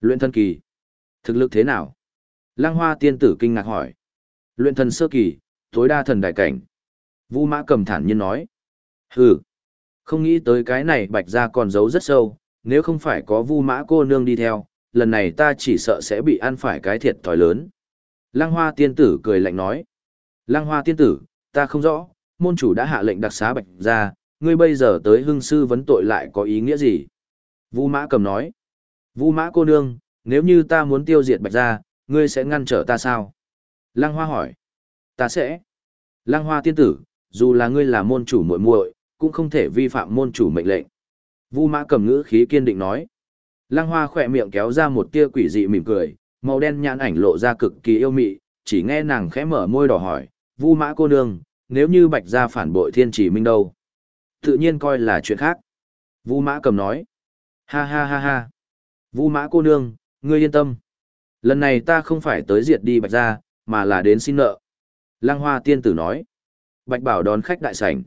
Luyện thần kỳ. Thực lực thế nào? Lăng hoa tiên tử kinh ngạc hỏi. Luyện thần sơ kỳ, tối đa thần đại cảnh. Vu mã cầm thản nhiên nói. Hừ. Không nghĩ tới cái này bạch ra còn giấu rất sâu, nếu không phải có vu mã cô nương đi theo, lần này ta chỉ sợ sẽ bị ăn phải cái thiệt thòi lớn. Lăng hoa tiên tử cười lạnh nói. Lăng hoa tiên tử, ta không rõ, môn chủ đã hạ lệnh đặc xá bạch ra, ngươi bây giờ tới hưng sư vấn tội lại có ý nghĩa gì? Vu mã cầm nói. Vu mã cô nương, nếu như ta muốn tiêu diệt bạch Gia, ngươi sẽ ngăn trở ta sao? Lăng hoa hỏi. Ta sẽ. Lăng hoa tiên tử, dù là ngươi là môn chủ muội muội, cũng không thể vi phạm môn chủ mệnh lệnh. Vu mã cầm ngữ khí kiên định nói. Lăng hoa khỏe miệng kéo ra một tia quỷ dị mỉm cười, màu đen nhãn ảnh lộ ra cực kỳ yêu mị, chỉ nghe nàng khẽ mở môi đỏ hỏi, Vu mã cô nương, nếu như bạch gia phản bội thiên chỉ minh đâu? Tự nhiên coi là chuyện khác. Vu mã cầm nói, ha ha ha ha. Vu mã cô nương, ngươi yên tâm. Lần này ta không phải tới diệt đi bạch gia, mà là đến xin nợ. Lăng hoa tiên tử nói, bạch bảo đón khách đại sảnh.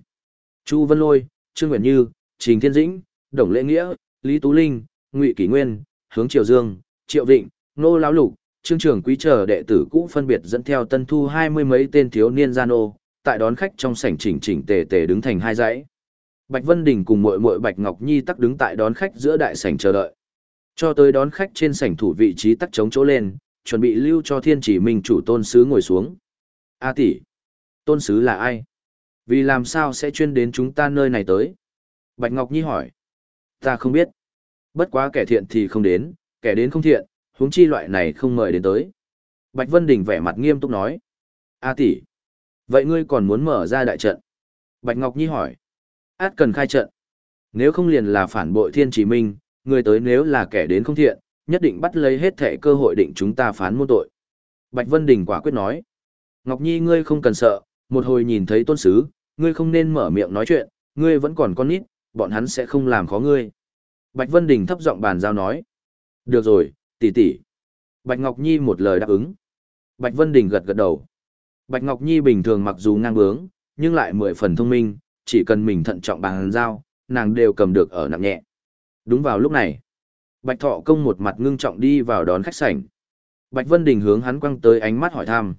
Chu Vân Lôi, Trương Nguyễn Như, Trình Thiên Dĩnh, Đồng Lễ Nghĩa, Lý Tú Linh, Ngụy Kỷ Nguyên, Hướng Triều Dương, Triệu Vịnh, Nô Lão Lục, Trương Trường Quý chờ đệ tử cũ phân biệt dẫn theo tân thu hai mươi mấy tên thiếu niên gian ô, tại đón khách trong sảnh chỉnh chỉnh tề tề đứng thành hai dãy. Bạch Vân Đình cùng muội muội Bạch Ngọc Nhi tắc đứng tại đón khách giữa đại sảnh chờ đợi. Cho tới đón khách trên sảnh thủ vị trí tắc chống chỗ lên, chuẩn bị lưu cho Thiên Chỉ Minh chủ tôn sứ ngồi xuống. A tỷ, tôn sứ là ai? Vì làm sao sẽ chuyên đến chúng ta nơi này tới? Bạch Ngọc Nhi hỏi. Ta không biết. Bất quá kẻ thiện thì không đến, kẻ đến không thiện, huống chi loại này không mời đến tới. Bạch Vân Đình vẻ mặt nghiêm túc nói. A tỷ, vậy ngươi còn muốn mở ra đại trận? Bạch Ngọc Nhi hỏi. Át cần khai trận. Nếu không liền là phản bội thiên chỉ minh, người tới nếu là kẻ đến không thiện, nhất định bắt lấy hết thể cơ hội định chúng ta phán môn tội. Bạch Vân Đình quả quyết nói. Ngọc Nhi ngươi không cần sợ, một hồi nhìn thấy tôn sứ, ngươi không nên mở miệng nói chuyện, ngươi vẫn còn con nít, bọn hắn sẽ không làm khó ngươi. Bạch Vân Đình thấp giọng bàn giao nói. Được rồi, tỷ tỷ. Bạch Ngọc Nhi một lời đáp ứng. Bạch Vân Đình gật gật đầu. Bạch Ngọc Nhi bình thường mặc dù ngang bướng, nhưng lại mười phần thông minh, chỉ cần mình thận trọng bàn giao, nàng đều cầm được ở nặng nhẹ. Đúng vào lúc này, Bạch Thọ Công một mặt ngưng trọng đi vào đón khách sảnh. Bạch Vân Đình hướng hắn quăng tới ánh mắt hỏi thăm.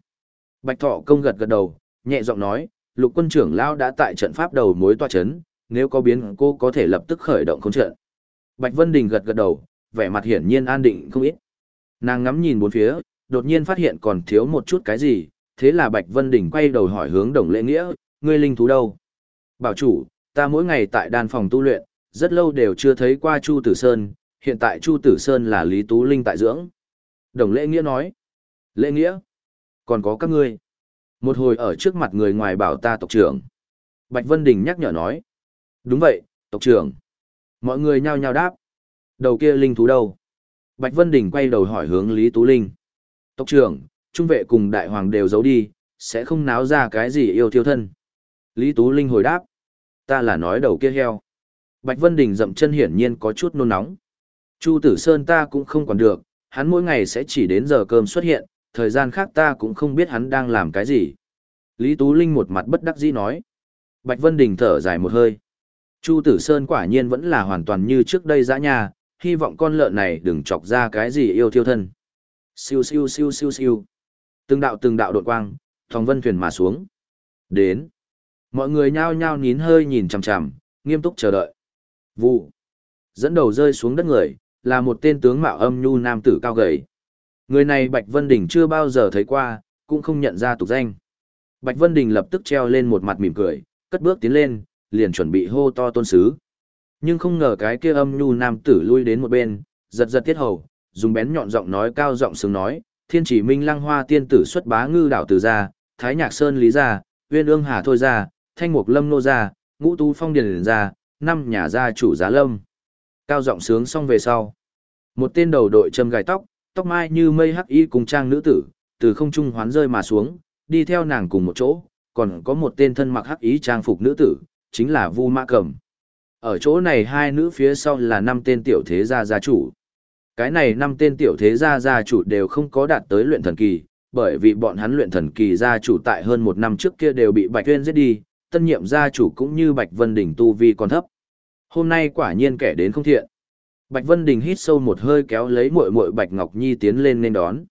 Bạch Thọ Công gật gật đầu, nhẹ giọng nói, lục quân trưởng lao đã tại trận pháp đầu mối toa chấn, nếu có biến cô có thể lập tức khởi động không trận. Bạch Vân Đình gật gật đầu, vẻ mặt hiển nhiên an định không ít. Nàng ngắm nhìn bốn phía, đột nhiên phát hiện còn thiếu một chút cái gì, thế là Bạch Vân Đình quay đầu hỏi hướng Đồng Lễ Nghĩa, ngươi linh thú đâu? Bảo chủ, ta mỗi ngày tại đan phòng tu luyện, rất lâu đều chưa thấy qua Chu Tử Sơn, hiện tại Chu Tử Sơn là Lý Tú Linh tại dưỡng. Đồng Lễ Nghĩa nói, Lễ Nghĩa, còn có các ngươi. Một hồi ở trước mặt người ngoài bảo ta tộc trưởng. Bạch Vân Đình nhắc nhở nói. Đúng vậy, tộc trưởng. Mọi người nhao nhao đáp. Đầu kia linh thú đâu? Bạch Vân Đình quay đầu hỏi hướng Lý Tú Linh. Tộc trưởng, trung vệ cùng đại hoàng đều giấu đi, sẽ không náo ra cái gì yêu thiêu thân. Lý Tú Linh hồi đáp. Ta là nói đầu kia heo. Bạch Vân Đình dậm chân hiển nhiên có chút nôn nóng. Chu Tử Sơn ta cũng không còn được, hắn mỗi ngày sẽ chỉ đến giờ cơm xuất hiện, thời gian khác ta cũng không biết hắn đang làm cái gì. Lý Tú Linh một mặt bất đắc dĩ nói. Bạch Vân Đình thở dài một hơi. Chu Tử Sơn quả nhiên vẫn là hoàn toàn như trước đây dã nhà, hy vọng con lợn này đừng chọc ra cái gì yêu thiêu thân. Siêu siêu siêu siêu siêu. Từng đạo từng đạo đột quang, thòng vân thuyền mà xuống. Đến. Mọi người nhao nhao nín hơi nhìn chằm chằm, nghiêm túc chờ đợi. Vụ. Dẫn đầu rơi xuống đất người, là một tên tướng mạo âm nhu nam tử cao gầy. Người này Bạch Vân Đình chưa bao giờ thấy qua, cũng không nhận ra tục danh. Bạch Vân Đình lập tức treo lên một mặt mỉm cười, cất bước tiến lên, liền chuẩn bị hô to tôn sứ. Nhưng không ngờ cái kia âm nhu nam tử lui đến một bên, giật giật tiết hầu, dùng bén nhọn giọng nói cao giọng sướng nói, thiên chỉ minh lăng hoa tiên tử xuất bá ngư đảo từ gia, thái nhạc sơn lý gia, uyên ương hà thôi gia, thanh mục lâm nô gia, ngũ tu phong điền gia, năm nhà gia chủ giá lâm. Cao giọng sướng xong về sau. Một tên đầu đội châm gài tóc, tóc mai như mây hắc y cùng trang nữ tử, từ không trung hoán rơi mà xuống, đi theo nàng cùng một chỗ, còn có một tên thân mặc hắc y trang phục nữ tử, chính là Vu Mã Cầm. Ở chỗ này hai nữ phía sau là năm tên tiểu thế gia gia chủ. Cái này năm tên tiểu thế gia gia chủ đều không có đạt tới luyện thần kỳ, bởi vì bọn hắn luyện thần kỳ gia chủ tại hơn một năm trước kia đều bị Bạch Tuyên giết đi, tân nhiệm gia chủ cũng như Bạch Vân Đỉnh tu vi còn thấp. Hôm nay quả nhiên kẻ đến không thiện. Bạch Vân Đình hít sâu một hơi kéo lấy muội muội Bạch Ngọc Nhi tiến lên nên đón.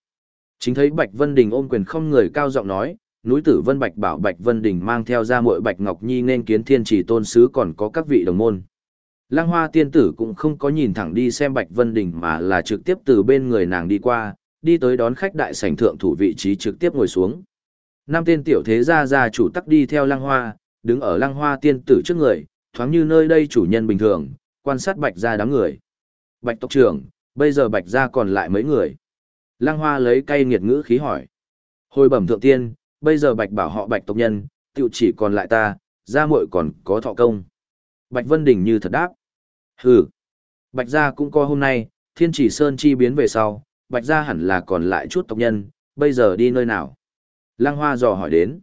Chính thấy Bạch Vân Đình ôm quyền không người cao giọng nói, núi Tử Vân Bạch bảo Bạch Vân Đình mang theo ra muội Bạch Ngọc Nhi nên kiến thiên chỉ tôn sứ còn có các vị đồng môn. Lăng Hoa tiên tử cũng không có nhìn thẳng đi xem Bạch Vân Đình mà là trực tiếp từ bên người nàng đi qua, đi tới đón khách đại sảnh thượng thủ vị trí trực tiếp ngồi xuống. Năm tên tiểu thế gia gia chủ tắc đi theo Lăng Hoa, đứng ở Lăng Hoa tiên tử trước người, thoáng như nơi đây chủ nhân bình thường, quan sát Bạch gia đám người. Bạch tộc trưởng, bây giờ Bạch gia còn lại mấy người? Lăng Hoa lấy cây nghiệt ngữ khí hỏi. Hồi bẩm thượng tiên, bây giờ Bạch bảo họ Bạch tộc nhân, tiểu chỉ còn lại ta, gia muội còn có thọ công. Bạch Vân Đình như thật đáp. Hừ. Bạch gia cũng coi hôm nay, thiên chỉ sơn chi biến về sau, Bạch gia hẳn là còn lại chút tộc nhân, bây giờ đi nơi nào? Lăng Hoa dò hỏi đến.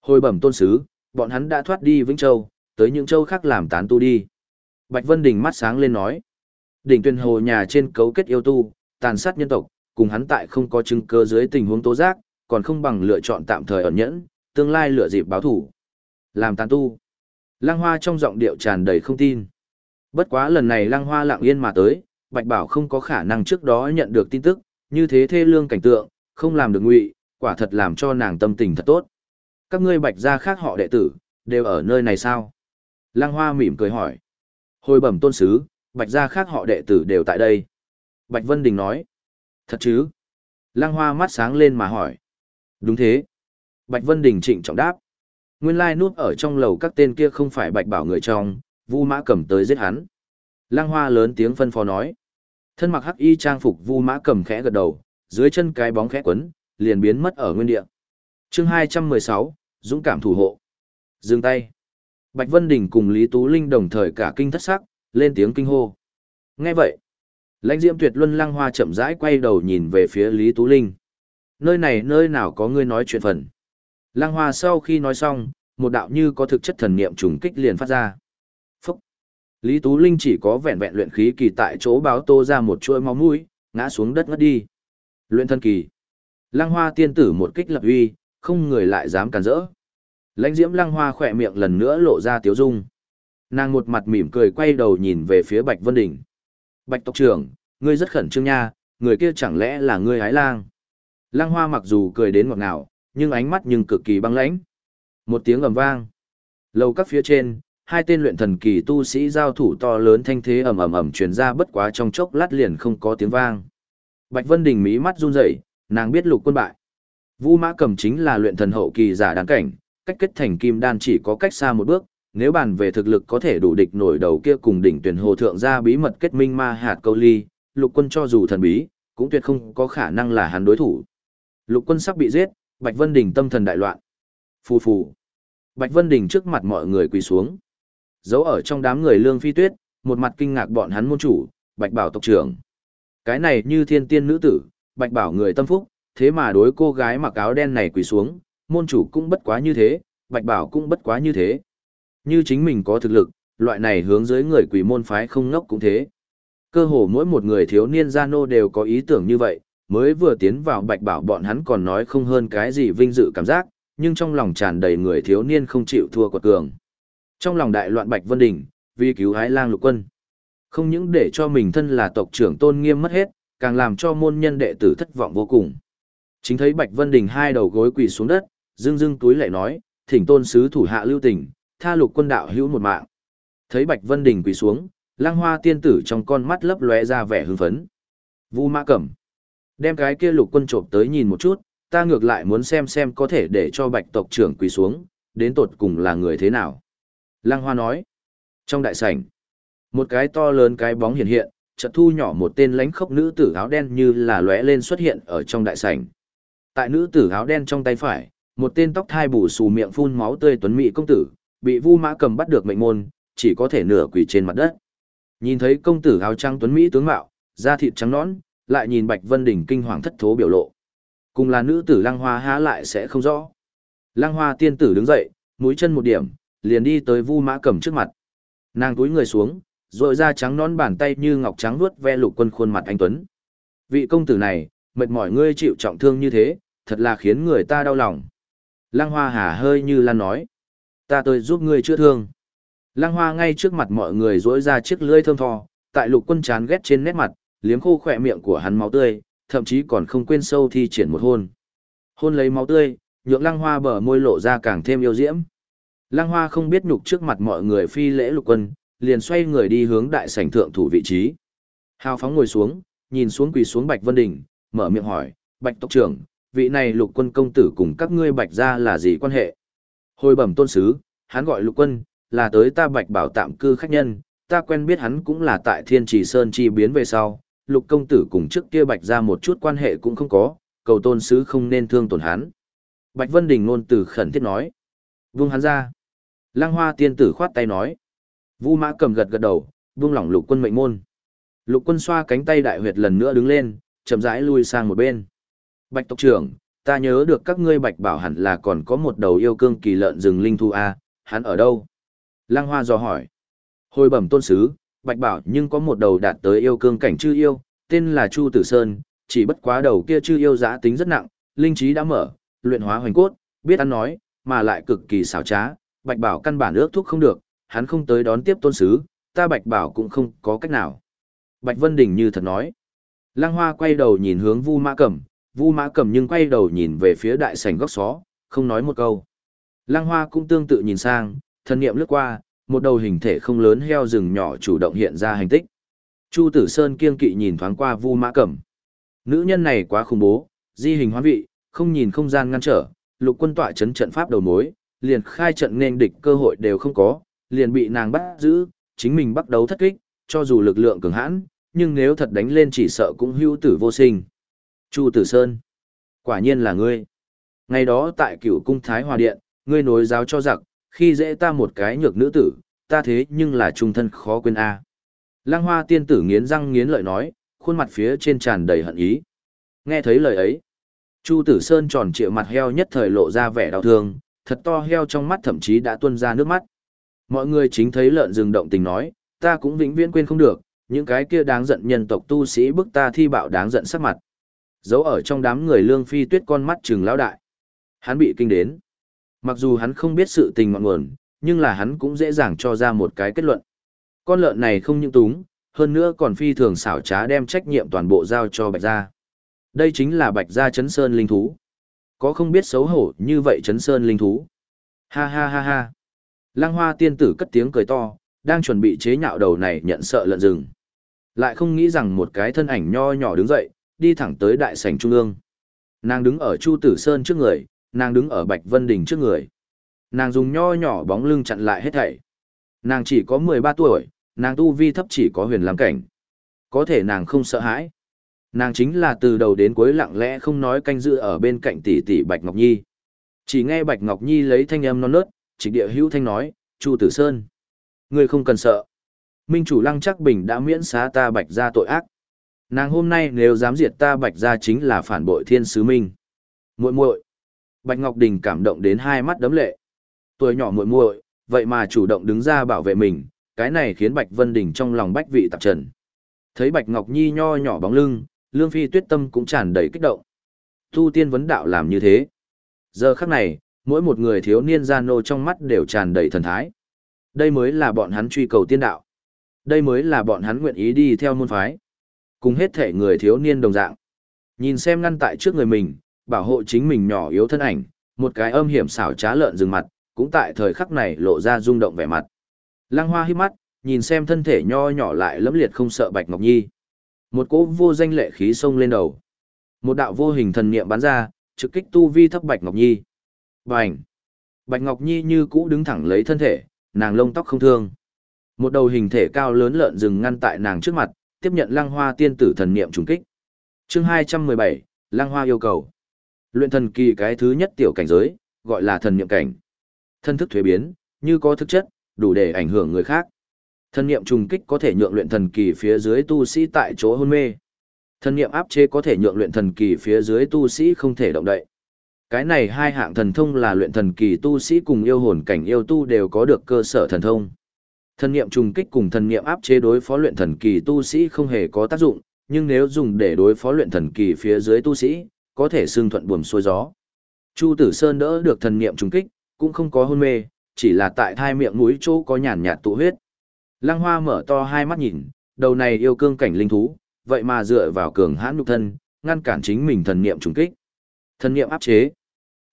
Hồi bẩm tôn sứ, bọn hắn đã thoát đi Vĩnh Châu, tới những châu khác làm tán tu đi. Bạch Vân Đình mắt sáng lên nói. Đỉnh tuyên hồ nhà trên cấu kết yêu tu, tàn sát nhân tộc, cùng hắn tại không có chứng cơ dưới tình huống tố giác, còn không bằng lựa chọn tạm thời ẩn nhẫn, tương lai lựa dịp báo thủ. Làm tán tu. Lăng Hoa trong giọng điệu tràn đầy không tin. Bất quá lần này Lăng Hoa lặng yên mà tới, Bạch Bảo không có khả năng trước đó nhận được tin tức, như thế thê lương cảnh tượng, không làm được ngụy, quả thật làm cho nàng tâm tình thật tốt. Các ngươi Bạch gia khác họ đệ tử, đều ở nơi này sao? Lăng Hoa mỉm cười hỏi. Hồi bẩm tôn sứ, Bạch gia khác họ đệ tử đều tại đây. Bạch Vân Đình nói. Thật chứ? Lăng Hoa mắt sáng lên mà hỏi. Đúng thế. Bạch Vân Đình trịnh trọng đáp. Nguyên lai núp ở trong lầu các tên kia không phải Bạch Bảo người trong, Vu Mã Cầm tới giết hắn. Lăng Hoa lớn tiếng phân phó nói. Thân mặc hắc y trang phục Vu Mã Cầm khẽ gật đầu, dưới chân cái bóng khẽ quấn, liền biến mất ở nguyên địa. Chương 216, dũng cảm thủ hộ. Dừng tay. Bạch Vân Đình cùng Lý Tú Linh đồng thời cả kinh thất sắc, lên tiếng kinh hô. Nghe vậy, lãnh diễm tuyệt luân lăng hoa chậm rãi quay đầu nhìn về phía Lý Tú Linh. Nơi này nơi nào có ngươi nói chuyện phần. Lăng hoa sau khi nói xong, một đạo như có thực chất thần niệm trùng kích liền phát ra. Phúc! Lý Tú Linh chỉ có vẹn vẹn luyện khí kỳ tại chỗ báo tô ra một chuỗi máu mũi, ngã xuống đất ngất đi. Luyện thân kỳ. Lăng hoa tiên tử một kích lập uy, không người lại dám cản rỡ. Lãnh diễm lăng hoa khỏe miệng lần nữa lộ ra tiếu dung. Nàng một mặt mỉm cười quay đầu nhìn về phía Bạch Vân Đình. Bạch tộc trưởng, ngươi rất khẩn trương nha, người kia chẳng lẽ là ngươi hái lang. Lăng hoa mặc dù cười đến ngọt ngào, nhưng ánh mắt nhưng cực kỳ băng lãnh. Một tiếng ầm vang. Lầu các phía trên, hai tên luyện thần kỳ tu sĩ giao thủ to lớn thanh thế ầm ầm ầm truyền ra bất quá trong chốc lát liền không có tiếng vang. Bạch Vân Đình mí mắt run rẩy, nàng biết lục quân bại. Vũ Mã Cầm chính là luyện thần hậu kỳ giả đáng cảnh, cách kết thành kim đan chỉ có cách xa một bước, nếu bàn về thực lực có thể đủ địch nổi đầu kia cùng đỉnh tuyển hồ thượng gia bí mật kết minh ma hạt câu ly, lục quân cho dù thần bí, cũng tuyệt không có khả năng là hắn đối thủ. Lục quân sắp bị giết, Bạch Vân Đình tâm thần đại loạn. Phù phù. Bạch Vân Đình trước mặt mọi người quỳ xuống. Giấu ở trong đám người lương phi tuyết, một mặt kinh ngạc bọn hắn môn chủ, Bạch Bảo tộc trưởng. Cái này như thiên tiên nữ tử, Bạch Bảo người tâm phúc, thế mà đối cô gái mặc áo đen này quỳ xuống, môn chủ cũng bất quá như thế, Bạch Bảo cũng bất quá như thế. Như chính mình có thực lực, loại này hướng dưới người quỷ môn phái không ngốc cũng thế. Cơ hồ mỗi một người thiếu niên gia nô đều có ý tưởng như vậy, mới vừa tiến vào Bạch Bảo bọn hắn còn nói không hơn cái gì vinh dự cảm giác, nhưng trong lòng tràn đầy người thiếu niên không chịu thua quật cường. Trong lòng đại loạn Bạch Vân Đỉnh, vì cứu hái Lang Lục Quân. Không những để cho mình thân là tộc trưởng tôn nghiêm mất hết, càng làm cho môn nhân đệ tử thất vọng vô cùng. Chính thấy Bạch Vân Đình hai đầu gối quỳ xuống đất, dưng dưng túi lại nói, thỉnh tôn sứ thủ hạ lưu tình, tha lục quân đạo hữu một mạng. Thấy Bạch Vân Đình quỳ xuống, lang hoa tiên tử trong con mắt lấp lóe ra vẻ hưng phấn. Vu Mã Cẩm, đem cái kia lục quân trộm tới nhìn một chút, ta ngược lại muốn xem xem có thể để cho Bạch tộc trưởng quỳ xuống, đến tột cùng là người thế nào. Lang Hoa nói, trong đại sảnh, một cái to lớn cái bóng hiện hiện, chợt thu nhỏ một tên lãnh khốc nữ tử áo đen như là lóe lên xuất hiện ở trong đại sảnh. Tại nữ tử áo đen trong tay phải, một tên tóc thai bù xù miệng phun máu tươi tuấn mỹ công tử, bị Vu Mã Cầm bắt được mệnh môn, chỉ có thể nửa quỳ trên mặt đất. Nhìn thấy công tử áo trắng tuấn mỹ tướng mạo, da thịt trắng nõn, lại nhìn Bạch Vân Đình kinh hoàng thất thố biểu lộ. Cùng là nữ tử Lăng Hoa há lại sẽ không rõ. Lăng Hoa tiên tử đứng dậy, mũi chân một điểm, liền đi tới Vu Mã Cầm trước mặt. Nàng túi người xuống, rồi ra trắng nón bàn tay như ngọc trắng vuốt ve lục quân khuôn mặt anh tuấn. Vị công tử này, mệt mỏi ngươi chịu trọng thương như thế, thật là khiến người ta đau lòng. Lăng Hoa Hà hơi như lan nói. Ta tới giúp ngươi chữa thương. Lăng Hoa ngay trước mặt mọi người rỗi ra chiếc lưỡi thơm tho, tại lục quân chán ghét trên nét mặt, liếm khô khỏe miệng của hắn máu tươi, thậm chí còn không quên sâu thi triển một hôn. Hôn lấy máu tươi, nhượng lăng hoa bờ môi lộ ra càng thêm yêu diễm. Lăng hoa không biết nhục trước mặt mọi người phi lễ lục quân, liền xoay người đi hướng đại sảnh thượng thủ vị trí. Hào phóng ngồi xuống, nhìn xuống quỳ xuống Bạch Vân Đình, mở miệng hỏi, Bạch Tộc trưởng, vị này lục quân công tử cùng các ngươi Bạch gia là gì quan hệ? Hồi bẩm tôn sứ, hắn gọi lục quân, là tới ta Bạch bảo tạm cư khách nhân, ta quen biết hắn cũng là tại Thiên Trì Sơn chi biến về sau, lục công tử cùng trước kia Bạch gia một chút quan hệ cũng không có, cầu tôn sứ không nên thương tổn hắn. Bạch Vân Đình ngôn từ khẩn thiết nói. Vung hắn ra. Lăng hoa tiên tử khoát tay nói. Vu mã cầm gật gật đầu, vung lỏng lục quân mệnh môn. Lục quân xoa cánh tay đại huyệt lần nữa đứng lên, chậm rãi lui sang một bên. Bạch tộc trưởng, ta nhớ được các ngươi bạch bảo hẳn là còn có một đầu yêu cương kỳ lợn rừng linh thu A, hắn ở đâu? Lăng hoa dò hỏi. Hồi bẩm tôn sứ, bạch bảo nhưng có một đầu đạt tới yêu cương cảnh chư yêu, tên là Chu Tử Sơn, chỉ bất quá đầu kia chư yêu giá tính rất nặng, linh trí đã mở, luyện hóa hoành cốt, biết ăn nói, mà lại cực kỳ xảo trá, bạch bảo căn bản ước thuốc không được, hắn không tới đón tiếp tôn sứ, ta bạch bảo cũng không có cách nào. Bạch Vân Đình như thật nói. Lăng Hoa quay đầu nhìn hướng Vu Mã Cẩm, Vu Mã Cẩm nhưng quay đầu nhìn về phía đại sảnh góc xó, không nói một câu. Lăng Hoa cũng tương tự nhìn sang, thân niệm lướt qua, một đầu hình thể không lớn heo rừng nhỏ chủ động hiện ra hành tích. Chu Tử Sơn kiên kỵ nhìn thoáng qua Vu Mã Cẩm. Nữ nhân này quá khủng bố, di hình hoán vị, không nhìn không gian ngăn trở, lục quân tọa chấn trận pháp đầu mối, liền khai trận nên địch cơ hội đều không có, liền bị nàng bắt giữ, chính mình bắt đầu thất kích, cho dù lực lượng cường hãn, nhưng nếu thật đánh lên chỉ sợ cũng hưu tử vô sinh. Chu Tử Sơn, quả nhiên là ngươi. Ngày đó tại cửu cung Thái Hòa Điện, ngươi nối giáo cho giặc, khi dễ ta một cái nhược nữ tử, ta thế nhưng là trung thân khó quên a. Lăng Hoa tiên tử nghiến răng nghiến lợi nói, khuôn mặt phía trên tràn đầy hận ý. Nghe thấy lời ấy, Chu Tử Sơn tròn trịa mặt heo nhất thời lộ ra vẻ đau thương, thật to heo trong mắt thậm chí đã tuôn ra nước mắt. Mọi người chính thấy lợn rừng động tình nói, ta cũng vĩnh viễn quên không được, những cái kia đáng giận nhân tộc tu sĩ bức ta thi bạo đáng giận sắc mặt. Giấu ở trong đám người lương phi tuyết con mắt trừng lão đại. Hắn bị kinh đến. Mặc dù hắn không biết sự tình ngọn nguồn, nhưng là hắn cũng dễ dàng cho ra một cái kết luận. Con lợn này không những túng, hơn nữa còn phi thường xảo trá đem trách nhiệm toàn bộ giao cho Bạch Gia. Đây chính là Bạch Gia Chấn Sơn linh thú. Có không biết xấu hổ như vậy Chấn Sơn linh thú. Ha ha ha ha. Lăng hoa tiên tử cất tiếng cười to, đang chuẩn bị chế nhạo đầu này nhận sợ lợn rừng. Lại không nghĩ rằng một cái thân ảnh nho nhỏ đứng dậy, đi thẳng tới đại sảnh trung ương. Nàng đứng ở Chu Tử Sơn trước người, nàng đứng ở Bạch Vân Đình trước người. Nàng dùng nho nhỏ bóng lưng chặn lại hết thảy. Nàng chỉ có 13 tuổi, nàng tu vi thấp chỉ có huyền lam cảnh. Có thể nàng không sợ hãi. Nàng chính là từ đầu đến cuối lặng lẽ không nói canh giữ ở bên cạnh tỷ tỷ Bạch Ngọc Nhi. Chỉ nghe Bạch Ngọc Nhi lấy thanh âm non nớt, trịch địa hữu thanh nói, Chu Tử Sơn. Ngươi không cần sợ. Minh chủ lăng chắc bình đã miễn xá ta bạch ra tội ác. Nàng hôm nay nếu dám diệt ta bạch ra chính là phản bội thiên sứ minh. muội muội Bạch Ngọc Đình cảm động đến hai mắt đấm lệ. Tuổi nhỏ muội muội vậy mà chủ động đứng ra bảo vệ mình, cái này khiến Bạch Vân Đình trong lòng bách vị tạp trần. Thấy Bạch Ngọc Nhi nho nhỏ bóng lưng, Lương Phi tuyết tâm cũng tràn đầy kích động. Tu tiên vấn đạo làm như thế. Giờ khắc này, mỗi một người thiếu niên gia nô trong mắt đều tràn đầy thần thái. Đây mới là bọn hắn truy cầu tiên đạo. Đây mới là bọn hắn nguyện ý đi theo môn phái. Cùng hết thể người thiếu niên đồng dạng. Nhìn xem ngăn tại trước người mình, bảo hộ chính mình nhỏ yếu thân ảnh, một cái âm hiểm xảo trá lợn dừng mặt, cũng tại thời khắc này lộ ra rung động vẻ mặt. Lăng Hoa hít mắt, nhìn xem thân thể nho nhỏ lại lẫm liệt không sợ Bạch Ngọc Nhi. Một cỗ vô danh lệ khí xông lên đầu. Một đạo vô hình thần niệm bắn ra, trực kích tu vi thấp Bạch Ngọc Nhi. Bành! Bạch Ngọc Nhi như cũ đứng thẳng lấy thân thể, nàng lông tóc không thương. Một đầu hình thể cao lớn lợn rừng ngăn tại nàng trước mặt, tiếp nhận lăng hoa tiên tử thần niệm trùng kích. chương 217, lăng hoa yêu cầu. Luyện thần kỳ cái thứ nhất tiểu cảnh giới, gọi là thần niệm cảnh. Thân thức thuế biến, như có thực chất, đủ để ảnh hưởng người khác. Thần niệm trùng kích có thể nhượng luyện thần kỳ phía dưới tu sĩ tại chỗ hôn mê. Thần niệm áp chế có thể nhượng luyện thần kỳ phía dưới tu sĩ không thể động đậy. Cái này hai hạng thần thông là luyện thần kỳ tu sĩ cùng yêu hồn cảnh yêu tu đều có được cơ sở thần thông. Thần niệm trùng kích cùng thần niệm áp chế đối phó luyện thần kỳ tu sĩ không hề có tác dụng, nhưng nếu dùng để đối phó luyện thần kỳ phía dưới tu sĩ, có thể xương thuận buồm xuôi gió. Chu Tử Sơn đỡ được thần niệm trùng kích, cũng không có hôn mê, chỉ là tại thai miệng mũi chỗ có nhàn nhạt tụ huyết. Lăng Hoa mở to hai mắt nhìn, Đầu này yêu cương cảnh linh thú, vậy mà dựa vào cường hãn nhục thân, ngăn cản chính mình thần niệm trùng kích. Thần niệm áp chế.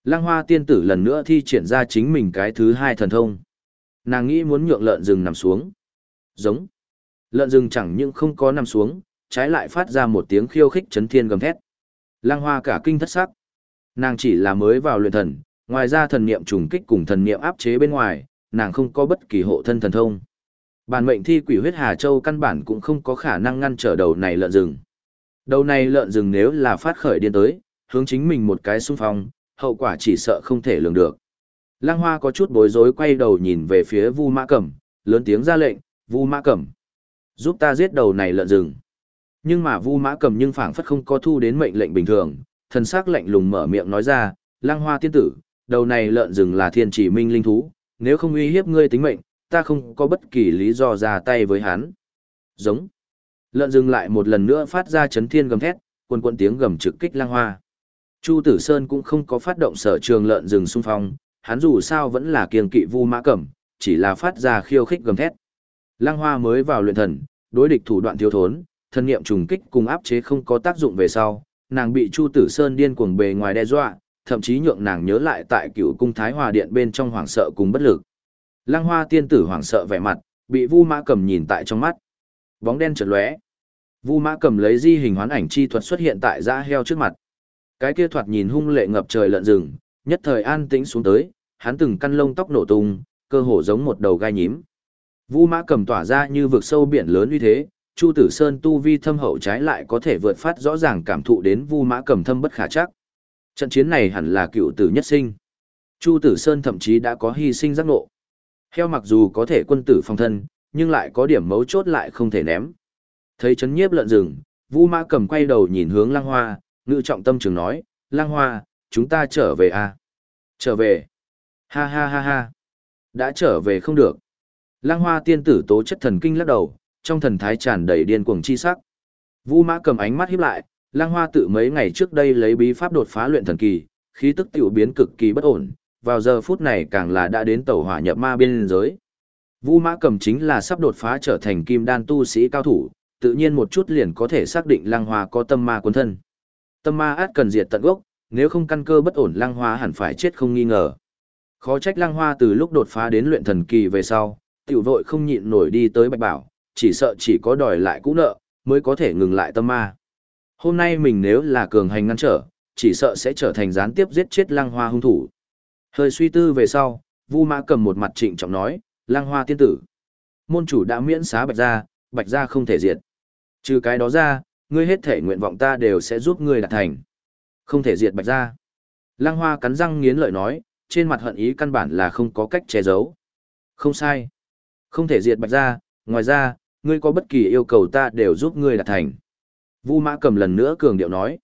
Lăng Hoa tiên tử lần nữa thi triển ra chính mình cái thứ hai thần thông. Nàng nghĩ muốn nhượng lợn rừng nằm xuống. Giống. Lợn rừng chẳng những không có nằm xuống, trái lại phát ra một tiếng khiêu khích chấn thiên gầm thét. Lăng Hoa cả kinh thất sắc. Nàng chỉ là mới vào luyện thần, ngoài ra thần niệm trùng kích cùng thần niệm áp chế bên ngoài, nàng không có bất kỳ hộ thân thần thông. Bản mệnh thi quỷ huyết Hà Châu căn bản cũng không có khả năng ngăn trở đầu này lợn rừng. Đầu này lợn rừng nếu là phát khởi điên tới, hướng chính mình một cái xung phong, hậu quả chỉ sợ không thể lường được. Lăng Hoa có chút bối rối quay đầu nhìn về phía Vu Mã Cẩm, lớn tiếng ra lệnh, "Vu Mã Cẩm, giúp ta giết đầu này lợn rừng." Nhưng mà Vu Mã Cẩm nhưng phảng phất không có thu đến mệnh lệnh bình thường, thần sắc lạnh lùng mở miệng nói ra, "Lăng Hoa tiên tử, đầu này lợn rừng là thiên chỉ minh linh thú, nếu không uy hiếp ngươi tính mệnh, ta không có bất kỳ lý do ra tay với hắn." Giống. Lợn rừng lại một lần nữa phát ra chấn thiên gầm thét, quần quần tiếng gầm trực kích Lăng Hoa. Chu Tử Sơn cũng không có phát động sở trường lợn rừng xung phong, hắn dù sao vẫn là kiêng kỵ Vu Mã Cẩm, chỉ là phát ra khiêu khích gầm thét. Lăng Hoa mới vào luyện thần, đối địch thủ đoạn thiếu thốn, thân niệm trùng kích cùng áp chế không có tác dụng về sau, nàng bị Chu Tử Sơn điên cuồng bề ngoài đe dọa, thậm chí nhượng nàng nhớ lại tại cựu cung Thái Hòa Điện bên trong hoảng sợ cùng bất lực. Lăng Hoa tiên tử hoảng sợ vẻ mặt, bị Vu Mã Cầm nhìn tại trong mắt. Bóng đen chợt lóe. Vu Mã Cầm lấy di hình hoán ảnh chi thuật xuất hiện tại da heo trước mặt. Cái kia thoạt nhìn hung lệ ngập trời lợn rừng, nhất thời an tĩnh xuống tới, hắn từng căn lông tóc nổ tung, cơ hồ giống một đầu gai nhím. Vu Mã Cầm tỏa ra như vực sâu biển lớn uy thế, Chu Tử Sơn tu vi thâm hậu trái lại có thể vượt phát rõ ràng cảm thụ đến Vu Mã Cầm thâm bất khả chắc. Trận chiến này hẳn là cựu tử nhất sinh. Chu Tử Sơn thậm chí đã có hy sinh giác ngộ. Heo mặc dù có thể quân tử phòng thân, nhưng lại có điểm mấu chốt lại không thể ném. Thấy chấn nhiếp lợn rừng, Vu Mã Cầm quay đầu nhìn hướng Lăng Hoa, ngự trọng tâm trường nói, Lăng Hoa, chúng ta trở về à? Trở về. Ha ha ha ha. Đã trở về không được. Lăng Hoa tiên tử tố chất thần kinh lắc đầu, trong thần thái tràn đầy điên cuồng chi sắc. Vu Mã cầm ánh mắt híp lại, Lăng Hoa tự mấy ngày trước đây lấy bí pháp đột phá luyện thần kỳ, khí tức tiểu biến cực kỳ bất ổn, vào giờ phút này càng là đã đến tẩu hỏa nhập ma biên giới. Vu Mã cầm chính là sắp đột phá trở thành kim đan tu sĩ cao thủ, tự nhiên một chút liền có thể xác định Lăng Hoa có tâm ma cuốn thân. Tâm ma át cần diệt tận gốc, nếu không căn cơ bất ổn Lăng Hoa hẳn phải chết không nghi ngờ. Khó trách Lăng Hoa từ lúc đột phá đến luyện thần kỳ về sau, tiểu vội không nhịn nổi đi tới Bạch Bảo, chỉ sợ chỉ có đòi lại cũ nợ, mới có thể ngừng lại tâm ma. Hôm nay mình nếu là cường hành ngăn trở, chỉ sợ sẽ trở thành gián tiếp giết chết Lăng Hoa hung thủ. Hơi suy tư về sau, Vu Mã cầm một mặt trịnh trọng nói, Lăng Hoa tiên tử. Môn chủ đã miễn xá Bạch Gia, Bạch Gia không thể diệt. Trừ cái đó ra, ngươi hết thể nguyện vọng ta đều sẽ giúp ngươi đạt thành. Không thể diệt Bạch Gia. Lăng Hoa cắn răng nghiến lợi nói, trên mặt hận ý căn bản là không có cách che giấu. Không sai. Không thể diệt Bạch Gia, ngoài ra, ngươi có bất kỳ yêu cầu ta đều giúp ngươi đạt thành. Vu Mã cầm lần nữa cường điệu nói.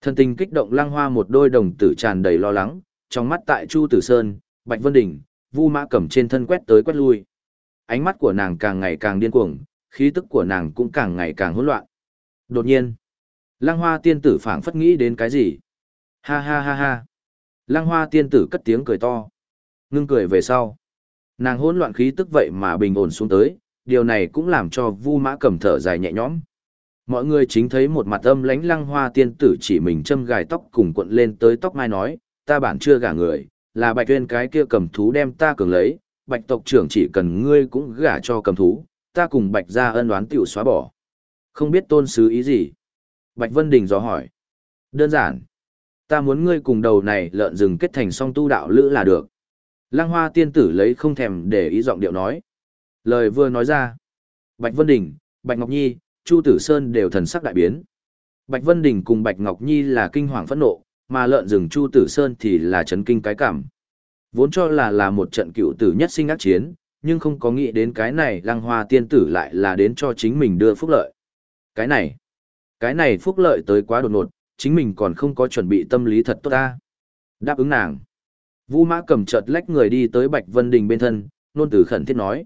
Thần tình kích động lang hoa một đôi đồng tử tràn đầy lo lắng, trong mắt tại Chu Tử Sơn, Bạch Vân Đình, Vu Mã cầm trên thân quét tới quét lui. Ánh mắt của nàng càng ngày càng điên cuồng, khí tức của nàng cũng càng ngày càng hỗn loạn. Đột nhiên, lang Hoa tiên tử phảng phất nghĩ đến cái gì? Ha ha ha ha. Lăng Hoa tiên tử cất tiếng cười to. Ngưng cười về sau. Nàng hỗn loạn khí tức vậy mà bình ổn xuống tới, điều này cũng làm cho Vu Mã Cầm thở dài nhẹ nhõm. Mọi người chính thấy một mặt âm lãnh lăng hoa tiên tử chỉ mình châm gài tóc cùng cuộn lên tới tóc mai nói, ta bản chưa gả người, là bạch tuyên cái kia cầm thú đem ta cường lấy, bạch tộc trưởng chỉ cần ngươi cũng gả cho cầm thú, ta cùng bạch ra ân oán tiểu xóa bỏ. Không biết tôn sứ ý gì? Bạch Vân Đình dò hỏi. Đơn giản. Ta muốn ngươi cùng đầu này lợn rừng kết thành song tu đạo lữ là được. Lăng hoa tiên tử lấy không thèm để ý giọng điệu nói. Lời vừa nói ra, Bạch Vân Đình, Bạch Ngọc Nhi, Chu Tử Sơn đều thần sắc đại biến. Bạch Vân Đình cùng Bạch Ngọc Nhi là kinh hoàng phẫn nộ, mà lợn rừng Chu Tử Sơn thì là chấn kinh cái cảm. Vốn cho là là một trận cựu tử nhất sinh ác chiến, nhưng không có nghĩ đến cái này lăng hoa tiên tử lại là đến cho chính mình đưa phúc lợi. Cái này, cái này phúc lợi tới quá đột ngột, chính mình còn không có chuẩn bị tâm lý thật tốt ta. Đáp ứng nàng. Vũ mã cầm chợt lách người đi tới Bạch Vân Đình bên thân, nôn tử khẩn thiết nói.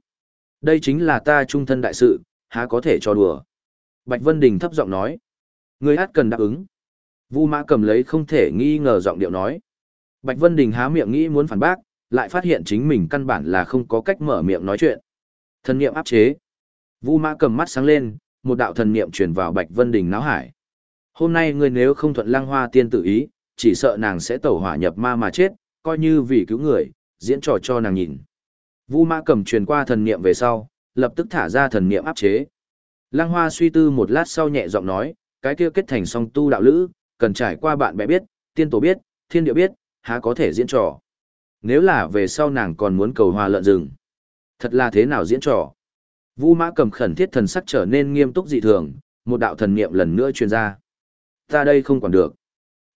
Đây chính là ta trung thân đại sự, há có thể cho đùa. Bạch Vân Đình thấp giọng nói. Người hát cần đáp ứng. Vu Mã cầm lấy không thể nghi ngờ giọng điệu nói. Bạch Vân Đình há miệng nghĩ muốn phản bác, lại phát hiện chính mình căn bản là không có cách mở miệng nói chuyện. Thân niệm áp chế. Vu Mã cầm mắt sáng lên, một đạo thần niệm truyền vào Bạch Vân Đình náo hải. Hôm nay ngươi nếu không thuận Lăng Hoa tiên tự ý, chỉ sợ nàng sẽ tẩu hỏa nhập ma mà chết, coi như vì cứu người, diễn trò cho nàng nhìn. Vu Mã Cầm truyền qua thần niệm về sau, lập tức thả ra thần niệm áp chế. Lăng Hoa suy tư một lát sau nhẹ giọng nói, cái kia kết thành song tu đạo lữ, cần trải qua bạn bè biết, tiên tổ biết, thiên địa biết, há có thể diễn trò. Nếu là về sau nàng còn muốn cầu hòa lợn rừng. Thật là thế nào diễn trò? Vu Mã Cầm khẩn thiết thần sắc trở nên nghiêm túc dị thường, một đạo thần niệm lần nữa truyền ra. Ta đây không quản được.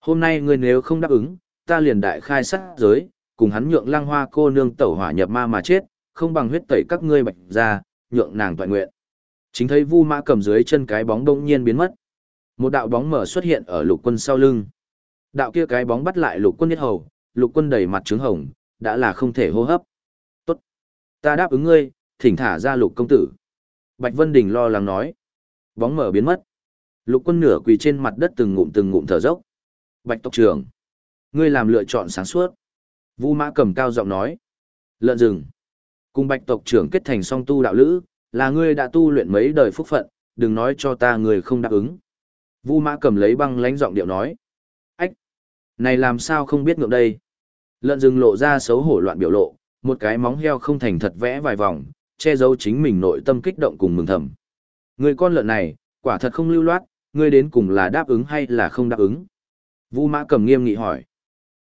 Hôm nay ngươi nếu không đáp ứng, ta liền đại khai sát giới, cùng hắn nhượng lăng hoa cô nương tẩu hỏa nhập ma mà chết, không bằng huyết tẩy các ngươi bạch ra, nhượng nàng toàn nguyện. Chính thấy Vu Mã cầm dưới chân cái bóng đông nhiên biến mất. Một đạo bóng mở xuất hiện ở lục quân sau lưng. Đạo kia cái bóng bắt lại lục quân nhất hầu, lục quân đầy mặt trứng hồng, đã là không thể hô hấp. Tốt. Ta đáp ứng ngươi, thỉnh thả ra lục công tử. Bạch Vân Đình lo lắng nói. Bóng mở biến mất. Lục quân nửa quỳ trên mặt đất từng ngụm từng ngụm thở dốc. Bạch tộc trưởng. Ngươi làm lựa chọn sáng suốt. Vu mã cầm cao giọng nói. Lợn rừng. Cùng bạch tộc trưởng kết thành song tu đạo lữ, là ngươi đã tu luyện mấy đời phúc phận, đừng nói cho ta người không đáp ứng. Vu mã cầm lấy băng lánh giọng điệu nói. Ách! Này làm sao không biết ngượng đây? Lợn rừng lộ ra xấu hổ loạn biểu lộ, một cái móng heo không thành thật vẽ vài vòng, che giấu chính mình nội tâm kích động cùng mừng thầm. Người con lợn này, quả thật không lưu loát, ngươi đến cùng là đáp ứng hay là không đáp ứng? Vu mã cầm nghiêm nghị hỏi.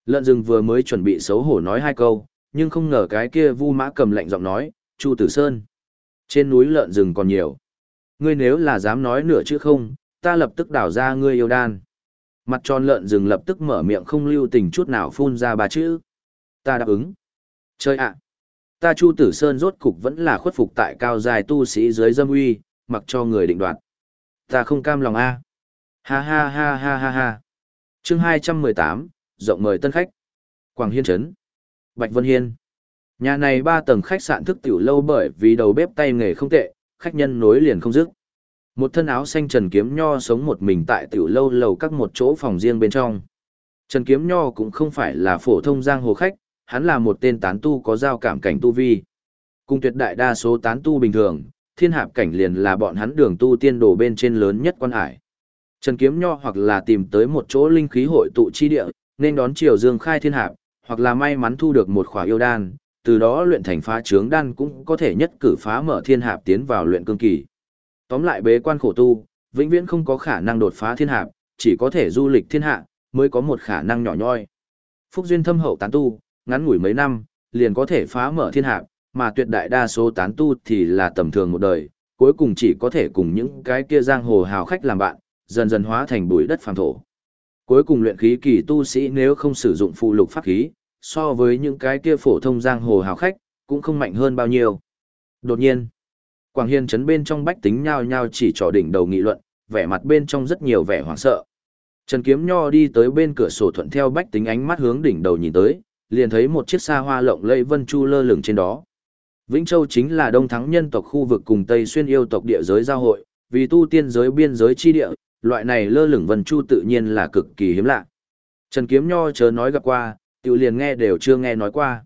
Lợn rừng vừa mới chuẩn bị xấu hổ nói hai câu, nhưng không ngờ cái kia vu mã cầm lạnh giọng nói, Chu Tử Sơn. Trên núi lợn rừng còn nhiều. Ngươi nếu là dám nói nửa chữ không, ta lập tức đảo ra ngươi yêu đan. Mặt tròn lợn rừng lập tức mở miệng không lưu tình chút nào phun ra ba chữ. Ta đáp ứng. Chơi ạ. Ta Chu Tử Sơn rốt cục vẫn là khuất phục tại cao dài tu sĩ dưới dâm uy, mặc cho người định đoạt. Ta không cam lòng a. Ha ha ha ha ha ha. Chương 218, rộng mời tân khách. Quảng Hiên Trấn. Bạch Vân Hiên. Nhà này ba tầng khách sạn thức tiểu lâu bởi vì đầu bếp tay nghề không tệ, khách nhân nối liền không dứt. Một thân áo xanh Trần Kiếm Nho sống một mình tại tiểu lâu lầu các một chỗ phòng riêng bên trong. Trần Kiếm Nho cũng không phải là phổ thông giang hồ khách, hắn là một tên tán tu có giao cảm cảnh tu vi. Cùng tuyệt đại đa số tán tu bình thường, thiên hạp cảnh liền là bọn hắn đường tu tiên đồ bên trên lớn nhất quan hải. Trần Kiếm Nho hoặc là tìm tới một chỗ linh khí hội tụ chi địa, nên đón chiều dương khai thiên hạp, hoặc là may mắn thu được một khỏa yêu đan, từ đó luyện thành phá trướng đan cũng có thể nhất cử phá mở thiên hạp tiến vào luyện cương kỳ. Tóm lại bế quan khổ tu, vĩnh viễn không có khả năng đột phá thiên hạp, chỉ có thể du lịch thiên hạ, mới có một khả năng nhỏ nhoi. Phúc duyên thâm hậu tán tu, ngắn ngủi mấy năm, liền có thể phá mở thiên hạp, mà tuyệt đại đa số tán tu thì là tầm thường một đời, cuối cùng chỉ có thể cùng những cái kia giang hồ hào khách làm bạn, dần dần hóa thành bụi đất phàm thổ. Cuối cùng luyện khí kỳ tu sĩ nếu không sử dụng phụ lục pháp khí, so với những cái kia phổ thông giang hồ hào khách, cũng không mạnh hơn bao nhiêu. Đột nhiên, Quảng Hiên trấn bên trong bách tính nhao nhao chỉ trỏ đỉnh đầu nghị luận, vẻ mặt bên trong rất nhiều vẻ hoảng sợ. Trần Kiếm Nho đi tới bên cửa sổ thuận theo bách tính ánh mắt hướng đỉnh đầu nhìn tới, liền thấy một chiếc xa hoa lộng lẫy vân chu lơ lửng trên đó. Vĩnh Châu chính là đông thắng nhân tộc khu vực cùng Tây xuyên yêu tộc địa giới giao hội, vì tu tiên giới biên giới chi địa, loại này lơ lửng vân chu tự nhiên là cực kỳ hiếm lạ. Trần Kiếm Nho chớ nói gặp qua, tiểu liền nghe đều chưa nghe nói qua.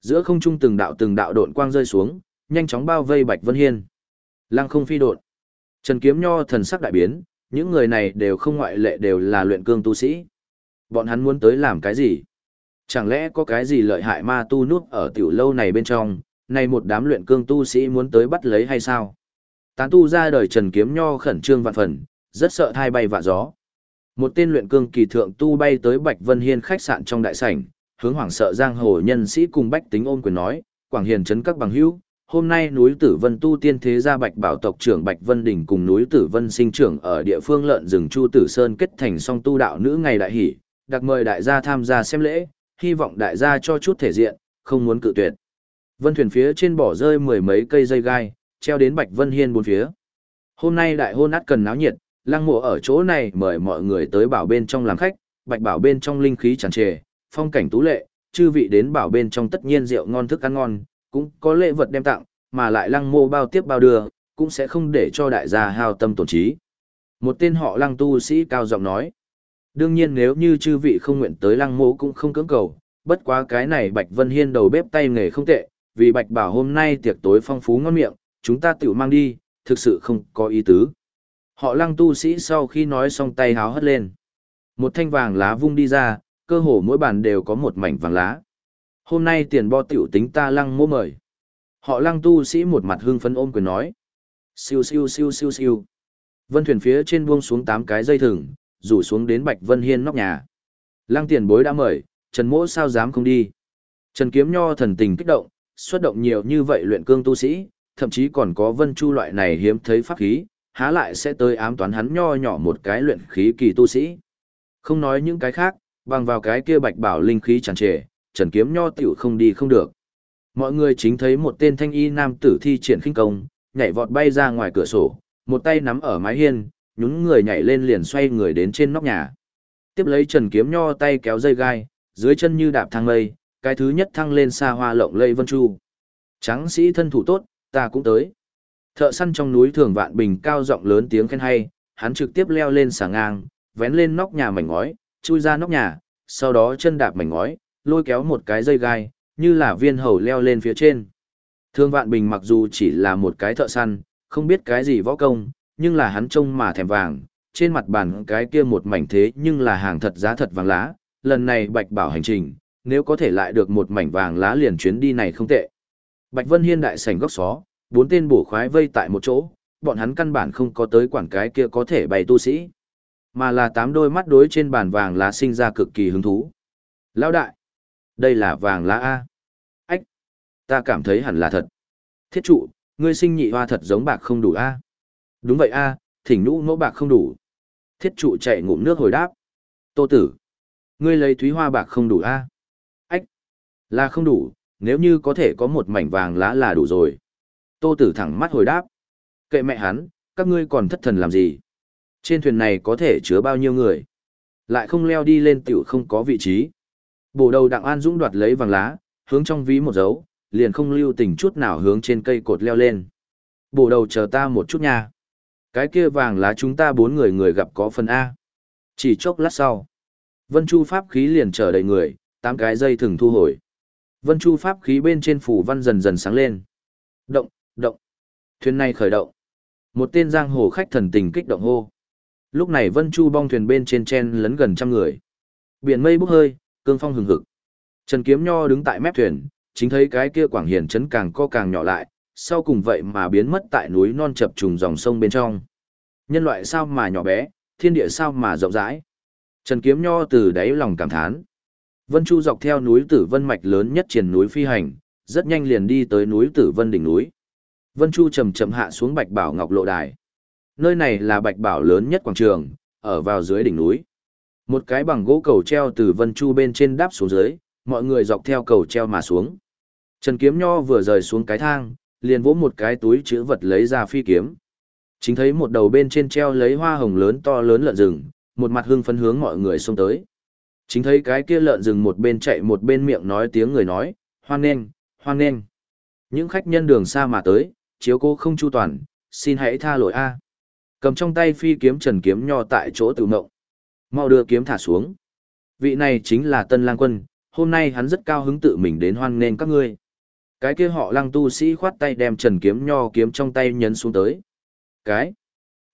Giữa không trung từng đạo từng đạo độn quang rơi xuống, nhanh chóng bao vây Bạch Vân Hiên. Lăng không phi độn. Trần Kiếm Nho thần sắc đại biến, những người này đều không ngoại lệ đều là luyện cương tu sĩ. Bọn hắn muốn tới làm cái gì? Chẳng lẽ có cái gì lợi hại ma tu núp ở tiểu lâu này bên trong, này một đám luyện cương tu sĩ muốn tới bắt lấy hay sao? Tán tu ra đời Trần Kiếm Nho khẩn trương vạn phần, rất sợ thai bay vạ gió. Một tên luyện cương kỳ thượng tu bay tới Bạch Vân Hiên khách sạn trong đại sảnh, hướng hoảng sợ giang hồ nhân sĩ cùng bách tính ôm quyền nói, Quảng Hiền trấn các bằng hữu, hôm nay núi Tử Vân tu tiên thế gia Bạch Bảo tộc trưởng Bạch Vân Đình cùng núi Tử Vân sinh trưởng ở địa phương lợn rừng Chu Tử Sơn kết thành song tu đạo nữ ngày đại hỷ, đặc mời đại gia tham gia xem lễ, hy vọng đại gia cho chút thể diện, không muốn cự tuyệt. Vân thuyền phía trên bỏ rơi mười mấy cây dây gai, treo đến Bạch Vân Hiên bốn phía. Hôm nay đại hôn át cần náo nhiệt, lăng mộ ở chỗ này mời mọi người tới bảo bên trong làm khách, Bạch bảo bên trong linh khí tràn trề, phong cảnh tú lệ, chư vị đến bảo bên trong tất nhiên rượu ngon thức ăn ngon, cũng có lễ vật đem tặng, mà lại lăng mộ bao tiếp bao đưa, cũng sẽ không để cho đại gia hao tâm tổn trí. Một tên họ lăng tu sĩ cao giọng nói. Đương nhiên nếu như chư vị không nguyện tới lăng mộ cũng không cưỡng cầu, bất quá cái này Bạch Vân Hiên đầu bếp tay nghề không tệ, vì Bạch Bảo hôm nay tiệc tối phong phú ngon miệng, chúng ta tự mang đi, thực sự không có ý tứ. Họ lăng tu sĩ sau khi nói xong tay háo hất lên. Một thanh vàng lá vung đi ra, cơ hồ mỗi bàn đều có một mảnh vàng lá. Hôm nay tiền bo tiểu tính ta lăng mỗ mời. Họ lăng tu sĩ một mặt hưng phấn ôm quyền nói. Siêu siêu siêu siêu siêu. Vân thuyền phía trên buông xuống tám cái dây thừng, rủ xuống đến Bạch Vân Hiên nóc nhà. Lăng tiền bối đã mời, Trần Mỗ sao dám không đi. Trần Kiếm Nho thần tình kích động, xuất động nhiều như vậy luyện cương tu sĩ, thậm chí còn có Vân Chu loại này hiếm thấy pháp khí, há lại sẽ tới ám toán hắn nho nhỏ một cái luyện khí kỳ tu sĩ. Không nói những cái khác, bằng vào cái kia bạch bảo linh khí tràn trề, Trần Kiếm Nho tiểu không đi không được. Mọi người chính thấy một tên thanh y nam tử thi triển khinh công, nhảy vọt bay ra ngoài cửa sổ, một tay nắm ở mái hiên, nhún người nhảy lên liền xoay người đến trên nóc nhà. Tiếp lấy Trần Kiếm Nho tay kéo dây gai, dưới chân như đạp thang mây, cái thứ nhất thăng lên xa hoa lộng lây vân chu. Tráng sĩ thân thủ tốt, ta cũng tới. Thợ săn trong núi thường vạn bình cao giọng lớn tiếng khen hay, hắn trực tiếp leo lên xà ngang, vén lên nóc nhà mảnh ngói, chui ra nóc nhà, sau đó chân đạp mảnh ngói, lôi kéo một cái dây gai, như là viên hầu leo lên phía trên. Thương Vạn Bình mặc dù chỉ là một cái thợ săn, không biết cái gì võ công, nhưng là hắn trông mà thèm vàng, trên mặt bàn cái kia một mảnh thế nhưng là hàng thật giá thật vàng lá, lần này Bạch Bảo hành trình, nếu có thể lại được một mảnh vàng lá liền chuyến đi này không tệ. Bạch Vân Hiên đại sảnh góc xó, bốn tên bổ khoái vây tại một chỗ, bọn hắn căn bản không có tới quản cái kia có thể bày tu sĩ, mà là tám đôi mắt đối trên bàn vàng lá sinh ra cực kỳ hứng thú. Lão đại, đây là vàng lá A. Ách, ta cảm thấy hẳn là thật. Thiết trụ, ngươi sinh nhị hoa thật giống bạc không đủ A. Đúng vậy A, thỉnh nũ mẫu bạc không đủ. Thiết trụ chạy ngụm nước hồi đáp. Tô tử, ngươi lấy thúy hoa bạc không đủ A. Là không đủ, nếu như có thể có một mảnh vàng lá là đủ rồi. Tô tử thẳng mắt hồi đáp. Kệ mẹ hắn, các ngươi còn thất thần làm gì? Trên thuyền này có thể chứa bao nhiêu người? Lại không leo đi lên tiểu không có vị trí. Bổ đầu đặng an dũng đoạt lấy vàng lá, hướng trong ví một dấu, liền không lưu tình chút nào hướng trên cây cột leo lên. Bổ đầu chờ ta một chút nha. Cái kia vàng lá chúng ta bốn người người gặp có phần A. Chỉ chốc lát sau. Vân Chu pháp khí liền chờ đầy người, tám cái dây thừng thu hồi. Vân Chu pháp khí bên trên phủ văn dần dần sáng lên. Động, động. Thuyền này khởi động. Một tên giang hồ khách thần tình kích động hô. Lúc này Vân Chu bong thuyền bên trên chen lấn gần trăm người. Biển mây bốc hơi, cương phong hừng hực. Trần Kiếm Nho đứng tại mép thuyền, chính thấy cái kia quảng hiển chấn càng co càng nhỏ lại, sau cùng vậy mà biến mất tại núi non chập trùng dòng sông bên trong. Nhân loại sao mà nhỏ bé, thiên địa sao mà rộng rãi. Trần Kiếm Nho từ đáy lòng cảm thán. Vân Chu dọc theo núi Tử Vân mạch lớn nhất triển núi phi hành, rất nhanh liền đi tới núi Tử Vân đỉnh núi. Vân Chu chậm chậm hạ xuống Bạch Bảo Ngọc Lộ Đài. Nơi này là Bạch Bảo lớn nhất quảng trường, ở vào dưới đỉnh núi. Một cái bằng gỗ cầu treo từ Vân Chu bên trên đáp xuống dưới, mọi người dọc theo cầu treo mà xuống. Trần Kiếm Nho vừa rời xuống cái thang, liền vỗ một cái túi chữ vật lấy ra phi kiếm. Chính thấy một đầu bên trên treo lấy hoa hồng lớn to lớn lợn rừng, một mặt hưng phấn hướng mọi người xông tới. Chính thấy cái kia lợn rừng một bên chạy một bên miệng nói tiếng người nói, hoan nghênh, hoan nghênh. Những khách nhân đường xa mà tới, chiếu cô không chu toàn, xin hãy tha lỗi a. Cầm trong tay phi kiếm Trần Kiếm Nho tại chỗ tự mộng. Mau đưa kiếm thả xuống. Vị này chính là Tân Lang Quân, hôm nay hắn rất cao hứng tự mình đến hoan nghênh các ngươi. Cái kia họ lăng tu sĩ khoát tay đem Trần Kiếm Nho kiếm trong tay nhấn xuống tới. Cái?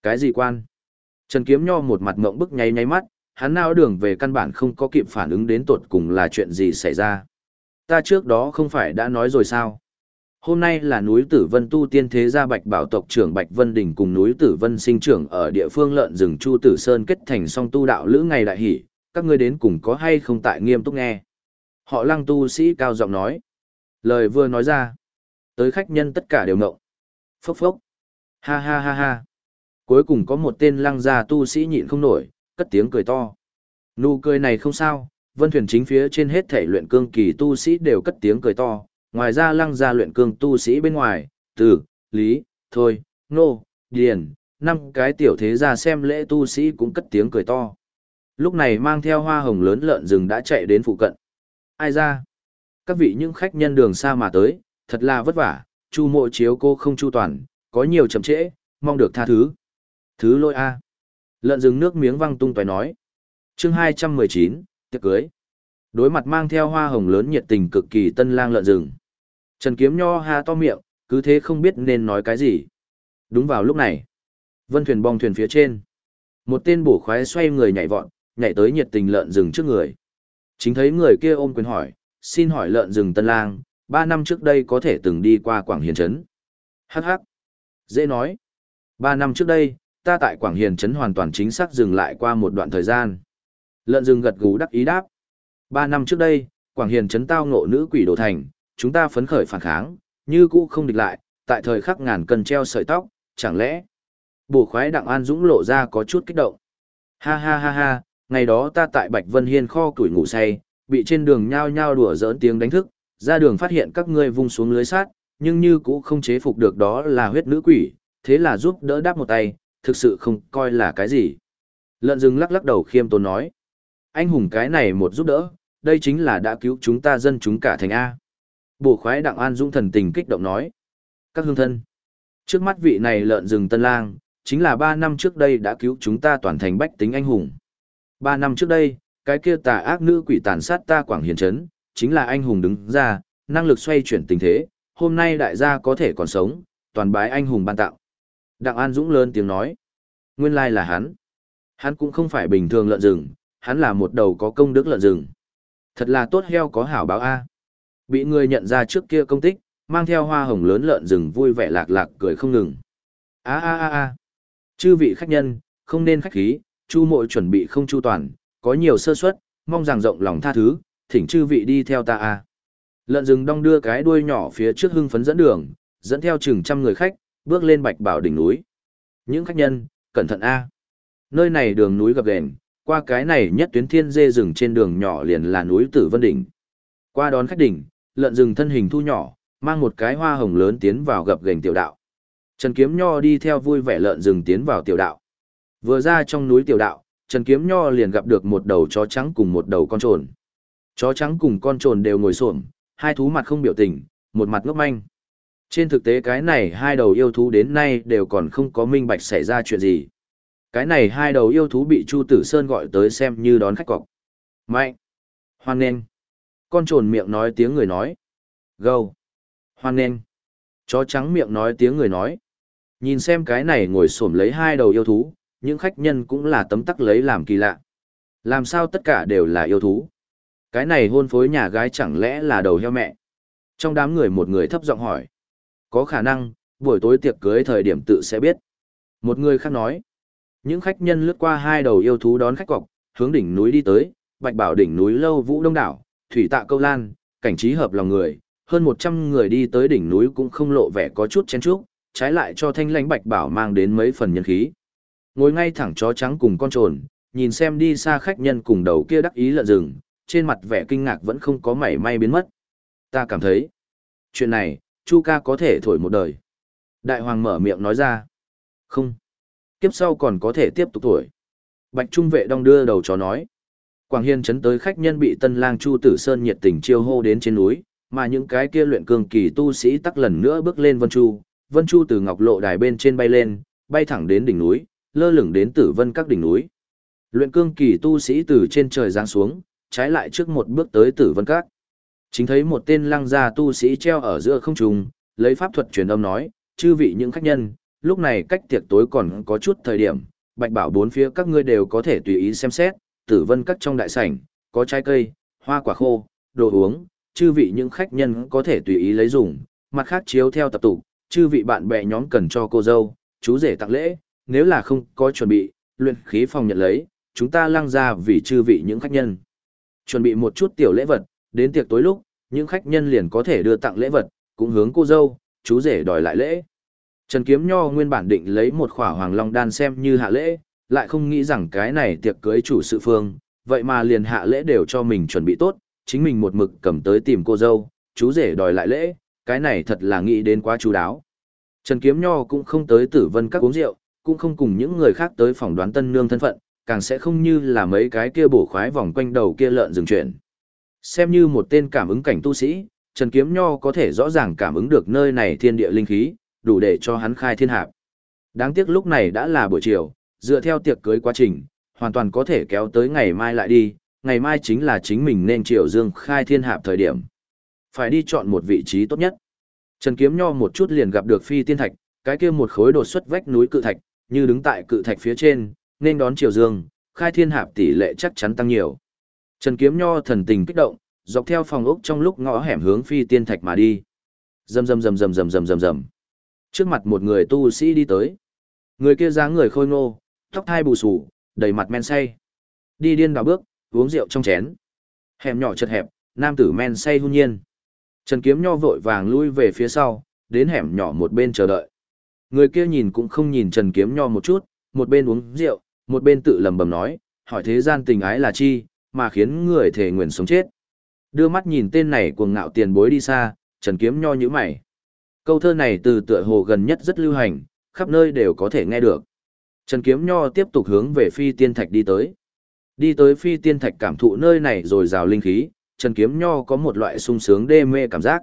Cái gì quan? Trần Kiếm Nho một mặt ngộng bức nháy nháy mắt, hắn nào đường về căn bản không có kịp phản ứng đến tột cùng là chuyện gì xảy ra. Ta trước đó không phải đã nói rồi sao? Hôm nay là núi Tử Vân tu tiên thế gia Bạch Bảo tộc trưởng Bạch Vân Đình cùng núi Tử Vân sinh trưởng ở địa phương lợn rừng Chu Tử Sơn kết thành song tu đạo lữ ngày đại hỷ, các ngươi đến cùng có hay không tại nghiêm túc nghe. Họ lăng tu sĩ cao giọng nói. Lời vừa nói ra. Tới khách nhân tất cả đều ngộng. Phốc phốc. Ha ha ha ha. Cuối cùng có một tên lăng gia tu sĩ nhịn không nổi, cất tiếng cười to. Nụ cười này không sao, vân thuyền chính phía trên hết thể luyện cương kỳ tu sĩ đều cất tiếng cười to, ngoài ra lăng gia luyện cương tu sĩ bên ngoài, từ, lý, thôi, nô, điền, năm cái tiểu thế gia xem lễ tu sĩ cũng cất tiếng cười to. Lúc này mang theo hoa hồng lớn lợn rừng đã chạy đến phụ cận. Ai ra? Các vị những khách nhân đường xa mà tới, thật là vất vả, chu mộ chiếu cô không chu toàn, có nhiều chậm trễ, mong được tha thứ. Thứ lỗi A. Lợn rừng nước miếng văng tung tóe nói. chương 219, tiệc cưới. Đối mặt mang theo hoa hồng lớn nhiệt tình cực kỳ tân lang lợn rừng. Trần Kiếm Nho ha to miệng, cứ thế không biết nên nói cái gì. Đúng vào lúc này. Vân thuyền bong thuyền phía trên. Một tên bổ khoái xoay người nhảy vọt, nhảy tới nhiệt tình lợn rừng trước người. Chính thấy người kia ôm quyền hỏi, xin hỏi lợn rừng tân lang, ba năm trước đây có thể từng đi qua Quảng Hiền Trấn. Hắc hắc. Dễ nói. Ba năm trước đây, ta tại Quảng Hiền Trấn hoàn toàn chính xác dừng lại qua một đoạn thời gian. Lợn rừng gật gù đắc ý đáp. Ba năm trước đây, Quảng Hiền Trấn tao ngộ nữ quỷ đồ thành, chúng ta phấn khởi phản kháng, như cũ không địch lại, tại thời khắc ngàn cần treo sợi tóc, chẳng lẽ. Bổ khoái Đặng An Dũng lộ ra có chút kích động. Ha ha ha ha, ngày đó ta tại Bạch Vân Hiên kho tuổi ngủ say, bị trên đường nhao nhao đùa giỡn tiếng đánh thức, ra đường phát hiện các ngươi vung xuống lưới sát, nhưng như cũ không chế phục được đó là huyết nữ quỷ, thế là giúp đỡ đáp một tay, thực sự không coi là cái gì. Lợn rừng lắc lắc đầu khiêm tốn nói. Anh hùng cái này một giúp đỡ, đây chính là đã cứu chúng ta dân chúng cả thành A. Bổ khoái đặng an dũng thần tình kích động nói. Các hương thân. Trước mắt vị này lợn rừng tân lang, chính là ba năm trước đây đã cứu chúng ta toàn thành bách tính anh hùng. Ba năm trước đây, cái kia tà ác nữ quỷ tàn sát ta quảng hiền trấn, chính là anh hùng đứng ra, năng lực xoay chuyển tình thế, hôm nay đại gia có thể còn sống, toàn bái anh hùng ban tặng. Đặng An Dũng lớn tiếng nói, nguyên lai là hắn. Hắn cũng không phải bình thường lợn rừng, hắn là một đầu có công đức lợn rừng. Thật là tốt heo có hảo báo A. Bị người nhận ra trước kia công tích, mang theo hoa hồng lớn lợn rừng vui vẻ lạc lạc cười không ngừng. A a a a. Chư vị khách nhân, không nên khách khí, chu mội chuẩn bị không chu toàn, có nhiều sơ suất, mong rằng rộng lòng tha thứ, thỉnh chư vị đi theo ta a. Lợn rừng đong đưa cái đuôi nhỏ phía trước hưng phấn dẫn đường, dẫn theo chừng trăm người khách, bước lên bạch bảo đỉnh núi. Những khách nhân, cẩn thận a. Nơi này đường núi gập ghềnh, qua cái này nhất tuyến thiên dê rừng trên đường nhỏ liền là núi Tử Vân đỉnh. Qua đón khách đỉnh, lợn rừng thân hình thu nhỏ, mang một cái hoa hồng lớn tiến vào gập ghềnh tiểu đạo. Trần Kiếm Nho đi theo vui vẻ lợn rừng tiến vào tiểu đạo. Vừa ra trong núi tiểu đạo, Trần Kiếm Nho liền gặp được một đầu chó trắng cùng một đầu con trồn. Chó trắng cùng con trồn đều ngồi xổm, hai thú mặt không biểu tình, một mặt ngốc manh. Trên thực tế cái này hai đầu yêu thú đến nay đều còn không có minh bạch xảy ra chuyện gì. Cái này hai đầu yêu thú bị Chu Tử Sơn gọi tới xem như đón khách cọc. Mạnh! Hoan nên! Con trồn miệng nói tiếng người nói. Gâu! Hoan nên! Chó trắng miệng nói tiếng người nói. Nhìn xem cái này ngồi xổm lấy hai đầu yêu thú, những khách nhân cũng là tấm tắc lấy làm kỳ lạ. Làm sao tất cả đều là yêu thú? Cái này hôn phối nhà gái chẳng lẽ là đầu heo mẹ? Trong đám người một người thấp giọng hỏi. Có khả năng, buổi tối tiệc cưới thời điểm tự sẽ biết. Một người khác nói. Những khách nhân lướt qua hai đầu yêu thú đón khách cọc, hướng đỉnh núi đi tới, bạch bảo đỉnh núi lâu vũ đông đảo, thủy tạ câu lan, cảnh trí hợp lòng người, hơn 100 người đi tới đỉnh núi cũng không lộ vẻ có chút chen chúc, trái lại cho thanh lãnh bạch bảo mang đến mấy phần nhân khí. Ngồi ngay thẳng chó trắng cùng con trồn, nhìn xem đi xa khách nhân cùng đầu kia đắc ý lợn rừng, trên mặt vẻ kinh ngạc vẫn không có mảy may biến mất. Ta cảm thấy, chuyện này, Chu ca có thể thổi một đời. Đại hoàng mở miệng nói ra. Không. Kiếp sau còn có thể tiếp tục thổi. Bạch Trung vệ đong đưa đầu chó nói. Quảng Hiên chấn tới khách nhân bị tân lang Chu Tử Sơn nhiệt tình chiêu hô đến trên núi, mà những cái kia luyện cường kỳ tu sĩ tắc lần nữa bước lên Vân Chu. Vân Chu từ ngọc lộ đài bên trên bay lên, bay thẳng đến đỉnh núi, lơ lửng đến tử vân các đỉnh núi. Luyện cương kỳ tu sĩ từ trên trời giáng xuống, trái lại trước một bước tới tử vân các. Chính thấy một tên lăng gia tu sĩ treo ở giữa không trung, lấy pháp thuật truyền âm nói, chư vị những khách nhân, lúc này cách tiệc tối còn có chút thời điểm, bạch bảo bốn phía các ngươi đều có thể tùy ý xem xét, tử vân các trong đại sảnh, có trái cây, hoa quả khô, đồ uống, chư vị những khách nhân có thể tùy ý lấy dùng, mặt khác chiếu theo tập tục, chư vị bạn bè nhóm cần cho cô dâu, chú rể tặng lễ, nếu là không có chuẩn bị, luyện khí phòng nhận lấy, chúng ta lăng ra vì chư vị những khách nhân. Chuẩn bị một chút tiểu lễ vật, đến tiệc tối lúc, những khách nhân liền có thể đưa tặng lễ vật, cũng hướng cô dâu, chú rể đòi lại lễ. Trần Kiếm Nho nguyên bản định lấy một khỏa hoàng long đan xem như hạ lễ, lại không nghĩ rằng cái này tiệc cưới chủ sự phương, vậy mà liền hạ lễ đều cho mình chuẩn bị tốt, chính mình một mực cầm tới tìm cô dâu, chú rể đòi lại lễ, cái này thật là nghĩ đến quá chú đáo. Trần Kiếm Nho cũng không tới tử vân các uống rượu, cũng không cùng những người khác tới phỏng đoán tân nương thân phận, càng sẽ không như là mấy cái kia bổ khoái vòng quanh đầu kia lợn dừng chuyển. Xem như một tên cảm ứng cảnh tu sĩ, Trần Kiếm Nho có thể rõ ràng cảm ứng được nơi này thiên địa linh khí, đủ để cho hắn khai thiên hạp. Đáng tiếc lúc này đã là buổi chiều, dựa theo tiệc cưới quá trình, hoàn toàn có thể kéo tới ngày mai lại đi, ngày mai chính là chính mình nên triều dương khai thiên hạp thời điểm. Phải đi chọn một vị trí tốt nhất. Trần Kiếm Nho một chút liền gặp được phi tiên thạch, cái kia một khối đột xuất vách núi cự thạch, như đứng tại cự thạch phía trên, nên đón triều dương, khai thiên hạp tỷ lệ chắc chắn tăng nhiều. Trần Kiếm Nho thần tình kích động, dọc theo phòng ốc trong lúc ngõ hẻm hướng phi tiên thạch mà đi. Rầm rầm rầm rầm rầm rầm rầm rầm. Trước mặt một người tu sĩ đi tới. Người kia dáng người khôi ngô, tóc hai bù xù, đầy mặt men say. Đi điên đảo bước, uống rượu trong chén. Hẻm nhỏ chật hẹp, nam tử men say hôn nhiên. Trần Kiếm Nho vội vàng lui về phía sau, đến hẻm nhỏ một bên chờ đợi. Người kia nhìn cũng không nhìn Trần Kiếm Nho một chút, một bên uống rượu, một bên tự lầm bầm nói, hỏi thế gian tình ái là chi, mà khiến người thể nguyện sống chết. Đưa mắt nhìn tên này cuồng ngạo tiền bối đi xa, Trần Kiếm Nho như mày. Câu thơ này từ tựa hồ gần nhất rất lưu hành, khắp nơi đều có thể nghe được. Trần Kiếm Nho tiếp tục hướng về phi tiên thạch đi tới. Đi tới phi tiên thạch cảm thụ nơi này rồi rào linh khí, Trần Kiếm Nho có một loại sung sướng đê mê cảm giác.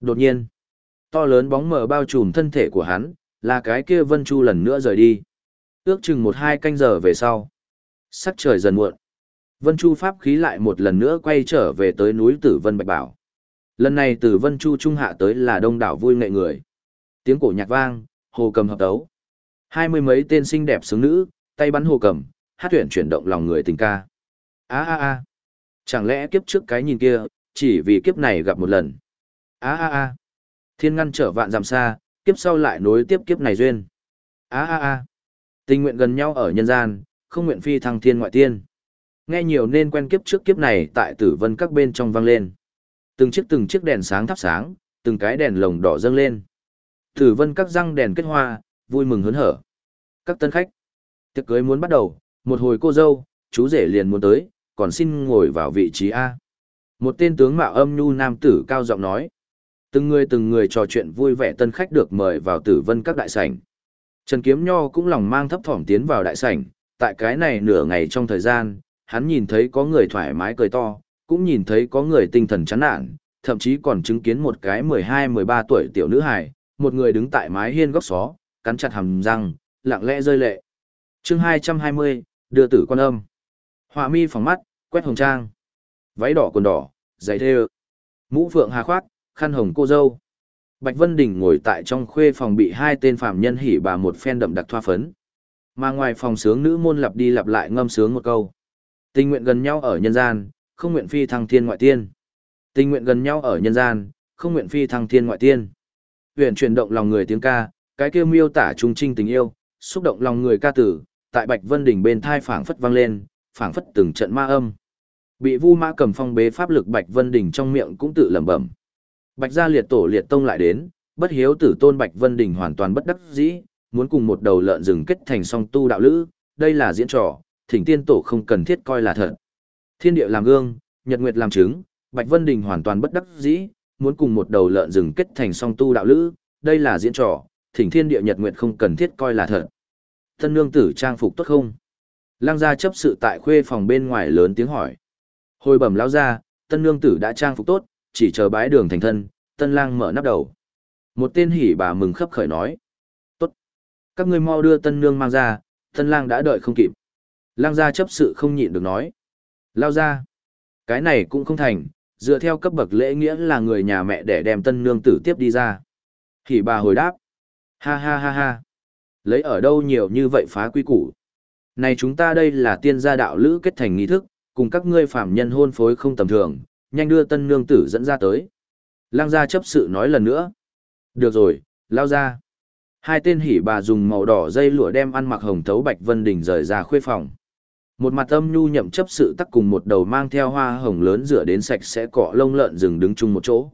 Đột nhiên, to lớn bóng mờ bao trùm thân thể của hắn, là cái kia Vân Chu lần nữa rời đi. Ước chừng một hai canh giờ về sau. Sắc trời dần muộn. Vân Chu pháp khí lại một lần nữa quay trở về tới núi Tử Vân Bạch Bảo. Lần này Tử Vân Chu trung hạ tới là đông đảo vui nghệ người. Tiếng cổ nhạc vang, hồ cầm hợp tấu. Hai mươi mấy tên xinh đẹp sướng nữ, tay bắn hồ cầm, hát tuyển chuyển động lòng người tình ca. A a a. Chẳng lẽ kiếp trước cái nhìn kia, chỉ vì kiếp này gặp một lần. A a a. Thiên ngăn trở vạn dặm xa, kiếp sau lại nối tiếp kiếp này duyên. A a a. Tình nguyện gần nhau ở nhân gian, không nguyện phi thăng thiên ngoại tiên. Nghe nhiều nên quen kiếp trước kiếp này tại tử vân các bên trong vang lên. Từng chiếc từng chiếc đèn sáng thắp sáng, từng cái đèn lồng đỏ dâng lên. Tử vân các răng đèn kết hoa, vui mừng hớn hở. Các tân khách. Tiệc cưới muốn bắt đầu, một hồi cô dâu, chú rể liền muốn tới, còn xin ngồi vào vị trí A. Một tên tướng mạo âm nhu nam tử cao giọng nói. Từng người từng người trò chuyện vui vẻ tân khách được mời vào tử vân các đại sảnh. Trần Kiếm Nho cũng lòng mang thấp thỏm tiến vào đại sảnh, tại cái này nửa ngày trong thời gian, hắn nhìn thấy có người thoải mái cười to, cũng nhìn thấy có người tinh thần chán nản, thậm chí còn chứng kiến một cái 12-13 tuổi tiểu nữ hài, một người đứng tại mái hiên góc xó, cắn chặt hàm răng, lặng lẽ rơi lệ. chương 220, đưa tử quan âm. Họa mi phóng mắt, quét hồng trang. Váy đỏ quần đỏ, giày thê Mũ phượng hà khoác, khăn hồng cô dâu. Bạch Vân Đình ngồi tại trong khuê phòng bị hai tên phạm nhân hỉ bà một phen đậm đặc thoa phấn. Mà ngoài phòng sướng nữ môn lặp đi lặp lại ngâm sướng một câu. Tình nguyện gần nhau ở nhân gian, không nguyện phi thăng thiên ngoại tiên. Tình nguyện gần nhau ở nhân gian, không nguyện phi thăng thiên ngoại tiên. Huyền chuyển động lòng người tiếng ca, cái kêu miêu tả trung trinh tình yêu, xúc động lòng người ca tử, tại Bạch Vân đỉnh bên thai phảng phất vang lên, phảng phất từng trận ma âm. Bị Vu Mã cầm phong bế pháp lực Bạch Vân đỉnh trong miệng cũng tự lẩm bẩm. Bạch gia liệt tổ liệt tông lại đến, bất hiếu tử tôn Bạch Vân đỉnh hoàn toàn bất đắc dĩ, muốn cùng một đầu lợn rừng kết thành song tu đạo lữ, đây là diễn trò, thỉnh tiên tổ không cần thiết coi là thật. Thiên địa làm gương, nhật nguyệt làm chứng, Bạch Vân Đình hoàn toàn bất đắc dĩ, muốn cùng một đầu lợn rừng kết thành song tu đạo lữ, đây là diễn trò, thỉnh thiên địa nhật nguyệt không cần thiết coi là thật. Tân nương tử trang phục tốt không? Lăng gia chấp sự tại khuê phòng bên ngoài lớn tiếng hỏi. Hồi bẩm lão gia, tân nương tử đã trang phục tốt, chỉ chờ bái đường thành thân, tân lang mở nắp đầu. Một tên hỉ bà mừng khấp khởi nói. Tốt. Các ngươi mau đưa tân nương mang ra, tân lang đã đợi không kịp. Lăng gia chấp sự không nhịn được nói. Lao ra. Cái này cũng không thành, dựa theo cấp bậc lễ nghĩa là người nhà mẹ để đem tân nương tử tiếp đi ra. Hỉ bà hồi đáp. Ha ha ha ha. Lấy ở đâu nhiều như vậy phá quy củ. Này chúng ta đây là tiên gia đạo lữ kết thành nghi thức, cùng các ngươi phạm nhân hôn phối không tầm thường, nhanh đưa tân nương tử dẫn ra tới. Lăng gia chấp sự nói lần nữa. Được rồi, lao ra. Hai tên hỉ bà dùng màu đỏ dây lụa đem ăn mặc hồng thấu bạch vân đỉnh rời ra khuê phòng. Một mặt âm nhu nhậm chấp sự tắc cùng một đầu mang theo hoa hồng lớn rửa đến sạch sẽ cọ lông lợn rừng đứng chung một chỗ.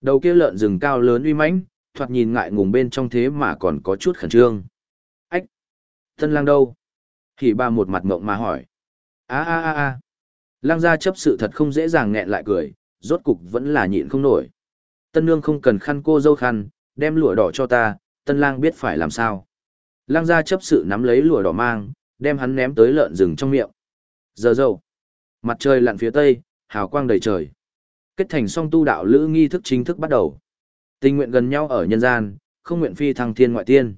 Đầu kia lợn rừng cao lớn uy mãnh, thoạt nhìn ngại ngùng bên trong thế mà còn có chút khẩn trương. Ách! Tân lang đâu? Thì ba một mặt ngộng mà hỏi. a a a a Lang gia chấp sự thật không dễ dàng nghẹn lại cười, rốt cục vẫn là nhịn không nổi. Tân nương không cần khăn cô dâu khăn, đem lụa đỏ cho ta, tân lang biết phải làm sao. Lang gia chấp sự nắm lấy lụa đỏ mang, đem hắn ném tới lợn rừng trong miệng. Giờ dâu. Mặt trời lặn phía tây, hào quang đầy trời. Kết thành song tu đạo lữ nghi thức chính thức bắt đầu. Tình nguyện gần nhau ở nhân gian, không nguyện phi thăng thiên ngoại tiên.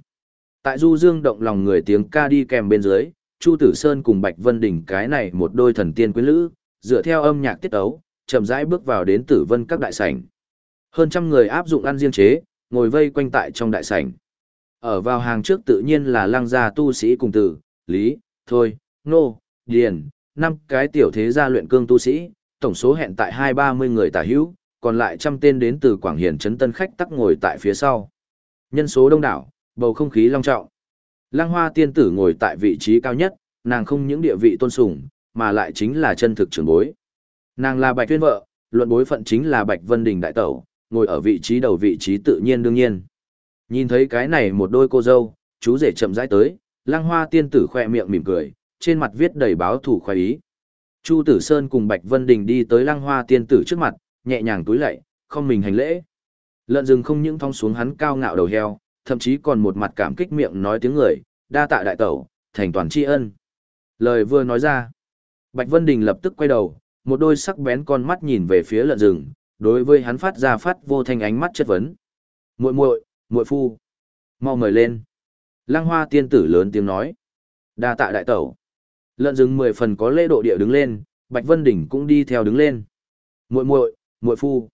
Tại Du Dương động lòng người tiếng ca đi kèm bên dưới, Chu Tử Sơn cùng Bạch Vân Đỉnh cái này một đôi thần tiên quyến lữ, dựa theo âm nhạc tiết ấu, chậm rãi bước vào đến Tử Vân các đại sảnh. Hơn trăm người áp dụng ăn riêng chế, ngồi vây quanh tại trong đại sảnh. Ở vào hàng trước tự nhiên là lăng gia tu sĩ cùng tử, lý, thôi, nô, điền, năm cái tiểu thế gia luyện cương tu sĩ, tổng số hẹn tại hai ba mươi người tả hữu, còn lại trăm tên đến từ Quảng Hiền trấn tân khách tắc ngồi tại phía sau. Nhân số đông đảo, bầu không khí long trọng. Lăng Hoa tiên tử ngồi tại vị trí cao nhất, nàng không những địa vị tôn sùng, mà lại chính là chân thực trưởng bối. Nàng là Bạch Tuyên vợ, luận bối phận chính là Bạch Vân Đình đại tẩu, ngồi ở vị trí đầu vị trí tự nhiên đương nhiên. Nhìn thấy cái này một đôi cô dâu, chú rể chậm rãi tới, Lăng Hoa tiên tử khoe miệng mỉm cười, trên mặt viết đầy báo thủ khoái ý. Chu Tử Sơn cùng Bạch Vân Đình đi tới Lăng Hoa tiên tử trước mặt, nhẹ nhàng túi lạy, không mình hành lễ. Lợn rừng không những thong xuống hắn cao ngạo đầu heo, thậm chí còn một mặt cảm kích miệng nói tiếng người, đa tạ đại tẩu, thành toàn tri ân. Lời vừa nói ra, Bạch Vân Đình lập tức quay đầu, một đôi sắc bén con mắt nhìn về phía lợn rừng, đối với hắn phát ra phát vô thanh ánh mắt chất vấn. Muội muội, muội phu, mau mời lên. Lăng Hoa tiên tử lớn tiếng nói, đa tạ đại tẩu. Lợn rừng mười phần có lễ độ địa đứng lên, Bạch Vân Đỉnh cũng đi theo đứng lên. Muội muội, muội phu,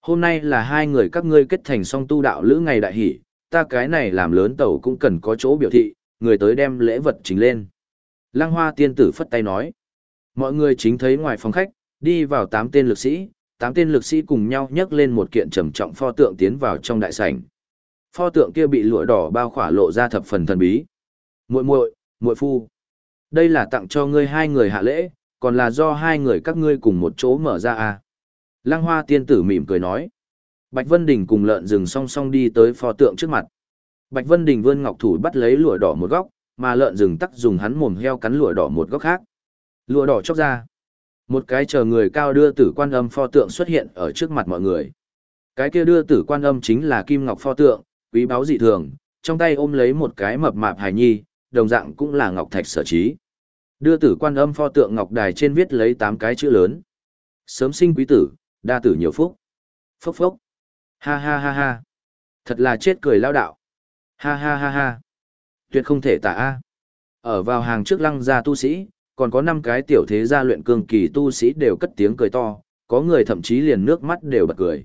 hôm nay là hai người các ngươi kết thành song tu đạo lữ ngày đại hỷ, ta cái này làm lớn tẩu cũng cần có chỗ biểu thị, người tới đem lễ vật trình lên. Lăng Hoa tiên tử phất tay nói. Mọi người chính thấy ngoài phòng khách, đi vào tám tên lực sĩ, tám tên lực sĩ cùng nhau nhấc lên một kiện trầm trọng pho tượng tiến vào trong đại sảnh. Pho tượng kia bị lụa đỏ bao khỏa lộ ra thập phần thần bí. Muội muội, muội phu, đây là tặng cho ngươi hai người hạ lễ, còn là do hai người các ngươi cùng một chỗ mở ra à? Lăng Hoa tiên tử mỉm cười nói. Bạch Vân Đình cùng lợn rừng song song đi tới pho tượng trước mặt. Bạch Vân Đình vươn ngọc thủ bắt lấy lụa đỏ một góc, mà lợn rừng tắc dùng hắn mồm heo cắn lụa đỏ một góc khác. Lụa đỏ chóc ra. Một cái chờ người cao đưa tử quan âm pho tượng xuất hiện ở trước mặt mọi người. Cái kia đưa tử quan âm chính là kim ngọc pho tượng, quý báu dị thường, trong tay ôm lấy một cái mập mạp hài nhi, đồng dạng cũng là ngọc thạch sở trí. Đưa tử quan âm pho tượng ngọc đài trên viết lấy tám cái chữ lớn. Sớm sinh quý tử, đa tử nhiều phúc. Phốc phốc. Ha ha ha ha. Thật là chết cười lao đạo. Ha ha ha ha. Tuyệt không thể tả a. Ở vào hàng trước lăng gia tu sĩ, còn có năm cái tiểu thế gia luyện cường kỳ tu sĩ đều cất tiếng cười to, có người thậm chí liền nước mắt đều bật cười.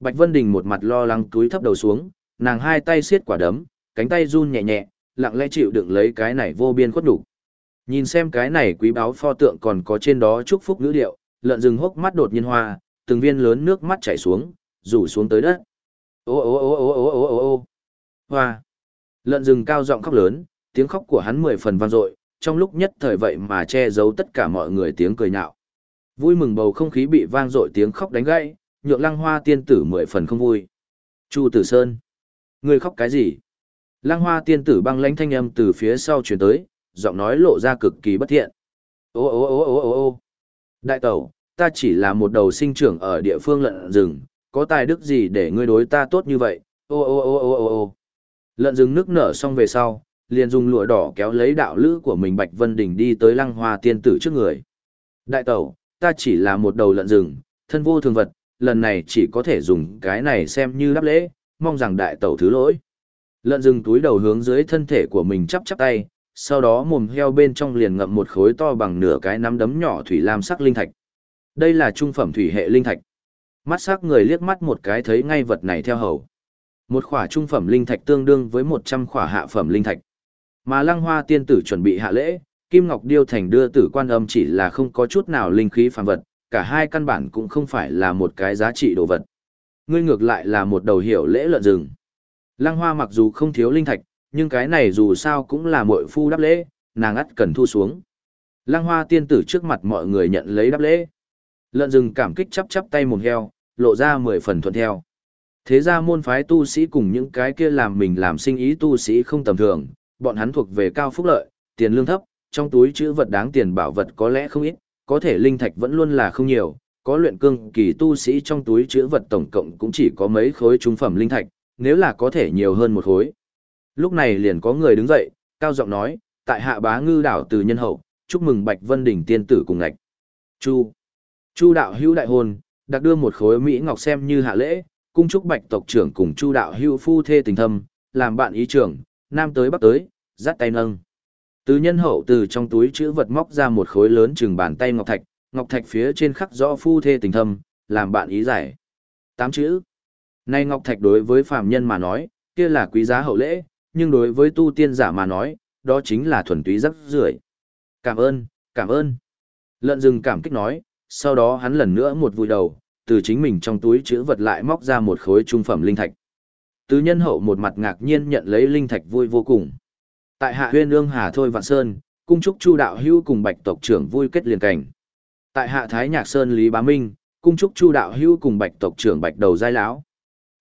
Bạch Vân Đình một mặt lo lắng túi thấp đầu xuống, nàng hai tay siết quả đấm, cánh tay run nhẹ nhẹ, lặng lẽ chịu đựng lấy cái này vô biên khuất đủ. Nhìn xem cái này quý báu pho tượng còn có trên đó chúc phúc ngữ điệu, lợn rừng hốc mắt đột nhiên hoa, từng viên lớn nước mắt chảy xuống, rủ xuống tới đất. Ô ô ô ô ô ô ô ô Hoa. Lợn rừng cao giọng khóc lớn, tiếng khóc của hắn mười phần vang dội, trong lúc nhất thời vậy mà che giấu tất cả mọi người tiếng cười nhạo. Vui mừng bầu không khí bị vang dội tiếng khóc đánh gãy, nhượng Lăng Hoa tiên tử mười phần không vui. Chu Tử Sơn, ngươi khóc cái gì? Lăng Hoa tiên tử băng lãnh thanh âm từ phía sau truyền tới, giọng nói lộ ra cực kỳ bất thiện. Ô ô ô ô ô ô. Đại tẩu, ta chỉ là một đầu sinh trưởng ở địa phương lợn rừng, có tài đức gì để ngươi đối ta tốt như vậy? Ô ô ô ô ô ô. Lợn rừng nước nở xong về sau, liền dùng lụa đỏ kéo lấy đạo lữ của mình Bạch Vân Đình đi tới lăng hoa tiên tử trước người. Đại tẩu, ta chỉ là một đầu lợn rừng, thân vô thường vật, lần này chỉ có thể dùng cái này xem như đáp lễ, mong rằng đại tẩu thứ lỗi. Lợn rừng túi đầu hướng dưới thân thể của mình chắp chắp tay, sau đó mồm heo bên trong liền ngậm một khối to bằng nửa cái nắm đấm nhỏ thủy lam sắc linh thạch. Đây là trung phẩm thủy hệ linh thạch. Mắt sắc người liếc mắt một cái thấy ngay vật này theo hầu. Một khỏa trung phẩm linh thạch tương đương với 100 khỏa hạ phẩm linh thạch. Mà lăng hoa tiên tử chuẩn bị hạ lễ, Kim Ngọc Điêu Thành đưa tử quan âm chỉ là không có chút nào linh khí phàm vật, cả hai căn bản cũng không phải là một cái giá trị đồ vật. Ngươi ngược lại là một đầu hiểu lễ lợn rừng. Lăng hoa mặc dù không thiếu linh thạch, nhưng cái này dù sao cũng là muội phu đáp lễ, nàng ắt cần thu xuống. Lăng hoa tiên tử trước mặt mọi người nhận lấy đáp lễ. Lợn rừng cảm kích chắp chắp tay một heo, lộ ra mười phần thuận theo. Thế ra môn phái tu sĩ cùng những cái kia làm mình làm sinh ý tu sĩ không tầm thường, bọn hắn thuộc về cao phúc lợi, tiền lương thấp, trong túi chữ vật đáng tiền bảo vật có lẽ không ít, có thể linh thạch vẫn luôn là không nhiều, có luyện cương kỳ tu sĩ trong túi chữ vật tổng cộng cũng chỉ có mấy khối trung phẩm linh thạch, nếu là có thể nhiều hơn một khối. Lúc này liền có người đứng dậy, cao giọng nói, tại hạ bá ngư đảo từ nhân hậu, chúc mừng Bạch Vân Đỉnh tiên tử cùng ngạch. Chu. Chu đạo hữu đại hôn, đặc đưa một khối Mỹ Ngọc xem như hạ lễ, cung chúc Bạch tộc trưởng cùng Chu đạo hữu phu thê tình thâm, làm bạn ý trưởng, nam tới bắc tới, dắt tay nâng. Từ nhân hậu từ trong túi chữ vật móc ra một khối lớn chừng bàn tay ngọc thạch, ngọc thạch phía trên khắc rõ phu thê tình thâm, làm bạn ý giải. Tám chữ. Nay ngọc thạch đối với phàm nhân mà nói, kia là quý giá hậu lễ, nhưng đối với tu tiên giả mà nói, đó chính là thuần túy rắc rưởi. Cảm ơn, cảm ơn. Lợn rừng cảm kích nói, sau đó hắn lần nữa một vùi đầu, từ chính mình trong túi chữ vật lại móc ra một khối trung phẩm linh thạch. Tứ nhân hậu một mặt ngạc nhiên nhận lấy linh thạch vui vô cùng. Tại hạ huyên ương hà thôi vạn sơn, cung trúc chu đạo hưu cùng bạch tộc trưởng vui kết liền cảnh. Tại hạ thái nhạc sơn lý bá minh, cung chúc chu đạo hưu cùng bạch tộc trưởng bạch đầu giai lão.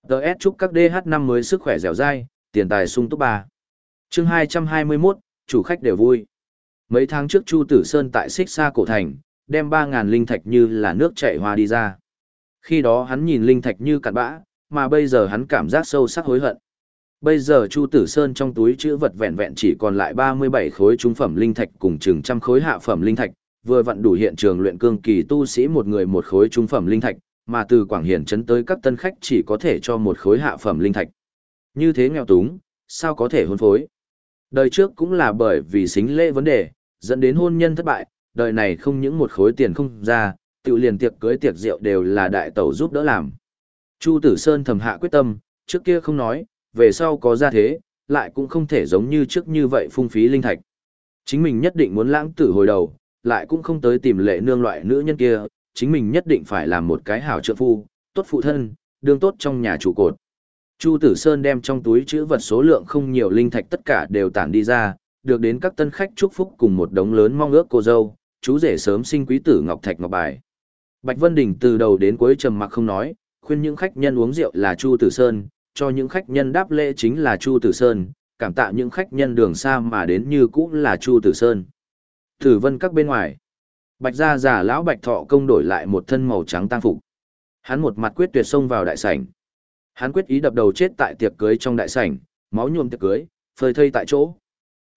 Đợt chúc các DH năm mới sức khỏe dẻo dai, tiền tài sung túc ba. Chương 221, chủ khách đều vui. Mấy tháng trước Chu Tử Sơn tại Xích Sa cổ thành, đem 3000 linh thạch như là nước chảy hoa đi ra. Khi đó hắn nhìn linh thạch như cặn bã, mà bây giờ hắn cảm giác sâu sắc hối hận. Bây giờ Chu Tử Sơn trong túi chữ vật vẹn vẹn chỉ còn lại 37 khối trung phẩm linh thạch cùng chừng trăm khối hạ phẩm linh thạch, vừa vặn đủ hiện trường luyện cương kỳ tu sĩ một người một khối trung phẩm linh thạch, mà từ Quảng Hiển trấn tới các tân khách chỉ có thể cho một khối hạ phẩm linh thạch. Như thế nghèo túng, sao có thể hôn phối? Đời trước cũng là bởi vì xính lễ vấn đề, dẫn đến hôn nhân thất bại, đời này không những một khối tiền không ra, tự liền tiệc cưới tiệc rượu đều là đại tẩu giúp đỡ làm. Chu Tử Sơn thầm hạ quyết tâm, trước kia không nói, về sau có ra thế, lại cũng không thể giống như trước như vậy phung phí linh thạch. Chính mình nhất định muốn lãng tử hồi đầu, lại cũng không tới tìm lệ nương loại nữ nhân kia, chính mình nhất định phải làm một cái hảo trợ phu, tốt phụ thân, đương tốt trong nhà trụ cột. Chu Tử Sơn đem trong túi chữ vật số lượng không nhiều linh thạch tất cả đều tản đi ra, được đến các tân khách chúc phúc cùng một đống lớn mong ước cô dâu, chú rể sớm sinh quý tử Ngọc Thạch Ngọc Bài. Bạch Vân Đình từ đầu đến cuối trầm mặc không nói, khuyên những khách nhân uống rượu là Chu Tử Sơn, cho những khách nhân đáp lễ chính là Chu Tử Sơn, cảm tạ những khách nhân đường xa mà đến như cũng là Chu Tử Sơn. Tử vân các bên ngoài. Bạch gia già lão Bạch Thọ công đổi lại một thân màu trắng tang phục. Hắn một mặt quyết tuyệt xông vào đại sảnh. Hắn quyết ý đập đầu chết tại tiệc cưới trong đại sảnh, máu nhuộm tiệc cưới, phơi thây tại chỗ.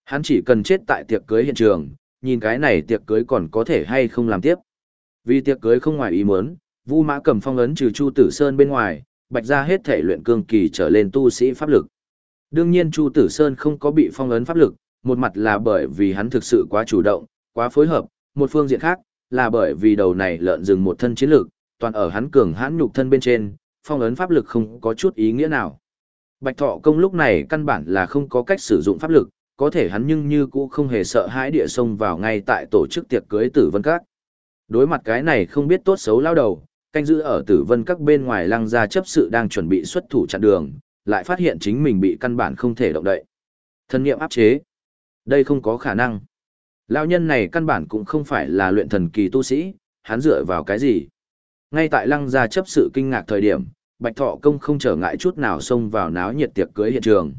Hắn chỉ cần chết tại tiệc cưới hiện trường, nhìn cái này tiệc cưới còn có thể hay không làm tiếp. Vì tiệc cưới không ngoài ý muốn, Vu Mã cầm phong ấn trừ Chu Tử Sơn bên ngoài, bạch ra hết thể luyện cương kỳ trở lên tu sĩ pháp lực. Đương nhiên Chu Tử Sơn không có bị phong ấn pháp lực, một mặt là bởi vì hắn thực sự quá chủ động, quá phối hợp, một phương diện khác là bởi vì đầu này lợn rừng một thân chiến lực, toàn ở hắn cường hãn nhục thân bên trên, phong ấn pháp lực không có chút ý nghĩa nào. Bạch Thọ công lúc này căn bản là không có cách sử dụng pháp lực, có thể hắn nhưng như cũ không hề sợ hãi địa sông vào ngay tại tổ chức tiệc cưới tử vân các. Đối mặt cái này không biết tốt xấu lao đầu, canh giữ ở tử vân các bên ngoài lăng ra chấp sự đang chuẩn bị xuất thủ chặn đường, lại phát hiện chính mình bị căn bản không thể động đậy. Thân nghiệm áp chế. Đây không có khả năng. Lao nhân này căn bản cũng không phải là luyện thần kỳ tu sĩ, hắn dựa vào cái gì. Ngay tại lăng gia chấp sự kinh ngạc thời điểm, bạch thọ công không trở ngại chút nào xông vào náo nhiệt tiệc cưới hiện trường.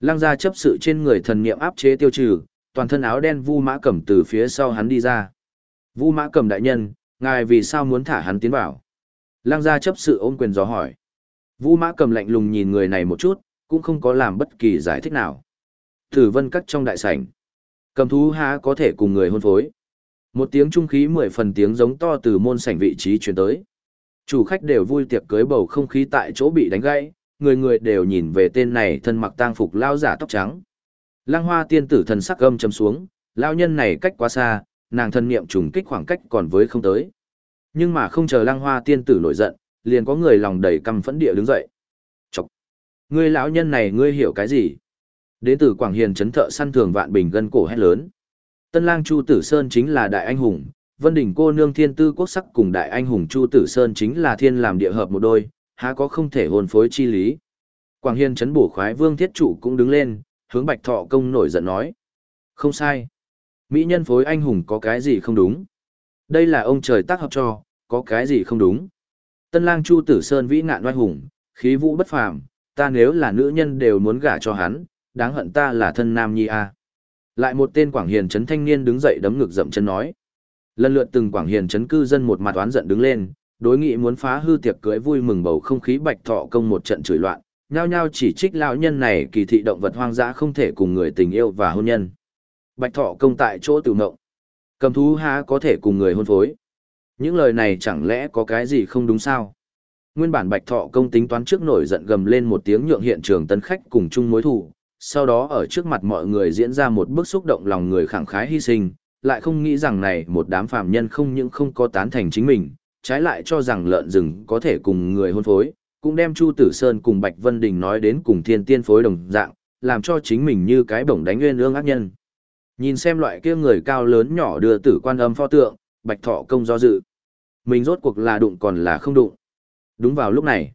Lăng gia chấp sự trên người thần niệm áp chế tiêu trừ, toàn thân áo đen vu mã cầm từ phía sau hắn đi ra. Vu mã cầm đại nhân, ngài vì sao muốn thả hắn tiến vào? Lăng gia chấp sự ôm quyền gió hỏi. Vu mã cầm lạnh lùng nhìn người này một chút, cũng không có làm bất kỳ giải thích nào. Tử vân cắt trong đại sảnh. Cầm thú há có thể cùng người hôn phối. Một tiếng trung khí mười phần tiếng giống to từ môn sảnh vị trí truyền tới. Chủ khách đều vui tiệc cưới bầu không khí tại chỗ bị đánh gãy, người người đều nhìn về tên này thân mặc tang phục lao giả tóc trắng. Lăng hoa tiên tử thần sắc gâm chấm xuống, lao nhân này cách quá xa, nàng thân niệm trùng kích khoảng cách còn với không tới. Nhưng mà không chờ lăng hoa tiên tử nổi giận, liền có người lòng đầy căm phẫn địa đứng dậy. Chọc! Ngươi lão nhân này ngươi hiểu cái gì? Đến từ Quảng Hiền chấn thợ săn thường vạn bình gân cổ hét lớn. Tân lang Chu Tử Sơn chính là đại anh hùng, Vân Đỉnh cô nương thiên tư quốc sắc cùng đại anh hùng Chu Tử Sơn chính là thiên làm địa hợp một đôi, há có không thể hồn phối chi lý. Quảng hiền chấn bổ khoái vương thiết trụ cũng đứng lên, hướng Bạch Thọ công nổi giận nói. Không sai. Mỹ nhân phối anh hùng có cái gì không đúng. Đây là ông trời tác hợp cho, có cái gì không đúng. Tân lang Chu Tử Sơn vĩ nạn oai hùng, khí vũ bất phàm, ta nếu là nữ nhân đều muốn gả cho hắn, đáng hận ta là thân nam nhi a. Lại một tên Quảng Hiền trấn thanh niên đứng dậy đấm ngực dậm chân nói. Lần lượt từng Quảng Hiền trấn cư dân một mặt oán giận đứng lên, đối nghị muốn phá hư tiệc cưới vui mừng bầu không khí bạch thọ công một trận chửi loạn, nhao nhao chỉ trích lão nhân này kỳ thị động vật hoang dã không thể cùng người tình yêu và hôn nhân. Bạch thọ công tại chỗ tự ngộng. Cầm thú há có thể cùng người hôn phối. Những lời này chẳng lẽ có cái gì không đúng sao? Nguyên bản bạch thọ công tính toán trước nổi giận gầm lên một tiếng nhượng hiện trường tân khách cùng chung mối thù, sau đó ở trước mặt mọi người diễn ra một bức xúc động lòng người khẳng khái hy sinh, lại không nghĩ rằng này một đám phàm nhân không những không có tán thành chính mình, trái lại cho rằng lợn rừng có thể cùng người hôn phối, cũng đem Chu Tử Sơn cùng Bạch Vân Đình nói đến cùng thiên tiên phối đồng dạng, làm cho chính mình như cái bổng đánh nguyên ương ác nhân. Nhìn xem loại kia người cao lớn nhỏ đưa tử quan âm pho tượng, bạch thọ công do dự. Mình rốt cuộc là đụng còn là không đụng. Đúng vào lúc này,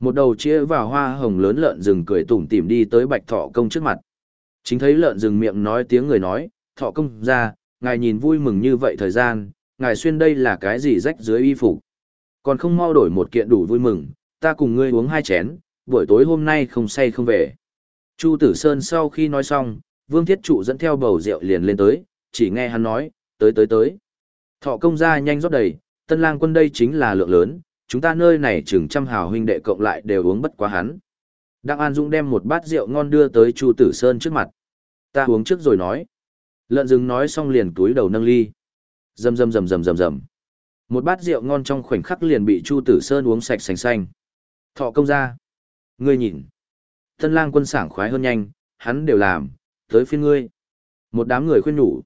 một đầu chia vào hoa hồng lớn lợn rừng cười tủm tỉm đi tới bạch thọ công trước mặt. Chính thấy lợn rừng miệng nói tiếng người nói, thọ công ra, ngài nhìn vui mừng như vậy thời gian, ngài xuyên đây là cái gì rách dưới y phục. Còn không mau đổi một kiện đủ vui mừng, ta cùng ngươi uống hai chén, buổi tối hôm nay không say không về. Chu Tử Sơn sau khi nói xong, Vương Thiết Trụ dẫn theo bầu rượu liền lên tới, chỉ nghe hắn nói, tới tới tới. Thọ công ra nhanh rót đầy, tân lang quân đây chính là lượng lớn, chúng ta nơi này chừng trăm hào huynh đệ cộng lại đều uống bất quá hắn. Đặng An Dũng đem một bát rượu ngon đưa tới Chu Tử Sơn trước mặt. Ta uống trước rồi nói. Lợn rừng nói xong liền túi đầu nâng ly. Rầm rầm rầm rầm rầm rầm. Một bát rượu ngon trong khoảnh khắc liền bị Chu Tử Sơn uống sạch sành xanh. Thọ công ra. Ngươi nhìn. Tân lang quân sảng khoái hơn nhanh, hắn đều làm, tới phiên ngươi. Một đám người khuyên nhủ.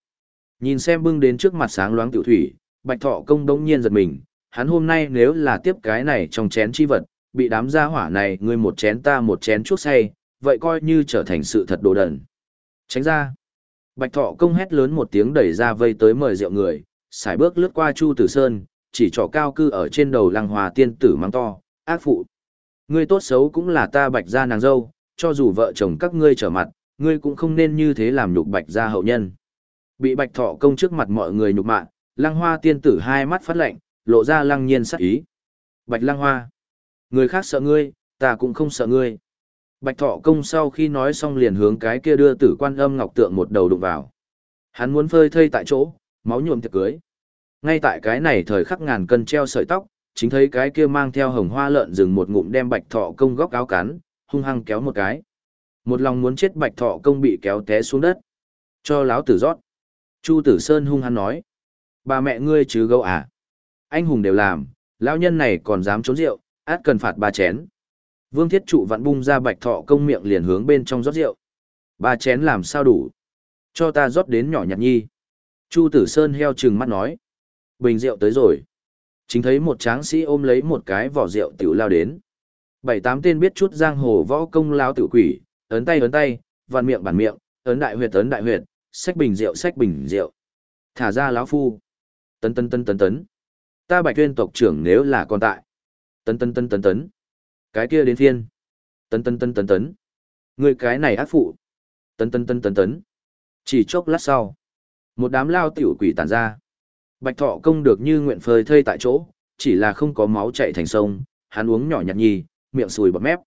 Nhìn xem bưng đến trước mặt sáng loáng tiểu thủy, bạch thọ công đống nhiên giật mình, hắn hôm nay nếu là tiếp cái này trong chén chi vật, bị đám gia hỏa này ngươi một chén ta một chén chuốc say, vậy coi như trở thành sự thật đồ đần. Tránh ra. Bạch thọ công hét lớn một tiếng đẩy ra vây tới mời rượu người, xài bước lướt qua Chu Tử Sơn, chỉ trỏ cao cư ở trên đầu lăng hòa tiên tử mang to, ác phụ. Ngươi tốt xấu cũng là ta bạch gia nàng dâu, cho dù vợ chồng các ngươi trở mặt, ngươi cũng không nên như thế làm nhục bạch gia hậu nhân. Bị bạch thọ công trước mặt mọi người nhục mạ, lăng hoa tiên tử hai mắt phát lạnh, lộ ra lăng nhiên sắc ý. Bạch lăng hoa, người khác sợ ngươi, ta cũng không sợ ngươi. Bạch thọ công sau khi nói xong liền hướng cái kia đưa tử quan âm ngọc tượng một đầu đụng vào. Hắn muốn phơi thây tại chỗ, máu nhuộm tiệc cưới. Ngay tại cái này thời khắc ngàn cân treo sợi tóc, chính thấy cái kia mang theo hồng hoa lợn rừng một ngụm đem bạch thọ công góc áo cắn, hung hăng kéo một cái. Một lòng muốn chết bạch thọ công bị kéo té xuống đất. Cho láo tử rót. Chu tử sơn hung hăng nói. Bà mẹ ngươi chứ gâu à? Anh hùng đều làm, lão nhân này còn dám trốn rượu, át cần phạt ba chén. Vương thiết trụ vặn bung ra bạch thọ công miệng liền hướng bên trong rót rượu. Ba chén làm sao đủ? Cho ta rót đến nhỏ nhặt nhi. Chu tử sơn heo chừng mắt nói. Bình rượu tới rồi. Chính thấy một tráng sĩ ôm lấy một cái vỏ rượu tiểu lao đến. Bảy tám tên biết chút giang hồ võ công lao tiểu quỷ, ấn tay ấn tay, vặn miệng bản miệng, ấn đại huyệt ấn đại huyệt, xách bình rượu xách bình rượu. Thả ra lão phu. Tấn tấn tấn tấn tấn. Ta bạch tuyên tộc trưởng nếu là còn tại. Tấn tấn tấn tấn tấn. Cái kia đến thiên. Tấn tấn tấn tấn tấn. Người cái này ác phụ. Tấn tấn tấn tấn tấn. Chỉ chốc lát sau. Một đám lao tiểu quỷ tản ra. Bạch thọ công được như nguyện phơi thây tại chỗ, chỉ là không có máu chạy thành sông, hắn uống nhỏ nhặt nhì, miệng sùi bọt mép.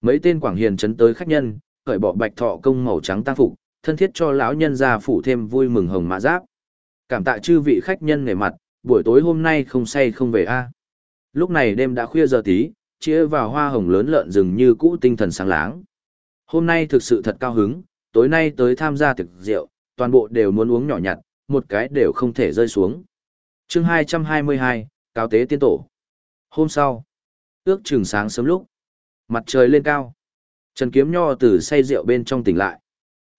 Mấy tên quảng hiền chấn tới khách nhân, cởi bỏ bạch thọ công màu trắng tang phục, thân thiết cho lão nhân gia phủ thêm vui mừng hồng mã giáp. Cảm tạ chư vị khách nhân nể mặt, buổi tối hôm nay không say không về a. Lúc này đêm đã khuya giờ tí, chia vào hoa hồng lớn lợn rừng như cũ tinh thần sáng láng. Hôm nay thực sự thật cao hứng, tối nay tới tham gia tiệc rượu, toàn bộ đều muốn uống nhỏ nhặt, một cái đều không thể rơi xuống. chương 222, Cao Tế Tiên Tổ. Hôm sau, ước chừng sáng sớm lúc, mặt trời lên cao. Trần Kiếm Nho từ say rượu bên trong tỉnh lại.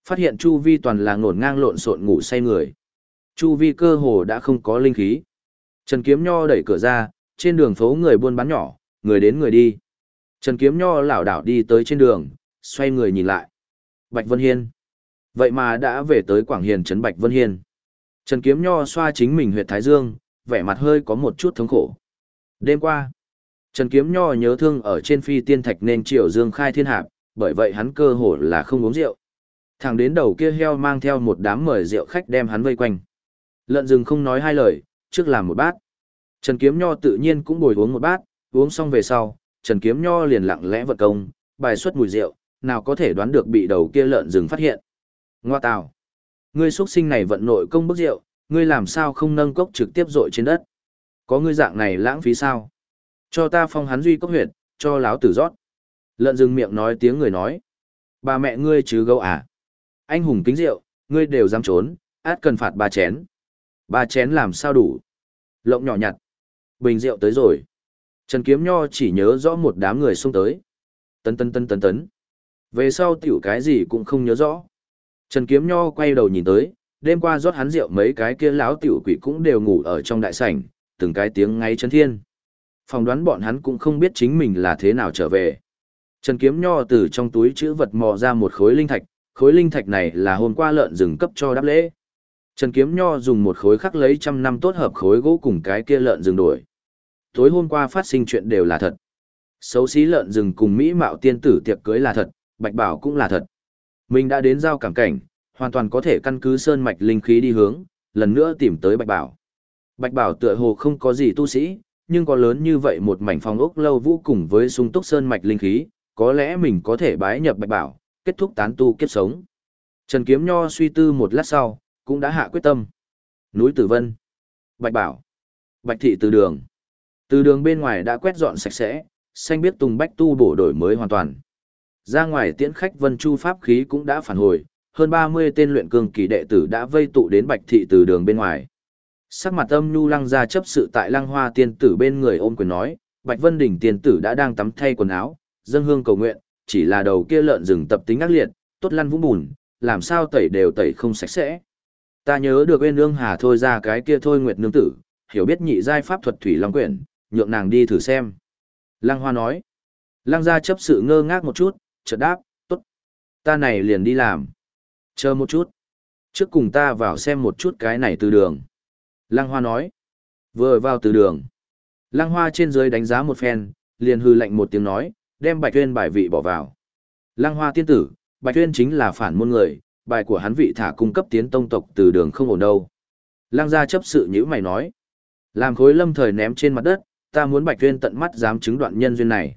Phát hiện Chu Vi toàn là ngổn ngang lộn xộn ngủ say người. Chu Vi cơ hồ đã không có linh khí. Trần Kiếm Nho đẩy cửa ra, trên đường phố người buôn bán nhỏ, người đến người đi. Trần Kiếm Nho lảo đảo đi tới trên đường, xoay người nhìn lại. Bạch Vân Hiên. Vậy mà đã về tới Quảng Hiền trấn Bạch Vân Hiên. Trần Kiếm Nho xoa chính mình huyệt thái dương, vẻ mặt hơi có một chút thống khổ. Đêm qua, Trần Kiếm Nho nhớ thương ở trên phi tiên thạch nên triệu dương khai thiên hạp, bởi vậy hắn cơ hồ là không uống rượu. Thẳng đến đầu kia heo mang theo một đám mời rượu khách đem hắn vây quanh. Lợn rừng không nói hai lời, trước làm một bát. Trần Kiếm Nho tự nhiên cũng bồi uống một bát, uống xong về sau, Trần Kiếm Nho liền lặng lẽ vận công, bài xuất mùi rượu, nào có thể đoán được bị đầu kia lợn rừng phát hiện. Ngoa tào. Ngươi xuất sinh này vận nội công bức rượu, ngươi làm sao không nâng cốc trực tiếp rội trên đất? Có ngươi dạng này lãng phí sao? Cho ta phong hắn duy cốc huyệt, cho láo tử rót. Lợn rừng miệng nói tiếng người nói. Bà mẹ ngươi chứ gâu à? Anh hùng kính rượu, ngươi đều dám trốn, át cần phạt ba chén. Ba chén làm sao đủ? Lộng nhỏ nhặt. Bình rượu tới rồi. Trần Kiếm Nho chỉ nhớ rõ một đám người xông tới. Tấn tấn tấn tấn tấn. Về sau tiểu cái gì cũng không nhớ rõ. Trần Kiếm Nho quay đầu nhìn tới, đêm qua rót hắn rượu mấy cái kia láo tiểu quỷ cũng đều ngủ ở trong đại sảnh, từng cái tiếng ngay chấn thiên. Phòng đoán bọn hắn cũng không biết chính mình là thế nào trở về. Trần Kiếm Nho từ trong túi chữ vật mò ra một khối linh thạch, khối linh thạch này là hôm qua lợn rừng cấp cho đáp lễ. Trần Kiếm Nho dùng một khối khắc lấy trăm năm tốt hợp khối gỗ cùng cái kia lợn rừng đổi. Tối hôm qua phát sinh chuyện đều là thật. Xấu xí lợn rừng cùng Mỹ mạo tiên tử tiệc cưới là thật, Bạch Bảo cũng là thật. Mình đã đến giao cảm cảnh, hoàn toàn có thể căn cứ sơn mạch linh khí đi hướng, lần nữa tìm tới Bạch Bảo. Bạch Bảo tựa hồ không có gì tu sĩ, nhưng có lớn như vậy một mảnh phòng ốc lâu vũ cùng với sung túc sơn mạch linh khí, có lẽ mình có thể bái nhập Bạch Bảo, kết thúc tán tu kiếp sống. Trần Kiếm Nho suy tư một lát sau, cũng đã hạ quyết tâm. Núi Tử Vân, Bạch Bảo, Bạch Thị từ đường. Từ đường bên ngoài đã quét dọn sạch sẽ, xanh biết tùng bách tu bổ đổi mới hoàn toàn. Ra ngoài tiễn khách Vân Chu pháp khí cũng đã phản hồi, hơn 30 tên luyện cường kỳ đệ tử đã vây tụ đến Bạch Thị từ đường bên ngoài. Sắc mặt âm nhu lăng ra chấp sự tại lăng hoa tiên tử bên người ôm quyền nói, Bạch Vân Đỉnh tiên tử đã đang tắm thay quần áo, dâng hương cầu nguyện, chỉ là đầu kia lợn rừng tập tính ác liệt, tốt lăn vũng bùn, làm sao tẩy đều tẩy không sạch sẽ. Ta nhớ được bên nương hà thôi ra cái kia thôi nguyệt nương tử, hiểu biết nhị giai pháp thuật thủy long quyển, nhượng nàng đi thử xem. Lăng Hoa nói. Lăng gia chấp sự ngơ ngác một chút, chợt đáp, tốt. Ta này liền đi làm. Chờ một chút. Trước cùng ta vào xem một chút cái này từ đường. Lăng Hoa nói. Vừa vào từ đường. Lăng Hoa trên dưới đánh giá một phen, liền hư lệnh một tiếng nói, đem Bạch Tuyên bài vị bỏ vào. Lăng Hoa tiên tử, Bạch Tuyên chính là phản môn người, bài của hắn vị thả cung cấp tiến tông tộc từ đường không ổn đâu. Lăng gia chấp sự nhữ mày nói. Làm khối lâm thời ném trên mặt đất, ta muốn Bạch Tuyên tận mắt dám chứng đoạn nhân duyên này.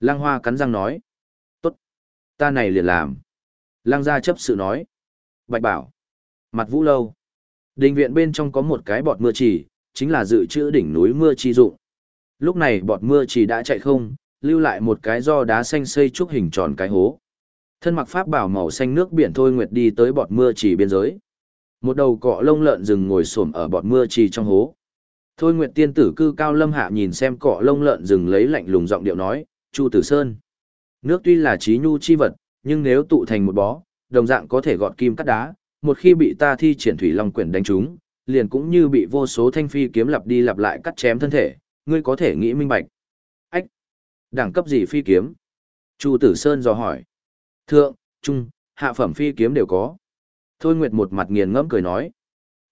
Lăng Hoa cắn răng nói. Tốt. Ta này liền làm. Lăng gia chấp sự nói. Bạch bảo. Mặt vũ lâu. Đình viện bên trong có một cái bọt mưa chỉ, chính là dự trữ đỉnh núi mưa chi dụng. Lúc này bọt mưa chỉ đã chạy không, lưu lại một cái do đá xanh xây trúc hình tròn cái hố. Thân mặc pháp bảo màu xanh nước biển thôi nguyệt đi tới bọt mưa chỉ biên giới. Một đầu cọ lông lợn rừng ngồi xổm ở bọt mưa chỉ trong hố. Thôi nguyệt tiên tử cư cao lâm hạ nhìn xem cọ lông lợn rừng lấy lạnh lùng giọng điệu nói, Chu Tử Sơn. Nước tuy là trí nhu chi vật, nhưng nếu tụ thành một bó, đồng dạng có thể gọt kim cắt đá, một khi bị ta thi triển thủy long quyển đánh trúng, liền cũng như bị vô số thanh phi kiếm lặp đi lặp lại cắt chém thân thể, ngươi có thể nghĩ minh bạch. Ách! Đẳng cấp gì phi kiếm? Chu Tử Sơn dò hỏi. Thượng, trung, hạ phẩm phi kiếm đều có. Thôi Nguyệt một mặt nghiền ngẫm cười nói.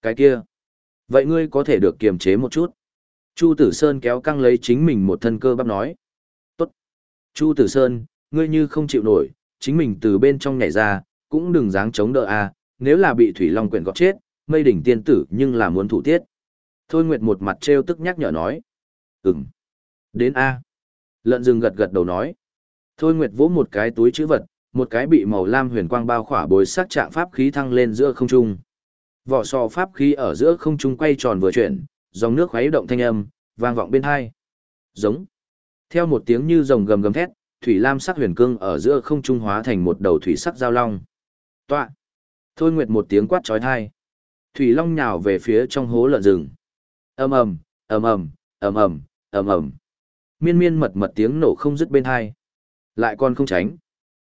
Cái kia. Vậy ngươi có thể được kiềm chế một chút. Chu Tử Sơn kéo căng lấy chính mình một thân cơ bắp nói. Tốt. Chu Tử Sơn, ngươi như không chịu nổi, chính mình từ bên trong nhảy ra, cũng đừng dáng chống đỡ a. nếu là bị Thủy Long quyển gọt chết, mây đỉnh tiên tử nhưng là muốn thủ tiết. Thôi Nguyệt một mặt trêu tức nhắc nhở nói. Ừm. Đến A. Lợn rừng gật gật đầu nói. Thôi Nguyệt vỗ một cái túi chữ vật, một cái bị màu lam huyền quang bao khỏa bồi sắc trạng pháp khí thăng lên giữa không trung. Vỏ sò pháp khí ở giữa không trung quay tròn vừa chuyển, dòng nước khuấy động thanh âm, vang vọng bên hai. Giống. Theo một tiếng như rồng gầm gầm thét, thủy lam sắc huyền cương ở giữa không trung hóa thành một đầu thủy sắc giao long. Toạ. Thôi Nguyệt một tiếng quát chói tai. Thủy long nhào về phía trong hố lợn rừng. Ầm ầm, ầm ầm, ầm ầm, ầm ầm. Miên miên mật mật tiếng nổ không dứt bên hai. Lại còn không tránh.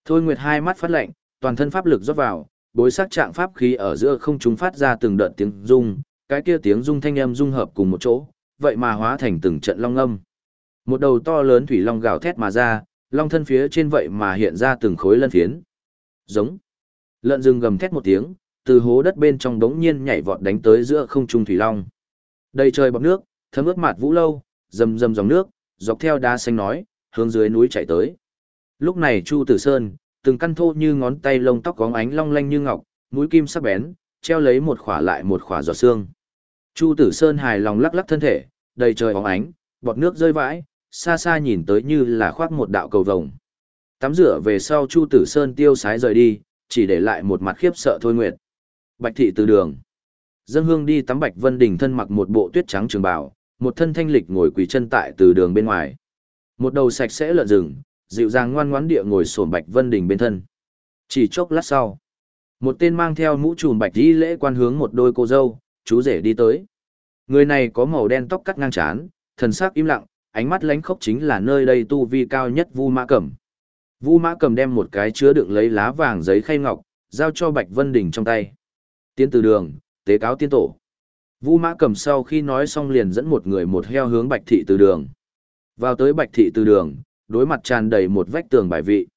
Thôi Nguyệt hai mắt phát lạnh, toàn thân pháp lực rót vào, bối sắc trạng pháp khí ở giữa không trung phát ra từng đợt tiếng rung, cái kia tiếng rung thanh âm dung hợp cùng một chỗ, vậy mà hóa thành từng trận long âm. Một đầu to lớn thủy long gào thét mà ra, long thân phía trên vậy mà hiện ra từng khối lân phiến. Giống. Lợn rừng gầm thét một tiếng, từ hố đất bên trong đống nhiên nhảy vọt đánh tới giữa không trung thủy long. Đầy trời bọt nước, thấm ướt mặt vũ lâu, rầm rầm dòng nước, dọc theo đá xanh nói, hướng dưới núi chảy tới. Lúc này Chu Tử Sơn, từng căn thô như ngón tay lông tóc có ánh long lanh như ngọc, mũi kim sắc bén, treo lấy một khỏa lại một khỏa giọt xương. Chu Tử Sơn hài lòng lắc lắc thân thể, đầy trời óng ánh, bọt nước rơi vãi, xa xa nhìn tới như là khoác một đạo cầu vồng. Tắm rửa về sau Chu Tử Sơn tiêu sái rời đi, chỉ để lại một mặt khiếp sợ thôi nguyệt. Bạch thị từ đường. Dân hương đi tắm Bạch Vân Đình thân mặc một bộ tuyết trắng trường bào, một thân thanh lịch ngồi quỳ chân tại từ đường bên ngoài. Một đầu sạch sẽ lợn rừng, dịu dàng ngoan ngoãn địa ngồi sổm Bạch Vân Đình bên thân. Chỉ chốc lát sau, một tên mang theo mũ trùm bạch đi lễ quan hướng một đôi cô dâu, chú rể đi tới. Người này có màu đen tóc cắt ngang trán, thần sắc im lặng, ánh mắt lánh khốc chính là nơi đây tu vi cao nhất Vu Mã Cẩm. Vu Mã Cẩm đem một cái chứa đựng lấy lá vàng giấy khay ngọc, giao cho Bạch Vân Đình trong tay. Tiến từ đường, tế cáo tiên tổ. Vu Mã Cẩm sau khi nói xong liền dẫn một người một heo hướng Bạch thị từ đường. Vào tới Bạch thị từ đường, đối mặt tràn đầy một vách tường bài vị.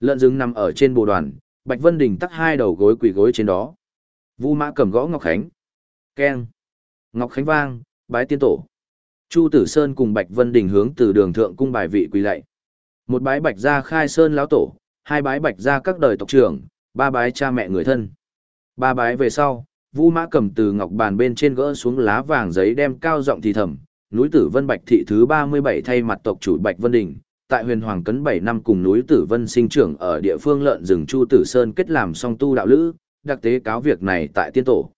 Lợn rừng nằm ở trên bồ đoàn, Bạch Vân Đình tắt hai đầu gối quỳ gối trên đó. Vu Mã cầm gõ Ngọc Khánh. Keng. Ngọc Khánh vang, bái tiên tổ. Chu Tử Sơn cùng Bạch Vân Đình hướng từ đường thượng cung bài vị quỳ lạy. Một bái Bạch gia khai sơn lão tổ, hai bái Bạch gia các đời tộc trưởng, ba bái cha mẹ người thân. Ba bái về sau, Vu Mã cầm từ ngọc bàn bên trên gỡ xuống lá vàng giấy đem cao giọng thì thầm, núi Tử Vân Bạch thị thứ 37 thay mặt tộc chủ Bạch Vân Đình, tại Huyền Hoàng cấn 7 năm cùng núi Tử Vân sinh trưởng ở địa phương lợn rừng Chu Tử Sơn kết làm song tu đạo lữ, đặc tế cáo việc này tại tiên tổ.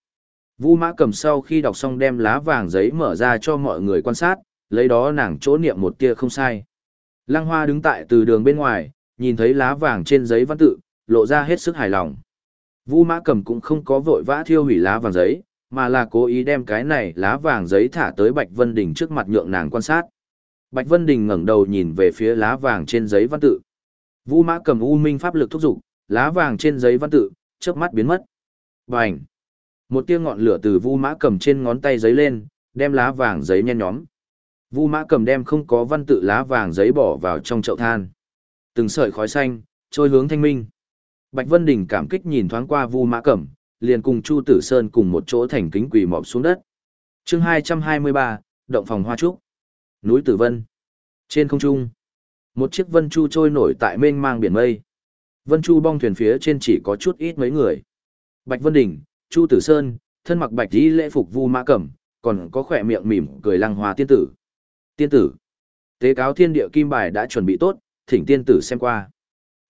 Vu Mã cầm sau khi đọc xong đem lá vàng giấy mở ra cho mọi người quan sát, lấy đó nàng chỗ niệm một tia không sai. Lăng Hoa đứng tại từ đường bên ngoài, nhìn thấy lá vàng trên giấy văn tự, lộ ra hết sức hài lòng. Vu Mã Cầm cũng không có vội vã thiêu hủy lá vàng giấy, mà là cố ý đem cái này lá vàng giấy thả tới Bạch Vân Đình trước mặt nhượng nàng quan sát. Bạch Vân Đình ngẩng đầu nhìn về phía lá vàng trên giấy văn tự. Vu Mã Cầm u minh pháp lực thúc giục, lá vàng trên giấy văn tự chớp mắt biến mất. Bành! Một tia ngọn lửa từ Vu Mã Cầm trên ngón tay giấy lên, đem lá vàng giấy nhen nhóm. Vu Mã Cầm đem không có văn tự lá vàng giấy bỏ vào trong chậu than. Từng sợi khói xanh trôi hướng thanh minh. Bạch Vân Đình cảm kích nhìn thoáng qua Vu Mã Cẩm, liền cùng Chu Tử Sơn cùng một chỗ thành kính quỳ mọp xuống đất. Chương 223, động phòng hoa trúc. Núi Tử Vân. Trên không trung, một chiếc vân chu trôi nổi tại mênh mang biển mây. Vân chu bong thuyền phía trên chỉ có chút ít mấy người. Bạch Vân Đình, Chu Tử Sơn, thân mặc bạch y lễ phục Vu Mã Cẩm, còn có khỏe miệng mỉm cười lăng hoa tiên tử. Tiên tử. Tế cáo thiên địa kim bài đã chuẩn bị tốt, thỉnh tiên tử xem qua.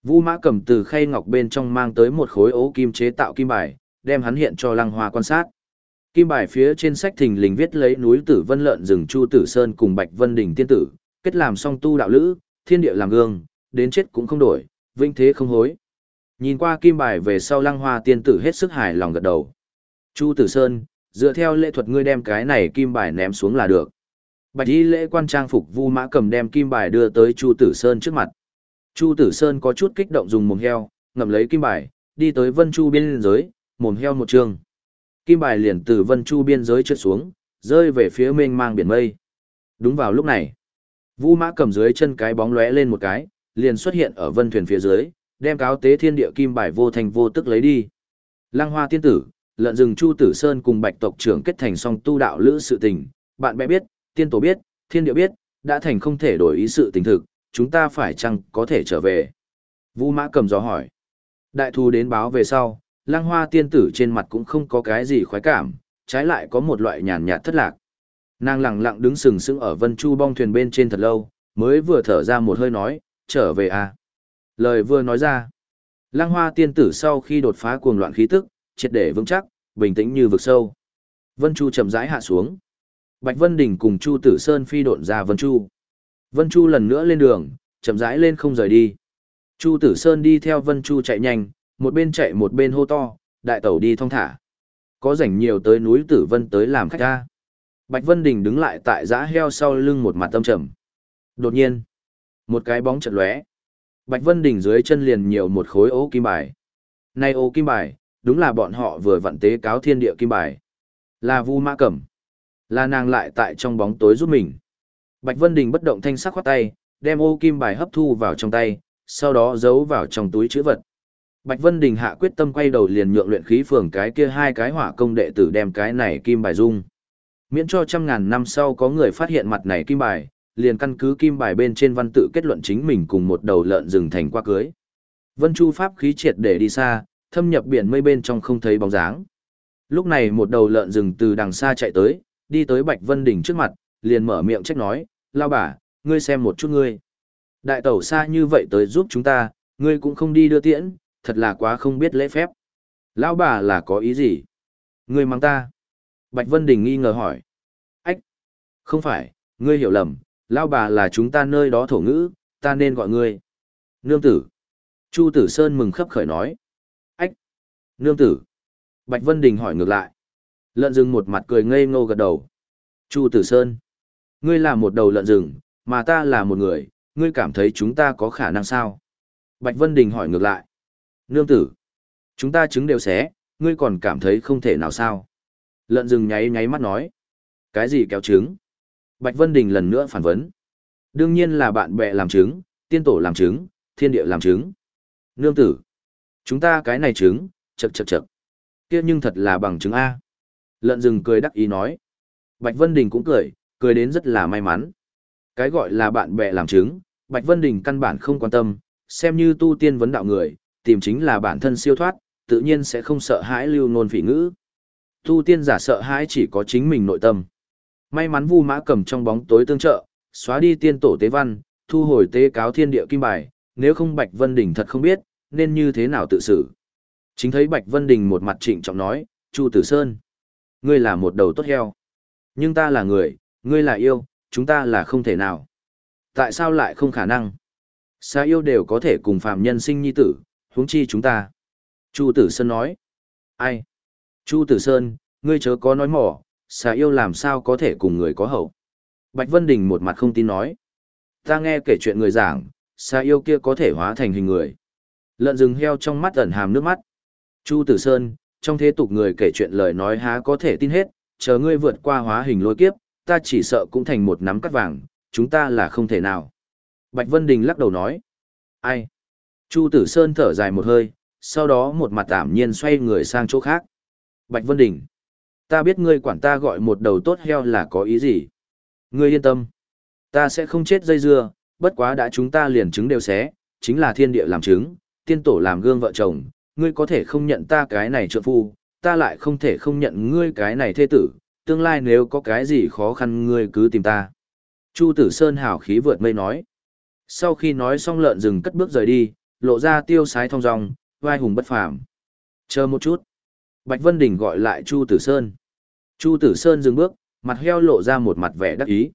Vu Mã Cẩm từ khay ngọc bên trong mang tới một khối ố kim chế tạo kim bài, đem hắn hiện cho Lăng Hoa quan sát. Kim bài phía trên sách thình lình viết lấy núi Tử Vân Lợn rừng Chu Tử Sơn cùng Bạch Vân Đình tiên tử, kết làm song tu đạo lữ, thiên địa làm gương, đến chết cũng không đổi, vinh thế không hối. Nhìn qua kim bài về sau Lăng Hoa tiên tử hết sức hài lòng gật đầu. Chu Tử Sơn, dựa theo lễ thuật ngươi đem cái này kim bài ném xuống là được. Bạch y lễ quan trang phục Vu Mã cầm đem kim bài đưa tới Chu Tử Sơn trước mặt. Chu Tử Sơn có chút kích động dùng mồm heo, ngậm lấy kim bài, đi tới Vân Chu biên giới, mồm heo một trường. Kim bài liền từ Vân Chu biên giới trượt xuống, rơi về phía mênh mang biển mây. Đúng vào lúc này, Vu Mã cầm dưới chân cái bóng lóe lên một cái, liền xuất hiện ở vân thuyền phía dưới, đem cáo tế thiên địa kim bài vô thành vô tức lấy đi. Lăng Hoa tiên tử, lợn rừng Chu Tử Sơn cùng Bạch tộc trưởng kết thành song tu đạo lữ sự tình, bạn bè biết, tiên tổ biết, thiên địa biết, đã thành không thể đổi ý sự tình thực, chúng ta phải chăng có thể trở về? Vu Mã cầm gió hỏi. Đại thù đến báo về sau, lang hoa tiên tử trên mặt cũng không có cái gì khoái cảm, trái lại có một loại nhàn nhạt thất lạc. Nàng lặng lặng đứng sừng sững ở vân chu bong thuyền bên trên thật lâu, mới vừa thở ra một hơi nói, trở về à. Lời vừa nói ra. Lang hoa tiên tử sau khi đột phá cuồng loạn khí tức, triệt để vững chắc, bình tĩnh như vực sâu. Vân Chu chậm rãi hạ xuống. Bạch Vân Đình cùng Chu Tử Sơn phi độn ra Vân Chu. Vân Chu lần nữa lên đường, chậm rãi lên không rời đi. Chu Tử Sơn đi theo Vân Chu chạy nhanh, một bên chạy một bên hô to, đại tẩu đi thong thả. Có rảnh nhiều tới núi Tử Vân tới làm khách ta. Bạch Vân Đình đứng lại tại giã heo sau lưng một mặt tâm trầm. Đột nhiên, một cái bóng chợt lóe. Bạch Vân Đình dưới chân liền nhiều một khối ô kim bài. Này ô kim bài, đúng là bọn họ vừa vận tế cáo thiên địa kim bài. Là Vu Mã Cẩm. Là nàng lại tại trong bóng tối giúp mình. Bạch Vân Đình bất động thanh sắc khoát tay, đem ô kim bài hấp thu vào trong tay, sau đó giấu vào trong túi chữ vật. Bạch Vân Đình hạ quyết tâm quay đầu liền nhượng luyện khí phường cái kia hai cái hỏa công đệ tử đem cái này kim bài dung. Miễn cho trăm ngàn năm sau có người phát hiện mặt này kim bài, liền căn cứ kim bài bên trên văn tự kết luận chính mình cùng một đầu lợn rừng thành qua cưới. Vân Chu pháp khí triệt để đi xa, thâm nhập biển mây bên trong không thấy bóng dáng. Lúc này một đầu lợn rừng từ đằng xa chạy tới, đi tới Bạch Vân Đình trước mặt, liền mở miệng trách nói, lao bà, ngươi xem một chút ngươi. Đại tẩu xa như vậy tới giúp chúng ta, ngươi cũng không đi đưa tiễn, thật là quá không biết lễ phép. Lão bà là có ý gì? Ngươi mang ta. Bạch Vân Đình nghi ngờ hỏi. Ách! Không phải, ngươi hiểu lầm, lão bà là chúng ta nơi đó thổ ngữ, ta nên gọi ngươi. Nương tử. Chu Tử Sơn mừng khấp khởi nói. Ách! Nương tử. Bạch Vân Đình hỏi ngược lại. Lợn rừng một mặt cười ngây ngô gật đầu. Chu Tử Sơn. Ngươi là một đầu lợn rừng, mà ta là một người, ngươi cảm thấy chúng ta có khả năng sao? Bạch Vân Đình hỏi ngược lại. Nương tử, chúng ta trứng đều xé, ngươi còn cảm thấy không thể nào sao? Lợn rừng nháy nháy mắt nói. Cái gì kéo trứng? Bạch Vân Đình lần nữa phản vấn. Đương nhiên là bạn bè làm trứng, tiên tổ làm trứng, thiên địa làm trứng. Nương tử, chúng ta cái này trứng, chật chật chật. Kia nhưng thật là bằng trứng A. Lợn rừng cười đắc ý nói. Bạch Vân Đình cũng cười, cười đến rất là may mắn. Cái gọi là bạn bè làm chứng, Bạch Vân Đình căn bản không quan tâm, xem như tu tiên vấn đạo người, tìm chính là bản thân siêu thoát, tự nhiên sẽ không sợ hãi lưu nôn phỉ ngữ. Tu tiên giả sợ hãi chỉ có chính mình nội tâm. May mắn Vu Mã cầm trong bóng tối tương trợ, xóa đi tiên tổ tế văn, thu hồi tế cáo thiên địa kim bài, nếu không Bạch Vân Đình thật không biết, nên như thế nào tự xử. Chính thấy Bạch Vân Đình một mặt trịnh trọng nói, Chu Tử Sơn, ngươi là một đầu tốt heo. Nhưng ta là người, ngươi là yêu, chúng ta là không thể nào. Tại sao lại không khả năng? Xa yêu đều có thể cùng phàm nhân sinh nhi tử, huống chi chúng ta. Chu Tử Sơn nói. Ai? Chu Tử Sơn, ngươi chớ có nói mỏ, xà yêu làm sao có thể cùng người có hậu. Bạch Vân Đình một mặt không tin nói. Ta nghe kể chuyện người giảng, xà yêu kia có thể hóa thành hình người. Lợn rừng heo trong mắt ẩn hàm nước mắt. Chu Tử Sơn, trong thế tục người kể chuyện lời nói há có thể tin hết, chờ ngươi vượt qua hóa hình lôi kiếp, ta chỉ sợ cũng thành một nắm cắt vàng, chúng ta là không thể nào. Bạch Vân Đình lắc đầu nói. Ai? Chu Tử Sơn thở dài một hơi, sau đó một mặt tạm nhiên xoay người sang chỗ khác. Bạch Vân Đình. Ta biết ngươi quản ta gọi một đầu tốt heo là có ý gì. Ngươi yên tâm. Ta sẽ không chết dây dưa, bất quá đã chúng ta liền chứng đều xé, chính là thiên địa làm chứng, tiên tổ làm gương vợ chồng, ngươi có thể không nhận ta cái này trợ phu, ta lại không thể không nhận ngươi cái này thê tử, tương lai nếu có cái gì khó khăn ngươi cứ tìm ta. Chu Tử Sơn hào khí vượt mây nói. Sau khi nói xong lợn rừng cất bước rời đi, lộ ra tiêu sái thong dong, vai hùng bất phàm. Chờ một chút. Bạch Vân Đình gọi lại Chu Tử Sơn. Chu Tử Sơn dừng bước, mặt heo lộ ra một mặt vẻ đắc ý.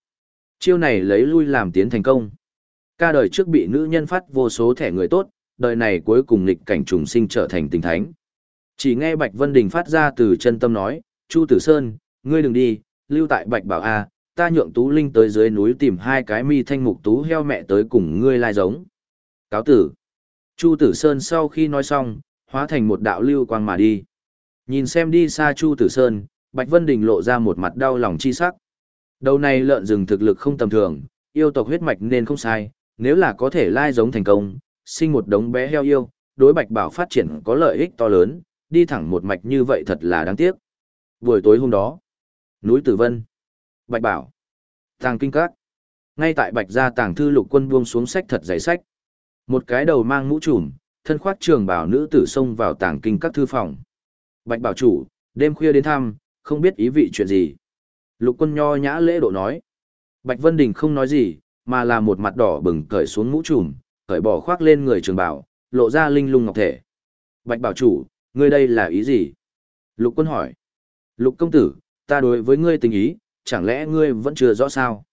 Chiêu này lấy lui làm tiến thành công. Ca đời trước bị nữ nhân phát vô số thẻ người tốt, đời này cuối cùng nghịch cảnh trùng sinh trở thành tình thánh. Chỉ nghe Bạch Vân Đình phát ra từ chân tâm nói, Chu Tử Sơn, ngươi đừng đi, lưu tại Bạch Bảo A, ta nhượng Tú Linh tới dưới núi tìm hai cái mi thanh mục tú heo mẹ tới cùng ngươi lai giống. Cáo tử. Chu Tử Sơn sau khi nói xong, hóa thành một đạo lưu quang mà đi. Nhìn xem đi xa Chu Tử Sơn, Bạch Vân Đình lộ ra một mặt đau lòng chi sắc. Đầu này lợn rừng thực lực không tầm thường, yêu tộc huyết mạch nên không sai, nếu là có thể lai giống thành công, sinh một đống bé heo yêu, đối Bạch Bảo phát triển có lợi ích to lớn, đi thẳng một mạch như vậy thật là đáng tiếc. Buổi tối hôm đó, núi Tử Vân, Bạch Bảo, Tàng Kinh Các. Ngay tại Bạch gia tàng thư lục quân buông xuống sách thật dày sách. Một cái đầu mang mũ trùm, thân khoác trường bảo nữ tử xông vào tàng kinh các thư phòng. Bạch bảo chủ, đêm khuya đến thăm, không biết ý vị chuyện gì. Lục quân nho nhã lễ độ nói. Bạch Vân Đình không nói gì, mà là một mặt đỏ bừng cởi xuống mũ trùm, cởi bỏ khoác lên người trường bảo, lộ ra linh lung ngọc thể. Bạch bảo chủ, ngươi đây là ý gì? Lục quân hỏi. Lục công tử, ta đối với ngươi tình ý, chẳng lẽ ngươi vẫn chưa rõ sao?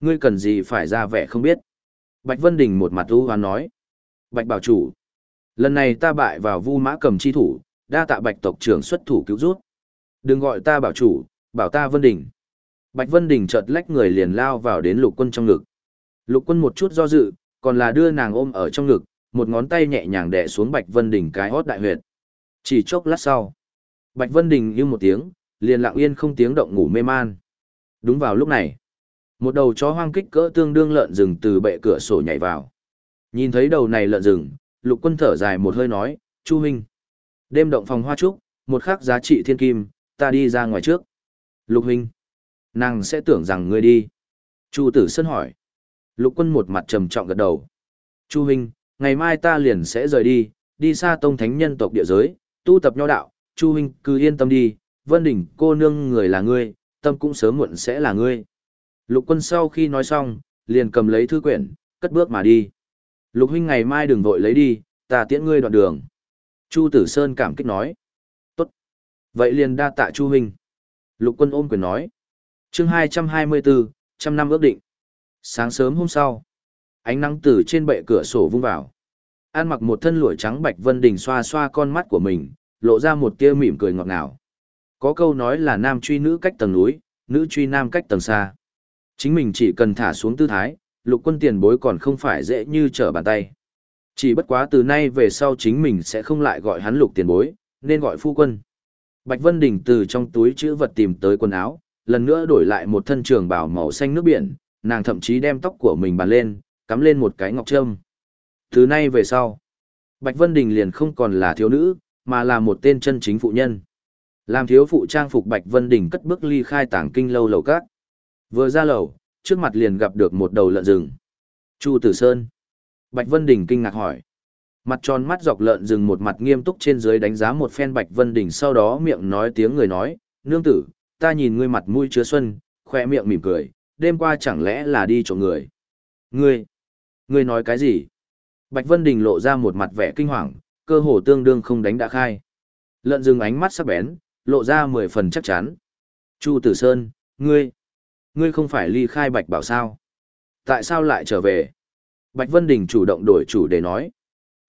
Ngươi cần gì phải ra vẻ không biết? Bạch Vân Đình một mặt u hoán nói. Bạch bảo chủ. Lần này ta bại vào vu mã cầm chi thủ, đa tạ bạch tộc trưởng xuất thủ cứu rút. Đừng gọi ta bảo chủ, bảo ta Vân Đình. Bạch Vân Đình chợt lách người liền lao vào đến lục quân trong ngực. Lục quân một chút do dự, còn là đưa nàng ôm ở trong ngực, một ngón tay nhẹ nhàng đè xuống Bạch Vân Đình cái hót đại huyệt. Chỉ chốc lát sau, Bạch Vân Đình như một tiếng, liền lặng yên không tiếng động ngủ mê man. Đúng vào lúc này, một đầu chó hoang kích cỡ tương đương lợn rừng từ bệ cửa sổ nhảy vào. Nhìn thấy đầu này lợn rừng, lục quân thở dài một hơi nói, Chu minh Đêm động phòng hoa trúc, một khắc giá trị thiên kim, ta đi ra ngoài trước. Lục Huynh. Nàng sẽ tưởng rằng ngươi đi. Chu tử sân hỏi. Lục quân một mặt trầm trọng gật đầu. Chu Huynh, ngày mai ta liền sẽ rời đi, đi xa tông thánh nhân tộc địa giới, tu tập nho đạo. Chu Huynh cứ yên tâm đi, Vân Đỉnh cô nương người là ngươi, tâm cũng sớm muộn sẽ là ngươi. Lục quân sau khi nói xong, liền cầm lấy thư quyển, cất bước mà đi. Lục huynh ngày mai đừng vội lấy đi, ta tiễn ngươi đoạn đường. Chu Tử Sơn cảm kích nói. Tốt. Vậy liền đa tạ Chu huynh. Lục quân ôm quyền nói. chương 224, trăm năm ước định. Sáng sớm hôm sau, ánh nắng từ trên bệ cửa sổ vung vào. An mặc một thân lụa trắng Bạch Vân Đình xoa xoa con mắt của mình, lộ ra một tia mỉm cười ngọt ngào. Có câu nói là nam truy nữ cách tầng núi, nữ truy nam cách tầng xa. Chính mình chỉ cần thả xuống tư thái, lục quân tiền bối còn không phải dễ như trở bàn tay. Chỉ bất quá từ nay về sau chính mình sẽ không lại gọi hắn lục tiền bối, nên gọi phu quân. Bạch Vân Đình từ trong túi chữ vật tìm tới quần áo, lần nữa đổi lại một thân trường bào màu xanh nước biển, nàng thậm chí đem tóc của mình bàn lên, cắm lên một cái ngọc trâm. Từ nay về sau, Bạch Vân Đình liền không còn là thiếu nữ, mà là một tên chân chính phụ nhân. Làm thiếu phụ trang phục Bạch Vân Đình cất bước ly khai tảng kinh lâu lầu các. Vừa ra lầu, trước mặt liền gặp được một đầu lợn rừng. Chu Tử Sơn. Bạch Vân Đình kinh ngạc hỏi. Mặt tròn mắt dọc lợn rừng một mặt nghiêm túc trên dưới đánh giá một phen Bạch Vân Đình sau đó miệng nói tiếng người nói, nương tử, ta nhìn ngươi mặt mũi chứa xuân, khoe miệng mỉm cười, đêm qua chẳng lẽ là đi chỗ người. Ngươi, ngươi nói cái gì? Bạch Vân Đình lộ ra một mặt vẻ kinh hoàng, cơ hồ tương đương không đánh đã khai. Lợn rừng ánh mắt sắc bén, lộ ra mười phần chắc chắn. Chu Tử Sơn, ngươi, ngươi không phải ly khai Bạch Bảo sao? Tại sao lại trở về? Bạch Vân Đình chủ động đổi chủ để nói.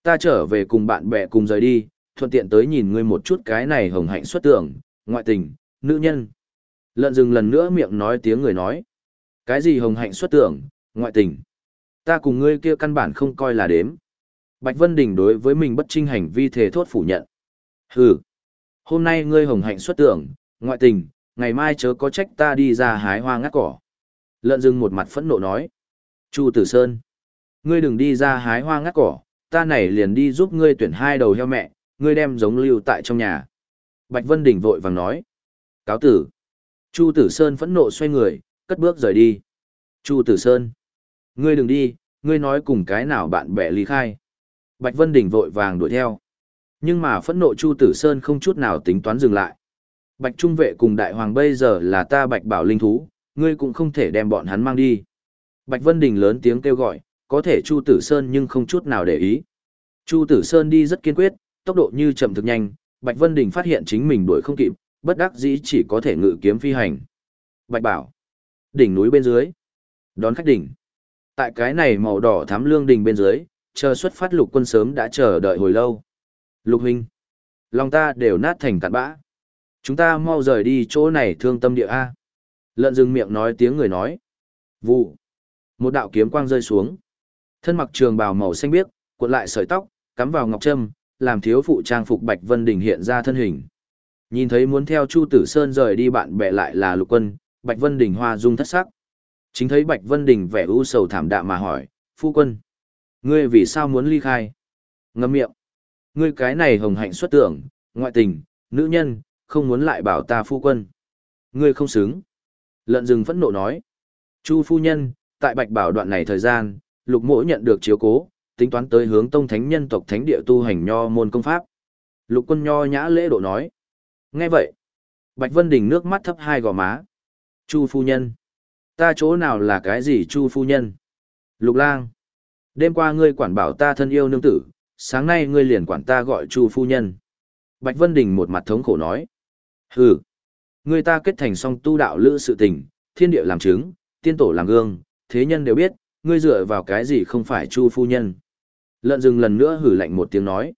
Ta trở về cùng bạn bè cùng rời đi, thuận tiện tới nhìn ngươi một chút cái này hồng hạnh xuất tưởng, ngoại tình, nữ nhân. Lợn rừng lần nữa miệng nói tiếng người nói. Cái gì hồng hạnh xuất tưởng, ngoại tình. Ta cùng ngươi kia căn bản không coi là đếm. Bạch Vân Đình đối với mình bất trinh hành vi thể thốt phủ nhận. Hừ. Hôm nay ngươi hồng hạnh xuất tưởng, ngoại tình, ngày mai chớ có trách ta đi ra hái hoa ngắt cỏ. Lợn rừng một mặt phẫn nộ nói. Chu Tử Sơn. Ngươi đừng đi ra hái hoa ngắt cỏ, ta này liền đi giúp ngươi tuyển hai đầu heo mẹ, ngươi đem giống lưu tại trong nhà. Bạch Vân Đình vội vàng nói. Cáo tử. Chu Tử Sơn phẫn nộ xoay người, cất bước rời đi. Chu Tử Sơn. Ngươi đừng đi, ngươi nói cùng cái nào bạn bè ly khai. Bạch Vân Đình vội vàng đuổi theo. Nhưng mà phẫn nộ Chu Tử Sơn không chút nào tính toán dừng lại. Bạch Trung Vệ cùng Đại Hoàng bây giờ là ta Bạch Bảo Linh Thú, ngươi cũng không thể đem bọn hắn mang đi. Bạch Vân Đình lớn tiếng kêu gọi, có thể Chu Tử Sơn nhưng không chút nào để ý. Chu Tử Sơn đi rất kiên quyết, tốc độ như chậm thực nhanh, Bạch Vân Đình phát hiện chính mình đuổi không kịp, bất đắc dĩ chỉ có thể ngự kiếm phi hành. Bạch Bảo, đỉnh núi bên dưới, đón khách đỉnh. Tại cái này màu đỏ thắm lương đình bên dưới, chờ xuất phát lục quân sớm đã chờ đợi hồi lâu. Lục huynh, lòng ta đều nát thành cạn bã. Chúng ta mau rời đi chỗ này thương tâm địa A. Lợn rừng miệng nói tiếng người nói. Vụ. Một đạo kiếm quang rơi xuống. Thân mặc trường bào màu xanh biếc, cuộn lại sợi tóc, cắm vào ngọc trâm, làm thiếu phụ trang phục Bạch Vân Đình hiện ra thân hình. Nhìn thấy muốn theo Chu Tử Sơn rời đi bạn bè lại là lục quân, Bạch Vân Đình hoa dung thất sắc. Chính thấy Bạch Vân Đình vẻ u sầu thảm đạm mà hỏi, phu quân, ngươi vì sao muốn ly khai? Ngâm miệng, ngươi cái này hồng hạnh xuất tưởng, ngoại tình, nữ nhân, không muốn lại bảo ta phu quân. Ngươi không xứng. Lợn rừng phẫn nộ nói, Chu phu nhân, tại Bạch Bảo đoạn này thời gian, lục mỗ nhận được chiếu cố, tính toán tới hướng tông thánh nhân tộc thánh địa tu hành nho môn công pháp. Lục quân nho nhã lễ độ nói. Nghe vậy, Bạch Vân Đình nước mắt thấp hai gò má. Chu phu nhân. Ta chỗ nào là cái gì chu phu nhân? Lục lang. Đêm qua ngươi quản bảo ta thân yêu nương tử, sáng nay ngươi liền quản ta gọi chu phu nhân. Bạch Vân Đình một mặt thống khổ nói. Hừ. người ta kết thành song tu đạo lữ sự tình, thiên địa làm chứng, tiên tổ làm gương, thế nhân đều biết, ngươi dựa vào cái gì không phải chu phu nhân. Lợn rừng lần nữa hử lạnh một tiếng nói.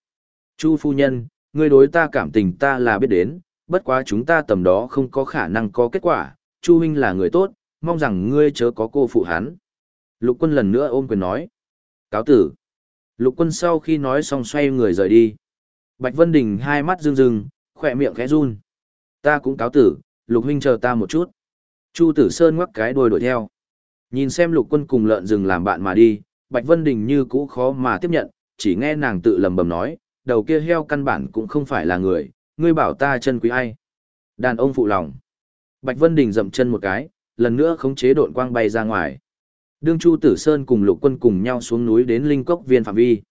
Chu phu nhân, ngươi đối ta cảm tình ta là biết đến, bất quá chúng ta tầm đó không có khả năng có kết quả, Chu huynh là người tốt, mong rằng ngươi chớ có cô phụ hắn. Lục quân lần nữa ôm quyền nói. Cáo tử. Lục quân sau khi nói xong xoay người rời đi. Bạch Vân Đình hai mắt rưng rưng, khỏe miệng khẽ run. Ta cũng cáo tử, lục huynh chờ ta một chút. Chu tử sơn ngoắc cái đuôi đuổi theo. Nhìn xem lục quân cùng lợn rừng làm bạn mà đi, Bạch Vân Đình như cũ khó mà tiếp nhận, chỉ nghe nàng tự lầm bầm nói, đầu kia heo căn bản cũng không phải là người, ngươi bảo ta chân quý ai. Đàn ông phụ lòng. Bạch Vân Đình dậm chân một cái, lần nữa khống chế độn quang bay ra ngoài. Đương Chu Tử Sơn cùng lục quân cùng nhau xuống núi đến linh cốc viên phạm vi.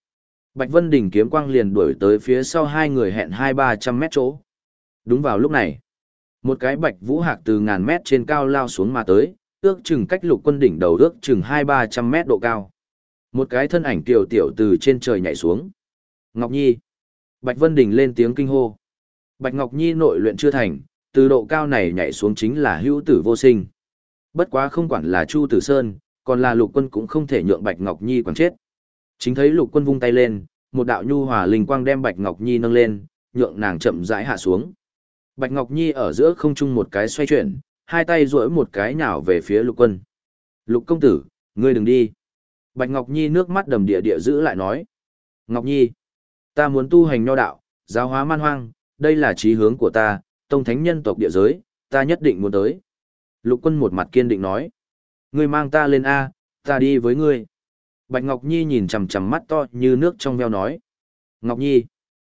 Bạch Vân Đình kiếm quang liền đuổi tới phía sau hai người hẹn hai ba trăm mét chỗ. Đúng vào lúc này, một cái bạch vũ hạc từ ngàn mét trên cao lao xuống mà tới, ước chừng cách lục quân đỉnh đầu ước chừng hai ba trăm mét độ cao. Một cái thân ảnh tiểu tiểu từ trên trời nhảy xuống. Ngọc Nhi. Bạch Vân Đình lên tiếng kinh hô. Bạch Ngọc Nhi nội luyện chưa thành, từ độ cao này nhảy xuống chính là hữu tử vô sinh. Bất quá không quản là Chu Tử Sơn, còn là lục quân cũng không thể nhượng Bạch Ngọc Nhi quản chết. Chính thấy lục quân vung tay lên, một đạo nhu hòa linh quang đem Bạch Ngọc Nhi nâng lên, nhượng nàng chậm rãi hạ xuống. Bạch Ngọc Nhi ở giữa không trung một cái xoay chuyển, hai tay duỗi một cái nhào về phía lục quân. Lục công tử, ngươi đừng đi. Bạch Ngọc Nhi nước mắt đầm địa địa giữ lại nói. Ngọc Nhi, ta muốn tu hành nho đạo, giáo hóa man hoang, đây là chí hướng của ta, tông thánh nhân tộc địa giới, ta nhất định muốn tới. Lục quân một mặt kiên định nói. Ngươi mang ta lên A, ta đi với ngươi. Bạch Ngọc Nhi nhìn chằm chằm mắt to như nước trong veo nói. Ngọc Nhi,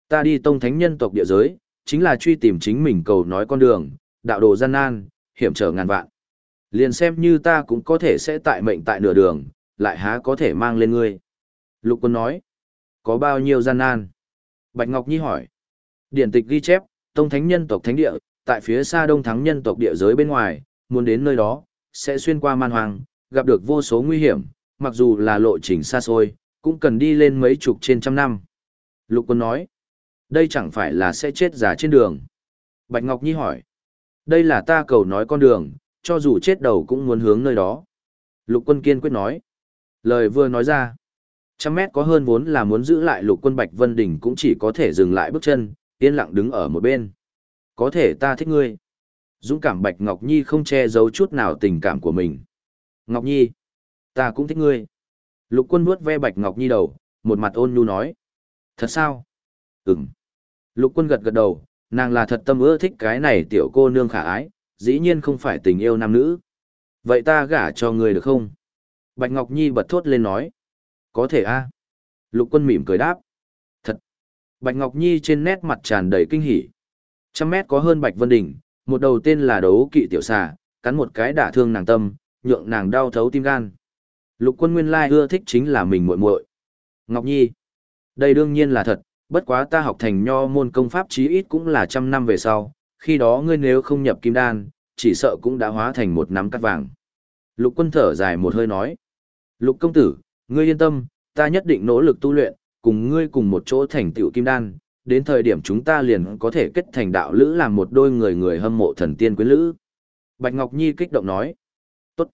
ta đi tông thánh nhân tộc địa giới, chính là truy tìm chính mình cầu nói con đường, đạo đồ gian nan, hiểm trở ngàn vạn. Liền xem như ta cũng có thể sẽ tại mệnh tại nửa đường, lại há có thể mang lên ngươi. Lục quân nói, có bao nhiêu gian nan? Bạch Ngọc Nhi hỏi, điển tịch ghi chép, tông thánh nhân tộc thánh địa, tại phía xa đông thắng nhân tộc địa giới bên ngoài, muốn đến nơi đó, sẽ xuyên qua man hoang, gặp được vô số nguy hiểm, mặc dù là lộ trình xa xôi, cũng cần đi lên mấy chục trên trăm năm. Lục quân nói, đây chẳng phải là sẽ chết giả trên đường. Bạch Ngọc Nhi hỏi, đây là ta cầu nói con đường, cho dù chết đầu cũng muốn hướng nơi đó. Lục quân kiên quyết nói, lời vừa nói ra, trăm mét có hơn vốn là muốn giữ lại lục quân Bạch Vân Đình cũng chỉ có thể dừng lại bước chân, yên lặng đứng ở một bên. Có thể ta thích ngươi. Dũng cảm Bạch Ngọc Nhi không che giấu chút nào tình cảm của mình. Ngọc Nhi, ta cũng thích ngươi. Lục quân vuốt ve Bạch Ngọc Nhi đầu, một mặt ôn nhu nói. Thật sao? Ừm. Lục quân gật gật đầu, nàng là thật tâm ưa thích cái này tiểu cô nương khả ái, dĩ nhiên không phải tình yêu nam nữ. Vậy ta gả cho người được không? Bạch Ngọc Nhi bật thốt lên nói. Có thể a. Lục quân mỉm cười đáp. Thật. Bạch Ngọc Nhi trên nét mặt tràn đầy kinh hỉ. Trăm mét có hơn Bạch Vân Đỉnh, một đầu tên là đấu kỵ tiểu xà, cắn một cái đả thương nàng tâm, nhượng nàng đau thấu tim gan. Lục quân nguyên lai ưa thích chính là mình muội muội. Ngọc Nhi. Đây đương nhiên là thật, bất quá ta học thành nho môn công pháp chí ít cũng là trăm năm về sau, khi đó ngươi nếu không nhập kim đan, chỉ sợ cũng đã hóa thành một nắm cắt vàng. Lục quân thở dài một hơi nói. Lục công tử, ngươi yên tâm, ta nhất định nỗ lực tu luyện, cùng ngươi cùng một chỗ thành tựu kim đan, đến thời điểm chúng ta liền có thể kết thành đạo lữ làm một đôi người người hâm mộ thần tiên quyến lữ. Bạch Ngọc Nhi kích động nói. Tốt.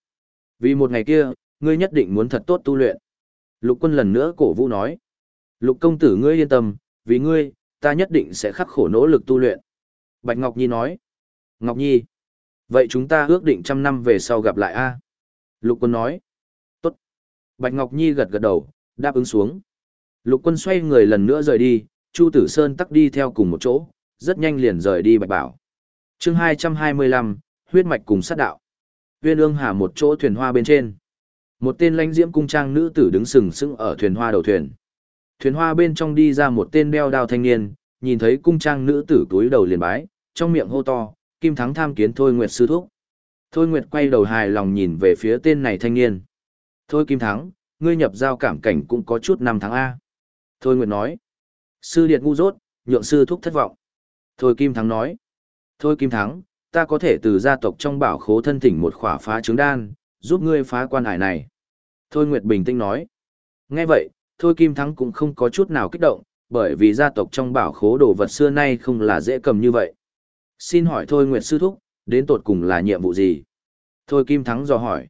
Vì một ngày kia, ngươi nhất định muốn thật tốt tu luyện. Lục quân lần nữa cổ vũ nói. Lục công tử ngươi yên tâm, vì ngươi, ta nhất định sẽ khắc khổ nỗ lực tu luyện. Bạch Ngọc Nhi nói. Ngọc Nhi. Vậy chúng ta ước định trăm năm về sau gặp lại a Lục quân nói. Tốt. Bạch Ngọc Nhi gật gật đầu, đáp ứng xuống. Lục quân xoay người lần nữa rời đi, Chu Tử Sơn tắc đi theo cùng một chỗ, rất nhanh liền rời đi Bạch Bảo. chương 225, huyết mạch cùng sát đạo. Viên ương hà một chỗ thuyền hoa bên trên. Một tên lãnh diễm cung trang nữ tử đứng sừng sững ở thuyền hoa đầu thuyền. Thuyền hoa bên trong đi ra một tên đeo đao thanh niên, nhìn thấy cung trang nữ tử túi đầu liền bái, trong miệng hô to, Kim Thắng tham kiến Thôi Nguyệt sư thúc. Thôi Nguyệt quay đầu hài lòng nhìn về phía tên này thanh niên. Thôi Kim Thắng, ngươi nhập giao cảm cảnh cũng có chút năm tháng A. Thôi Nguyệt nói. Sư điệt ngu dốt, nhượng sư thúc thất vọng. Thôi Kim Thắng nói. Thôi Kim Thắng, ta có thể từ gia tộc trong bảo khố thân thỉnh một khỏa phá trứng đan, giúp ngươi phá quan hải này. Thôi Nguyệt bình tĩnh nói. Nghe vậy, Thôi Kim Thắng cũng không có chút nào kích động, bởi vì gia tộc trong bảo khố đồ vật xưa nay không là dễ cầm như vậy. Xin hỏi Thôi Nguyệt sư thúc, đến tột cùng là nhiệm vụ gì? Thôi Kim Thắng dò hỏi.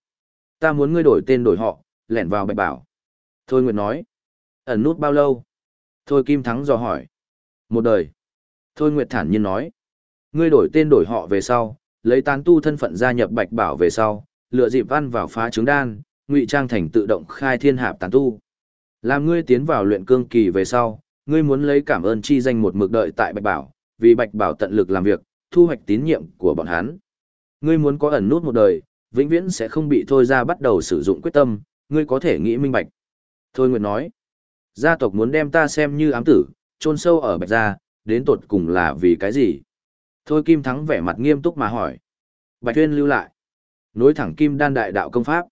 Ta muốn ngươi đổi tên đổi họ, lẻn vào bạch bảo. Thôi Nguyệt nói. Ẩn nút bao lâu? Thôi Kim Thắng dò hỏi. Một đời. Thôi Nguyệt thản nhiên nói. Ngươi đổi tên đổi họ về sau, lấy tán tu thân phận gia nhập bạch bảo về sau, lựa dịp văn vào phá trứng đan, ngụy trang thành tự động khai thiên hạp tán tu. Làm ngươi tiến vào luyện cương kỳ về sau, ngươi muốn lấy cảm ơn chi danh một mực đợi tại bạch bảo, vì bạch bảo tận lực làm việc, thu hoạch tín nhiệm của bọn hắn. Ngươi muốn có ẩn nút một đời, vĩnh viễn sẽ không bị thôi ra bắt đầu sử dụng quyết tâm, ngươi có thể nghĩ minh bạch. Thôi Nguyệt nói, gia tộc muốn đem ta xem như ám tử, chôn sâu ở bạch gia, đến tột cùng là vì cái gì? Thôi Kim Thắng vẻ mặt nghiêm túc mà hỏi. Bạch Tuyên lưu lại. Nối thẳng Kim Đan đại đạo công pháp.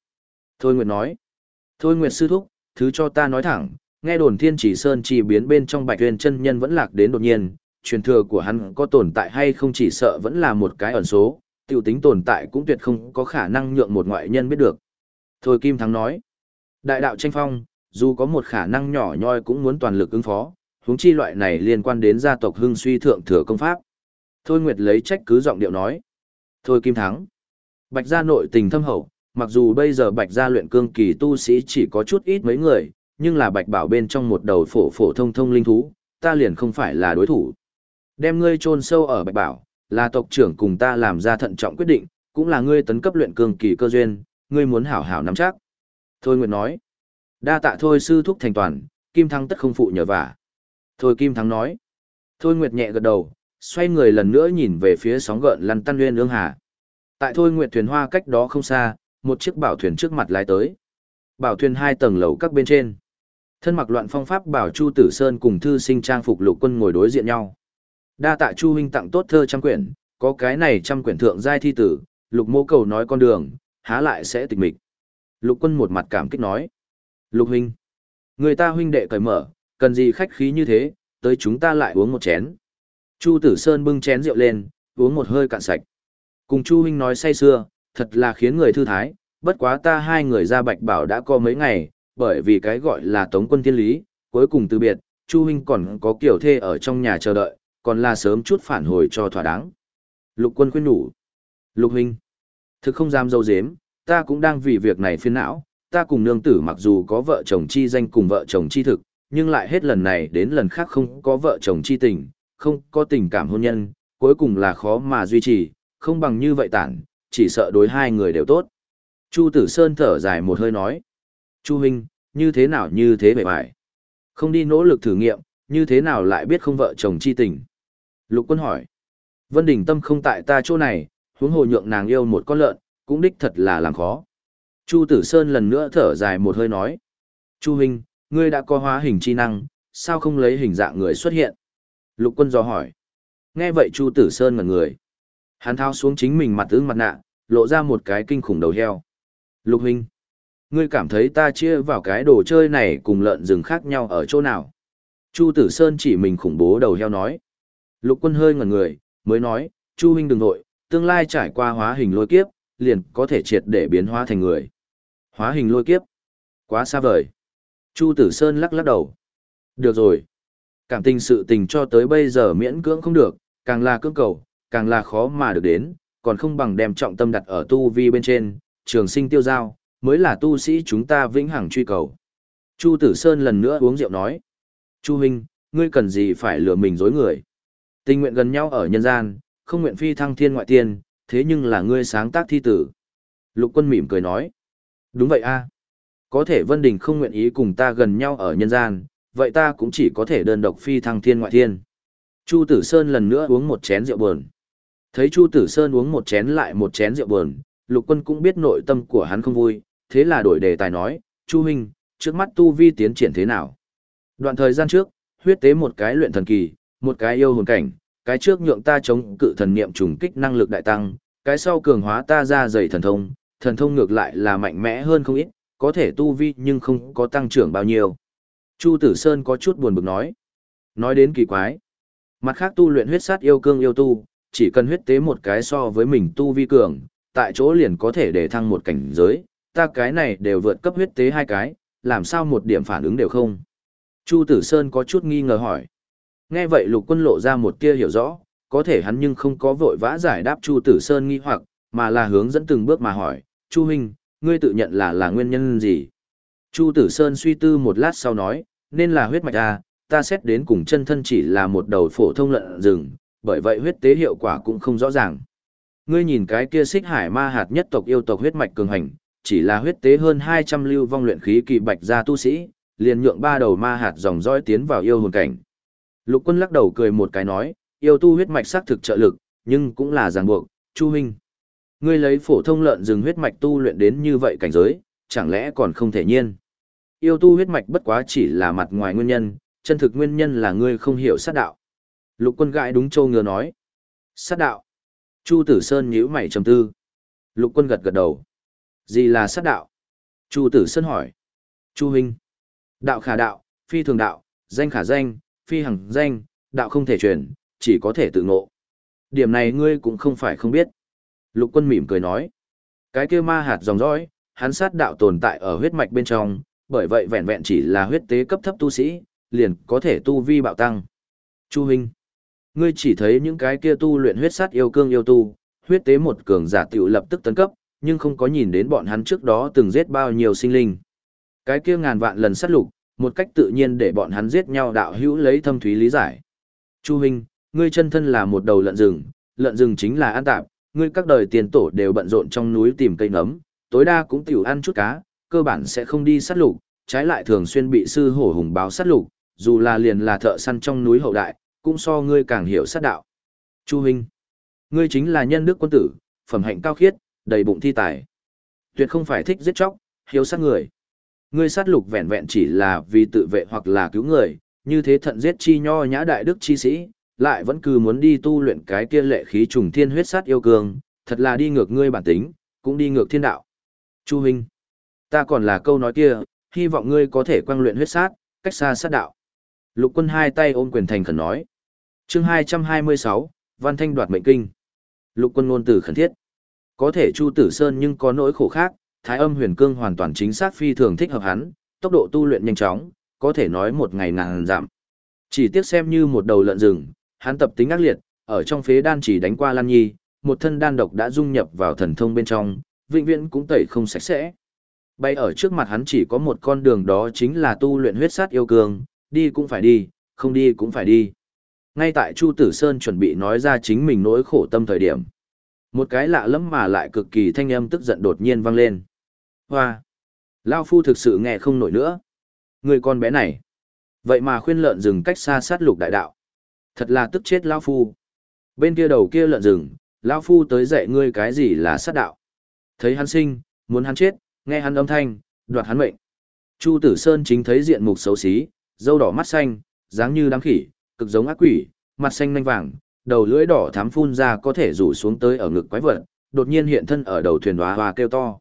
Thôi Nguyệt nói. Thôi Nguyệt sư thúc, thứ cho ta nói thẳng, nghe đồn thiên chỉ sơn chỉ biến bên trong Bạch huyền chân nhân vẫn lạc đến đột nhiên, truyền thừa của hắn có tồn tại hay không chỉ sợ vẫn là một cái ẩn số, tiểu tính tồn tại cũng tuyệt không có khả năng nhượng một ngoại nhân biết được. Thôi Kim Thắng nói. Đại đạo tranh phong, dù có một khả năng nhỏ nhoi cũng muốn toàn lực ứng phó, huống chi loại này liên quan đến gia tộc hưng suy thượng thừa công pháp. Thôi Nguyệt lấy trách cứ giọng điệu nói. Thôi Kim Thắng. Bạch gia nội tình thâm hậu, mặc dù bây giờ bạch gia luyện cương kỳ tu sĩ chỉ có chút ít mấy người, nhưng là bạch bảo bên trong một đầu phổ phổ thông thông linh thú, ta liền không phải là đối thủ. Đem ngươi chôn sâu ở bạch bảo, là tộc trưởng cùng ta làm ra thận trọng quyết định, cũng là ngươi tấn cấp luyện cương kỳ cơ duyên, ngươi muốn hảo hảo nắm chắc. Thôi Nguyệt nói. Đa tạ thôi sư thúc thành toàn, Kim Thắng tất không phụ nhờ vả. Thôi Kim Thắng nói. Thôi Nguyệt nhẹ gật đầu, xoay người lần nữa nhìn về phía sóng gợn lăn tăn nguyên ương hà. Tại Thôi Nguyệt thuyền hoa cách đó không xa, một chiếc bảo thuyền trước mặt lái tới. Bảo thuyền hai tầng lầu các bên trên. Thân mặc loạn phong pháp bảo Chu Tử Sơn cùng thư sinh trang phục lục quân ngồi đối diện nhau. Đa tạ Chu huynh tặng tốt thơ trăm quyển, có cái này trăm quyển thượng giai thi tử, lục mô cầu nói con đường, há lại sẽ tịch mịch. Lục quân một mặt cảm kích nói. Lục huynh, người ta huynh đệ cởi mở, cần gì khách khí như thế, tới chúng ta lại uống một chén. Chu Tử Sơn bưng chén rượu lên, uống một hơi cạn sạch. Cùng Chu huynh nói say xưa, thật là khiến người thư thái, bất quá ta hai người ra bạch bảo đã có mấy ngày, bởi vì cái gọi là tống quân thiên lý, cuối cùng từ biệt, Chu huynh còn có kiểu thê ở trong nhà chờ đợi, còn là sớm chút phản hồi cho thỏa đáng. Lục quân khuyên nhủ. Lục huynh, thực không dám dâu dếm, ta cũng đang vì việc này phiền não, ta cùng nương tử mặc dù có vợ chồng chi danh cùng vợ chồng chi thực, nhưng lại hết lần này đến lần khác không có vợ chồng chi tình, không có tình cảm hôn nhân, cuối cùng là khó mà duy trì, không bằng như vậy tản, chỉ sợ đối hai người đều tốt. Chu Tử Sơn thở dài một hơi nói. Chu Huynh, như thế nào như thế bề bại. Không đi nỗ lực thử nghiệm, như thế nào lại biết không vợ chồng chi tình. Lục quân hỏi. Vân Đình Tâm không tại ta chỗ này, huống hồ nhượng nàng yêu một con lợn, cũng đích thật là làm khó. Chu Tử Sơn lần nữa thở dài một hơi nói. Chu Huynh, ngươi đã có hóa hình chi năng, sao không lấy hình dạng người xuất hiện? Lục quân dò hỏi. Nghe vậy Chu Tử Sơn ngẩn người. Hắn thao xuống chính mình mặt ứng mặt nạ, lộ ra một cái kinh khủng đầu heo. Lục huynh, ngươi cảm thấy ta chia vào cái đồ chơi này cùng lợn rừng khác nhau ở chỗ nào? Chu Tử Sơn chỉ mình khủng bố đầu heo nói. Lục quân hơi ngẩn người, mới nói, Chu huynh đừng nội, tương lai trải qua hóa hình lôi kiếp, liền có thể triệt để biến hóa thành người. Hóa hình lôi kiếp? Quá xa vời. Chu Tử Sơn lắc lắc đầu. Được rồi. Cảm tình sự tình cho tới bây giờ miễn cưỡng không được, càng là cưỡng cầu, càng là khó mà được đến, còn không bằng đem trọng tâm đặt ở tu vi bên trên, trường sinh tiêu giao, mới là tu sĩ chúng ta vĩnh hằng truy cầu. Chu Tử Sơn lần nữa uống rượu nói. Chu Huynh, ngươi cần gì phải lừa mình dối người. Tình nguyện gần nhau ở nhân gian, không nguyện phi thăng thiên ngoại tiên, thế nhưng là ngươi sáng tác thi tử. Lục quân mỉm cười nói. Đúng vậy a Có thể Vân Đình không nguyện ý cùng ta gần nhau ở nhân gian, vậy ta cũng chỉ có thể đơn độc phi thăng thiên ngoại thiên. Chu Tử Sơn lần nữa uống một chén rượu buồn. Thấy Chu Tử Sơn uống một chén lại một chén rượu buồn, Lục Quân cũng biết nội tâm của hắn không vui, thế là đổi đề tài nói, Chu Minh, trước mắt tu vi tiến triển thế nào? Đoạn thời gian trước, huyết tế một cái luyện thần kỳ, một cái yêu hồn cảnh, cái trước nhượng ta chống cự thần niệm trùng kích năng lực đại tăng, cái sau cường hóa ta ra dày thần thông, thần thông ngược lại là mạnh mẽ hơn không ít, có thể tu vi nhưng không có tăng trưởng bao nhiêu. Chu Tử Sơn có chút buồn bực nói. Nói đến kỳ quái. Mặt khác tu luyện huyết sát yêu cương yêu tu, chỉ cần huyết tế một cái so với mình tu vi cường, tại chỗ liền có thể để thăng một cảnh giới, ta cái này đều vượt cấp huyết tế hai cái, làm sao một điểm phản ứng đều không. Chu Tử Sơn có chút nghi ngờ hỏi. Nghe vậy lục quân lộ ra một tia hiểu rõ, có thể hắn nhưng không có vội vã giải đáp Chu Tử Sơn nghi hoặc, mà là hướng dẫn từng bước mà hỏi, Chu Huynh, ngươi tự nhận là là nguyên nhân gì? Chu Tử Sơn suy tư một lát sau nói, nên là huyết mạch A, ta xét đến cùng chân thân chỉ là một đầu phổ thông lợn rừng, bởi vậy huyết tế hiệu quả cũng không rõ ràng. Ngươi nhìn cái kia xích hải ma hạt nhất tộc yêu tộc huyết mạch cường hành, chỉ là huyết tế hơn 200 lưu vong luyện khí kỳ bạch gia tu sĩ, liền nhượng ba đầu ma hạt dòng dõi tiến vào yêu hồn cảnh. Lục quân lắc đầu cười một cái nói, yêu tu huyết mạch xác thực trợ lực, nhưng cũng là ràng buộc, Chu huynh. Ngươi lấy phổ thông lợn rừng huyết mạch tu luyện đến như vậy cảnh giới, chẳng lẽ còn không thể nhiên. Yêu tu huyết mạch bất quá chỉ là mặt ngoài nguyên nhân, chân thực nguyên nhân là ngươi không hiểu sát đạo. Lục quân gãi đúng châu ngừa nói. Sát đạo. Chu tử sơn nhíu mày trầm tư. Lục quân gật gật đầu. Gì là sát đạo? Chu tử sơn hỏi. Chu huynh. Đạo khả đạo, phi thường đạo, danh khả danh, phi hằng danh, đạo không thể truyền, chỉ có thể tự ngộ. Điểm này ngươi cũng không phải không biết. Lục quân mỉm cười nói. Cái kia ma hạt dòng dõi, hắn sát đạo tồn tại ở huyết mạch bên trong, bởi vậy vẹn vẹn chỉ là huyết tế cấp thấp tu sĩ, liền có thể tu vi bạo tăng. Chu huynh, ngươi chỉ thấy những cái kia tu luyện huyết sát yêu cương yêu tu, huyết tế một cường giả tiểu lập tức tấn cấp, nhưng không có nhìn đến bọn hắn trước đó từng giết bao nhiêu sinh linh. Cái kia ngàn vạn lần sát lục, một cách tự nhiên để bọn hắn giết nhau đạo hữu lấy thâm thúy lý giải. Chu huynh, ngươi chân thân là một đầu lợn rừng, lợn rừng chính là an tạp, ngươi các đời tiền tổ đều bận rộn trong núi tìm cây nấm, tối đa cũng tiểu ăn chút cá, cơ bản sẽ không đi sát lục, trái lại thường xuyên bị sư hổ hùng báo sát lục, dù là liền là thợ săn trong núi hậu đại, cũng so ngươi càng hiểu sát đạo. Chu huynh, ngươi chính là nhân đức quân tử, phẩm hạnh cao khiết, đầy bụng thi tài. Tuyệt không phải thích giết chóc, hiếu sát người. Ngươi sát lục vẹn vẹn chỉ là vì tự vệ hoặc là cứu người, như thế thận giết chi nho nhã đại đức chi sĩ, lại vẫn cứ muốn đi tu luyện cái kia lệ khí trùng thiên huyết sát yêu cường, thật là đi ngược ngươi bản tính, cũng đi ngược thiên đạo. Chu Hinh, ta còn là câu nói kia, hy vọng ngươi có thể quang luyện huyết sát, cách xa sát đạo. Lục quân hai tay ôm quyền thành khẩn nói chương 226, Văn Thanh đoạt mệnh kinh. Lục quân ngôn từ khẩn thiết. Có thể Chu Tử Sơn nhưng có nỗi khổ khác, thái âm huyền cương hoàn toàn chính xác phi thường thích hợp hắn, tốc độ tu luyện nhanh chóng, có thể nói một ngày ngàn giảm. Chỉ tiếc xem như một đầu lợn rừng, hắn tập tính ác liệt, ở trong phế đan chỉ đánh qua Lan Nhi, một thân đan độc đã dung nhập vào thần thông bên trong, vĩnh viễn cũng tẩy không sạch sẽ. Bay ở trước mặt hắn chỉ có một con đường đó chính là tu luyện huyết sát yêu cương, đi cũng phải đi, không đi cũng phải đi. Ngay tại Chu Tử Sơn chuẩn bị nói ra chính mình nỗi khổ tâm thời điểm. Một cái lạ lẫm mà lại cực kỳ thanh âm tức giận đột nhiên vang lên. Hoa! Lao Phu thực sự nghe không nổi nữa. Người con bé này. Vậy mà khuyên lợn rừng cách xa sát lục đại đạo. Thật là tức chết Lao Phu. Bên kia đầu kia lợn rừng, Lao Phu tới dạy ngươi cái gì là sát đạo. Thấy hắn sinh, muốn hắn chết, nghe hắn âm thanh, đoạt hắn mệnh. Chu Tử Sơn chính thấy diện mục xấu xí, dâu đỏ mắt xanh, dáng như đám khỉ, cực giống ác quỷ, mặt xanh nanh vàng, đầu lưỡi đỏ thắm phun ra có thể rủ xuống tới ở ngực quái vật, đột nhiên hiện thân ở đầu thuyền hóa hoa kêu to.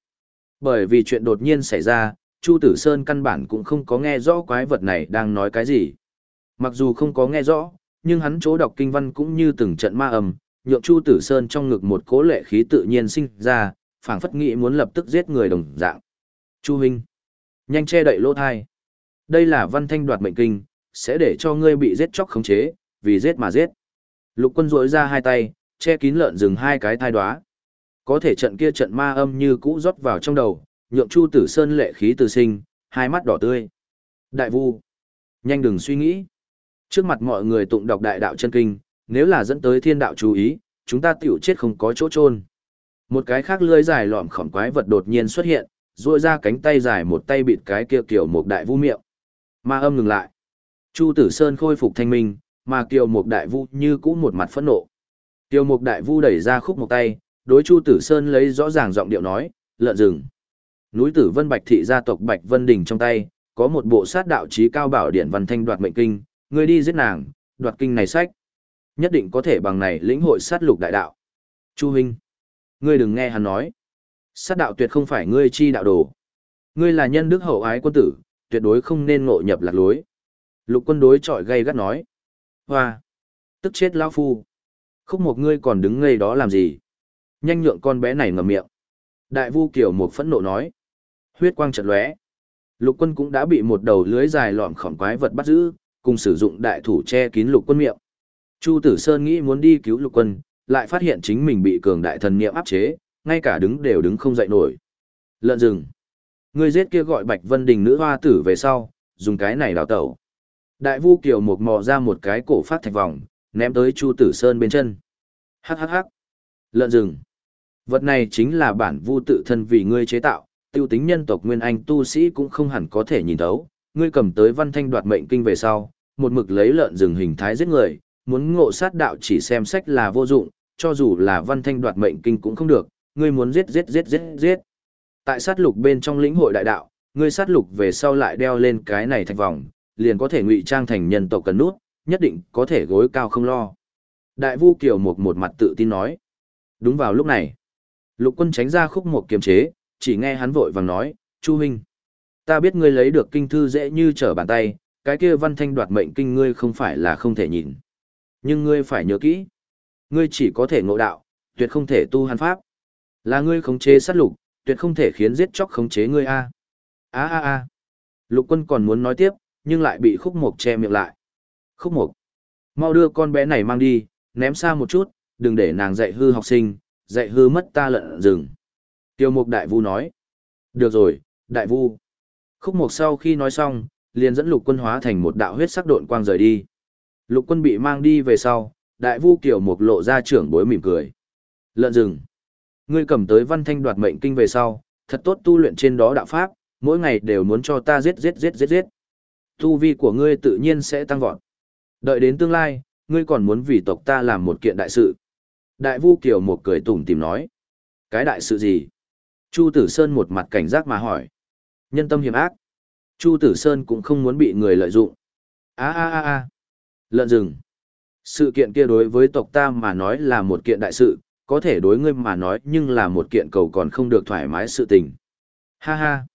Bởi vì chuyện đột nhiên xảy ra, Chu Tử Sơn căn bản cũng không có nghe rõ quái vật này đang nói cái gì. Mặc dù không có nghe rõ, nhưng hắn chỗ đọc kinh văn cũng như từng trận ma ầm, nhượng Chu Tử Sơn trong ngực một cố lệ khí tự nhiên sinh ra, phảng phất nghĩ muốn lập tức giết người đồng dạng. Chu Hinh, nhanh che đậy lỗ thai. Đây là văn thanh đoạt mệnh kinh, sẽ để cho ngươi bị giết chóc khống chế, vì giết mà giết. Lục quân rỗi ra hai tay, che kín lợn rừng hai cái thai đoá. Có thể trận kia trận ma âm như cũ rót vào trong đầu, nhượng Chu Tử Sơn lệ khí từ sinh, hai mắt đỏ tươi. Đại vu, nhanh đừng suy nghĩ. Trước mặt mọi người tụng đọc đại đạo chân kinh, nếu là dẫn tới thiên đạo chú ý, chúng ta tiểu chết không có chỗ chôn. Một cái khác lưỡi dài lọm khổng quái vật đột nhiên xuất hiện, duỗi ra cánh tay dài một tay bịt cái kia kiểu một đại vu miệng. Ma âm ngừng lại. Chu Tử Sơn khôi phục thanh minh, mà kiều Mục đại vu như cũ một mặt phẫn nộ. Kiều Mục đại vu đẩy ra khúc một tay, đối Chu Tử Sơn lấy rõ ràng giọng điệu nói, lợn rừng. Núi Tử Vân Bạch thị gia tộc Bạch Vân Đình trong tay, có một bộ sát đạo chí cao bảo điển văn thanh đoạt mệnh kinh, ngươi đi giết nàng, đoạt kinh này sách. Nhất định có thể bằng này lĩnh hội sát lục đại đạo. Chu huynh, ngươi đừng nghe hắn nói. Sát đạo tuyệt không phải ngươi chi đạo đồ. Ngươi là nhân đức hậu ái quân tử, tuyệt đối không nên ngộ nhập lạc lối. Lục quân đối chọi gay gắt nói. Hoa! Tức chết lão phu! Khúc một ngươi còn đứng ngây đó làm gì? Nhanh nhượng con bé này ngậm miệng. Đại vu kiểu một phẫn nộ nói. Huyết quang chật lóe. Lục quân cũng đã bị một đầu lưới dài lọm khỏm quái vật bắt giữ, cùng sử dụng đại thủ che kín lục quân miệng. Chu Tử Sơn nghĩ muốn đi cứu lục quân, lại phát hiện chính mình bị cường đại thần niệm áp chế, ngay cả đứng đều đứng không dậy nổi. Lợn rừng. Ngươi giết kia gọi Bạch Vân Đình nữ hoa tử về sau, dùng cái này đào tẩu. Đại vu kiều một mò ra một cái cổ phát thạch vòng, ném tới Chu Tử Sơn bên chân. Hắc hắc hắc. Lợn rừng. Vật này chính là bản vu tự thân vì ngươi chế tạo, tiêu tính nhân tộc nguyên anh tu sĩ cũng không hẳn có thể nhìn thấu. Ngươi cầm tới văn thanh đoạt mệnh kinh về sau, một mực lấy lợn rừng hình thái giết người, muốn ngộ sát đạo chỉ xem sách là vô dụng, cho dù là văn thanh đoạt mệnh kinh cũng không được, ngươi muốn giết giết giết giết giết. Tại sát lục bên trong lĩnh hội đại đạo, ngươi sát lục về sau lại đeo lên cái này thành vòng, liền có thể ngụy trang thành nhân tộc cần nút, nhất định có thể gối cao không lo. Đại vu Kiều một một mặt tự tin nói. Đúng vào lúc này, lục quân tránh ra khúc một kiềm chế, chỉ nghe hắn vội vàng nói, Chu Huynh. Ta biết ngươi lấy được kinh thư dễ như trở bàn tay, cái kia văn thanh đoạt mệnh kinh ngươi không phải là không thể nhìn. Nhưng ngươi phải nhớ kỹ. Ngươi chỉ có thể ngộ đạo, tuyệt không thể tu hàn pháp. Là ngươi khống chế sát lục, tuyệt không thể khiến giết chóc khống chế ngươi a. A a a. Lục quân còn muốn nói tiếp, nhưng lại bị khúc mục che miệng lại. Khúc mục, mau đưa con bé này mang đi, ném xa một chút, đừng để nàng dạy hư học sinh, dạy hư mất ta lợn rừng. Tiêu mục đại vu nói. Được rồi, đại vu. Khúc mục sau khi nói xong, liền dẫn lục quân hóa thành một đạo huyết sắc độn quang rời đi. Lục quân bị mang đi về sau, đại vu kiểu mục lộ ra trưởng bối mỉm cười. Lợn rừng. Ngươi cầm tới văn thanh đoạt mệnh kinh về sau, thật tốt tu luyện trên đó đạo pháp, mỗi ngày đều muốn cho ta giết giết giết giết giết. Tu vi của ngươi tự nhiên sẽ tăng vọt. Đợi đến tương lai, ngươi còn muốn vì tộc ta làm một kiện đại sự. Đại vu Kiều một cười tủm tìm nói. Cái đại sự gì? Chu Tử Sơn một mặt cảnh giác mà hỏi. Nhân tâm hiểm ác, Chu Tử Sơn cũng không muốn bị người lợi dụng. Á á á á. Lợn rừng. Sự kiện kia đối với tộc ta mà nói là một kiện đại sự, có thể đối ngươi mà nói nhưng là một kiện cầu còn không được thoải mái sự tình. Ha ha.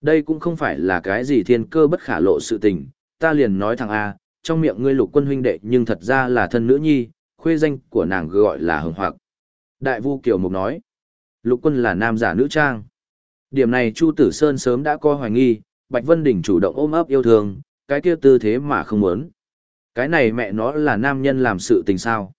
Đây cũng không phải là cái gì thiên cơ bất khả lộ sự tình, ta liền nói thằng A, trong miệng ngươi lục quân huynh đệ nhưng thật ra là thân nữ nhi, khuê danh của nàng gọi là hồng hoặc. Đại vu Kiều Mục nói, lục quân là nam giả nữ trang. Điểm này Chu Tử Sơn sớm đã coi hoài nghi, Bạch Vân Đình chủ động ôm ấp yêu thương, cái kia tư thế mà không muốn. Cái này mẹ nó là nam nhân làm sự tình sao.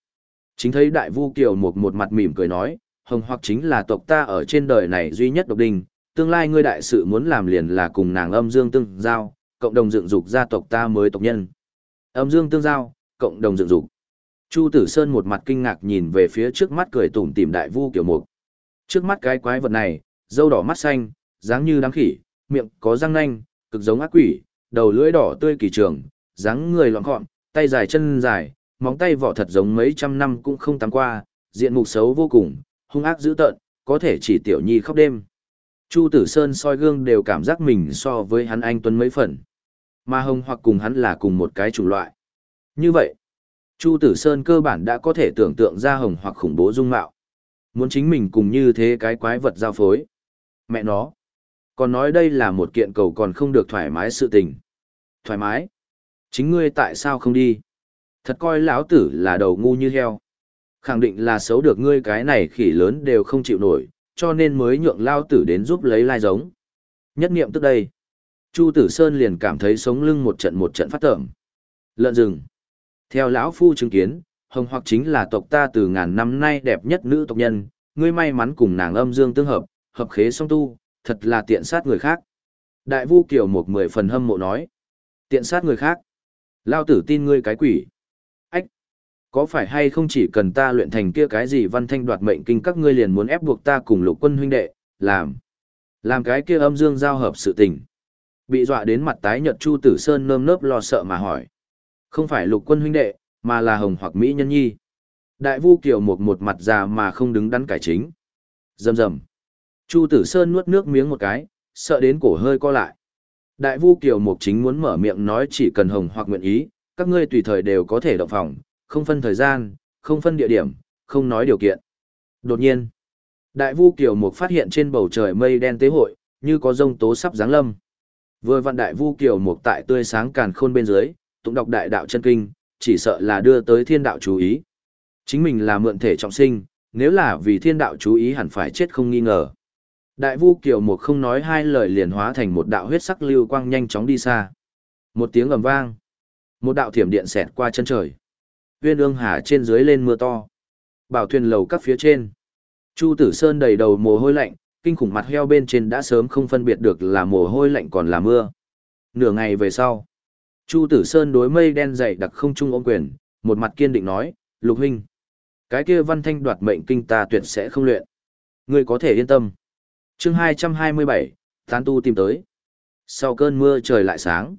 Chính thấy đại vu Kiều Mục một mặt mỉm cười nói, hồng hoặc chính là tộc ta ở trên đời này duy nhất độc đình, tương lai ngươi đại sự muốn làm liền là cùng nàng âm dương tương giao, cộng đồng dựng dục gia tộc ta mới tộc nhân. Âm dương tương giao, cộng đồng dựng dục. Chu Tử Sơn một mặt kinh ngạc nhìn về phía trước mắt cười tủm tỉm đại vu kiểu mục. Trước mắt cái quái vật này, dâu đỏ mắt xanh, dáng như đám khỉ, miệng có răng nanh, cực giống ác quỷ, đầu lưỡi đỏ tươi kỳ trường, dáng người loạn gọn, tay dài chân dài, móng tay vỏ thật giống mấy trăm năm cũng không tắm qua, diện mục xấu vô cùng, hung ác dữ tợn, có thể chỉ tiểu nhi khóc đêm. Chu Tử Sơn soi gương đều cảm giác mình so với hắn anh tuấn mấy phần. Mà hồng hoặc cùng hắn là cùng một cái chủng loại. Như vậy, Chu Tử Sơn cơ bản đã có thể tưởng tượng ra hồng hoặc khủng bố dung mạo. Muốn chính mình cùng như thế cái quái vật giao phối. Mẹ nó. Còn nói đây là một kiện cầu còn không được thoải mái sự tình. Thoải mái? Chính ngươi tại sao không đi? Thật coi lão tử là đầu ngu như heo. Khẳng định là xấu được ngươi cái này khỉ lớn đều không chịu nổi, cho nên mới nhượng lao tử đến giúp lấy lai giống. Nhất niệm tức đây. Chu Tử Sơn liền cảm thấy sống lưng một trận một trận phát tởm. Lợn rừng. Theo lão phu chứng kiến, Hồng Hoặc chính là tộc ta từ ngàn năm nay đẹp nhất nữ tộc nhân, ngươi may mắn cùng nàng âm dương tương hợp, hợp khế song tu, thật là tiện sát người khác. Đại Vu Kiều một mười phần hâm mộ nói. Tiện sát người khác. Lao tử tin ngươi cái quỷ. Có phải hay không chỉ cần ta luyện thành kia cái gì văn thanh đoạt mệnh kinh các ngươi liền muốn ép buộc ta cùng lục quân huynh đệ, làm. Làm cái kia âm dương giao hợp sự tình. Bị dọa đến mặt tái nhợt Chu Tử Sơn nơm nớp lo sợ mà hỏi. Không phải lục quân huynh đệ, mà là hồng hoặc Mỹ nhân nhi. Đại vu kiều một một mặt già mà không đứng đắn cải chính. Dầm dầm. Chu Tử Sơn nuốt nước miếng một cái, sợ đến cổ hơi co lại. Đại vu kiều một chính muốn mở miệng nói chỉ cần hồng hoặc nguyện ý, các ngươi tùy thời đều có thể động phòng, không phân thời gian, không phân địa điểm, không nói điều kiện. Đột nhiên, Đại Vu Kiều Mục phát hiện trên bầu trời mây đen tế hội, như có rông tố sắp giáng lâm. Vừa vặn Đại Vu Kiều Mục tại tươi sáng càn khôn bên dưới, tụng đọc đại đạo chân kinh, chỉ sợ là đưa tới thiên đạo chú ý. Chính mình là mượn thể trọng sinh, nếu là vì thiên đạo chú ý hẳn phải chết không nghi ngờ. Đại Vu Kiều Mục không nói hai lời liền hóa thành một đạo huyết sắc lưu quang nhanh chóng đi xa. Một tiếng ầm vang, một đạo thiểm điện xẹt qua chân trời. Viên ương hà trên dưới lên mưa to. Bảo thuyền lầu các phía trên. Chu Tử Sơn đầy đầu mồ hôi lạnh, kinh khủng mặt heo bên trên đã sớm không phân biệt được là mồ hôi lạnh còn là mưa. Nửa ngày về sau, Chu Tử Sơn đối mây đen dày đặc không trung ôm quyền, một mặt kiên định nói, Lục huynh, cái kia văn thanh đoạt mệnh kinh ta tuyệt sẽ không luyện. Ngươi có thể yên tâm. chương 227, tán tu tìm tới. Sau cơn mưa trời lại sáng.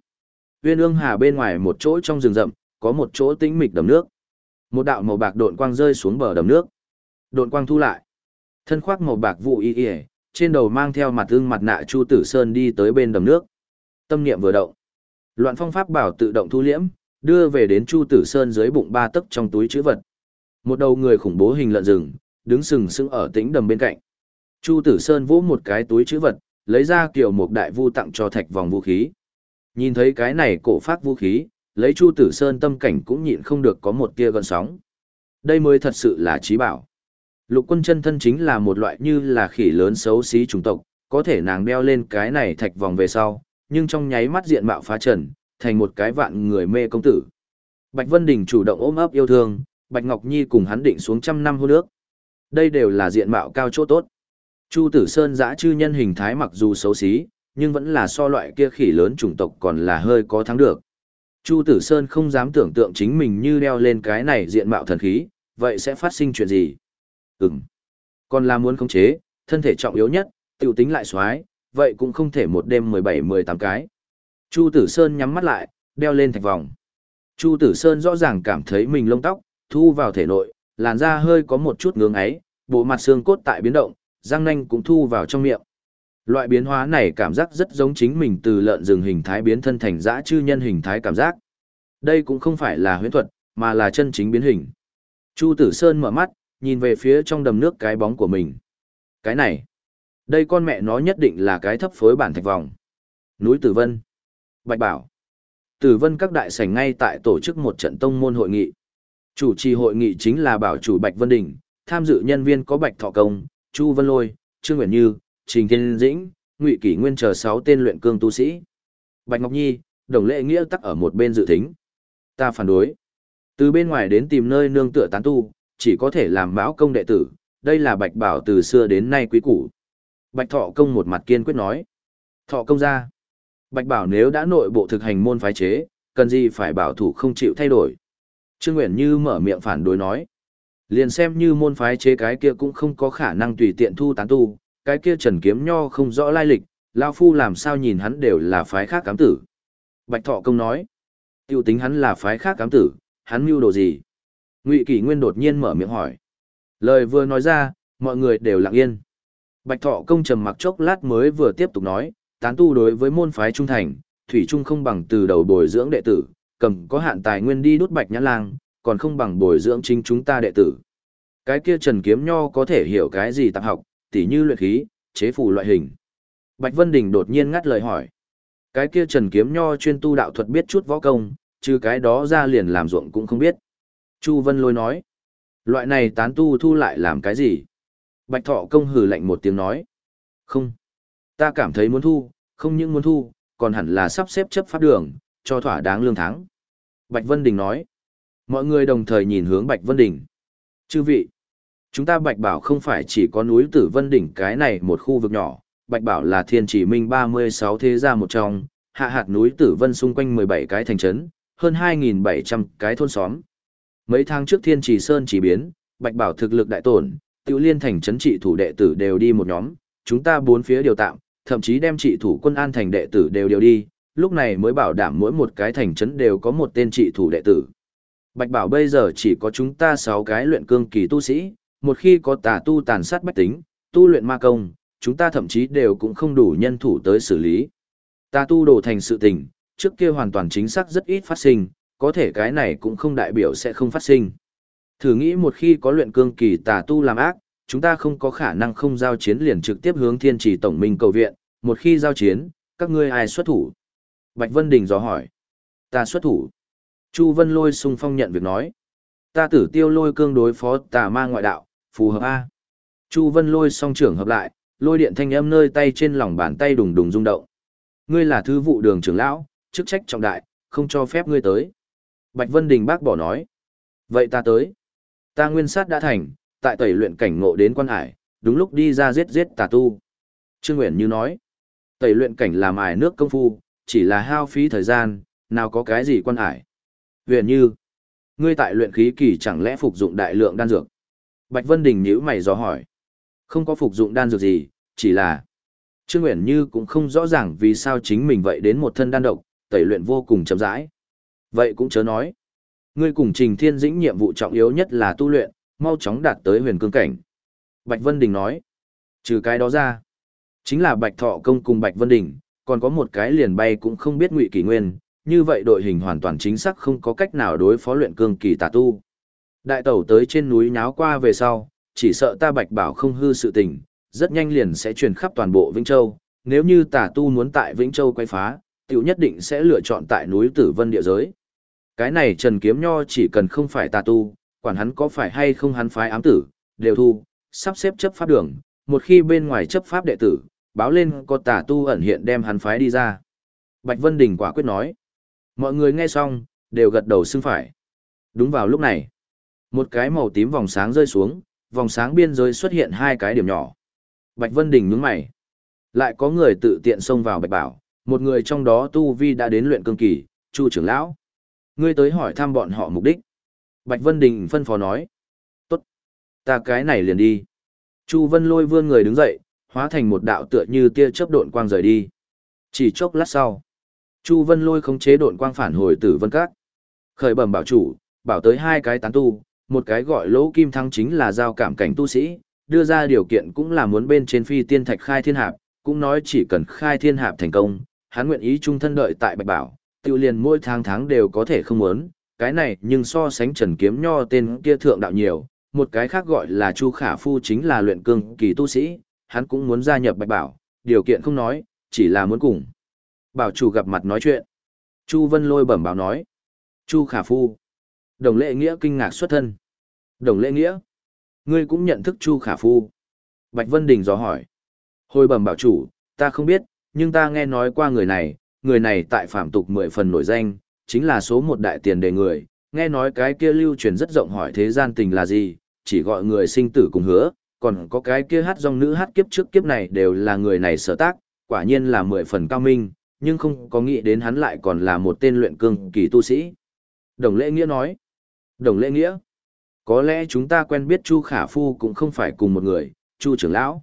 Viên ương hà bên ngoài một chỗ trong rừng rậm, có một chỗ tĩnh mịch đầm nước. Một đạo màu bạc độn quang rơi xuống bờ đầm nước. Độn quang thu lại. Thân khoác màu bạc vụ y y, trên đầu mang theo mặt ương mặt nạ Chu Tử Sơn đi tới bên đầm nước. Tâm niệm vừa động. Loạn phong pháp bảo tự động thu liễm, đưa về đến Chu Tử Sơn dưới bụng ba tấc trong túi chữ vật. Một đầu người khủng bố hình lợn rừng, đứng sừng sững ở tĩnh đầm bên cạnh. Chu Tử Sơn vỗ một cái túi chữ vật, lấy ra kiểu một đại vu tặng cho thạch vòng vũ khí. Nhìn thấy cái này cổ phát vũ khí, lấy Chu Tử Sơn tâm cảnh cũng nhịn không được có một tia gần sóng. Đây mới thật sự là trí bảo. Lục quân chân thân chính là một loại như là khỉ lớn xấu xí chủng tộc, có thể nàng đeo lên cái này thạch vòng về sau, nhưng trong nháy mắt diện mạo phá trần, thành một cái vạn người mê công tử. Bạch Vân Đình chủ động ôm ấp yêu thương, Bạch Ngọc Nhi cùng hắn định xuống trăm năm hôn nước. Đây đều là diện mạo cao chỗ tốt. Chu Tử Sơn giã chư nhân hình thái mặc dù xấu xí, nhưng vẫn là so loại kia khỉ lớn chủng tộc còn là hơi có thắng được. Chu Tử Sơn không dám tưởng tượng chính mình như đeo lên cái này diện mạo thần khí, vậy sẽ phát sinh chuyện gì? Ừm. Còn là muốn khống chế, thân thể trọng yếu nhất, tiểu tính lại xoái, vậy cũng không thể một đêm 17-18 cái. Chu Tử Sơn nhắm mắt lại, đeo lên thạch vòng. Chu Tử Sơn rõ ràng cảm thấy mình lông tóc, thu vào thể nội, làn da hơi có một chút ngưỡng ấy, bộ mặt xương cốt tại biến động, răng nanh cũng thu vào trong miệng. Loại biến hóa này cảm giác rất giống chính mình từ lợn rừng hình thái biến thân thành dã chư nhân hình thái cảm giác. Đây cũng không phải là huyễn thuật, mà là chân chính biến hình. Chu Tử Sơn mở mắt, nhìn về phía trong đầm nước cái bóng của mình. Cái này, đây con mẹ nó nhất định là cái thấp phối bản thạch vòng. Núi Tử Vân. Bạch Bảo. Tử Vân các đại sảnh ngay tại tổ chức một trận tông môn hội nghị. Chủ trì hội nghị chính là bảo chủ Bạch Vân Đình, tham dự nhân viên có Bạch Thọ Công, Chu Vân Lôi, Trương Nguyễn Như, Trình Thiên Dĩnh, Ngụy Kỷ Nguyên chờ 6 tên luyện cương tu sĩ. Bạch Ngọc Nhi, Đồng Lệ Nghĩa tắc ở một bên dự thính. Ta phản đối. Từ bên ngoài đến tìm nơi nương tựa tán tu, chỉ có thể làm báo công đệ tử, đây là Bạch Bảo từ xưa đến nay quý củ. Bạch Thọ Công một mặt kiên quyết nói. Thọ Công ra. Bạch Bảo nếu đã nội bộ thực hành môn phái chế, cần gì phải bảo thủ không chịu thay đổi. Trương Nguyễn Như mở miệng phản đối nói. Liền xem như môn phái chế cái kia cũng không có khả năng tùy tiện thu tán tu, cái kia Trần Kiếm Nho không rõ lai lịch, Lao Phu làm sao nhìn hắn đều là phái khác cám tử. Bạch Thọ Công nói. Tiêu tính hắn là phái khác cám tử, hắn mưu đồ gì? Ngụy Kỷ Nguyên đột nhiên mở miệng hỏi. Lời vừa nói ra, mọi người đều lặng yên. Bạch Thọ công trầm mặc chốc lát mới vừa tiếp tục nói, tán tu đối với môn phái trung thành, thủy trung không bằng từ đầu bồi dưỡng đệ tử, cầm có hạn tài nguyên đi đốt bạch nhã lang, còn không bằng bồi dưỡng chính chúng ta đệ tử. Cái kia Trần Kiếm Nho có thể hiểu cái gì tạp học, tỉ như luyện khí, chế phù loại hình. Bạch Vân Đình đột nhiên ngắt lời hỏi. Cái kia Trần Kiếm Nho chuyên tu đạo thuật biết chút võ công, trừ cái đó ra liền làm ruộng cũng không biết. Chu Vân Lôi nói. Loại này tán tu thu lại làm cái gì? Bạch Thọ công hừ lạnh một tiếng nói. Không. Ta cảm thấy muốn thu, không những muốn thu, còn hẳn là sắp xếp chấp pháp đường, cho thỏa đáng lương tháng. Bạch Vân Đình nói. Mọi người đồng thời nhìn hướng Bạch Vân Đình. Chư vị. Chúng ta Bạch Bảo không phải chỉ có núi Tử Vân Đỉnh cái này một khu vực nhỏ, Bạch Bảo là thiên chỉ minh 36 thế gia một trong, hạ hạt núi Tử Vân xung quanh 17 cái thành trấn, hơn 2.700 cái thôn xóm. Mấy tháng trước thiên trì sơn chỉ biến, Bạch Bảo thực lực đại tổn, tiểu liên thành trấn trị thủ đệ tử đều đi một nhóm, chúng ta bốn phía điều tạm, thậm chí đem trị thủ quân an thành đệ tử đều điều đi, lúc này mới bảo đảm mỗi một cái thành trấn đều có một tên trị thủ đệ tử. Bạch Bảo bây giờ chỉ có chúng ta 6 cái luyện cương kỳ tu sĩ, một khi có tà tu tàn sát bách tính, tu luyện ma công, chúng ta thậm chí đều cũng không đủ nhân thủ tới xử lý. Tà tu đổ thành sự tình, trước kia hoàn toàn chính xác rất ít phát sinh, có thể cái này cũng không đại biểu sẽ không phát sinh. Thử nghĩ một khi có luyện cương kỳ tà tu làm ác, chúng ta không có khả năng không giao chiến liền trực tiếp hướng thiên trì tổng minh cầu viện, một khi giao chiến, các ngươi ai xuất thủ? Bạch Vân Đình dò hỏi. Ta xuất thủ. Chu Vân Lôi sung phong nhận việc nói. Ta tử tiêu lôi cương đối phó tà ma ngoại đạo, phù hợp A. Chu Vân Lôi song trưởng hợp lại, lôi điện thanh âm nơi tay trên lòng bàn tay đùng đùng rung động. Ngươi là thứ vụ đường trưởng lão, chức trách trọng đại, không cho phép ngươi tới. Bạch Vân Đình bác bỏ nói. Vậy ta tới. Ta nguyên sát đã thành, tại tẩy luyện cảnh ngộ đến quan hải, đúng lúc đi ra giết giết tà tu. Trương Nguyễn Như nói. Tẩy luyện cảnh làm ải nước công phu, chỉ là hao phí thời gian, nào có cái gì quan hải. Huyền Như. Ngươi tại luyện khí kỳ chẳng lẽ phục dụng đại lượng đan dược? Bạch Vân Đình nhíu mày dò hỏi. Không có phục dụng đan dược gì, chỉ là... Trương Nguyễn Như cũng không rõ ràng vì sao chính mình vậy đến một thân đan độc, tẩy luyện vô cùng chậm rãi. Vậy cũng chớ nói. Ngươi cùng Trình Thiên Dĩnh nhiệm vụ trọng yếu nhất là tu luyện, mau chóng đạt tới huyền cương cảnh. Bạch Vân Đình nói. Trừ cái đó ra, chính là Bạch Thọ Công cùng Bạch Vân Đình, còn có một cái liền bay cũng không biết ngụy kỳ nguyên, như vậy đội hình hoàn toàn chính xác không có cách nào đối phó luyện cương kỳ tà tu. Đại tẩu tới trên núi nháo qua về sau, chỉ sợ ta Bạch Bảo không hư sự tình, rất nhanh liền sẽ truyền khắp toàn bộ Vĩnh Châu, nếu như tà tu muốn tại Vĩnh Châu quay phá, tiểu nhất định sẽ lựa chọn tại núi Tử Vân địa giới. Cái này Trần Kiếm Nho chỉ cần không phải tà tu, quản hắn có phải hay không hắn phái ám tử, đều thu, sắp xếp chấp pháp đường, một khi bên ngoài chấp pháp đệ tử, báo lên có tà tu ẩn hiện đem hắn phái đi ra. Bạch Vân Đình quả quyết nói. Mọi người nghe xong, đều gật đầu xưng phải. Đúng vào lúc này, một cái màu tím vòng sáng rơi xuống, vòng sáng biên giới xuất hiện hai cái điểm nhỏ. Bạch Vân Đình nhướng mày. Lại có người tự tiện xông vào Bạch Bảo, một người trong đó tu vi đã đến luyện cương kỳ, Chu trưởng lão. Ngươi tới hỏi thăm bọn họ mục đích. Bạch Vân Đình phân phó nói. Tốt. Ta cái này liền đi. Chu Vân lôi vươn người đứng dậy, hóa thành một đạo tựa như tia chớp độn quang rời đi. Chỉ chốc lát sau. Chu Vân lôi khống chế độn quang phản hồi tử vân các. Khởi bẩm bảo chủ, bảo tới hai cái tán tu, một cái gọi lỗ kim thăng chính là giao cảm cảnh tu sĩ, đưa ra điều kiện cũng là muốn bên trên phi tiên thạch khai thiên hạp, cũng nói chỉ cần khai thiên hạp thành công, hắn nguyện ý trung thân đợi tại Bạch Bảo, tiêu liền mỗi tháng tháng đều có thể không muốn, cái này nhưng so sánh Trần Kiếm Nho tên kia thượng đạo nhiều, một cái khác gọi là Chu Khả Phu chính là luyện cương kỳ tu sĩ, hắn cũng muốn gia nhập Bạch Bảo, điều kiện không nói, chỉ là muốn cùng. Bảo chủ gặp mặt nói chuyện. Chu Vân Lôi bẩm báo nói. Chu Khả Phu. Đồng lệ nghĩa kinh ngạc xuất thân. Đồng lệ nghĩa. Ngươi cũng nhận thức Chu Khả Phu. Bạch Vân Đình dò hỏi. Hồi bẩm bảo chủ, ta không biết, nhưng ta nghe nói qua người này, người này tại phạm tục mười phần nổi danh, chính là số một đại tiền đề người, nghe nói cái kia lưu truyền rất rộng hỏi thế gian tình là gì, chỉ gọi người sinh tử cùng hứa, còn có cái kia hát dòng nữ hát kiếp trước kiếp này đều là người này sở tác, quả nhiên là mười phần cao minh, nhưng không có nghĩ đến hắn lại còn là một tên luyện cương kỳ tu sĩ. Đồng lễ nghĩa nói, đồng lễ nghĩa, có lẽ chúng ta quen biết Chu Khả Phu cũng không phải cùng một người, Chu trưởng lão.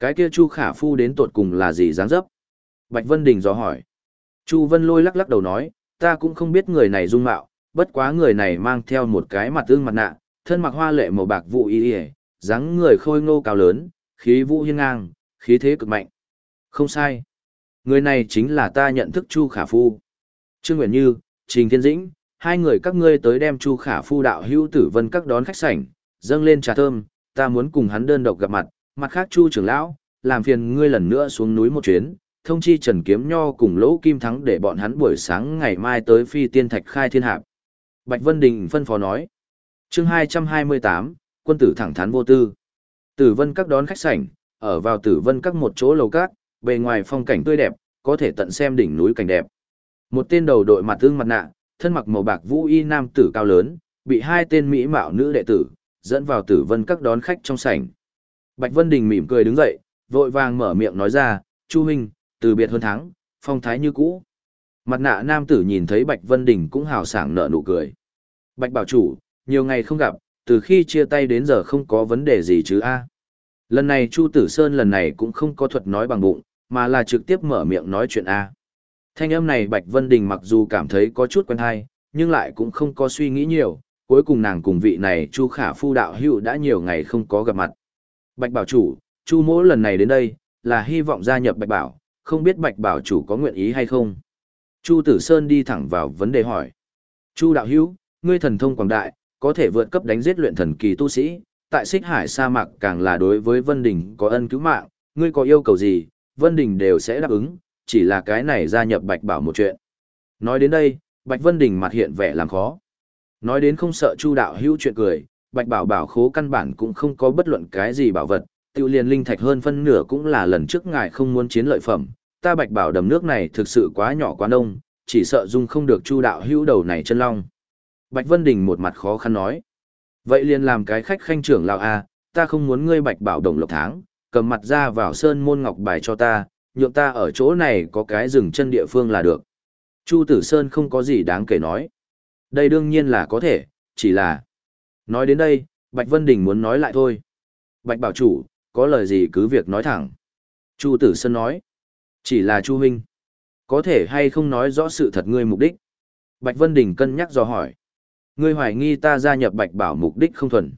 Cái kia Chu Khả Phu đến tột cùng là gì dáng dấp? Bạch Vân Đình dò hỏi. Chu Vân Lôi lắc lắc đầu nói, ta cũng không biết người này dung mạo, bất quá người này mang theo một cái mặt tương mặt nạ, thân mặc hoa lệ màu bạc vụ y y, dáng người khôi ngô cao lớn, khí vũ hiên ngang, khí thế cực mạnh. Không sai. Người này chính là ta nhận thức Chu Khả Phu. Trương Nguyễn Như, Trình Thiên Dĩnh, hai người các ngươi tới đem Chu Khả Phu đạo hữu tử vân các đón khách sảnh, dâng lên trà thơm, ta muốn cùng hắn đơn độc gặp mặt, mặt khác Chu trưởng lão, làm phiền ngươi lần nữa xuống núi một chuyến, thông chi Trần Kiếm Nho cùng Lỗ Kim Thắng để bọn hắn buổi sáng ngày mai tới phi tiên thạch khai thiên hạp. Bạch Vân Đình phân phó nói. chương 228, quân tử thẳng thắn vô tư. Tử Vân các đón khách sảnh, ở vào Tử Vân các một chỗ lầu cát, bề ngoài phong cảnh tươi đẹp, có thể tận xem đỉnh núi cảnh đẹp. Một tên đầu đội mặt tương mặt nạ, thân mặc màu bạc vũ y nam tử cao lớn, bị hai tên mỹ mạo nữ đệ tử dẫn vào Tử Vân các đón khách trong sảnh. Bạch Vân Đình mỉm cười đứng dậy, vội vàng mở miệng nói ra, "Chu huynh, từ biệt hơn tháng, phong thái như cũ." Mặt nạ nam tử nhìn thấy Bạch Vân Đình cũng hào sảng nở nụ cười. Bạch bảo chủ, nhiều ngày không gặp, từ khi chia tay đến giờ không có vấn đề gì chứ a Lần này Chu Tử Sơn lần này cũng không có thuật nói bằng bụng, mà là trực tiếp mở miệng nói chuyện A. Thanh âm này Bạch Vân Đình mặc dù cảm thấy có chút quen hay, nhưng lại cũng không có suy nghĩ nhiều, cuối cùng nàng cùng vị này Chu Khả Phu đạo hữu đã nhiều ngày không có gặp mặt. Bạch Bảo chủ, Chu Mỗ lần này đến đây, là hy vọng gia nhập Bạch Bảo, không biết Bạch Bảo chủ có nguyện ý hay không. Chu Tử Sơn đi thẳng vào vấn đề hỏi. Chu đạo hữu, ngươi thần thông quảng đại, có thể vượt cấp đánh giết luyện thần kỳ tu sĩ, tại Xích Hải sa mạc càng là đối với Vân Đình có ân cứu mạng, ngươi có yêu cầu gì, Vân Đình đều sẽ đáp ứng, chỉ là cái này gia nhập Bạch Bảo một chuyện. Nói đến đây, Bạch Vân Đình mặt hiện vẻ làm khó. Nói đến không sợ Chu đạo hữu chuyện cười, Bạch Bảo bảo khố căn bản cũng không có bất luận cái gì bảo vật, tiêu liền linh thạch hơn phân nửa cũng là lần trước ngài không muốn chiến lợi phẩm. Ta Bạch Bảo đầm nước này thực sự quá nhỏ quá đông, chỉ sợ dung không được Chu đạo hữu đầu này chân long. Bạch Vân Đình một mặt khó khăn nói. Vậy liền làm cái khách khanh trưởng lão a, ta không muốn ngươi Bạch Bảo đồng lộc tháng, cầm mặt ra vào sơn môn ngọc bài cho ta, nhượng ta ở chỗ này có cái dừng chân địa phương là được. Chu Tử Sơn không có gì đáng kể nói. Đây đương nhiên là có thể, chỉ là... Nói đến đây, Bạch Vân Đình muốn nói lại thôi. Bạch Bảo Chủ, có lời gì cứ việc nói thẳng. Chu Tử Sơn nói. Chỉ là Chu Huynh. Có thể hay không nói rõ sự thật ngươi mục đích. Bạch Vân Đình cân nhắc do hỏi. Ngươi hoài nghi ta gia nhập Bạch Bảo mục đích không thuần.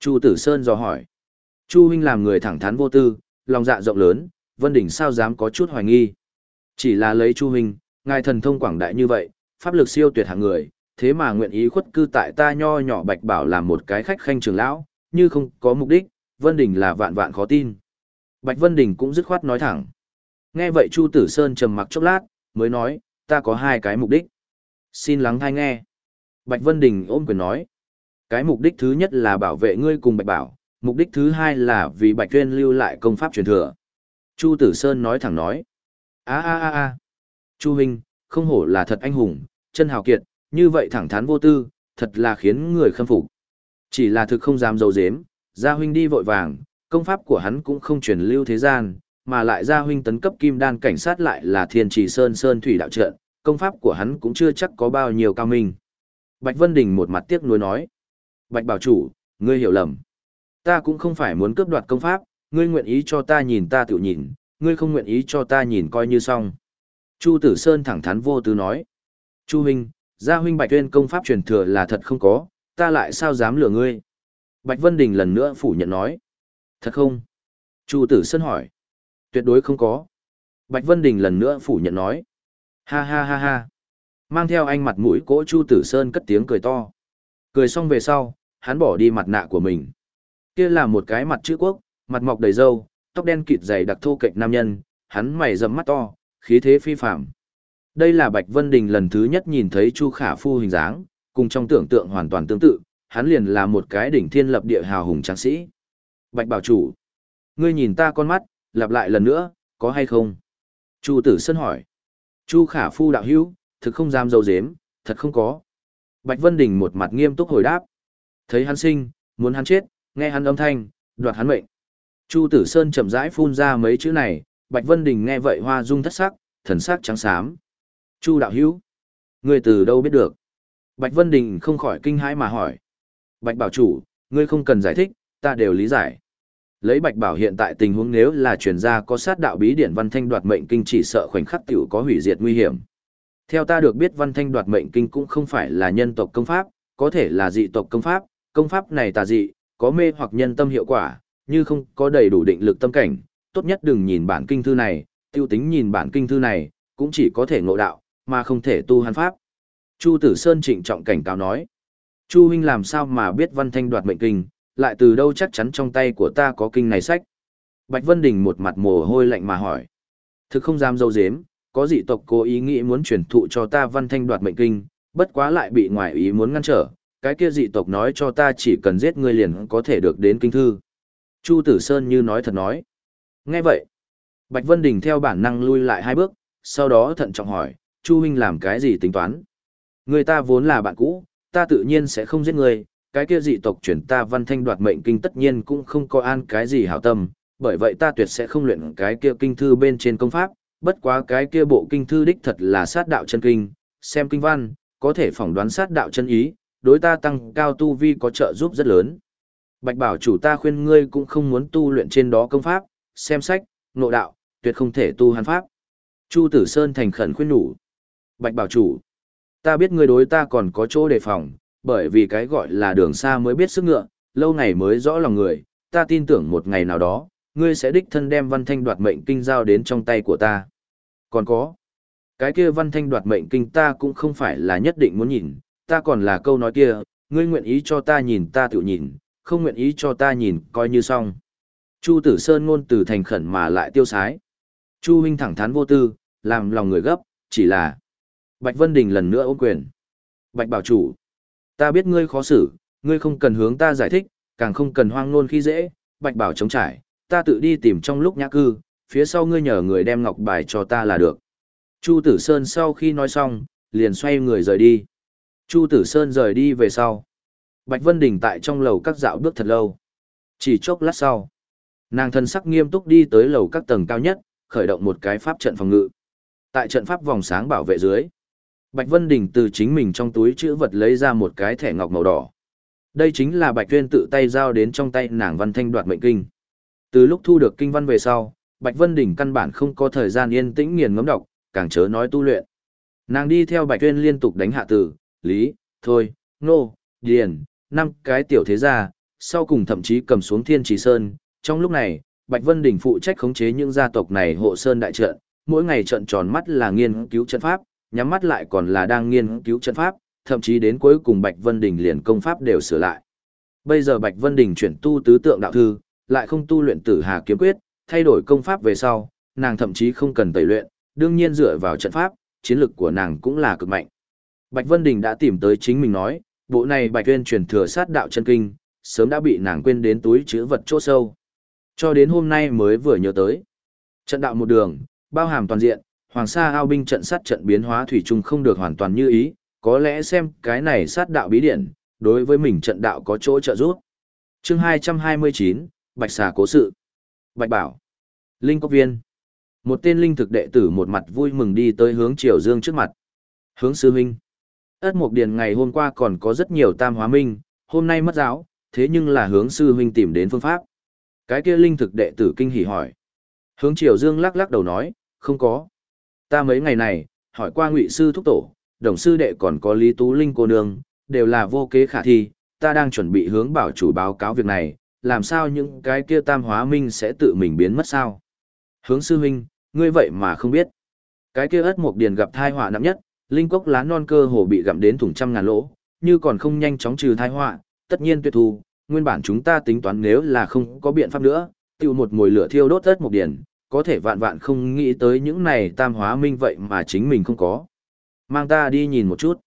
Chu Tử Sơn do hỏi. Chu huynh làm người thẳng thắn vô tư, lòng dạ rộng lớn, Vân Đình sao dám có chút hoài nghi. Chỉ là lấy Chu hình, ngài thần thông quảng đại như vậy, pháp lực siêu tuyệt hạng người, thế mà nguyện ý khuất cư tại ta nho nhỏ Bạch Bảo làm một cái khách khanh trưởng lão, như không có mục đích, Vân Đình là vạn vạn khó tin. Bạch Vân Đình cũng dứt khoát nói thẳng. Nghe vậy Chu Tử Sơn trầm mặc chốc lát, mới nói, ta có hai cái mục đích. Xin lắng thai nghe. Bạch Vân Đình ôm quyền nói. Cái mục đích thứ nhất là bảo vệ ngươi cùng Bạch Bảo, mục đích thứ hai là vì Bạch Tuyên lưu lại công pháp truyền thừa. Chu Tử Sơn nói thẳng nói. a a a a Chu Huynh, không hổ là thật anh hùng, chân hào kiệt, như vậy thẳng thắn vô tư, thật là khiến người khâm phục. Chỉ là thực không dám dấu dếm, Gia Huynh đi vội vàng, công pháp của hắn cũng không truyền lưu thế gian, mà lại Gia Huynh tấn cấp kim đan cảnh sát lại là thiên trì sơn sơn thủy đạo trận, công pháp của hắn cũng chưa chắc có bao nhiêu cao minh. Bạch Vân Đình một mặt tiếc nuối nói. Bạch bảo chủ, ngươi hiểu lầm. Ta cũng không phải muốn cướp đoạt công pháp, ngươi nguyện ý cho ta nhìn ta tự nhìn, ngươi không nguyện ý cho ta nhìn coi như xong. Chu Tử Sơn thẳng thắn vô tư nói. Chu huynh, gia huynh Bạch Tuyên công pháp truyền thừa là thật không có, ta lại sao dám lừa ngươi? Bạch Vân Đình lần nữa phủ nhận nói. Thật không? Chu Tử Sơn hỏi. Tuyệt đối không có. Bạch Vân Đình lần nữa phủ nhận nói. Ha ha ha ha. Mang theo anh mặt mũi cỗ Chu Tử Sơn cất tiếng cười to. Cười xong về sau, hắn bỏ đi mặt nạ của mình. Kia là một cái mặt chữ quốc, mặt mọc đầy râu, tóc đen kịt dày đặc thô kệch nam nhân, hắn mày rậm mắt to, khí thế phi phàm. Đây là Bạch Vân Đình lần thứ nhất nhìn thấy Chu Khả Phu hình dáng, cùng trong tưởng tượng hoàn toàn tương tự, hắn liền là một cái đỉnh thiên lập địa hào hùng tráng sĩ. Bạch bảo chủ, ngươi nhìn ta con mắt, lặp lại lần nữa, có hay không? Chu Tử Sơn hỏi. Chu Khả Phu đạo hữu, thực không dám dâu dếm, thật không có. Bạch Vân Đình một mặt nghiêm túc hồi đáp. Thấy hắn sinh, muốn hắn chết, nghe hắn âm thanh, đoạt hắn mệnh. Chu Tử Sơn chậm rãi phun ra mấy chữ này, Bạch Vân Đình nghe vậy hoa dung thất sắc, thần sắc trắng xám. Chu đạo hữu, ngươi từ đâu biết được? Bạch Vân Đình không khỏi kinh hãi mà hỏi. Bạch bảo chủ, ngươi không cần giải thích, ta đều lý giải. Lấy Bạch Bảo hiện tại tình huống nếu là truyền ra có sát đạo bí điển Văn Thanh đoạt mệnh kinh chỉ sợ khoảnh khắc tiểu có hủy diệt nguy hiểm. Theo ta được biết Văn Thanh đoạt mệnh kinh cũng không phải là nhân tộc công pháp, có thể là dị tộc công pháp, công pháp này tà dị, có mê hoặc nhân tâm hiệu quả, như không có đầy đủ định lực tâm cảnh, tốt nhất đừng nhìn bản kinh thư này, tiêu tính nhìn bản kinh thư này, cũng chỉ có thể ngộ đạo, mà không thể tu hắn pháp. Chu Tử Sơn trịnh trọng cảnh cáo nói, Chu huynh làm sao mà biết Văn Thanh đoạt mệnh kinh, lại từ đâu chắc chắn trong tay của ta có kinh này sách. Bạch Vân Đình một mặt mồ hôi lạnh mà hỏi. Thực không dám dâu dếm, có dị tộc cố ý nghĩ muốn truyền thụ cho ta văn thanh đoạt mệnh kinh, bất quá lại bị ngoại ý muốn ngăn trở, cái kia dị tộc nói cho ta chỉ cần giết ngươi liền có thể được đến kinh thư. Chu Tử Sơn như nói thật nói. Nghe vậy, Bạch Vân Đình theo bản năng lui lại hai bước, sau đó thận trọng hỏi, Chu huynh làm cái gì tính toán? Người ta vốn là bạn cũ, ta tự nhiên sẽ không giết người. cái kia dị tộc chuyển ta văn thanh đoạt mệnh kinh tất nhiên cũng không có an cái gì hảo tâm, bởi vậy ta tuyệt sẽ không luyện cái kia kinh thư bên trên công pháp, bất quá cái kia bộ kinh thư đích thật là sát đạo chân kinh, xem kinh văn, có thể phỏng đoán sát đạo chân ý, đối ta tăng cao tu vi có trợ giúp rất lớn. Bạch bảo chủ ta khuyên ngươi cũng không muốn tu luyện trên đó công pháp, xem sách, nội đạo, tuyệt không thể tu hàn pháp. Chu Tử Sơn thành khẩn khuyên nhủ. Bạch bảo chủ, ta biết ngươi đối ta còn có chỗ đề phòng, bởi vì cái gọi là đường xa mới biết sức ngựa, lâu ngày mới rõ lòng người, ta tin tưởng một ngày nào đó, ngươi sẽ đích thân đem văn thanh đoạt mệnh kinh giao đến trong tay của ta. Còn có, cái kia văn thanh đoạt mệnh kinh ta cũng không phải là nhất định muốn nhìn, ta còn là câu nói kia, ngươi nguyện ý cho ta nhìn ta tự nhìn, không nguyện ý cho ta nhìn coi như xong. Chu Tử Sơn ngôn từ thành khẩn mà lại tiêu sái. Chu huynh thẳng thắn vô tư, làm lòng người gấp, chỉ là Bạch Vân Đình lần nữa ôm quyền. Bạch bảo chủ, Ta biết ngươi khó xử, ngươi không cần hướng ta giải thích, càng không cần hoang ngôn khi dễ, bạch bảo chống trải, ta tự đi tìm trong lúc nhã cư, phía sau ngươi nhờ người đem ngọc bài cho ta là được. Chu Tử Sơn sau khi nói xong, liền xoay người rời đi. Chu Tử Sơn rời đi về sau. Bạch Vân Đình tại trong lầu các dạo bước thật lâu. Chỉ chốc lát sau, nàng thân sắc nghiêm túc đi tới lầu các tầng cao nhất, khởi động một cái pháp trận phòng ngự. Tại trận pháp vòng sáng bảo vệ dưới, Bạch Vân Đình từ chính mình trong túi chữ vật lấy ra một cái thẻ ngọc màu đỏ. Đây chính là Bạch Tuyên tự tay giao đến trong tay nàng Văn Thanh đoạt mệnh kinh. Từ lúc thu được kinh văn về sau, Bạch Vân Đình căn bản không có thời gian yên tĩnh nghiền ngẫm đọc, càng chớ nói tu luyện. Nàng đi theo Bạch Tuyên liên tục đánh hạ tử lý, thôi, nô, điền, năm cái tiểu thế gia, sau cùng thậm chí cầm xuống Thiên Trì Sơn. Trong lúc này, Bạch Vân Đình phụ trách khống chế những gia tộc này hộ sơn đại trận, mỗi ngày trận tròn mắt là nghiên cứu trận pháp, nhắm mắt lại còn là đang nghiên cứu trận pháp, thậm chí đến cuối cùng Bạch Vân Đình liền công pháp đều sửa lại. Bây giờ Bạch Vân Đình chuyển tu tứ tượng đạo thư, lại không tu luyện tử hà kiếm quyết, thay đổi công pháp về sau, nàng thậm chí không cần tẩy luyện, đương nhiên dựa vào trận pháp, chiến lực của nàng cũng là cực mạnh. Bạch Vân Đình đã tìm tới chính mình nói, bộ này Bạch Tuyên truyền thừa sát đạo chân kinh, sớm đã bị nàng quên đến túi chứa vật chỗ sâu. Cho đến hôm nay mới vừa nhớ tới. Trận đạo một đường, bao hàm toàn diện, Hoàng Sa ao binh trận sát trận biến hóa thủy chung không được hoàn toàn như ý, có lẽ xem cái này sát đạo bí điển, đối với mình trận đạo có chỗ trợ giúp. Chương 229, Bạch Xà cố sự. Bạch Bảo. Linh Cốc Viên. Một tên linh thực đệ tử một mặt vui mừng đi tới hướng Triều Dương trước mặt. Hướng sư huynh. Ất Mộc Điền ngày hôm qua còn có rất nhiều tam hóa minh, hôm nay mất giáo, thế nhưng là hướng sư huynh tìm đến phương pháp. Cái kia linh thực đệ tử kinh hỉ hỏi. Hướng Triều Dương lắc lắc đầu nói, không có. Ta mấy ngày này, hỏi qua ngụy sư thúc tổ, đồng sư đệ còn có Lý Tú Linh cô nương, đều là vô kế khả thi, ta đang chuẩn bị hướng bảo chủ báo cáo việc này, làm sao những cái kia tam hóa minh sẽ tự mình biến mất sao? Hướng sư huynh, ngươi vậy mà không biết. Cái kia ất mục điền gặp thai họa nặng nhất, linh cốc lá non cơ hồ bị gặm đến thủng trăm ngàn lỗ, như còn không nhanh chóng trừ thai họa, tất nhiên tuyệt thu, nguyên bản chúng ta tính toán nếu là không có biện pháp nữa, tiêu một mùi lửa thiêu đốt tất một điền, có thể vạn vạn không nghĩ tới những này tam hóa minh vậy mà chính mình không có. Mang ta đi nhìn một chút.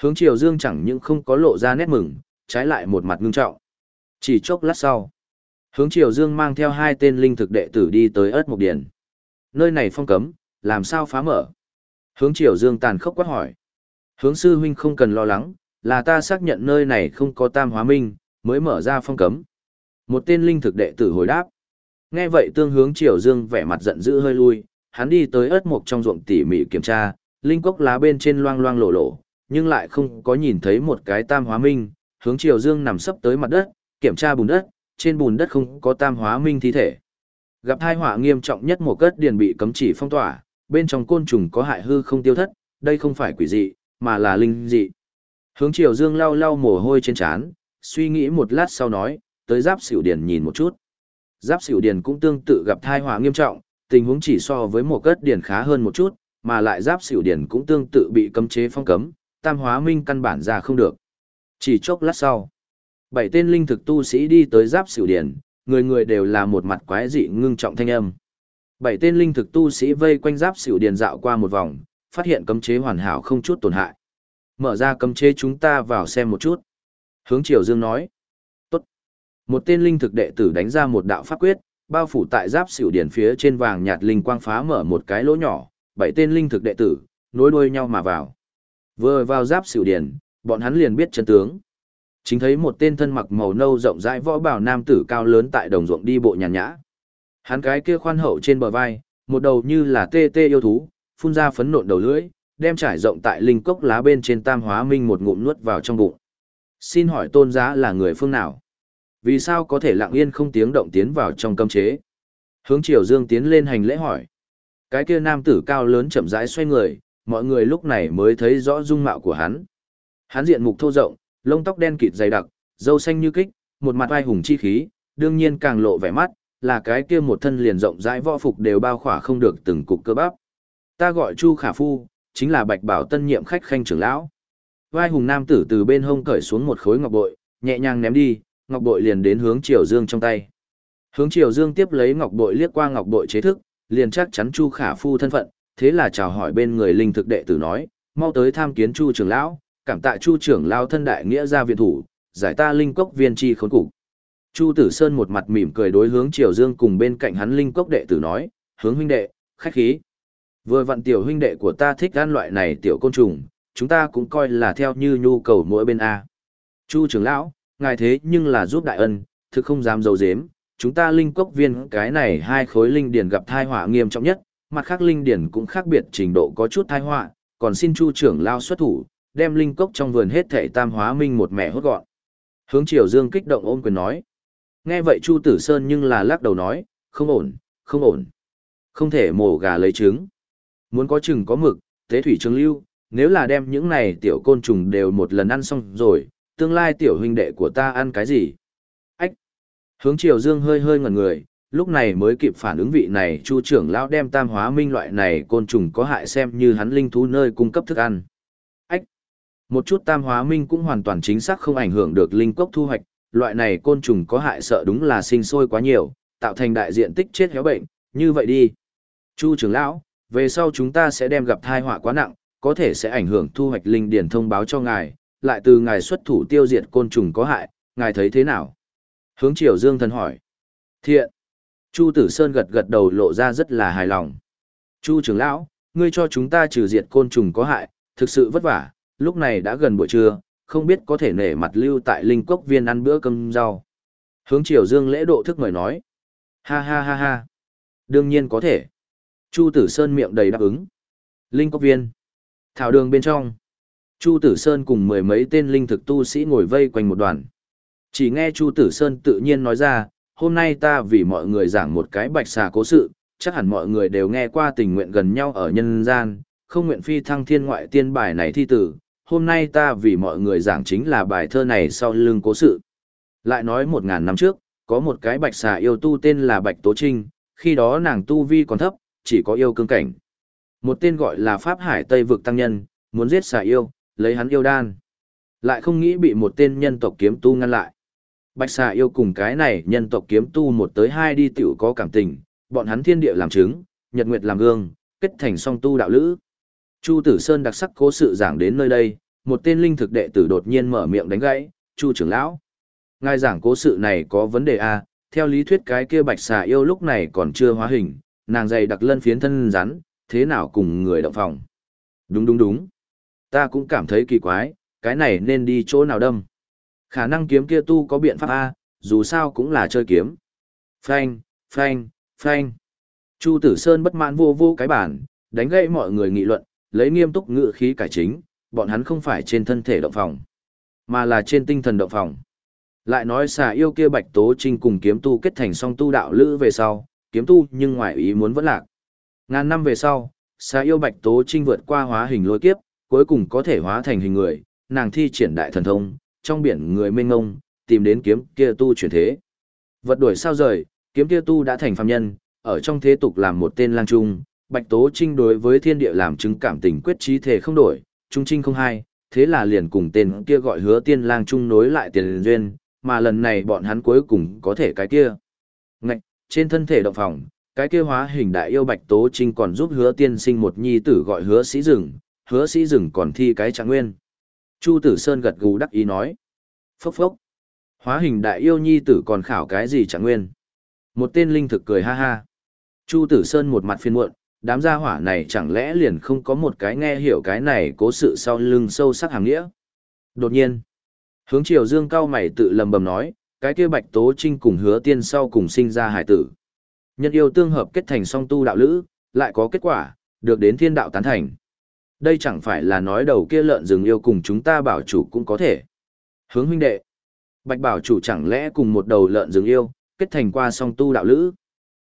Hướng Triều Dương chẳng những không có lộ ra nét mừng, trái lại một mặt ngưng trọng. Chỉ chốc lát sau, Hướng Triều Dương mang theo hai tên linh thực đệ tử đi tới ớt mục điền. Nơi này phong cấm, làm sao phá mở? Hướng Triều Dương tàn khốc quát hỏi. Hướng sư huynh không cần lo lắng, là ta xác nhận nơi này không có tam hóa minh, mới mở ra phong cấm. Một tên linh thực đệ tử hồi đáp. Nghe vậy tương hướng Triều Dương vẻ mặt giận dữ hơi lui, hắn đi tới ớt mục trong ruộng tỉ mỉ kiểm tra, linh cốc lá bên trên loang loang lộ lộ, nhưng lại không có nhìn thấy một cái tam hóa minh, hướng Triều Dương nằm sấp tới mặt đất, kiểm tra bùn đất, trên bùn đất không có tam hóa minh thi thể. Gặp hai họa nghiêm trọng nhất một cất điền bị cấm chỉ phong tỏa, bên trong côn trùng có hại hư không tiêu thất, đây không phải quỷ dị, mà là linh dị. Hướng Triều Dương lau lau mồ hôi trên trán, suy nghĩ một lát sau nói, tới giáp xỉu điền nhìn một chút. Giáp xỉu điền cũng tương tự gặp tai họa nghiêm trọng, tình huống chỉ so với một cất điền khá hơn một chút, mà lại giáp xỉu điền cũng tương tự bị cấm chế phong cấm, tam hóa minh căn bản ra không được. Chỉ chốc lát sau, bảy tên linh thực tu sĩ đi tới giáp xỉu điền, người người đều là một mặt quái dị ngưng trọng thanh âm. Bảy tên linh thực tu sĩ vây quanh giáp xỉu điền dạo qua một vòng, phát hiện cấm chế hoàn hảo không chút tổn hại. Mở ra cấm chế chúng ta vào xem một chút. Hướng Triều Dương nói. Tốt. Một tên linh thực đệ tử đánh ra một đạo pháp quyết, bao phủ tại giáp xỉu điền phía trên vàng nhạt linh quang phá mở một cái lỗ nhỏ, bảy tên linh thực đệ tử, nối đuôi nhau mà vào. Vừa vào giáp xỉu điền, bọn hắn liền biết chân tướng. Chính thấy một tên thân mặc màu nâu rộng rãi võ bảo nam tử cao lớn tại đồng ruộng đi bộ nhàn nhã. Hắn cái kia khoan hậu trên bờ vai, một đầu như là tê tê yêu thú, phun ra phấn nộn đầu lưỡi, đem trải rộng tại linh cốc lá bên trên tam hóa minh một ngụm nuốt vào trong bụng. Xin hỏi tôn giá là người phương nào? Vì sao có thể lặng yên không tiếng động tiến vào trong cấm chế? Hướng triều dương tiến lên hành lễ hỏi. Cái kia nam tử cao lớn chậm rãi xoay người, mọi người lúc này mới thấy rõ dung mạo của hắn. Hắn diện mục thô rộng, lông tóc đen kịt dày đặc, râu xanh như kích, một mặt vai hùng chi khí, đương nhiên càng lộ vẻ mắt, là cái kia một thân liền rộng rãi võ phục đều bao khỏa không được từng cục cơ bắp. Ta gọi Chu Khả Phu, chính là Bạch Bảo tân nhiệm khách khanh trưởng lão. Vai hùng nam tử từ bên hông cởi xuống một khối ngọc bội, nhẹ nhàng ném đi, ngọc bội liền đến hướng Triều Dương trong tay. Hướng Triều Dương tiếp lấy ngọc bội liếc qua ngọc bội chế thức, liền chắc chắn Chu Khả Phu thân phận, thế là chào hỏi bên người linh thực đệ tử nói, mau tới tham kiến Chu trưởng lão, cảm tạ Chu trưởng lão thân đại nghĩa ra viện thủ, giải ta linh cốc viên chi khốn cục. Chu Tử Sơn một mặt mỉm cười đối hướng Triều Dương cùng bên cạnh hắn linh cốc đệ tử nói, hướng huynh đệ, khách khí. Vừa vặn tiểu huynh đệ của ta thích ăn loại này tiểu côn trùng, chúng ta cũng coi là theo như nhu cầu mỗi bên A. Chu trưởng lão, ngài thế nhưng là giúp đại ân, thực không dám dầu dếm, chúng ta linh cốc viên cái này hai khối linh điển gặp thai họa nghiêm trọng nhất, mặt khác linh điển cũng khác biệt trình độ có chút thai họa, còn xin Chu trưởng lão xuất thủ, đem linh cốc trong vườn hết thể tam hóa minh một mẹ hốt gọn. Hướng Triều Dương kích động ôm quyền nói. Nghe vậy Chu Tử Sơn nhưng là lắc đầu nói, không ổn, không ổn. Không thể mổ gà lấy trứng. Muốn có chừng có mực, tế thủy trường lưu, nếu là đem những này tiểu côn trùng đều một lần ăn xong rồi, tương lai tiểu huynh đệ của ta ăn cái gì? Ách! Hướng Triều Dương hơi hơi ngẩn người, lúc này mới kịp phản ứng vị này Chu trưởng lão đem tam hóa minh loại này côn trùng có hại xem như hắn linh thú nơi cung cấp thức ăn. Ách! Một chút tam hóa minh cũng hoàn toàn chính xác không ảnh hưởng được linh cốc thu hoạch, loại này côn trùng có hại sợ đúng là sinh sôi quá nhiều, tạo thành đại diện tích chết héo bệnh, như vậy đi. Chu trưởng lão, về sau chúng ta sẽ đem gặp thai họa quá nặng, có thể sẽ ảnh hưởng thu hoạch linh điển thông báo cho ngài, lại từ ngài xuất thủ tiêu diệt côn trùng có hại, ngài thấy thế nào? Hướng Triều Dương thần hỏi. Thiện. Chu Tử Sơn gật gật đầu lộ ra rất là hài lòng. Chu trưởng lão, ngươi cho chúng ta trừ diệt côn trùng có hại, thực sự vất vả, lúc này đã gần buổi trưa, không biết có thể nể mặt lưu tại linh cốc viên ăn bữa cơm rau. Hướng Triều Dương lễ độ thức mời nói. Ha ha ha ha. Đương nhiên có thể. Chu Tử Sơn miệng đầy đáp ứng. Linh cốc viên. Thảo đường bên trong. Chu Tử Sơn cùng mười mấy tên linh thực tu sĩ ngồi vây quanh một đoàn. Chỉ nghe Chu Tử Sơn tự nhiên nói ra, hôm nay ta vì mọi người giảng một cái bạch xà cố sự, chắc hẳn mọi người đều nghe qua tình nguyện gần nhau ở nhân gian, không nguyện phi thăng thiên ngoại tiên bài này thi tử, hôm nay ta vì mọi người giảng chính là bài thơ này sau lưng cố sự. Lại nói một ngàn năm trước, có một cái bạch xà yêu tu tên là Bạch Tố Trinh, khi đó nàng tu vi còn thấp, chỉ có yêu cương cảnh. Một tên gọi là Pháp Hải Tây vực tăng nhân, muốn giết xà yêu, lấy hắn yêu đan. Lại không nghĩ bị một tên nhân tộc kiếm tu ngăn lại. Bạch xà yêu cùng cái này nhân tộc kiếm tu một tới hai đi tiểu có cảm tình, bọn hắn thiên địa làm chứng, nhật nguyệt làm gương, kết thành song tu đạo lữ. Chu Tử Sơn đặc sắc cố sự giảng đến nơi đây, một tên linh thực đệ tử đột nhiên mở miệng đánh gãy, "Chu trưởng lão, ngài giảng cố sự này có vấn đề a, à? theo lý thuyết cái kia bạch xà yêu lúc này còn chưa hóa hình, nàng dày đặc lân phiến thân rắn, thế nào cùng người động phòng?" "Đúng đúng đúng, ta cũng cảm thấy kỳ quái, cái này nên đi chỗ nào đâm?" Khả năng kiếm kia tu có biện pháp a, dù sao cũng là chơi kiếm. Phanh, phanh, phanh. Chu Tử Sơn bất mãn vô vô cái bản, đánh gãy mọi người nghị luận, lấy nghiêm túc ngự khí cải chính, bọn hắn không phải trên thân thể động phòng, mà là trên tinh thần động phòng. Lại nói xà yêu kia Bạch Tố Trinh cùng kiếm tu kết thành song tu đạo lữ về sau, kiếm tu nhưng ngoại ý muốn vẫn lạc. Ngàn năm về sau, xà yêu Bạch Tố Trinh vượt qua hóa hình lôi kiếp, cuối cùng có thể hóa thành hình người, nàng thi triển đại thần thông, trong biển người mênh ngông, tìm đến kiếm kia tu chuyển thế. Vật đuổi sao rời, kiếm kia tu đã thành phàm nhân, ở trong thế tục làm một tên lang trung, Bạch Tố Trinh đối với thiên địa làm chứng cảm tình quyết trí thể không đổi, trung trinh không hai, thế là liền cùng tên kia gọi hứa tiên lang trung nối lại tiền duyên, mà lần này bọn hắn cuối cùng có thể cái kia. Ngạch, trên thân thể động phòng, cái kia hóa hình đại yêu Bạch Tố Trinh còn giúp hứa tiên sinh một nhi tử gọi hứa sĩ rừng, hứa sĩ rừng còn thi cái trạng nguyên. Chu Tử Sơn gật gù đắc ý nói. Phốc phốc. Hóa hình đại yêu nhi tử còn khảo cái gì Trạng nguyên. Một tên linh thực cười ha ha. Chu Tử Sơn một mặt phiền muộn, đám gia hỏa này chẳng lẽ liền không có một cái nghe hiểu cái này cố sự sau lưng sâu sắc hàng nghĩa. Đột nhiên, hướng triều dương cao mày tự lầm bầm nói, cái kia bạch tố trinh cùng hứa tiên sau cùng sinh ra hải tử. Nhân yêu tương hợp kết thành song tu đạo lữ, lại có kết quả, được đến thiên đạo tán thành. Đây chẳng phải là nói đầu kia lợn rừng yêu cùng chúng ta bảo chủ cũng có thể. Hướng huynh đệ, bạch bảo chủ chẳng lẽ cùng một đầu lợn rừng yêu, kết thành qua song tu đạo lữ.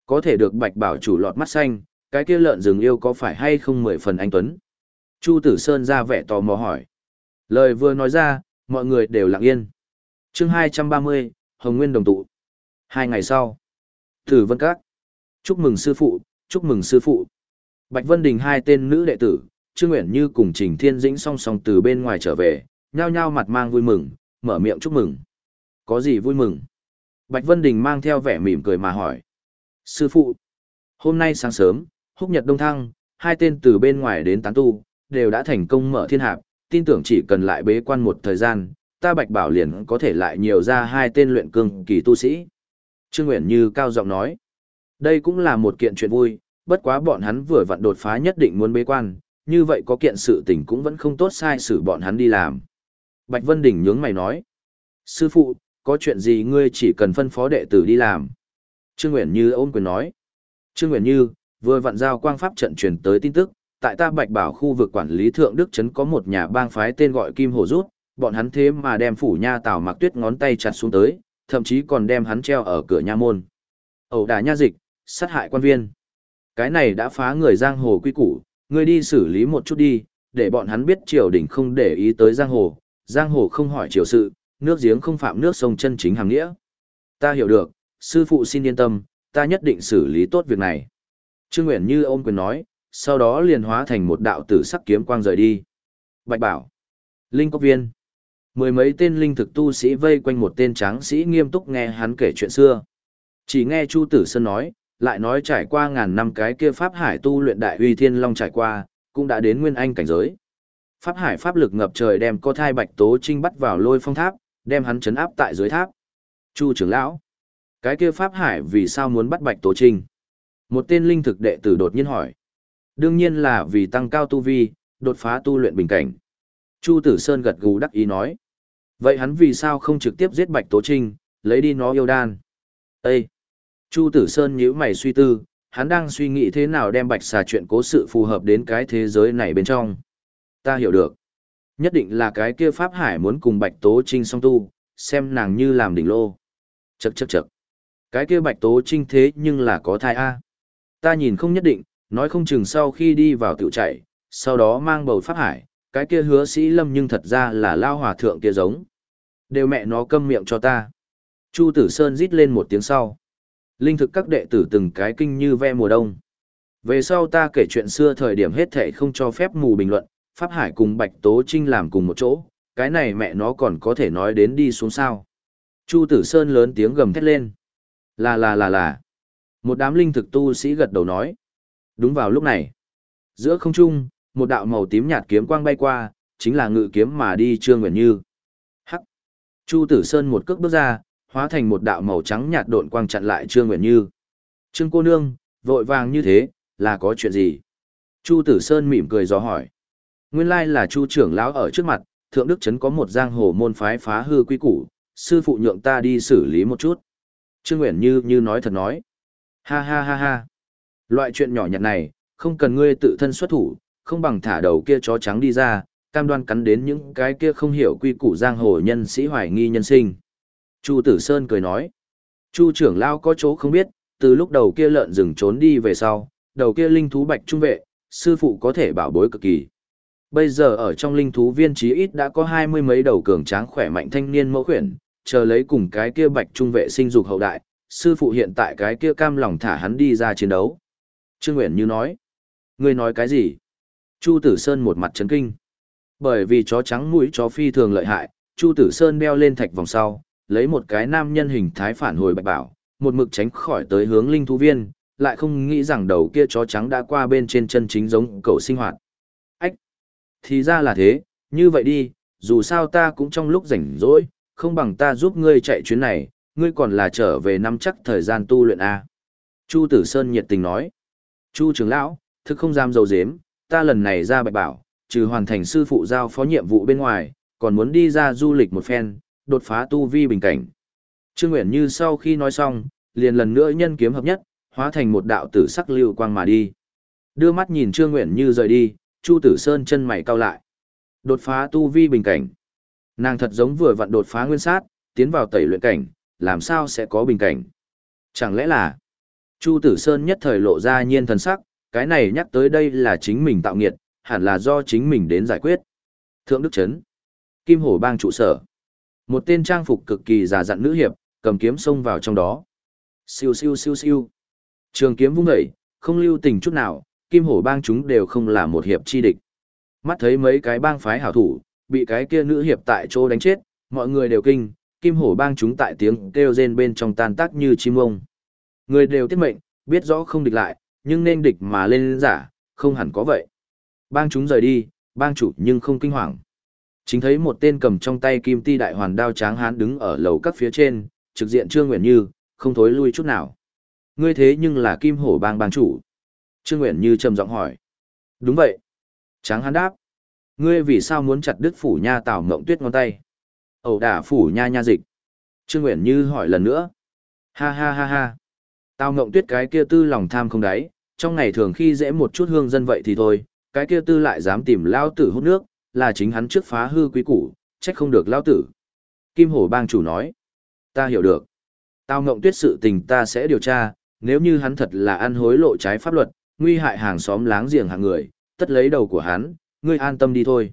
Có thể được bạch bảo chủ lọt mắt xanh, cái kia lợn rừng yêu có phải hay không mười phần anh Tuấn? Chu Tử Sơn ra vẻ tò mò hỏi. Lời vừa nói ra, mọi người đều lặng yên. chương hai trăm ba mươi Hồng Nguyên đồng tụ. Hai ngày sau. Tử Vân Các. Chúc mừng sư phụ, chúc mừng sư phụ. Bạch Vân Đình hai tên nữ đệ tử, Trương Nguyễn Như cùng Trình Thiên Dĩnh song song từ bên ngoài trở về, nhao nhao mặt mang vui mừng, mở miệng chúc mừng. Có gì vui mừng? Bạch Vân Đình mang theo vẻ mỉm cười mà hỏi. Sư phụ, hôm nay sáng sớm, húc nhật đông thăng, hai tên từ bên ngoài đến tán tu, đều đã thành công mở thiên hạp, tin tưởng chỉ cần lại bế quan một thời gian, ta Bạch Bảo liền có thể lại nhiều ra hai tên luyện cương kỳ tu sĩ. Trương Nguyễn Như cao giọng nói. Đây cũng là một kiện chuyện vui, bất quá bọn hắn vừa vặn đột phá nhất định muốn bế quan, như vậy có kiện sự tình cũng vẫn không tốt sai xử bọn hắn đi làm. Bạch Vân Đình nhướng mày nói. Sư phụ, có chuyện gì ngươi chỉ cần phân phó đệ tử đi làm. Trương Nguyễn Như ôm quyền nói. Trương Nguyễn Như, vừa vặn giao quang pháp trận truyền tới tin tức, tại ta Bạch Bảo khu vực quản lý thượng Đức Trấn có một nhà bang phái tên gọi Kim Hổ Rút, bọn hắn thế mà đem phủ nha tào mặc tuyết ngón tay chặt xuống tới, thậm chí còn đem hắn treo ở cửa nha môn. Ẩu đả nha dịch, sát hại quan viên. Cái này đã phá người giang hồ quy củ, ngươi đi xử lý một chút đi, để bọn hắn biết triều đình không để ý tới giang hồ, giang hồ không hỏi triều sự, nước giếng không phạm nước sông chân chính hàng nghĩa. Ta hiểu được, sư phụ xin yên tâm, ta nhất định xử lý tốt việc này. Trương Nguyễn Như ôm quyền nói, sau đó liền hóa thành một đạo tử sắc kiếm quang rời đi. Bạch bảo, Linh Cốc Viên, mười mấy tên linh thực tu sĩ vây quanh một tên tráng sĩ nghiêm túc nghe hắn kể chuyện xưa. Chỉ nghe Chu Tử Sơn nói, lại nói trải qua ngàn năm cái kia Pháp Hải tu luyện đại uy thiên long trải qua, cũng đã đến nguyên anh cảnh giới. Pháp Hải pháp lực ngập trời đem có thai Bạch Tố Trinh bắt vào lôi phong tháp, đem hắn chấn áp tại dưới tháp. Chu trưởng lão, cái kia Pháp Hải vì sao muốn bắt Bạch Tố Trinh? Một tên linh thực đệ tử đột nhiên hỏi. Đương nhiên là vì tăng cao tu vi, đột phá tu luyện bình cảnh. Chu Tử Sơn gật gù đắc ý nói. Vậy hắn vì sao không trực tiếp giết Bạch Tố Trinh, lấy đi nó yêu đan? Ê! Chu Tử Sơn nhíu mày suy tư, hắn đang suy nghĩ thế nào đem Bạch xà chuyện cố sự phù hợp đến cái thế giới này bên trong. Ta hiểu được. Nhất định là cái kia Pháp Hải muốn cùng Bạch Tố Trinh song tu, xem nàng như làm đỉnh lô. Chậc chậc chậc. Cái kia Bạch Tố Trinh thế nhưng là có thai A. Ta nhìn không nhất định, nói không chừng sau khi đi vào tiểu chạy, sau đó mang bầu Pháp Hải, cái kia hứa sĩ lâm nhưng thật ra là lao hòa thượng kia giống. Đều mẹ nó câm miệng cho ta. Chu Tử Sơn rít lên một tiếng sau. Linh thực các đệ tử từng cái kinh như ve mùa đông. Về sau ta kể chuyện xưa thời điểm hết thệ không cho phép mù bình luận, Pháp Hải cùng Bạch Tố Trinh làm cùng một chỗ, cái này mẹ nó còn có thể nói đến đi xuống sao. Chu Tử Sơn lớn tiếng gầm thét lên. Là là là là. Một đám linh thực tu sĩ gật đầu nói. Đúng vào lúc này. Giữa không trung, một đạo màu tím nhạt kiếm quang bay qua, chính là ngự kiếm mà đi Trương Nguyễn Như. Hắc. Chu Tử Sơn một cước bước ra, hóa thành một đạo màu trắng nhạt độn quang chặn lại Trương Nguyễn Như. Trương cô nương, vội vàng như thế, là có chuyện gì? Chu Tử Sơn mỉm cười gió hỏi. Nguyên lai là Chu trưởng lão ở trước mặt, Thượng Đức Trấn có một giang hồ môn phái phá hư quy củ, sư phụ nhượng ta đi xử lý một chút. Trương Nguyễn Như như nói thật nói. Ha ha ha ha. Loại chuyện nhỏ nhặt này, không cần ngươi tự thân xuất thủ, không bằng thả đầu kia chó trắng đi ra, cam đoan cắn đến những cái kia không hiểu quy củ giang hồ nhân sĩ hoài nghi nhân sinh. Chu Tử Sơn cười nói. Chu trưởng lao có chỗ không biết, từ lúc đầu kia lợn rừng trốn đi về sau, đầu kia linh thú bạch trung vệ, sư phụ có thể bảo bối cực kỳ. Bây giờ ở trong linh thú viên chí ít đã có hai mươi mấy đầu cường tráng khỏe mạnh thanh niên mẫu khuyển, chờ lấy cùng cái kia bạch trung vệ sinh dục hậu đại, sư phụ hiện tại cái kia cam lòng thả hắn đi ra chiến đấu. Trương Nguyễn Như nói, ngươi nói cái gì? Chu Tử Sơn một mặt chấn kinh. Bởi vì chó trắng mũi chó phi thường lợi hại, Chu Tử Sơn đeo lên thạch vòng sau, lấy một cái nam nhân hình thái phản hồi bạch bảo, một mực tránh khỏi tới hướng linh thú viên, lại không nghĩ rằng đầu kia chó trắng đã qua bên trên chân chính giống cậu sinh hoạt. Ách! Thì ra là thế, như vậy đi, dù sao ta cũng trong lúc rảnh rỗi, không bằng ta giúp ngươi chạy chuyến này, ngươi còn là trở về năm chắc thời gian tu luyện A. Chu Tử Sơn nhiệt tình nói. Chu trưởng lão, thực không dám dầu dếm, ta lần này ra bạch bảo, trừ hoàn thành sư phụ giao phó nhiệm vụ bên ngoài, còn muốn đi ra du lịch một phen, đột phá tu vi bình cảnh. Trương Nguyễn Như sau khi nói xong, liền lần nữa nhân kiếm hợp nhất, hóa thành một đạo tử sắc lưu quang mà đi. Đưa mắt nhìn Trương Nguyễn Như rời đi, Chu Tử Sơn chân mày cau lại. Đột phá tu vi bình cảnh. Nàng thật giống vừa vặn đột phá nguyên sát, tiến vào tẩy luyện cảnh, làm sao sẽ có bình cảnh. Chẳng lẽ là Chu Tử Sơn nhất thời lộ ra nhiên thần sắc, cái này nhắc tới đây là chính mình tạo nghiệt, hẳn là do chính mình đến giải quyết. Thượng Đức Trấn Kim Hổ Bang trụ sở Một tên trang phục cực kỳ già dặn nữ hiệp, cầm kiếm xông vào trong đó. Siêu siêu siêu siêu. Trường kiếm vung dậy, không lưu tình chút nào, Kim Hổ Bang chúng đều không là một hiệp chi địch. Mắt thấy mấy cái bang phái hảo thủ, bị cái kia nữ hiệp tại chỗ đánh chết, mọi người đều kinh, Kim Hổ Bang chúng tại tiếng kêu rên bên trong tan tác như chim ông. Người đều tiết mệnh, biết rõ không địch lại, nhưng nên địch mà lên giả, không hẳn có vậy. Bang chúng rời đi, bang chủ nhưng không kinh hoàng. Chính thấy một tên cầm trong tay kim ti đại hoàn đao tráng hán đứng ở lầu các phía trên, trực diện Trương Nguyễn Như, không thối lui chút nào. Ngươi thế nhưng là kim hổ bang bang chủ. Trương Nguyễn Như trầm giọng hỏi. Đúng vậy. Tráng hán đáp. Ngươi vì sao muốn chặt đứt phủ nha tảo mộng tuyết ngón tay? Ẩu đả phủ nha nha dịch. Trương Nguyễn Như hỏi lần nữa. Ha ha ha ha. Tao ngộng tuyết cái kia tư lòng tham không đáy, trong ngày thường khi dễ một chút hương dân vậy thì thôi, cái kia tư lại dám tìm lao tử hút nước, là chính hắn trước phá hư quý củ, trách không được lao tử. Kim Hổ bang chủ nói, ta hiểu được. Tao ngộng tuyết sự tình ta sẽ điều tra, nếu như hắn thật là ăn hối lộ trái pháp luật, nguy hại hàng xóm láng giềng hàng người, tất lấy đầu của hắn, ngươi an tâm đi thôi.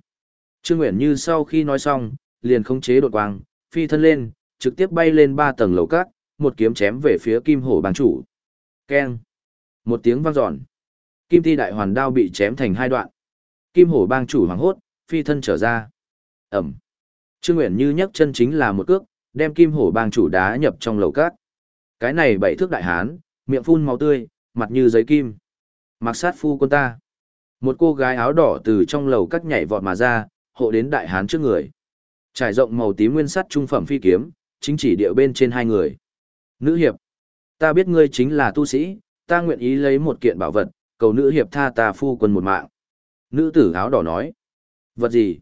Trương Nguyễn Như sau khi nói xong, liền không chế đột quang, phi thân lên, trực tiếp bay lên ba tầng lầu cát, một kiếm chém về phía Kim Hổ bang chủ. Keng. Một tiếng vang dọn. Kim thi đại hoàn đao bị chém thành hai đoạn. Kim hổ bang chủ hoàng hốt, phi thân trở ra. Ẩm. Trương Nguyễn Như nhấc chân chính là một cước, đem kim hổ bang chủ đá nhập trong lầu cát. Cái này bảy thước đại hán, miệng phun máu tươi, mặt như giấy kim. Mặc sát phu quân ta. Một cô gái áo đỏ từ trong lầu cát nhảy vọt mà ra, hộ đến đại hán trước người. Trải rộng màu tím nguyên sắt trung phẩm phi kiếm, chính chỉ địa bên trên hai người. Nữ hiệp, ta biết ngươi chính là tu sĩ, ta nguyện ý lấy một kiện bảo vật, cầu nữ hiệp tha ta phu quân một mạng. Nữ tử áo đỏ nói. Vật gì?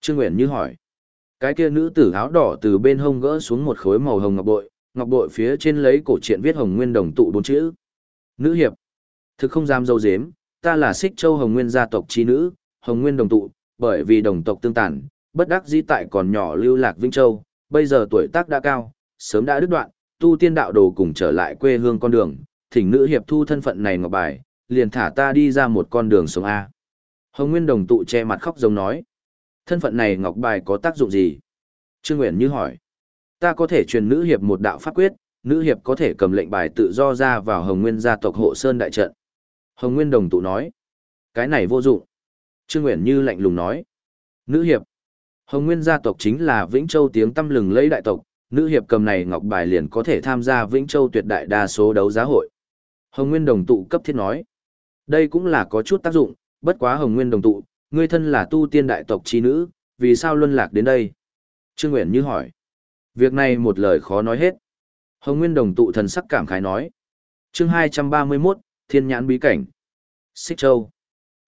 Trương Nguyễn Như hỏi. Cái kia nữ tử áo đỏ từ bên hông gỡ xuống một khối màu hồng ngọc bội, ngọc bội phía trên lấy cổ truyện viết hồng nguyên đồng tụ bốn chữ. Nữ hiệp. Thực không dám dâu dếm, ta là xích châu hồng nguyên gia tộc chi nữ, hồng nguyên đồng tụ, bởi vì đồng tộc tương tàn, bất đắc dĩ tại còn nhỏ lưu lạc vĩnh Châu, bây giờ tuổi tác đã cao, sớm đã đứt đoạn, tu tiên đạo đồ cùng trở lại quê hương con đường, thỉnh nữ hiệp thu thân phận này ngọc bài, liền thả ta đi ra một con đường sống A. Hồng Nguyên Đồng tụ che mặt khóc giống nói. Thân phận này ngọc bài có tác dụng gì? Trương Nguyễn Như hỏi. Ta có thể truyền nữ hiệp một đạo pháp quyết, nữ hiệp có thể cầm lệnh bài tự do ra vào Hồng Nguyên gia tộc hộ sơn đại trận. Hồng Nguyên đồng tụ nói, cái này vô dụng. Trương Nguyễn Như lạnh lùng nói, nữ hiệp. Hồng Nguyên gia tộc chính là Vĩnh Châu tiếng tăm lừng lẫy đại tộc, nữ hiệp cầm này ngọc bài liền có thể tham gia Vĩnh Châu tuyệt đại đa số đấu giá hội. Hồng Nguyên đồng tụ cấp thiết nói, đây cũng là có chút tác dụng, bất quá Hồng Nguyên đồng tụ, ngươi thân là tu tiên đại tộc trí nữ, vì sao luân lạc đến đây? Trương Nguyện Như hỏi, việc này một lời khó nói hết. Hồng Nguyên đồng tụ thần sắc cảm khái nói, chương 231, Thiên nhãn bí cảnh. Xích Châu.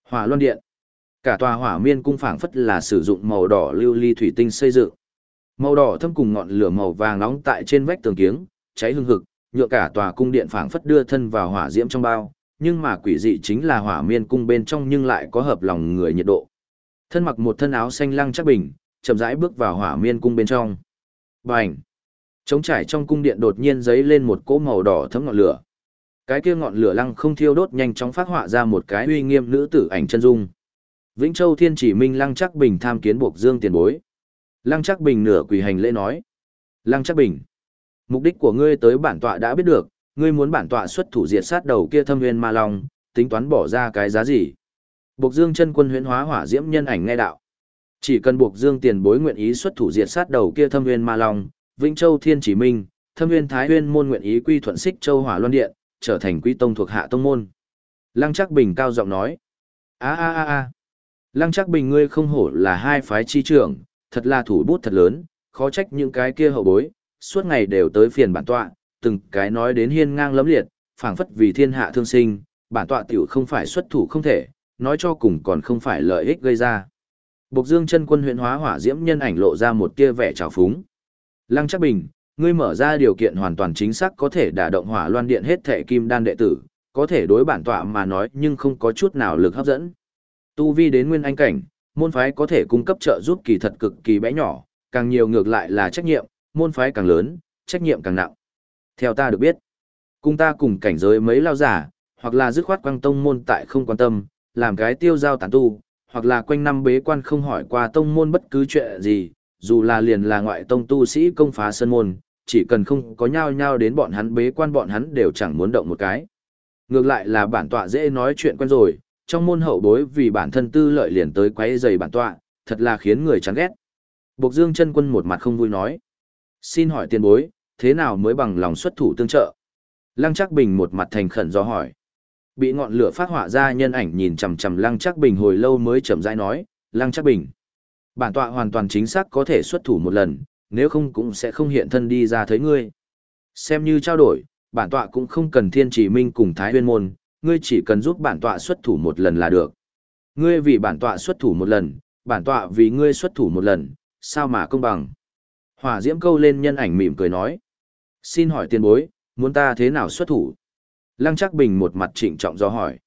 Hỏa Loan Điện. Cả tòa hỏa miên cung phảng phất là sử dụng màu đỏ lưu ly thủy tinh xây dựng. Màu đỏ thâm cùng ngọn lửa màu vàng nóng tại trên vách tường kiếng, cháy hương hực, nhựa cả tòa cung điện phảng phất đưa thân vào hỏa diễm trong bao, nhưng mà quỷ dị chính là hỏa miên cung bên trong nhưng lại có hợp lòng người nhiệt độ. Thân mặc một thân áo xanh lăng chắc bình, chậm rãi bước vào hỏa miên cung bên trong. Bành! Trống trải trong cung điện đột nhiên giấy lên một cỗ màu đỏ thấm ngọn lửa. Cái kia ngọn lửa lăng không thiêu đốt nhanh chóng phát họa ra một cái uy nghiêm nữ tử ảnh chân dung. Vĩnh Châu Thiên Chỉ Minh Lăng Chắc Bình tham kiến buộc Dương tiền bối. Lăng Chắc Bình nửa quỳ hành lễ nói: "Lăng Chắc Bình, mục đích của ngươi tới bản tọa đã biết được, ngươi muốn bản tọa xuất thủ diệt sát đầu kia Thâm Huyền Ma Long, tính toán bỏ ra cái giá gì?" Buộc Dương chân quân huyễn hóa hỏa diễm nhân ảnh nghe đạo. Chỉ cần buộc Dương tiền bối nguyện ý xuất thủ diệt sát đầu kia Thâm Huyền Ma Long, Vĩnh Châu Thiên Chỉ Minh, Thâm Huyền Thái Huyền môn nguyện ý quy thuận Xích Châu Hỏa Loan Điện, trở thành quý tông thuộc hạ tông môn. Lăng Chắc Bình cao giọng nói: "A a a a." Lăng chắc bình ngươi không hổ là hai phái chi trưởng, thật là thủ bút thật lớn, khó trách những cái kia hậu bối, suốt ngày đều tới phiền bản tọa, từng cái nói đến hiên ngang lấm liệt, phảng phất vì thiên hạ thương sinh, bản tọa tiểu không phải xuất thủ không thể, nói cho cùng còn không phải lợi ích gây ra. Bộc Dương chân quân huyện hóa hỏa diễm nhân ảnh lộ ra một tia vẻ trào phúng. Lăng chắc bình, ngươi mở ra điều kiện hoàn toàn chính xác có thể đả động hỏa loan điện hết thể kim đan đệ tử, có thể đối bản tọa mà nói nhưng không có chút nào lực hấp dẫn. Tu vi đến nguyên anh cảnh, môn phái có thể cung cấp trợ giúp kỳ thật cực kỳ bé nhỏ, càng nhiều ngược lại là trách nhiệm, môn phái càng lớn, trách nhiệm càng nặng. Theo ta được biết, cung ta cùng cảnh giới mấy lao giả, hoặc là dứt khoát quang tông môn tại không quan tâm, làm cái tiêu giao tán tu, hoặc là quanh năm bế quan không hỏi qua tông môn bất cứ chuyện gì, dù là liền là ngoại tông tu sĩ công phá sân môn, chỉ cần không có nhau nhau đến bọn hắn bế quan bọn hắn đều chẳng muốn động một cái. Ngược lại là bản tọa dễ nói chuyện quen rồi, trong môn hậu bối vì bản thân tư lợi liền tới quấy rầy bản tọa, thật là khiến người chán ghét. Bộc Dương chân quân một mặt không vui nói. Xin hỏi tiền bối, thế nào mới bằng lòng xuất thủ tương trợ? Lăng Trác Bình một mặt thành khẩn do hỏi. Bị ngọn lửa phát hỏa ra nhân ảnh nhìn chằm chằm Lăng Trác Bình hồi lâu mới chậm rãi nói, Lăng Trác Bình. Bản tọa hoàn toàn chính xác có thể xuất thủ một lần, nếu không cũng sẽ không hiện thân đi ra thấy ngươi. Xem như trao đổi, bản tọa cũng không cần thiên chỉ minh cùng Thái Huyên Môn, ngươi chỉ cần giúp bản tọa xuất thủ một lần là được. Ngươi vì bản tọa xuất thủ một lần, bản tọa vì ngươi xuất thủ một lần, sao mà công bằng. Hỏa diễm câu lên nhân ảnh mỉm cười nói. Xin hỏi tiền bối, muốn ta thế nào xuất thủ? Lăng chắc bình một mặt trịnh trọng do hỏi.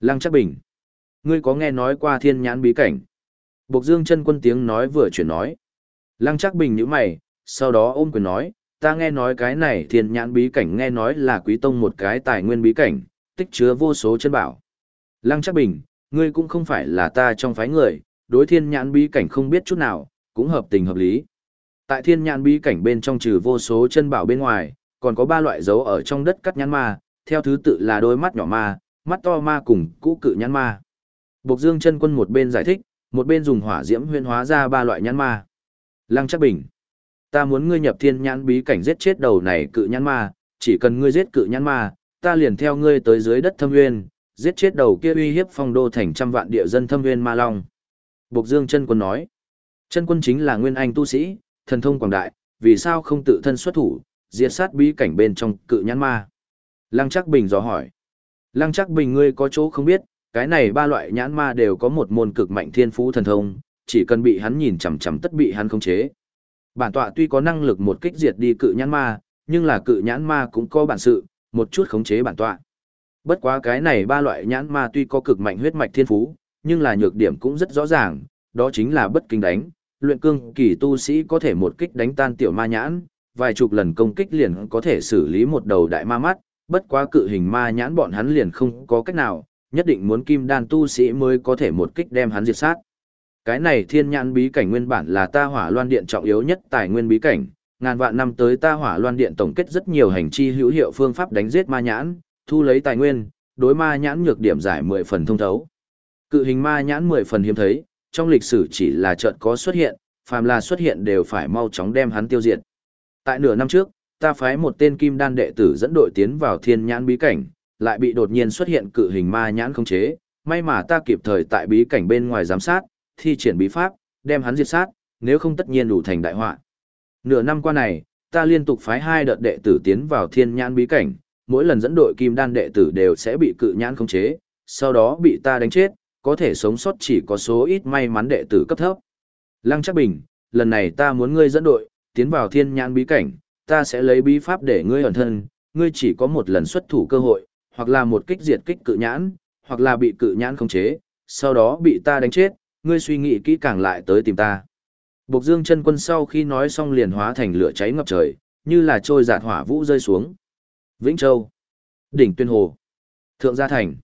Lăng chắc bình, ngươi có nghe nói qua thiên nhãn bí cảnh? Bộc dương chân quân tiếng nói vừa chuyển nói. Lăng chắc bình nhíu mày, sau đó ôm quyền nói, ta nghe nói cái này thiên nhãn bí cảnh nghe nói là quý tông một cái tài nguyên bí cảnh, tích chứa vô số chân bảo. Lăng trác bình, ngươi cũng không phải là ta trong phái người, đối thiên nhãn bí cảnh không biết chút nào, cũng hợp tình hợp lý. Tại thiên nhãn bí cảnh bên trong trừ vô số chân bảo bên ngoài, còn có ba loại dấu ở trong đất cắt nhãn ma, theo thứ tự là đôi mắt nhỏ ma, mắt to ma cùng cũ cự nhãn ma. Bộc Dương chân quân một bên giải thích, một bên dùng hỏa diễm huyên hóa ra ba loại nhãn ma. Lăng trác bình, ta muốn ngươi nhập thiên nhãn bí cảnh giết chết đầu này cự nhãn ma, chỉ cần ngươi giết cự nhãn ma, ta liền theo ngươi tới dưới đất thâm nguyên, giết chết đầu kia uy hiếp phong đô thành trăm vạn địa dân thâm nguyên ma long. Bộc Dương chân quân nói, chân quân chính là nguyên anh tu sĩ, thần thông quảng đại, vì sao không tự thân xuất thủ, diệt sát bí cảnh bên trong cự nhãn ma. Lăng Trác bình dò hỏi, Lăng Trác bình ngươi có chỗ không biết, cái này ba loại nhãn ma đều có một môn cực mạnh thiên phú thần thông, chỉ cần bị hắn nhìn chằm chằm tất bị hắn khống chế. Bản tọa tuy có năng lực một kích diệt đi cự nhãn ma, nhưng là cự nhãn ma cũng có bản sự, một chút khống chế bản tọa. Bất quá cái này ba loại nhãn ma tuy có cực mạnh huyết mạch thiên phú, nhưng là nhược điểm cũng rất rõ ràng, đó chính là bất kinh đánh. Luyện cương kỳ tu sĩ có thể một kích đánh tan tiểu ma nhãn, vài chục lần công kích liền có thể xử lý một đầu đại ma mắt, bất quá cự hình ma nhãn bọn hắn liền không có cách nào, nhất định muốn kim đan tu sĩ mới có thể một kích đem hắn diệt sát. Cái này thiên nhãn bí cảnh nguyên bản là ta hỏa loan điện trọng yếu nhất tài nguyên bí cảnh, ngàn vạn năm tới ta hỏa loan điện tổng kết rất nhiều hành chi hữu hiệu phương pháp đánh giết ma nhãn, thu lấy tài nguyên, đối ma nhãn nhược điểm giải 10 phần thông thấu. Cự hình ma nhãn 10 phần hiếm thấy, trong lịch sử chỉ là chợt có xuất hiện, phàm là xuất hiện đều phải mau chóng đem hắn tiêu diệt. Tại nửa năm trước, ta phái một tên kim đan đệ tử dẫn đội tiến vào thiên nhãn bí cảnh, lại bị đột nhiên xuất hiện cự hình ma nhãn không chế, may mà ta kịp thời tại bí cảnh bên ngoài giám sát, thi triển bí pháp, đem hắn diệt sát, nếu không tất nhiên đủ thành đại họa. Nửa năm qua này, ta liên tục phái hai đợt đệ tử tiến vào thiên nhãn bí cảnh, mỗi lần dẫn đội kim đan đệ tử đều sẽ bị cự nhãn khống chế, sau đó bị ta đánh chết, có thể sống sót chỉ có số ít may mắn đệ tử cấp thấp. Lăng Trác Bình, lần này ta muốn ngươi dẫn đội, tiến vào thiên nhãn bí cảnh, ta sẽ lấy bí pháp để ngươi ẩn thân, ngươi chỉ có một lần xuất thủ cơ hội, hoặc là một kích diệt kích cự nhãn, hoặc là bị cự nhãn khống chế, sau đó bị ta đánh chết, ngươi suy nghĩ kỹ càng lại tới tìm ta. Bộc Dương chân quân sau khi nói xong liền hóa thành lửa cháy ngập trời, như là trôi giạt hỏa vũ rơi xuống. Vĩnh Châu, đỉnh Tuyên Hồ, Thượng Gia Thành.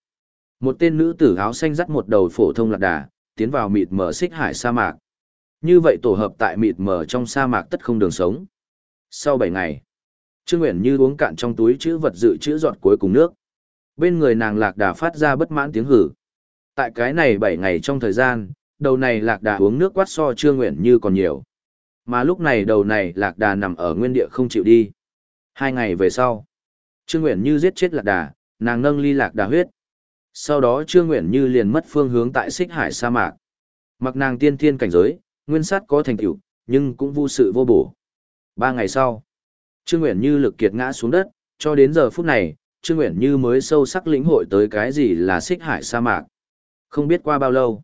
Một tên nữ tử áo xanh dắt một đầu phổ thông lạc đà, tiến vào mịt mờ xích hải sa mạc. Như vậy tổ hợp tại mịt mờ trong sa mạc tất không đường sống. Sau 7 ngày, Trương Uyển Như uống cạn trong túi chữ vật dự chữ giọt cuối cùng nước. Bên người nàng lạc đà phát ra bất mãn tiếng hử. Tại cái này 7 ngày trong thời gian, đầu này lạc đà uống nước quát so Trương Nguyễn Như còn nhiều. Mà lúc này đầu này lạc đà nằm ở nguyên địa không chịu đi. Hai ngày về sau, Trương Nguyễn Như giết chết lạc đà, nàng nâng ly lạc đà huyết. Sau đó Trương Nguyễn Như liền mất phương hướng tại xích hải sa mạc. Mặc nàng tiên thiên cảnh giới, nguyên sát có thành tựu, nhưng cũng vô sự vô bổ. Ba ngày sau, Trương Nguyễn Như lực kiệt ngã xuống đất, cho đến giờ phút này, Trương Nguyễn Như mới sâu sắc lĩnh hội tới cái gì là xích hải sa mạc. Không biết qua bao lâu,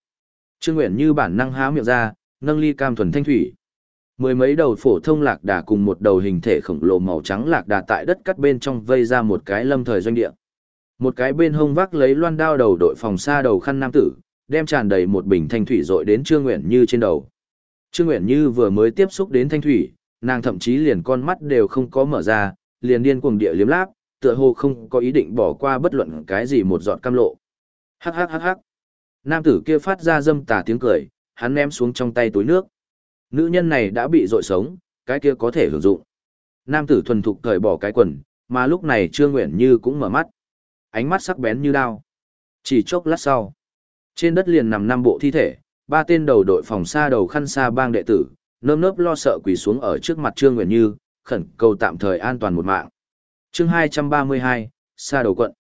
Trương Nguyễn Như bản năng há miệng ra, nâng ly cam thuần thanh thủy. Mười mấy đầu phổ thông lạc đà cùng một đầu hình thể khổng lồ màu trắng lạc đà tại đất cắt bên trong vây ra một cái lâm thời doanh địa. Một cái bên hông vác lấy loan đao đầu đội phòng xa đầu khăn nam tử, đem tràn đầy một bình thanh thủy dội đến Trương Nguyễn Như trên đầu. Trương Nguyễn Như vừa mới tiếp xúc đến thanh thủy, nàng thậm chí liền con mắt đều không có mở ra, liền điên cuồng địa liếm láp, tựa hồ không có ý định bỏ qua bất luận cái gì một giọt cam lộ. Hắc hắc hắc hắc. Nam tử kia phát ra dâm tà tiếng cười, hắn ném xuống trong tay túi nước. Nữ nhân này đã bị dội sống, cái kia có thể hưởng dụng. Nam tử thuần thục cởi bỏ cái quần, mà lúc này Trương Nguyện Như cũng mở mắt. Ánh mắt sắc bén như đao. Chỉ chốc lát sau, trên đất liền nằm năm bộ thi thể, ba tên đầu đội phòng xa đầu khăn xa bang đệ tử, nơm nớp lo sợ quỳ xuống ở trước mặt Trương Nguyện Như, khẩn cầu tạm thời an toàn một mạng. chương 232, xa đầu quận.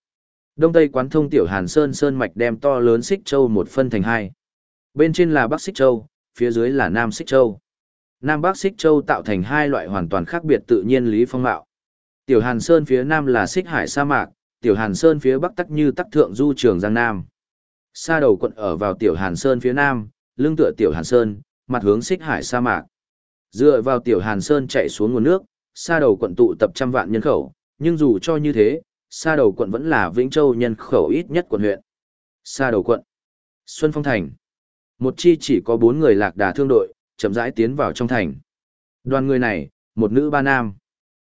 Đông Tây quán thông tiểu Hàn Sơn Sơn Mạch đem to lớn Xích Châu một phân thành hai. Bên trên là Bắc Xích Châu, phía dưới là Nam Xích Châu. Nam Bắc Xích Châu tạo thành hai loại hoàn toàn khác biệt tự nhiên lý phong mạo. Tiểu Hàn Sơn phía Nam là Xích Hải sa mạc, Tiểu Hàn Sơn phía Bắc tắc như tắc thượng du trường Giang Nam. Sa đầu quận ở vào Tiểu Hàn Sơn phía Nam, lưng tựa Tiểu Hàn Sơn, mặt hướng Xích Hải sa mạc. Dựa vào Tiểu Hàn Sơn chạy xuống nguồn nước, sa đầu quận tụ tập trăm vạn nhân khẩu, nhưng dù cho như thế, Sa đầu quận vẫn là Vĩnh Châu nhân khẩu ít nhất quận huyện. Sa đầu quận. Xuân Phong Thành. Một chi chỉ có bốn người lạc đà thương đội, chậm rãi tiến vào trong thành. Đoàn người này, một nữ ba nam.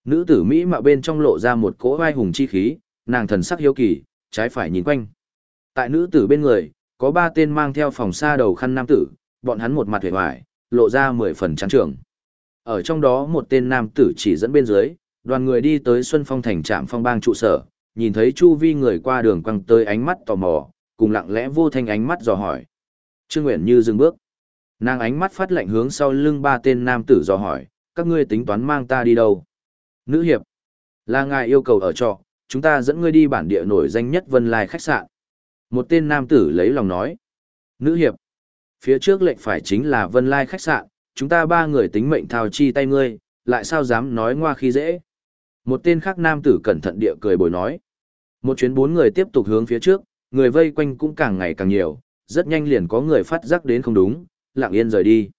Nữ tử Mỹ mà bên trong lộ ra một cỗ vai hùng chi khí, nàng thần sắc hiếu kỳ, trái phải nhìn quanh. Tại nữ tử bên người, có ba tên mang theo phòng xa đầu khăn nam tử, bọn hắn một mặt hề hoài, lộ ra mười phần trắng trường. Ở trong đó một tên nam tử chỉ dẫn bên dưới, đoàn người đi tới Xuân Phong thành trạm phong bang trụ sở, nhìn thấy chu vi người qua đường quăng tới ánh mắt tò mò, cùng lặng lẽ vô thanh ánh mắt dò hỏi. Trương Nguyễn Như dừng bước. Nàng ánh mắt phát lạnh hướng sau lưng ba tên nam tử dò hỏi, các ngươi tính toán mang ta đi đâu? Nữ hiệp, là ngài yêu cầu ở trọ, chúng ta dẫn ngươi đi bản địa nổi danh nhất Vân Lai khách sạn. Một tên nam tử lấy lòng nói. Nữ hiệp, phía trước lệnh phải chính là Vân Lai khách sạn, chúng ta ba người tính mệnh thao chi tay ngươi, lại sao dám nói ngoa khi dễ. Một tên khác nam tử cẩn thận địa cười bồi nói. Một chuyến bốn người tiếp tục hướng phía trước, người vây quanh cũng càng ngày càng nhiều, rất nhanh liền có người phát giác đến không đúng, lặng yên rời đi.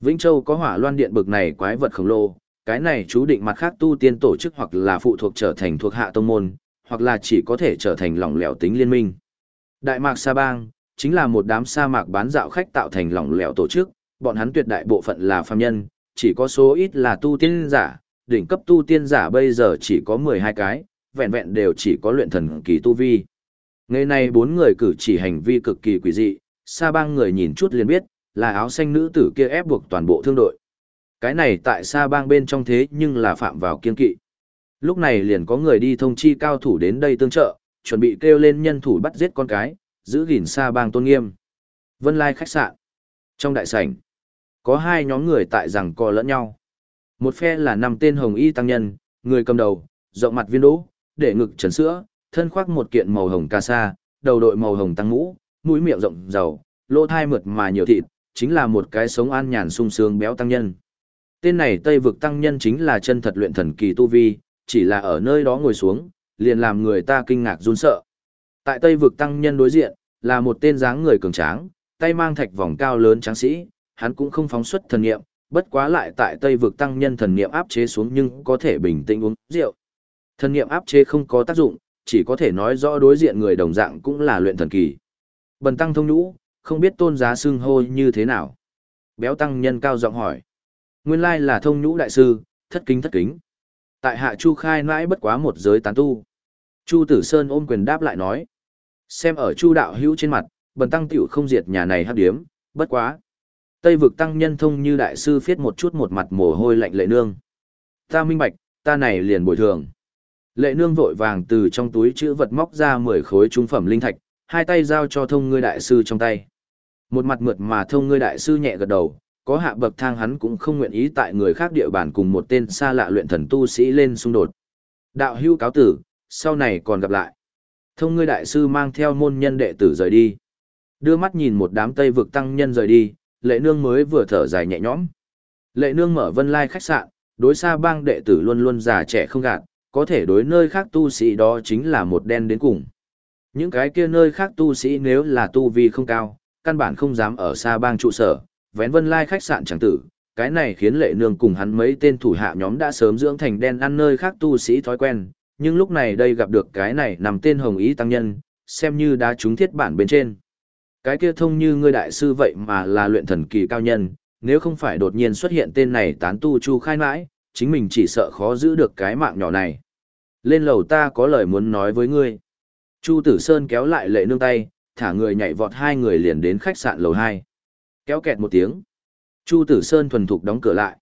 Vĩnh Châu có hỏa loan điện bực này quái vật khổng lồ, cái này chú định mặt khác tu tiên tổ chức hoặc là phụ thuộc trở thành thuộc hạ tông môn, hoặc là chỉ có thể trở thành lỏng lẻo tính liên minh. Đại mạc Sa Bang, chính là một đám sa mạc bán dạo khách tạo thành lỏng lẻo tổ chức, bọn hắn tuyệt đại bộ phận là phàm nhân, chỉ có số ít là tu tiên giả, đỉnh cấp tu tiên giả bây giờ chỉ có 12 cái, vẹn vẹn đều chỉ có luyện thần kỳ tu vi. Ngày nay bốn người cử chỉ hành vi cực kỳ quỷ dị, sa bang người nhìn chút liền biết, là áo xanh nữ tử kia ép buộc toàn bộ thương đội. Cái này tại Sa bang bên trong thế nhưng là phạm vào kiên kỵ. Lúc này liền có người đi thông chi cao thủ đến đây tương trợ, chuẩn bị kêu lên nhân thủ bắt giết con cái, giữ gìn Sa bang tôn nghiêm. Vân Lai khách sạn. Trong đại sảnh, có hai nhóm người tại rằng co lẫn nhau. Một phe là năm tên hồng y tăng nhân, người cầm đầu, rộng mặt viên đỗ, để ngực trần sữa, thân khoác một kiện màu hồng ca sa, đầu đội màu hồng tăng mũ, mũi miệng rộng giàu, lỗ thai mượt mà nhiều thịt, chính là một cái sống an nhàn sung sướng béo tăng nhân. Tên này Tây vực tăng nhân chính là chân thật luyện thần kỳ tu vi, chỉ là ở nơi đó ngồi xuống, liền làm người ta kinh ngạc run sợ. Tại Tây vực tăng nhân đối diện, là một tên dáng người cường tráng, tay mang thạch vòng cao lớn tráng sĩ, hắn cũng không phóng xuất thần niệm, bất quá lại tại Tây vực tăng nhân thần niệm áp chế xuống nhưng có thể bình tĩnh uống rượu. Thần niệm áp chế không có tác dụng, chỉ có thể nói rõ đối diện người đồng dạng cũng là luyện thần kỳ. Bần tăng thông nhũ, không biết tôn giá xưng hô như thế nào. Béo tăng nhân cao giọng hỏi. Nguyên lai là thông nhũ đại sư, thất kính thất kính. Tại hạ Chu khai nãi bất quá một giới tán tu. Chu Tử Sơn ôm quyền đáp lại nói. Xem ở Chu đạo hữu trên mặt, bần tăng tiểu không diệt nhà này hấp điếm, bất quá. Tây vực tăng nhân thông như đại sư phiết một chút một mặt mồ hôi lạnh lệ nương. Ta minh bạch, ta này liền bồi thường. Lệ nương vội vàng từ trong túi chữ vật móc ra 10 khối trung phẩm linh thạch, hai tay giao cho thông ngươi đại sư trong tay. Một mặt mượt mà thông ngươi đại sư nhẹ gật đầu, có hạ bậc thang hắn cũng không nguyện ý tại người khác địa bàn cùng một tên xa lạ luyện thần tu sĩ lên xung đột. Đạo hưu cáo tử, sau này còn gặp lại. Thông ngươi đại sư mang theo môn nhân đệ tử rời đi. Đưa mắt nhìn một đám tây vực tăng nhân rời đi, lệ nương mới vừa thở dài nhẹ nhõm. Lệ nương mở vân lai khách sạn, đối xa bang đệ tử luôn luôn già trẻ không gạt, có thể đối nơi khác tu sĩ đó chính là một đen đến cùng. Những cái kia nơi khác tu sĩ nếu là tu vi không cao, căn bản không dám ở xa bang trụ sở, vén vân lai khách sạn chẳng tử, cái này khiến lệ nương cùng hắn mấy tên thủ hạ nhóm đã sớm dưỡng thành đen ăn nơi khác tu sĩ thói quen, nhưng lúc này đây gặp được cái này nằm tên hồng ý tăng nhân, xem như đã trúng thiết bản bên trên. Cái kia thông như ngươi đại sư vậy mà là luyện thần kỳ cao nhân, nếu không phải đột nhiên xuất hiện tên này tán tu chu khai mãi, chính mình chỉ sợ khó giữ được cái mạng nhỏ này. Lên lầu ta có lời muốn nói với ngươi. Chu Tử Sơn kéo lại lệ nương tay, thả người nhảy vọt hai người liền đến khách sạn lầu 2. Kéo kẹt một tiếng. Chu Tử Sơn thuần thục đóng cửa lại.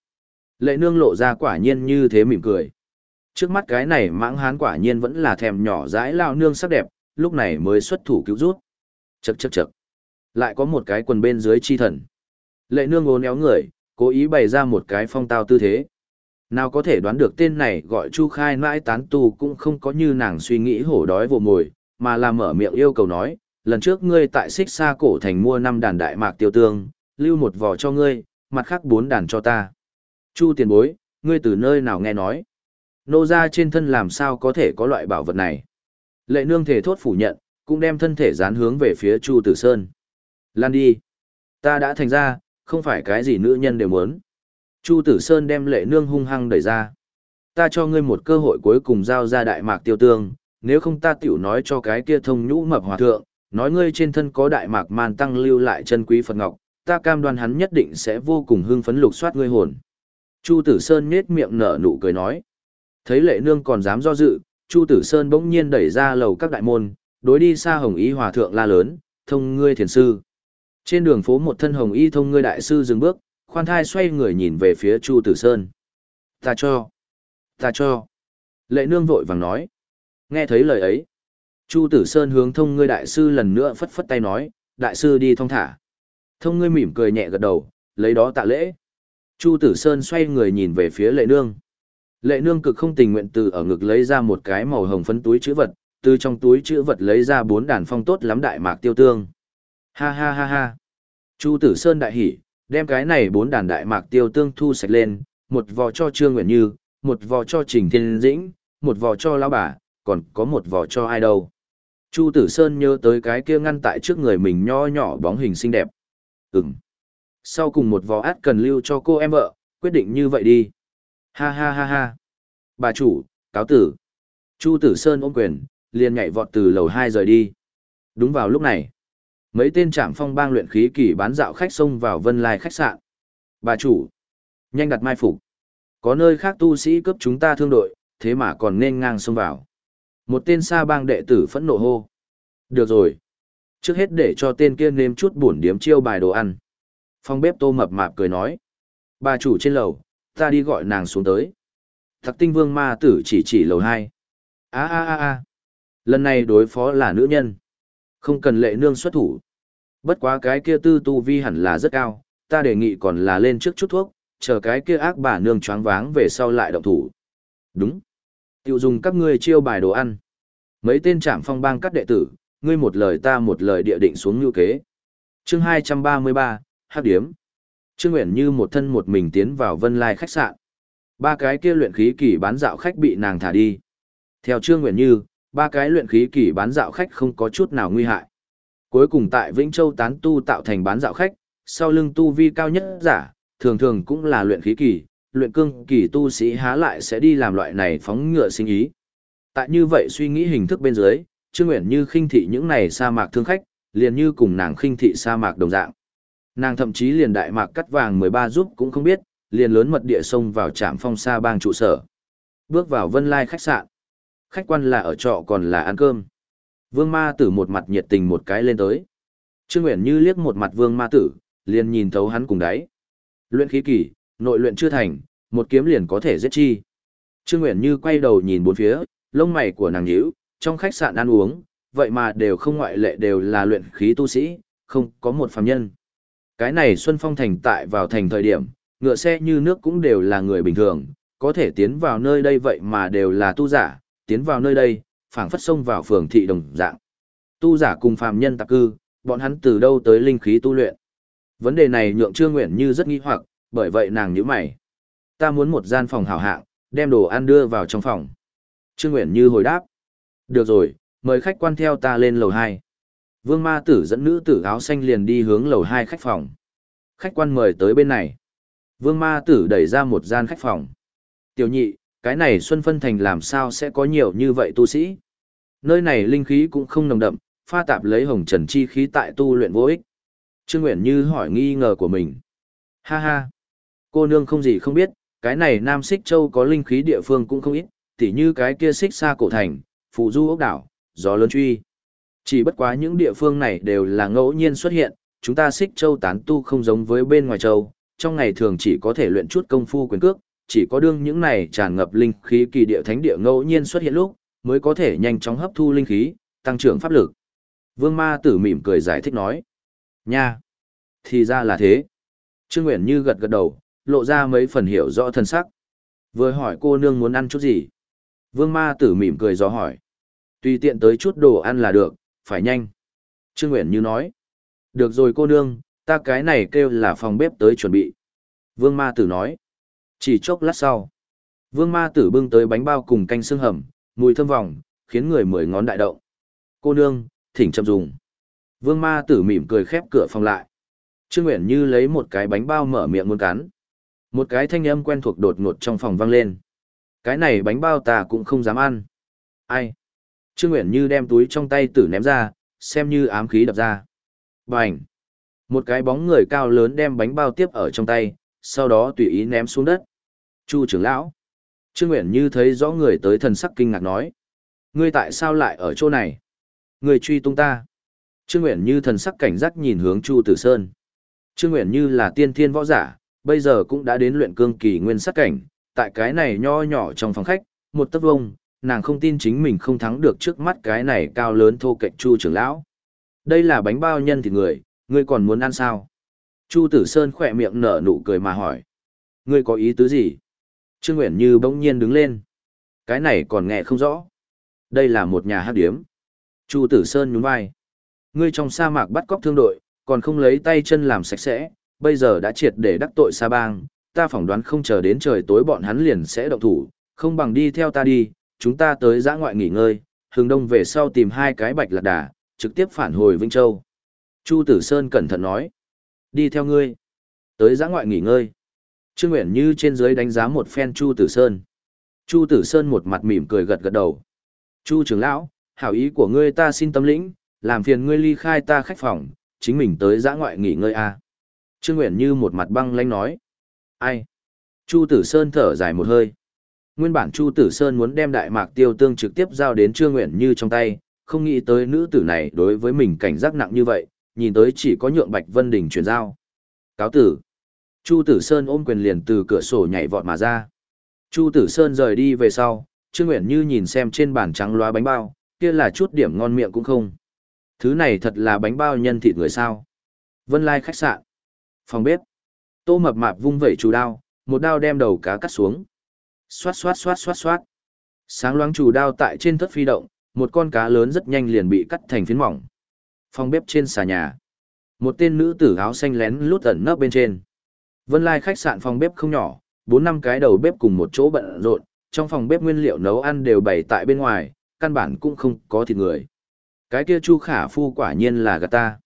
Lệ nương lộ ra quả nhiên như thế mỉm cười. Trước mắt cái này mãng hán quả nhiên vẫn là thèm nhỏ dãi lao nương sắc đẹp, lúc này mới xuất thủ cứu rút. Chậc chậc chậc. Lại có một cái quần bên dưới chi thần. Lệ nương ốn éo người, cố ý bày ra một cái phong tao tư thế. Nào có thể đoán được tên này gọi Chu Khai mãi tán tu cũng không có như nàng suy nghĩ hổ đói vồ mồi, mà là mở miệng yêu cầu nói, lần trước ngươi tại xích xa cổ thành mua năm đàn đại mạc tiêu tương, lưu một vỏ cho ngươi, mặt khác bốn đàn cho ta. Chu tiền bối, ngươi từ nơi nào nghe nói? Nô ra trên thân làm sao có thể có loại bảo vật này? Lệ nương thể thốt phủ nhận, cũng đem thân thể dán hướng về phía Chu Tử Sơn. Lan đi. Ta đã thành ra, không phải cái gì nữ nhân đều muốn. Chu Tử Sơn đem lệ nương hung hăng đẩy ra. Ta cho ngươi một cơ hội cuối cùng giao ra đại mạc tiêu tương, nếu không ta tiểu nói cho cái kia thông nhũ mập hòa thượng, nói ngươi trên thân có đại mạc man tăng lưu lại chân quý Phật Ngọc, ta cam đoan hắn nhất định sẽ vô cùng hưng phấn lục soát ngươi hồn. Chu Tử Sơn nhếch miệng nở nụ cười nói. Thấy lệ nương còn dám do dự, Chu Tử Sơn bỗng nhiên đẩy ra lầu các đại môn, đối đi xa hồng ý hòa thượng la lớn, thông ngươi thiền sư. Trên đường phố một thân hồng y thông ngươi đại sư dừng bước, khoan thai xoay người nhìn về phía Chu Tử Sơn. Ta cho. Ta cho. Lệ nương vội vàng nói. Nghe thấy lời ấy. Chu Tử Sơn hướng thông ngươi đại sư lần nữa phất phất tay nói, đại sư đi thong thả. Thông ngươi mỉm cười nhẹ gật đầu, lấy đó tạ lễ. Chu Tử Sơn xoay người nhìn về phía lệ nương. Lệ nương cực không tình nguyện từ ở ngực lấy ra một cái màu hồng phấn túi chữ vật, từ trong túi chữ vật lấy ra bốn đàn phong tốt lắm đại mạc tiêu tương. Ha ha ha ha. Chu Tử Sơn đại hỉ, đem cái này bốn đàn đại mạc tiêu tương thu sạch lên, một vò cho Trương Nguyễn Như, một vò cho Trình Thiên Dĩnh, một vò cho lão bà, còn có một vò cho ai đâu. Chu Tử Sơn nhớ tới cái kia ngăn tại trước người mình nho nhỏ bóng hình xinh đẹp. Ừm. Sau cùng một vò át cần lưu cho cô em vợ, quyết định như vậy đi. Ha ha ha ha. Bà chủ, cáo tử. Chu Tử Sơn ôm quyền, liền nhảy vọt từ lầu 2 rời đi. Đúng vào lúc này, mấy tên trạm phong bang luyện khí kỳ bán dạo khách xông vào Vân Lai khách sạn. Bà chủ, nhanh đặt mai phục. Có nơi khác tu sĩ cướp chúng ta thương đội, thế mà còn nên ngang xông vào. Một tên xa bang đệ tử phẫn nộ hô. Được rồi. Trước hết để cho tên kia nêm chút bổn điếm chiêu bài đồ ăn. Phong bếp tô mập mạp cười nói. Bà chủ trên lầu, Ta đi gọi nàng xuống tới. Thặc tinh vương ma tử chỉ chỉ lầu hai. a a a a Lần này đối phó là nữ nhân. Không cần lệ nương xuất thủ. Bất quá cái kia tư tu vi hẳn là rất cao, ta đề nghị còn là lên trước chút thuốc, chờ cái kia ác bà nương choáng váng về sau lại động thủ. Đúng. Tiêu dùng các ngươi chiêu bài đồ ăn. Mấy tên trạm phong bang các đệ tử, ngươi một lời ta một lời địa định xuống như kế. chương 233, Hát Điếm. Trương Nguyễn như một thân một mình tiến vào vân lai khách sạn. Ba cái kia luyện khí kỳ bán dạo khách bị nàng thả đi. Theo Trương Nguyễn Như, ba cái luyện khí kỳ bán dạo khách không có chút nào nguy hại. Cuối cùng tại Vĩnh Châu tán tu tạo thành bán dạo khách, sau lưng tu vi cao nhất giả, thường thường cũng là luyện khí kỳ, luyện cương kỳ tu sĩ há lại sẽ đi làm loại này phóng ngựa sinh ý. Tại như vậy suy nghĩ hình thức bên dưới, Trương Uyển Như khinh thị những này sa mạc thương khách, liền như cùng nàng khinh thị sa mạc đồng dạng. Nàng thậm chí liền đại mạc cắt vàng 13 giúp cũng không biết, liền lớn mật địa sông vào trạm phong sa bang trụ sở. Bước vào Vân Lai khách sạn. Khách quan là ở trọ còn là ăn cơm. Vương ma tử một mặt nhiệt tình một cái lên tới. Trương Nguyễn Như liếc một mặt vương ma tử, liền nhìn thấu hắn cùng đáy. Luyện khí kỳ, nội luyện chưa thành, một kiếm liền có thể giết chi. Trương Nguyễn Như quay đầu nhìn bốn phía, lông mày của nàng nhíu, trong khách sạn ăn uống, vậy mà đều không ngoại lệ đều là luyện khí tu sĩ, không có một phàm nhân. Cái này Xuân Phong thành tại vào thành thời điểm, ngựa xe như nước cũng đều là người bình thường, có thể tiến vào nơi đây vậy mà đều là tu giả, tiến vào nơi đây, phảng phất xông vào phường thị đồng dạng. Tu giả cùng phàm nhân tạp cư, bọn hắn từ đâu tới linh khí tu luyện. Vấn đề này nhượng Trương Nguyện Như rất nghi hoặc, bởi vậy nàng nhíu mày. Ta muốn một gian phòng hảo hạng, đem đồ ăn đưa vào trong phòng. Trương Nguyện Như hồi đáp. Được rồi, mời khách quan theo ta lên lầu 2. Vương ma tử dẫn nữ tử áo xanh liền đi hướng lầu 2 khách phòng. Khách quan mời tới bên này. Vương ma tử đẩy ra một gian khách phòng. Tiểu nhị, cái này Xuân Phân Thành làm sao sẽ có nhiều như vậy tu sĩ? Nơi này linh khí cũng không nồng đậm, pha tạp lấy hồng trần chi khí tại tu luyện vô ích. Trương Nguyễn Như hỏi nghi ngờ của mình. Ha ha! Cô nương không gì không biết, cái này Nam Xích Châu có linh khí địa phương cũng không ít, tỉ như cái kia xích xa cổ thành, phụ du ốc đảo, gió lớn truy. Chỉ bất quá những địa phương này đều là ngẫu nhiên xuất hiện, chúng ta Xích Châu tán tu không giống với bên ngoài châu, trong ngày thường chỉ có thể luyện chút công phu quyền cước, chỉ có đương những này tràn ngập linh khí kỳ địa thánh địa ngẫu nhiên xuất hiện lúc, mới có thể nhanh chóng hấp thu linh khí, tăng trưởng pháp lực. Vương Ma Tử mỉm cười giải thích nói. Nha! Thì ra là thế. Trương Nguyễn Như gật gật đầu, lộ ra mấy phần hiểu rõ thân sắc. Vừa hỏi cô nương muốn ăn chút gì? Vương Ma Tử mỉm cười dò hỏi. Tùy tiện tới chút đồ ăn là được, phải nhanh. Trương Nguyễn Như nói. Được rồi cô nương, ta cái này kêu là phòng bếp tới chuẩn bị. Vương Ma Tử nói. Chỉ chốc lát sau. Vương Ma Tử bưng tới bánh bao cùng canh xương hầm, mùi thơm vòng, khiến người mười ngón đại động. Cô nương, thỉnh chậm dùng. Vương Ma Tử mỉm cười khép cửa phòng lại. Trương Nguyễn Như lấy một cái bánh bao mở miệng muốn cắn. Một cái thanh âm quen thuộc đột ngột trong phòng vang lên. Cái này bánh bao ta cũng không dám ăn. Ai? Trương Nguyễn Như đem túi trong tay tử ném ra, xem như ám khí đập ra. Bành! Một cái bóng người cao lớn đem bánh bao tiếp ở trong tay, sau đó tùy ý ném xuống đất. Chu trưởng lão! Trương Nguyễn Như thấy rõ người tới thần sắc kinh ngạc nói. Ngươi tại sao lại ở chỗ này? Ngươi truy tung ta. Trương Nguyễn Như thần sắc cảnh giác nhìn hướng Chu Tử Sơn. Trương Nguyễn Như là tiên thiên võ giả, bây giờ cũng đã đến luyện cương kỳ nguyên sắc cảnh, tại cái này nho nhỏ trong phòng khách, một tấc vông, nàng không tin chính mình không thắng được trước mắt cái này cao lớn thô kệch Chu trưởng lão. Đây là bánh bao nhân thịt người, ngươi còn muốn ăn sao? Chu Tử Sơn khỏe miệng nở nụ cười mà hỏi. Ngươi có ý tứ gì? Trương Nguyễn Như bỗng nhiên đứng lên. Cái này còn nghe không rõ. Đây là một nhà hát điếm. Chu Tử Sơn nhún vai. Ngươi trong sa mạc bắt cóc thương đội, còn không lấy tay chân làm sạch sẽ, bây giờ đã triệt để đắc tội sa bang, ta phỏng đoán không chờ đến trời tối bọn hắn liền sẽ động thủ, không bằng đi theo ta đi, chúng ta tới giã ngoại nghỉ ngơi, hướng đông về sau tìm hai cái bạch lạc đà, trực tiếp phản hồi Vinh Châu. Chu Tử Sơn cẩn thận nói, đi theo ngươi, tới giã ngoại nghỉ ngơi. Trương Nguyễn Như trên dưới đánh giá một phen Chu Tử Sơn. Chu Tử Sơn một mặt mỉm cười gật gật đầu. Chu trưởng lão, hảo ý của ngươi ta xin tâm lĩnh, làm phiền ngươi ly khai ta khách phòng, chính mình tới giã ngoại nghỉ ngơi a. Trương Nguyễn Như một mặt băng lanh nói. Ai? Chu Tử Sơn thở dài một hơi. Nguyên bản Chu Tử Sơn muốn đem Đại Mạc Tiêu Tương trực tiếp giao đến Trương Nguyễn Như trong tay, không nghĩ tới nữ tử này đối với mình cảnh giác nặng như vậy, nhìn tới chỉ có nhượng Bạch Vân Đình chuyển giao. Cáo tử. Chu Tử Sơn ôm quyền liền từ cửa sổ nhảy vọt mà ra. Chu Tử Sơn rời đi về sau, Trương Nguyện Như nhìn xem trên bàn trắng loa bánh bao, kia là chút điểm ngon miệng cũng không. Thứ này thật là bánh bao nhân thịt người sao. Vân Lai khách sạn. Phòng bếp. Tô mập mạp vung vẩy chủ đao, một đao đem đầu cá cắt xuống. Xoát xoát xoát xoát xoát. Sáng loáng chủ đao tại trên thất phi động, một con cá lớn rất nhanh liền bị cắt thành phiến mỏng. Phòng bếp trên xà nhà. Một tên nữ tử áo xanh lén lút ẩn nấp bên trên. Vân Lai khách sạn phòng bếp không nhỏ, bốn năm cái đầu bếp cùng một chỗ bận rộn, trong phòng bếp nguyên liệu nấu ăn đều bày tại bên ngoài, căn bản cũng không có thịt người. Cái kia Chu Khả Phu quả nhiên là gạt ta.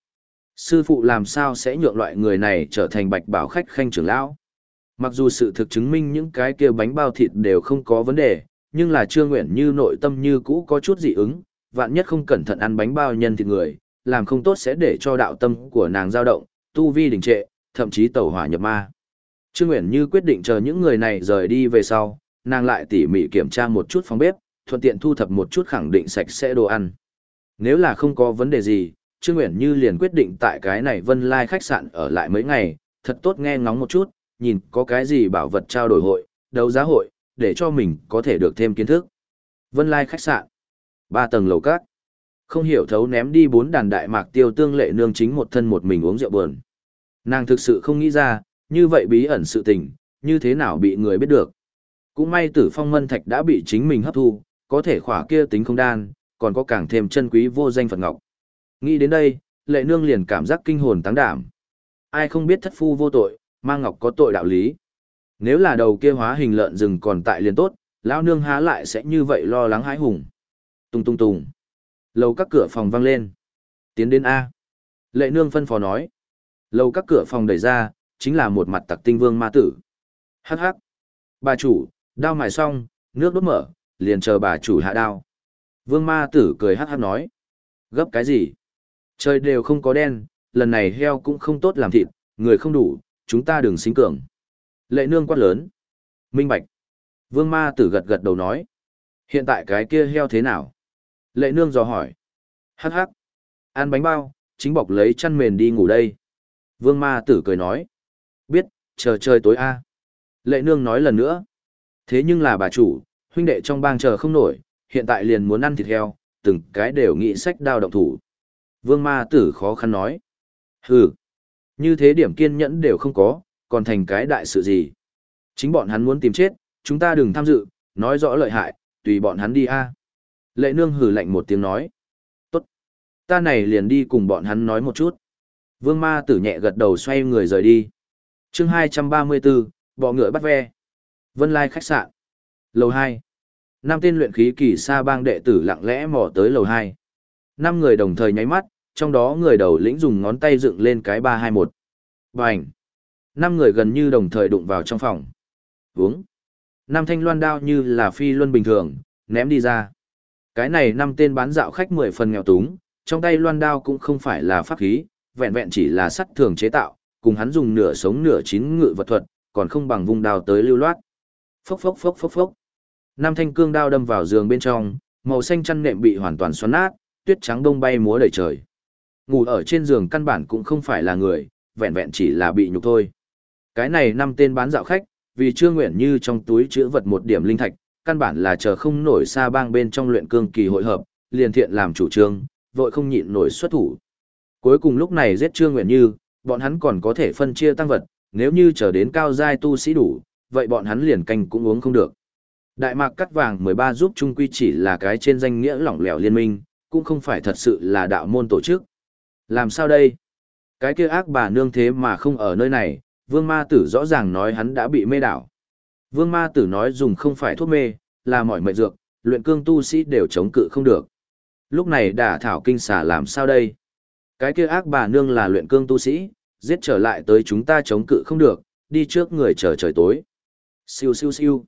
Sư phụ làm sao sẽ nhượng loại người này trở thành bạch bảo khách khanh trưởng lão? Mặc dù sự thực chứng minh những cái kia bánh bao thịt đều không có vấn đề, nhưng là Trương Nguyện như nội tâm như cũ có chút dị ứng, vạn nhất không cẩn thận ăn bánh bao nhân thịt người, làm không tốt sẽ để cho đạo tâm của nàng dao động, tu vi đình trệ, thậm chí tẩu hỏa nhập ma. Trương Uyển Như quyết định chờ những người này rời đi về sau, nàng lại tỉ mỉ kiểm tra một chút phòng bếp, thuận tiện thu thập một chút khẳng định sạch sẽ đồ ăn. Nếu là không có vấn đề gì, Trương Uyển Như liền quyết định tại cái này Vân Lai khách sạn ở lại mấy ngày, thật tốt nghe ngóng một chút, nhìn có cái gì bảo vật trao đổi hội, đấu giá hội, để cho mình có thể được thêm kiến thức. Vân Lai khách sạn, ba tầng lầu các, không hiểu thấu ném đi bốn đàn đại mạc tiêu tương lệ nương chính một thân một mình uống rượu buồn. Nàng thực sự không nghĩ ra, như vậy bí ẩn sự tình, như thế nào bị người biết được. Cũng may tử phong mân thạch đã bị chính mình hấp thu, có thể khỏa kia tính không đan, còn có càng thêm chân quý vô danh Phật Ngọc. Nghĩ đến đây, lệ nương liền cảm giác kinh hồn tăng đảm. Ai không biết thất phu vô tội, mang ngọc có tội đạo lý. Nếu là đầu kia hóa hình lợn rừng còn tại liền tốt, lão nương há lại sẽ như vậy lo lắng hãi hùng. Tung tung tung. Lầu các cửa phòng vang lên. Tiến đến A. Lệ nương phân phó nói. Lầu các cửa phòng đẩy ra, chính là một mặt tặc tinh vương ma tử. Hắc hắc. Bà chủ, đao mài xong, nước đốt mở, liền chờ bà chủ hạ đao. Vương ma tử cười hắc hắc nói. Gấp cái gì? Trời đều không có đen, lần này heo cũng không tốt làm thịt, người không đủ, chúng ta đừng xính cường. Lệ nương quát lớn. Minh bạch. Vương ma tử gật gật đầu nói. Hiện tại cái kia heo thế nào? Lệ nương dò hỏi. Hắc hắc. Ăn bánh bao, chính bọc lấy chăn mền đi ngủ đây. Vương ma tử cười nói. Biết, chờ trời tối a. Lệ nương nói lần nữa. Thế nhưng là bà chủ, huynh đệ trong bang chờ không nổi, hiện tại liền muốn ăn thịt heo, từng cái đều nghĩ sách đao động thủ. Vương ma tử khó khăn nói. Hừ, như thế điểm kiên nhẫn đều không có, còn thành cái đại sự gì. Chính bọn hắn muốn tìm chết, chúng ta đừng tham dự, nói rõ lợi hại, tùy bọn hắn đi a. Lệ nương hừ lạnh một tiếng nói. Tốt. Ta này liền đi cùng bọn hắn nói một chút. Vương ma tử nhẹ gật đầu xoay người rời đi. chương 234, bọ ngựa bắt ve. Vân Lai khách sạn. Lầu 2. Năm tên luyện khí kỳ sa bang đệ tử lặng lẽ mò tới lầu 2. Năm người đồng thời nháy mắt, trong đó người đầu lĩnh dùng ngón tay dựng lên cái 321. Bành. Năm người gần như đồng thời đụng vào trong phòng. Uống. Năm thanh loan đao như là phi luân bình thường, ném đi ra. Cái này năm tên bán dạo khách mười phần nghèo túng, trong tay loan đao cũng không phải là pháp khí, vẹn vẹn chỉ là sắt thường chế tạo, cùng hắn dùng nửa sống nửa chín ngự vật thuật, còn không bằng vùng đao tới lưu loát. Phốc phốc phốc phốc phốc. Năm thanh cương đao đâm vào giường bên trong, màu xanh chăn nệm bị hoàn toàn xoắn nát, tuyết trắng bông bay múa đầy trời. Ngủ ở trên giường căn bản cũng không phải là người, vẹn vẹn chỉ là bị nhục thôi. Cái này năm tên bán dạo khách, vì chưa nguyện như trong túi chứa vật một điểm linh thạch, căn bản là chờ không nổi xa bang bên trong luyện cương kỳ hội hợp, liền thiện làm chủ trương, vội không nhịn nổi xuất thủ. Cuối cùng lúc này giết Trương Nguyện Như, bọn hắn còn có thể phân chia tăng vật, nếu như chờ đến cao giai tu sĩ đủ, vậy bọn hắn liền canh cũng uống không được. Đại mạc cắt vàng 13 giúp trung quy chỉ là cái trên danh nghĩa lỏng lẻo liên minh, cũng không phải thật sự là đạo môn tổ chức. Làm sao đây? Cái kia ác bà nương thế mà không ở nơi này, vương ma tử rõ ràng nói hắn đã bị mê đảo. Vương ma tử nói dùng không phải thuốc mê, là mọi mệnh dược, luyện cương tu sĩ đều chống cự không được. Lúc này đả thảo kinh xà làm sao đây? Cái kia ác bà nương là luyện cương tu sĩ, giết trở lại tới chúng ta chống cự không được, đi trước người chờ trời tối. Siêu siêu siêu.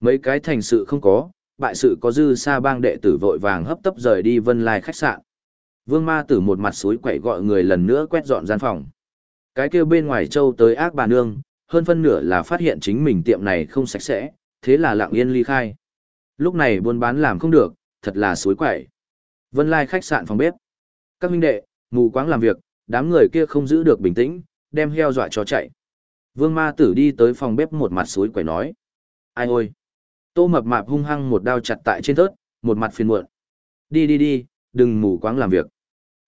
Mấy cái thành sự không có, bại sự có dư sa bang đệ tử vội vàng hấp tấp rời đi vân lai khách sạn. Vương ma tử một mặt suối quậy gọi người lần nữa quét dọn gian phòng. Cái kia bên ngoài châu tới ác bà nương, hơn phân nửa là phát hiện chính mình tiệm này không sạch sẽ, thế là lặng yên ly khai. Lúc này buôn bán làm không được, thật là suối quậy. Vân lai khách sạn phòng bếp. Các huynh đệ, mù quáng làm việc, đám người kia không giữ được bình tĩnh, đem heo dọa cho chạy. Vương ma tử đi tới phòng bếp một mặt suối quẩy nói. Ai ôi! Tô mập mạp hung hăng một đao chặt tại trên thớt, một mặt phiền muộn. Đi đi đi, đừng mù quáng làm việc.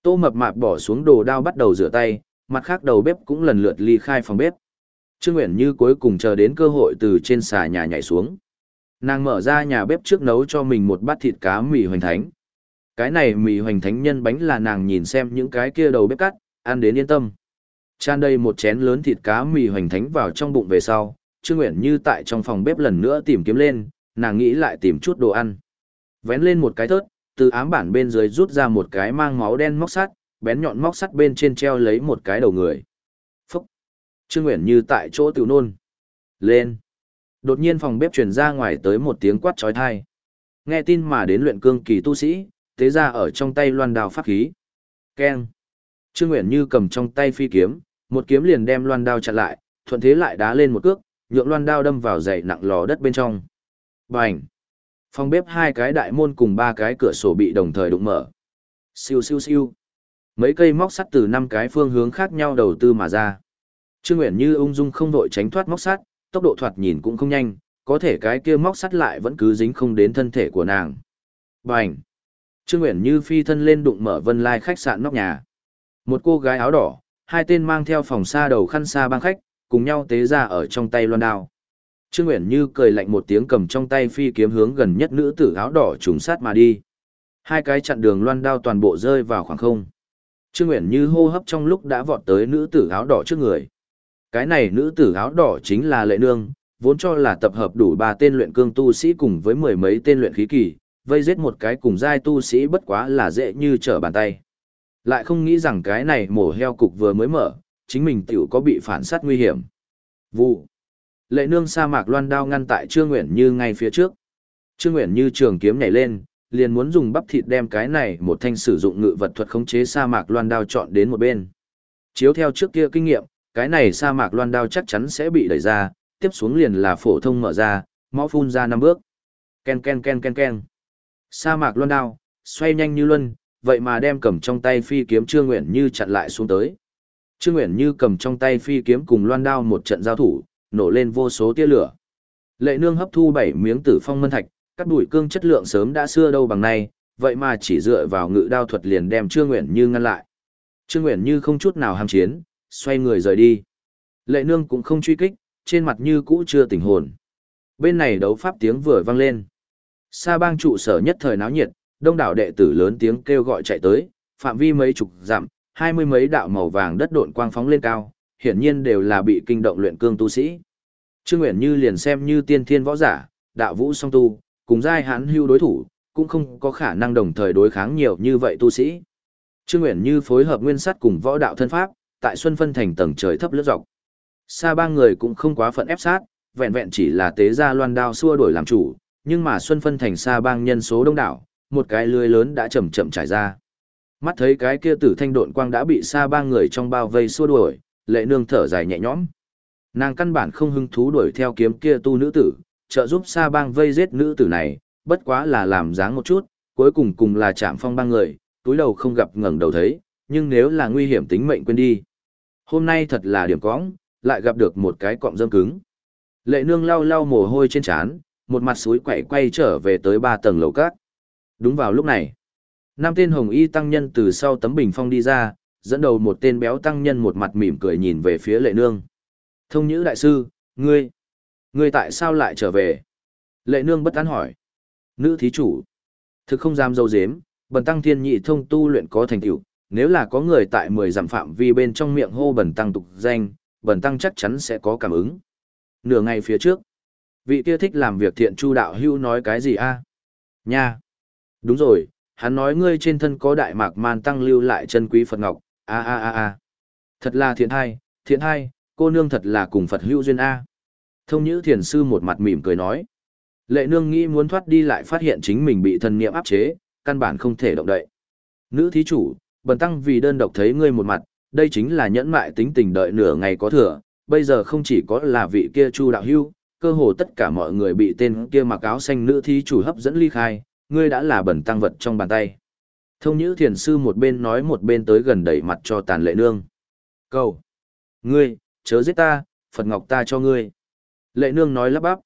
Tô mập mạp bỏ xuống đồ đao bắt đầu rửa tay, mặt khác đầu bếp cũng lần lượt ly khai phòng bếp. Trương Uyển Như cuối cùng chờ đến cơ hội từ trên xà nhà nhảy xuống. Nàng mở ra nhà bếp trước nấu cho mình một bát thịt cá mì hoành thánh. Cái này mì hoành thánh nhân bánh là nàng nhìn xem những cái kia đầu bếp cắt, ăn đến yên tâm. Chan đầy một chén lớn thịt cá mì hoành thánh vào trong bụng về sau, Trương Uyển Như tại trong phòng bếp lần nữa tìm kiếm lên, nàng nghĩ lại tìm chút đồ ăn. Vén lên một cái thớt, từ ám bản bên dưới rút ra một cái mang máu đen móc sắt, bén nhọn móc sắt bên trên treo lấy một cái đầu người. Trương Uyển Như tại chỗ tiểu nôn. Lên! Đột nhiên phòng bếp truyền ra ngoài tới một tiếng quát chói tai. Nghe tin mà đến luyện cương kỳ tu sĩ, tế ra ở trong tay loan đao pháp khí. Keng! Trương Uyển Như cầm trong tay phi kiếm, một kiếm liền đem loan đao chặn lại, thuận thế lại đá lên một cước, nhượng loan đao đâm vào dày nặng lò đất bên trong. Bành! Phòng bếp hai cái đại môn cùng ba cái cửa sổ bị đồng thời đụng mở. Siêu siêu siêu. Mấy cây móc sắt từ năm cái phương hướng khác nhau đầu tư mà ra. Trương Uyển Như ung dung không đội tránh thoát móc sắt, tốc độ thoạt nhìn cũng không nhanh, có thể cái kia móc sắt lại vẫn cứ dính không đến thân thể của nàng. Bành! Trương Uyển Như phi thân lên đụng mở Vân Lai khách sạn nóc nhà. Một cô gái áo đỏ, hai tên mang theo phòng xa đầu khăn xa băng khách, cùng nhau tế ra ở trong tay loan đao. Trương Uyển Như cười lạnh một tiếng cầm trong tay phi kiếm hướng gần nhất nữ tử áo đỏ trùng sát mà đi. Hai cái chặn đường loan đao toàn bộ rơi vào khoảng không. Trương Uyển Như hô hấp trong lúc đã vọt tới nữ tử áo đỏ trước người. Cái này nữ tử áo đỏ chính là Lệ Nương, vốn cho là tập hợp đủ ba tên luyện cương tu sĩ cùng với mười mấy tên luyện khí kỳ, vây giết một cái cùng giai tu sĩ bất quá là dễ như trở bàn tay. Lại không nghĩ rằng cái này mổ heo cục vừa mới mở, chính mình tiểu có bị phản sát nguy hiểm. Vụ. Lệ nương sa mạc loan đao ngăn tại Trương Nguyện Như ngay phía trước. Trương Nguyện Như trường kiếm nhảy lên, liền muốn dùng bắp thịt đem cái này một thanh sử dụng ngự vật thuật khống chế sa mạc loan đao chọn đến một bên. Chiếu theo trước kia kinh nghiệm, cái này sa mạc loan đao chắc chắn sẽ bị đẩy ra, tiếp xuống liền là phổ thông mở ra, mõ phun ra năm bước. Ken ken ken ken ken. Sa mạc loan đao, xoay nhanh như luân, vậy mà đem cầm trong tay phi kiếm Trương Nguyện Như chặn lại xuống tới. Trương Nguyện Như cầm trong tay phi kiếm cùng loan đao một trận giao thủ, nổ lên vô số tia lửa. Lệ nương hấp thu bảy miếng tử phong mân thạch, các đuổi cương chất lượng sớm đã xưa đâu bằng nay, vậy mà chỉ dựa vào ngự đao thuật liền đem Trương Nguyện Như ngăn lại. Trương Nguyện Như không chút nào ham chiến, xoay người rời đi. Lệ nương cũng không truy kích, trên mặt như cũ chưa tỉnh hồn. Bên này đấu pháp tiếng vừa vang lên. Sa bang trụ sở nhất thời náo nhiệt, đông đảo đệ tử lớn tiếng kêu gọi chạy tới, phạm vi mấy chục dặm, hai mươi mấy đạo màu vàng đất độn quang phóng lên cao, hiển nhiên đều là bị kinh động luyện cương tu sĩ. Trương Uyển Như liền xem như tiên thiên võ giả, đạo vũ song tu, cùng giai hãn hưu đối thủ, cũng không có khả năng đồng thời đối kháng nhiều như vậy tu sĩ. Trương Uyển Như phối hợp nguyên sắt cùng võ đạo thân pháp, tại Xuân Phân thành tầng trời thấp lướt dọc. Sa ba người cũng không quá phận ép sát, vẹn vẹn chỉ là tế ra loan đao xua đổi làm chủ, nhưng mà Xuân Phân thành sa bang nhân số đông đảo, một cái lưới lớn đã chậm chậm trải ra. Mắt thấy cái kia tử thanh độn quang đã bị sa bang người trong bao vây xua đuổi, lệ nương thở dài nhẹ nhõm. Nàng căn bản không hứng thú đuổi theo kiếm kia tu nữ tử, trợ giúp sa bang vây giết nữ tử này, bất quá là làm dáng một chút, cuối cùng cùng là chạm phong ba người, túi đầu không gặp ngẩng đầu thấy, nhưng nếu là nguy hiểm tính mệnh quên đi. Hôm nay thật là điểm cõng, lại gặp được một cái cọng dâm cứng. Lệ nương lau lau mồ hôi trên trán, một mặt suối quậy quay trở về tới ba tầng lầu cát. Đúng vào lúc này, năm tên hồng y tăng nhân từ sau tấm bình phong đi ra, dẫn đầu một tên béo tăng nhân một mặt mỉm cười nhìn về phía lệ nương. Thông nhữ đại sư, ngươi, ngươi tại sao lại trở về? Lệ nương bất tán hỏi. Nữ thí chủ, thực không dám dâu dếm, bần tăng thiên nhị thông tu luyện có thành tựu nếu là có người tại mười dặm phạm vi bên trong miệng hô bẩn tăng tục danh, bẩn tăng chắc chắn sẽ có cảm ứng. Nửa ngày phía trước, vị kia thích làm việc thiện chu đạo hưu nói cái gì a? Nha! Đúng rồi, hắn nói ngươi trên thân có đại mạc man tăng lưu lại chân quý Phật Ngọc, a a a a. Thật là thiện hai, thiện hai, cô nương thật là cùng Phật hữu duyên a. Thông Nhữ Thiền Sư một mặt mỉm cười nói. Lệ nương nghĩ muốn thoát đi lại phát hiện chính mình bị thần niệm áp chế, căn bản không thể động đậy. Nữ thí chủ, bần tăng vì đơn độc thấy ngươi một mặt, đây chính là nhẫn mại tính tình đợi nửa ngày có thừa, bây giờ không chỉ có là vị kia Chu đạo hưu, cơ hồ tất cả mọi người bị tên kia mặc áo xanh nữ thí chủ hấp dẫn ly khai, ngươi đã là bẩn tăng vật trong bàn tay. Thông nhữ thiền sư một bên nói một bên tới gần đẩy mặt cho tàn lệ nương. Cầu! Ngươi, chớ giết ta, Phật Ngọc ta cho ngươi. Lệ nương nói lắp bắp.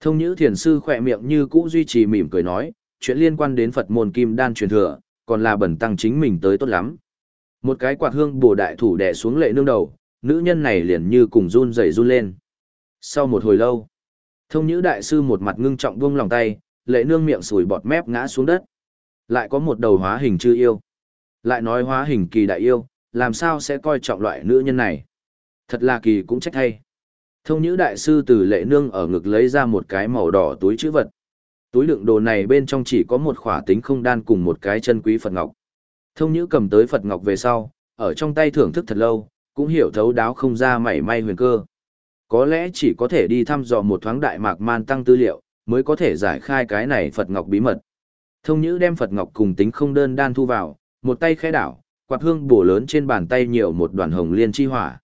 Thông nhữ thiền sư khỏe miệng như cũ duy trì mỉm cười nói, chuyện liên quan đến Phật môn kim đan truyền thừa, còn là bẩn tăng chính mình tới tốt lắm. Một cái quạt hương bổ đại thủ đè xuống lệ nương đầu, nữ nhân này liền như cùng run rẩy run lên. Sau một hồi lâu, thông nhữ đại sư một mặt ngưng trọng buông lòng tay, lệ nương miệng sùi bọt mép ngã xuống đất. Lại có một đầu hóa hình chưa yêu. Lại nói hóa hình kỳ đại yêu, làm sao sẽ coi trọng loại nữ nhân này. Thật là kỳ cũng trách hay. Thông nhữ đại sư từ lệ nương ở ngực lấy ra một cái màu đỏ túi chữ vật. Túi đựng đồ này bên trong chỉ có một khỏa tính không đan cùng một cái chân quý Phật Ngọc. Thông nhữ cầm tới Phật Ngọc về sau, ở trong tay thưởng thức thật lâu, cũng hiểu thấu đáo không ra mảy may huyền cơ. Có lẽ chỉ có thể đi thăm dò một thoáng đại mạc man tăng tư liệu, mới có thể giải khai cái này Phật Ngọc bí mật. Thông nhữ đem Phật Ngọc cùng tính không đơn đan thu vào, một tay khẽ đảo, quạt hương bổ lớn trên bàn tay nhiều một đoàn hồng liên chi hỏa.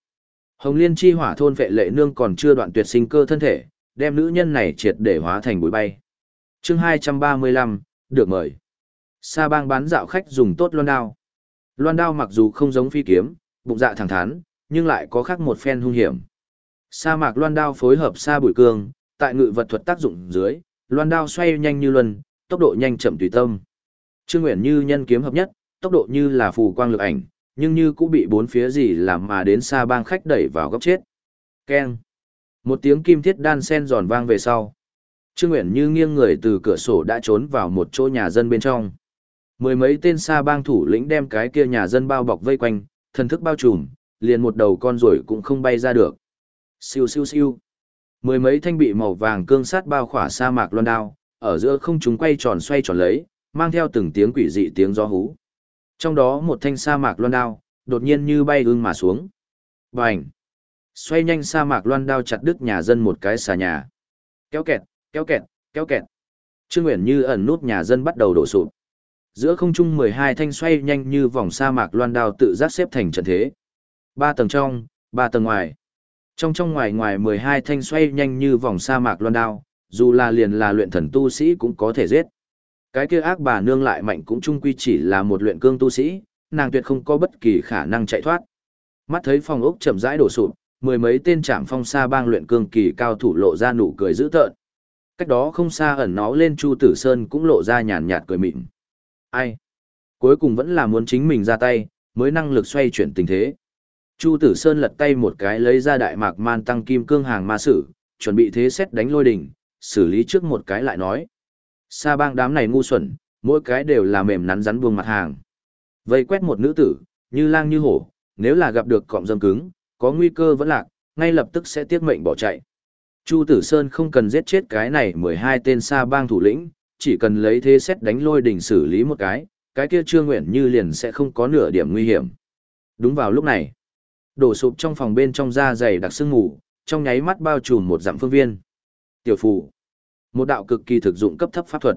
Hồng liên chi hỏa thôn vệ lệ nương còn chưa đoạn tuyệt sinh cơ thân thể, đem nữ nhân này triệt để hóa thành bụi bay chương 235, được mời. Sa bang bán dạo khách dùng tốt loan đao. Loan đao mặc dù không giống phi kiếm, bụng dạ thẳng thắn, nhưng lại có khác một phen hung hiểm. Sa mạc loan đao phối hợp sa bụi cương, tại ngự vật thuật tác dụng dưới, loan đao xoay nhanh như luân, tốc độ nhanh chậm tùy tâm. Trương Nguyễn như nhân kiếm hợp nhất, tốc độ như là phù quang lực ảnh, nhưng như cũng bị bốn phía gì làm mà đến xa bang khách đẩy vào góc chết. Keng. Một tiếng kim thiết đan sen giòn vang về sau. Trương Nguyễn như nghiêng người từ cửa sổ đã trốn vào một chỗ nhà dân bên trong. Mười mấy tên xa bang thủ lĩnh đem cái kia nhà dân bao bọc vây quanh, thần thức bao trùm, liền một đầu con rồi cũng không bay ra được. Siêu siêu siêu. Mười mấy thanh bị màu vàng cương sát bao khỏa sa mạc loan đao, ở giữa không chúng quay tròn xoay tròn lấy, mang theo từng tiếng quỷ dị tiếng gió hú. Trong đó một thanh sa mạc loan đao, đột nhiên như bay ưng mà xuống. Bành! Xoay nhanh sa mạc loan đao chặt đứt nhà dân một cái xà nhà. Kéo kẹt, kéo kẹt, kéo kẹt. Trương Nguyễn như ẩn nút nhà dân bắt đầu đổ sụp. Giữa không trung mười hai thanh xoay nhanh như vòng sa mạc loan đao tự giác xếp thành trận thế. Ba tầng trong, ba tầng ngoài. Trong trong ngoài ngoài mười hai thanh xoay nhanh như vòng sa mạc loan đao, dù là liền là luyện thần tu sĩ cũng có thể giết. Cái kia ác bà nương lại mạnh cũng chung quy chỉ là một luyện cương tu sĩ, nàng tuyệt không có bất kỳ khả năng chạy thoát. Mắt thấy phòng ốc chậm rãi đổ sụp, mười mấy tên trạm phong sa bang luyện cương kỳ cao thủ lộ ra nụ cười dữ tợn. Cách đó không xa ẩn nó lên Chu Tử Sơn cũng lộ ra nhàn nhạt cười mịn. Ai? Cuối cùng vẫn là muốn chính mình ra tay, mới năng lực xoay chuyển tình thế. Chu Tử Sơn lật tay một cái lấy ra đại mạc man tăng kim cương hàng ma sử, chuẩn bị thế xét đánh lôi đỉnh, xử lý trước một cái lại nói. Sa bang đám này ngu xuẩn, mỗi cái đều là mềm nắn rắn buông mặt hàng. Vây quét một nữ tử, như lang như hổ, nếu là gặp được cọng dâm cứng, có nguy cơ vẫn lạc, ngay lập tức sẽ tiết mệnh bỏ chạy. Chu Tử Sơn không cần giết chết cái này 12 tên sa bang thủ lĩnh, chỉ cần lấy thế xét đánh lôi đỉnh xử lý một cái, cái kia Trương Nguyện Như liền sẽ không có nửa điểm nguy hiểm. Đúng vào lúc này, đổ sụp trong phòng bên trong da dày đặc sương ngủ, trong nháy mắt bao trùm một dặm phương viên. Tiểu phụ một đạo cực kỳ thực dụng cấp thấp pháp thuật.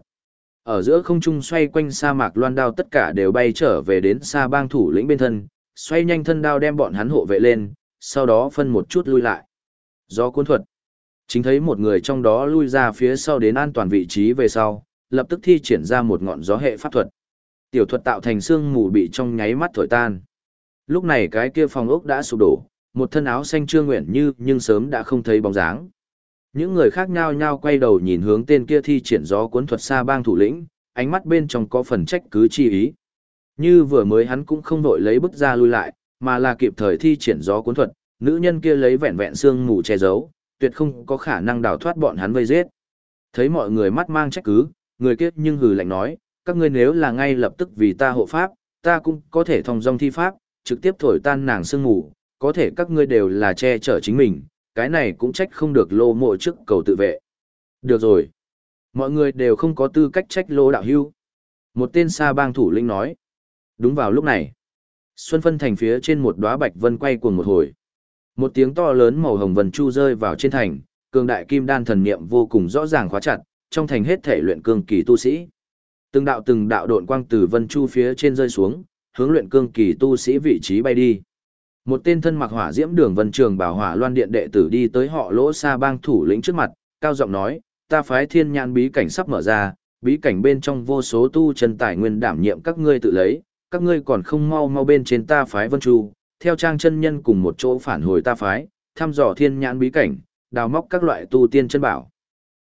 Ở giữa không trung xoay quanh sa mạc loan đao tất cả đều bay trở về đến sa bang thủ lĩnh bên thân, xoay nhanh thân đao đem bọn hắn hộ vệ lên, sau đó phân một chút lui lại. Do cuốn thuật, chính thấy một người trong đó lui ra phía sau đến an toàn vị trí về sau, lập tức thi triển ra một ngọn gió hệ pháp thuật. Tiểu thuật tạo thành xương mù bị trong nháy mắt thổi tan. Lúc này cái kia phòng ốc đã sụp đổ, một thân áo xanh trương nguyện như nhưng sớm đã không thấy bóng dáng. Những người khác nhao nhao quay đầu nhìn hướng tên kia thi triển gió cuốn thuật xa bang thủ lĩnh, ánh mắt bên trong có phần trách cứ chi ý. Như vừa mới hắn cũng không vội lấy bức ra lui lại, mà là kịp thời thi triển gió cuốn thuật, nữ nhân kia lấy vẹn vẹn xương mù che giấu, tuyệt không có khả năng đào thoát bọn hắn vây giết. Thấy mọi người mắt mang trách cứ, người kia nhưng hừ lạnh nói, các ngươi nếu là ngay lập tức vì ta hộ pháp, ta cũng có thể thông dong thi pháp, trực tiếp thổi tan nàng xương mù, có thể các ngươi đều là che chở chính mình, cái này cũng trách không được lô mộ trước cầu tự vệ. Được rồi. Mọi người đều không có tư cách trách lô đạo hưu. Một tên xa bang thủ lĩnh nói. Đúng vào lúc này. Xuân phân thành phía trên một đóa bạch vân quay cuồng một hồi. Một tiếng to lớn màu hồng vân chu rơi vào trên thành, cường đại kim đan thần niệm vô cùng rõ ràng khóa chặt, trong thành hết thể luyện cương kỳ tu sĩ. Từng đạo từng đạo độn quang từ vân chu phía trên rơi xuống, hướng luyện cương kỳ tu sĩ vị trí bay đi. Một tên thân mặc hỏa diễm đường vân trường bảo hỏa loan điện đệ tử đi tới họ lỗ xa bang thủ lĩnh trước mặt, cao giọng nói, ta phái thiên nhãn bí cảnh sắp mở ra, bí cảnh bên trong vô số tu chân tài nguyên đảm nhiệm các ngươi tự lấy, các ngươi còn không mau mau bên trên ta phái vân chu, theo trang chân nhân cùng một chỗ phản hồi ta phái, thăm dò thiên nhãn bí cảnh, đào móc các loại tu tiên chân bảo.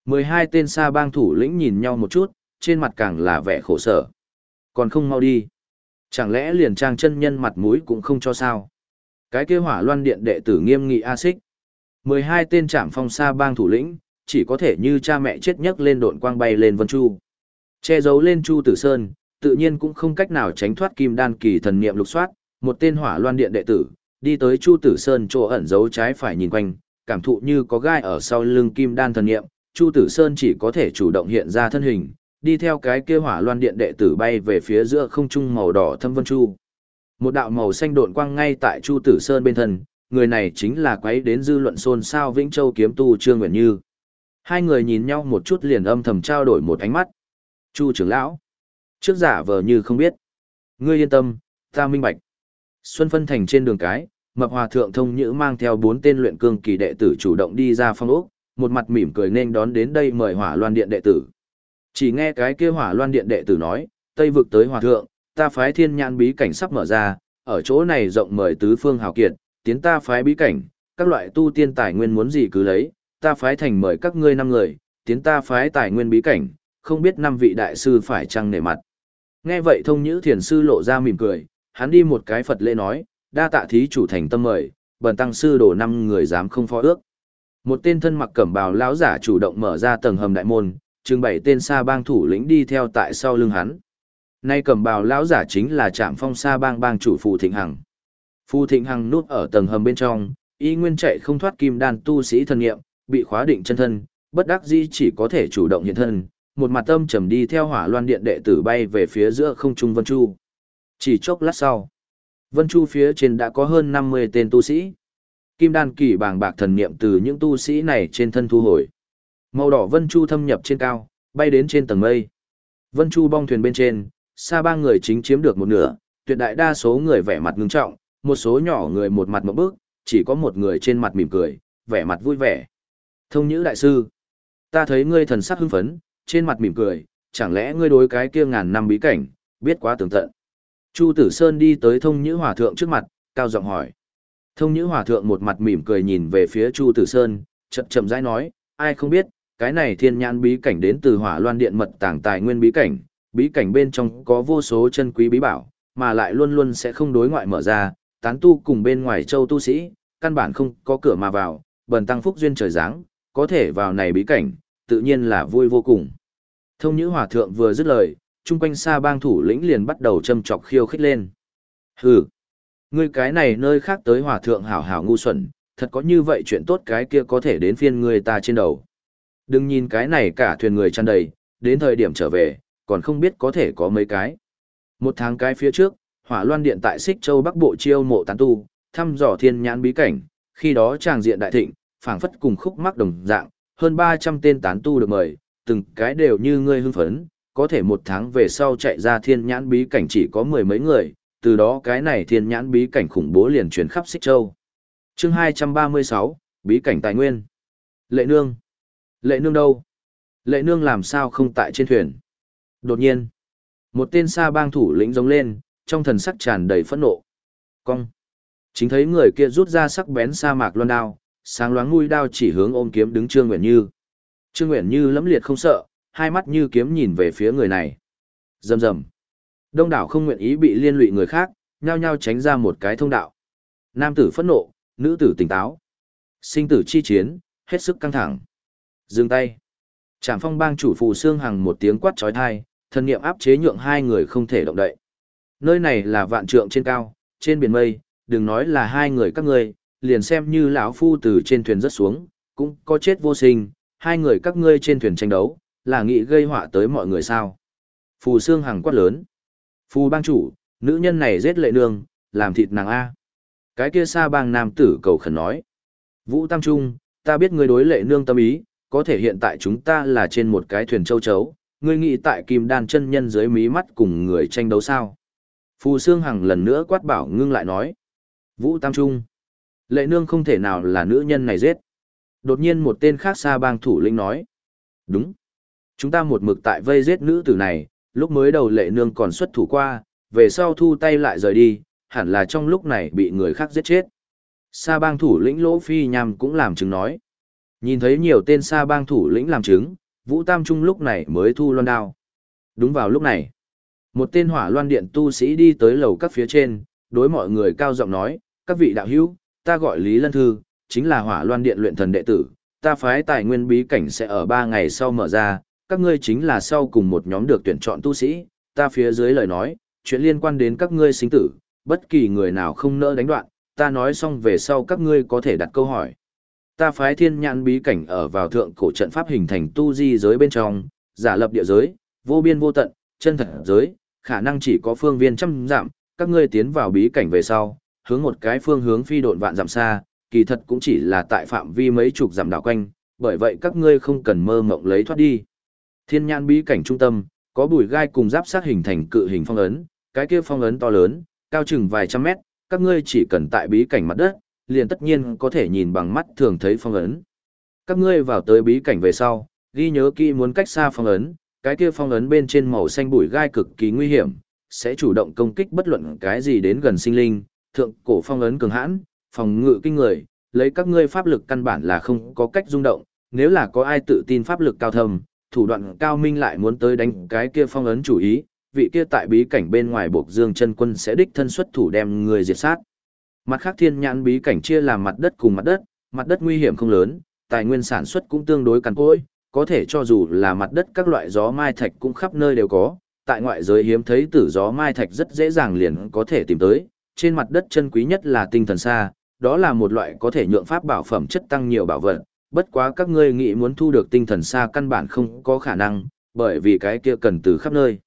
12 tên sa bang thủ lĩnh nhìn nhau một chút, trên mặt càng là vẻ khổ sở. Còn không mau đi. Chẳng lẽ liền trang chân nhân mặt mũi cũng không cho sao? Cái kia hỏa loan điện đệ tử nghiêm nghị A xích. 12 tên trạm phong sa bang thủ lĩnh, chỉ có thể như cha mẹ chết nhất lên độn quang bay lên vân chu. Che giấu lên chu tử sơn, tự nhiên cũng không cách nào tránh thoát kim đan kỳ thần niệm lục soát, một tên hỏa loan điện đệ tử, đi tới chu tử sơn chỗ ẩn giấu trái phải nhìn quanh, cảm thụ như có gai ở sau lưng kim đan thần niệm, chu tử sơn chỉ có thể chủ động hiện ra thân hình, đi theo cái kia hỏa loan điện đệ tử bay về phía giữa không trung màu đỏ thâm vân chu. Một đạo màu xanh độn quang ngay tại Chu Tử Sơn bên thân, người này chính là quấy đến dư luận xôn xao Vĩnh Châu kiếm tu Trương Nguyện Như. Hai người nhìn nhau một chút liền âm thầm trao đổi một ánh mắt. Chu trưởng lão, trước giả vờ như không biết. Ngươi yên tâm, ta minh bạch. Xuân phân thành trên đường cái, mập hòa thượng thông nhữ mang theo bốn tên luyện cương kỳ đệ tử chủ động đi ra phong ốc, một mặt mỉm cười nên đón đến đây mời hỏa loan điện đệ tử. Chỉ nghe cái kia hỏa loan điện đệ tử nói, Tây vực tới hòa thượng, ta phái thiên nhãn bí cảnh sắp mở ra, ở chỗ này rộng mời tứ phương hào kiệt, tiến ta phái bí cảnh, các loại tu tiên tài nguyên muốn gì cứ lấy, ta phái thành mời các ngươi năm người, tiến ta phái tài nguyên bí cảnh, không biết năm vị đại sư phải chăng nể mặt. Nghe vậy thông nhữ thiền sư lộ ra mỉm cười, hắn đi một cái Phật lễ nói, đa tạ thí chủ thành tâm mời, bần tăng sư đổ năm người dám không phó ước. Một tên thân mặc cẩm bào lão giả chủ động mở ra tầng hầm đại môn, trưng bày tên sa bang thủ lĩnh đi theo tại sau lưng hắn. Nay cẩm bào lão giả chính là trạm phong sa bang bang chủ Phù Thịnh Hằng. Phù Thịnh Hằng núp ở tầng hầm bên trong, y nguyên chạy không thoát kim đan tu sĩ thần nghiệm, bị khóa định chân thân, bất đắc dĩ chỉ có thể chủ động hiện thân, một mặt tâm trầm đi theo hỏa loan điện đệ tử bay về phía giữa không trung Vân Chu. Chỉ chốc lát sau, Vân Chu phía trên đã có hơn 50 tên tu sĩ. Kim đan kỳ bàng bạc thần niệm từ những tu sĩ này trên thân thu hồi. Màu đỏ Vân Chu thâm nhập trên cao, bay đến trên tầng mây. Vân Chu bong thuyền bên trên, xa ba người chính chiếm được một nửa, tuyệt đại đa số người vẻ mặt ngưng trọng, một số nhỏ người một mặt một bước, chỉ có một người trên mặt mỉm cười, vẻ mặt vui vẻ. Thông nhữ đại sư, ta thấy ngươi thần sắc hưng phấn, trên mặt mỉm cười, chẳng lẽ ngươi đối cái kia ngàn năm bí cảnh, biết quá tường tận. Chu Tử Sơn đi tới thông nhữ hòa thượng trước mặt, cao giọng hỏi. Thông nhữ hòa thượng một mặt mỉm cười nhìn về phía Chu Tử Sơn, chậm chậm rãi nói, ai không biết, cái này thiên nhãn bí cảnh đến từ hỏa loan điện mật tàng tài nguyên bí cảnh, bí cảnh bên trong có vô số chân quý bí bảo, mà lại luôn luôn sẽ không đối ngoại mở ra, tán tu cùng bên ngoài châu tu sĩ, căn bản không có cửa mà vào, bần tăng phúc duyên trời giáng, có thể vào này bí cảnh, tự nhiên là vui vô cùng. Thông nhữ hòa thượng vừa dứt lời, chung quanh xa bang thủ lĩnh liền bắt đầu châm chọc khiêu khích lên. Hừ, ngươi cái này nơi khác tới hòa thượng hảo hảo ngu xuẩn, thật có như vậy chuyện tốt cái kia có thể đến phiên người ta trên đầu. Đừng nhìn cái này cả thuyền người tràn đầy, đến thời điểm trở về, còn không biết có thể có mấy cái. Một tháng cái phía trước, hỏa loan điện tại Xích Châu Bắc Bộ chiêu mộ tán tu, thăm dò thiên nhãn bí cảnh, khi đó tràng diện đại thịnh, phảng phất cùng khúc mắc đồng dạng, hơn 300 tên tán tu được mời, từng cái đều như ngươi hưng phấn, có thể một tháng về sau chạy ra thiên nhãn bí cảnh chỉ có mười mấy người, từ đó cái này thiên nhãn bí cảnh khủng bố liền truyền khắp Xích Châu. Chương 236, bí cảnh tài nguyên. Lệ nương. Lệ nương đâu? Lệ nương làm sao không tại trên thuyền? Đột nhiên, một tên sa bang thủ lĩnh giống lên, trong thần sắc tràn đầy phẫn nộ. Cong. Chính thấy người kia rút ra sắc bén sa mạc loan đao, sáng loáng mũi đao chỉ hướng ôm kiếm đứng Trương nguyễn Như. Trương nguyễn Như lẫm liệt không sợ, hai mắt như kiếm nhìn về phía người này. Rầm rầm. Đông đảo không nguyện ý bị liên lụy người khác, nhao nhao tránh ra một cái thông đạo. Nam tử phẫn nộ, nữ tử tỉnh táo. Sinh tử chi chiến, hết sức căng thẳng. Dừng tay. Trảm phong bang chủ phù xương hằng một tiếng quát trói thai, thần niệm áp chế nhượng hai người không thể động đậy. Nơi này là vạn trượng trên cao, trên biển mây, đừng nói là hai người các ngươi, liền xem như lão phu từ trên thuyền rất xuống, cũng có chết vô sinh, hai người các ngươi trên thuyền tranh đấu, là nghị gây họa tới mọi người sao. Phù xương hằng quát lớn. Phù bang chủ, nữ nhân này giết lệ nương, làm thịt nàng A. Cái kia xa bang nam tử cầu khẩn nói. Vũ Tam Trung, ta biết ngươi đối lệ nương tâm ý, có thể hiện tại chúng ta là trên một cái thuyền châu chấu, ngươi nghĩ tại kim đan chân nhân dưới mí mắt cùng người tranh đấu sao. Phù Sương Hằng lần nữa quát bảo ngưng lại nói. Vũ Tam Trung. Lệ nương không thể nào là nữ nhân này giết. Đột nhiên một tên khác xa bang thủ lĩnh nói. Đúng. Chúng ta một mực tại vây giết nữ tử này, lúc mới đầu lệ nương còn xuất thủ qua, về sau thu tay lại rời đi, hẳn là trong lúc này bị người khác giết chết. Sa bang thủ lĩnh Lỗ Phi Nham cũng làm chứng nói. Nhìn thấy nhiều tên sa bang thủ lĩnh làm chứng, Vũ Tam Trung lúc này mới thu loan đao. Đúng vào lúc này, một tên hỏa loan điện tu sĩ đi tới lầu các phía trên, đối mọi người cao giọng nói, các vị đạo hữu, ta gọi Lý Lân Thư, chính là hỏa loan điện luyện thần đệ tử, ta phái tài nguyên bí cảnh sẽ ở ba ngày sau mở ra, các ngươi chính là sau cùng một nhóm được tuyển chọn tu sĩ, ta phía dưới lời nói, chuyện liên quan đến các ngươi sinh tử, bất kỳ người nào không nỡ đánh đoạn, ta nói xong về sau các ngươi có thể đặt câu hỏi. Ta phái thiên nhãn bí cảnh ở vào thượng cổ trận pháp hình thành tu di giới bên trong, giả lập địa giới, vô biên vô tận, chân thật giới, khả năng chỉ có phương viên trăm giảm, các ngươi tiến vào bí cảnh về sau, hướng một cái phương hướng phi độn vạn giảm xa, kỳ thật cũng chỉ là tại phạm vi mấy chục giảm đảo quanh, bởi vậy các ngươi không cần mơ mộng lấy thoát đi. Thiên nhãn bí cảnh trung tâm, có bùi gai cùng giáp sát hình thành cự hình phong ấn, cái kia phong ấn to lớn, cao chừng vài trăm mét, các ngươi chỉ cần tại bí cảnh mặt đất, liền tất nhiên có thể nhìn bằng mắt thường thấy phong ấn. Các ngươi vào tới bí cảnh về sau, ghi nhớ kỹ muốn cách xa phong ấn, cái kia phong ấn bên trên màu xanh bụi gai cực kỳ nguy hiểm, sẽ chủ động công kích bất luận cái gì đến gần sinh linh, thượng cổ phong ấn cường hãn, phòng ngự kinh người, lấy các ngươi pháp lực căn bản là không có cách rung động, nếu là có ai tự tin pháp lực cao thâm, thủ đoạn cao minh lại muốn tới đánh cái kia phong ấn chủ ý, vị kia tại bí cảnh bên ngoài buộc dương chân quân sẽ đích thân xuất thủ đem người diệt sát. Mặt khác thiên nhãn bí cảnh chia làm mặt đất cùng mặt đất, mặt đất nguy hiểm không lớn, tài nguyên sản xuất cũng tương đối cằn cỗi, có thể cho dù là mặt đất các loại gió mai thạch cũng khắp nơi đều có, tại ngoại giới hiếm thấy tử gió mai thạch rất dễ dàng liền có thể tìm tới, trên mặt đất chân quý nhất là tinh thần xa, đó là một loại có thể nhượng pháp bảo phẩm chất tăng nhiều bảo vật, bất quá các ngươi nghĩ muốn thu được tinh thần xa căn bản không có khả năng, bởi vì cái kia cần từ khắp nơi.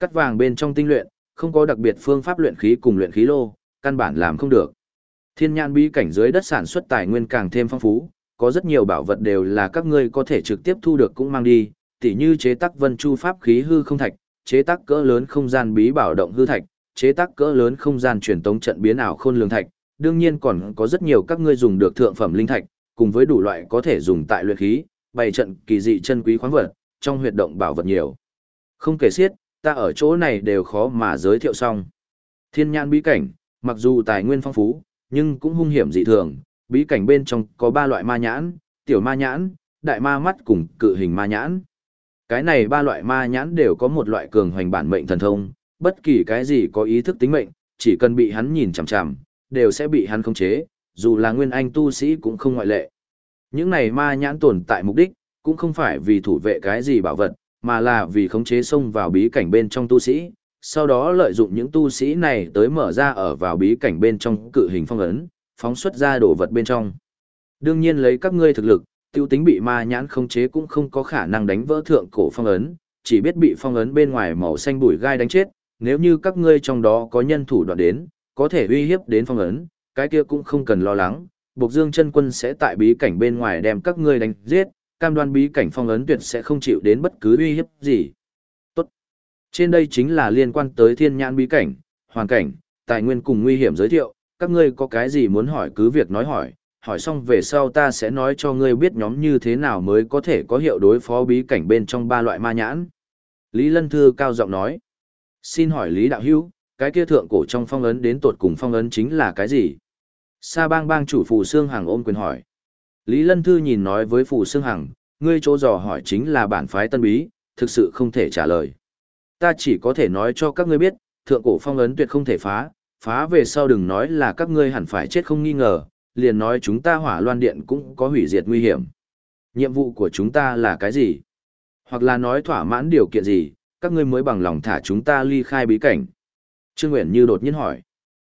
Cắt vàng bên trong tinh luyện, không có đặc biệt phương pháp luyện khí cùng luyện khí lô, căn bản làm không được. Thiên nhãn bí cảnh dưới đất sản xuất tài nguyên càng thêm phong phú, có rất nhiều bảo vật đều là các ngươi có thể trực tiếp thu được cũng mang đi, tỉ như chế tác vân chu pháp khí hư không thạch, chế tác cỡ lớn không gian bí bảo động hư thạch, chế tác cỡ lớn không gian truyền tống trận biến ảo khôn lường thạch, đương nhiên còn có rất nhiều các ngươi dùng được thượng phẩm linh thạch, cùng với đủ loại có thể dùng tại luyện khí, bày trận kỳ dị chân quý khoáng vật, trong huyệt động bảo vật nhiều. Không kể xiết, ta ở chỗ này đều khó mà giới thiệu xong. Thiên nhãn bí cảnh, mặc dù tài nguyên phong phú, nhưng cũng hung hiểm dị thường, bí cảnh bên trong có ba loại ma nhãn, tiểu ma nhãn, đại ma mắt cùng cự hình ma nhãn. Cái này ba loại ma nhãn đều có một loại cường hoành bản mệnh thần thông, bất kỳ cái gì có ý thức tính mệnh, chỉ cần bị hắn nhìn chằm chằm, đều sẽ bị hắn khống chế, dù là nguyên anh tu sĩ cũng không ngoại lệ. Những này ma nhãn tồn tại mục đích, cũng không phải vì thủ vệ cái gì bảo vật, mà là vì khống chế xông vào bí cảnh bên trong tu sĩ, sau đó lợi dụng những tu sĩ này tới mở ra ở vào bí cảnh bên trong cự hình phong ấn, phóng xuất ra đồ vật bên trong. Đương nhiên lấy các ngươi thực lực, tiêu tính bị ma nhãn khống chế cũng không có khả năng đánh vỡ thượng cổ phong ấn, chỉ biết bị phong ấn bên ngoài màu xanh bụi gai đánh chết, nếu như các ngươi trong đó có nhân thủ đoạn đến, có thể uy hiếp đến phong ấn, cái kia cũng không cần lo lắng, Bộc Dương chân quân sẽ tại bí cảnh bên ngoài đem các ngươi đánh giết, cam đoan bí cảnh phong ấn tuyệt sẽ không chịu đến bất cứ uy hiếp gì. Tốt. Trên đây chính là liên quan tới thiên nhãn bí cảnh, hoàn cảnh, tài nguyên cùng nguy hiểm giới thiệu, các ngươi có cái gì muốn hỏi cứ việc nói hỏi, hỏi xong về sau ta sẽ nói cho ngươi biết nhóm như thế nào mới có thể có hiệu đối phó bí cảnh bên trong ba loại ma nhãn. Lý Lân Thư cao giọng nói. Xin hỏi Lý Đạo Hữu cái kia thượng cổ trong phong ấn đến tột cùng phong ấn chính là cái gì? Sa bang bang chủ Phù Sương Hằng ôm quyền hỏi. Lý Lân Thư nhìn nói với Phù Sương Hằng, ngươi chỗ dò hỏi chính là bản phái tân bí, thực sự không thể trả lời. Ta chỉ có thể nói cho các ngươi biết, thượng cổ phong ấn tuyệt không thể phá, phá về sau đừng nói là các ngươi hẳn phải chết không nghi ngờ, liền nói chúng ta hỏa loan điện cũng có hủy diệt nguy hiểm. Nhiệm vụ của chúng ta là cái gì? Hoặc là nói thỏa mãn điều kiện gì, các ngươi mới bằng lòng thả chúng ta ly khai bí cảnh. Trương Nguyễn Như đột nhiên hỏi.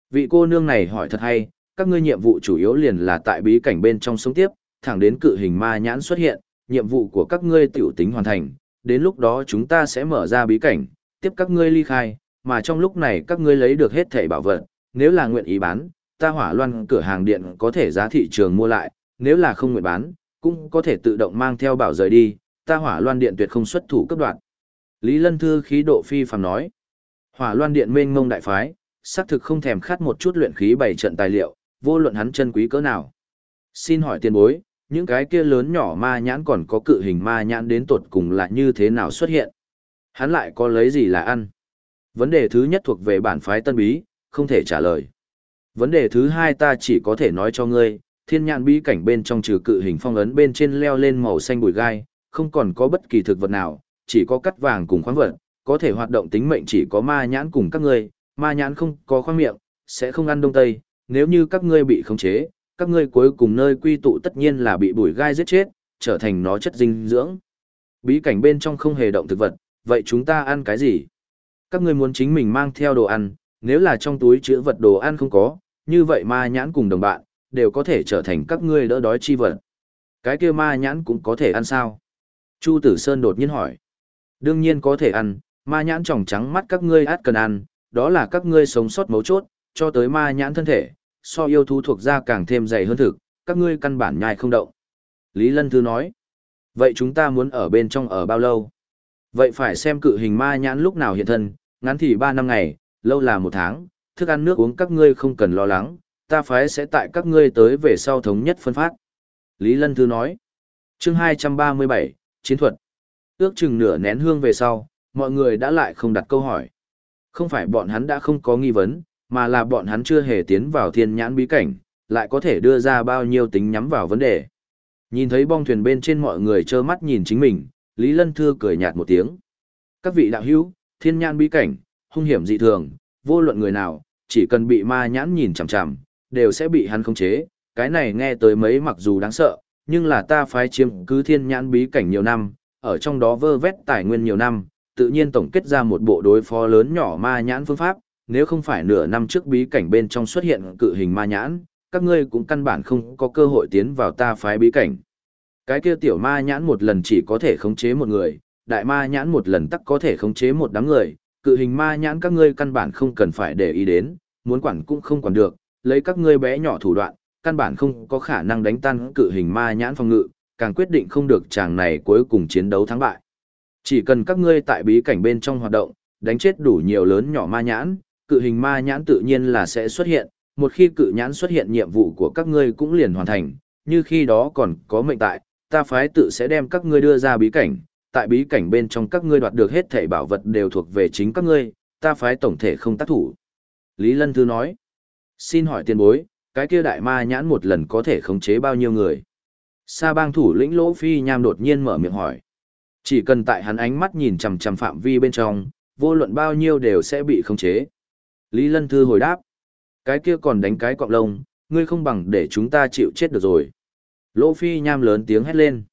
Vị cô nương này hỏi thật hay, các ngươi nhiệm vụ chủ yếu liền là tại bí cảnh bên trong sống tiếp, thẳng đến cự hình ma nhãn xuất hiện, nhiệm vụ của các ngươi tiểu tính hoàn thành, đến lúc đó chúng ta sẽ mở ra bí cảnh, tiếp các ngươi ly khai, mà trong lúc này các ngươi lấy được hết thảy bảo vật, nếu là nguyện ý bán, ta hỏa loan cửa hàng điện có thể giá thị trường mua lại, nếu là không nguyện bán, cũng có thể tự động mang theo bảo rời đi, ta hỏa loan điện tuyệt không xuất thủ cấp đoạn. Lý Lân Thư khí độ phi phàm nói, hỏa loan điện mênh mông đại phái, xác thực không thèm khát một chút luyện khí bảy trận tài liệu, vô luận hắn chân quý cỡ nào. Xin hỏi tiền bối, những cái kia lớn nhỏ ma nhãn còn có cự hình ma nhãn đến tột cùng là như thế nào xuất hiện? Hắn lại có lấy gì là ăn? Vấn đề thứ nhất thuộc về bản phái tân bí, không thể trả lời. Vấn đề thứ hai ta chỉ có thể nói cho ngươi, thiên nhãn bí cảnh bên trong trừ cự hình phong ấn bên trên leo lên màu xanh bụi gai, không còn có bất kỳ thực vật nào, chỉ có cắt vàng cùng khoáng vật, có thể hoạt động tính mệnh chỉ có ma nhãn cùng các ngươi, ma nhãn không có khoang miệng, sẽ không ăn đông tây, nếu như các ngươi bị khống chế, các ngươi cuối cùng nơi quy tụ tất nhiên là bị bùi gai giết chết, trở thành nó chất dinh dưỡng. Bí cảnh bên trong không hề động thực vật, vậy chúng ta ăn cái gì? Các ngươi muốn chính mình mang theo đồ ăn, nếu là trong túi chứa vật đồ ăn không có, như vậy ma nhãn cùng đồng bạn, đều có thể trở thành các ngươi đỡ đói chi vật. Cái kia ma nhãn cũng có thể ăn sao? Chu Tử Sơn đột nhiên hỏi. Đương nhiên có thể ăn, ma nhãn tròng trắng mắt các ngươi át cần ăn, đó là các ngươi sống sót mấu chốt, cho tới ma nhãn thân thể, so yêu thú thuộc ra càng thêm dày hơn thực, các ngươi căn bản nhai không động. Lý Lân Thư nói. Vậy chúng ta muốn ở bên trong ở bao lâu? Vậy phải xem cự hình ma nhãn lúc nào hiện thân, ngắn thì 3 năm ngày, lâu là một tháng, thức ăn nước uống các ngươi không cần lo lắng, ta phái sẽ tại các ngươi tới về sau thống nhất phân phát. Lý Lân Thư nói. chương 237, Chiến thuật. Ước chừng nửa nén hương về sau, mọi người đã lại không đặt câu hỏi. Không phải bọn hắn đã không có nghi vấn, mà là bọn hắn chưa hề tiến vào thiên nhãn bí cảnh, lại có thể đưa ra bao nhiêu tính nhắm vào vấn đề. Nhìn thấy bong thuyền bên trên mọi người trơ mắt nhìn chính mình, Lý Lân Thưa cười nhạt một tiếng. Các vị đạo hữu, thiên nhãn bí cảnh, hung hiểm dị thường, vô luận người nào, chỉ cần bị ma nhãn nhìn chằm chằm, đều sẽ bị hắn khống chế. Cái này nghe tới mấy mặc dù đáng sợ, nhưng là ta phái chiếm cứ thiên nhãn bí cảnh nhiều năm, ở trong đó vơ vét tài nguyên nhiều năm, tự nhiên tổng kết ra một bộ đối phó lớn nhỏ ma nhãn phương pháp, nếu không phải nửa năm trước bí cảnh bên trong xuất hiện cự hình ma nhãn, các ngươi cũng căn bản không có cơ hội tiến vào ta phái bí cảnh. Cái kia tiểu ma nhãn một lần chỉ có thể khống chế một người, đại ma nhãn một lần tắc có thể khống chế một đám người, cự hình ma nhãn các ngươi căn bản không cần phải để ý đến, muốn quản cũng không quản được, lấy các ngươi bé nhỏ thủ đoạn, căn bản không có khả năng đánh tan cự hình ma nhãn phòng ngự, càng quyết định không được chàng này cuối cùng chiến đấu thắng bại. Chỉ cần các ngươi tại bí cảnh bên trong hoạt động, đánh chết đủ nhiều lớn nhỏ ma nhãn, cự hình ma nhãn tự nhiên là sẽ xuất hiện, một khi cự nhãn xuất hiện nhiệm vụ của các ngươi cũng liền hoàn thành, như khi đó còn có mệnh tại, ta phái tự sẽ đem các ngươi đưa ra bí cảnh, tại bí cảnh bên trong các ngươi đoạt được hết thảy bảo vật đều thuộc về chính các ngươi, ta phái tổng thể không tác thủ. Lý Lân Thư nói, xin hỏi tiền bối, cái kia đại ma nhãn một lần có thể khống chế bao nhiêu người? Sa bang thủ lĩnh Lỗ Phi Nham đột nhiên mở miệng hỏi. Chỉ cần tại hắn ánh mắt nhìn chằm chằm phạm vi bên trong, vô luận bao nhiêu đều sẽ bị khống chế. Lý Lân Thư hồi đáp. Cái kia còn đánh cái cọng lông, ngươi không bằng để chúng ta chịu chết được rồi. Lỗ Phi Nham lớn tiếng hét lên.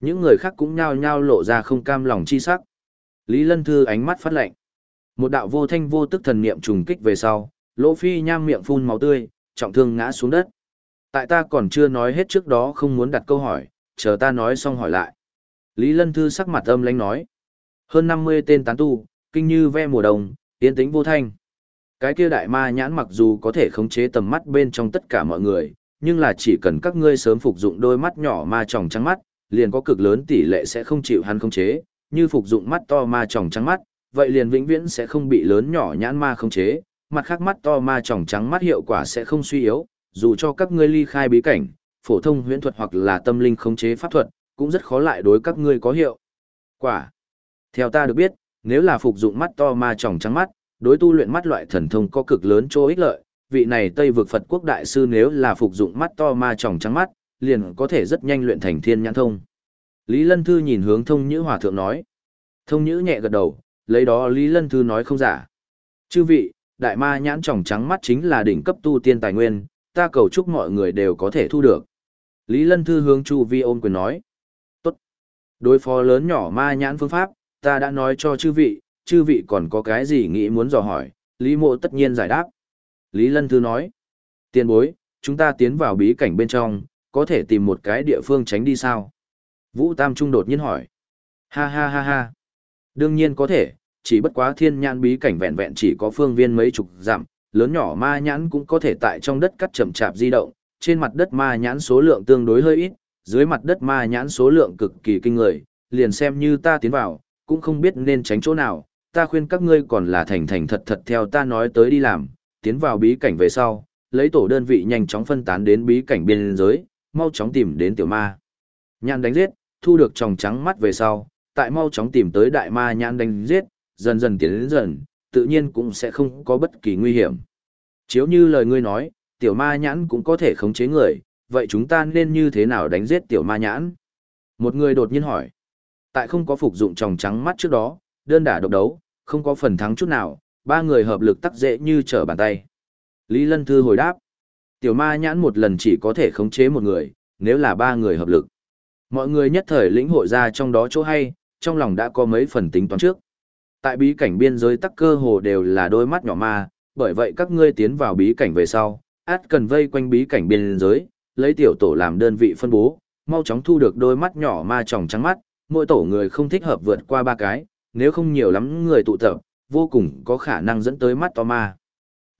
Những người khác cũng nhao nhao lộ ra không cam lòng chi sắc. Lý Lân Thư ánh mắt phát lạnh. Một đạo vô thanh vô tức thần niệm trùng kích về sau, Lỗ Phi Nham miệng phun máu tươi, trọng thương ngã xuống đất. Tại ta còn chưa nói hết trước đó không muốn đặt câu hỏi, chờ ta nói xong hỏi lại. Lý Lân Thư sắc mặt âm lãnh nói. Hơn 50 tên tán tu, kinh như ve mùa đông, tiến tĩnh vô thanh. Cái kia đại ma nhãn mặc dù có thể khống chế tầm mắt bên trong tất cả mọi người, nhưng là chỉ cần các ngươi sớm phục dụng đôi mắt nhỏ ma tròng trắng mắt, liền có cực lớn tỷ lệ sẽ không chịu hắn khống chế, như phục dụng mắt to ma tròng trắng mắt, vậy liền vĩnh viễn sẽ không bị lớn nhỏ nhãn ma khống chế, mặt khác mắt to ma tròng trắng mắt hiệu quả sẽ không suy yếu, dù cho các ngươi ly khai bí cảnh, phổ thông huyễn thuật hoặc là tâm linh khống chế pháp thuật, cũng rất khó lại đối các ngươi có hiệu. Quả. Theo ta được biết, nếu là phục dụng mắt to ma tròng trắng mắt, đối tu luyện mắt loại thần thông có cực lớn chỗ ích lợi, vị này Tây vực Phật quốc đại sư nếu là phục dụng mắt to ma tròng trắng mắt, liền có thể rất nhanh luyện thành thiên nhãn thông. Lý Lân Thư nhìn hướng thông nhữ hòa thượng nói. Thông nhữ nhẹ gật đầu, lấy đó Lý Lân Thư nói không giả. Chư vị, đại ma nhãn tròng trắng mắt chính là đỉnh cấp tu tiên tài nguyên, ta cầu chúc mọi người đều có thể thu được. Lý Lân Thư hướng Chu Vi ôm quyền nói. Tốt. Đối phó lớn nhỏ ma nhãn phương pháp, ta đã nói cho chư vị, chư vị còn có cái gì nghĩ muốn dò hỏi, Lý Mộ tất nhiên giải đáp. Lý Lân Thư nói. Tiền bối, chúng ta tiến vào bí cảnh bên trong, có thể tìm một cái địa phương tránh đi sao? Vũ Tam Trung đột nhiên hỏi. Ha ha ha ha. Đương nhiên có thể, chỉ bất quá thiên nhãn bí cảnh vẹn vẹn chỉ có phương viên mấy chục dặm, lớn nhỏ ma nhãn cũng có thể tại trong đất cắt chậm chạp di động, trên mặt đất ma nhãn số lượng tương đối hơi ít, dưới mặt đất ma nhãn số lượng cực kỳ kinh người, liền xem như ta tiến vào, cũng không biết nên tránh chỗ nào, ta khuyên các ngươi còn là thành thành thật thật theo ta nói tới đi làm, tiến vào bí cảnh về sau, lấy tổ đơn vị nhanh chóng phân tán đến bí cảnh biên giới, mau chóng tìm đến tiểu ma. Nhãn đánh giết, thu được tròng trắng mắt về sau, tại mau chóng tìm tới đại ma nhãn đánh giết, dần dần tiến đến dần, tự nhiên cũng sẽ không có bất kỳ nguy hiểm. Chiếu như lời ngươi nói, tiểu ma nhãn cũng có thể khống chế người, vậy chúng ta nên như thế nào đánh giết tiểu ma nhãn? Một người đột nhiên hỏi. Tại không có phục dụng tròng trắng mắt trước đó, đơn đả độc đấu, không có phần thắng chút nào, ba người hợp lực tắc dễ như trở bàn tay. Lý Lân Thư hồi đáp. Tiểu ma nhãn một lần chỉ có thể khống chế một người, nếu là ba người hợp lực. Mọi người nhất thời lĩnh hội ra trong đó chỗ hay, trong lòng đã có mấy phần tính toán trước. Tại bí cảnh biên giới tắc cơ hồ đều là đôi mắt nhỏ ma, bởi vậy các ngươi tiến vào bí cảnh về sau, át cần vây quanh bí cảnh biên giới, lấy tiểu tổ làm đơn vị phân bố, mau chóng thu được đôi mắt nhỏ ma tròng trắng mắt, mỗi tổ người không thích hợp vượt qua ba cái, nếu không nhiều lắm người tụ tập, vô cùng có khả năng dẫn tới mắt to ma.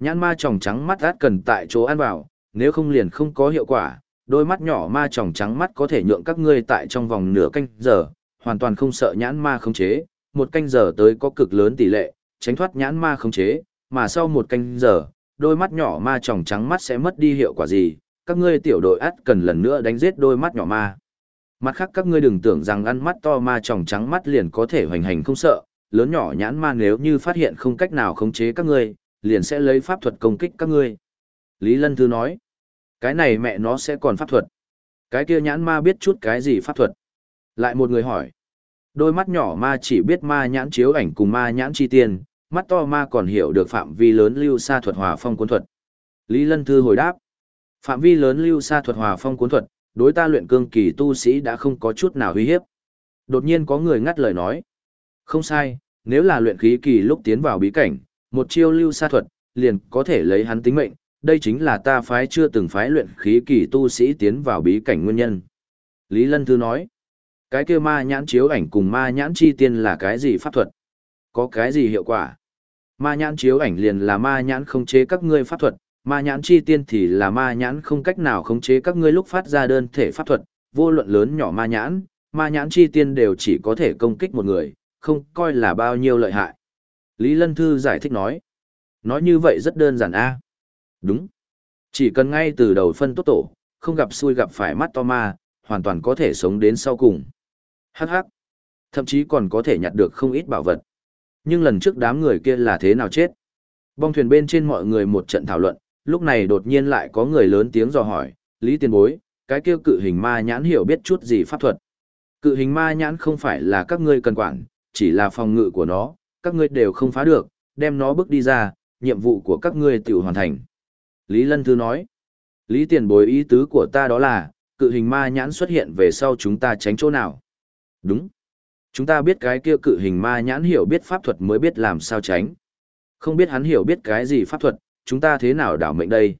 Nhãn ma tròng trắng mắt át cần tại chỗ ăn vào, nếu không liền không có hiệu quả, đôi mắt nhỏ ma tròng trắng mắt có thể nhượng các ngươi tại trong vòng nửa canh giờ, hoàn toàn không sợ nhãn ma khống chế, một canh giờ tới có cực lớn tỷ lệ, tránh thoát nhãn ma khống chế, mà sau một canh giờ, đôi mắt nhỏ ma tròng trắng mắt sẽ mất đi hiệu quả gì, các ngươi tiểu đội át cần lần nữa đánh giết đôi mắt nhỏ ma. Mặt khác các ngươi đừng tưởng rằng ăn mắt to ma tròng trắng mắt liền có thể hoành hành không sợ, lớn nhỏ nhãn ma nếu như phát hiện không cách nào khống chế các ngươi, liền sẽ lấy pháp thuật công kích các ngươi. Lý Lân Thư nói, cái này mẹ nó sẽ còn pháp thuật. Cái kia nhãn ma biết chút cái gì pháp thuật. Lại một người hỏi, đôi mắt nhỏ ma chỉ biết ma nhãn chiếu ảnh cùng ma nhãn chi tiên, mắt to ma còn hiểu được phạm vi lớn lưu sa thuật hòa phong cuốn thuật. Lý Lân Thư hồi đáp, phạm vi lớn lưu sa thuật hòa phong cuốn thuật, đối ta luyện cương kỳ tu sĩ đã không có chút nào uy hiếp. Đột nhiên có người ngắt lời nói. Không sai, nếu là luyện khí kỳ lúc tiến vào bí cảnh, một chiêu lưu sa thuật, liền có thể lấy hắn tính mệnh, đây chính là ta phái chưa từng phái luyện khí kỳ tu sĩ tiến vào bí cảnh nguyên nhân. Lý Lân Thư nói, cái kia ma nhãn chiếu ảnh cùng ma nhãn chi tiên là cái gì pháp thuật? Có cái gì hiệu quả? Ma nhãn chiếu ảnh liền là ma nhãn không chế các ngươi pháp thuật, ma nhãn chi tiên thì là ma nhãn không cách nào khống chế các ngươi lúc phát ra đơn thể pháp thuật, vô luận lớn nhỏ ma nhãn, ma nhãn chi tiên đều chỉ có thể công kích một người, không coi là bao nhiêu lợi hại. Lý Lân Thư giải thích nói. Nói như vậy rất đơn giản a Đúng. Chỉ cần ngay từ đầu phân tốt tổ, không gặp xui gặp phải mắt to ma, hoàn toàn có thể sống đến sau cùng. Hắc hắc. Thậm chí còn có thể nhặt được không ít bảo vật. Nhưng lần trước đám người kia là thế nào chết? Bong thuyền bên trên mọi người một trận thảo luận, lúc này đột nhiên lại có người lớn tiếng dò hỏi, Lý Tiên Bối, cái kia cự hình ma nhãn hiểu biết chút gì pháp thuật. Cự hình ma nhãn không phải là các ngươi cần quản, chỉ là phòng ngự của nó, các ngươi đều không phá được, đem nó bước đi ra, nhiệm vụ của các ngươi tự hoàn thành. Lý Lân Thư nói, Lý Tiền Bối ý tứ của ta đó là, cự hình ma nhãn xuất hiện về sau chúng ta tránh chỗ nào. Đúng. Chúng ta biết cái kia cự hình ma nhãn hiểu biết pháp thuật mới biết làm sao tránh. Không biết hắn hiểu biết cái gì pháp thuật, chúng ta thế nào đảo mệnh đây?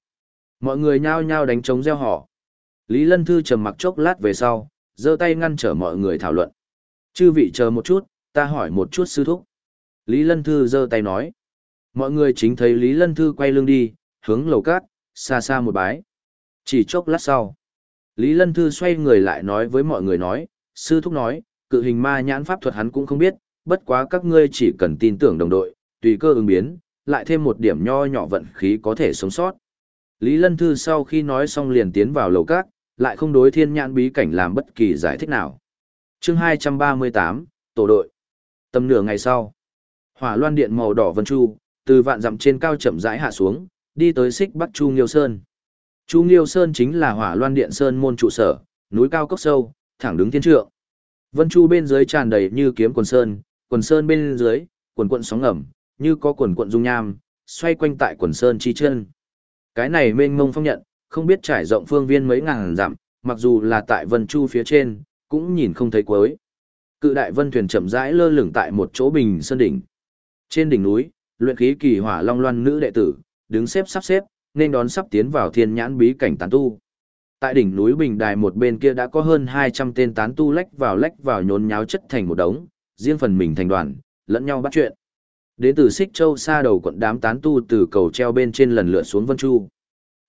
Mọi người nhao nhao đánh trống gieo họ. Lý Lân Thư trầm mặc chốc lát về sau, giơ tay ngăn trở mọi người thảo luận. Chư vị chờ một chút, ta hỏi một chút sư thúc. Lý Lân Thư giơ tay nói. Mọi người chính thấy Lý Lân Thư quay lưng đi, hướng lầu cát, xa xa một bái. Chỉ chốc lát sau. Lý Lân Thư xoay người lại nói với mọi người nói, sư thúc nói, cự hình ma nhãn pháp thuật hắn cũng không biết, bất quá các ngươi chỉ cần tin tưởng đồng đội, tùy cơ ứng biến, lại thêm một điểm nho nhỏ vận khí có thể sống sót. Lý Lân Thư sau khi nói xong liền tiến vào lầu cát, lại không đối thiên nhãn bí cảnh làm bất kỳ giải thích nào. chương 238, Tổ đội. Tầm nửa ngày sau, hỏa loan điện màu đỏ vân chu, từ vạn dặm trên cao chậm rãi hạ xuống, đi tới xích bắc Chu Nghiêu Sơn. Chu Nghiêu Sơn chính là hỏa loan điện Sơn môn trụ sở, núi cao cốc sâu, thẳng đứng thiên trượng. Vân Chu bên dưới tràn đầy như kiếm quần sơn, quần sơn bên dưới, quần quận sóng ngầm, như có quần quận dung nham, xoay quanh tại quần sơn chi chân. Cái này mênh mông phong nhận, không biết trải rộng phương viên mấy ngàn dặm, mặc dù là tại Vân Chu phía trên, cũng nhìn không thấy cuối. Cự đại vân thuyền chậm rãi lơ lửng tại một chỗ bình sơn đỉnh. Trên đỉnh núi, luyện khí kỳ hỏa long loan nữ đệ tử, đứng xếp sắp xếp, nên đón sắp tiến vào thiên nhãn bí cảnh tán tu. Tại đỉnh núi bình đài một bên kia đã có hơn 200 tên tán tu lách vào lách vào nhốn nháo chất thành một đống, riêng phần mình thành đoàn, lẫn nhau bắt chuyện. Đến từ Xích Châu xa đầu quận đám tán tu từ cầu treo bên trên lần lượt xuống Vân Chu.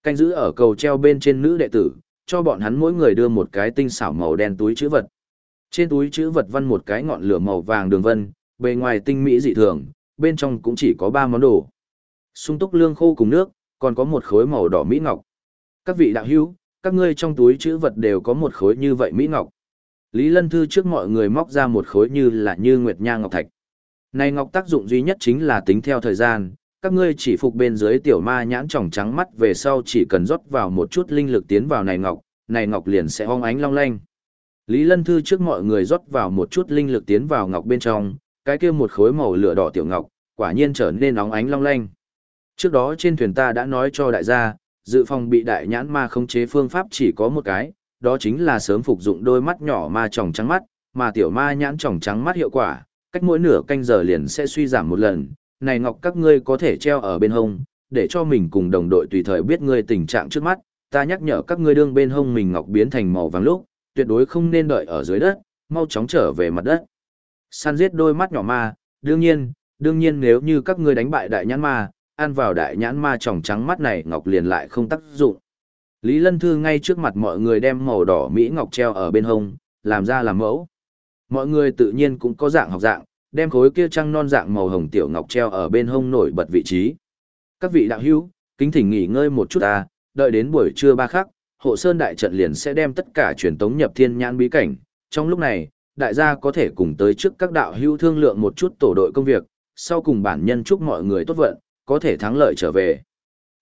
Canh giữ ở cầu treo bên trên nữ đệ tử, cho bọn hắn mỗi người đưa một cái tinh xảo màu đen túi chữ vật. Trên túi chữ vật văn một cái ngọn lửa màu vàng đường vân, bề ngoài tinh mỹ dị thường, bên trong cũng chỉ có ba món đồ. Sung túc lương khô cùng nước, còn có một khối màu đỏ mỹ ngọc. Các vị đạo hữu, các ngươi trong túi chữ vật đều có một khối như vậy mỹ ngọc. Lý Lân Thư trước mọi người móc ra một khối như là như nguyệt nha ngọc thạch. Này ngọc tác dụng duy nhất chính là tính theo thời gian, Các ngươi chỉ phục bên dưới tiểu ma nhãn tròng trắng mắt về sau chỉ cần rót vào một chút linh lực tiến vào này ngọc, này ngọc liền sẽ hong ánh long lanh. Lý Lân Thư trước mọi người rót vào một chút linh lực tiến vào ngọc bên trong, cái kia một khối màu lửa đỏ tiểu ngọc, quả nhiên trở nên nóng ánh long lanh. Trước đó trên thuyền ta đã nói cho đại gia, dự phòng bị đại nhãn ma khống chế phương pháp chỉ có một cái, đó chính là sớm phục dụng đôi mắt nhỏ ma tròng trắng mắt, mà tiểu ma nhãn tròng trắng mắt hiệu quả, cách mỗi nửa canh giờ liền sẽ suy giảm một lần. Này ngọc các ngươi có thể treo ở bên hông, để cho mình cùng đồng đội tùy thời biết ngươi tình trạng trước mắt, ta nhắc nhở các ngươi đương bên hông mình ngọc biến thành màu vàng lúc, tuyệt đối không nên đợi ở dưới đất, mau chóng trở về mặt đất. Săn giết đôi mắt nhỏ ma, đương nhiên, đương nhiên nếu như các ngươi đánh bại đại nhãn ma, ăn vào đại nhãn ma tròng trắng mắt này ngọc liền lại không tác dụng. Lý Lân Thư ngay trước mặt mọi người đem màu đỏ Mỹ ngọc treo ở bên hông, làm ra làm mẫu. Mọi người tự nhiên cũng có dạng học dạng, đem khối kia trăng non dạng màu hồng tiểu ngọc treo ở bên hông nổi bật vị trí. Các vị đạo hữu, kính thỉnh nghỉ ngơi một chút ta, đợi đến buổi trưa ba khắc, hộ sơn đại trận liền sẽ đem tất cả truyền tống nhập thiên nhãn bí cảnh. Trong lúc này, đại gia có thể cùng tới trước các đạo hữu thương lượng một chút tổ đội công việc, sau cùng bản nhân chúc mọi người tốt vận, có thể thắng lợi trở về.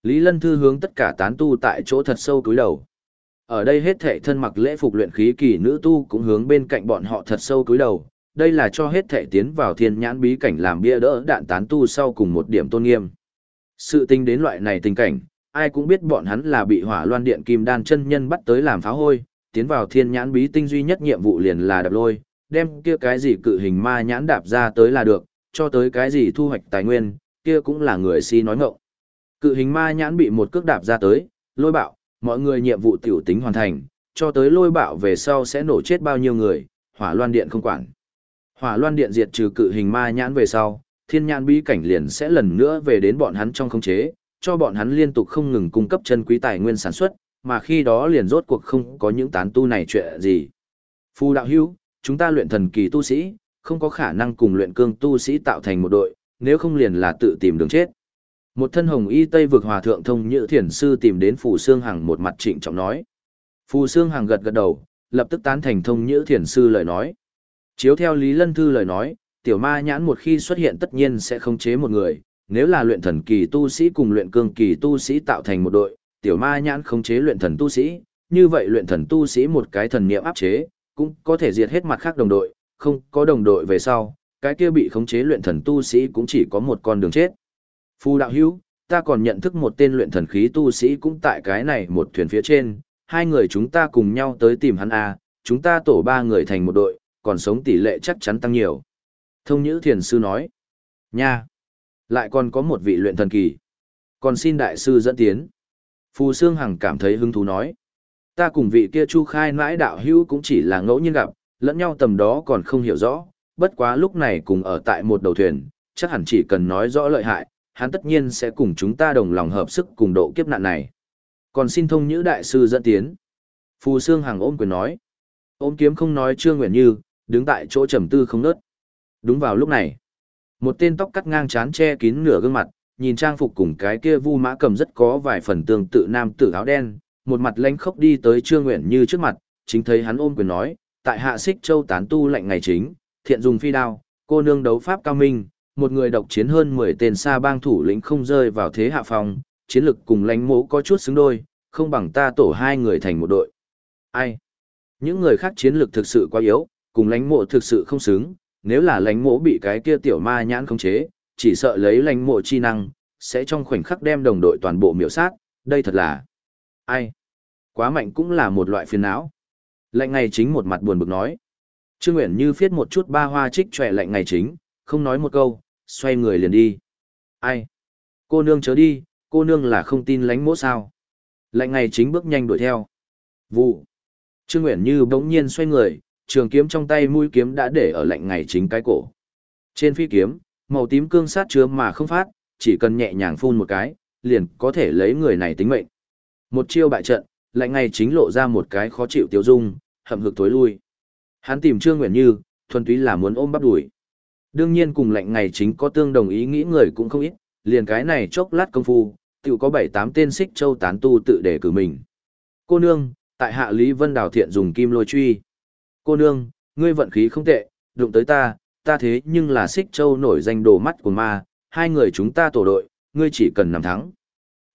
Lý Lân Thư hướng tất cả tán tu tại chỗ thật sâu túi đầu. Ở đây hết thệ thân mặc lễ phục luyện khí kỳ nữ tu cũng hướng bên cạnh bọn họ thật sâu cúi đầu. Đây là cho hết thệ tiến vào thiên nhãn bí cảnh làm bia đỡ đạn tán tu sau cùng một điểm tôn nghiêm. Sự tình đến loại này tình cảnh, ai cũng biết bọn hắn là bị hỏa loan điện kim đan chân nhân bắt tới làm pháo hôi, tiến vào thiên nhãn bí tinh duy nhất nhiệm vụ liền là đạp lôi, đem kia cái gì cự hình ma nhãn đạp ra tới là được, cho tới cái gì thu hoạch tài nguyên, kia cũng là người si nói ngọng. Cự hình ma nhãn bị một cước đạp ra tới, lôi bạo, mọi người nhiệm vụ tiểu tính hoàn thành, cho tới lôi bạo về sau sẽ nổ chết bao nhiêu người, hỏa loan điện không quản. Hỏa loan điện diệt trừ cự hình ma nhãn về sau, thiên nhãn bí cảnh liền sẽ lần nữa về đến bọn hắn trong không chế, cho bọn hắn liên tục không ngừng cung cấp chân quý tài nguyên sản xuất, mà khi đó liền rốt cuộc không có những tán tu này chuyện gì. Phu đạo hữu, chúng ta luyện thần kỳ tu sĩ, không có khả năng cùng luyện cương tu sĩ tạo thành một đội, nếu không liền là tự tìm đường chết. Một thân hồng y tây vực hòa thượng thông nhữ thiền sư tìm đến Phù Sương Hằng một mặt trịnh trọng nói. Phù Sương Hằng gật gật đầu, lập tức tán thành thông nhữ thiền sư lời nói. Chiếu theo Lý Lân Thư lời nói, tiểu ma nhãn một khi xuất hiện tất nhiên sẽ không chế một người, nếu là luyện thần kỳ tu sĩ cùng luyện cương kỳ tu sĩ tạo thành một đội, tiểu ma nhãn không chế luyện thần tu sĩ, như vậy luyện thần tu sĩ một cái thần niệm áp chế, cũng có thể diệt hết mặt khác đồng đội, không có đồng đội về sau, cái kia bị khống chế luyện thần tu sĩ cũng chỉ có một con đường chết. Phu đạo hữu, ta còn nhận thức một tên luyện thần khí tu sĩ cũng tại cái này một thuyền phía trên, hai người chúng ta cùng nhau tới tìm hắn a, chúng ta tổ ba người thành một đội, còn sống tỷ lệ chắc chắn tăng nhiều. Thông Nhữ Thiền Sư nói, nha, lại còn có một vị luyện thần kỳ. Còn xin đại sư dẫn tiến. Phù Sương Hằng cảm thấy hứng thú nói, ta cùng vị kia Chu Khai mãi đạo hữu cũng chỉ là ngẫu nhiên gặp, lẫn nhau tầm đó còn không hiểu rõ, bất quá lúc này cùng ở tại một đầu thuyền, chắc hẳn chỉ cần nói rõ lợi hại, hắn tất nhiên sẽ cùng chúng ta đồng lòng hợp sức cùng độ kiếp nạn này. Còn xin thông nhữ đại sư dẫn tiến. Phù Sương Hằng ôm quyền nói. Ôm kiếm không nói Trương Nguyện Như, đứng tại chỗ trầm tư không nớt. Đúng vào lúc này, một tên tóc cắt ngang chán che kín nửa gương mặt, nhìn trang phục cùng cái kia vu mã cầm rất có vài phần tương tự nam tử áo đen, một mặt lanh khốc đi tới Trương Nguyện Như trước mặt, chính thấy hắn ôm quyền nói, tại hạ xích châu tán tu lệnh ngày chính, thiện dùng phi đao, cô nương đấu pháp cao minh, một người độc chiến hơn 10 tên xa bang thủ lĩnh không rơi vào thế hạ phong, chiến lực cùng lãnh mộ có chút xứng đôi, không bằng ta tổ hai người thành một đội. Ai? Những người khác chiến lực thực sự quá yếu, cùng lãnh mộ thực sự không xứng, nếu là lãnh mộ bị cái kia tiểu ma nhãn khống chế, chỉ sợ lấy lãnh mộ chi năng, sẽ trong khoảnh khắc đem đồng đội toàn bộ miểu sát, đây thật là... Ai? Quá mạnh cũng là một loại phiền não. Lạnh ngày chính một mặt buồn bực nói. Trương Nguyễn như viết một chút ba hoa trích trẻ lạnh ngày chính, không nói một câu, xoay người liền đi. Ai? Cô nương chớ đi, cô nương là không tin lánh mỗ sao. Lạnh ngày chính bước nhanh đuổi theo. Vụ. Trương Nguyễn Như bỗng nhiên xoay người, trường kiếm trong tay mũi kiếm đã để ở lạnh ngày chính cái cổ. Trên phi kiếm, màu tím cương sát chứa mà không phát, chỉ cần nhẹ nhàng phun một cái, liền có thể lấy người này tính mệnh. Một chiêu bại trận, lạnh ngày chính lộ ra một cái khó chịu tiêu dung, hậm hực tối lui. Hắn tìm Trương Nguyễn Như, thuần túy là muốn ôm bắp đuổi. Đương nhiên cùng lệnh ngày chính có tương đồng ý nghĩ người cũng không ít, liền cái này chốc lát công phu, tiểu có bảy tám tên xích châu tán tu tự để cử mình. Cô nương, tại hạ Lý Vân Đào Thiện dùng kim lôi truy. Cô nương, ngươi vận khí không tệ, đụng tới ta, ta thế nhưng là xích châu nổi danh đồ mắt của ma, hai người chúng ta tổ đội, ngươi chỉ cần nằm thắng.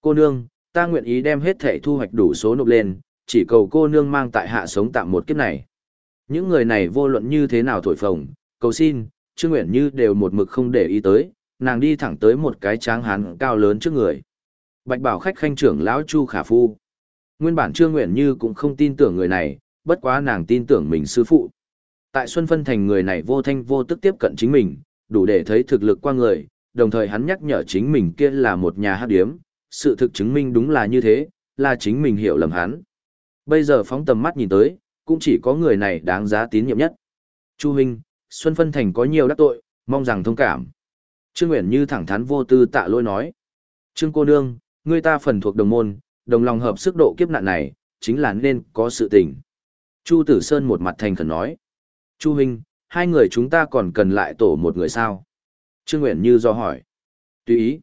Cô nương, ta nguyện ý đem hết thể thu hoạch đủ số nộp lên, chỉ cầu cô nương mang tại hạ sống tạm một kiếp này. Những người này vô luận như thế nào thổi phồng, cầu xin, Trương Nguyện Như đều một mực không để ý tới, nàng đi thẳng tới một cái tráng hán cao lớn trước người. Bạch bảo khách khanh trưởng lão Chu Khả Phu. Nguyên bản Trương Nguyện Như cũng không tin tưởng người này, bất quá nàng tin tưởng mình sư phụ. Tại Xuân Phân Thành người này vô thanh vô tức tiếp cận chính mình, đủ để thấy thực lực qua người, đồng thời hắn nhắc nhở chính mình kia là một nhà hát điếm, sự thực chứng minh đúng là như thế, là chính mình hiểu lầm hắn. Bây giờ phóng tầm mắt nhìn tới, cũng chỉ có người này đáng giá tín nhiệm nhất. Chu Huynh, Xuân Phân Thành có nhiều đắc tội, mong rằng thông cảm. Trương Nguyễn Như thẳng thắn vô tư tạ lỗi nói. Trương cô nương, người ta phần thuộc đồng môn, đồng lòng hợp sức độ kiếp nạn này, chính là nên có sự tình. Chu Tử Sơn một mặt thành khẩn nói. Chu Huynh, hai người chúng ta còn cần lại tổ một người sao? Trương Nguyễn Như do hỏi. Tùy ý.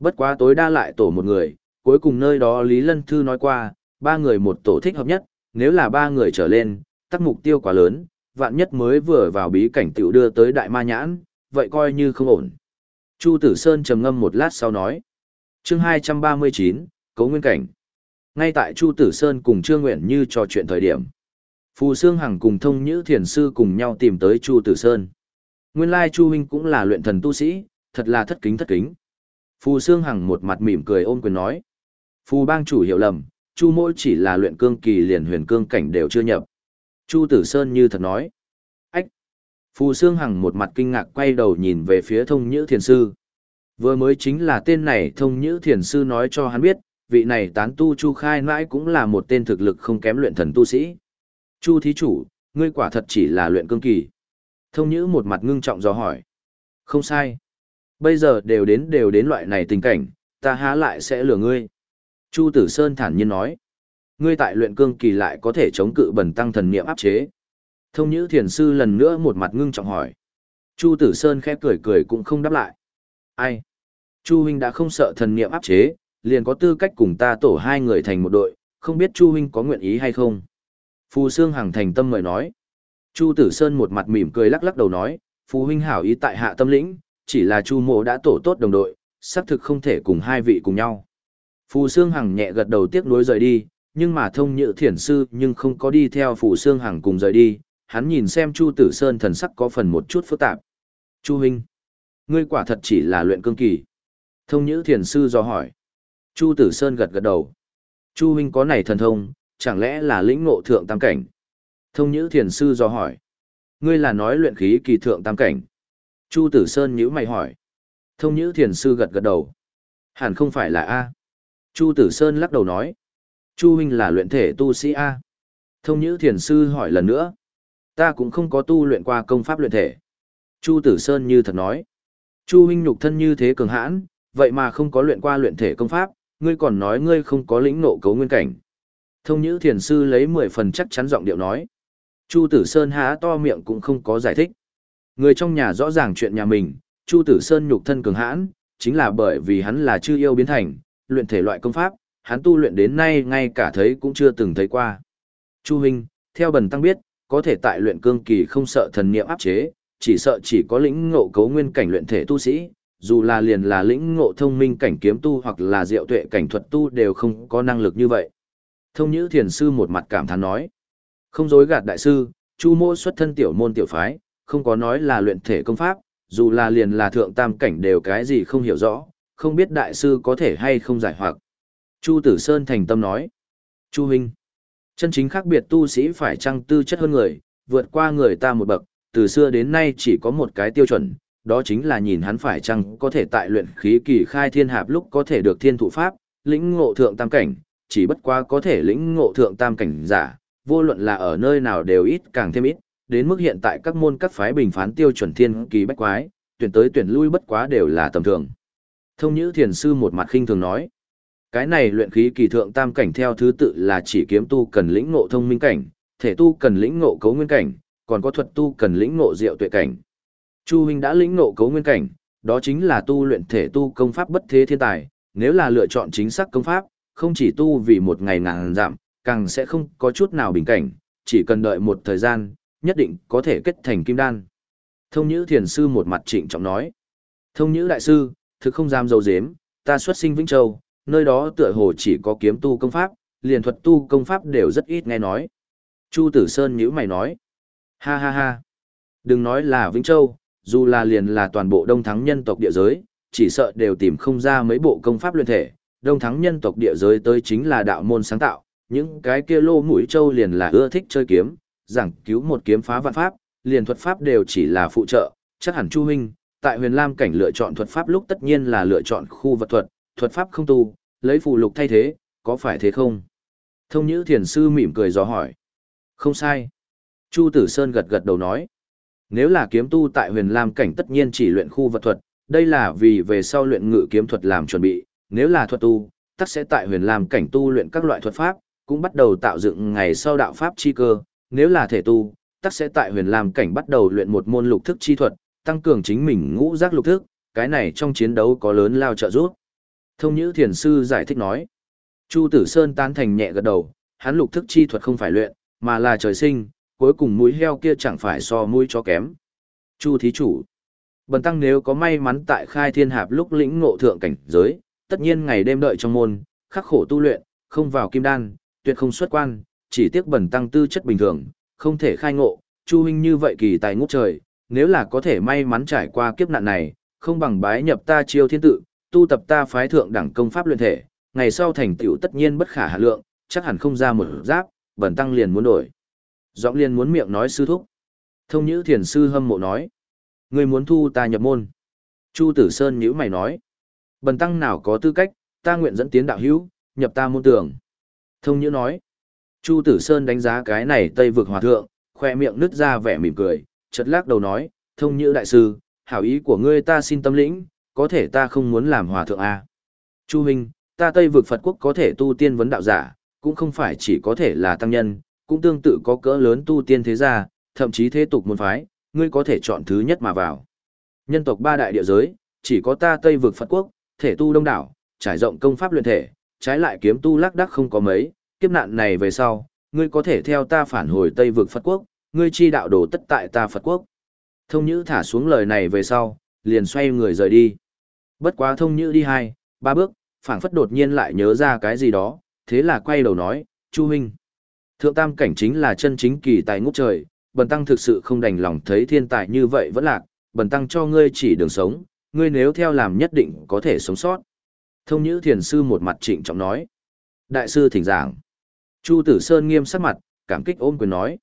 Bất quá tối đa lại tổ một người, cuối cùng nơi đó Lý Lân Thư nói qua, ba người một tổ thích hợp nhất, nếu là ba người trở lên, tắc mục tiêu quá lớn, vạn nhất mới vừa vào bí cảnh tiểu đưa tới đại ma nhãn, vậy coi như không ổn. Chu Tử Sơn trầm ngâm một lát sau nói. chương 239, Cấu Nguyên Cảnh. Ngay tại Chu Tử Sơn cùng Trương Nguyện Như trò chuyện thời điểm. Phù Sương Hằng cùng thông nhữ thiền sư cùng nhau tìm tới Chu Tử Sơn. Nguyên lai Chu Huynh cũng là luyện thần tu sĩ, thật là thất kính thất kính. Phù Sương Hằng một mặt mỉm cười ôm quyền nói. Phù bang chủ hiểu lầm, Chu mỗi chỉ là luyện cương kỳ liền huyền cương cảnh đều chưa nhập. Chu Tử Sơn như thật nói. Ách! Phù Sương Hằng một mặt kinh ngạc quay đầu nhìn về phía thông nhữ thiền sư. Vừa mới chính là tên này thông nhữ thiền sư nói cho hắn biết, vị này tán tu Chu Khai mãi cũng là một tên thực lực không kém luyện thần tu sĩ. Chu thí chủ, ngươi quả thật chỉ là luyện cương kỳ. Thông nhữ một mặt ngưng trọng do hỏi. Không sai. Bây giờ đều đến đều đến loại này tình cảnh, ta há lại sẽ lừa ngươi. Chu Tử Sơn thản nhiên nói. Ngươi tại luyện cương kỳ lại có thể chống cự bẩn tăng thần niệm áp chế. Thông nhữ thiền sư lần nữa một mặt ngưng trọng hỏi. Chu Tử Sơn khẽ cười cười cũng không đáp lại. Ai? Chu huynh đã không sợ thần niệm áp chế, liền có tư cách cùng ta tổ hai người thành một đội, không biết Chu huynh có nguyện ý hay không? Phù Sương Hằng thành tâm mời nói. Chu Tử Sơn một mặt mỉm cười lắc lắc đầu nói, Phù huynh hảo ý tại hạ tâm lĩnh, chỉ là Chu mộ đã tổ tốt đồng đội, xác thực không thể cùng hai vị cùng nhau. Phù Sương Hằng nhẹ gật đầu tiếc nuối rời đi, nhưng mà thông nhự thiền sư nhưng không có đi theo phủ xương Hằng cùng rời đi, hắn nhìn xem Chu Tử Sơn thần sắc có phần một chút phức tạp. Chu huynh, ngươi quả thật chỉ là luyện cương kỳ. Thông nhữ thiền sư do hỏi. Chu Tử Sơn gật gật đầu. Chu huynh có này thần thông, chẳng lẽ là lĩnh ngộ thượng tam cảnh? Thông nhữ thiền sư do hỏi. Ngươi là nói luyện khí kỳ thượng tam cảnh. Chu Tử Sơn nhữ mày hỏi. Thông nhữ thiền sư gật gật đầu. Hẳn không phải là A. Chu Tử Sơn lắc đầu nói. Chu huynh là luyện thể tu sĩ A. Thông nhữ thiền sư hỏi lần nữa. Ta cũng không có tu luyện qua công pháp luyện thể. Chu Tử Sơn như thật nói. Chu huynh nhục thân như thế cường hãn, vậy mà không có luyện qua luyện thể công pháp, ngươi còn nói ngươi không có lĩnh nộ cấu nguyên cảnh. Thông nhữ thiền sư lấy 10 phần chắc chắn giọng điệu nói. Chu Tử Sơn há to miệng cũng không có giải thích. Người trong nhà rõ ràng chuyện nhà mình, Chu Tử Sơn nhục thân cường hãn, chính là bởi vì hắn là chư yêu biến thành, luyện thể loại công pháp, hắn tu luyện đến nay ngay cả thấy cũng chưa từng thấy qua. Chu Hinh, theo bần tăng biết, có thể tại luyện cương kỳ không sợ thần niệm áp chế, chỉ sợ chỉ có lĩnh ngộ cấu nguyên cảnh luyện thể tu sĩ, dù là liền là lĩnh ngộ thông minh cảnh kiếm tu hoặc là diệu tuệ cảnh thuật tu đều không có năng lực như vậy. Thông Nhữ Thiền Sư một mặt cảm thán nói. Không dối gạt đại sư, Chu mô xuất thân tiểu môn tiểu phái, không có nói là luyện thể công pháp, dù là liền là thượng tam cảnh đều cái gì không hiểu rõ, không biết đại sư có thể hay không giải hoặc. Chu Tử Sơn thành tâm nói. Chu Huynh, chân chính khác biệt tu sĩ phải trăng tư chất hơn người, vượt qua người ta một bậc, từ xưa đến nay chỉ có một cái tiêu chuẩn, đó chính là nhìn hắn phải chăng có thể tại luyện khí kỳ khai thiên hạp lúc có thể được thiên thụ pháp, lĩnh ngộ thượng tam cảnh, chỉ bất quá có thể lĩnh ngộ thượng tam cảnh giả, vô luận là ở nơi nào đều ít càng thêm ít, đến mức hiện tại các môn các phái bình phán tiêu chuẩn thiên kỳ bách quái, tuyển tới tuyển lui bất quá đều là tầm thường. Thông Nhữ Thiền Sư một mặt khinh thường nói, cái này luyện khí kỳ thượng tam cảnh theo thứ tự là chỉ kiếm tu cần lĩnh ngộ thông minh cảnh, thể tu cần lĩnh ngộ cấu nguyên cảnh, còn có thuật tu cần lĩnh ngộ diệu tuệ cảnh. Chu huynh đã lĩnh ngộ cấu nguyên cảnh, đó chính là tu luyện thể tu công pháp bất thế thiên tài, nếu là lựa chọn chính xác công pháp, không chỉ tu vì một ngày ngàn giảm, càng sẽ không có chút nào bình cảnh, chỉ cần đợi một thời gian, nhất định có thể kết thành kim đan. Thông Nhữ Thiền Sư một mặt trịnh trọng nói. Thông Nhữ Đại Sư, thực không dám dấu dếm, ta xuất sinh Vĩnh Châu, nơi đó tựa hồ chỉ có kiếm tu công pháp, liền thuật tu công pháp đều rất ít nghe nói. Chu Tử Sơn nhíu mày nói. Ha ha ha. Đừng nói là Vĩnh Châu, dù là liền là toàn bộ đông thắng nhân tộc địa giới, chỉ sợ đều tìm không ra mấy bộ công pháp luyện thể. Đông thắng nhân tộc địa giới tới chính là đạo môn sáng tạo, những cái kia lô mũi châu liền là ưa thích chơi kiếm, giảng cứu một kiếm phá vạn pháp, liền thuật pháp đều chỉ là phụ trợ, chắc hẳn Chu huynh, tại Huyền Lam cảnh lựa chọn thuật pháp lúc tất nhiên là lựa chọn khu vật thuật, thuật pháp không tu, lấy phù lục thay thế, có phải thế không? Thông Nhữ Thiền sư mỉm cười dò hỏi. Không sai. Chu Tử Sơn gật gật đầu nói. Nếu là kiếm tu tại Huyền Lam cảnh tất nhiên chỉ luyện khu vật thuật, đây là vì về sau luyện ngự kiếm thuật làm chuẩn bị, nếu là thuật tu, tắc sẽ tại Huyền Lam cảnh tu luyện các loại thuật pháp, cũng bắt đầu tạo dựng ngày sau đạo pháp chi cơ, nếu là thể tu, tắc sẽ tại huyền lam cảnh bắt đầu luyện một môn lục thức chi thuật, tăng cường chính mình ngũ giác lục thức, cái này trong chiến đấu có lớn lao trợ giúp. Thông Nhữ Thiền Sư giải thích nói. Chu Tử Sơn tán thành nhẹ gật đầu, hắn lục thức chi thuật không phải luyện, mà là trời sinh, cuối cùng mũi heo kia chẳng phải so mũi chó kém. Chu Thí Chủ Bần Tăng nếu có may mắn tại khai thiên hạp lúc lĩnh ngộ thượng cảnh giới, tất nhiên ngày đêm đợi trong môn, khắc khổ tu luyện, không vào kim đan, tuyệt không xuất quan, chỉ tiếc bần tăng tư chất bình thường, không thể khai ngộ, Chu huynh như vậy kỳ tài ngút trời, nếu là có thể may mắn trải qua kiếp nạn này, không bằng bái nhập ta chiêu thiên tự, tu tập ta phái thượng đẳng công pháp luyện thể, ngày sau thành tựu tất nhiên bất khả hạ lượng, chắc hẳn không ra một giáp, bần tăng liền muốn đổi. Giọng liền muốn miệng nói sư thúc. Thông Nhữ Thiền sư hâm mộ nói, người muốn thu ta nhập môn. Chu Tử Sơn nhữ mày nói, bần tăng nào có tư cách, ta nguyện dẫn tiến đạo hữu, nhập ta môn tưởng. Thông Nhữ nói, Chu Tử Sơn đánh giá cái này Tây vực hòa thượng, khoe miệng nứt ra vẻ mỉm cười, chợt lắc đầu nói, thông Nhữ đại sư, hảo ý của ngươi ta xin tâm lĩnh, có thể ta không muốn làm hòa thượng A. Chu huynh, ta Tây vực Phật quốc có thể tu tiên vấn đạo giả, cũng không phải chỉ có thể là tăng nhân, cũng tương tự có cỡ lớn tu tiên thế gia, thậm chí thế tục môn phái, ngươi có thể chọn thứ nhất mà vào. Nhân tộc ba đại địa giới, chỉ có ta Tây vực Phật quốc, thể tu đông đảo, trải rộng công pháp luyện thể, trái lại kiếm tu lác đắc không có mấy, kiếp nạn này về sau, ngươi có thể theo ta phản hồi Tây vực Phật quốc, ngươi chi đạo đồ tất tại ta Phật quốc. Thông Nhữ thả xuống lời này về sau, liền xoay người rời đi. Bất quá Thông Nhữ đi hai, ba bước, phảng phất đột nhiên lại nhớ ra cái gì đó, thế là quay đầu nói, Chu huynh, thượng tam cảnh chính là chân chính kỳ tài ngút trời, bần tăng thực sự không đành lòng thấy thiên tài như vậy vẫn lạc, bần tăng cho ngươi chỉ đường sống, ngươi nếu theo làm nhất định có thể sống sót. Thông Nhữ Thiền Sư một mặt trịnh trọng nói. Đại sư thỉnh giảng. Chu Tử Sơn nghiêm sắc mặt, cảm kích ôm quyền nói.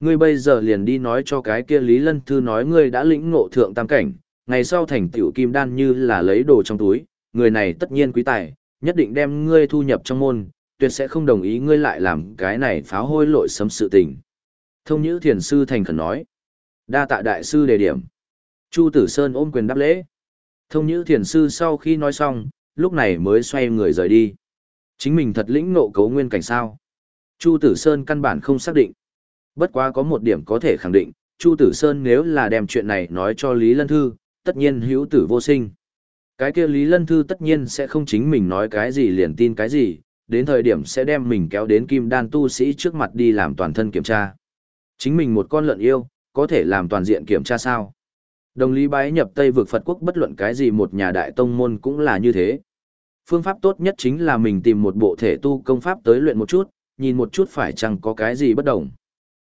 Ngươi bây giờ liền đi nói cho cái kia Lý Lân Thư nói ngươi đã lĩnh ngộ thượng tam cảnh, ngày sau thành tiểu kim đan như là lấy đồ trong túi, người này tất nhiên quý tài, nhất định đem ngươi thu nhập trong môn, tuyệt sẽ không đồng ý ngươi lại làm cái này pháo hôi lội sấm sự tình. Thông Nhữ Thiền Sư thành khẩn nói. Đa tạ đại sư đề điểm. Chu Tử Sơn ôm quyền đáp lễ. Thông Nhữ Thiền Sư sau khi nói xong, lúc này mới xoay người rời đi. Chính mình thật lĩnh ngộ cấu nguyên cảnh sao. Chu Tử Sơn căn bản không xác định. Bất quá có một điểm có thể khẳng định, Chu Tử Sơn nếu là đem chuyện này nói cho Lý Lân Thư, tất nhiên hữu tử vô sinh. Cái kia Lý Lân Thư tất nhiên sẽ không chính mình nói cái gì liền tin cái gì, đến thời điểm sẽ đem mình kéo đến kim đan tu sĩ trước mặt đi làm toàn thân kiểm tra. Chính mình một con lợn yêu, có thể làm toàn diện kiểm tra sao? Đồng lý bái nhập Tây vực Phật quốc bất luận cái gì một nhà đại tông môn cũng là như thế. Phương pháp tốt nhất chính là mình tìm một bộ thể tu công pháp tới luyện một chút, nhìn một chút phải chăng có cái gì bất đồng.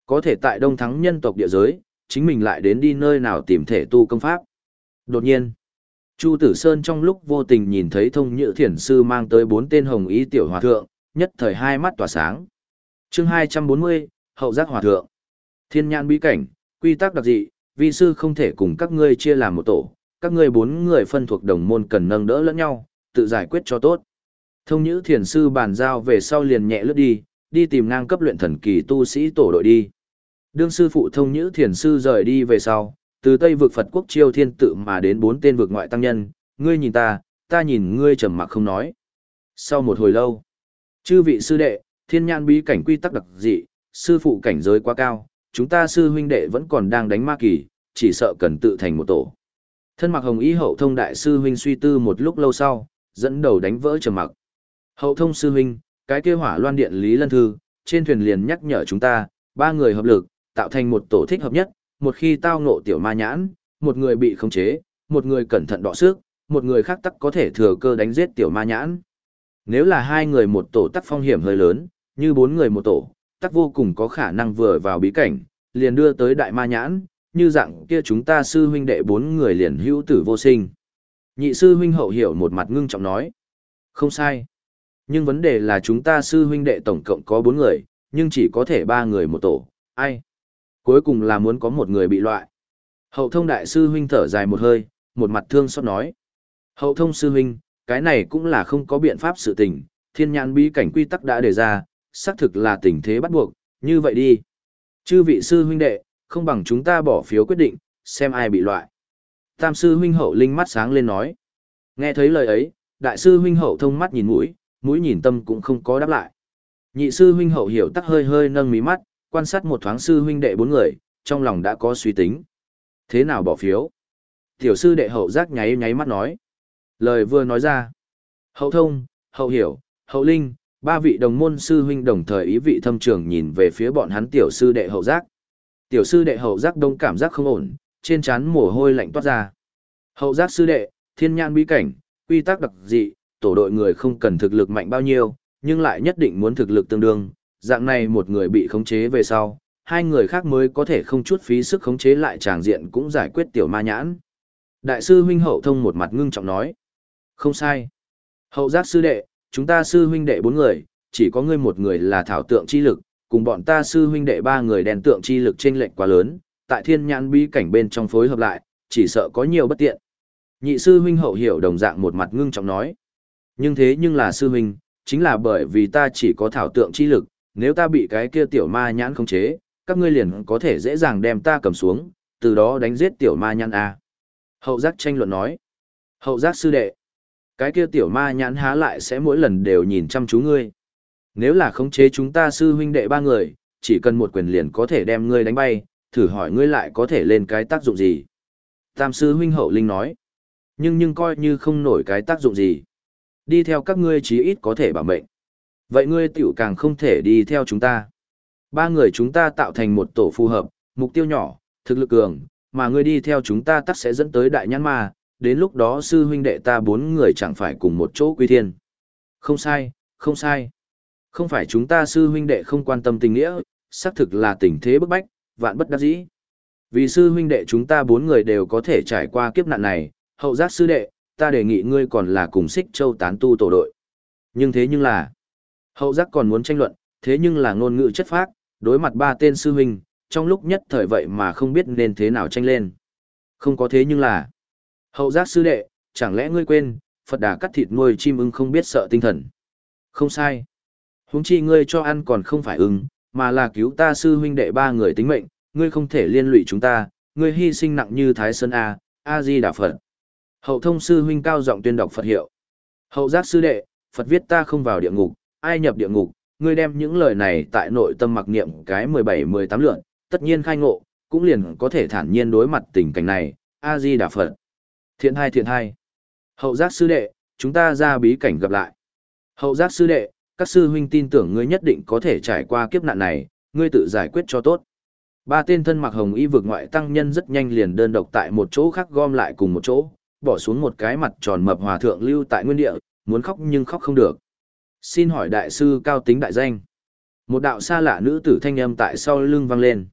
Có thể tại đông thắng nhân tộc địa giới, chính mình lại đến đi nơi nào tìm thể tu công pháp. Đột nhiên, Chu Tử Sơn trong lúc vô tình nhìn thấy thông nhữ thiền sư mang tới bốn tên hồng ý tiểu hòa thượng, nhất thời hai mắt tỏa sáng. chương 240, Hậu giác hòa thượng. Thiên nhãn bí cảnh, quy tắc đặc dị, vi sư không thể cùng các ngươi chia làm một tổ, các ngươi bốn người phân thuộc đồng môn cần nâng đỡ lẫn nhau, tự giải quyết cho tốt. Thông nhữ thiền sư bàn giao về sau liền nhẹ lướt đi, đi tìm ngang cấp luyện thần kỳ tu sĩ tổ đội đi. Đương sư phụ thông nhữ thiền sư rời đi về sau, từ Tây vực Phật quốc chiêu thiên tự mà đến bốn tên vực ngoại tăng nhân, ngươi nhìn ta, ta nhìn ngươi trầm mặc không nói. Sau một hồi lâu, chư vị sư đệ, thiên nhãn bí cảnh quy tắc đặc dị, sư phụ cảnh giới quá cao, chúng ta sư huynh đệ vẫn còn đang đánh ma kỳ, chỉ sợ cần tự thành một tổ. Thân mặc hồng ý hậu thông đại sư huynh suy tư một lúc lâu sau, dẫn đầu đánh vỡ trầm mặc. Hậu thông sư huynh, cái kia hỏa loan điện Lý Lân Thư, trên thuyền liền nhắc nhở chúng ta, ba người hợp lực, tạo thành một tổ thích hợp nhất, một khi tao ngộ tiểu ma nhãn, một người bị khống chế, một người cẩn thận đọ sức, một người khác tắc có thể thừa cơ đánh giết tiểu ma nhãn. Nếu là hai người một tổ tắc phong hiểm hơi lớn, như bốn người một tổ, tắc vô cùng có khả năng vừa vào bí cảnh, liền đưa tới đại ma nhãn, như dạng kia chúng ta sư huynh đệ bốn người liền hữu tử vô sinh. Nhị sư huynh hậu hiểu một mặt ngưng trọng nói. Không sai. Nhưng vấn đề là chúng ta sư huynh đệ tổng cộng có bốn người, nhưng chỉ có thể ba người một tổ, ai? Cuối cùng là muốn có một người bị loại. Hậu thông đại sư huynh thở dài một hơi, một mặt thương xót nói. Hậu thông sư huynh, cái này cũng là không có biện pháp sự tình, thiên nhãn bí cảnh quy tắc đã đề ra, xác thực là tình thế bắt buộc, như vậy đi. Chư vị sư huynh đệ, không bằng chúng ta bỏ phiếu quyết định, xem ai bị loại. Tam sư huynh hậu linh mắt sáng lên nói. Nghe thấy lời ấy, đại sư huynh hậu thông mắt nhìn mũi, mũi nhìn tâm cũng không có đáp lại. Nhị sư huynh hậu hiểu tắc hơi hơi nâng mí mắt, quan sát một thoáng sư huynh đệ bốn người, trong lòng đã có suy tính. Thế nào bỏ phiếu? Tiểu sư đệ hậu giác nháy nháy mắt nói. Lời vừa nói ra. Hậu thông, hậu hiểu, hậu linh, ba vị đồng môn sư huynh đồng thời ý vị thâm trường nhìn về phía bọn hắn tiểu sư đệ hậu giác. Tiểu sư đệ hậu giác đông cảm giác không ổn, trên trán mồ hôi lạnh toát ra. Hậu giác sư đệ, thiên nhãn bí cảnh, quy tắc đặc dị, tổ đội người không cần thực lực mạnh bao nhiêu, nhưng lại nhất định muốn thực lực tương đương, dạng này một người bị khống chế về sau, hai người khác mới có thể không chút phí sức khống chế lại tràng diện cũng giải quyết tiểu ma nhãn. Đại sư huynh hậu thông một mặt ngưng trọng nói. Không sai. Hậu giác sư đệ, chúng ta sư huynh đệ bốn người, chỉ có ngươi một người là thảo tượng chi lực, cùng bọn ta sư huynh đệ ba người đèn tượng chi lực chênh lệch quá lớn, tại thiên nhãn bí cảnh bên trong phối hợp lại, chỉ sợ có nhiều bất tiện. Nhị sư huynh hậu hiểu đồng dạng một mặt ngưng trọng nói. Nhưng thế nhưng là sư huynh, chính là bởi vì ta chỉ có thảo tượng chi lực, nếu ta bị cái kia tiểu ma nhãn khống chế, các ngươi liền có thể dễ dàng đem ta cầm xuống, từ đó đánh giết tiểu ma nhãn A. Hậu giác tranh luận nói. Hậu giác sư đệ. Cái kia tiểu ma nhãn há lại sẽ mỗi lần đều nhìn chăm chú ngươi. Nếu là khống chế chúng ta sư huynh đệ ba người, chỉ cần một quyền liền có thể đem ngươi đánh bay, thử hỏi ngươi lại có thể lên cái tác dụng gì. Tam sư huynh hậu linh nói. Nhưng nhưng coi như không nổi cái tác dụng gì. Đi theo các ngươi chí ít có thể bảo mệnh. Vậy ngươi tiểu càng không thể đi theo chúng ta. Ba người chúng ta tạo thành một tổ phù hợp, mục tiêu nhỏ, thực lực cường, mà ngươi đi theo chúng ta tắc sẽ dẫn tới đại nhãn ma, đến lúc đó sư huynh đệ ta bốn người chẳng phải cùng một chỗ quy thiên. Không sai, không sai. Không phải chúng ta sư huynh đệ không quan tâm tình nghĩa, xác thực là tình thế bức bách, vạn bất đắc dĩ. Vì sư huynh đệ chúng ta bốn người đều có thể trải qua kiếp nạn này, hậu giác sư đệ, ta đề nghị ngươi còn là cùng xích châu tán tu tổ đội. Nhưng thế nhưng là, hậu giác còn muốn tranh luận, thế nhưng là ngôn ngữ chất phác, đối mặt ba tên sư huynh, trong lúc nhất thời vậy mà không biết nên thế nào tranh lên. Không có thế nhưng là, hậu giác sư đệ, chẳng lẽ ngươi quên, Phật đà cắt thịt nuôi chim ưng không biết sợ tinh thần. Không sai. Huống chi ngươi cho ăn còn không phải ưng, mà là cứu ta sư huynh đệ ba người tính mệnh, ngươi không thể liên lụy chúng ta, ngươi hy sinh nặng như Thái Sơn A, A-di Đà Phật. Hậu thông sư huynh cao giọng tuyên đọc Phật hiệu. Hậu giác sư đệ, Phật viết ta không vào địa ngục, ai nhập địa ngục, ngươi đem những lời này tại nội tâm mặc niệm cái 17-18 lượn, tất nhiên khai ngộ, cũng liền có thể thản nhiên đối mặt tình cảnh này, A-di Đà Phật. Thiện hai thiện hai. Hậu giác sư đệ, chúng ta ra bí cảnh gặp lại. Hậu giác sư đệ, các sư huynh tin tưởng ngươi nhất định có thể trải qua kiếp nạn này, ngươi tự giải quyết cho tốt. Ba tên thân mặc hồng y vực ngoại tăng nhân rất nhanh liền đơn độc tại một chỗ khác gom lại cùng một chỗ, bỏ xuống một cái mặt tròn mập hòa thượng lưu tại nguyên địa, muốn khóc nhưng khóc không được. Xin hỏi đại sư cao tính đại danh. Một đạo xa lạ nữ tử thanh âm tại sau lưng vang lên.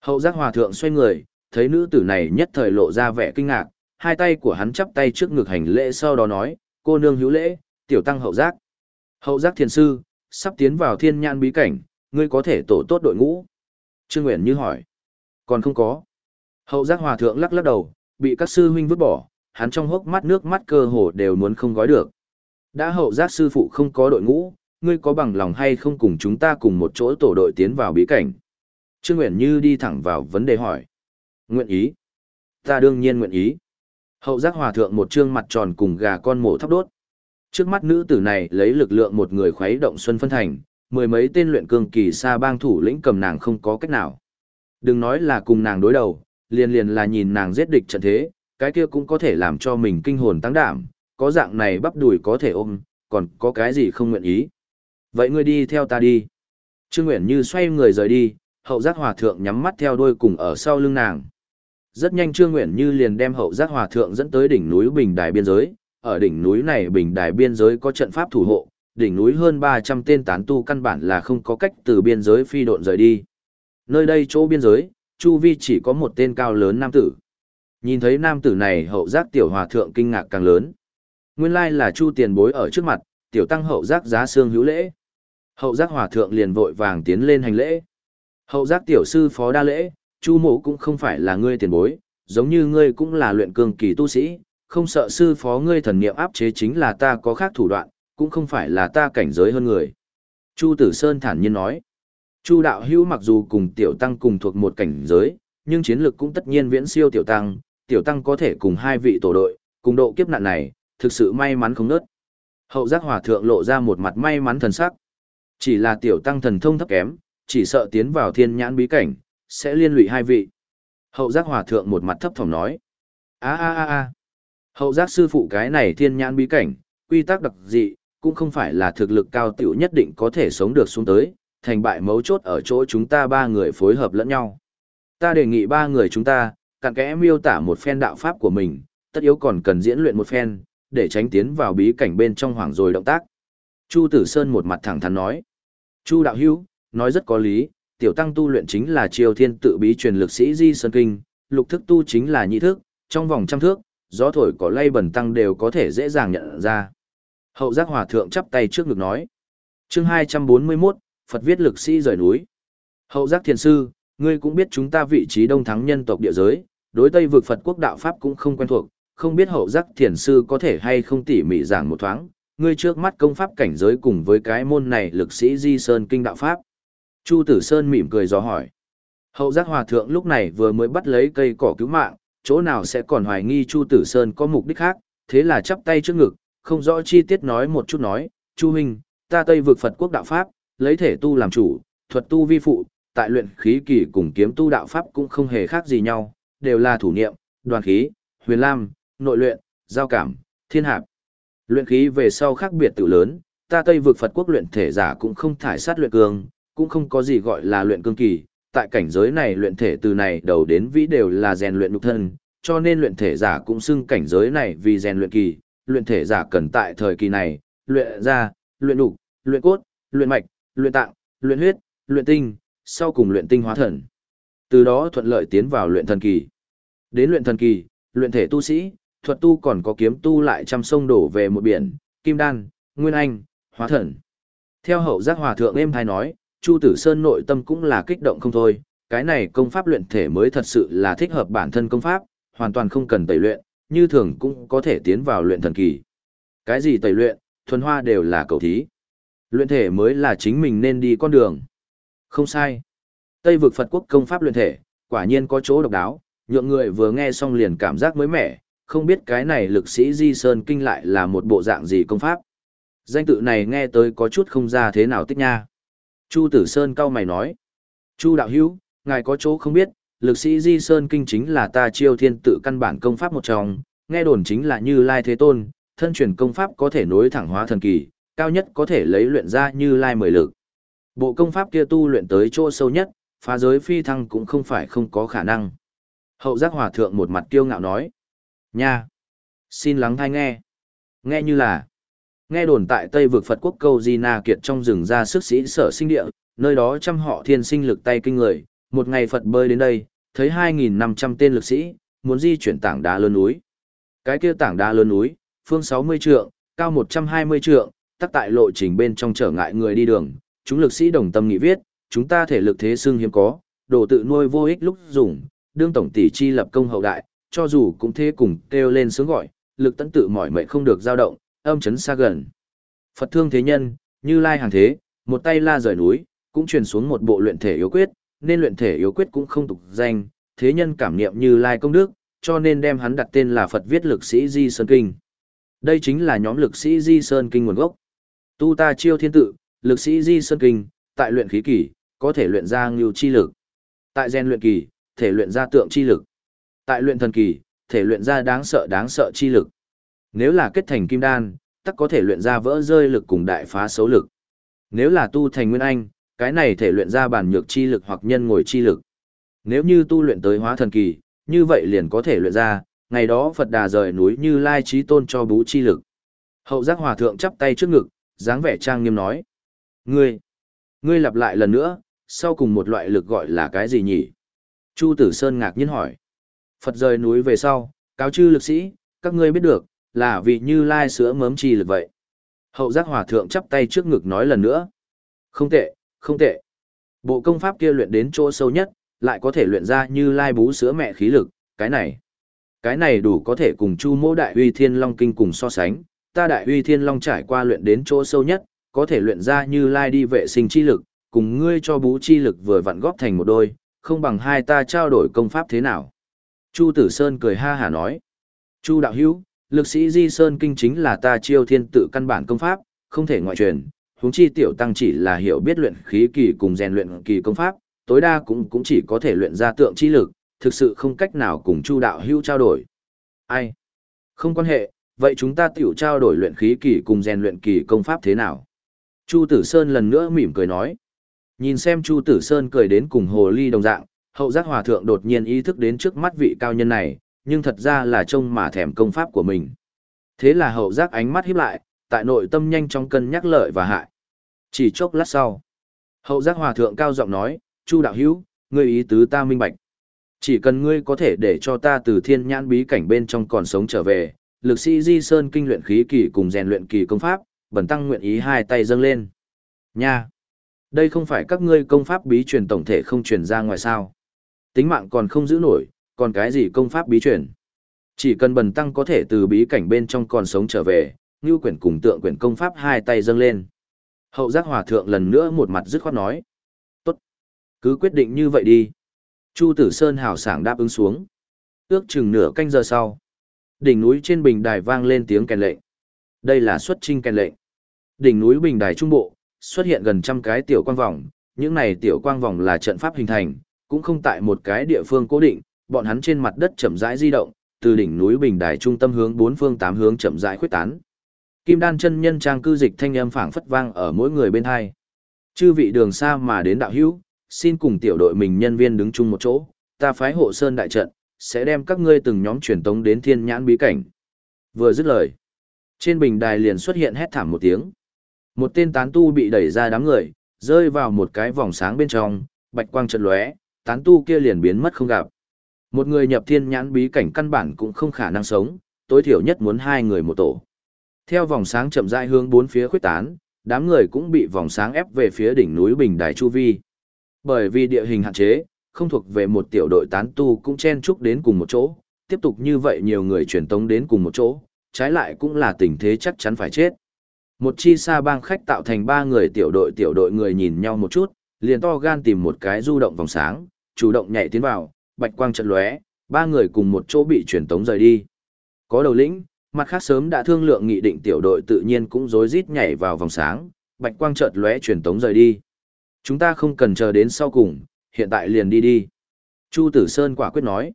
Hậu giác hòa thượng xoay người, thấy nữ tử này nhất thời lộ ra vẻ kinh ngạc, hai tay của hắn chắp tay trước ngực hành lễ sau đó nói, cô nương hữu lễ, tiểu tăng hậu giác. Hậu giác thiền sư, sắp tiến vào thiên nhãn bí cảnh, ngươi có thể tổ tốt đội ngũ. Trương Nguyện như hỏi. Còn không có. Hậu giác hòa thượng lắc lắc đầu, bị các sư huynh vứt bỏ, hắn trong hốc mắt nước mắt cơ hồ đều muốn không gói được. Đã hậu giác sư phụ không có đội ngũ, ngươi có bằng lòng hay không cùng chúng ta cùng một chỗ tổ đội tiến vào bí cảnh? Trương Nguyện Như đi thẳng vào vấn đề hỏi. Nguyện ý. Ta đương nhiên nguyện ý. Hậu giác hòa thượng một trương mặt tròn cùng gà con mổ thắp đốt. Trước mắt nữ tử này lấy lực lượng một người khuấy động xuân phân thành, mười mấy tên luyện cương kỳ xa bang thủ lĩnh cầm nàng không có cách nào. Đừng nói là cùng nàng đối đầu, liền liền là nhìn nàng giết địch trận thế, cái kia cũng có thể làm cho mình kinh hồn tăng đảm, có dạng này bắp đùi có thể ôm, còn có cái gì không nguyện ý. Vậy ngươi đi theo ta đi. Trương Nguyễn Như xoay người rời đi, hậu giác hòa thượng nhắm mắt theo đuôi cùng ở sau lưng nàng. rất nhanh Trương nguyễn Như liền đem hậu giác hòa thượng dẫn tới đỉnh núi Bình Đài biên giới, ở đỉnh núi này Bình Đài biên giới có trận pháp thủ hộ, đỉnh núi hơn 300 tên tán tu căn bản là không có cách từ biên giới phi độn rời đi. Nơi đây chỗ biên giới, chu vi chỉ có một tên cao lớn nam tử. Nhìn thấy nam tử này hậu giác tiểu hòa thượng kinh ngạc càng lớn. Nguyên lai là chu tiền bối ở trước mặt, tiểu tăng hậu giác giá xương hữu lễ. Hậu giác hòa thượng liền vội vàng tiến lên hành lễ. Hậu giác tiểu sư phó đa lễ, chu mộ cũng không phải là ngươi tiền bối, giống như ngươi cũng là luyện cường kỳ tu sĩ, không sợ sư phó ngươi thần niệm áp chế chính là ta có khác thủ đoạn, cũng không phải là ta cảnh giới hơn người. Chu Tử Sơn thản nhiên nói, Chu đạo hữu mặc dù cùng tiểu tăng cùng thuộc một cảnh giới, nhưng chiến lược cũng tất nhiên viễn siêu tiểu tăng, tiểu tăng có thể cùng hai vị tổ đội, cùng độ kiếp nạn này, thực sự may mắn không nớt. Hậu giác hòa thượng lộ ra một mặt may mắn thần sắc. Chỉ là tiểu tăng thần thông thấp kém, chỉ sợ tiến vào thiên nhãn bí cảnh, sẽ liên lụy hai vị. Hậu giác hòa thượng một mặt thấp thỏm nói. a a a a Hậu giác sư phụ cái này thiên nhãn bí cảnh, quy tắc đặc dị, cũng không phải là thực lực cao tiểu nhất định có thể sống được xuống tới, thành bại mấu chốt ở chỗ chúng ta ba người phối hợp lẫn nhau. Ta đề nghị ba người chúng ta, cặn kẽ miêu tả một phen đạo pháp của mình, tất yếu còn cần diễn luyện một phen, để tránh tiến vào bí cảnh bên trong hoảng rồi động tác. Chu Tử Sơn một mặt thẳng thắn nói. Chu Đạo Hữu nói rất có lý, tiểu tăng tu luyện chính là triều thiên tự bí truyền lực sĩ Di Sơn Kinh, lục thức tu chính là nhị thức, trong vòng trăm thước, gió thổi có lay bẩn tăng đều có thể dễ dàng nhận ra. Hậu giác hòa thượng chắp tay trước ngực nói. chương 241, Phật viết lực sĩ rời núi. Hậu giác thiền sư, ngươi cũng biết chúng ta vị trí đông thắng nhân tộc địa giới, đối tây vực Phật quốc đạo Pháp cũng không quen thuộc, không biết hậu giác thiền sư có thể hay không tỉ mỉ giảng một thoáng, ngươi trước mắt công pháp cảnh giới cùng với cái môn này lực sĩ di sơn kinh đạo Pháp. Chu Tử Sơn mỉm cười dò hỏi. Hậu giác hòa thượng lúc này vừa mới bắt lấy cây cỏ cứu mạng, chỗ nào sẽ còn hoài nghi Chu Tử Sơn có mục đích khác, thế là chắp tay trước ngực, không rõ chi tiết nói một chút nói, Chu minh ta Tây vực Phật quốc đạo Pháp, lấy thể tu làm chủ, thuật tu vi phụ, tại luyện khí kỳ cùng kiếm tu đạo Pháp cũng không hề khác gì nhau, đều là thủ niệm, đoàn khí, huyền lam, nội luyện, giao cảm, thiên hạp. Luyện khí về sau khác biệt tự lớn, ta Tây vực Phật quốc luyện thể giả cũng không thải sát luyện cương, cũng không có gì gọi là luyện cương kỳ, tại cảnh giới này luyện thể từ này đầu đến vĩ đều là rèn luyện nhục thân, cho nên luyện thể giả cũng xưng cảnh giới này vì rèn luyện kỳ, luyện thể giả cần tại thời kỳ này, luyện ra, luyện đục, luyện cốt, luyện mạch, luyện tạng, luyện huyết, luyện tinh, sau cùng luyện tinh hóa thần. Từ đó thuận lợi tiến vào luyện thần kỳ. Đến luyện thần kỳ, luyện thể tu sĩ, thuật tu còn có kiếm tu lại trăm sông đổ về một biển, kim đan, nguyên anh, hóa thần. Theo hậu giác hòa thượng em thai nói, Chu Tử Sơn nội tâm cũng là kích động không thôi, cái này công pháp luyện thể mới thật sự là thích hợp bản thân công pháp, hoàn toàn không cần tẩy luyện, như thường cũng có thể tiến vào luyện thần kỳ. Cái gì tẩy luyện, thuần hoa đều là cầu thí. Luyện thể mới là chính mình nên đi con đường. Không sai. Tây vực Phật quốc công pháp luyện thể, quả nhiên có chỗ độc đáo, nhượng người vừa nghe xong liền cảm giác mới mẻ, không biết cái này lực sĩ Di Sơn Kinh lại là một bộ dạng gì công pháp. Danh tự này nghe tới có chút không ra thế nào tích nha. Chu Tử Sơn cao mày nói. Chu đạo hữu, ngài có chỗ không biết, lực sĩ Di Sơn Kinh chính là ta chiêu thiên tự căn bản công pháp một trong, nghe đồn chính là như Lai Thế Tôn, thân truyền công pháp có thể nối thẳng hóa thần kỳ, cao nhất có thể lấy luyện ra như Lai mười lực. Bộ công pháp kia tu luyện tới chỗ sâu nhất, phá giới phi thăng cũng không phải không có khả năng. Hậu giác hòa thượng một mặt kiêu ngạo nói. Nha! Xin lắng thai nghe. Nghe như là. Nghe đồn tại Tây vực Phật quốc câu Di Na Kiệt trong rừng ra sức sĩ sở sinh địa, nơi đó trăm họ thiên sinh lực tay kinh người, một ngày Phật bơi đến đây, thấy 2.500 tên lực sĩ, muốn di chuyển tảng đá lớn núi. Cái kia tảng đá lớn núi, phương 60 trượng, cao 120 trượng, tắc tại lộ trình bên trong trở ngại người đi đường, chúng lực sĩ đồng tâm nghị viết, chúng ta thể lực thế xương hiếm có, đồ tự nuôi vô ích lúc dùng, đương tổng tỷ chi lập công hậu đại, cho dù cũng thế cùng kêu lên sướng gọi, lực tận tự mỏi mệt không được dao động, âm chấn xa gần. Phật thương thế nhân, như lai hàng thế, một tay la rời núi, cũng truyền xuống một bộ luyện thể yếu quyết, nên luyện thể yếu quyết cũng không tục danh, thế nhân cảm niệm như lai công đức, cho nên đem hắn đặt tên là Phật viết lực sĩ Di Sơn Kinh. Đây chính là nhóm lực sĩ Di Sơn Kinh nguồn gốc. Tu ta chiêu thiên tự, lực sĩ Di Sơn Kinh, tại luyện khí kỳ, có thể luyện ra ngưu chi lực. Tại gen luyện kỳ, thể luyện ra tượng chi lực. Tại luyện thần kỳ, thể luyện ra đáng sợ đáng sợ chi lực. Nếu là kết thành kim đan, tắc có thể luyện ra vỡ rơi lực cùng đại phá xấu lực. Nếu là tu thành nguyên anh, cái này thể luyện ra bản nhược chi lực hoặc nhân ngồi chi lực. Nếu như tu luyện tới hóa thần kỳ, như vậy liền có thể luyện ra, ngày đó Phật Đà rời núi như lai trí tôn cho bú chi lực. Hậu giác hòa thượng chắp tay trước ngực, dáng vẻ trang nghiêm nói. Ngươi, ngươi lặp lại lần nữa, sau cùng một loại lực gọi là cái gì nhỉ? Chu Tử Sơn ngạc nhiên hỏi. Phật rời núi về sau, cáo chư lực sĩ, các ngươi biết được, là vì như lai sữa mớm chi lực vậy. Hậu giác hòa thượng chắp tay trước ngực nói lần nữa. Không tệ, không tệ. Bộ công pháp kia luyện đến chỗ sâu nhất, lại có thể luyện ra như lai bú sữa mẹ khí lực, cái này. Cái này đủ có thể cùng chu mô đại huy thiên long kinh cùng so sánh, ta đại huy thiên long trải qua luyện đến chỗ sâu nhất, có thể luyện ra như lai đi vệ sinh chi lực, cùng ngươi cho bú chi lực vừa vặn góp thành một đôi, không bằng hai ta trao đổi công pháp thế nào. Chu Tử Sơn cười ha hà nói. Chu đạo hữu, lực sĩ Di Sơn Kinh chính là ta chiêu thiên tự căn bản công pháp, không thể ngoại truyền, huống chi tiểu tăng chỉ là hiểu biết luyện khí kỳ cùng rèn luyện kỳ công pháp, tối đa cũng cũng chỉ có thể luyện ra tượng chi lực, thực sự không cách nào cùng Chu đạo hữu trao đổi. Ai? Không quan hệ, vậy chúng ta tiểu trao đổi luyện khí kỳ cùng rèn luyện kỳ công pháp thế nào? Chu Tử Sơn lần nữa mỉm cười nói. Nhìn xem Chu Tử Sơn cười đến cùng hồ ly đồng dạng, hậu giác hòa thượng đột nhiên ý thức đến trước mắt vị cao nhân này, nhưng thật ra là trông mà thèm công pháp của mình. Thế là hậu giác ánh mắt híp lại, tại nội tâm nhanh chóng cân nhắc lợi và hại. Chỉ chốc lát sau, hậu giác hòa thượng cao giọng nói, Chu đạo hữu, ngươi ý tứ ta minh bạch. Chỉ cần ngươi có thể để cho ta từ thiên nhãn bí cảnh bên trong còn sống trở về, lực sĩ di sơn kinh luyện khí kỳ cùng rèn luyện kỳ công pháp, bẩn tăng nguyện ý hai tay dâng lên. Nha! Đây không phải các ngươi công pháp bí truyền tổng thể không truyền ra ngoài sao. Tính mạng còn không giữ nổi, còn cái gì công pháp bí truyền. Chỉ cần bần tăng có thể từ bí cảnh bên trong còn sống trở về, như quyển cùng tượng quyển công pháp hai tay dâng lên. Hậu giác hòa thượng lần nữa một mặt dứt khoát nói. Tốt. Cứ quyết định như vậy đi. Chu tử sơn hào sảng đáp ứng xuống. Ước chừng nửa canh giờ sau. Đỉnh núi trên bình đài vang lên tiếng kèn lệnh. Đây là xuất trinh kèn lệnh. Đỉnh núi bình đài trung bộ, xuất hiện gần trăm cái tiểu quang vòng. Những này tiểu quang vòng là trận pháp hình thành, cũng không tại một cái địa phương cố định, bọn hắn trên mặt đất chậm rãi di động, từ đỉnh núi bình đài trung tâm hướng bốn phương tám hướng chậm rãi khuếch tán. Kim đan chân nhân trang cư dịch thanh âm phảng phất vang ở mỗi người bên hai. Chư vị đường xa mà đến đạo hữu, xin cùng tiểu đội mình nhân viên đứng chung một chỗ, ta phái hộ sơn đại trận, sẽ đem các ngươi từng nhóm truyền tống đến thiên nhãn bí cảnh. Vừa dứt lời, trên bình đài liền xuất hiện hét thảm một tiếng. Một tên tán tu bị đẩy ra đám người, rơi vào một cái vòng sáng bên trong, bạch quang chợt lóe, tán tu kia liền biến mất không gặp. Một người nhập thiên nhãn bí cảnh căn bản cũng không khả năng sống, tối thiểu nhất muốn hai người một tổ. Theo vòng sáng chậm rãi hướng bốn phía khuếch tán, đám người cũng bị vòng sáng ép về phía đỉnh núi bình đài chu vi. Bởi vì địa hình hạn chế, không thuộc về một tiểu đội tán tu cũng chen chúc đến cùng một chỗ, tiếp tục như vậy nhiều người truyền tống đến cùng một chỗ, trái lại cũng là tình thế chắc chắn phải chết. Một chi xa bang khách tạo thành ba người tiểu đội tiểu đội người nhìn nhau một chút, liền to gan tìm một cái du động vòng sáng, chủ động nhảy tiến vào, bạch quang trận lóe, ba người cùng một chỗ bị truyền tống rời đi. Có đầu lĩnh, mặt khác sớm đã thương lượng nghị định tiểu đội tự nhiên cũng rối rít nhảy vào vòng sáng, bạch quang chợt lóe truyền tống rời đi. Chúng ta không cần chờ đến sau cùng, hiện tại liền đi đi. Chu Tử Sơn quả quyết nói.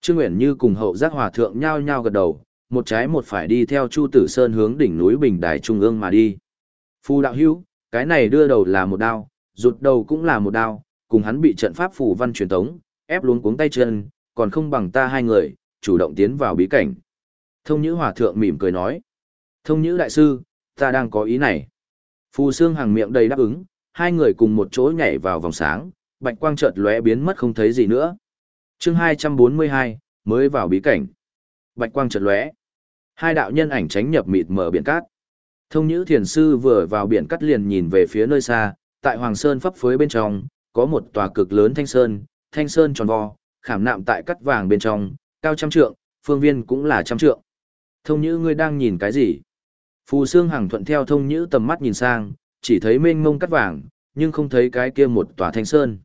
Trương Nguyễn Như cùng hậu giác hòa thượng nhao nhao gật đầu, một trái một phải đi theo Chu Tử Sơn hướng đỉnh núi Bình Đài Trung ương mà đi. Phu đạo hữu, cái này đưa đầu là một đao, rụt đầu cũng là một đao, cùng hắn bị trận pháp phù văn truyền tống, ép luống cuống tay chân, còn không bằng ta hai người, chủ động tiến vào bí cảnh. Thông Nhữ Hòa Thượng mỉm cười nói. Thông Nhữ Đại Sư, ta đang có ý này. Phù Sương hàng miệng đầy đáp ứng, hai người cùng một chỗ nhảy vào vòng sáng, bạch quang chợt lóe biến mất không thấy gì nữa. chương 242, mới vào bí cảnh. Bạch quang chợt lóe. Hai đạo nhân ảnh tránh nhập mịt mở biển cát. Thông Nhữ Thiền Sư vừa vào biển cát liền nhìn về phía nơi xa, tại Hoàng Sơn phấp phới bên trong, có một tòa cực lớn thanh sơn, thanh sơn tròn vo, khảm nạm tại cắt vàng bên trong, cao trăm trượng, phương viên cũng là trăm trượng. Thông Nhữ ngươi đang nhìn cái gì? Phù Sương Hằng thuận theo Thông Nhữ tầm mắt nhìn sang, chỉ thấy mênh mông cắt vàng, nhưng không thấy cái kia một tòa thanh sơn.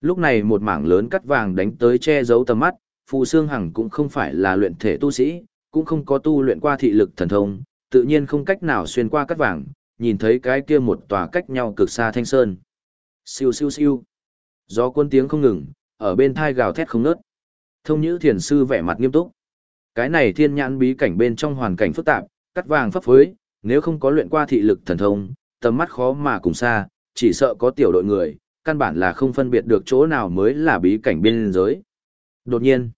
Lúc này một mảng lớn cắt vàng đánh tới che giấu tầm mắt, Phù Sương Hằng cũng không phải là luyện thể tu sĩ, cũng không có tu luyện qua thị lực thần thông, tự nhiên không cách nào xuyên qua cắt vàng, nhìn thấy cái kia một tòa cách nhau cực xa thanh sơn. Siêu siêu siêu. Gió cuốn tiếng không ngừng, ở bên thai gào thét không ngớt. Thông Nhữ Thiền Sư vẻ mặt nghiêm túc. Cái này thiên nhãn bí cảnh bên trong hoàn cảnh phức tạp, cắt vàng phấp phới, nếu không có luyện qua thị lực thần thông, tầm mắt khó mà cùng xa, chỉ sợ có tiểu đội người, căn bản là không phân biệt được chỗ nào mới là bí cảnh biên giới. Đột nhiên,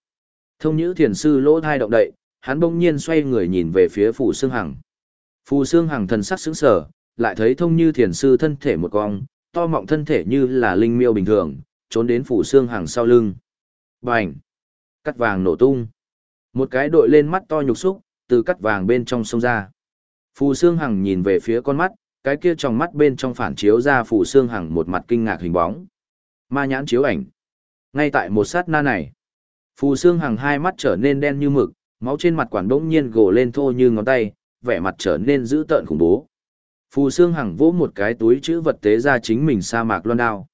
Thông nhữ thiền sư lỗ thai động đậy, hắn bỗng nhiên xoay người nhìn về phía phủ Sương Hằng. Phù Sương Hằng thần sắc sững sờ, lại thấy thông như thiền sư thân thể một cong, to mọng thân thể như là linh miêu bình thường, trốn đến Phù Sương Hằng sau lưng. Bành! Cắt vàng nổ tung. Một cái đội lên mắt to nhục xúc, từ cắt vàng bên trong sông ra. Phù Sương Hằng nhìn về phía con mắt, cái kia trong mắt bên trong phản chiếu ra Phù Sương Hằng một mặt kinh ngạc hình bóng. Ma nhãn chiếu ảnh. Ngay tại một sát na này, Phù Sương Hằng hai mắt trở nên đen như mực, máu trên mặt quản đỗng nhiên gồ lên thô như ngón tay, vẻ mặt trở nên dữ tợn khủng bố. Phù Sương Hằng vỗ một cái túi chữ vật tế ra chính mình sa mạc loan đao.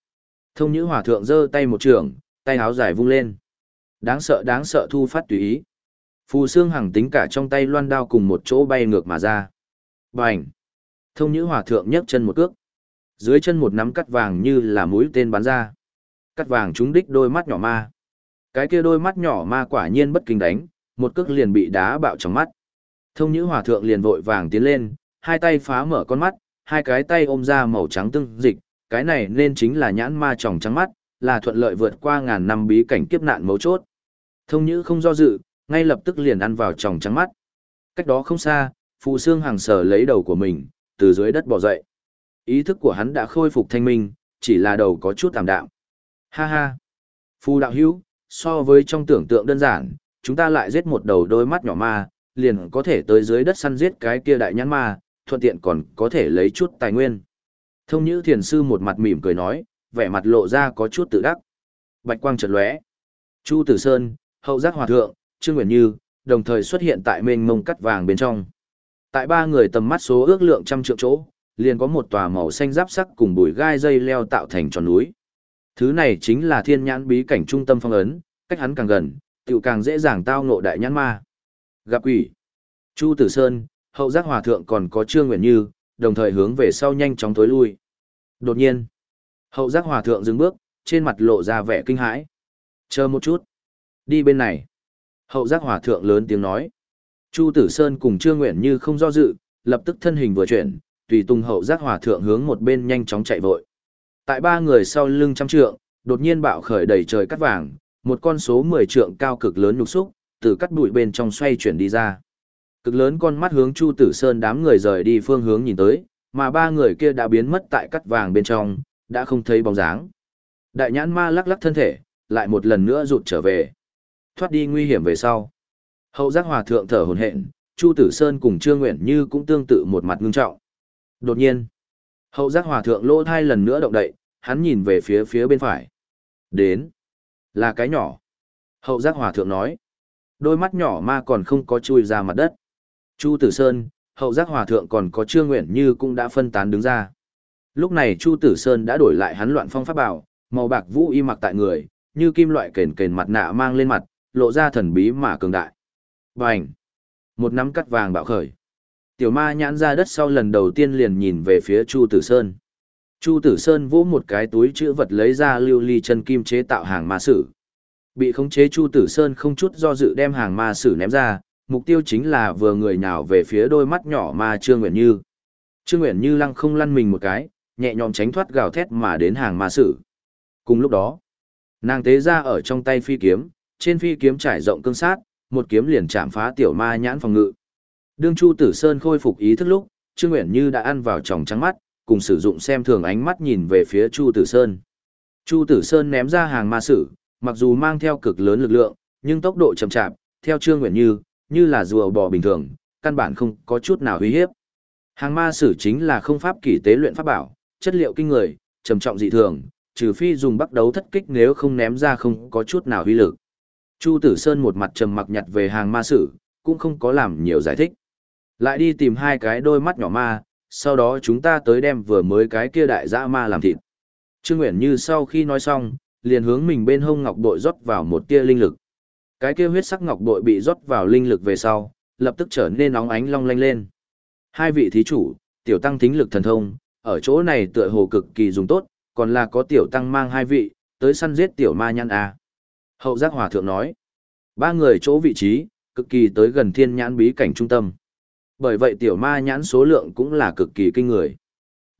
Thông Nhữ Hòa thượng giơ tay một trường, tay áo dài vung lên. Đáng sợ đáng sợ thu phát tùy ý. Phù Sương Hằng tính cả trong tay loan đao cùng một chỗ bay ngược mà ra. Bành! Thông Nhữ Hòa thượng nhấc chân một cước. Dưới chân một nắm cắt vàng như là mũi tên bắn ra. Cắt vàng trúng đích đôi mắt nhỏ ma. Cái kia đôi mắt nhỏ ma quả nhiên bất kinh đánh, một cước liền bị đá bạo trong mắt. Thông Nhữ Hòa thượng liền vội vàng tiến lên, hai tay phá mở con mắt, hai cái tay ôm ra màu trắng tương dịch, cái này nên chính là nhãn ma tròng trắng mắt, là thuận lợi vượt qua ngàn năm bí cảnh kiếp nạn mấu chốt. Thông Nhữ không do dự, ngay lập tức liền ăn vào tròng trắng mắt. Cách đó không xa, Phù Sương hàng sở lấy đầu của mình, từ dưới đất bò dậy. Ý thức của hắn đã khôi phục thanh minh, chỉ là đầu có chút tạm đạm. Ha ha! Phù đạo hữu, so với trong tưởng tượng đơn giản, chúng ta lại giết một đầu đôi mắt nhỏ ma, liền có thể tới dưới đất săn giết cái kia đại nhãn ma, thuận tiện còn có thể lấy chút tài nguyên. Thông Nhữ Thiền Sư một mặt mỉm cười nói, vẻ mặt lộ ra có chút tự đắc. Bạch quang chợt lóe. Chu Tử Sơn, Hậu Giác Hòa Thượng, Trương Nguyễn Như, đồng thời xuất hiện tại mênh mông cắt vàng bên trong. Tại ba người tầm mắt số ước lượng trăm triệu chỗ, liền có một tòa màu xanh giáp sắc cùng bụi gai dây leo tạo thành tròn núi. Thứ này chính là thiên nhãn bí cảnh trung tâm phong ấn, cách hắn càng gần, tự càng dễ dàng tao ngộ đại nhãn ma. Gặp quỷ. Chu Tử Sơn, hậu giác hòa thượng còn có Trương Nguyễn Như, đồng thời hướng về sau nhanh chóng tối lui. Đột nhiên, hậu giác hòa thượng dừng bước, trên mặt lộ ra vẻ kinh hãi. Chờ một chút. Đi bên này. Hậu giác hòa thượng lớn tiếng nói. Chu Tử Sơn cùng Trương Nguyễn Như không do dự, lập tức thân hình vừa chuyển, tùy tung hậu giác hòa thượng hướng một bên nhanh chóng chạy vội. Tại ba người sau lưng trăm trượng, đột nhiên bạo khởi đầy trời cắt vàng, một con số 10 trượng cao cực lớn nhục xúc, từ cắt bụi bên trong xoay chuyển đi ra. Cực lớn con mắt hướng Chu Tử Sơn đám người rời đi phương hướng nhìn tới, mà ba người kia đã biến mất tại cắt vàng bên trong, đã không thấy bóng dáng. Đại nhãn ma lắc lắc thân thể, lại một lần nữa rụt trở về. Thoát đi nguy hiểm về sau. Hậu giác hòa thượng thở hồn hện, Chu Tử Sơn cùng Trương Nguyện Như cũng tương tự một mặt ngưng trọng. Đột nhiên, hậu giác hòa thượng lỗ thai lần nữa động đậy, hắn nhìn về phía phía bên phải. Đến. Là cái nhỏ. Hậu giác hòa thượng nói. Đôi mắt nhỏ ma còn không có chui ra mặt đất. Chu Tử Sơn, hậu giác hòa thượng còn có Trương Nguyện Như cũng đã phân tán đứng ra. Lúc này Chu Tử Sơn đã đổi lại hắn loạn phong pháp bảo, màu bạc vũ y mặc tại người, như kim loại kền kền mặt nạ mang lên mặt, lộ ra thần bí mà cường đại. Bành! Một nắm cắt vàng bạo khởi. Tiểu ma nhãn ra đất sau lần đầu tiên liền nhìn về phía Chu Tử Sơn. Chu Tử Sơn vỗ một cái túi chữ vật lấy ra lưu ly chân kim chế tạo hàng ma sử. Bị khống chế Chu Tử Sơn không chút do dự đem hàng ma sử ném ra, mục tiêu chính là vừa người nhào về phía đôi mắt nhỏ ma Trương Nguyễn Như. Trương Nguyễn Như lăng không lăn mình một cái, nhẹ nhõm tránh thoát gào thét mà đến hàng ma sử. Cùng lúc đó, nàng tế ra ở trong tay phi kiếm, trên phi kiếm trải rộng cương sát, một kiếm liền chạm phá tiểu ma nhãn phòng ngự. Đương Chu Tử Sơn khôi phục ý thức lúc, Trương Nguyễn Như đã ăn vào tròng trắng mắt, cùng sử dụng xem thường ánh mắt nhìn về phía Chu Tử Sơn. Chu Tử Sơn ném ra hàng ma sử, mặc dù mang theo cực lớn lực lượng, nhưng tốc độ chậm chạp, theo Trương Nguyễn Như, như là rùa bò bình thường, căn bản không có chút nào uy hiếp. Hàng ma sử chính là không pháp kỳ tế luyện pháp bảo, chất liệu kinh người, trầm trọng dị thường, trừ phi dùng bắt đấu thất kích nếu không ném ra không có chút nào uy lực. Chu Tử Sơn một mặt trầm mặc nhặt về hàng ma sử, cũng không có làm nhiều giải thích. Lại đi tìm hai cái đôi mắt nhỏ ma, sau đó chúng ta tới đem vừa mới cái kia đại dã ma làm thịt. Trương Nguyễn Như sau khi nói xong, liền hướng mình bên hông ngọc bội rót vào một tia linh lực. Cái kia huyết sắc ngọc bội bị rót vào linh lực về sau, lập tức trở nên nóng ánh long lanh lên. Hai vị thí chủ, tiểu tăng thính lực thần thông, ở chỗ này tựa hồ cực kỳ dùng tốt, còn là có tiểu tăng mang hai vị, tới săn giết tiểu ma nhãn à. Hậu giác hòa thượng nói, ba người chỗ vị trí, cực kỳ tới gần thiên nhãn bí cảnh trung tâm. Bởi vậy tiểu ma nhãn số lượng cũng là cực kỳ kinh người.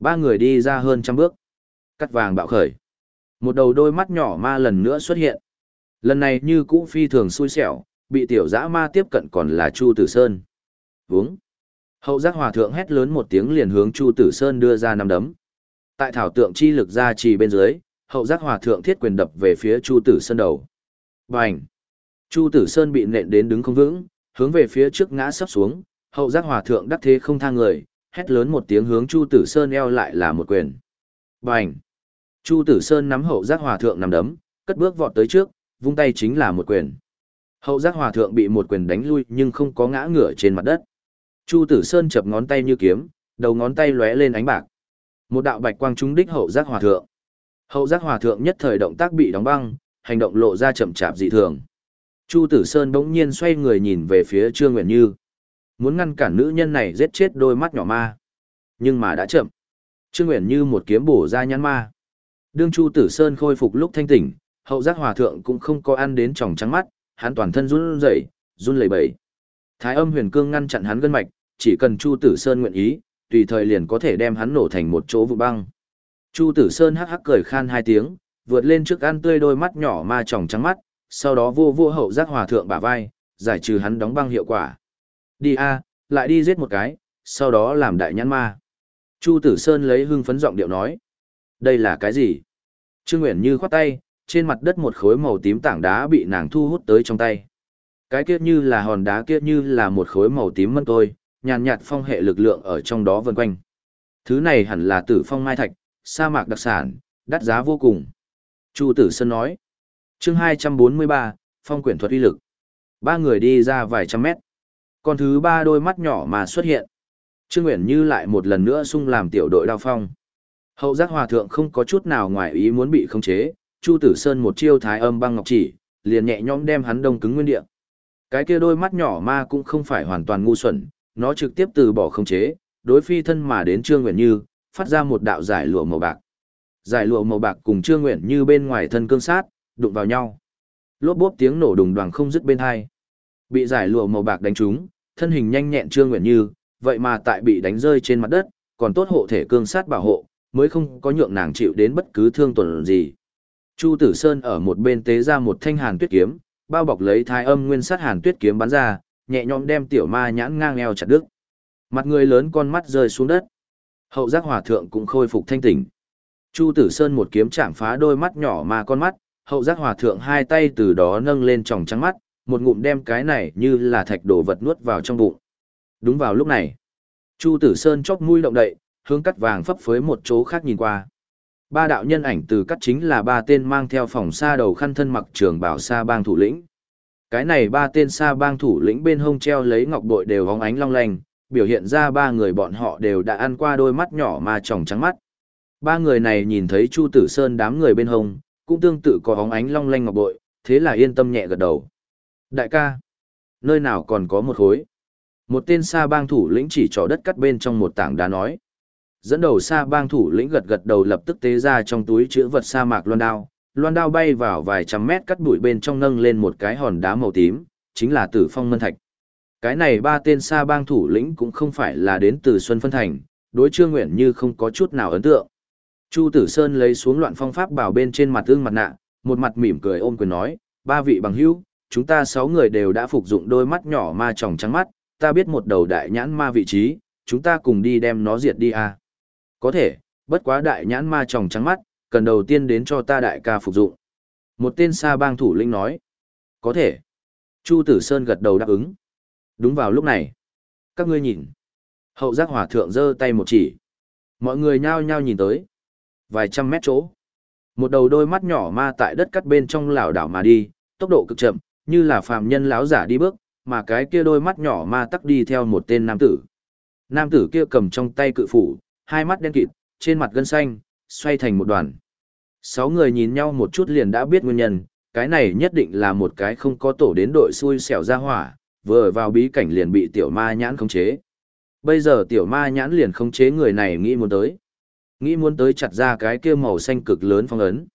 Ba người đi ra hơn trăm bước. Cắt vàng bạo khởi. Một đầu đôi mắt nhỏ ma lần nữa xuất hiện. Lần này như cũ phi thường xui xẻo, bị tiểu dã ma tiếp cận còn là Chu Tử Sơn. Vướng. Hậu giác hòa thượng hét lớn một tiếng liền hướng Chu Tử Sơn đưa ra năm đấm. Tại thảo tượng chi lực ra trì bên dưới, hậu giác hòa thượng thiết quyền đập về phía Chu Tử Sơn đầu. Bành! Chu Tử Sơn bị nện đến đứng không vững, hướng về phía trước ngã sấp xuống, hậu giác hòa thượng đắc thế không thang người, hét lớn một tiếng hướng Chu Tử Sơn eo lại là một quyền. Bành! Chu Tử Sơn nắm hậu giác hòa thượng nằm đấm, cất bước vọt tới trước, vung tay chính là một quyền. Hậu giác hòa thượng bị một quyền đánh lui nhưng không có ngã ngửa trên mặt đất. Chu Tử Sơn chập ngón tay như kiếm, đầu ngón tay lóe lên ánh bạc. Một đạo bạch quang trúng đích hậu giác hòa thượng. Hậu giác hòa thượng nhất thời động tác bị đóng băng, hành động lộ ra chậm chạp dị thường. Chu Tử Sơn bỗng nhiên xoay người nhìn về phía Trương Nguyện Như. Muốn ngăn cản nữ nhân này giết chết đôi mắt nhỏ ma. Nhưng mà đã chậm. Trương Nguyện Như một kiếm bổ ra nhãn ma. Đương Chu Tử Sơn khôi phục lúc thanh tỉnh, hậu giác hòa thượng cũng không có ăn đến tròng trắng mắt, hắn toàn thân run rẩy, run lẩy bẩy. Thái âm huyền cương ngăn chặn hắn gân mạch, chỉ cần Chu Tử Sơn nguyện ý, tùy thời liền có thể đem hắn nổ thành một chỗ vụ băng. Chu Tử Sơn hắc hắc cười khan hai tiếng, vượt lên trước ăn tươi đôi mắt nhỏ ma tròng trắng mắt, sau đó vô vô hậu giác hòa thượng bả vai, giải trừ hắn đóng băng hiệu quả. Đi a, lại đi giết một cái, sau đó làm đại nhãn ma. Chu Tử Sơn lấy hưng phấn giọng điệu nói. Đây là cái gì? Trương Nguyễn Như khoát tay, trên mặt đất một khối màu tím tảng đá bị nàng thu hút tới trong tay. Cái kia như là hòn đá kia như là một khối màu tím mân tôi, nhàn nhạt phong hệ lực lượng ở trong đó vần quanh. Thứ này hẳn là tử phong mai thạch, sa mạc đặc sản, đắt giá vô cùng. Chu Tử Sơn nói. chương 243, phong quyển thuật uy lực. Ba người đi ra vài trăm mét. Còn thứ ba đôi mắt nhỏ mà xuất hiện. Trương Nguyễn Như lại một lần nữa sung làm tiểu đội đao phong. Hậu giác hòa thượng không có chút nào ngoài ý muốn bị khống chế, Chu Tử Sơn một chiêu thái âm băng ngọc chỉ, liền nhẹ nhõm đem hắn đông cứng nguyên địa. Cái kia đôi mắt nhỏ ma cũng không phải hoàn toàn ngu xuẩn, nó trực tiếp từ bỏ khống chế, đối phi thân mà đến Trương Nguyện Như, phát ra một đạo giải lụa màu bạc. Giải lụa màu bạc cùng Trương Nguyện Như bên ngoài thân cương sát, đụng vào nhau. Lốp bốp tiếng nổ đùng đoàng không dứt bên hai. Bị giải lụa màu bạc đánh trúng, thân hình nhanh nhẹn Trương Nguyện Như, vậy mà tại bị đánh rơi trên mặt đất, còn tốt hộ thể cương sát bảo hộ, mới không có nhượng nàng chịu đến bất cứ thương tổn gì. Chu Tử Sơn ở một bên tế ra một thanh hàn tuyết kiếm, bao bọc lấy thái âm nguyên sát hàn tuyết kiếm bắn ra, nhẹ nhõm đem tiểu ma nhãn ngang eo chặt đứt. Mặt người lớn con mắt rơi xuống đất. Hậu giác hòa thượng cũng khôi phục thanh tỉnh. Chu Tử Sơn một kiếm chạm phá đôi mắt nhỏ mà con mắt, hậu giác hòa thượng hai tay từ đó nâng lên tròng trắng mắt, một ngụm đem cái này như là thạch đổ vật nuốt vào trong bụng. Đúng vào lúc này, Chu Tử Sơn chóc mũi động đậy, hướng cắt vàng phấp phới một chỗ khác nhìn qua. Ba đạo nhân ảnh từ cắt chính là ba tên mang theo phòng xa đầu khăn thân mặc trường bảo xa bang thủ lĩnh. Cái này ba tên xa bang thủ lĩnh bên hông treo lấy ngọc bội đều hóng ánh long lanh, biểu hiện ra ba người bọn họ đều đã ăn qua đôi mắt nhỏ mà tròng trắng mắt. Ba người này nhìn thấy Chu Tử Sơn đám người bên hông, cũng tương tự có hóng ánh long lanh ngọc bội, thế là yên tâm nhẹ gật đầu. Đại ca, nơi nào còn có một khối? Một tên xa bang thủ lĩnh chỉ trỏ đất cắt bên trong một tảng đá nói. Dẫn đầu xa bang thủ lĩnh gật gật đầu lập tức tế ra trong túi chữ vật sa mạc loan đao. Loan đao bay vào vài trăm mét cắt bụi bên trong nâng lên một cái hòn đá màu tím, chính là tử phong mân thạch. Cái này ba tên xa bang thủ lĩnh cũng không phải là đến từ Xuân Phân Thành, đối trương nguyện như không có chút nào ấn tượng. Chu Tử Sơn lấy xuống loạn phong pháp bảo bên trên mặt ương mặt nạ, một mặt mỉm cười ôm quyền nói, ba vị bằng hữu, chúng ta sáu người đều đã phục dụng đôi mắt nhỏ ma tròng trắng mắt, ta biết một đầu đại nhãn ma vị trí, chúng ta cùng đi đem nó diệt đi à. Có thể, bất quá đại nhãn ma tròng trắng mắt, cần đầu tiên đến cho ta đại ca phục dụng. Một tên xa bang thủ lĩnh nói. Có thể. Chu Tử Sơn gật đầu đáp ứng. Đúng vào lúc này. Các ngươi nhìn. Hậu giác hỏa thượng giơ tay một chỉ. Mọi người nhao nhao nhìn tới. Vài trăm mét chỗ. Một đầu đôi mắt nhỏ ma tại đất cắt bên trong lảo đảo mà đi, tốc độ cực chậm, như là phàm nhân láo giả đi bước, mà cái kia đôi mắt nhỏ ma tắc đi theo một tên nam tử. Nam tử kia cầm trong tay cự phủ, hai mắt đen kịt, trên mặt gân xanh, xoay thành một đoàn. Sáu người nhìn nhau một chút liền đã biết nguyên nhân, cái này nhất định là một cái không có tổ đến đội xui xẻo ra hỏa, vừa vào bí cảnh liền bị tiểu ma nhãn khống chế. Bây giờ tiểu ma nhãn liền khống chế người này nghĩ muốn tới. Nghĩ muốn tới chặt ra cái kia màu xanh cực lớn phong ấn.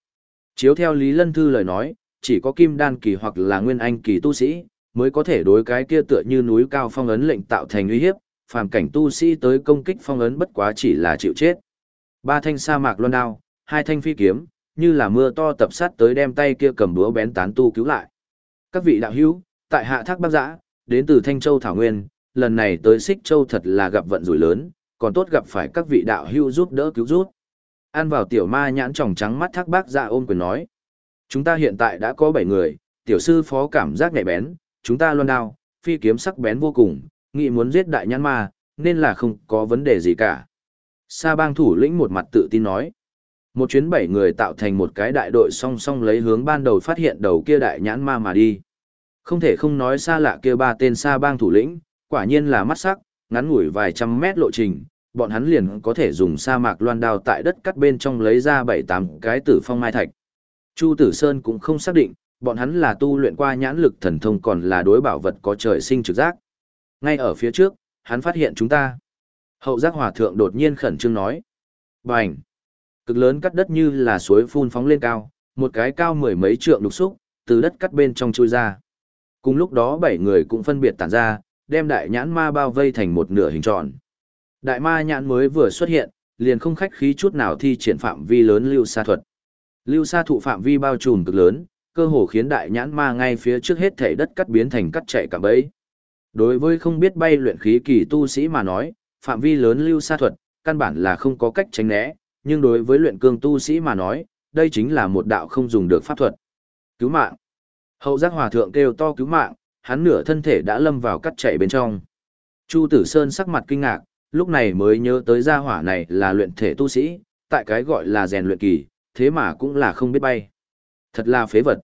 Chiếu theo Lý Lân Thư lời nói, chỉ có kim đan kỳ hoặc là nguyên anh kỳ tu sĩ, mới có thể đối cái kia tựa như núi cao phong ấn lệnh tạo thành uy hiếp, phàm cảnh tu sĩ tới công kích phong ấn bất quá chỉ là chịu chết. Ba thanh sa mạc loan đao, hai thanh phi kiếm, như là mưa to tập sát tới đem tay kia cầm đũa bén tán tu cứu lại. Các vị đạo hữu, tại hạ thác bác giã, đến từ Thanh Châu Thảo Nguyên, lần này tới Xích Châu thật là gặp vận rủi lớn, còn tốt gặp phải các vị đạo hữu giúp đỡ cứu rút. An vào tiểu ma nhãn tròng trắng mắt thác bác giã ôm quyền nói. Chúng ta hiện tại đã có 7 người, tiểu sư phó cảm giác nhạy bén, chúng ta loan đao, phi kiếm sắc bén vô cùng, nghĩ muốn giết đại nhãn ma, nên là không có vấn đề gì cả. Sa bang thủ lĩnh một mặt tự tin nói. Một chuyến bảy người tạo thành một cái đại đội song song lấy hướng ban đầu phát hiện đầu kia đại nhãn ma mà đi. Không thể không nói xa lạ kia ba tên sa bang thủ lĩnh, quả nhiên là mắt sắc, ngắn ngủi vài trăm mét lộ trình, bọn hắn liền có thể dùng sa mạc loan đao tại đất cắt bên trong lấy ra bảy tám cái tử phong mai thạch. Chu Tử Sơn cũng không xác định, bọn hắn là tu luyện qua nhãn lực thần thông còn là đối bảo vật có trời sinh trực giác. Ngay ở phía trước, hắn phát hiện chúng ta. Hậu giác hòa thượng đột nhiên khẩn trương nói. Bành! Cực lớn cắt đất như là suối phun phóng lên cao, một cái cao mười mấy trượng đục xúc, từ đất cắt bên trong chui ra. Cùng lúc đó bảy người cũng phân biệt tản ra, đem đại nhãn ma bao vây thành một nửa hình tròn. Đại ma nhãn mới vừa xuất hiện, liền không khách khí chút nào thi triển phạm vi lớn lưu sa thuật. Lưu sa thụ phạm vi bao trùm cực lớn, cơ hồ khiến đại nhãn ma ngay phía trước hết thể đất cắt biến thành cắt chạy cả bấy. Đối với không biết bay luyện khí kỳ tu sĩ mà nói, phạm vi lớn lưu sa thuật, căn bản là không có cách tránh né, nhưng đối với luyện cương tu sĩ mà nói, đây chính là một đạo không dùng được pháp thuật. Cứu mạng. Hậu giác hòa thượng kêu to cứu mạng, hắn nửa thân thể đã lâm vào cắt chạy bên trong. Chu Tử Sơn sắc mặt kinh ngạc, lúc này mới nhớ tới gia hỏa này là luyện thể tu sĩ, tại cái gọi là rèn luyện kỳ, thế mà cũng là không biết bay. Thật là phế vật.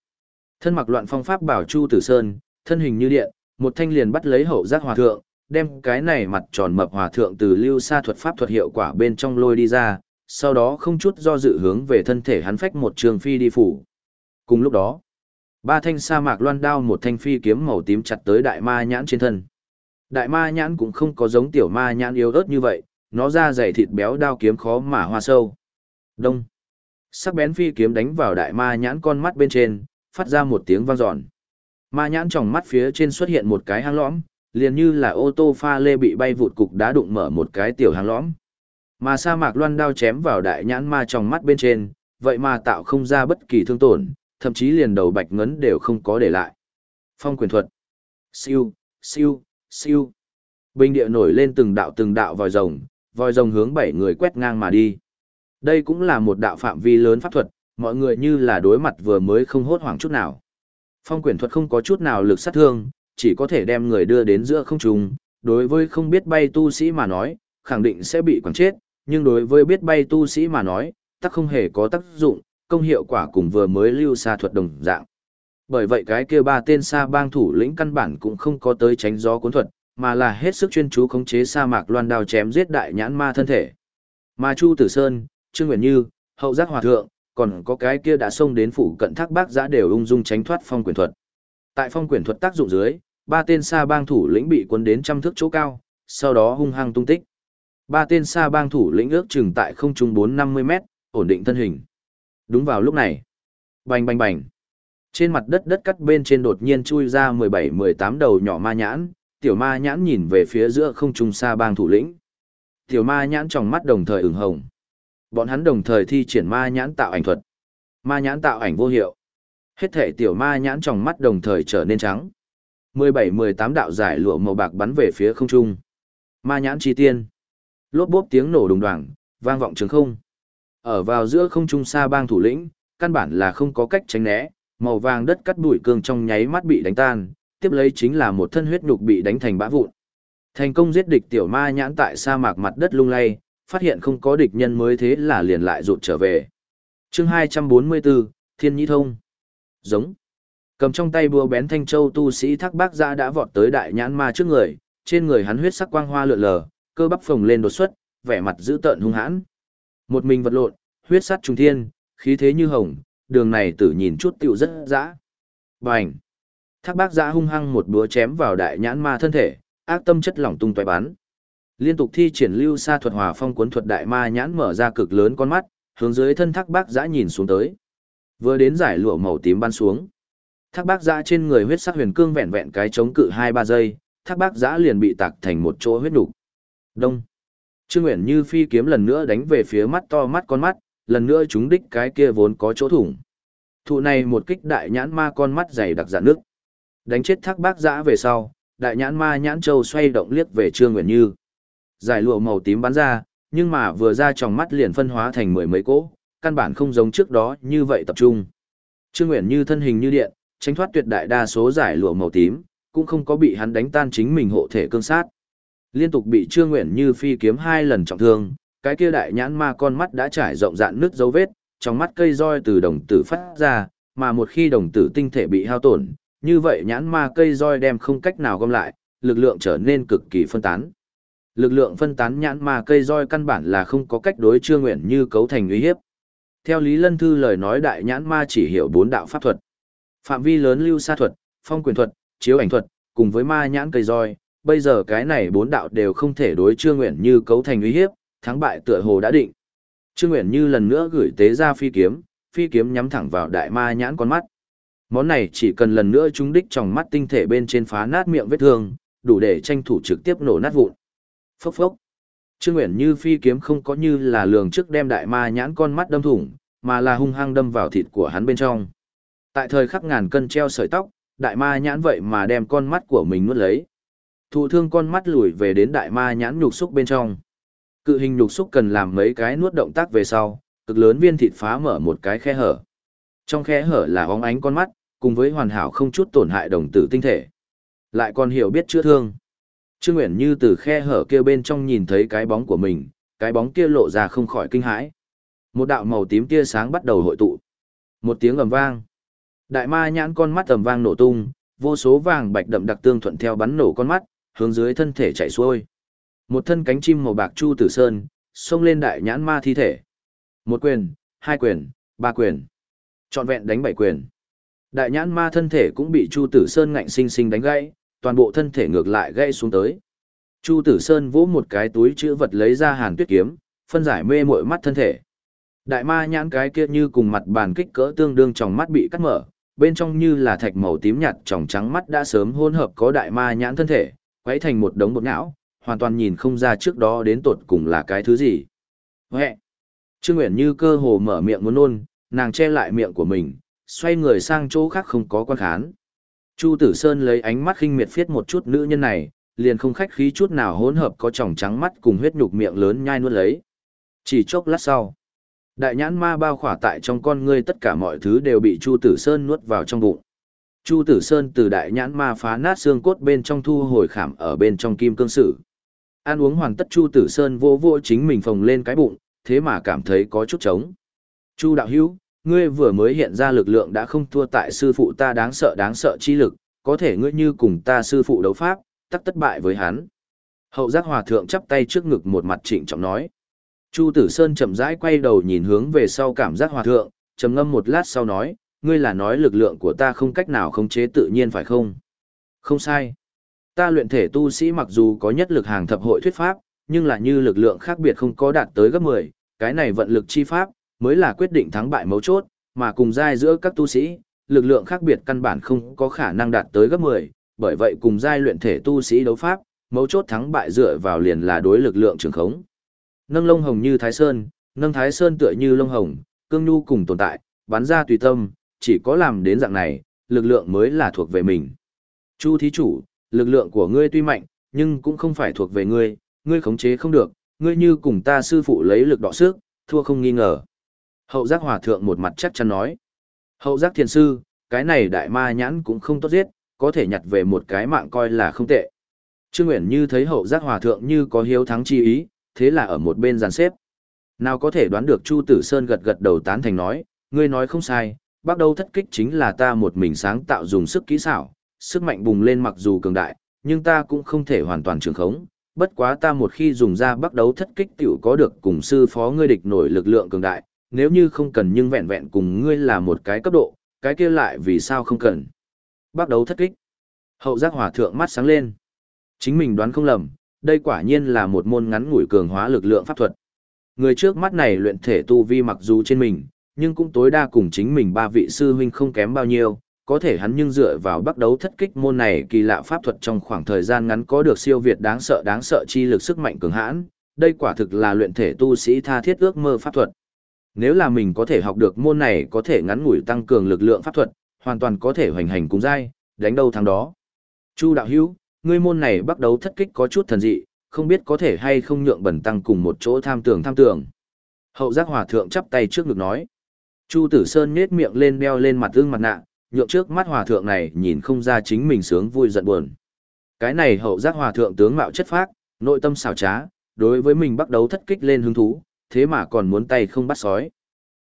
Thân mặc loạn phong pháp bảo Chu Tử Sơn, thân hình như điện, một thanh liền bắt lấy hậu giác hòa thượng, đem cái này mặt tròn mập hòa thượng từ lưu sa thuật pháp thuật hiệu quả bên trong lôi đi ra, sau đó không chút do dự hướng về thân thể hắn phách một trường phi đi phủ. Cùng lúc đó, ba thanh sa mạc loan đao một thanh phi kiếm màu tím chặt tới đại ma nhãn trên thân. Đại ma nhãn cũng không có giống tiểu ma nhãn yếu ớt như vậy, nó ra dày thịt béo đao kiếm khó mà hoa sâu. Đông. Sắc bén phi kiếm đánh vào đại ma nhãn con mắt bên trên, phát ra một tiếng vang dọn. Ma nhãn trong mắt phía trên xuất hiện một cái hang lõm, liền như là ô tô pha lê bị bay vụt cục đá đụng mở một cái tiểu hang lõm. Mà sa mạc loan đao chém vào đại nhãn ma trong mắt bên trên, vậy mà tạo không ra bất kỳ thương tổn, thậm chí liền đầu bạch ngấn đều không có để lại. Phong quyền thuật. Siêu, siêu, siêu. Bình địa nổi lên từng đạo từng đạo vòi rồng, vòi rồng hướng bảy người quét ngang mà đi. Đây cũng là một đạo phạm vi lớn pháp thuật, mọi người như là đối mặt vừa mới không hốt hoảng chút nào. Phong quyển thuật không có chút nào lực sát thương, chỉ có thể đem người đưa đến giữa không trung, đối với không biết bay tu sĩ mà nói, khẳng định sẽ bị quẳng chết, nhưng đối với biết bay tu sĩ mà nói, tắc không hề có tác dụng, công hiệu quả cùng vừa mới lưu xa thuật đồng dạng. Bởi vậy cái kia ba tên xa bang thủ lĩnh căn bản cũng không có tới tránh gió cuốn thuật, mà là hết sức chuyên chú khống chế sa mạc loan đao chém giết đại nhãn ma thân thể. Ma Chu Tử Sơn, Trương Nguyễn Như, Hậu Giác Hòa Thượng, còn có cái kia đã xông đến phủ cận thác bác giã đều ung dung tránh thoát phong quyền thuật. Tại phong quyền thuật tác dụng dưới, ba tên sa bang thủ lĩnh bị cuốn đến trăm thước chỗ cao, sau đó hung hăng tung tích. Ba tên sa bang thủ lĩnh ước chừng tại không trung 450 mét, ổn định thân hình. Đúng vào lúc này, bành bành bành. Trên mặt đất đất cắt bên trên đột nhiên chui ra 17-18 đầu nhỏ ma nhãn, tiểu ma nhãn nhìn về phía giữa không trung sa bang thủ lĩnh. Tiểu ma nhãn trong mắt đồng thời ửng hồng. Bọn hắn đồng thời thi triển ma nhãn tạo ảnh thuật. Ma nhãn tạo ảnh vô hiệu. Hết thể tiểu ma nhãn trong mắt đồng thời trở nên trắng. 17-18 đạo giải lụa màu bạc bắn về phía không trung. Ma nhãn chi tiên. Lốp bốp tiếng nổ đùng đoàng, vang vọng trường không. Ở vào giữa không trung xa bang thủ lĩnh, căn bản là không có cách tránh né, màu vàng đất cắt bụi cương trong nháy mắt bị đánh tan, tiếp lấy chính là một thân huyết nhục bị đánh thành bã vụn. Thành công giết địch tiểu ma nhãn tại sa mạc mặt đất lung lay, phát hiện không có địch nhân mới thế là liền lại rụt trở về. Chương 244, Thiên Nhĩ Thông. Giống. Cầm trong tay búa bén thanh châu tu sĩ Thác Bác Giã đã vọt tới đại nhãn ma trước người, trên người hắn huyết sắc quang hoa lượn lờ, cơ bắp phồng lên đột xuất, vẻ mặt dữ tợn hung hãn. Một mình vật lộn, huyết sắt trùng thiên, khí thế như hồng, đường này tử nhìn chút tiểu rất dã. Bành! Thác bác giã hung hăng một búa chém vào đại nhãn ma thân thể, ác tâm chất lỏng tung tóe bắn. Liên tục thi triển lưu sa thuật hòa phong cuốn thuật đại ma nhãn mở ra cực lớn con mắt, hướng dưới thân thác bác giã nhìn xuống tới. Vừa đến giải lụa màu tím ban xuống. Thác bác giã trên người huyết sắc huyền cương vẹn vẹn cái chống cự 2-3 giây, thác bác giã liền bị tạc thành một chỗ huyết đục Đông. Trương Nguyện như phi kiếm lần nữa đánh về phía mắt to mắt con mắt, lần nữa chúng đích cái kia vốn có chỗ thủng. Thụ này một kích đại nhãn ma con mắt dày đặc dạn nước. Đánh chết thác bác giã về sau, đại nhãn ma nhãn châu xoay động liếc về Trương Nguyện Như. Giải lụa màu tím bắn ra, nhưng mà vừa ra trong mắt liền phân hóa thành mười mấy cỗ, căn bản không giống trước đó như vậy tập trung. Trương Nguyễn Như thân hình như điện, tránh thoát tuyệt đại đa số giải lụa màu tím, cũng không có bị hắn đánh tan chính mình hộ thể cương sát. Liên tục bị Trương Nguyễn Như phi kiếm hai lần trọng thương, cái kia đại nhãn ma con mắt đã trải rộng dạn nước dấu vết, trong mắt cây roi từ đồng tử phát ra, mà một khi đồng tử tinh thể bị hao tổn, như vậy nhãn ma cây roi đem không cách nào gom lại, lực lượng trở nên cực kỳ phân tán. Lực lượng phân tán nhãn ma cây roi căn bản là không có cách đối Trương Nguyện Như cấu thành uy hiếp. Theo Lý Lân Thư lời nói đại nhãn ma chỉ hiểu bốn đạo pháp thuật. Phạm vi lớn lưu sa thuật, phong quyền thuật, chiếu ảnh thuật, cùng với ma nhãn cây roi, bây giờ cái này bốn đạo đều không thể đối Trương Nguyện Như cấu thành uy hiếp, thắng bại tựa hồ đã định. Trương Nguyện Như lần nữa gửi tế ra phi kiếm, phi kiếm nhắm thẳng vào đại ma nhãn con mắt. Món này chỉ cần lần nữa trúng đích trong mắt tinh thể bên trên phá nát miệng vết thương, đủ để tranh thủ trực tiếp nổ nát vụn. Phốc phốc. Trương Nguyện Như phi kiếm không có như là lường trước đem đại ma nhãn con mắt đâm thủng, mà là hung hăng đâm vào thịt của hắn bên trong. Tại thời khắc ngàn cân treo sợi tóc, đại ma nhãn vậy mà đem con mắt của mình nuốt lấy. Thụ thương con mắt lùi về đến đại ma nhãn nhục xúc bên trong. Cự hình nhục xúc cần làm mấy cái nuốt động tác về sau, cực lớn viên thịt phá mở một cái khe hở. Trong khe hở là óng ánh con mắt, cùng với hoàn hảo không chút tổn hại đồng tử tinh thể. Lại còn hiểu biết chữa thương. Trương Nguyễn Như từ khe hở kia bên trong nhìn thấy cái bóng của mình, cái bóng kia lộ ra không khỏi kinh hãi. Một đạo màu tím tia sáng bắt đầu hội tụ. Một tiếng ầm vang. Đại ma nhãn con mắt ầm vang nổ tung, vô số vàng bạch đậm đặc tương thuận theo bắn nổ con mắt, hướng dưới thân thể chạy xuôi. Một thân cánh chim màu bạc chu tử sơn, xông lên đại nhãn ma thi thể. Một quyền, hai quyền, ba quyền. Trọn vẹn đánh bảy quyền. Đại nhãn ma thân thể cũng bị Chu Tử Sơn ngạnh sinh sinh đánh gãy, toàn bộ thân thể ngược lại gãy xuống tới. Chu Tử Sơn vỗ một cái túi chữ vật lấy ra hàn tuyết kiếm, phân giải mê muội mắt thân thể. Đại ma nhãn cái kia như cùng mặt bàn kích cỡ tương đương trong mắt bị cắt mở, bên trong như là thạch màu tím nhạt tròng trắng mắt đã sớm hỗn hợp có đại ma nhãn thân thể, quấy thành một đống bột não, hoàn toàn nhìn không ra trước đó đến tột cùng là cái thứ gì. Huệ! Trương Nguyễn Như cơ hồ mở miệng muốn nôn, nàng che lại miệng của mình, xoay người sang chỗ khác không có quan khán. Chu Tử Sơn lấy ánh mắt khinh miệt phiết một chút nữ nhân này, liền không khách khí chút nào hỗn hợp có tròng trắng mắt cùng huyết nhục miệng lớn nhai nuốt lấy. Chỉ chốc lát sau, đại nhãn ma bao khỏa tại trong con ngươi tất cả mọi thứ đều bị Chu Tử Sơn nuốt vào trong bụng. Chu Tử Sơn từ đại nhãn ma phá nát xương cốt bên trong thu hồi khảm ở bên trong kim cương sử. Ăn uống hoàn tất Chu Tử Sơn vô vô chính mình phồng lên cái bụng, thế mà cảm thấy có chút trống. Chu đạo hữu, ngươi vừa mới hiện ra lực lượng đã không thua tại sư phụ ta đáng sợ đáng sợ chi lực, có thể ngươi như cùng ta sư phụ đấu pháp, tắc tất bại với hắn. Hậu giác hòa thượng chắp tay trước ngực một mặt trịnh trọng nói. Chu Tử Sơn chậm rãi quay đầu nhìn hướng về sau cảm giác hòa thượng, trầm ngâm một lát sau nói, ngươi là nói lực lượng của ta không cách nào khống chế tự nhiên phải không? Không sai. Ta luyện thể tu sĩ mặc dù có nhất lực hàng thập hội thuyết pháp, nhưng là như lực lượng khác biệt không có đạt tới gấp 10, cái này vận lực chi pháp, mới là quyết định thắng bại mấu chốt, mà cùng giai giữa các tu sĩ, lực lượng khác biệt căn bản không có khả năng đạt tới gấp 10, bởi vậy cùng giai luyện thể tu sĩ đấu pháp, mấu chốt thắng bại dựa vào liền là đối lực lượng trường khống. Nâng lông hồng như Thái Sơn, nâng Thái Sơn tựa như lông hồng, cương nhu cùng tồn tại, bắn ra tùy tâm, chỉ có làm đến dạng này, lực lượng mới là thuộc về mình. Chu thí chủ, lực lượng của ngươi tuy mạnh, nhưng cũng không phải thuộc về ngươi, ngươi khống chế không được, ngươi như cùng ta sư phụ lấy lực đọ sức, thua không nghi ngờ. Hậu giác hòa thượng một mặt chắc chắn nói. Hậu giác thiền sư, cái này đại ma nhãn cũng không tốt giết, có thể nhặt về một cái mạng coi là không tệ. Trương Nguyễn Như thấy hậu giác hòa thượng như có hiếu thắng chi ý, thế là ở một bên giàn xếp. Nào có thể đoán được Chu Tử Sơn gật gật đầu tán thành nói, ngươi nói không sai, bắt đầu thất kích chính là ta một mình sáng tạo dùng sức kỹ xảo, sức mạnh bùng lên mặc dù cường đại, nhưng ta cũng không thể hoàn toàn trường khống. Bất quá ta một khi dùng ra bắt đấu thất kích tiểu có được cùng sư phó ngươi địch nổi lực lượng cường đại, nếu như không cần nhưng vẹn vẹn cùng ngươi là một cái cấp độ, cái kia lại vì sao không cần. Bắt đấu thất kích. Hậu giác hòa thượng mắt sáng lên. Chính mình đoán không lầm, đây quả nhiên là một môn ngắn ngủi cường hóa lực lượng pháp thuật. Người trước mắt này luyện thể tu vi mặc dù trên mình, nhưng cũng tối đa cùng chính mình ba vị sư huynh không kém bao nhiêu, có thể hắn nhưng dựa vào bắt đấu thất kích môn này kỳ lạ pháp thuật trong khoảng thời gian ngắn có được siêu việt đáng sợ đáng sợ chi lực sức mạnh cường hãn, đây quả thực là luyện thể tu sĩ tha thiết ước mơ pháp thuật. Nếu là mình có thể học được môn này có thể ngắn ngủi tăng cường lực lượng pháp thuật, hoàn toàn có thể hoành hành cùng dai, đánh đâu thắng đó. Chu đạo hữu, ngươi môn này bắt đầu thất kích có chút thần dị, không biết có thể hay không nhượng bẩn tăng cùng một chỗ tham tưởng tham tưởng. Hậu giác hòa thượng chắp tay trước ngực nói. Chu tử sơn nết miệng lên đeo lên mặt ương mặt nạ, nhượng trước mắt hòa thượng này nhìn không ra chính mình sướng vui giận buồn. Cái này hậu giác hòa thượng tướng mạo chất phác, nội tâm xảo trá, đối với mình bắt đầu thất kích lên hứng thú, thế mà còn muốn tay không bắt sói.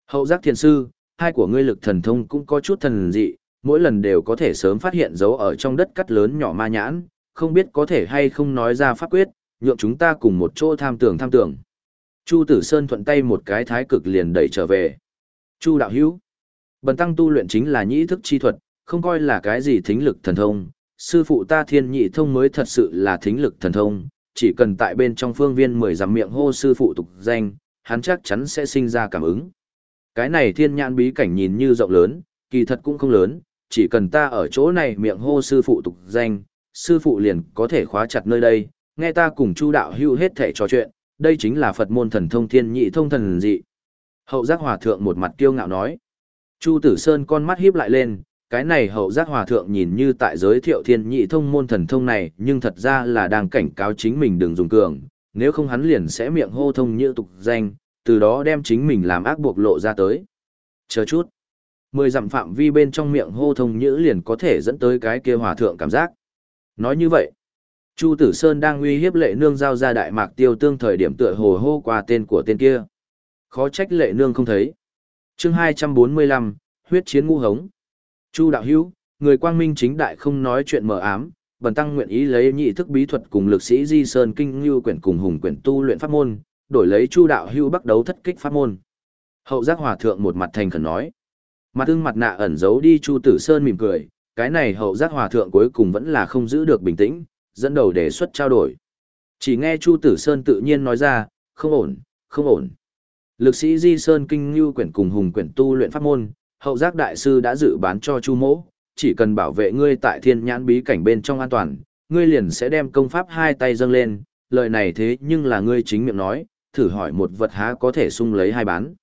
Hậu giác thiền sư, hai của ngươi lực thần thông cũng có chút thần dị, mỗi lần đều có thể sớm phát hiện dấu ở trong đất cắt lớn nhỏ ma nhãn, không biết có thể hay không nói ra pháp quyết, nhượng chúng ta cùng một chỗ tham tưởng tham tưởng. Chu Tử Sơn thuận tay một cái thái cực liền đẩy trở về. Chu đạo hữu, bần tăng tu luyện chính là nhĩ thức chi thuật, không coi là cái gì thính lực thần thông, sư phụ ta thiên nhị thông mới thật sự là thính lực thần thông, chỉ cần tại bên trong phương viên mười dặm miệng hô sư phụ tục danh, hắn chắc chắn sẽ sinh ra cảm ứng. Cái này thiên nhãn bí cảnh nhìn như rộng lớn, kỳ thật cũng không lớn, chỉ cần ta ở chỗ này miệng hô sư phụ tục danh, sư phụ liền có thể khóa chặt nơi đây, nghe ta cùng chu đạo hưu hết thể trò chuyện, đây chính là Phật môn thần thông thiên nhị thông thần dị. Hậu giác hòa thượng một mặt kiêu ngạo nói. Chu tử sơn con mắt híp lại lên, cái này hậu giác hòa thượng nhìn như tại giới thiệu thiên nhị thông môn thần thông này nhưng thật ra là đang cảnh cáo chính mình đừng dùng cường, nếu không hắn liền sẽ miệng hô thông như tục danh, từ đó đem chính mình làm ác buộc lộ ra tới. Chờ chút. Mười dặm phạm vi bên trong miệng hô thông nhữ liền có thể dẫn tới cái kia hòa thượng cảm giác. Nói như vậy, Chu Tử Sơn đang uy hiếp lệ nương giao ra đại mạc tiêu tương thời điểm tựa hồ hô qua tên của tên kia. Khó trách lệ nương không thấy. chương 245, huyết chiến ngu hống. Chu đạo hữu, người quang minh chính đại không nói chuyện mờ ám, bần tăng nguyện ý lấy nhị thức bí thuật cùng lực sĩ di sơn kinh lưu quyển cùng hùng quyển tu luyện pháp môn, đổi lấy chu đạo Hưu bắt đấu thất kích pháp môn. Hậu giác hòa thượng một mặt thành khẩn nói. Mặt ưng mặt nạ ẩn giấu đi chu tử sơn mỉm cười, cái này hậu giác hòa thượng cuối cùng vẫn là không giữ được bình tĩnh, dẫn đầu đề xuất trao đổi. Chỉ nghe chu tử sơn tự nhiên nói ra, không ổn, không ổn. Lực sĩ di sơn kinh lưu quyển cùng hùng quyển tu luyện pháp môn, hậu giác đại sư đã dự bán cho chu mỗ, chỉ cần bảo vệ ngươi tại thiên nhãn bí cảnh bên trong an toàn, ngươi liền sẽ đem công pháp hai tay dâng lên, lời này thế nhưng là ngươi chính miệng nói, thử hỏi một vật há có thể sung lấy hai bán.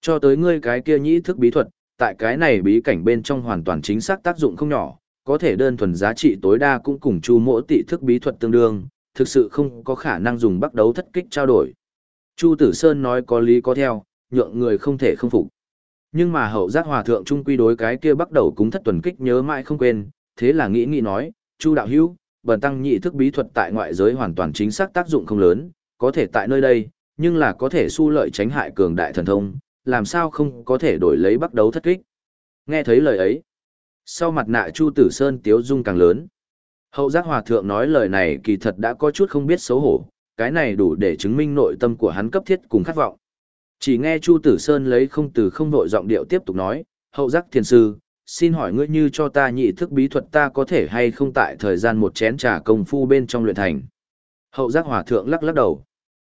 Cho tới ngươi cái kia nhĩ thức bí thuật, tại cái này bí cảnh bên trong hoàn toàn chính xác tác dụng không nhỏ, có thể đơn thuần giá trị tối đa cũng cùng chu mỗ tị thức bí thuật tương đương, thực sự không có khả năng dùng bắt đấu thất kích trao đổi. Chu Tử Sơn nói có lý có theo, nhượng người không thể không phục. Nhưng mà hậu giác hòa thượng trung quy đối cái kia bắt đầu cúng thất tuần kích nhớ mãi không quên, thế là nghĩ nghĩ nói, Chu đạo hữu, bần tăng nhị thức bí thuật tại ngoại giới hoàn toàn chính xác tác dụng không lớn, có thể tại nơi đây, nhưng là có thể su lợi tránh hại cường đại thần thông, làm sao không có thể đổi lấy bắt đấu thất kích. Nghe thấy lời ấy, sau mặt nạ Chu Tử Sơn tiếu dung càng lớn. Hậu giác hòa thượng nói lời này kỳ thật đã có chút không biết xấu hổ, cái này đủ để chứng minh nội tâm của hắn cấp thiết cùng khát vọng. Chỉ nghe Chu Tử Sơn lấy không từ không nội giọng điệu tiếp tục nói, hậu giác thiền sư, xin hỏi ngươi như cho ta nhị thức bí thuật ta có thể hay không tại thời gian một chén trà công phu bên trong luyện thành. Hậu giác hòa thượng lắc lắc đầu.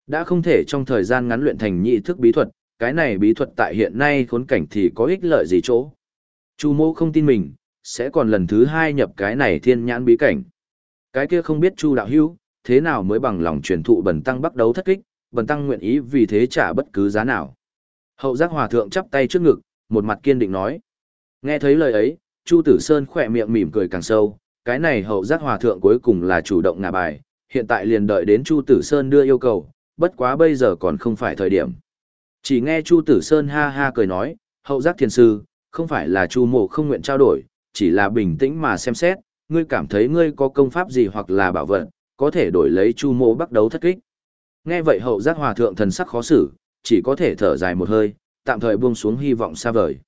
Đã không thể trong thời gian ngắn luyện thành nhị thức bí thuật, cái này bí thuật tại hiện nay khốn cảnh thì có ích lợi gì chỗ. Chu mô không tin mình, sẽ còn lần thứ hai nhập cái này thiên nhãn bí cảnh. Cái kia không biết Chu đạo hữu, thế nào mới bằng lòng truyền thụ bẩn tăng bắt đầu thất kích, bần tăng nguyện ý vì thế trả bất cứ giá nào. Hậu giác hòa thượng chắp tay trước ngực, một mặt kiên định nói. Nghe thấy lời ấy, Chu Tử Sơn khỏe miệng mỉm cười càng sâu, cái này hậu giác hòa thượng cuối cùng là chủ động ngả bài, hiện tại liền đợi đến Chu Tử Sơn đưa yêu cầu, bất quá bây giờ còn không phải thời điểm. Chỉ nghe Chu Tử Sơn ha ha cười nói, hậu giác thiền sư, không phải là Chu mộ không nguyện trao đổi, chỉ là bình tĩnh mà xem xét, ngươi cảm thấy ngươi có công pháp gì hoặc là bảo vật, có thể đổi lấy Chu mộ bắt đầu thất kích. Nghe vậy hậu giác hòa thượng thần sắc khó xử, chỉ có thể thở dài một hơi, tạm thời buông xuống hy vọng xa vời.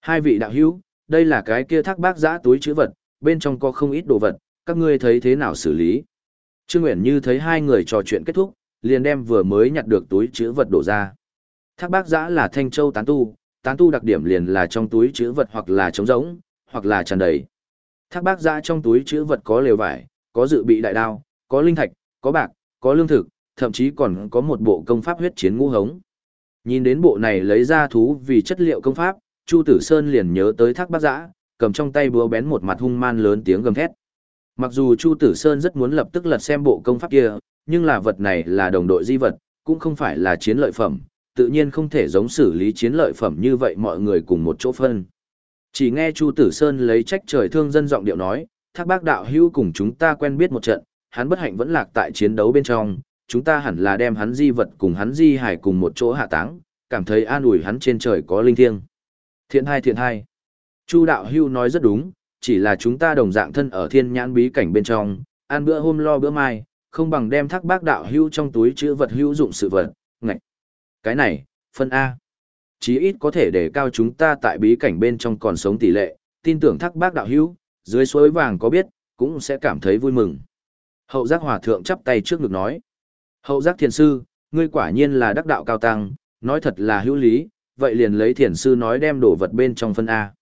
Hai vị đạo hữu, đây là cái kia thác bác giã túi chữ vật, bên trong có không ít đồ vật, các ngươi thấy thế nào xử lý? Trương Nguyễn Như thấy hai người trò chuyện kết thúc, liền đem vừa mới nhặt được túi chữ vật đổ ra. Thác bác giã là thanh châu tán tu, tán tu đặc điểm liền là trong túi chữ vật hoặc là trống rỗng, hoặc là tràn đầy. Thác bác giã trong túi chữ vật có lều vải, có dự bị đại đao, có linh thạch, có bạc, có lương thực, thậm chí còn có một bộ công pháp huyết chiến ngũ hống. Nhìn đến bộ này lấy ra thú vì chất liệu công pháp, Chu Tử Sơn liền nhớ tới thác bác giã, cầm trong tay búa bén một mặt hung man lớn tiếng gầm thét. Mặc dù Chu Tử Sơn rất muốn lập tức lật xem bộ công pháp kia, nhưng là vật này là đồng đội di vật, cũng không phải là chiến lợi phẩm, tự nhiên không thể giống xử lý chiến lợi phẩm như vậy mọi người cùng một chỗ phân. Chỉ nghe Chu Tử Sơn lấy trách trời thương dân giọng điệu nói, thác bác đạo hữu cùng chúng ta quen biết một trận, hắn bất hạnh vẫn lạc tại chiến đấu bên trong, chúng ta hẳn là đem hắn di vật cùng hắn di hải cùng một chỗ hạ táng, cảm thấy an ủi hắn trên trời có linh thiêng. Thiện hai thiện hai. Chu đạo hưu nói rất đúng, chỉ là chúng ta đồng dạng thân ở thiên nhãn bí cảnh bên trong, ăn bữa hôm lo bữa mai, không bằng đem thác bác đạo hưu trong túi chữ vật hữu dụng sự vật, ngạch. Cái này, phân A. Chí ít có thể để cao chúng ta tại bí cảnh bên trong còn sống tỷ lệ, tin tưởng thác bác đạo hưu, dưới suối vàng có biết, cũng sẽ cảm thấy vui mừng. Hậu giác hòa thượng chắp tay trước ngực nói. Hậu giác thiền sư, ngươi quả nhiên là đắc đạo cao tăng, nói thật là hữu lý, vậy liền lấy thiền sư nói đem đổ vật bên trong phân A.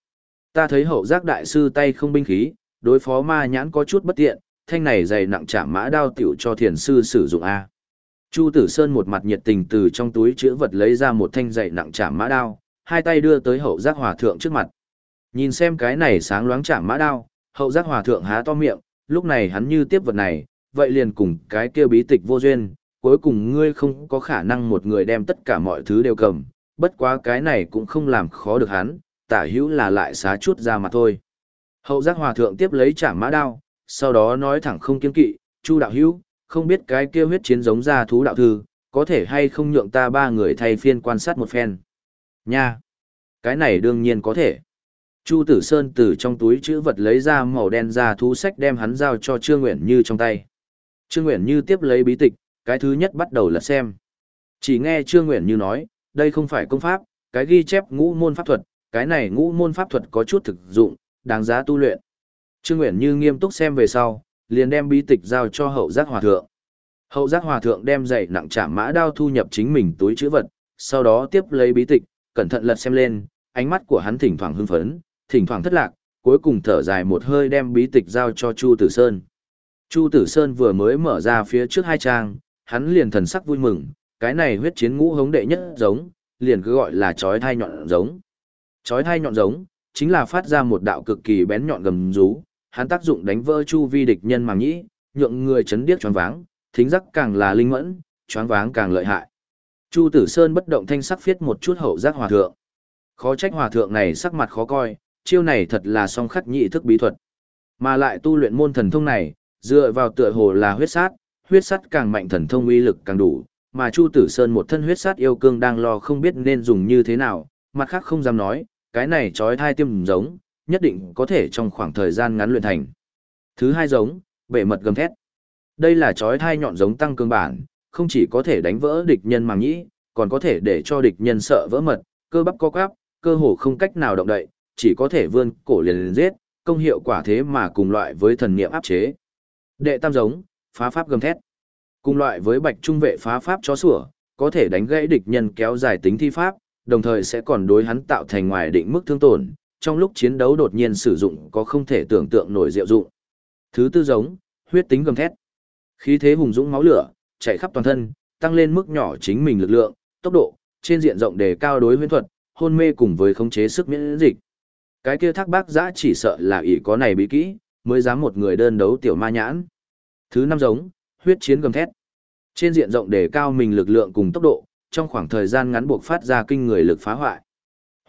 Ta thấy hậu giác đại sư tay không binh khí, đối phó ma nhãn có chút bất tiện, thanh này dày nặng chạm mã đao tiểu cho thiền sư sử dụng A. Chu Tử Sơn một mặt nhiệt tình từ trong túi chữ vật lấy ra một thanh dày nặng chạm mã đao, hai tay đưa tới hậu giác hòa thượng trước mặt. Nhìn xem cái này sáng loáng chạm mã đao, hậu giác hòa thượng há to miệng, lúc này hắn như tiếp vật này, vậy liền cùng cái kia bí tịch vô duyên, cuối cùng ngươi không có khả năng một người đem tất cả mọi thứ đều cầm, bất quá cái này cũng không làm khó được hắn, tả hữu là lại xá chút ra mà thôi. Hậu giác hòa thượng tiếp lấy trả mã đao, sau đó nói thẳng không kiên kỵ, chu đạo hữu, không biết cái kia huyết chiến giống ra thú đạo thư, có thể hay không nhượng ta ba người thay phiên quan sát một phen. Nha! Cái này đương nhiên có thể. Chu Tử Sơn từ trong túi chữ vật lấy ra màu đen ra thú sách đem hắn giao cho Trương Nguyện Như trong tay. Trương Nguyện Như tiếp lấy bí tịch, cái thứ nhất bắt đầu là xem. Chỉ nghe Trương Nguyện Như nói, đây không phải công pháp, cái ghi chép ngũ môn pháp thuật, cái này ngũ môn pháp thuật có chút thực dụng, đáng giá tu luyện. Trương Nguyện Như nghiêm túc xem về sau, liền đem bí tịch giao cho hậu giác hòa thượng. Hậu giác hòa thượng đem dạy nặng chạm mã đao thu nhập chính mình túi chữ vật, sau đó tiếp lấy bí tịch, cẩn thận lật xem lên, ánh mắt của hắn thỉnh thoảng hưng phấn, thỉnh thoảng thất lạc, cuối cùng thở dài một hơi đem bí tịch giao cho Chu Tử Sơn. Chu Tử Sơn vừa mới mở ra phía trước hai trang, hắn liền thần sắc vui mừng, cái này huyết chiến ngũ hống đệ nhất giống, liền cứ gọi là chói thai nhọn giống. Chói thai nhọn giống, chính là phát ra một đạo cực kỳ bén nhọn gầm rú, hắn tác dụng đánh vỡ chu vi địch nhân màng nhĩ, nhượng người chấn điếc choáng váng, thính giác càng là linh mẫn, choáng váng càng lợi hại. Chu Tử Sơn bất động thanh sắc viết một chút hậu giác hòa thượng. Khó trách hòa thượng này sắc mặt khó coi, chiêu này thật là song khắc nhị thức bí thuật. Mà lại tu luyện môn thần thông này, dựa vào tựa hồ là huyết sát, huyết sát càng mạnh thần thông uy lực càng đủ, mà Chu Tử Sơn một thân huyết sát yêu cương đang lo không biết nên dùng như thế nào, mặt khác không dám nói, cái này trói thai tiêm giống, nhất định có thể trong khoảng thời gian ngắn luyện thành. Thứ hai giống, bể mật gầm thét. Đây là trói thai nhọn giống tăng cường bản, không chỉ có thể đánh vỡ địch nhân màng nhĩ, còn có thể để cho địch nhân sợ vỡ mật, cơ bắp co quắp, cơ hồ không cách nào động đậy, chỉ có thể vươn cổ liền liền giết, công hiệu quả thế mà cùng loại với thần niệm áp chế. Đệ tam giống, phá pháp gầm thét. Cùng loại với bạch trung vệ phá pháp chó sủa, có thể đánh gãy địch nhân kéo dài tính thi pháp, đồng thời sẽ còn đối hắn tạo thành ngoài định mức thương tổn, trong lúc chiến đấu đột nhiên sử dụng có không thể tưởng tượng nổi diệu dụng. Thứ tư giống, huyết tính gầm thét. Khí thế hùng dũng máu lửa, chạy khắp toàn thân, tăng lên mức nhỏ chính mình lực lượng, tốc độ, trên diện rộng đề cao đối huyễn thuật, hôn mê cùng với khống chế sức miễn dịch. Cái kia thác bác giã chỉ sợ là ỷ có này bí kỹ, mới dám một người đơn đấu tiểu ma nhãn. Thứ năm giống, huyết chiến gầm thét. Trên diện rộng đề cao mình lực lượng cùng tốc độ, trong khoảng thời gian ngắn buộc phát ra kinh người lực phá hoại.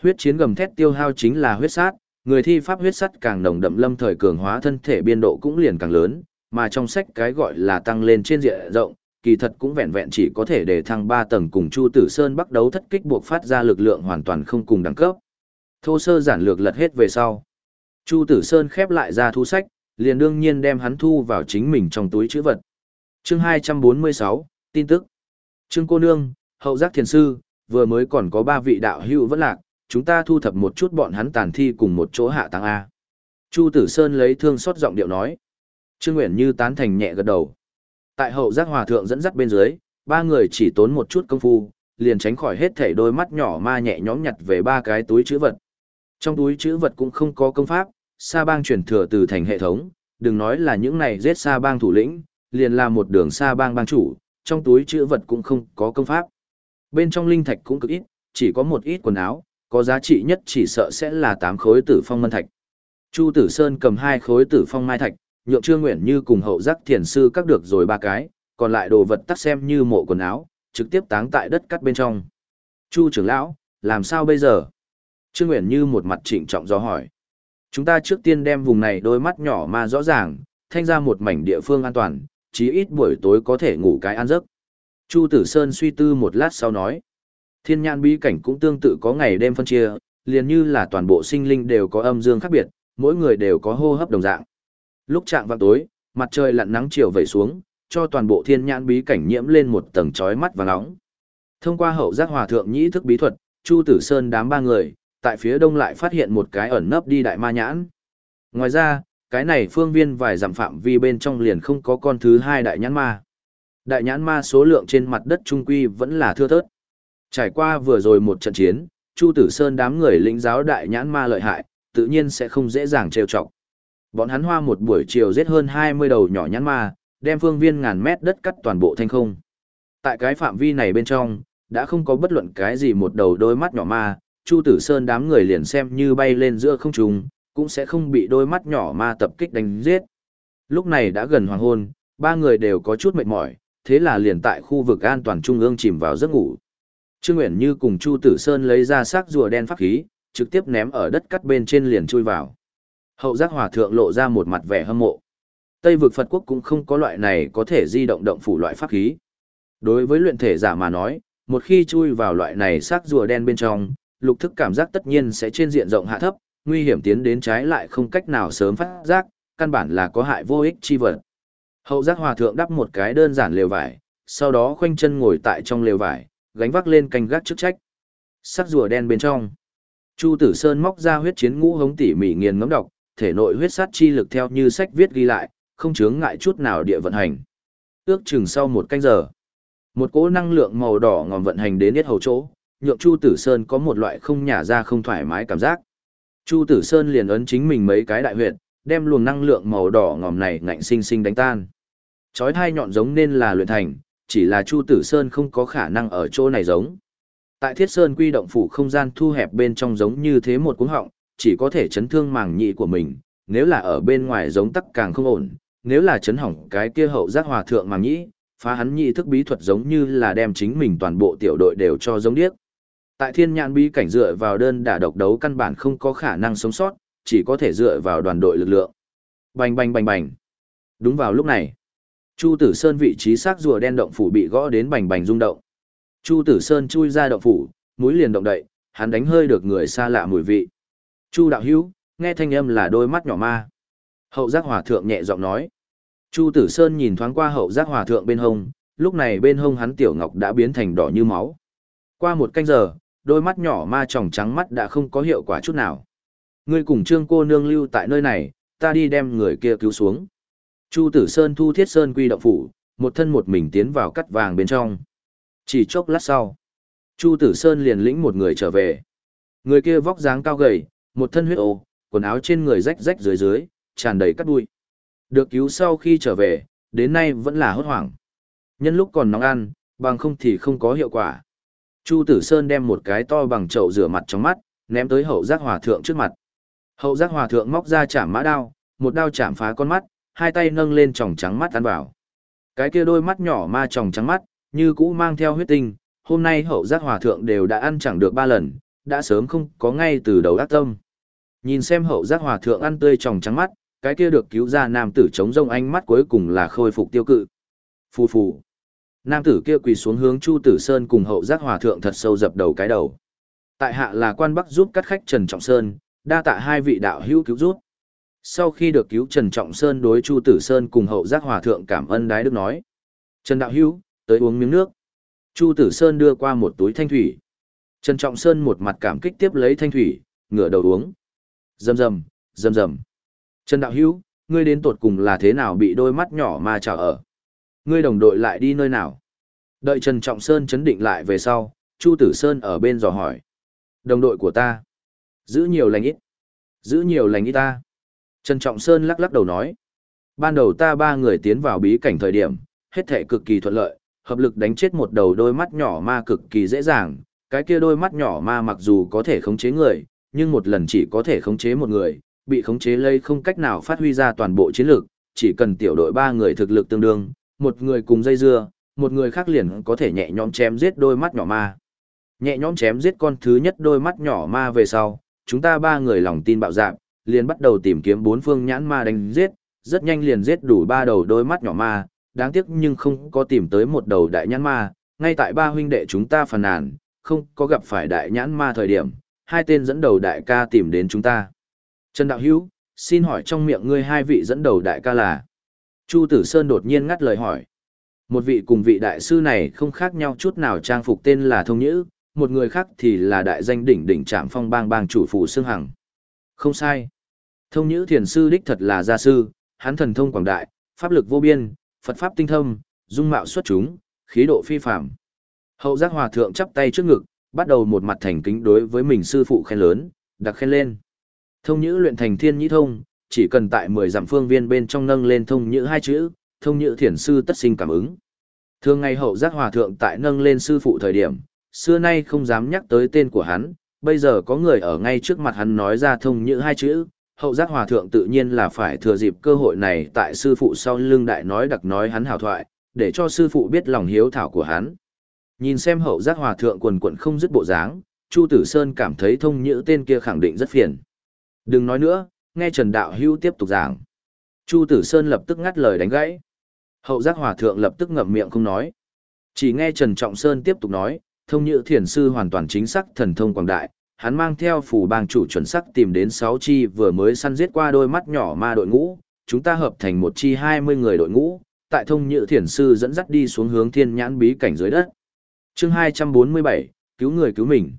Huyết chiến gầm thét tiêu hao chính là huyết sát, người thi pháp huyết sắt càng nồng đậm lâm thời cường hóa thân thể biên độ cũng liền càng lớn, mà trong sách cái gọi là tăng lên trên diện rộng, kỳ thật cũng vẹn vẹn chỉ có thể để thăng 3 tầng cùng Chu Tử Sơn bắt đấu thất kích buộc phát ra lực lượng hoàn toàn không cùng đẳng cấp. Thô sơ giản lược lật hết về sau. Chu Tử Sơn khép lại ra thu sách, liền đương nhiên đem hắn thu vào chính mình trong túi chữ vật. Chương 246, tin tức. Trương cô nương, hậu giác thiền sư, vừa mới còn có ba vị đạo hữu vẫn lạc, chúng ta thu thập một chút bọn hắn tàn thi cùng một chỗ hạ tăng A. Chu Tử Sơn lấy thương xót giọng điệu nói. Trương Nguyễn Như tán thành nhẹ gật đầu. Tại hậu giác hòa thượng dẫn dắt bên dưới, ba người chỉ tốn một chút công phu, liền tránh khỏi hết thảy đôi mắt nhỏ ma nhẹ nhõm nhặt về ba cái túi chữ vật. Trong túi chữ vật cũng không có công pháp, sa bang truyền thừa từ thành hệ thống, đừng nói là những này giết sa bang thủ lĩnh, liền là một đường sa bang bang chủ, trong túi chữ vật cũng không có công pháp. Bên trong linh thạch cũng cực ít, chỉ có một ít quần áo, có giá trị nhất chỉ sợ sẽ là tám khối tử phong mân thạch. Chu Tử Sơn cầm hai khối tử phong mai thạch, nhượng Trương Nguyện Như cùng hậu giác thiền sư các được rồi ba cái, còn lại đồ vật tắt xem như mộ quần áo, trực tiếp táng tại đất cắt bên trong. Chu trưởng lão, làm sao bây giờ? Trương Nguyện Như một mặt trịnh trọng do hỏi. Chúng ta trước tiên đem vùng này đôi mắt nhỏ mà rõ ràng, thanh ra một mảnh địa phương an toàn, chí ít buổi tối có thể ngủ cái an giấc. Chu Tử Sơn suy tư một lát sau nói. Thiên nhãn bí cảnh cũng tương tự có ngày đêm phân chia, liền như là toàn bộ sinh linh đều có âm dương khác biệt, mỗi người đều có hô hấp đồng dạng. Lúc chạm vào tối, mặt trời lặn nắng chiều vẩy xuống, cho toàn bộ thiên nhãn bí cảnh nhiễm lên một tầng chói mắt và nóng. Thông qua hậu giác hòa thượng nhĩ thức bí thuật, Chu Tử Sơn đám ba người, tại phía đông lại phát hiện một cái ẩn nấp đi đại ma nhãn. Ngoài ra, cái này phương viên vài dặm phạm vi bên trong liền không có con thứ hai đại nhãn ma. Đại nhãn ma số lượng trên mặt đất trung quy vẫn là thưa thớt. Trải qua vừa rồi một trận chiến, Chu Tử Sơn đám người lĩnh giáo đại nhãn ma lợi hại, tự nhiên sẽ không dễ dàng trêu chọc. Bọn hắn hoa một buổi chiều giết hơn 20 đầu nhỏ nhãn ma, đem phương viên ngàn mét đất cắt toàn bộ thanh không. Tại cái phạm vi này bên trong, đã không có bất luận cái gì một đầu đôi mắt nhỏ ma, Chu Tử Sơn đám người liền xem như bay lên giữa không trung, cũng sẽ không bị đôi mắt nhỏ ma tập kích đánh giết. Lúc này đã gần hoàng hôn, ba người đều có chút mệt mỏi, thế là liền tại khu vực an toàn trung ương chìm vào giấc ngủ. Trương Uyển Như cùng Chu Tử Sơn lấy ra xác rùa đen pháp khí, trực tiếp ném ở đất cắt bên trên liền chui vào. Hậu giác hòa thượng lộ ra một mặt vẻ hâm mộ. Tây vực Phật quốc cũng không có loại này có thể di động động phủ loại pháp khí. Đối với luyện thể giả mà nói, một khi chui vào loại này xác rùa đen bên trong, lục thức cảm giác tất nhiên sẽ trên diện rộng hạ thấp, nguy hiểm tiến đến trái lại không cách nào sớm phát giác, căn bản là có hại vô ích chi vật. Hậu giác hòa thượng đắp một cái đơn giản lều vải, sau đó khoanh chân ngồi tại trong lều vải, gánh vác lên canh gác chức trách. Sắc rùa đen bên trong. Chu Tử Sơn móc ra huyết chiến ngũ hống tỉ mỉ nghiền ngẫm đọc, thể nội huyết sát chi lực theo như sách viết ghi lại, không chướng ngại chút nào địa vận hành. Ước chừng sau một canh giờ, một cỗ năng lượng màu đỏ ngòm vận hành đến hết hầu chỗ, nhượng Chu Tử Sơn có một loại không nhả ra không thoải mái cảm giác. Chu Tử Sơn liền ấn chính mình mấy cái đại huyệt, đem luồng năng lượng màu đỏ ngòm này ngạnh sinh sinh đánh tan. Chói thai nhọn giống nên là luyện thành, chỉ là Chu Tử Sơn không có khả năng ở chỗ này giống. Tại Thiết Sơn quy động phủ không gian thu hẹp bên trong giống như thế một cuống họng, chỉ có thể chấn thương màng nhị của mình, nếu là ở bên ngoài giống tắc càng không ổn, nếu là chấn hỏng cái kia hậu giác hòa thượng màng nhĩ, phá hắn nhị thức bí thuật giống như là đem chính mình toàn bộ tiểu đội đều cho giống điếc. Tại thiên nhãn bí cảnh dựa vào đơn đả độc đấu căn bản không có khả năng sống sót, chỉ có thể dựa vào đoàn đội lực lượng. Bành bành bành bành. Đúng vào lúc này, Chu Tử Sơn vị trí xác rùa đen động phủ bị gõ đến bành bành rung động. Chu Tử Sơn chui ra động phủ, mũi liền động đậy, hắn đánh hơi được người xa lạ mùi vị. Chu đạo hữu, nghe thanh âm là đôi mắt nhỏ ma. Hậu giác hòa thượng nhẹ giọng nói. Chu Tử Sơn nhìn thoáng qua hậu giác hòa thượng bên hông, lúc này bên hông hắn tiểu ngọc đã biến thành đỏ như máu. Qua một canh giờ, đôi mắt nhỏ ma tròng trắng mắt đã không có hiệu quả chút nào. Ngươi cùng trương cô nương lưu tại nơi này, ta đi đem người kia cứu xuống. Chu Tử Sơn thu thiết sơn quy động phủ, một thân một mình tiến vào cắt vàng bên trong. Chỉ chốc lát sau, Chu Tử Sơn liền lĩnh một người trở về. Người kia vóc dáng cao gầy, một thân huyết ô, quần áo trên người rách rách dưới dưới, tràn đầy cắt bụi. Được cứu sau khi trở về, đến nay vẫn là hốt hoảng. Nhân lúc còn nóng ăn, bằng không thì không có hiệu quả. Chu Tử Sơn đem một cái to bằng chậu rửa mặt trong mắt, ném tới hậu giác hòa thượng trước mặt. Hậu giác hòa thượng móc ra chạm mã đao, một đao chạm phá con mắt, hai tay nâng lên tròng trắng mắt ăn vào. Cái kia đôi mắt nhỏ ma tròng trắng mắt, như cũ mang theo huyết tinh, hôm nay hậu giác hòa thượng đều đã ăn chẳng được ba lần, đã sớm không có ngay từ đầu ác tâm. Nhìn xem hậu giác hòa thượng ăn tươi tròng trắng mắt, cái kia được cứu ra nam tử chống rông ánh mắt cuối cùng là khôi phục tiêu cự. Phù phù. Nam tử kia quỳ xuống hướng Chu Tử Sơn cùng hậu giác hòa thượng thật sâu dập đầu cái đầu. Tại hạ là quan bắc giúp cắt khách Trần Trọng Sơn, đa tạ hai vị đạo hữu cứu giúp. Sau khi được cứu Trần Trọng Sơn đối Chu Tử Sơn cùng hậu giác hòa thượng cảm ơn đái đức nói. Trần đạo hữu, tới uống miếng nước. Chu Tử Sơn đưa qua một túi thanh thủy. Trần Trọng Sơn một mặt cảm kích tiếp lấy thanh thủy, ngửa đầu uống. Rầm rầm, rầm rầm. Trần đạo hữu, ngươi đến tột cùng là thế nào bị đôi mắt nhỏ mà trào ở? Ngươi đồng đội lại đi nơi nào? Đợi Trần Trọng Sơn chấn định lại về sau, Chu Tử Sơn ở bên dò hỏi. Đồng đội của ta. Giữ nhiều lành ít. Giữ nhiều lành ít ta. Trần Trọng Sơn lắc lắc đầu nói. Ban đầu ta ba người tiến vào bí cảnh thời điểm, hết thể cực kỳ thuận lợi, hợp lực đánh chết một đầu đôi mắt nhỏ ma cực kỳ dễ dàng. Cái kia đôi mắt nhỏ ma mặc dù có thể khống chế người, nhưng một lần chỉ có thể khống chế một người, bị khống chế lây không cách nào phát huy ra toàn bộ chiến lược, chỉ cần tiểu đội ba người thực lực tương đương, một người cùng dây dưa, một người khác liền có thể nhẹ nhõm chém giết đôi mắt nhỏ ma. Nhẹ nhõm chém giết con thứ nhất đôi mắt nhỏ ma về sau, chúng ta ba người lòng tin bạo dạn, liền bắt đầu tìm kiếm bốn phương nhãn ma đánh giết, rất nhanh liền giết đủ ba đầu đôi mắt nhỏ ma, đáng tiếc nhưng không có tìm tới một đầu đại nhãn ma, ngay tại ba huynh đệ chúng ta phàn nàn, không có gặp phải đại nhãn ma thời điểm, hai tên dẫn đầu đại ca tìm đến chúng ta. Trần Đạo Hữu xin hỏi trong miệng ngươi hai vị dẫn đầu đại ca là? Chu Tử Sơn đột nhiên ngắt lời hỏi. Một vị cùng vị đại sư này không khác nhau chút nào trang phục tên là Thông Nhữ, một người khác thì là đại danh đỉnh đỉnh trạm phong bang bang chủ phụ Sương Hằng. Không sai. Thông Nhữ thiền sư đích thật là gia sư, hắn thần thông quảng đại, pháp lực vô biên, Phật pháp tinh thông, dung mạo xuất chúng, khí độ phi phàm. Hậu giác hòa thượng chắp tay trước ngực, bắt đầu một mặt thành kính đối với mình sư phụ khen lớn, đặc khen lên. Thông nhữ luyện thành thiên nhĩ thông, chỉ cần tại 10 dặm phương viên bên trong nâng lên thông nhữ hai chữ, thông nhữ thiền sư tất sinh cảm ứng. Thường ngày hậu giác hòa thượng tại nâng lên sư phụ thời điểm, xưa nay không dám nhắc tới tên của hắn, bây giờ có người ở ngay trước mặt hắn nói ra thông nhữ hai chữ, hậu giác hòa thượng tự nhiên là phải thừa dịp cơ hội này tại sư phụ sau lưng đại nói đặc nói hắn hào thoại, để cho sư phụ biết lòng hiếu thảo của hắn. Nhìn xem hậu giác hòa thượng quần quần không dứt bộ dáng, Chu Tử Sơn cảm thấy thông nhữ tên kia khẳng định rất phiền. Đừng nói nữa, nghe Trần Đạo Hữu tiếp tục giảng. Chu Tử Sơn lập tức ngắt lời đánh gãy. Hậu giác hòa thượng lập tức ngậm miệng không nói. Chỉ nghe Trần Trọng Sơn tiếp tục nói, thông nhữ thiền sư hoàn toàn chính xác thần thông quảng đại, hắn mang theo phủ bang chủ chuẩn sắc tìm đến 6 chi vừa mới săn giết qua đôi mắt nhỏ ma đội ngũ, chúng ta hợp thành một chi 20 người đội ngũ, tại thông nhữ thiền sư dẫn dắt đi xuống hướng thiên nhãn bí cảnh dưới đất. chương 247, cứu người cứu mình.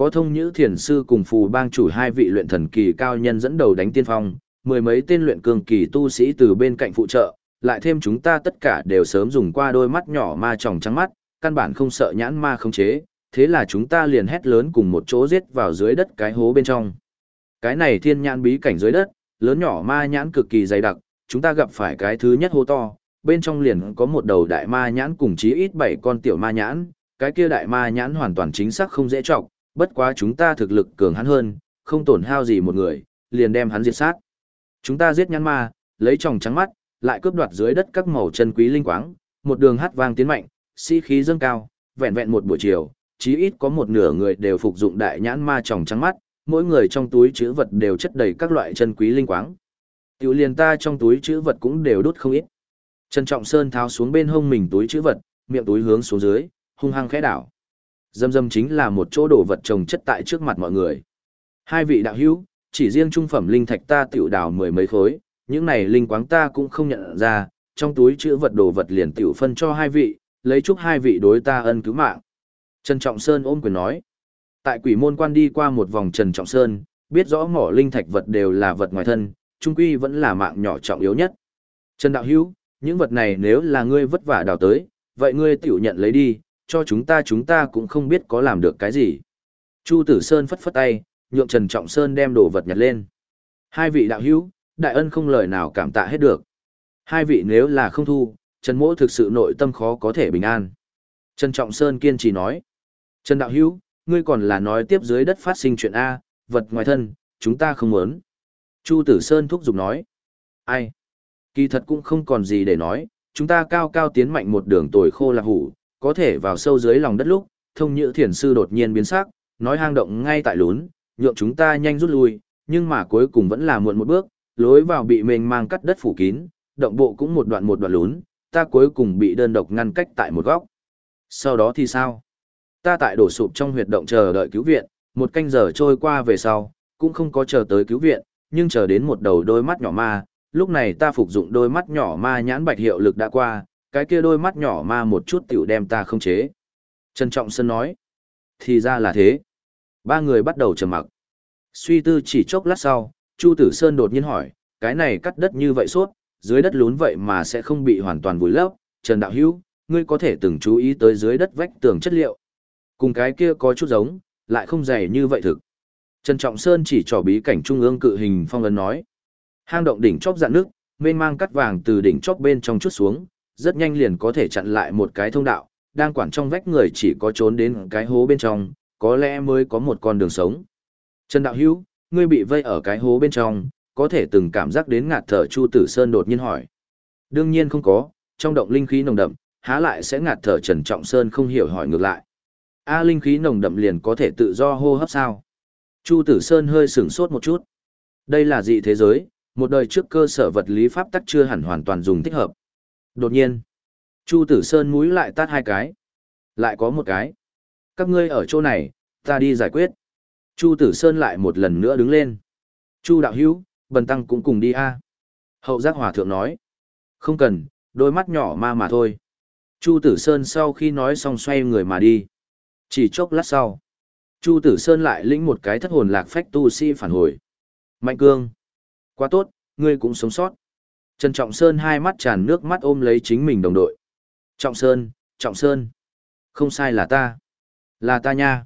Có thông nhữ thiền sư cùng phù bang chủ hai vị luyện thần kỳ cao nhân dẫn đầu đánh tiên phong, mười mấy tên luyện cường kỳ tu sĩ từ bên cạnh phụ trợ, lại thêm chúng ta tất cả đều sớm dùng qua đôi mắt nhỏ ma tròng trắng mắt, căn bản không sợ nhãn ma khống chế, thế là chúng ta liền hét lớn cùng một chỗ giết vào dưới đất cái hố bên trong. Cái này thiên nhãn bí cảnh dưới đất, lớn nhỏ ma nhãn cực kỳ dày đặc, chúng ta gặp phải cái thứ nhất hố to, bên trong liền có một đầu đại ma nhãn cùng chí ít bảy con tiểu ma nhãn, cái kia đại ma nhãn hoàn toàn chính xác không dễ trọng, bất quá chúng ta thực lực cường hắn hơn, không tổn hao gì một người, liền đem hắn diệt sát. Chúng ta giết nhãn ma, lấy tròng trắng mắt, lại cướp đoạt dưới đất các màu chân quý linh quáng, một đường hát vang tiến mạnh, sĩ khí dâng cao, vẹn vẹn một buổi chiều, chí ít có một nửa người đều phục dụng đại nhãn ma tròng trắng mắt, mỗi người trong túi chữ vật đều chất đầy các loại chân quý linh quáng. Tiểu liền ta trong túi chữ vật cũng đều đốt không ít. Trần Trọng Sơn tháo xuống bên hông mình túi chữ vật, miệng túi hướng xuống dưới, hung hăng khẽ đảo. Dâm dâm chính là một chỗ đồ vật trồng chất tại trước mặt mọi người. Hai vị đạo hữu, chỉ riêng trung phẩm linh thạch ta tiểu đào mười mấy khối, những này linh quáng ta cũng không nhận ra, trong túi chữ vật đồ vật liền tiểu phân cho hai vị, lấy chúc hai vị đối ta ân cứu mạng. Trần Trọng Sơn ôm quyền nói. Tại quỷ môn quan đi qua một vòng Trần Trọng Sơn, biết rõ mỏ linh thạch vật đều là vật ngoài thân, trung quy vẫn là mạng nhỏ trọng yếu nhất. Trần Đạo Hữu những vật này nếu là ngươi vất vả đào tới, vậy ngươi tiểu nhận lấy đi, cho chúng ta chúng ta cũng không biết có làm được cái gì. Chu Tử Sơn phất phất tay, nhượng Trần Trọng Sơn đem đồ vật nhặt lên. Hai vị đạo hữu, đại ân không lời nào cảm tạ hết được. Hai vị nếu là không thu, Trần Mỗ thực sự nội tâm khó có thể bình an. Trần Trọng Sơn kiên trì nói. Trần Đạo Hữu ngươi còn là nói tiếp dưới đất phát sinh chuyện A, vật ngoài thân, chúng ta không muốn. Chu Tử Sơn thúc giục nói. Ai? Kỳ thật cũng không còn gì để nói, chúng ta cao cao tiến mạnh một đường tồi khô là hủ, có thể vào sâu dưới lòng đất lúc, thông nhữ thiền sư đột nhiên biến sắc, nói hang động ngay tại lún, nhượng chúng ta nhanh rút lui, nhưng mà cuối cùng vẫn là muộn một bước, lối vào bị mênh mang cắt đất phủ kín, động bộ cũng một đoạn một đoạn lún, ta cuối cùng bị đơn độc ngăn cách tại một góc. Sau đó thì sao? Ta tại đổ sụp trong huyệt động chờ đợi cứu viện, một canh giờ trôi qua về sau, cũng không có chờ tới cứu viện, nhưng chờ đến một đầu đôi mắt nhỏ ma, lúc này ta phục dụng đôi mắt nhỏ ma nhãn bạch hiệu lực đã qua, cái kia đôi mắt nhỏ ma một chút tiểu đem ta không chế. Trần Trọng Sơn nói, thì ra là thế. Ba người bắt đầu trầm mặc. Suy tư chỉ chốc lát sau, Chu Tử Sơn đột nhiên hỏi, cái này cắt đất như vậy suốt, dưới đất lún vậy mà sẽ không bị hoàn toàn vùi lấp. Trần Đạo Hữu ngươi có thể từng chú ý tới dưới đất vách tường chất liệu. Cùng cái kia có chút giống, lại không dày như vậy thực. Trần Trọng Sơn chỉ trò bí cảnh trung ương cự hình phong ấn nói. Hang động đỉnh chóp dạn nước, mênh mang cắt vàng từ đỉnh chóp bên trong chút xuống, rất nhanh liền có thể chặn lại một cái thông đạo, đang quản trong vách người chỉ có trốn đến cái hố bên trong, có lẽ mới có một con đường sống. Trần Đạo Hữu ngươi bị vây ở cái hố bên trong, có thể từng cảm giác đến ngạt thở Chu Tử Sơn đột nhiên hỏi. Đương nhiên không có, trong động linh khí nồng đậm, há lại sẽ ngạt thở Trần Trọng Sơn không hiểu hỏi ngược lại. A linh khí nồng đậm liền có thể tự do hô hấp sao? Chu Tử Sơn hơi sửng sốt một chút. Đây là dị thế giới, một đời trước cơ sở vật lý pháp tắc chưa hẳn hoàn toàn dùng thích hợp. Đột nhiên, Chu Tử Sơn mũi lại tát hai cái. Lại có một cái. Các ngươi ở chỗ này, ta đi giải quyết. Chu Tử Sơn lại một lần nữa đứng lên. Chu đạo hữu, bần tăng cũng cùng đi a. Hậu giác hòa thượng nói. Không cần, đôi mắt nhỏ ma mà thôi. Chu Tử Sơn sau khi nói xong xoay người mà đi. Chỉ chốc lát sau. Chu Tử Sơn lại lĩnh một cái thất hồn lạc phách tu sĩ phản hồi. Mạnh cương. Quá tốt, ngươi cũng sống sót. Trần Trọng Sơn hai mắt tràn nước mắt ôm lấy chính mình đồng đội. Trọng Sơn, Trọng Sơn. Không sai là ta. Là ta nha.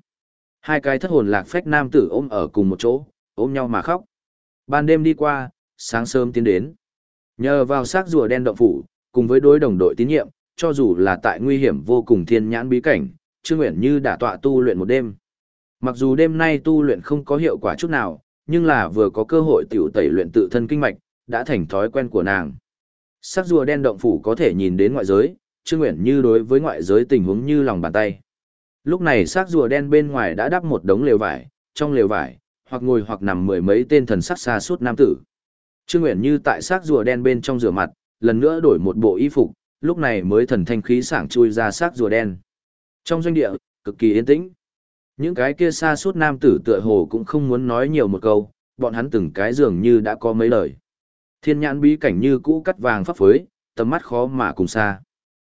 Hai cái thất hồn lạc phách nam tử ôm ở cùng một chỗ, ôm nhau mà khóc. Ban đêm đi qua, sáng sớm tiến đến. Nhờ vào xác rùa đen động phủ, cùng với đối đồng đội tín nhiệm, cho dù là tại nguy hiểm vô cùng thiên nhãn bí cảnh, Trương Nguyện Như đã tọa tu luyện một đêm. Mặc dù đêm nay tu luyện không có hiệu quả chút nào, nhưng là vừa có cơ hội tiểu tẩy luyện tự thân kinh mạch, đã thành thói quen của nàng. Sắc rùa đen động phủ có thể nhìn đến ngoại giới, Trương Uyển Như đối với ngoại giới tình huống như lòng bàn tay. Lúc này sắc rùa đen bên ngoài đã đắp một đống lều vải, trong lều vải, hoặc ngồi hoặc nằm mười mấy tên thần sắc xa suốt nam tử. Trương Uyển Như tại sắc rùa đen bên trong rửa mặt, lần nữa đổi một bộ y phục, lúc này mới thần thanh khí sảng chui ra sắc rùa đen. Trong doanh địa, cực kỳ yên tĩnh. Những cái kia xa suốt nam tử tựa hồ cũng không muốn nói nhiều một câu, bọn hắn từng cái dường như đã có mấy lời. Thiên nhãn bí cảnh như cũ cắt vàng pháp phối, tầm mắt khó mà cùng xa.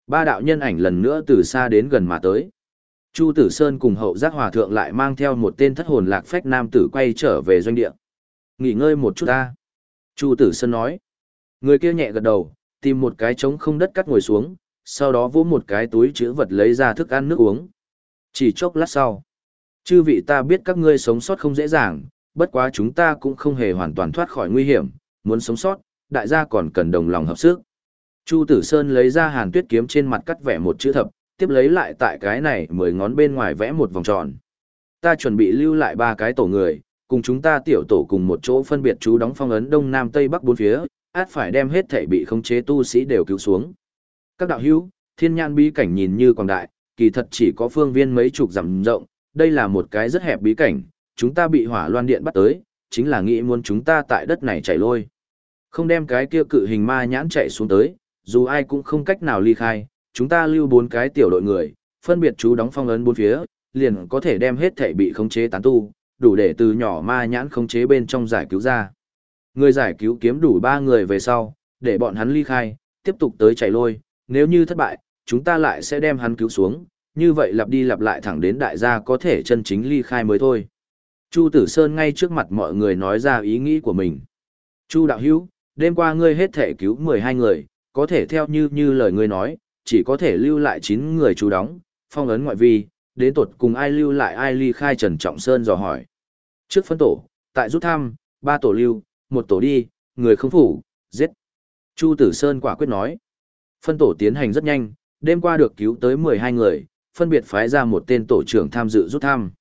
Ba đạo nhân ảnh lần nữa từ xa đến gần mà tới. Chu Tử Sơn cùng hậu giác hòa thượng lại mang theo một tên thất hồn lạc phách nam tử quay trở về doanh địa. Nghỉ ngơi một chút ta. Chu Tử Sơn nói. Người kia nhẹ gật đầu, tìm một cái trống không đất cắt ngồi xuống, sau đó vỗ một cái túi chữ vật lấy ra thức ăn nước uống. Chỉ chốc lát sau. Chư vị ta biết các ngươi sống sót không dễ dàng, bất quá chúng ta cũng không hề hoàn toàn thoát khỏi nguy hiểm, muốn sống sót, đại gia còn cần đồng lòng hợp sức. Chu Tử Sơn lấy ra hàn tuyết kiếm trên mặt cắt vẽ một chữ thập, tiếp lấy lại tại cái này mười ngón bên ngoài vẽ một vòng tròn. Ta chuẩn bị lưu lại ba cái tổ người, cùng chúng ta tiểu tổ cùng một chỗ phân biệt chú đóng phong ấn đông nam tây bắc bốn phía, át phải đem hết thể bị khống chế tu sĩ đều cứu xuống. Các đạo hữu, thiên nhãn bí cảnh nhìn như quảng đại, kỳ thật chỉ có phương viên mấy chục dặm rộng, đây là một cái rất hẹp bí cảnh, chúng ta bị hỏa loan điện bắt tới, chính là nghĩ muốn chúng ta tại đất này chảy lôi. Không đem cái kia cự hình ma nhãn chạy xuống tới, dù ai cũng không cách nào ly khai, chúng ta lưu bốn cái tiểu đội người, phân biệt chú đóng phong ấn bốn phía, liền có thể đem hết thể bị khống chế tán tu, đủ để từ nhỏ ma nhãn khống chế bên trong giải cứu ra. Người giải cứu kiếm đủ ba người về sau, để bọn hắn ly khai, tiếp tục tới chạy lôi, nếu như thất bại, chúng ta lại sẽ đem hắn cứu xuống, như vậy lặp đi lặp lại thẳng đến đại gia có thể chân chính ly khai mới thôi. Chu Tử Sơn ngay trước mặt mọi người nói ra ý nghĩ của mình. Chu Đạo Hữu đêm qua ngươi hết thể cứu 12 người, có thể theo như như lời ngươi nói, chỉ có thể lưu lại 9 người chú đóng, phong ấn ngoại vi, đến tột cùng ai lưu lại ai ly khai Trần Trọng Sơn dò hỏi. Trước phân tổ, tại rút thăm, ba tổ lưu, một tổ đi, người không phủ, giết. Chu Tử Sơn quả quyết nói. Phân tổ tiến hành rất nhanh, đêm qua được cứu tới 12 người, phân biệt phái ra một tên tổ trưởng tham dự rút thăm.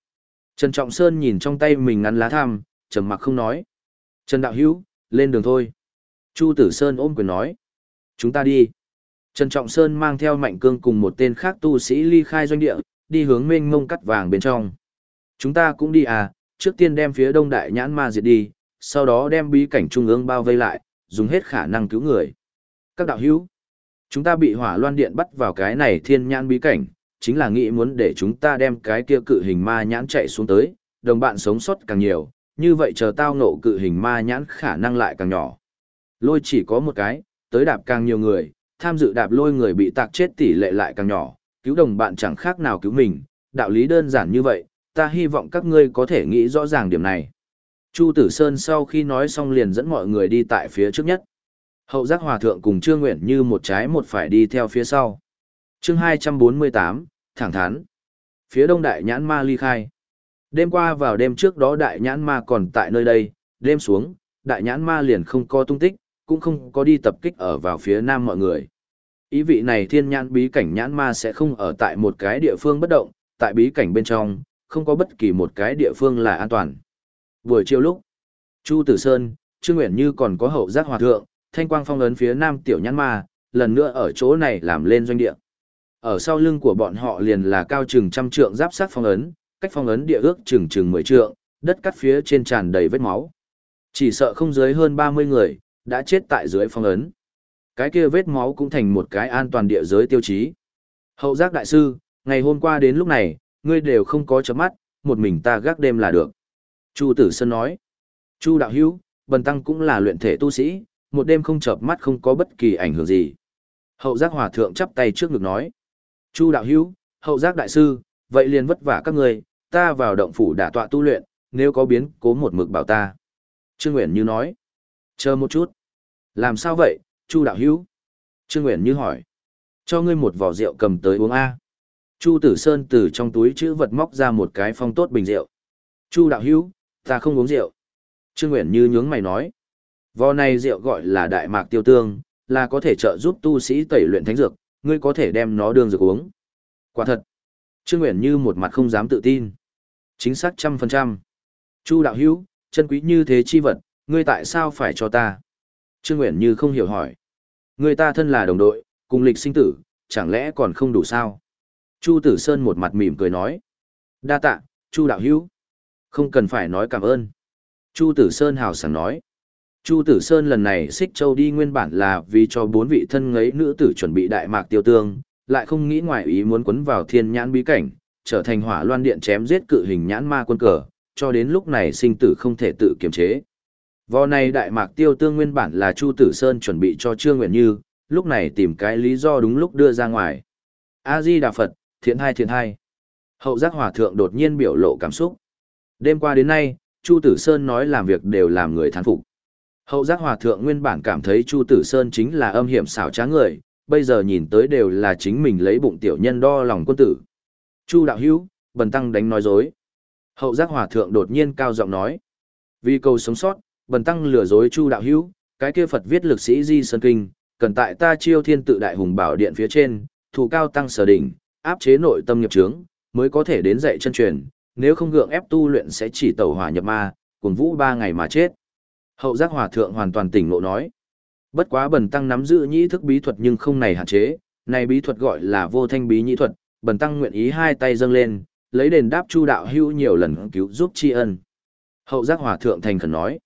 Trần Trọng Sơn nhìn trong tay mình ngắn lá thăm, trầm mặc không nói. Trần Đạo Hữu lên đường thôi. Chu Tử Sơn ôm quyền nói. Chúng ta đi. Trần Trọng Sơn mang theo Mạnh Cương cùng một tên khác tu sĩ ly khai doanh địa, đi hướng mênh mông cắt vàng bên trong. Chúng ta cũng đi à, trước tiên đem phía đông đại nhãn ma diệt đi, sau đó đem bí cảnh trung ương bao vây lại, dùng hết khả năng cứu người. Các đạo hữu, chúng ta bị hỏa loan điện bắt vào cái này thiên nhãn bí cảnh, chính là nghĩ muốn để chúng ta đem cái kia cự hình ma nhãn chạy xuống tới, đồng bạn sống sót càng nhiều, như vậy chờ tao ngộ cự hình ma nhãn khả năng lại càng nhỏ. Lôi chỉ có một cái, tới đạp càng nhiều người, tham dự đạp lôi người bị tạc chết tỷ lệ lại càng nhỏ, cứu đồng bạn chẳng khác nào cứu mình, đạo lý đơn giản như vậy, ta hy vọng các ngươi có thể nghĩ rõ ràng điểm này. Chu Tử Sơn sau khi nói xong liền dẫn mọi người đi tại phía trước nhất. Hậu giác hòa thượng cùng Trương Nguyện như một trái một phải đi theo phía sau. chương 248, thẳng thắn. Phía đông đại nhãn ma ly khai. Đêm qua vào đêm trước đó đại nhãn ma còn tại nơi đây, đêm xuống, đại nhãn ma liền không có tung tích, cũng không có đi tập kích ở vào phía nam mọi người. Ý vị này thiên nhãn bí cảnh nhãn ma sẽ không ở tại một cái địa phương bất động, tại bí cảnh bên trong, không có bất kỳ một cái địa phương là an toàn. Buổi chiều lúc, Chu Tử Sơn, Trương Nguyễn Như còn có hậu giác hòa thượng, thanh quang phong ấn phía nam tiểu nhãn ma, lần nữa ở chỗ này làm lên doanh địa. Ở sau lưng của bọn họ liền là cao chừng trăm trượng giáp sát phong ấn, cách phong ấn địa ước chừng chừng mười trượng, đất cắt phía trên tràn đầy vết máu. Chỉ sợ không dưới hơn 30 người, đã chết tại dưới phong ấn. Cái kia vết máu cũng thành một cái an toàn địa giới tiêu chí. Hậu giác đại sư, ngày hôm qua đến lúc này, ngươi đều không có chớp mắt, một mình ta gác đêm là được. Chu Tử Sơn nói. Chu đạo hữu, bần tăng cũng là luyện thể tu sĩ, một đêm không chợp mắt không có bất kỳ ảnh hưởng gì. Hậu giác hòa thượng chắp tay trước ngực nói. Chu đạo hữu, hậu giác đại sư, vậy liền vất vả các người, ta vào động phủ đả tọa tu luyện, nếu có biến cố một mực bảo ta. Trương Nguyễn Như nói. Chờ một chút. Làm sao vậy, Chu đạo hữu? Trương Nguyễn Như hỏi. Cho ngươi một vỏ rượu cầm tới uống A. Chu Tử Sơn từ trong túi chữ vật móc ra một cái phong tốt bình rượu. Chu đạo hữu, ta không uống rượu. Trương Nguyễn Như nhướng mày nói. Vò này rượu gọi là đại mạc tiêu tương, là có thể trợ giúp tu sĩ tẩy luyện thánh dược, ngươi có thể đem nó đương dược uống. Quả thật. Trương Nguyễn Như một mặt không dám tự tin. Chính xác trăm phần trăm. Chu đạo hữu, chân quý như thế chi vật, ngươi tại sao phải cho ta? Trương Nguyễn Như không hiểu hỏi. Người ta thân là đồng đội, cùng lịch sinh tử, chẳng lẽ còn không đủ sao? Chu Tử Sơn một mặt mỉm cười nói. Đa tạ, Chu đạo hữu. Không cần phải nói cảm ơn. Chu Tử Sơn hào sảng nói. Chu Tử Sơn lần này xích châu đi nguyên bản là vì cho bốn vị thân ngấy nữ tử chuẩn bị đại mạc tiêu tương, lại không nghĩ ngoài ý muốn quấn vào thiên nhãn bí cảnh, trở thành hỏa loan điện chém giết cự hình nhãn ma quân cờ, cho đến lúc này sinh tử không thể tự kiềm chế. Vò này đại mạc tiêu tương nguyên bản là Chu Tử Sơn chuẩn bị cho Trương Nguyện Như, lúc này tìm cái lý do đúng lúc đưa ra ngoài. A-di Đà Phật, thiện hai thiện hai. Hậu giác hòa thượng đột nhiên biểu lộ cảm xúc. Đêm qua đến nay, Chu Tử Sơn nói làm việc đều làm người thán phục. Hậu giác hòa thượng nguyên bản cảm thấy Chu Tử Sơn chính là âm hiểm xảo trá người, bây giờ nhìn tới đều là chính mình lấy bụng tiểu nhân đo lòng quân tử. Chu đạo hữu, bần tăng đánh nói dối. Hậu giác hòa thượng đột nhiên cao giọng nói. Vì cầu sống sót, bần tăng lừa dối Chu đạo hữu, cái kia Phật viết lực sĩ Di Sơn Kinh, cần tại ta chiêu thiên tự đại hùng bảo điện phía trên, thủ cao tăng sở đỉnh, áp chế nội tâm nghiệp trướng, mới có thể đến dạy chân truyền, nếu không gượng ép tu luyện sẽ chỉ tẩu hỏa nhập ma, cuồng vũ ba ngày mà chết. Hậu giác hòa thượng hoàn toàn tỉnh ngộ nói. Bất quá bần tăng nắm giữ nhĩ thức bí thuật nhưng không này hạn chế, này bí thuật gọi là vô thanh bí nhĩ thuật, bần tăng nguyện ý hai tay dâng lên, lấy đền đáp chu đạo hữu nhiều lần cứu giúp tri ân. Hậu giác hòa thượng thành khẩn nói.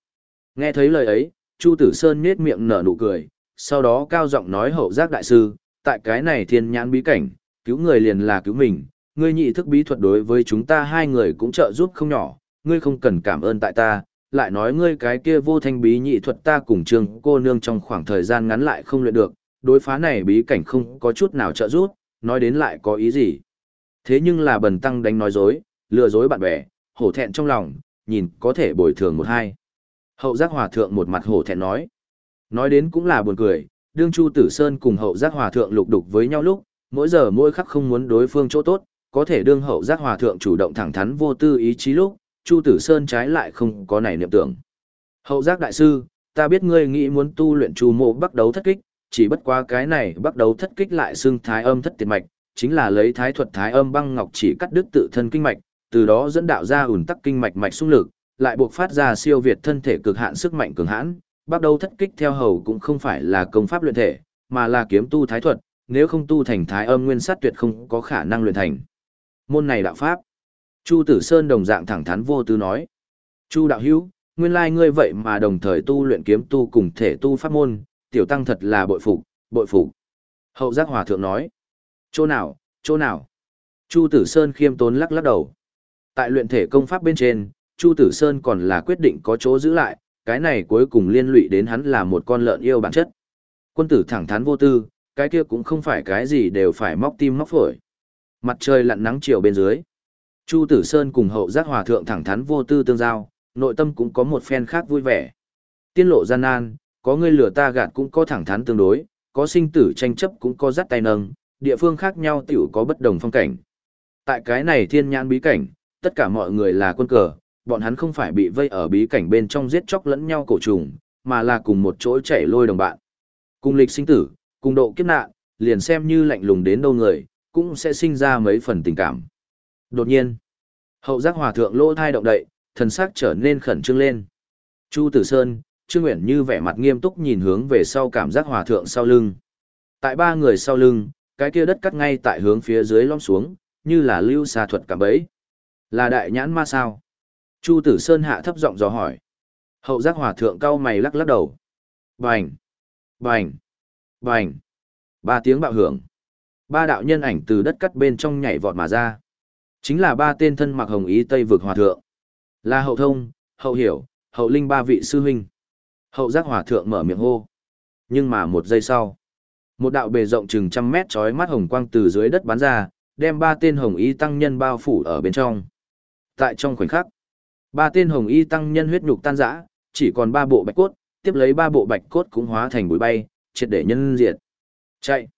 Nghe thấy lời ấy, Chu Tử Sơn nết miệng nở nụ cười, sau đó cao giọng nói hậu giác đại sư, tại cái này thiên nhãn bí cảnh, cứu người liền là cứu mình, ngươi nhị thức bí thuật đối với chúng ta hai người cũng trợ giúp không nhỏ, ngươi không cần cảm ơn tại ta, lại nói ngươi cái kia vô thanh bí nhị thuật ta cùng trương cô nương trong khoảng thời gian ngắn lại không luyện được, đối phá này bí cảnh không có chút nào trợ giúp, nói đến lại có ý gì. Thế nhưng là bần tăng đánh nói dối, lừa dối bạn bè, hổ thẹn trong lòng, nhìn có thể bồi thường một hai. Hậu giác hòa thượng một mặt hổ thẹn nói. Nói đến cũng là buồn cười, đương Chu Tử Sơn cùng hậu giác hòa thượng lục đục với nhau lúc, mỗi giờ mỗi khắc không muốn đối phương chỗ tốt, có thể đương hậu giác hòa thượng chủ động thẳng thắn vô tư ý chí lúc, Chu Tử Sơn trái lại không có này niệm tưởng. Hậu giác đại sư, ta biết ngươi nghĩ muốn tu luyện chu mộ bắt đấu thất kích, chỉ bất quá cái này bắt đầu thất kích lại xưng thái âm thất tiệt mạch, chính là lấy thái thuật thái âm băng ngọc chỉ cắt đứt tự thân kinh mạch, từ đó dẫn đạo ra ủn tắc kinh mạch mạch xung lực, lại buộc phát ra siêu việt thân thể cực hạn sức mạnh cường hãn. Bắt đầu thất kích theo hầu cũng không phải là công pháp luyện thể, mà là kiếm tu thái thuật, nếu không tu thành thái âm nguyên sát tuyệt không có khả năng luyện thành. Môn này đạo pháp. Chu Tử Sơn đồng dạng thẳng thắn vô tư nói. Chu đạo hữu, nguyên lai ngươi vậy mà đồng thời tu luyện kiếm tu cùng thể tu pháp môn, tiểu tăng thật là bội phục, bội phục. Hậu giác hòa thượng nói. Chỗ nào, chỗ nào? Chu Tử Sơn khiêm tốn lắc lắc đầu. Tại luyện thể công pháp bên trên, Chu Tử Sơn còn là quyết định có chỗ giữ lại, cái này cuối cùng liên lụy đến hắn là một con lợn yêu bản chất. Quân tử thẳng thắn vô tư, cái kia cũng không phải cái gì đều phải móc tim móc phổi. Mặt trời lặn nắng chiều bên dưới. Chu Tử Sơn cùng hậu giác hòa thượng thẳng thắn vô tư tương giao, nội tâm cũng có một phen khác vui vẻ. Tiên lộ gian nan, có người lửa ta gạt cũng có thẳng thắn tương đối, có sinh tử tranh chấp cũng có dắt tay nâng, địa phương khác nhau tiểu có bất đồng phong cảnh. Tại cái này thiên nhãn bí cảnh, tất cả mọi người là quân cờ, bọn hắn không phải bị vây ở bí cảnh bên trong giết chóc lẫn nhau cổ trùng, mà là cùng một chỗ chảy lôi đồng bạn. Cùng lịch sinh tử, cùng độ kiếp nạn, liền xem như lạnh lùng đến đâu người, cũng sẽ sinh ra mấy phần tình cảm. Đột nhiên, hậu giác hòa thượng lỗ thai động đậy, thần sắc trở nên khẩn trương lên. Chu Tử Sơn, Trương Nguyễn như vẻ mặt nghiêm túc nhìn hướng về sau cảm giác hòa thượng sau lưng. Tại ba người sau lưng, cái kia đất cắt ngay tại hướng phía dưới lom xuống, như là lưu xà thuật cảm bấy. Là đại nhãn ma sao? Chu Tử Sơn hạ thấp giọng dò hỏi. Hậu giác hòa thượng cao mày lắc lắc đầu. Bành! Bành! Bành! Ba tiếng bạo hưởng. Ba đạo nhân ảnh từ đất cắt bên trong nhảy vọt mà ra. Chính là ba tên thân mặc hồng ý Tây vực hòa thượng. Là hậu thông, hậu hiểu, hậu linh ba vị sư huynh. Hậu giác hòa thượng mở miệng hô. Nhưng mà một giây sau, một đạo bề rộng chừng trăm mét chói mắt hồng quang từ dưới đất bắn ra, đem ba tên hồng y tăng nhân bao phủ ở bên trong. Tại trong khoảnh khắc, ba tên hồng y tăng nhân huyết nhục tan rã, chỉ còn ba bộ bạch cốt, tiếp lấy ba bộ bạch cốt cũng hóa thành bụi bay, triệt để nhân diệt. Chạy.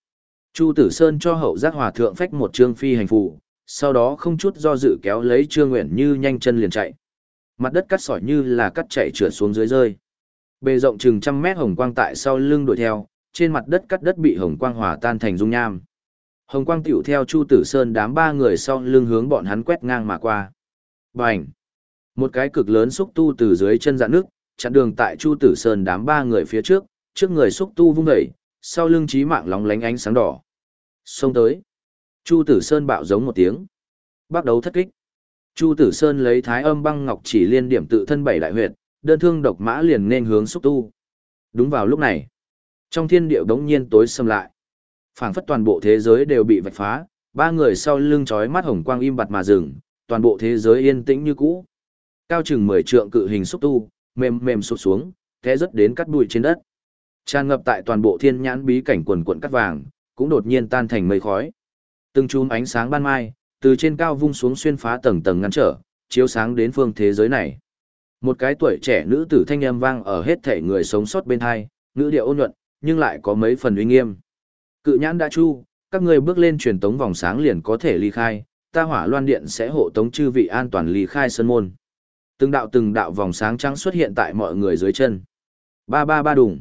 Chu Tử Sơn cho hậu giác hòa thượng phách một trương phi hành phù, sau đó không chút do dự kéo lấy Trương Nguyện Như nhanh chân liền chạy. Mặt đất cắt sỏi như là cắt chạy trượt xuống dưới rơi. Bề rộng chừng trăm mét hồng quang tại sau lưng đuổi theo, trên mặt đất cắt đất bị hồng quang hòa tan thành dung nham. Hồng quang tiểu theo Chu Tử Sơn đám ba người sau lưng hướng bọn hắn quét ngang mà qua. Bành! Một cái cực lớn xúc tu từ dưới chân dạn nước, chặn đường tại Chu Tử Sơn đám ba người phía trước, trước người xúc tu vung dậy, sau lưng trí mạng lóng lánh ánh sáng đỏ. Xông tới. Chu Tử Sơn bạo giống một tiếng. Bắt đầu thất kích. Chu Tử Sơn lấy thái âm băng ngọc chỉ liên điểm tự thân bảy đại huyệt, đơn thương độc mã liền nên hướng xúc tu. Đúng vào lúc này, trong thiên địa đống nhiên tối xâm lại. phảng phất toàn bộ thế giới đều bị vạch phá, ba người sau lưng chói mắt hồng quang im bặt mà dừng, toàn bộ thế giới yên tĩnh như cũ. Cao chừng 10 trượng cự hình xúc tu, mềm mềm sụt xuống, té rất đến cắt bụi trên đất. Tràn ngập tại toàn bộ thiên nhãn bí cảnh quần quần cắt vàng, cũng đột nhiên tan thành mây khói. Từng chùm ánh sáng ban mai, từ trên cao vung xuống xuyên phá tầng tầng ngăn trở, chiếu sáng đến phương thế giới này. Một cái tuổi trẻ nữ tử thanh âm vang ở hết thể người sống sót bên hai, ngữ điệu ôn nhuận, nhưng lại có mấy phần uy nghiêm. Cự nhãn đã chu, các người bước lên truyền tống vòng sáng liền có thể ly khai, ta hỏa loan điện sẽ hộ tống chư vị an toàn ly khai sân môn. Từng đạo từng đạo vòng sáng trắng xuất hiện tại mọi người dưới chân. Ba ba ba đùng.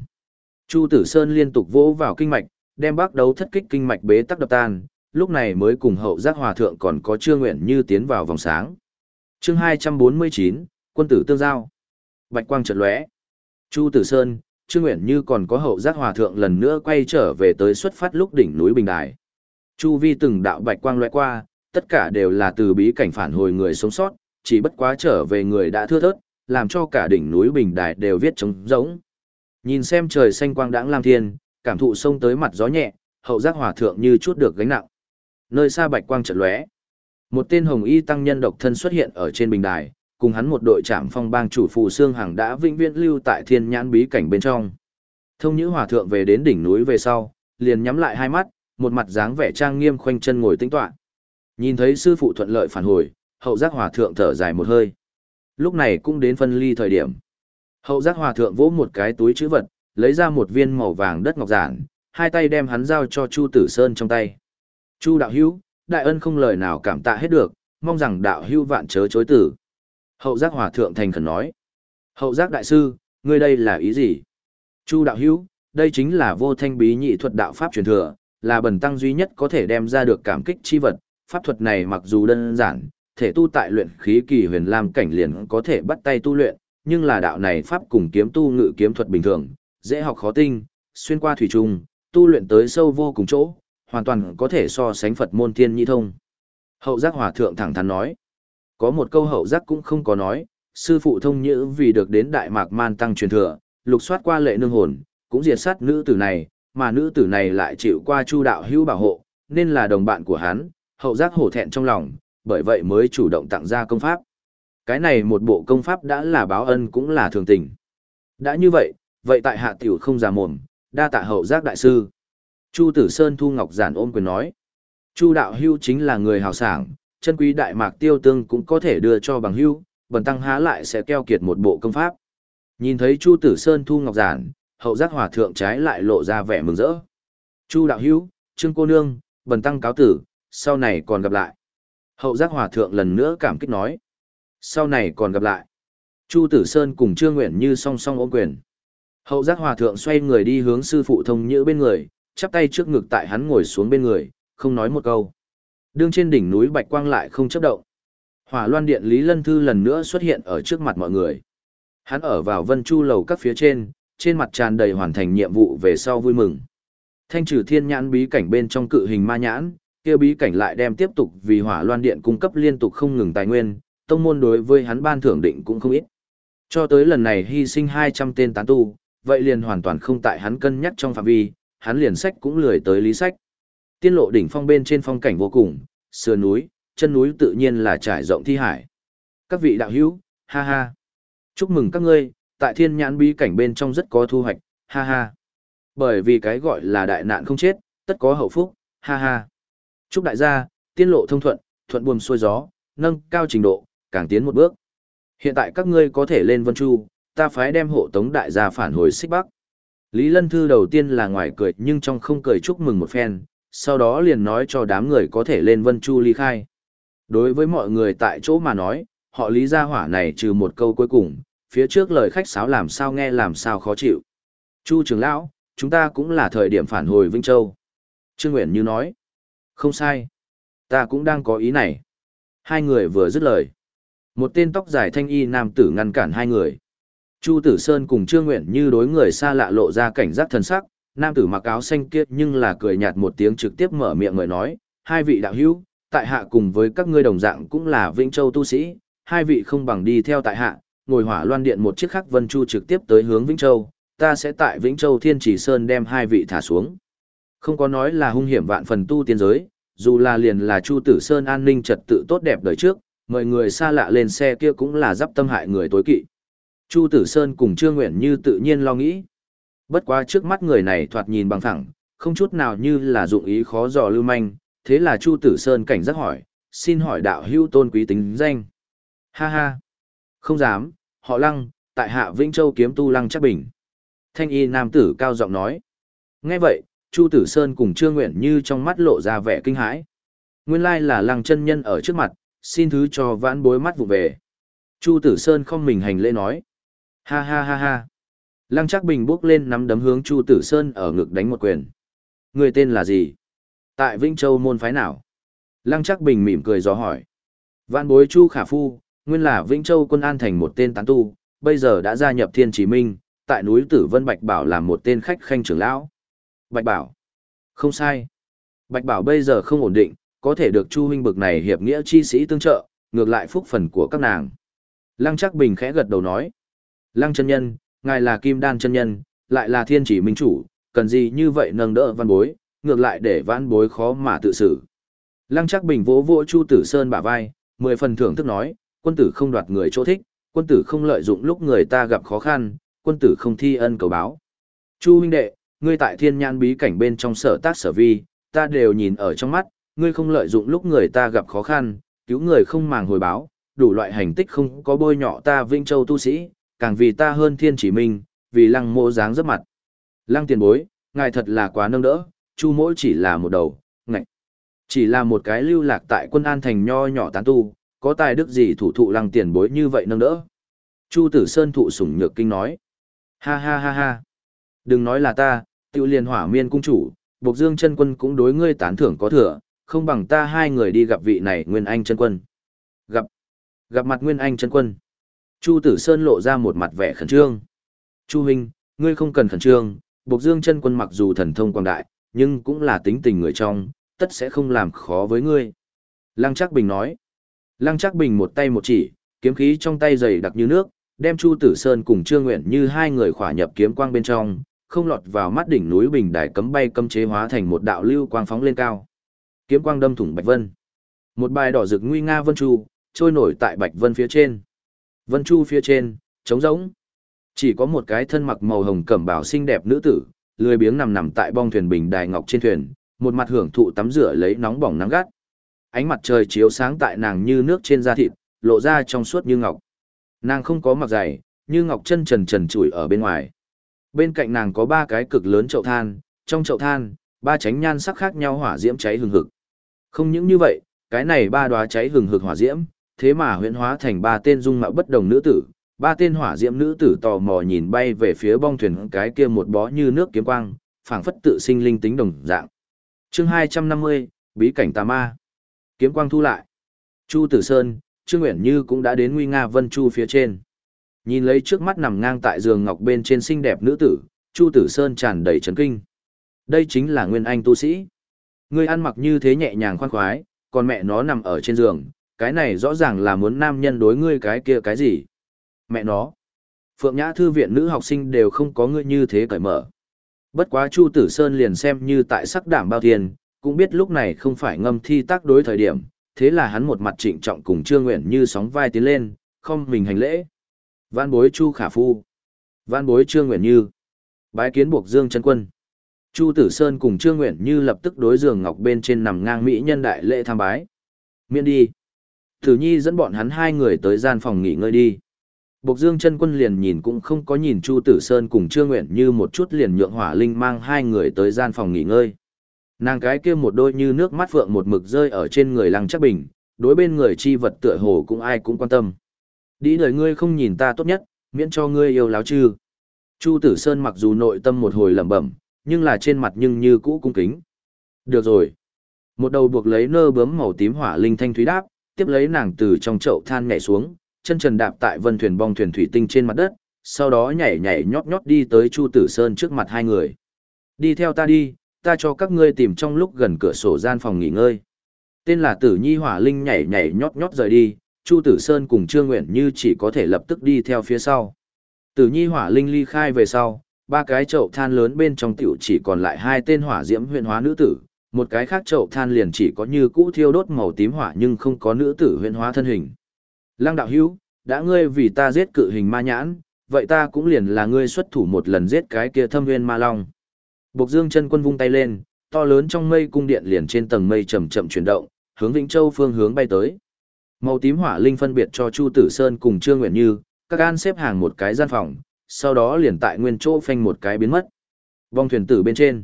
Chu Tử Sơn liên tục vỗ vào kinh mạch, đem bắt đấu thất kích kinh mạch bế tắc đập tan, lúc này mới cùng hậu giác hòa thượng còn có trương nguyện như tiến vào vòng sáng. chương 249, quân tử tương giao. Bạch quang chợt lóe. Chu Tử Sơn, Trương Nguyện Như còn có hậu giác hòa thượng lần nữa quay trở về tới xuất phát lúc đỉnh núi Bình Đài. Chu vi từng đạo bạch quang lóe qua, tất cả đều là từ bí cảnh phản hồi người sống sót, chỉ bất quá trở về người đã thưa thớt, làm cho cả đỉnh núi Bình Đài đều viết trống rỗng. Nhìn xem trời xanh quang đãng lam thiên, cảm thụ sông tới mặt gió nhẹ, hậu giác hòa thượng như chút được gánh nặng. Nơi xa bạch quang chợt lóe, một tên hồng y tăng nhân độc thân xuất hiện ở trên bình đài, cùng hắn một đội trạm phong bang chủ phù xương hằng đã vĩnh viễn lưu tại thiên nhãn bí cảnh bên trong. Thông nhữ hòa thượng về đến đỉnh núi về sau, liền nhắm lại hai mắt, một mặt dáng vẻ trang nghiêm khoanh chân ngồi tĩnh tọa. Nhìn thấy sư phụ thuận lợi phản hồi, hậu giác hòa thượng thở dài một hơi. Lúc này cũng đến phân ly thời điểm. Hậu giác hòa thượng vỗ một cái túi chữ vật, lấy ra một viên màu vàng đất ngọc giản, hai tay đem hắn giao cho Chu Tử Sơn trong tay. Chu đạo hữu, đại ân không lời nào cảm tạ hết được, mong rằng đạo hữu vạn chớ chối tử. Hậu giác hòa thượng thành khẩn nói. Hậu giác đại sư, ngươi đây là ý gì? Chu đạo hữu, đây chính là vô thanh bí nhị thuật đạo pháp truyền thừa, là bần tăng duy nhất có thể đem ra được cảm kích chi vật. Pháp thuật này mặc dù đơn giản, thể tu tại luyện khí kỳ huyền lam cảnh liền có thể bắt tay tu luyện, nhưng là đạo này pháp cùng kiếm tu ngự kiếm thuật bình thường, dễ học khó tinh, xuyên qua thủy trùng, tu luyện tới sâu vô cùng chỗ, hoàn toàn có thể so sánh Phật môn thiên nhi thông. Hậu giác hòa thượng thẳng thắn nói, có một câu hậu giác cũng không có nói, sư phụ thông nhữ vì được đến Đại Mạc Man Tăng truyền thừa, lục soát qua lệ nương hồn, cũng diệt sát nữ tử này, mà nữ tử này lại chịu qua chu đạo hữu bảo hộ, nên là đồng bạn của hắn, hậu giác hổ thẹn trong lòng, bởi vậy mới chủ động tặng ra công pháp. Cái này một bộ công pháp đã là báo ân cũng là thường tình. Đã như vậy, vậy tại hạ tiểu không già mồm, đa tạ hậu giác đại sư. Chu Tử Sơn Thu Ngọc Giản ôm quyền nói. Chu đạo hưu chính là người hào sảng, chân quý đại mạc tiêu tương cũng có thể đưa cho bằng hưu, bần tăng há lại sẽ keo kiệt một bộ công pháp. Nhìn thấy Chu Tử Sơn Thu Ngọc Giản, hậu giác hòa thượng trái lại lộ ra vẻ mừng rỡ. Chu đạo hưu, Trương cô nương, bần tăng cáo tử, sau này còn gặp lại. Hậu giác hòa thượng lần nữa cảm kích nói. Sau này còn gặp lại. Chu Tử Sơn cùng Trương Nguyện Như song song ôm quyền. Hậu giác hòa thượng xoay người đi hướng sư phụ thông nhữ bên người, chắp tay trước ngực tại hắn ngồi xuống bên người, không nói một câu. Đương trên đỉnh núi Bạch Quang lại không chấp động. Hỏa loan điện Lý Lân Thư lần nữa xuất hiện ở trước mặt mọi người. Hắn ở vào vân chu lầu các phía trên, trên mặt tràn đầy hoàn thành nhiệm vụ về sau vui mừng. Thanh trừ thiên nhãn bí cảnh bên trong cự hình ma nhãn, kia bí cảnh lại đem tiếp tục vì hỏa loan điện cung cấp liên tục không ngừng tài nguyên, tông môn đối với hắn ban thưởng định cũng không ít. Cho tới lần này hy sinh 200 tên tán tu, vậy liền hoàn toàn không tại hắn cân nhắc trong phạm vi, hắn liền sách cũng lười tới lý sách. Tiên lộ đỉnh phong bên trên phong cảnh vô cùng, sườn núi, chân núi tự nhiên là trải rộng thi hải. Các vị đạo hữu, ha ha. Chúc mừng các ngươi, tại thiên nhãn bí cảnh bên trong rất có thu hoạch, ha ha. Bởi vì cái gọi là đại nạn không chết, tất có hậu phúc, ha ha. Chúc đại gia, tiên lộ thông thuận, thuận buồm xuôi gió, nâng cao trình độ, càng tiến một bước. Hiện tại các ngươi có thể lên Vân Chu, ta phái đem hộ tống đại gia phản hồi xích bắc. Lý Lân Thư đầu tiên là ngoài cười nhưng trong không cười chúc mừng một phen, sau đó liền nói cho đám người có thể lên Vân Chu ly khai. Đối với mọi người tại chỗ mà nói, họ lý gia hỏa này trừ một câu cuối cùng, phía trước lời khách sáo làm sao nghe làm sao khó chịu. Chu trưởng lão, chúng ta cũng là thời điểm phản hồi Vinh Châu. Trương Nguyễn Như nói, không sai, ta cũng đang có ý này. Hai người vừa dứt lời. Một tên tóc dài thanh y nam tử ngăn cản hai người. Chu Tử Sơn cùng Trương Nguyện Như đối người xa lạ lộ ra cảnh giác thần sắc, nam tử mặc áo xanh kiết nhưng là cười nhạt một tiếng trực tiếp mở miệng người nói, hai vị đạo hữu, tại hạ cùng với các ngươi đồng dạng cũng là Vĩnh Châu tu sĩ, hai vị không bằng đi theo tại hạ, ngồi hỏa loan điện một chiếc khắc vân chu trực tiếp tới hướng Vĩnh Châu, ta sẽ tại Vĩnh Châu Thiên Chỉ Sơn đem hai vị thả xuống. Không có nói là hung hiểm vạn phần tu tiên giới, dù là liền là Chu Tử Sơn an ninh trật tự tốt đẹp đời trước, mời người xa lạ lên xe kia cũng là giáp tâm hại người tối kỵ. Chu Tử Sơn cùng Trương Nguyện Như tự nhiên lo nghĩ. Bất quá trước mắt người này thoạt nhìn bằng thẳng, không chút nào như là dụng ý khó dò lưu manh, thế là Chu Tử Sơn cảnh giác hỏi, xin hỏi đạo hữu tôn quý tính danh. Ha ha, không dám, họ lăng, tại hạ Vĩnh Châu kiếm tu lăng chắc bình. Thanh y nam tử cao giọng nói. Nghe vậy, Chu Tử Sơn cùng Trương Nguyện Như trong mắt lộ ra vẻ kinh hãi. Nguyên lai là lăng chân nhân ở trước mặt, xin thứ cho vãn bối mắt vụ về. Chu Tử Sơn không mình hành lễ nói. Ha ha ha ha. Lăng chắc bình bước lên nắm đấm hướng Chu Tử Sơn ở ngực đánh một quyền. Người tên là gì? Tại Vĩnh Châu môn phái nào? Lăng chắc bình mỉm cười gió hỏi. Vạn bối Chu Khả Phu, nguyên là Vĩnh Châu quân an thành một tên tán tu, bây giờ đã gia nhập Thiên Chí Minh, tại núi Tử Vân Bạch Bảo làm một tên khách khanh trưởng lão. Bạch Bảo. Không sai. Bạch Bảo bây giờ không ổn định, có thể được Chu huynh bực này hiệp nghĩa chi sĩ tương trợ, ngược lại phúc phần của các nàng. Lăng Trác bình khẽ gật đầu nói. Lăng chân nhân, ngài là kim đan chân nhân, lại là thiên chỉ minh chủ, cần gì như vậy nâng đỡ văn bối, ngược lại để văn bối khó mà tự xử. Lăng Trác bình vỗ vỗ Chu Tử Sơn bả vai, mười phần thưởng thức nói, quân tử không đoạt người chỗ thích, quân tử không lợi dụng lúc người ta gặp khó khăn, quân tử không thi ân cầu báo. Chu huynh đệ, ngươi tại thiên nhãn bí cảnh bên trong sở tác sở vi, ta đều nhìn ở trong mắt, ngươi không lợi dụng lúc người ta gặp khó khăn, cứu người không màng hồi báo, đủ loại hành tích không có bôi nhọ ta Vinh Châu tu sĩ, càng vì ta hơn thiên chỉ minh, vì lăng mô dáng rất mặt. Lăng tiền bối, ngài thật là quá nâng đỡ, chu mỗi chỉ là một đầu, ngạch. Chỉ là một cái lưu lạc tại quân an thành nho nhỏ tán tu, có tài đức gì thủ thụ lăng tiền bối như vậy nâng đỡ. Chu tử sơn thụ sủng nhược kinh nói. Ha ha ha ha. Đừng nói là ta, tiêu liền hỏa miên cung chủ, Bộc Dương chân quân cũng đối ngươi tán thưởng có thừa, không bằng ta hai người đi gặp vị này Nguyên Anh chân quân. Gặp, gặp mặt Nguyên Anh chân quân. Chu Tử Sơn lộ ra một mặt vẻ khẩn trương. Chu Huynh, ngươi không cần khẩn trương, Bộc Dương chân quân mặc dù thần thông quang đại, nhưng cũng là tính tình người trong, tất sẽ không làm khó với ngươi. Lăng Trác Bình nói. Lăng Trác Bình một tay một chỉ, kiếm khí trong tay dày đặc như nước, đem Chu Tử Sơn cùng Trương Nguyện như hai người khỏa nhập kiếm quang bên trong, không lọt vào mắt đỉnh núi bình đài cấm bay cấm chế hóa thành một đạo lưu quang phóng lên cao. Kiếm quang đâm thủng Bạch Vân. Một bài đỏ rực nguy nga vân chu, trôi nổi tại Bạch Vân phía trên. Vân chu phía trên, trống rỗng. Chỉ có một cái thân mặc màu hồng cẩm bào xinh đẹp nữ tử, lười biếng nằm nằm tại bong thuyền bình đài ngọc trên thuyền, một mặt hưởng thụ tắm rửa lấy nóng bỏng nắng gắt. Ánh mặt trời chiếu sáng tại nàng như nước trên da thịt, lộ ra trong suốt như ngọc. Nàng không có mặc giày, như ngọc chân trần trần trụi ở bên ngoài. Bên cạnh nàng có ba cái cực lớn chậu than, trong chậu than, ba tránh nhan sắc khác nhau hỏa diễm cháy hừng hực. Không những như vậy, cái này ba đóa cháy hừng hực hỏa diễm, thế mà huyễn hóa thành ba tên dung mạo bất đồng nữ tử, ba tên hỏa diễm nữ tử tò mò nhìn bay về phía bong thuyền cái kia một bó như nước kiếm quang, phảng phất tự sinh linh tính đồng dạng. Chương 250, bí cảnh tà ma. Kiếm quang thu lại. Chu Tử Sơn, Trương Uyển Như cũng đã đến Nguy Nga Vân Chu phía trên. Nhìn lấy trước mắt nằm ngang tại giường ngọc bên trên xinh đẹp nữ tử, Chu Tử Sơn tràn đầy chấn kinh. Đây chính là nguyên anh tu sĩ. Ngươi ăn mặc như thế nhẹ nhàng khoan khoái, còn mẹ nó nằm ở trên giường, cái này rõ ràng là muốn nam nhân đối ngươi cái kia cái gì. Mẹ nó. Phượng Nhã Thư viện nữ học sinh đều không có ngươi như thế cởi mở. Bất quá Chu Tử Sơn liền xem như tại sắc đảm bao tiền, cũng biết lúc này không phải ngâm thi tác đối thời điểm, thế là hắn một mặt trịnh trọng cùng Trương Nguyện như sóng vai tiến lên, không mình hành lễ. Văn bối Chu Khả Phu. Văn bối Trương Nguyện Như. Bái kiến buộc Dương chân quân. Chu Tử Sơn cùng Trương Nguyện Như lập tức đối giường ngọc bên trên nằm ngang mỹ nhân đại lễ tham bái. Miễn đi. Tử Nhi dẫn bọn hắn hai người tới gian phòng nghỉ ngơi đi. Bộc Dương chân quân liền nhìn cũng không có nhìn Chu Tử Sơn cùng Trương Nguyện Như một chút liền nhượng hỏa linh mang hai người tới gian phòng nghỉ ngơi. Nàng cái kia một đôi như nước mắt phượng một mực rơi ở trên người lăng chắc bình, đối bên người chi vật tựa hồ cũng ai cũng quan tâm. Đi đời ngươi không nhìn ta tốt nhất, miễn cho ngươi yêu láo chư. Chu Tử Sơn mặc dù nội tâm một hồi lẩm bẩm, nhưng là trên mặt nhưng như cũ cung kính. Được rồi. Một đầu buộc lấy nơ bướm màu tím hỏa linh thanh thúy đáp, tiếp lấy nàng từ trong chậu than nhảy xuống, chân trần đạp tại vân thuyền bong thuyền thủy tinh trên mặt đất, sau đó nhảy nhảy nhót nhót đi tới Chu Tử Sơn trước mặt hai người. Đi theo ta đi, ta cho các ngươi tìm trong lúc gần cửa sổ gian phòng nghỉ ngơi. Tên là Tử Nhi Hỏa Linh nhảy nhảy nhót nhót rời đi, Chu Tử Sơn cùng Trương Nguyện Như chỉ có thể lập tức đi theo phía sau. Tử Nhi Hỏa Linh ly khai về sau, ba cái chậu than lớn bên trong tiểu chỉ còn lại hai tên hỏa diễm huyện hóa nữ tử, một cái khác chậu than liền chỉ có như cũ thiêu đốt màu tím hỏa nhưng không có nữ tử huyện hóa thân hình. Lăng đạo hữu, đã ngươi vì ta giết cự hình ma nhãn, vậy ta cũng liền là ngươi xuất thủ một lần giết cái kia thâm viên ma long. Bộc Dương chân quân vung tay lên, to lớn trong mây cung điện liền trên tầng mây chậm chậm chuyển động, hướng Vĩnh Châu phương hướng bay tới. Màu tím hỏa linh phân biệt cho Chu Tử Sơn cùng Trương Nguyện Như, các an xếp hàng một cái gian phòng, sau đó liền tại nguyên chỗ phanh một cái biến mất. Vong thuyền tử bên trên,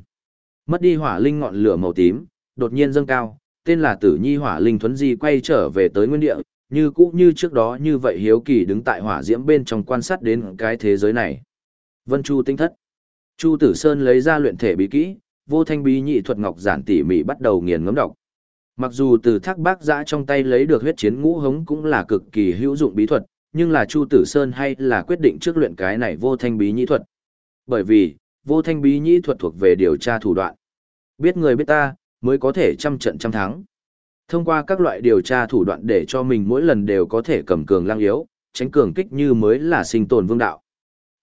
mất đi hỏa linh ngọn lửa màu tím, đột nhiên dâng cao, tên là Tử Nhi Hỏa Linh thuấn di quay trở về tới nguyên địa, như cũ như trước đó như vậy hiếu kỳ đứng tại hỏa diễm bên trong quan sát đến cái thế giới này. Vân Chu tinh thất. Chu Tử Sơn lấy ra luyện thể bí kỹ, vô thanh bí nhị thuật ngọc giản tỉ mỉ bắt đầu nghiền ngẫm đọc. Mặc dù từ thác bác giã trong tay lấy được huyết chiến ngũ hống cũng là cực kỳ hữu dụng bí thuật, nhưng là Chu Tử Sơn hay là quyết định trước luyện cái này vô thanh bí nhị thuật. Bởi vì, vô thanh bí nhị thuật thuộc về điều tra thủ đoạn. Biết người biết ta, mới có thể trăm trận trăm thắng. Thông qua các loại điều tra thủ đoạn để cho mình mỗi lần đều có thể cầm cường lang yếu, tránh cường kích như mới là sinh tồn vương đạo.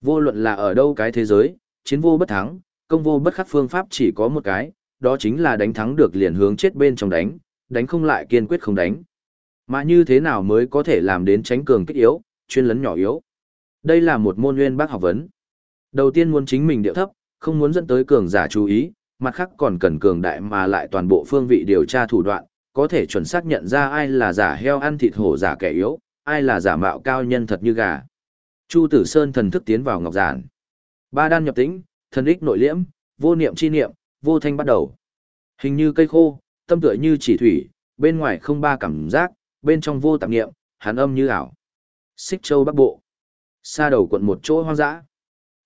Vô luận là ở đâu cái thế giới, chiến vô bất thắng, công vô bất khắc phương pháp chỉ có một cái, đó chính là đánh thắng được liền hướng chết bên trong đánh, đánh không lại kiên quyết không đánh. Mà như thế nào mới có thể làm đến tránh cường kích yếu, chuyên lấn nhỏ yếu? Đây là một môn nguyên bác học vấn. Đầu tiên muốn chính mình điệu thấp, không muốn dẫn tới cường giả chú ý, mặt khác còn cần cường đại mà lại toàn bộ phương vị điều tra thủ đoạn, có thể chuẩn xác nhận ra ai là giả heo ăn thịt hổ giả kẻ yếu, ai là giả mạo cao nhân thật như gà. Chu Tử Sơn thần thức tiến vào ngọc giản. Ba đan nhập tĩnh, thần ích nội liễm, vô niệm chi niệm, vô thanh bắt đầu. Hình như cây khô, tâm tựa như chỉ thủy, bên ngoài không ba cảm giác, bên trong vô tạp niệm, hàn âm như ảo. Xích Châu Bắc Bộ. Xa đầu quận một chỗ hoang dã.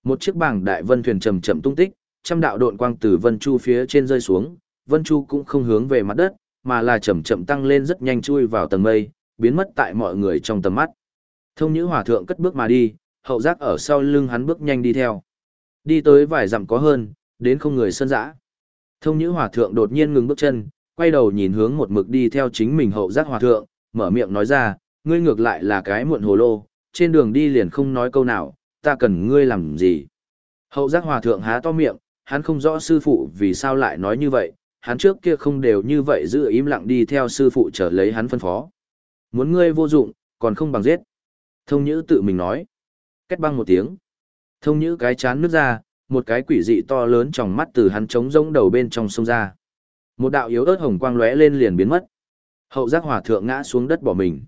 Một chiếc bảng đại vân thuyền chậm chậm tung tích, trăm đạo độn quang từ vân chu phía trên rơi xuống, vân chu cũng không hướng về mặt đất, mà là chậm chậm tăng lên rất nhanh chui vào tầng mây, biến mất tại mọi người trong tầm mắt. Thông Nhữ Hòa thượng cất bước mà đi, hậu giác ở sau lưng hắn bước nhanh đi theo. Đi tới vài dặm có hơn, đến không người sân dã. Thông Nhữ Hòa thượng đột nhiên ngừng bước chân, quay đầu nhìn hướng một mực đi theo chính mình hậu giác hòa thượng, mở miệng nói ra, ngươi ngược lại là cái muộn hồ lô, trên đường đi liền không nói câu nào, ta cần ngươi làm gì. Hậu giác hòa thượng há to miệng, hắn không rõ sư phụ vì sao lại nói như vậy, hắn trước kia không đều như vậy giữ im lặng đi theo sư phụ trở lấy hắn phân phó. Muốn ngươi vô dụng, còn không bằng giết. Thông nhữ tự mình nói. Kết băng một tiếng. Thông nhữ cái chán nước ra, một cái quỷ dị to lớn trong mắt từ hắn trống rỗng đầu bên trong sông ra. Một đạo yếu ớt hồng quang lóe lên liền biến mất. Hậu giác hòa thượng ngã xuống đất bỏ mình.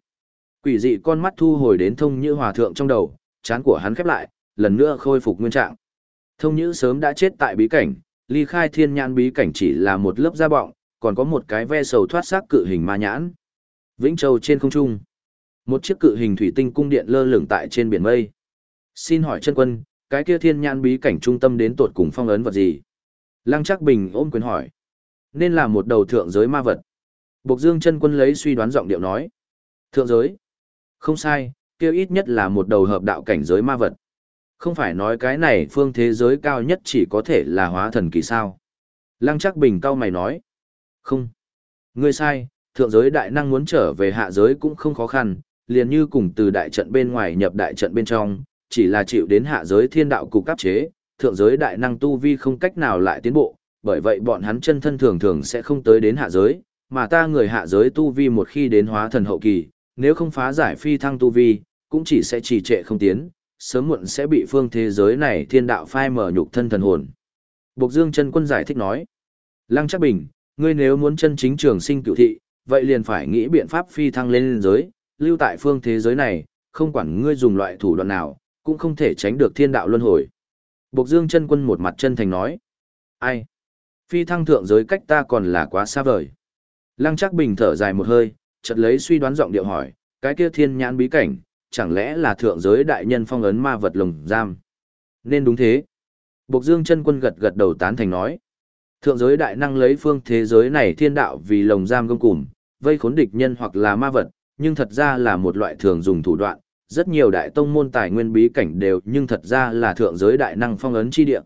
Quỷ dị con mắt thu hồi đến thông như hòa thượng trong đầu, chán của hắn khép lại, lần nữa khôi phục nguyên trạng. Thông nhữ sớm đã chết tại bí cảnh, ly khai thiên nhãn bí cảnh chỉ là một lớp da bọng, còn có một cái ve sầu thoát xác cự hình ma nhãn. Vĩnh Châu trên không trung. Một chiếc cự hình thủy tinh cung điện lơ lửng tại trên biển mây. Xin hỏi chân quân, cái kia thiên nhãn bí cảnh trung tâm đến tột cùng phong ấn vật gì? Lăng trác bình ôm quyền hỏi. Nên là một đầu thượng giới ma vật. Bộc dương chân quân lấy suy đoán giọng điệu nói. Thượng giới? Không sai, kia ít nhất là một đầu hợp đạo cảnh giới ma vật. Không phải nói cái này phương thế giới cao nhất chỉ có thể là hóa thần kỳ sao. Lăng chắc bình cao mày nói. Không. Ngươi sai, thượng giới đại năng muốn trở về hạ giới cũng không khó khăn, liền như cùng từ đại trận bên ngoài nhập đại trận bên trong, chỉ là chịu đến hạ giới thiên đạo cục áp chế, thượng giới đại năng tu vi không cách nào lại tiến bộ, bởi vậy bọn hắn chân thân thường thường sẽ không tới đến hạ giới, mà ta người hạ giới tu vi một khi đến hóa thần hậu kỳ, nếu không phá giải phi thăng tu vi, cũng chỉ sẽ trì trệ không tiến, sớm muộn sẽ bị phương thế giới này thiên đạo phai mở nhục thân thần hồn. Bộc Dương chân quân giải thích nói, Lăng Chắc Bình, ngươi nếu muốn chân chính trường sinh cựu thị, vậy liền phải nghĩ biện pháp phi thăng lên giới, lưu tại phương thế giới này, không quản ngươi dùng loại thủ đoạn nào, cũng không thể tránh được thiên đạo luân hồi. Bộc Dương chân quân một mặt chân thành nói, ai? Phi thăng thượng giới cách ta còn là quá xa vời. Lăng Chắc Bình thở dài một hơi, chợt lấy suy đoán giọng điệu hỏi, cái kia thiên nhãn bí cảnh, chẳng lẽ là thượng giới đại nhân phong ấn ma vật lồng giam? Nên đúng thế. Bộc Dương chân quân gật gật đầu tán thành nói. Thượng giới đại năng lấy phương thế giới này thiên đạo vì lồng giam gông cùm, vây khốn địch nhân hoặc là ma vật, nhưng thật ra là một loại thường dùng thủ đoạn. Rất nhiều đại tông môn tài nguyên bí cảnh đều nhưng thật ra là thượng giới đại năng phong ấn chi địa.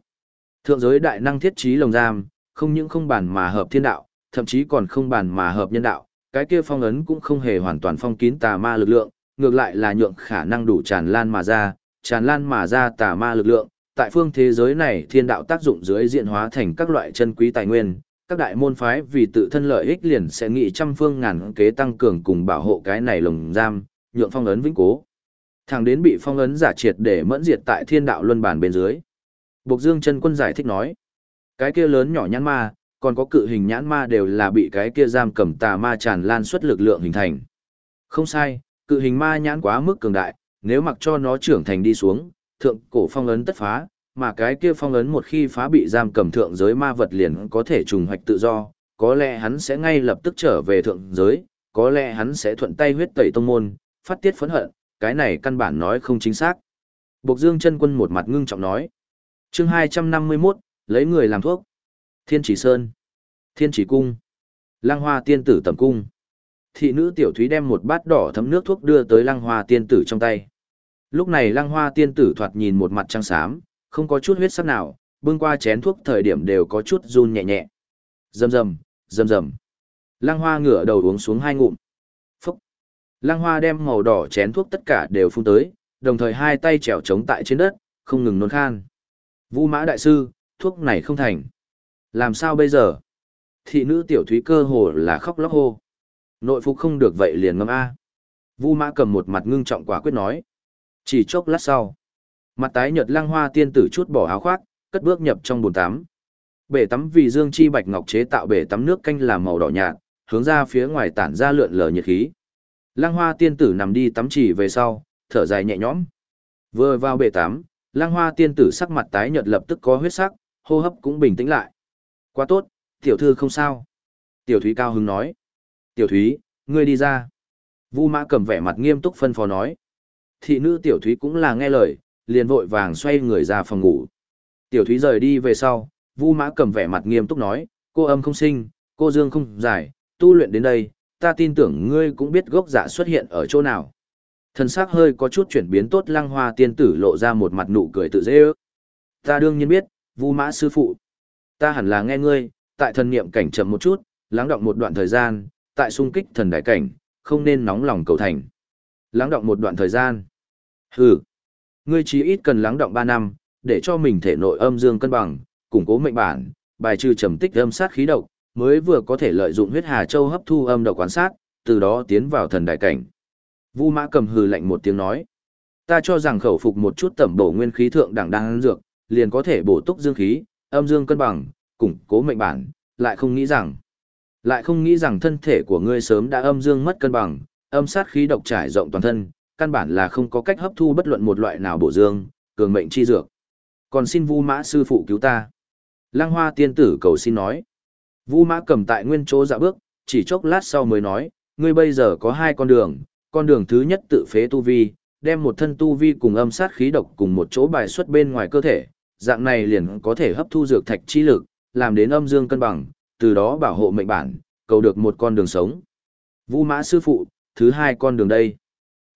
Thượng giới đại năng thiết trí lồng giam, không những không bàn mà hợp thiên đạo, thậm chí còn không bàn mà hợp nhân đạo, cái kia phong ấn cũng không hề hoàn toàn phong kín tà ma lực lượng, ngược lại là nhượng khả năng đủ tràn lan mà ra, tràn lan mà ra tà ma lực lượng, tại phương thế giới này thiên đạo tác dụng dưới diện hóa thành các loại chân quý tài nguyên, các đại môn phái vì tự thân lợi ích liền sẽ nghị trăm phương ngàn kế tăng cường cùng bảo hộ cái này lồng giam, nhượng phong ấn vĩnh cố. Thẳng đến bị phong ấn giả triệt để mẫn diệt tại thiên đạo luân bản bên dưới. Bộc Dương chân quân giải thích nói, cái kia lớn nhỏ nhãn ma, còn có cự hình nhãn ma đều là bị cái kia giam cầm tà ma tràn lan suất lực lượng hình thành. Không sai, cự hình ma nhãn quá mức cường đại, nếu mặc cho nó trưởng thành đi xuống, thượng cổ phong ấn tất phá, mà cái kia phong ấn một khi phá bị giam cầm thượng giới ma vật liền có thể trùng hoạch tự do, có lẽ hắn sẽ ngay lập tức trở về thượng giới, có lẽ hắn sẽ thuận tay huyết tẩy tông môn, phát tiết phẫn hận, cái này căn bản nói không chính xác. Bộc Dương chân quân một mặt ngưng trọng nói. Chương 251, lấy người làm thuốc. Thiên Chỉ Sơn, Thiên Chỉ Cung, Lăng Hoa Tiên Tử Tầm Cung. Thị nữ tiểu thúy đem một bát đỏ thấm nước thuốc đưa tới Lăng Hoa Tiên Tử trong tay. Lúc này Lăng Hoa Tiên Tử thoạt nhìn một mặt trăng xám, không có chút huyết sắc nào, bưng qua chén thuốc thời điểm đều có chút run nhẹ nhẹ. Rầm rầm, rầm rầm. Lăng Hoa ngửa đầu uống xuống hai ngụm. Phúc. Lăng Hoa đem màu đỏ chén thuốc tất cả đều phun tới, đồng thời hai tay trèo trống tại trên đất, không ngừng nôn khan. Vu Mã đại sư, thuốc này không thành. Làm sao bây giờ? Thị nữ tiểu thúy cơ hồ là khóc lóc hô. Nội phục không được vậy liền ngâm A. Vu mã cầm một mặt ngưng trọng quả quyết nói. Chỉ chốc lát sau. Mặt tái nhợt lăng hoa tiên tử chút bỏ áo khoác, cất bước nhập trong bồn tắm. Bể tắm vì dương chi bạch ngọc chế tạo bể tắm nước canh làm màu đỏ nhạt, hướng ra phía ngoài tản ra lượn lờ nhiệt khí. Lăng hoa tiên tử nằm đi tắm chỉ về sau, thở dài nhẹ nhõm. Vừa vào bể tắm, lăng hoa tiên tử sắc mặt tái nhợt lập tức có huyết sắc, hô hấp cũng bình tĩnh lại. Quá tốt, tiểu thư không sao. Tiểu thúy cao hứng nói. Tiểu thúy, ngươi đi ra. Vu mã cầm vẻ mặt nghiêm túc phân phó nói. Thị nữ tiểu thúy cũng là nghe lời, liền vội vàng xoay người ra phòng ngủ. Tiểu thúy rời đi về sau, Vu mã cầm vẻ mặt nghiêm túc nói, cô âm không sinh, cô dương không giải, tu luyện đến đây, ta tin tưởng ngươi cũng biết gốc dạ xuất hiện ở chỗ nào. Thần sắc hơi có chút chuyển biến tốt lăng hoa tiên tử lộ ra một mặt nụ cười tự dễ ước. Ta đương nhiên biết, Vu mã sư phụ. Ta hẳn là nghe ngươi, tại thần niệm cảnh chậm một chút, lắng động một đoạn thời gian, tại sung kích thần đại cảnh, không nên nóng lòng cầu thành. Lắng động một đoạn thời gian. Hừ. Ngươi chí ít cần lắng động ba năm, để cho mình thể nội âm dương cân bằng, củng cố mệnh bản, bài trừ trầm tích âm sát khí độc, mới vừa có thể lợi dụng huyết hà châu hấp thu âm độc quan sát, từ đó tiến vào thần đại cảnh. Vu Mã cầm hừ lạnh một tiếng nói: "Ta cho rằng khẩu phục một chút tẩm bổ nguyên khí thượng đẳng đang dược, liền có thể bổ túc dương khí, âm dương cân bằng, củng cố mệnh bản, lại không nghĩ rằng, lại không nghĩ rằng thân thể của ngươi sớm đã âm dương mất cân bằng, âm sát khí độc trải rộng toàn thân, căn bản là không có cách hấp thu bất luận một loại nào bổ dương, cường mệnh chi dược. Còn xin Vu Mã sư phụ cứu ta. Lăng Hoa tiên tử cầu xin nói. Vu Mã cầm tại nguyên chỗ dạ bước, chỉ chốc lát sau mới nói, ngươi bây giờ có hai con đường, con đường thứ nhất tự phế tu vi, đem một thân tu vi cùng âm sát khí độc cùng một chỗ bài xuất bên ngoài cơ thể, dạng này liền có thể hấp thu dược thạch chi lực, làm đến âm dương cân bằng, từ đó bảo hộ mệnh bản, cầu được một con đường sống. Vu mã sư phụ, thứ hai con đường đây.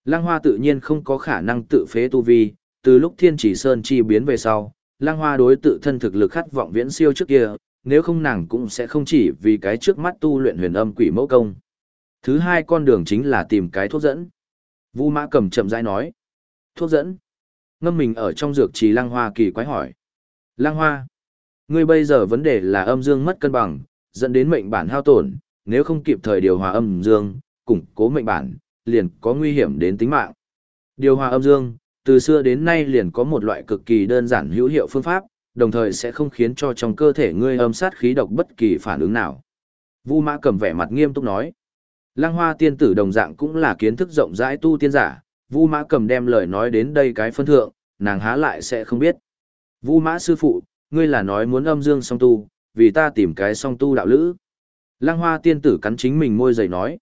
Lăng Hoa tự nhiên không có khả năng tự phế tu vi, từ lúc Thiên Chỉ Sơn chi biến về sau, Lăng Hoa đối tự thân thực lực khát vọng viễn siêu trước kia, nếu không nàng cũng sẽ không chỉ vì cái trước mắt tu luyện huyền âm quỷ mẫu công. Thứ hai con đường chính là tìm cái thuốc dẫn. Vu Mã Cầm chậm rãi nói. Thuốc dẫn? Ngâm mình ở trong dược trì Lăng Hoa kỳ quái hỏi. Lăng Hoa, ngươi bây giờ vấn đề là âm dương mất cân bằng, dẫn đến mệnh bản hao tổn, nếu không kịp thời điều hòa âm dương, củng cố mệnh bản, liền có nguy hiểm đến tính mạng. Điều hòa âm dương, từ xưa đến nay liền có một loại cực kỳ đơn giản hữu hiệu phương pháp, đồng thời sẽ không khiến cho trong cơ thể ngươi âm sát khí độc bất kỳ phản ứng nào. Vu Mã cầm vẻ mặt nghiêm túc nói. Lăng Hoa tiên tử đồng dạng cũng là kiến thức rộng rãi tu tiên giả, Vu Mã cầm đem lời nói đến đây cái phân thượng, nàng há lại sẽ không biết. Vu Mã sư phụ, ngươi là nói muốn âm dương song tu, vì ta tìm cái song tu đạo lữ. Lăng Hoa tiên tử cắn chính mình môi dày nói.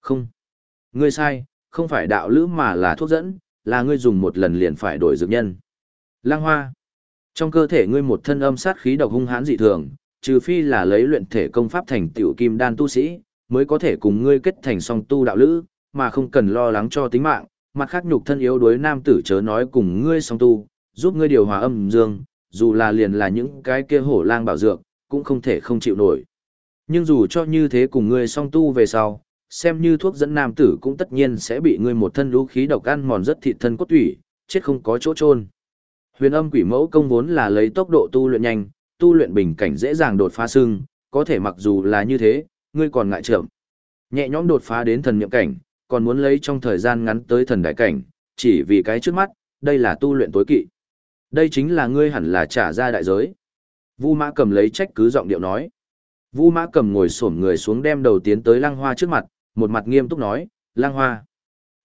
Không. Ngươi sai, không phải đạo lữ mà là thuốc dẫn, là ngươi dùng một lần liền phải đổi dược nhân. Lăng Hoa. Trong cơ thể ngươi một thân âm sát khí độc hung hãn dị thường, trừ phi là lấy luyện thể công pháp thành tiểu kim đan tu sĩ, mới có thể cùng ngươi kết thành song tu đạo lữ, mà không cần lo lắng cho tính mạng, mặt khác nhục thân yếu đuối nam tử chớ nói cùng ngươi song tu, giúp ngươi điều hòa âm dương, dù là liền là những cái kia hổ lang bảo dược, cũng không thể không chịu nổi. Nhưng dù cho như thế cùng ngươi song tu về sau, xem như thuốc dẫn nam tử cũng tất nhiên sẽ bị ngươi một thân lũ khí độc ăn mòn rất thịt thân cốt tủy, chết không có chỗ chôn. Huyền âm quỷ mẫu công vốn là lấy tốc độ tu luyện nhanh, tu luyện bình cảnh dễ dàng đột phá sưng, có thể mặc dù là như thế, ngươi còn ngại trưởng. Nhẹ nhõm đột phá đến thần niệm cảnh, còn muốn lấy trong thời gian ngắn tới thần đại cảnh, chỉ vì cái trước mắt, đây là tu luyện tối kỵ. Đây chính là ngươi hẳn là trả ra đại giới. Vu Mã cầm lấy trách cứ giọng điệu nói. Vu Mã cầm ngồi xổm người xuống đem đầu tiến tới Lăng Hoa trước mặt, một mặt nghiêm túc nói, Lăng Hoa.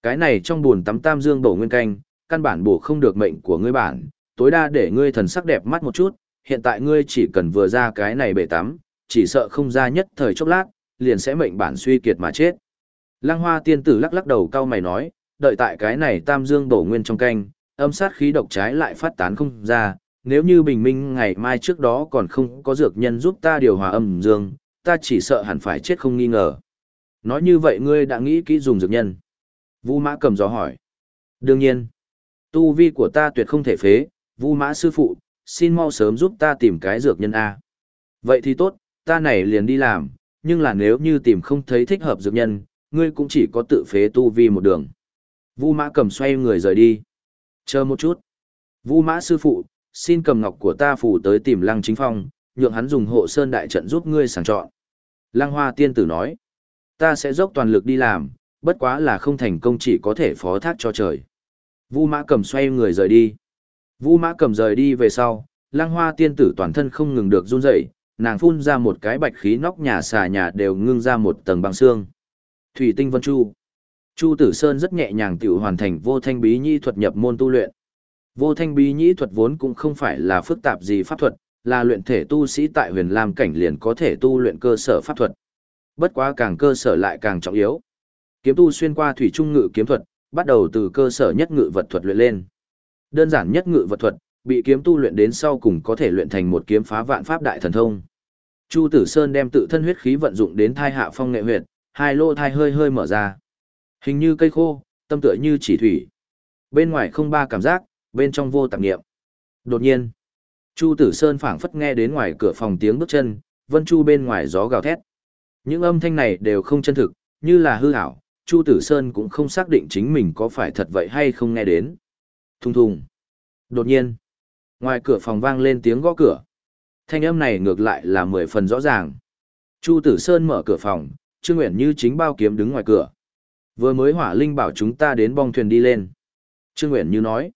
Cái này trong buồn tắm tam dương bổ nguyên canh, căn bản bổ không được mệnh của ngươi bản, tối đa để ngươi thần sắc đẹp mắt một chút, hiện tại ngươi chỉ cần vừa ra cái này bể tắm, chỉ sợ không ra nhất thời chốc lát, liền sẽ mệnh bản suy kiệt mà chết. Lăng Hoa tiên tử lắc lắc đầu cao mày nói, đợi tại cái này tam dương bổ nguyên trong canh, âm sát khí độc trái lại phát tán không ra, nếu như bình minh ngày mai trước đó còn không có dược nhân giúp ta điều hòa âm dương, ta chỉ sợ hẳn phải chết không nghi ngờ. Nói như vậy ngươi đã nghĩ kỹ dùng dược nhân. Vu mã cầm gió hỏi. Đương nhiên, tu vi của ta tuyệt không thể phế, Vu mã sư phụ, xin mau sớm giúp ta tìm cái dược nhân A. Vậy thì tốt, ta này liền đi làm, nhưng là nếu như tìm không thấy thích hợp dược nhân, ngươi cũng chỉ có tự phế tu vi một đường. Vu mã cầm xoay người rời đi. Chờ một chút. Vu mã sư phụ, xin cầm ngọc của ta phủ tới tìm lăng chính phong, nhượng hắn dùng hộ sơn đại trận giúp ngươi sàng chọn. Lăng hoa tiên tử nói, ta sẽ dốc toàn lực đi làm, bất quá là không thành công chỉ có thể phó thác cho trời. Vu mã cầm xoay người rời đi. Vu mã cầm rời đi về sau, lăng hoa tiên tử toàn thân không ngừng được run rẩy, nàng phun ra một cái bạch khí nóc nhà xà nhà đều ngưng ra một tầng băng xương. Thủy tinh vân chu. Chu Tử Sơn rất nhẹ nhàng tiểu hoàn thành vô thanh bí nhĩ thuật nhập môn tu luyện. Vô thanh bí nhĩ thuật vốn cũng không phải là phức tạp gì pháp thuật, là luyện thể tu sĩ tại huyền lam cảnh liền có thể tu luyện cơ sở pháp thuật. Bất quá càng cơ sở lại càng trọng yếu. Kiếm tu xuyên qua thủy trung ngự kiếm thuật, bắt đầu từ cơ sở nhất ngự vật thuật luyện lên. Đơn giản nhất ngự vật thuật, bị kiếm tu luyện đến sau cùng có thể luyện thành một kiếm phá vạn pháp đại thần thông. Chu Tử Sơn đem tự thân huyết khí vận dụng đến thai hạ phong nghệ huyệt, hai lô thai hơi hơi mở ra. Hình như cây khô, tâm tựa như chỉ thủy. Bên ngoài không ba cảm giác, bên trong vô tạp nghiệm. Đột nhiên, Chu Tử Sơn phảng phất nghe đến ngoài cửa phòng tiếng bước chân, Vân Chu bên ngoài gió gào thét. Những âm thanh này đều không chân thực, như là hư ảo, Chu Tử Sơn cũng không xác định chính mình có phải thật vậy hay không nghe đến. Thùng thùng. Đột nhiên, ngoài cửa phòng vang lên tiếng gõ cửa. Thanh âm này ngược lại là mười phần rõ ràng. Chu Tử Sơn mở cửa phòng, Trương Nguyện Như chính bao kiếm đứng ngoài cửa. Vừa mới Hỏa Linh bảo chúng ta đến bong thuyền đi lên. Trương Nguyện Như nói.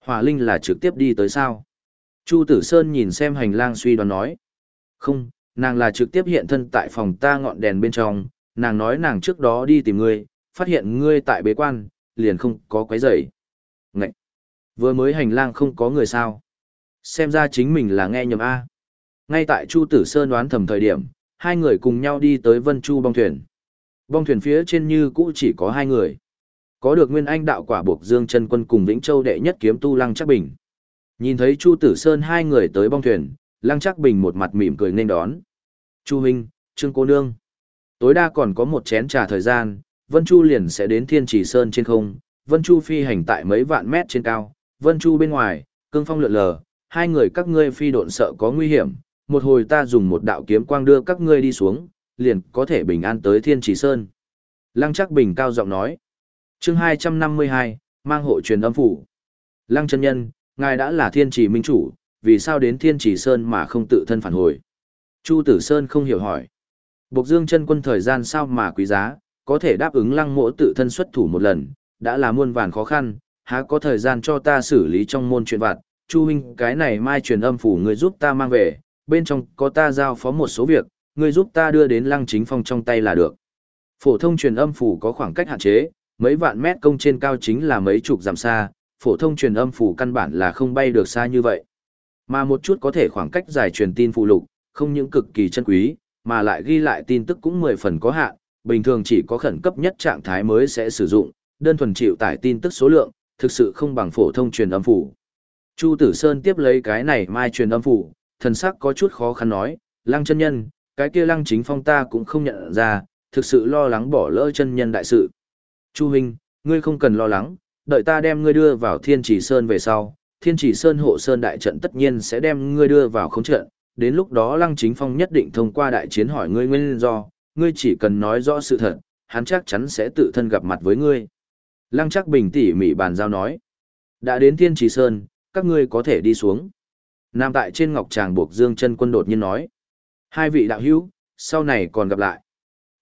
Hỏa Linh là trực tiếp đi tới sao? Chu Tử Sơn nhìn xem hành lang suy đoán nói. Không, nàng là trực tiếp hiện thân tại phòng ta ngọn đèn bên trong, nàng nói nàng trước đó đi tìm ngươi, phát hiện ngươi tại bế quan, liền không có quấy rầy. Ngậy! Vừa mới hành lang không có người sao? Xem ra chính mình là nghe nhầm A. Ngay tại Chu Tử Sơn đoán thầm thời điểm, hai người cùng nhau đi tới Vân Chu bong thuyền. Bong thuyền phía trên như cũ chỉ có hai người. Có được Nguyên Anh đạo quả buộc Dương chân quân cùng Vĩnh Châu đệ nhất kiếm tu Lăng Trắc Bình. Nhìn thấy Chu Tử Sơn hai người tới bong thuyền, Lăng Trắc Bình một mặt mỉm cười nên đón. Chu Minh, Trương Cô Nương. Tối đa còn có một chén trà thời gian, Vân Chu liền sẽ đến Thiên Trì Sơn trên không. Vân Chu phi hành tại mấy vạn mét trên cao, Vân Chu bên ngoài, cương phong lượn lờ, hai người các ngươi phi độn sợ có nguy hiểm, một hồi ta dùng một đạo kiếm quang đưa các ngươi đi xuống, liền có thể bình an tới Thiên Trì Sơn. Lăng Trác bình cao giọng nói. chương 252, mang hộ truyền âm phủ. Lăng chân nhân, ngài đã là thiên trì minh chủ, vì sao đến thiên trì sơn mà không tự thân phản hồi? Chu Tử Sơn không hiểu hỏi. Bộc Dương chân quân thời gian sao mà quý giá, có thể đáp ứng lăng mộ tự thân xuất thủ một lần, đã là muôn vàn khó khăn, há có thời gian cho ta xử lý trong môn chuyện vặt. Chu huynh, cái này mai truyền âm phủ người giúp ta mang về, bên trong có ta giao phó một số việc, người giúp ta đưa đến lăng chính phong trong tay là được. Phổ thông truyền âm phủ có khoảng cách hạn chế, mấy vạn mét công trên cao chính là mấy chục dặm xa, phổ thông truyền âm phủ căn bản là không bay được xa như vậy. Mà một chút có thể khoảng cách dài truyền tin phụ lục, không những cực kỳ chân quý, mà lại ghi lại tin tức cũng mười phần có hạn, bình thường chỉ có khẩn cấp nhất trạng thái mới sẽ sử dụng, đơn thuần chịu tải tin tức số lượng, thực sự không bằng phổ thông truyền âm phủ. Chu Tử Sơn tiếp lấy cái này mai truyền âm phủ, thần sắc có chút khó khăn nói, lăng chân nhân, cái kia lăng chính phong ta cũng không nhận ra, thực sự lo lắng bỏ lỡ chân nhân đại sự. Chu Huynh, ngươi không cần lo lắng, đợi ta đem ngươi đưa vào thiên chỉ sơn về sau, thiên chỉ sơn hộ sơn đại trận tất nhiên sẽ đem ngươi đưa vào khống trận, đến lúc đó lăng chính phong nhất định thông qua đại chiến hỏi ngươi nguyên do, ngươi chỉ cần nói rõ sự thật, hắn chắc chắn sẽ tự thân gặp mặt với ngươi. Lăng chắc bình tỉ mỉ bàn giao nói, đã đến thiên chỉ sơn, các ngươi có thể đi xuống. Nam tại trên ngọc tràng buộc dương chân quân đột nhiên nói, hai vị đạo hữu, sau này còn gặp lại.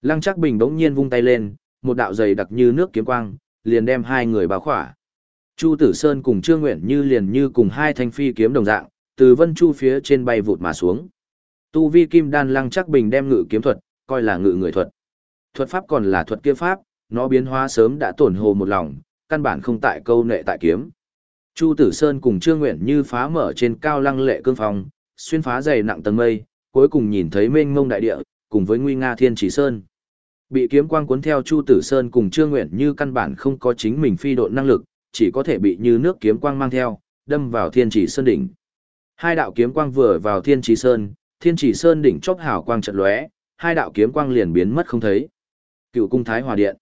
Lăng Trác bình đống nhiên vung tay lên, một đạo dày đặc như nước kiếm quang, liền đem hai người bao khỏa. Chu Tử Sơn cùng Trương Nguyện Như liền như cùng hai thanh phi kiếm đồng dạng, từ vân chu phía trên bay vụt mà xuống. Tu vi kim đan lăng Trác bình đem ngự kiếm thuật, coi là ngự người thuật. Thuật pháp còn là thuật kia pháp, nó biến hóa sớm đã tổn hồ một lòng, căn bản không tại câu nệ tại kiếm. Chu Tử Sơn cùng Trương Nguyện Như phá mở trên cao lăng lệ cương phong, xuyên phá dày nặng tầng mây, cuối cùng nhìn thấy mênh mông đại địa, cùng với nguy nga thiên chỉ sơn. Bị kiếm quang cuốn theo Chu Tử Sơn cùng Trương Nguyện Như căn bản không có chính mình phi độn năng lực, chỉ có thể bị như nước kiếm quang mang theo, đâm vào thiên chỉ sơn đỉnh. Hai đạo kiếm quang vừa vào thiên chỉ sơn, thiên chỉ sơn đỉnh chóp hào quang trận lóe, hai đạo kiếm quang liền biến mất không thấy. Cựu cung thái hòa điện.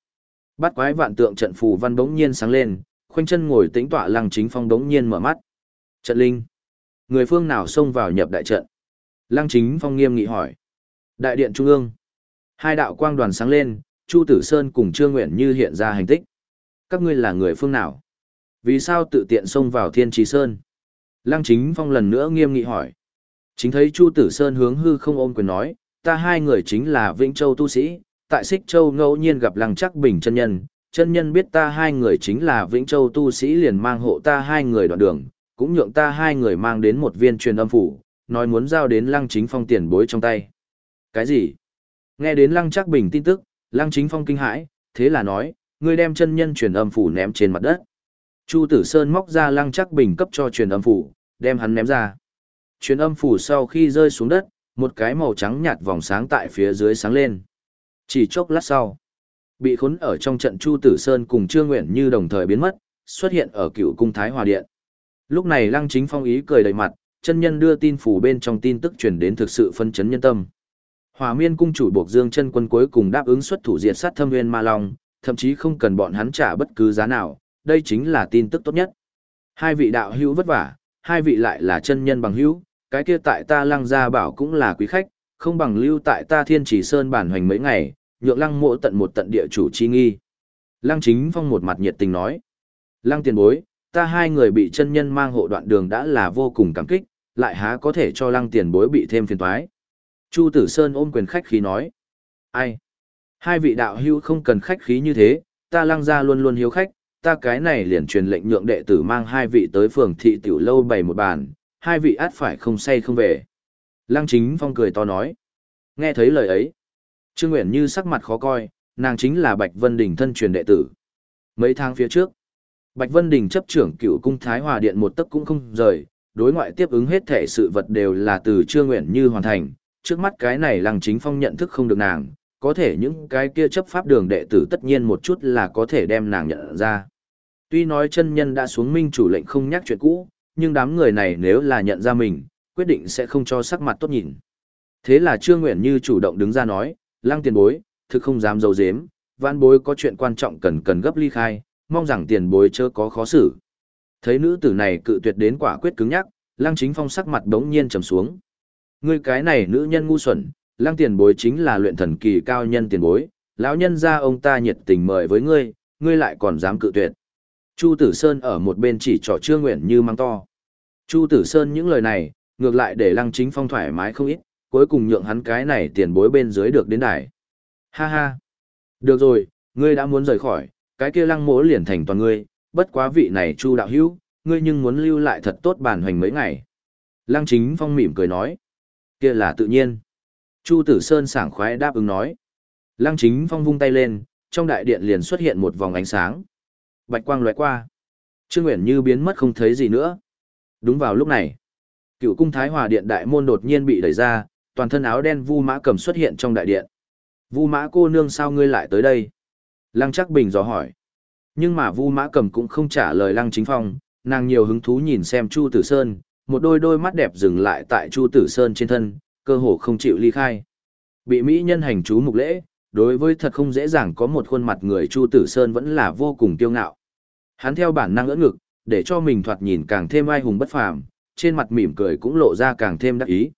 Bắt quái vạn tượng trận phù văn bỗng nhiên sáng lên, khoanh chân ngồi tĩnh tọa lăng chính phong đống nhiên mở mắt. Trận linh. Người phương nào xông vào nhập đại trận? Lăng chính phong nghiêm nghị hỏi. Đại điện trung ương. Hai đạo quang đoàn sáng lên, Chu Tử Sơn cùng Trương Nguyện Như hiện ra hành tích. Các ngươi là người phương nào? Vì sao tự tiện xông vào Thiên Trì Sơn? Lăng Chính Phong lần nữa nghiêm nghị hỏi. Chính thấy Chu Tử Sơn hướng hư không ôm quyền nói, ta hai người chính là Vĩnh Châu tu sĩ, tại Xích Châu ngẫu nhiên gặp Lăng Chắc Bình chân nhân, chân nhân biết ta hai người chính là Vĩnh Châu tu sĩ liền mang hộ ta hai người đoạn đường, cũng nhượng ta hai người mang đến một viên truyền âm phủ, nói muốn giao đến Lăng Chính Phong tiền bối trong tay. Cái gì? Nghe đến Lăng Trác Bình tin tức, Lăng Chính Phong kinh hãi, thế là nói, ngươi đem chân nhân truyền âm phủ ném trên mặt đất. Chu Tử Sơn móc ra Lăng Trác Bình cấp cho truyền âm phủ, đem hắn ném ra. Truyền âm phủ sau khi rơi xuống đất, một cái màu trắng nhạt vòng sáng tại phía dưới sáng lên. Chỉ chốc lát sau, bị khốn ở trong trận Chu Tử Sơn cùng Trương Nguyện Như đồng thời biến mất, xuất hiện ở cựu cung Thái Hòa Điện. Lúc này Lăng Chính Phong ý cười đầy mặt, chân nhân đưa tin phủ bên trong tin tức truyền đến thực sự phân chấn nhân tâm. Hòa Miên cung chủ buộc Dương chân quân cuối cùng đáp ứng xuất thủ diệt sát Thâm Nguyên Ma Long, thậm chí không cần bọn hắn trả bất cứ giá nào, đây chính là tin tức tốt nhất. Hai vị đạo hữu vất vả, hai vị lại là chân nhân bằng hữu, cái kia tại ta Lăng gia bảo cũng là quý khách, không bằng lưu tại ta Thiên Chỉ Sơn bản hoành mấy ngày, nhượng Lăng Mộ tận một tận địa chủ chi nghi. Lăng Chính Phong một mặt nhiệt tình nói: "Lăng tiền bối, ta hai người bị chân nhân mang hộ đoạn đường đã là vô cùng cảm kích, lại há có thể cho Lăng tiền bối bị thêm phiền toái." Chu Tử Sơn ôm quyền khách khí nói. Ai? Hai vị đạo hữu không cần khách khí như thế, ta lăng ra luôn luôn hiếu khách, ta cái này liền truyền lệnh nhượng đệ tử mang hai vị tới phường thị tiểu lâu bày một bàn, hai vị át phải không say không về. Lăng chính phong cười to nói. Nghe thấy lời ấy, Trương Nguyễn Như sắc mặt khó coi, nàng chính là Bạch Vân Đình thân truyền đệ tử. Mấy tháng phía trước, Bạch Vân Đình chấp trưởng cựu cung Thái Hòa Điện một tấc cũng không rời, đối ngoại tiếp ứng hết thể sự vật đều là từ Trương Nguyễn Như hoàn thành, trước mắt cái này lăng chính phong nhận thức không được nàng, có thể những cái kia chấp pháp đường đệ tử tất nhiên một chút là có thể đem nàng nhận ra. Tuy nói chân nhân đã xuống minh chủ lệnh không nhắc chuyện cũ, nhưng đám người này nếu là nhận ra mình, quyết định sẽ không cho sắc mặt tốt nhìn. Thế là Trương Nguyện Như chủ động đứng ra nói, lăng tiền bối, thực không dám dấu dếm, vãn bối có chuyện quan trọng cần cần gấp ly khai, mong rằng tiền bối chớ có khó xử. Thấy nữ tử này cự tuyệt đến quả quyết cứng nhắc, lăng chính phong sắc mặt đống nhiên trầm xuống. Ngươi cái này nữ nhân ngu xuẩn, lăng tiền bối chính là luyện thần kỳ cao nhân tiền bối, lão nhân ra ông ta nhiệt tình mời với ngươi, ngươi lại còn dám cự tuyệt. Chu Tử Sơn ở một bên chỉ trỏ chưa Nguyện Như mang to. Chu Tử Sơn những lời này, ngược lại để Lăng Chính Phong thoải mái không ít, cuối cùng nhượng hắn cái này tiền bối bên dưới được đến đài. Ha ha. Được rồi, ngươi đã muốn rời khỏi, cái kia lăng mỗ liền thành toàn ngươi, bất quá vị này Chu đạo hữu, ngươi nhưng muốn lưu lại thật tốt bản hoành mấy ngày. Lăng Chính Phong mỉm cười nói. Kia là tự nhiên. Chu Tử Sơn sảng khoái đáp ứng nói. Lăng Chính Phong vung tay lên, trong đại điện liền xuất hiện một vòng ánh sáng. Bạch quang lóe qua. Trương Uyển Như biến mất không thấy gì nữa. Đúng vào lúc này, Cựu cung Thái Hòa điện đại môn đột nhiên bị đẩy ra, toàn thân áo đen Vu Mã Cầm xuất hiện trong đại điện. Vu Mã cô nương sao ngươi lại tới đây? Lăng Trắc Bình dò hỏi. Nhưng mà Vu Mã Cầm cũng không trả lời Lăng Chính Phong, nàng nhiều hứng thú nhìn xem Chu Tử Sơn, một đôi đôi mắt đẹp dừng lại tại Chu Tử Sơn trên thân, cơ hồ không chịu ly khai. Bị mỹ nhân hành chú mục lễ, đối với thật không dễ dàng có một khuôn mặt người Chu Tử Sơn vẫn là vô cùng kiêu ngạo. Hắn theo bản năng ưỡn ngực, để cho mình thoạt nhìn càng thêm ai hùng bất phàm, trên mặt mỉm cười cũng lộ ra càng thêm đắc ý.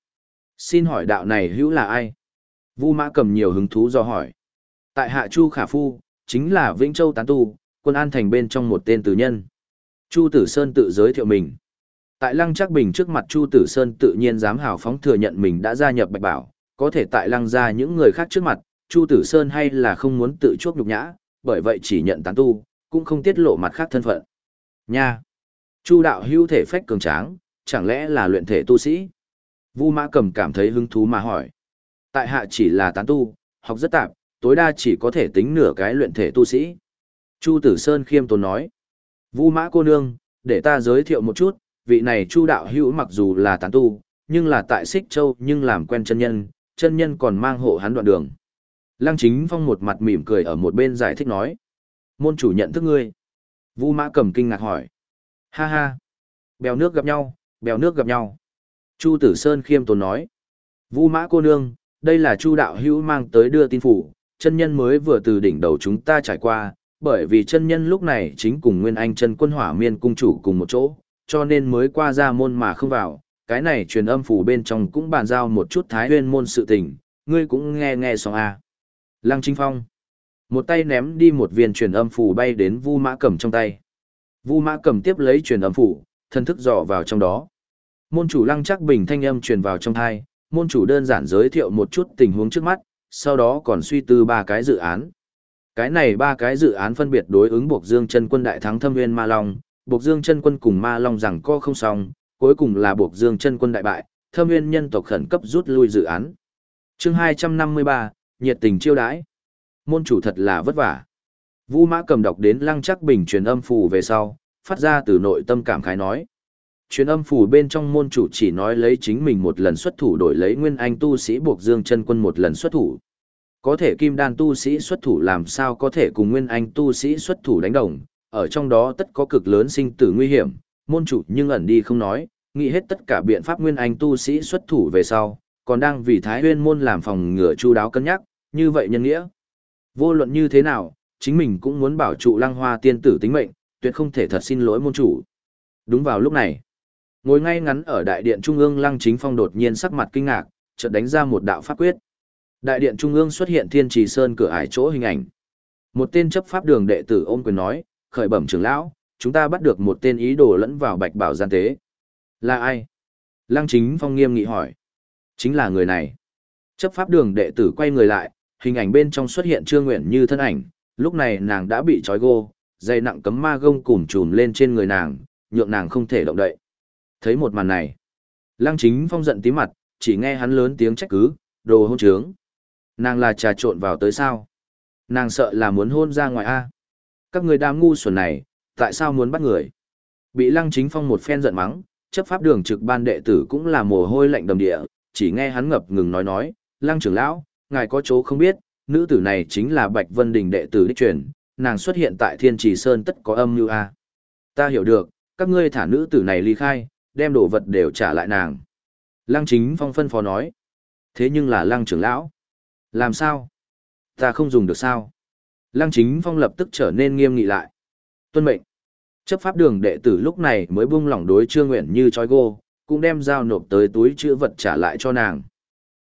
Xin hỏi đạo này hữu là ai? Vu Mã cầm nhiều hứng thú do hỏi. Tại Hạ Chu Khả Phu, chính là Vĩnh Châu Tán Tu, quân an thành bên trong một tên tử nhân. Chu Tử Sơn tự giới thiệu mình. Tại Lăng Trác Bình trước mặt Chu Tử Sơn tự nhiên dám hào phóng thừa nhận mình đã gia nhập Bạch Bảo, có thể tại Lăng gia những người khác trước mặt, Chu Tử Sơn hay là không muốn tự chuốc nhục nhã, bởi vậy chỉ nhận tán tu, cũng không tiết lộ mặt khác thân phận. Nha! Chu đạo hữu thể phách cường tráng, chẳng lẽ là luyện thể tu sĩ? Vu Mã Cầm cảm thấy hứng thú mà hỏi. Tại hạ chỉ là tán tu, học rất tạp, tối đa chỉ có thể tính nửa cái luyện thể tu sĩ. Chu Tử Sơn khiêm tốn nói. Vu Mã cô nương, để ta giới thiệu một chút, vị này Chu đạo hữu mặc dù là tán tu, nhưng là tại Xích Châu nhưng làm quen chân nhân, chân nhân còn mang hộ hắn đoạn đường. Lăng Chính Phong một mặt mỉm cười ở một bên giải thích nói. Môn chủ nhận thức ngươi. Vu Mã cầm kinh ngạc hỏi. Ha ha. Bèo nước gặp nhau, bèo nước gặp nhau. Chu Tử Sơn khiêm tốn nói. Vu Mã cô nương, đây là Chu đạo hữu mang tới đưa tin phủ, chân nhân mới vừa từ đỉnh đầu chúng ta trải qua, bởi vì chân nhân lúc này chính cùng Nguyên Anh chân quân hỏa miên cung chủ cùng một chỗ, cho nên mới qua ra môn mà không vào. Cái này truyền âm phủ bên trong cũng bàn giao một chút thái huyên môn sự tình, ngươi cũng nghe nghe xong à. Lăng Trinh Phong. Một tay ném đi một viên truyền âm phủ bay đến Vu Mã Cầm trong tay. Vu Mã Cầm tiếp lấy truyền âm phủ, thân thức dò vào trong đó. Môn chủ Lăng Chắc Bình thanh âm truyền vào trong tai, môn chủ đơn giản giới thiệu một chút tình huống trước mắt, sau đó còn suy tư ba cái dự án. Cái này ba cái dự án phân biệt đối ứng Bộc Dương chân quân đại thắng Thâm Nguyên Ma Long, Bộc Dương chân quân cùng Ma Long rằng co không xong, cuối cùng là Bộc Dương chân quân đại bại, Thâm Nguyên nhân tộc khẩn cấp rút lui dự án. Chương 253, nhiệt tình chiêu đãi. Môn chủ thật là vất vả. Vu Mã cầm đọc đến Lăng Chắc Bình truyền âm phù về sau, phát ra từ nội tâm cảm khái nói. Truyền âm phủ bên trong môn chủ chỉ nói lấy chính mình một lần xuất thủ đổi lấy nguyên anh tu sĩ buộc dương chân quân một lần xuất thủ. Có thể kim đan tu sĩ xuất thủ làm sao có thể cùng nguyên anh tu sĩ xuất thủ đánh đồng, ở trong đó tất có cực lớn sinh tử nguy hiểm, môn chủ nhưng ẩn đi không nói, nghĩ hết tất cả biện pháp nguyên anh tu sĩ xuất thủ về sau, còn đang vì Thái Huyên môn làm phòng ngừa chu đáo cân nhắc, như vậy nhân nghĩa. Vô luận như thế nào, chính mình cũng muốn bảo trụ lăng hoa tiên tử tính mệnh, tuyệt không thể thật xin lỗi môn chủ. Đúng vào lúc này, ngồi ngay ngắn ở đại điện trung ương lăng chính phong đột nhiên sắc mặt kinh ngạc, chợt đánh ra một đạo pháp quyết. Đại điện trung ương xuất hiện thiên trì sơn cửa ải chỗ hình ảnh. Một tên chấp pháp đường đệ tử ôm quyền nói, khởi bẩm trưởng lão, chúng ta bắt được một tên ý đồ lẫn vào bạch bảo gian tế. Là ai? Lăng chính phong nghiêm nghị hỏi. Chính là người này. Chấp pháp đường đệ tử quay người lại, hình ảnh bên trong xuất hiện Trương Nguyện Như thân ảnh, lúc này nàng đã bị trói gô, dây nặng cấm ma gông cùm trùm lên trên người nàng, nhượng nàng không thể động đậy. Thấy một màn này, Lăng Chính Phong giận tí mặt, chỉ nghe hắn lớn tiếng trách cứ, đồ hôn trướng. Nàng là trà trộn vào tới sao? Nàng sợ là muốn hôn ra ngoài a. Các người đám ngu xuẩn này, tại sao muốn bắt người? Bị Lăng Chính Phong một phen giận mắng, chấp pháp đường trực ban đệ tử cũng là mồ hôi lạnh đầm địa, chỉ nghe hắn ngập ngừng nói nói, Lăng trưởng lão, ngài có chỗ không biết, nữ tử này chính là Bạch Vân Đình đệ tử đích truyền, nàng xuất hiện tại Thiên Trì Sơn tất có âm như a. Ta hiểu được, các ngươi thả nữ tử này ly khai, đem đồ vật đều trả lại nàng. Lăng Chính Phong phân phó nói. Thế nhưng là Lăng trưởng lão. Làm sao? Ta không dùng được sao? Lăng Chính Phong lập tức trở nên nghiêm nghị lại. Tuân mệnh. Chấp pháp đường đệ tử lúc này mới buông lỏng đối Trương Nguyện Như chói gô, cũng đem giao nộp tới túi chữ vật trả lại cho nàng.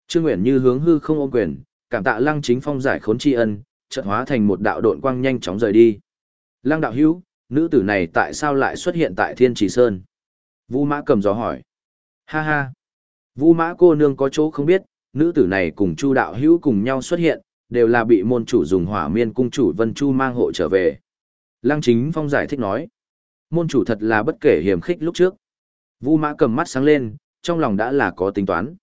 Trương Nguyện Như hướng hư không ôm quyền, cảm tạ Lăng Chính Phong giải khốn tri ân, chợt hóa thành một đạo độn quang nhanh chóng rời đi. Lăng đạo hữu, nữ tử này tại sao lại xuất hiện tại Thiên Trì Sơn? Vu Mã cầm gió hỏi. Ha ha. Vu Mã cô nương có chỗ không biết, nữ tử này cùng Chu đạo hữu cùng nhau xuất hiện, đều là bị môn chủ dùng hỏa miên cung chủ Vân Chu mang hộ trở về. Lăng Chính Phong giải thích nói. Môn chủ thật là bất kể hiểm khích lúc trước. Vu Mã cầm mắt sáng lên, trong lòng đã là có tính toán.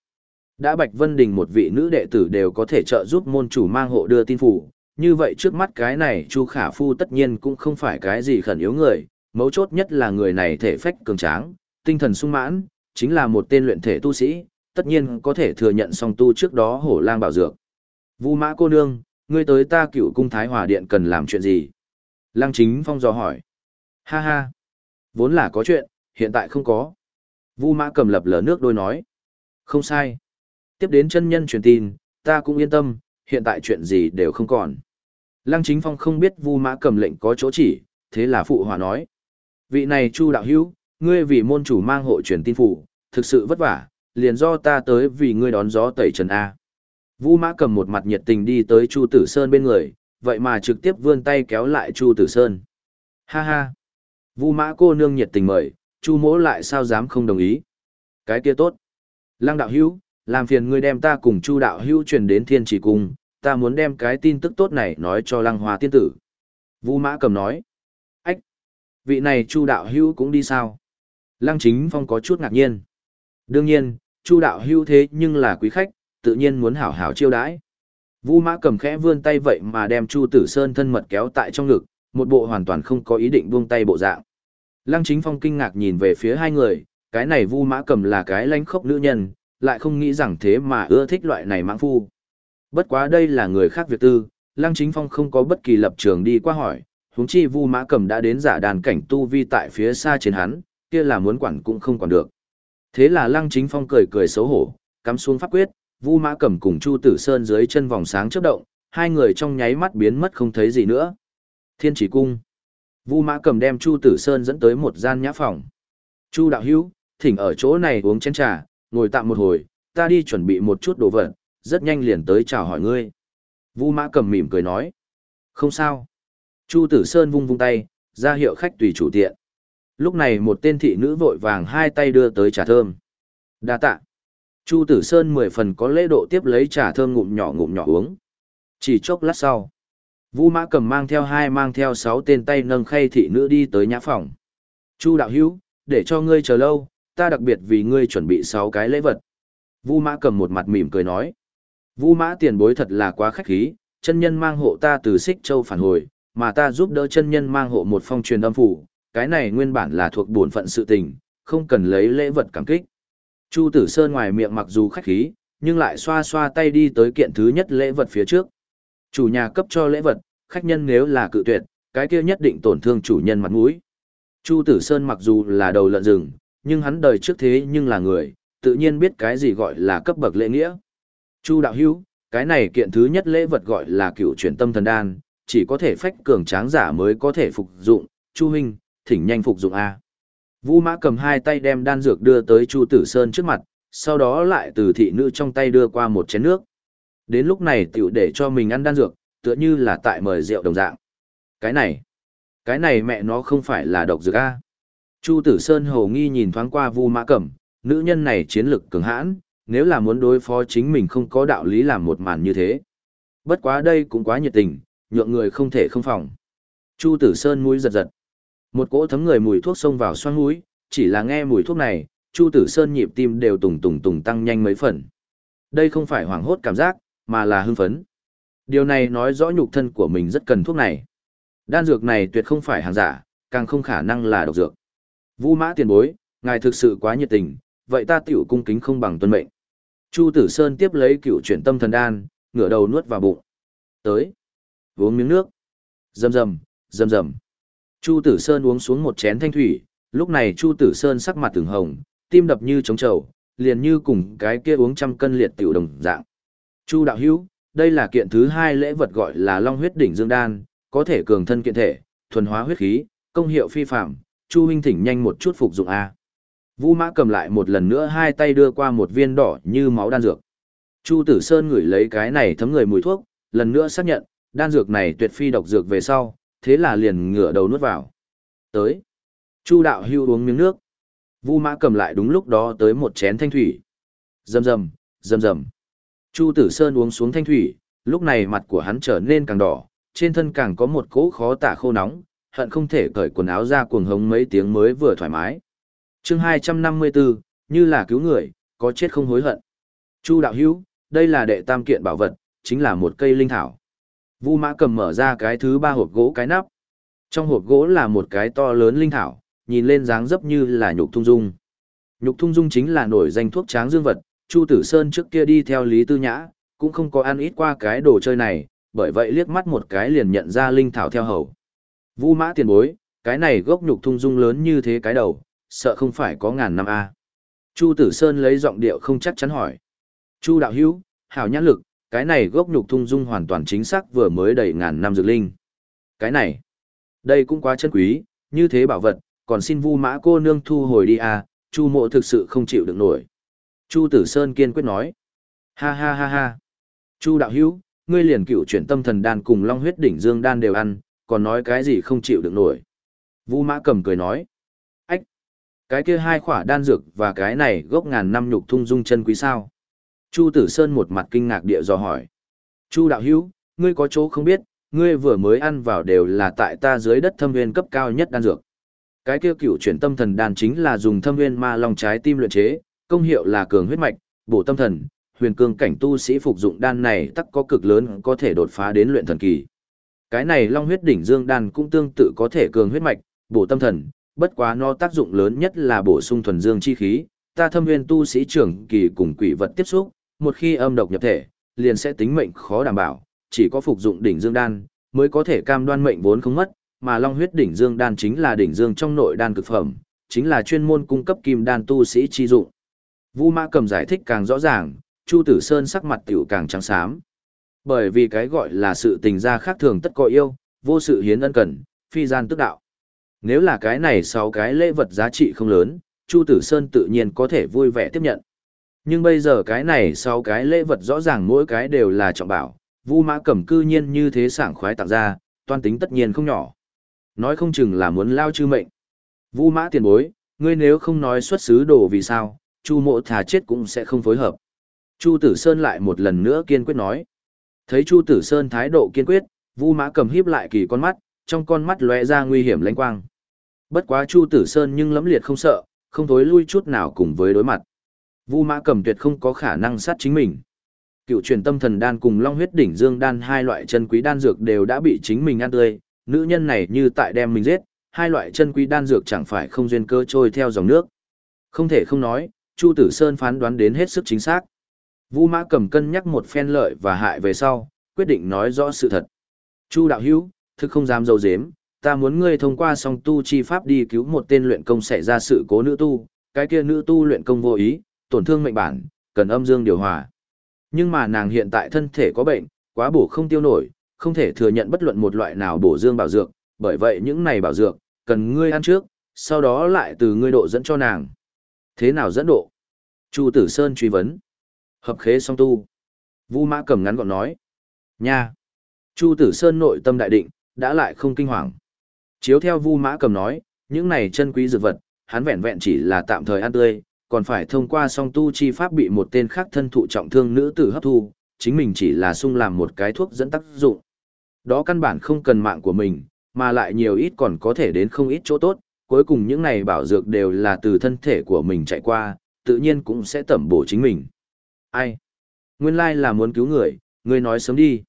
Đã Bạch Vân Đình một vị nữ đệ tử đều có thể trợ giúp môn chủ mang hộ đưa tin phủ, như vậy trước mắt cái này Chu Khả Phu tất nhiên cũng không phải cái gì khẩn yếu người, mấu chốt nhất là người này thể phách cường tráng, tinh thần sung mãn, chính là một tên luyện thể tu sĩ, tất nhiên có thể thừa nhận song tu trước đó hổ lang bảo dược. Vu mã cô nương, ngươi tới ta cựu cung thái hòa điện cần làm chuyện gì? Lăng chính phong dò hỏi. Ha ha, vốn là có chuyện, hiện tại không có. Vu mã cầm lập lờ nước đôi nói. Không sai. Tiếp đến chân nhân truyền tin, ta cũng yên tâm, hiện tại chuyện gì đều không còn. Lăng chính phong không biết vu mã cầm lệnh có chỗ chỉ, thế là phụ hòa nói. Vị này chu đạo hữu, ngươi vì môn chủ mang hộ truyền tin phủ, thực sự vất vả, liền do ta tới vì ngươi đón gió tẩy trần A. Vu mã cầm một mặt nhiệt tình đi tới Chu Tử Sơn bên người, vậy mà trực tiếp vươn tay kéo lại Chu Tử Sơn. Ha ha! Vu mã cô nương nhiệt tình mời, Chu mỗ lại sao dám không đồng ý. Cái kia tốt. Lăng đạo hữu, làm phiền ngươi đem ta cùng Chu đạo hữu truyền đến thiên chỉ cung, ta muốn đem cái tin tức tốt này nói cho lăng hoa tiên tử. Vu mã cầm nói. Ách! Vị này Chu đạo hữu cũng đi sao? Lăng chính phong có chút ngạc nhiên. Đương nhiên, Chu đạo hữu thế nhưng là quý khách, tự nhiên muốn hảo hảo chiêu đãi. Vu Mã cầm khẽ vươn tay vậy mà đem Chu Tử Sơn thân mật kéo tại trong ngực, một bộ hoàn toàn không có ý định buông tay bộ dạng. Lăng Chính Phong kinh ngạc nhìn về phía hai người, cái này Vu Mã cầm là cái lánh khốc nữ nhân, lại không nghĩ rằng thế mà ưa thích loại này mãng phu. Bất quá đây là người khác việc tư, Lăng Chính Phong không có bất kỳ lập trường đi qua hỏi, huống chi Vu Mã cầm đã đến giả đàn cảnh tu vi tại phía xa trên hắn, kia là muốn quản cũng không quản được. Thế là Lăng Chính Phong cười cười xấu hổ, cắm xuống pháp quyết, Vu Mã Cẩm cùng Chu Tử Sơn dưới chân vòng sáng chớp động, hai người trong nháy mắt biến mất không thấy gì nữa. Thiên Chỉ Cung. Vu Mã Cẩm đem Chu Tử Sơn dẫn tới một gian nhã phòng. Chu đạo hữu, thỉnh ở chỗ này uống chén trà, ngồi tạm một hồi, ta đi chuẩn bị một chút đồ vật, rất nhanh liền tới chào hỏi ngươi. Vu Mã Cẩm mỉm cười nói. Không sao. Chu Tử Sơn vung vung tay, ra hiệu khách tùy chủ tiện. Lúc này một tên thị nữ vội vàng hai tay đưa tới trà thơm. Đa tạ. Chu Tử Sơn mười phần có lễ độ tiếp lấy trà thơm ngụm nhỏ ngụm nhỏ uống. Chỉ chốc lát sau, Vu Mã Cầm mang theo hai mang theo sáu tên tay nâng khay thị nữ đi tới nhã phòng. Chu đạo hữu, để cho ngươi chờ lâu, ta đặc biệt vì ngươi chuẩn bị sáu cái lễ vật. Vu Mã Cầm một mặt mỉm cười nói. Vu Mã tiền bối thật là quá khách khí, chân nhân mang hộ ta từ Xích Châu phản hồi, mà ta giúp đỡ chân nhân mang hộ một phong truyền âm phủ, cái này nguyên bản là thuộc bổn phận sự tình, không cần lấy lễ vật cảm kích. Chu Tử Sơn ngoài miệng mặc dù khách khí, nhưng lại xoa xoa tay đi tới kiện thứ nhất lễ vật phía trước. Chủ nhà cấp cho lễ vật, khách nhân nếu là cự tuyệt, cái kia nhất định tổn thương chủ nhân mặt mũi. Chu Tử Sơn mặc dù là đầu lợn rừng, nhưng hắn đời trước thế nhưng là người, tự nhiên biết cái gì gọi là cấp bậc lễ nghĩa. Chu đạo hữu, cái này kiện thứ nhất lễ vật gọi là cựu chuyển tâm thần đan, chỉ có thể phách cường tráng giả mới có thể phục dụng, Chu Minh thỉnh nhanh phục dụng a. Vu Mã cầm hai tay đem đan dược đưa tới Chu Tử Sơn trước mặt, sau đó lại từ thị nữ trong tay đưa qua một chén nước. Đến lúc này tiểu để cho mình ăn đan dược, tựa như là tại mời rượu đồng dạng. Cái này, cái này mẹ nó không phải là độc dược a. Chu Tử Sơn hồ nghi nhìn thoáng qua Vu Mã Cẩm, nữ nhân này chiến lực cường hãn, nếu là muốn đối phó chính mình không có đạo lý làm một màn như thế. Bất quá đây cũng quá nhiệt tình, nhượng người không thể không phòng. Chu Tử Sơn mũi giật giật. Một cỗ thấm người mùi thuốc xông vào xoang mũi, chỉ là nghe mùi thuốc này, Chu Tử Sơn nhịp tim đều tùng tùng tùng tăng nhanh mấy phần. Đây không phải hoảng hốt cảm giác, mà là hưng phấn. Điều này nói rõ nhục thân của mình rất cần thuốc này. Đan dược này tuyệt không phải hàng giả, càng không khả năng là độc dược. Vu Mã tiền bối, ngài thực sự quá nhiệt tình, vậy ta tiểu cung kính không bằng tuân mệnh. Chu Tử Sơn tiếp lấy cựu chuyển tâm thần đan, ngửa đầu nuốt vào bụng. Tới, uống miếng nước. Rầm rầm, rầm rầm. Chu Tử Sơn uống xuống một chén thanh thủy, lúc này Chu Tử Sơn sắc mặt từng hồng, tim đập như trống trầu, liền như cùng cái kia uống trăm cân liệt tiểu đồng dạng. Chu đạo hữu, đây là kiện thứ hai lễ vật gọi là Long huyết đỉnh dương đan, có thể cường thân kiện thể, thuần hóa huyết khí, công hiệu phi phạm, Chu huynh thỉnh nhanh một chút phục dụng a. Vũ Mã cầm lại một lần nữa hai tay đưa qua một viên đỏ như máu đan dược. Chu Tử Sơn ngửi lấy cái này thấm người mùi thuốc, lần nữa xác nhận, đan dược này tuyệt phi độc dược về sau, thế là liền ngửa đầu nuốt vào. Tới. Chu đạo hưu uống miếng nước. Vu mã cầm lại đúng lúc đó tới một chén thanh thủy. Rầm rầm, rầm rầm. Chu tử sơn uống xuống thanh thủy, lúc này mặt của hắn trở nên càng đỏ, trên thân càng có một cỗ khó tả khô nóng, hận không thể cởi quần áo ra cuồng hống mấy tiếng mới vừa thoải mái. chương 254, như là cứu người, có chết không hối hận. Chu đạo hữu, đây là đệ tam kiện bảo vật, chính là một cây linh thảo. Vu mã cầm mở ra cái thứ ba hộp gỗ cái nắp. Trong hộp gỗ là một cái to lớn linh thảo, nhìn lên dáng dấp như là nhục thung dung. Nhục thung dung chính là nổi danh thuốc tráng dương vật, Chu Tử Sơn trước kia đi theo Lý Tư Nhã, cũng không có ăn ít qua cái đồ chơi này, bởi vậy liếc mắt một cái liền nhận ra linh thảo theo hầu. Vu mã tiền bối, cái này gốc nhục thung dung lớn như thế cái đầu, sợ không phải có ngàn năm a. Chu Tử Sơn lấy giọng điệu không chắc chắn hỏi. Chu đạo hữu, hảo nhãn lực, cái này gốc nhục thung dung hoàn toàn chính xác vừa mới đầy ngàn năm dược linh. Cái này, đây cũng quá chân quý, như thế bảo vật, còn xin vu mã cô nương thu hồi đi à Chu mộ thực sự không chịu được nổi. Chu Tử Sơn kiên quyết nói. Ha ha ha ha. Chu đạo hữu, ngươi liền cựu chuyển tâm thần đan cùng long huyết đỉnh dương đan đều ăn, còn nói cái gì không chịu được nổi. Vu mã cầm cười nói. Ách! Cái kia hai khỏa đan dược và cái này gốc ngàn năm nhục thung dung chân quý sao. Chu Tử Sơn một mặt kinh ngạc địa dò hỏi. Chu đạo hữu, ngươi có chỗ không biết, ngươi vừa mới ăn vào đều là tại ta dưới đất thâm nguyên cấp cao nhất đan dược. Cái kia cựu chuyển tâm thần đan chính là dùng thâm nguyên ma long trái tim luyện chế, công hiệu là cường huyết mạch, bổ tâm thần, huyền cương cảnh tu sĩ phục dụng đan này tắc có cực lớn có thể đột phá đến luyện thần kỳ. Cái này long huyết đỉnh dương đan cũng tương tự có thể cường huyết mạch, bổ tâm thần, bất quá nó tác dụng lớn nhất là bổ sung thuần dương chi khí, ta thâm nguyên tu sĩ trưởng kỳ cùng quỷ vật tiếp xúc, một khi âm độc nhập thể, liền sẽ tính mệnh khó đảm bảo, chỉ có phục dụng đỉnh dương đan mới có thể cam đoan mệnh vốn không mất, mà long huyết đỉnh dương đan chính là đỉnh dương trong nội đan cực phẩm, chính là chuyên môn cung cấp kim đan tu sĩ chi dụng. Vu Mã Cầm giải thích càng rõ ràng, Chu Tử Sơn sắc mặt tiểu càng trắng xám. Bởi vì cái gọi là sự tình gia khác thường tất có yêu, vô sự hiến ân cần, phi gian tức đạo. Nếu là cái này sáu cái lễ vật giá trị không lớn, Chu Tử Sơn tự nhiên có thể vui vẻ tiếp nhận. Nhưng bây giờ cái này sau cái lễ vật rõ ràng mỗi cái đều là trọng bảo, Vu Mã Cẩm cư nhiên như thế sảng khoái tặng ra, toan tính tất nhiên không nhỏ. Nói không chừng là muốn lao chư mệnh. Vu Mã tiền bối, ngươi nếu không nói xuất xứ đồ vì sao, Chu mộ thà chết cũng sẽ không phối hợp. Chu Tử Sơn lại một lần nữa kiên quyết nói. Thấy Chu Tử Sơn thái độ kiên quyết, Vu Mã cầm híp lại kỳ con mắt, trong con mắt lóe ra nguy hiểm lanh quang. Bất quá Chu Tử Sơn nhưng lẫm liệt không sợ, không thối lui chút nào cùng với đối mặt. Vu Mã cầm tuyệt không có khả năng sát chính mình. Cựu truyền tâm thần đan cùng Long huyết đỉnh dương đan hai loại chân quý đan dược đều đã bị chính mình ăn tươi, nữ nhân này như tại đem mình giết, hai loại chân quý đan dược chẳng phải không duyên cơ trôi theo dòng nước. Không thể không nói, Chu Tử Sơn phán đoán đến hết sức chính xác. Vu Mã cầm cân nhắc một phen lợi và hại về sau, quyết định nói rõ sự thật. Chu đạo hữu, thực không dám dâu dếm, ta muốn ngươi thông qua song tu chi pháp đi cứu một tên luyện công xảy ra sự cố nữ tu, cái kia nữ tu luyện công vô ý, tổn thương mệnh bản, cần âm dương điều hòa. Nhưng mà nàng hiện tại thân thể có bệnh, quá bổ không tiêu nổi, không thể thừa nhận bất luận một loại nào bổ dương bảo dược, bởi vậy những này bảo dược, cần ngươi ăn trước, sau đó lại từ ngươi độ dẫn cho nàng. Thế nào dẫn độ? Chu Tử Sơn truy vấn. Hợp khế song tu. Vu Mã cầm ngắn gọn nói. Nha. Chu Tử Sơn nội tâm đại định, đã lại không kinh hoàng. Chiếu theo Vu Mã cầm nói, những này chân quý dược vật, hắn vẹn vẹn chỉ là tạm thời ăn tươi, còn phải thông qua song tu chi pháp bị một tên khác thân thụ trọng thương nữ tử hấp thu, chính mình chỉ là sung làm một cái thuốc dẫn tác dụng. Đó căn bản không cần mạng của mình, mà lại nhiều ít còn có thể đến không ít chỗ tốt, cuối cùng những này bảo dược đều là từ thân thể của mình chạy qua, tự nhiên cũng sẽ tẩm bổ chính mình. Ai? Nguyên lai là muốn cứu người, ngươi nói sớm đi.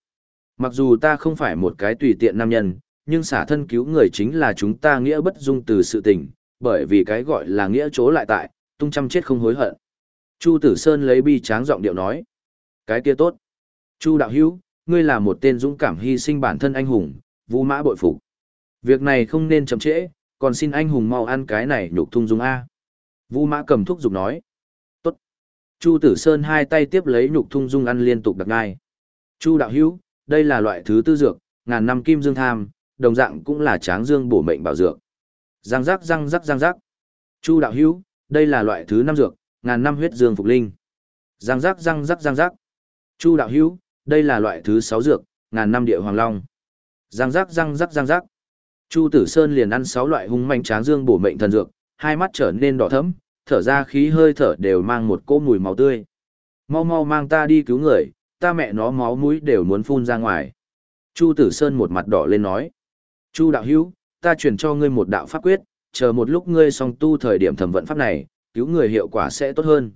Mặc dù ta không phải một cái tùy tiện nam nhân, nhưng xả thân cứu người chính là chúng ta nghĩa bất dung từ sự tình, bởi vì cái gọi là nghĩa chỗ lại tại, tung trăm chết không hối hận. Chu Tử Sơn lấy bi tráng giọng điệu nói. Cái kia tốt. Chu Đạo Hữu ngươi là một tên dũng cảm hy sinh bản thân anh hùng, vũ mã bội phục. Việc này không nên chậm trễ, còn xin anh hùng mau ăn cái này nhục thung dung A. Vũ mã cầm thuốc dục nói. Tốt. Chu Tử Sơn hai tay tiếp lấy nhục thung dung ăn liên tục đặc ngai. Chu đạo hữu, đây là loại thứ tư dược, ngàn năm kim dương tham, đồng dạng cũng là tráng dương bổ mệnh bảo dược. Giang giác răng rắc răng rắc. Chu đạo hữu, đây là loại thứ năm dược, ngàn năm huyết dương phục linh. Giang giác răng rắc răng rắc. Chu đạo hữu, đây là loại thứ sáu dược, ngàn năm địa hoàng long. Giang giác răng rắc răng rắc. Chu Tử Sơn liền ăn sáu loại hung manh tráng dương bổ mệnh thần dược, hai mắt trở nên đỏ thẫm, thở ra khí hơi thở đều mang một cỗ mùi máu tươi. Mau mau mang ta đi cứu người, ta mẹ nó máu mũi đều muốn phun ra ngoài. Chu Tử Sơn một mặt đỏ lên nói. Chu đạo hữu, ta truyền cho ngươi một đạo pháp quyết, chờ một lúc ngươi xong tu thời điểm thẩm vận pháp này, cứu người hiệu quả sẽ tốt hơn.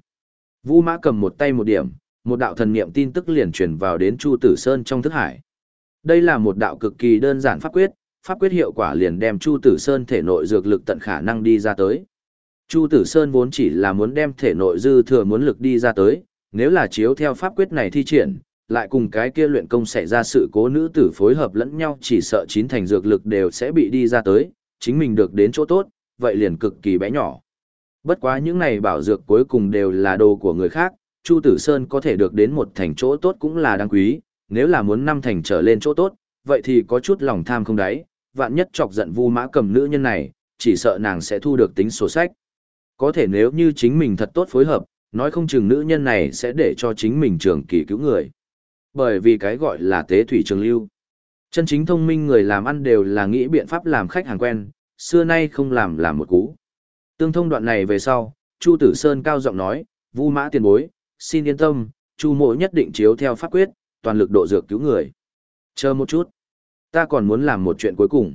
Vũ Mã cầm một tay một điểm, một đạo thần niệm tin tức liền truyền vào đến Chu Tử Sơn trong thức hải. Đây là một đạo cực kỳ đơn giản pháp quyết, pháp quyết hiệu quả liền đem Chu Tử Sơn thể nội dược lực tận khả năng đi ra tới. Chu Tử Sơn vốn chỉ là muốn đem thể nội dư thừa muốn lực đi ra tới, nếu là chiếu theo pháp quyết này thi triển, lại cùng cái kia luyện công xảy ra sự cố nữ tử phối hợp lẫn nhau chỉ sợ chín thành dược lực đều sẽ bị đi ra tới, chính mình được đến chỗ tốt, vậy liền cực kỳ bé nhỏ. Bất quá những này bảo dược cuối cùng đều là đồ của người khác, Chu Tử Sơn có thể được đến một thành chỗ tốt cũng là đáng quý, nếu là muốn năm thành trở lên chỗ tốt, vậy thì có chút lòng tham không đáy, vạn nhất chọc giận Vu Mã Cầm nữ nhân này, chỉ sợ nàng sẽ thu được tính sổ sách. Có thể nếu như chính mình thật tốt phối hợp, nói không chừng nữ nhân này sẽ để cho chính mình trường kỳ cứu người. Bởi vì cái gọi là tế thủy trường lưu. Chân chính thông minh người làm ăn đều là nghĩ biện pháp làm khách hàng quen, xưa nay không làm làm một cú. Tương thông đoạn này về sau, Chu Tử Sơn cao giọng nói, Vu Mã tiền bối, xin yên tâm, Chu Mộ nhất định chiếu theo pháp quyết, toàn lực độ dược cứu người. Chờ một chút, ta còn muốn làm một chuyện cuối cùng.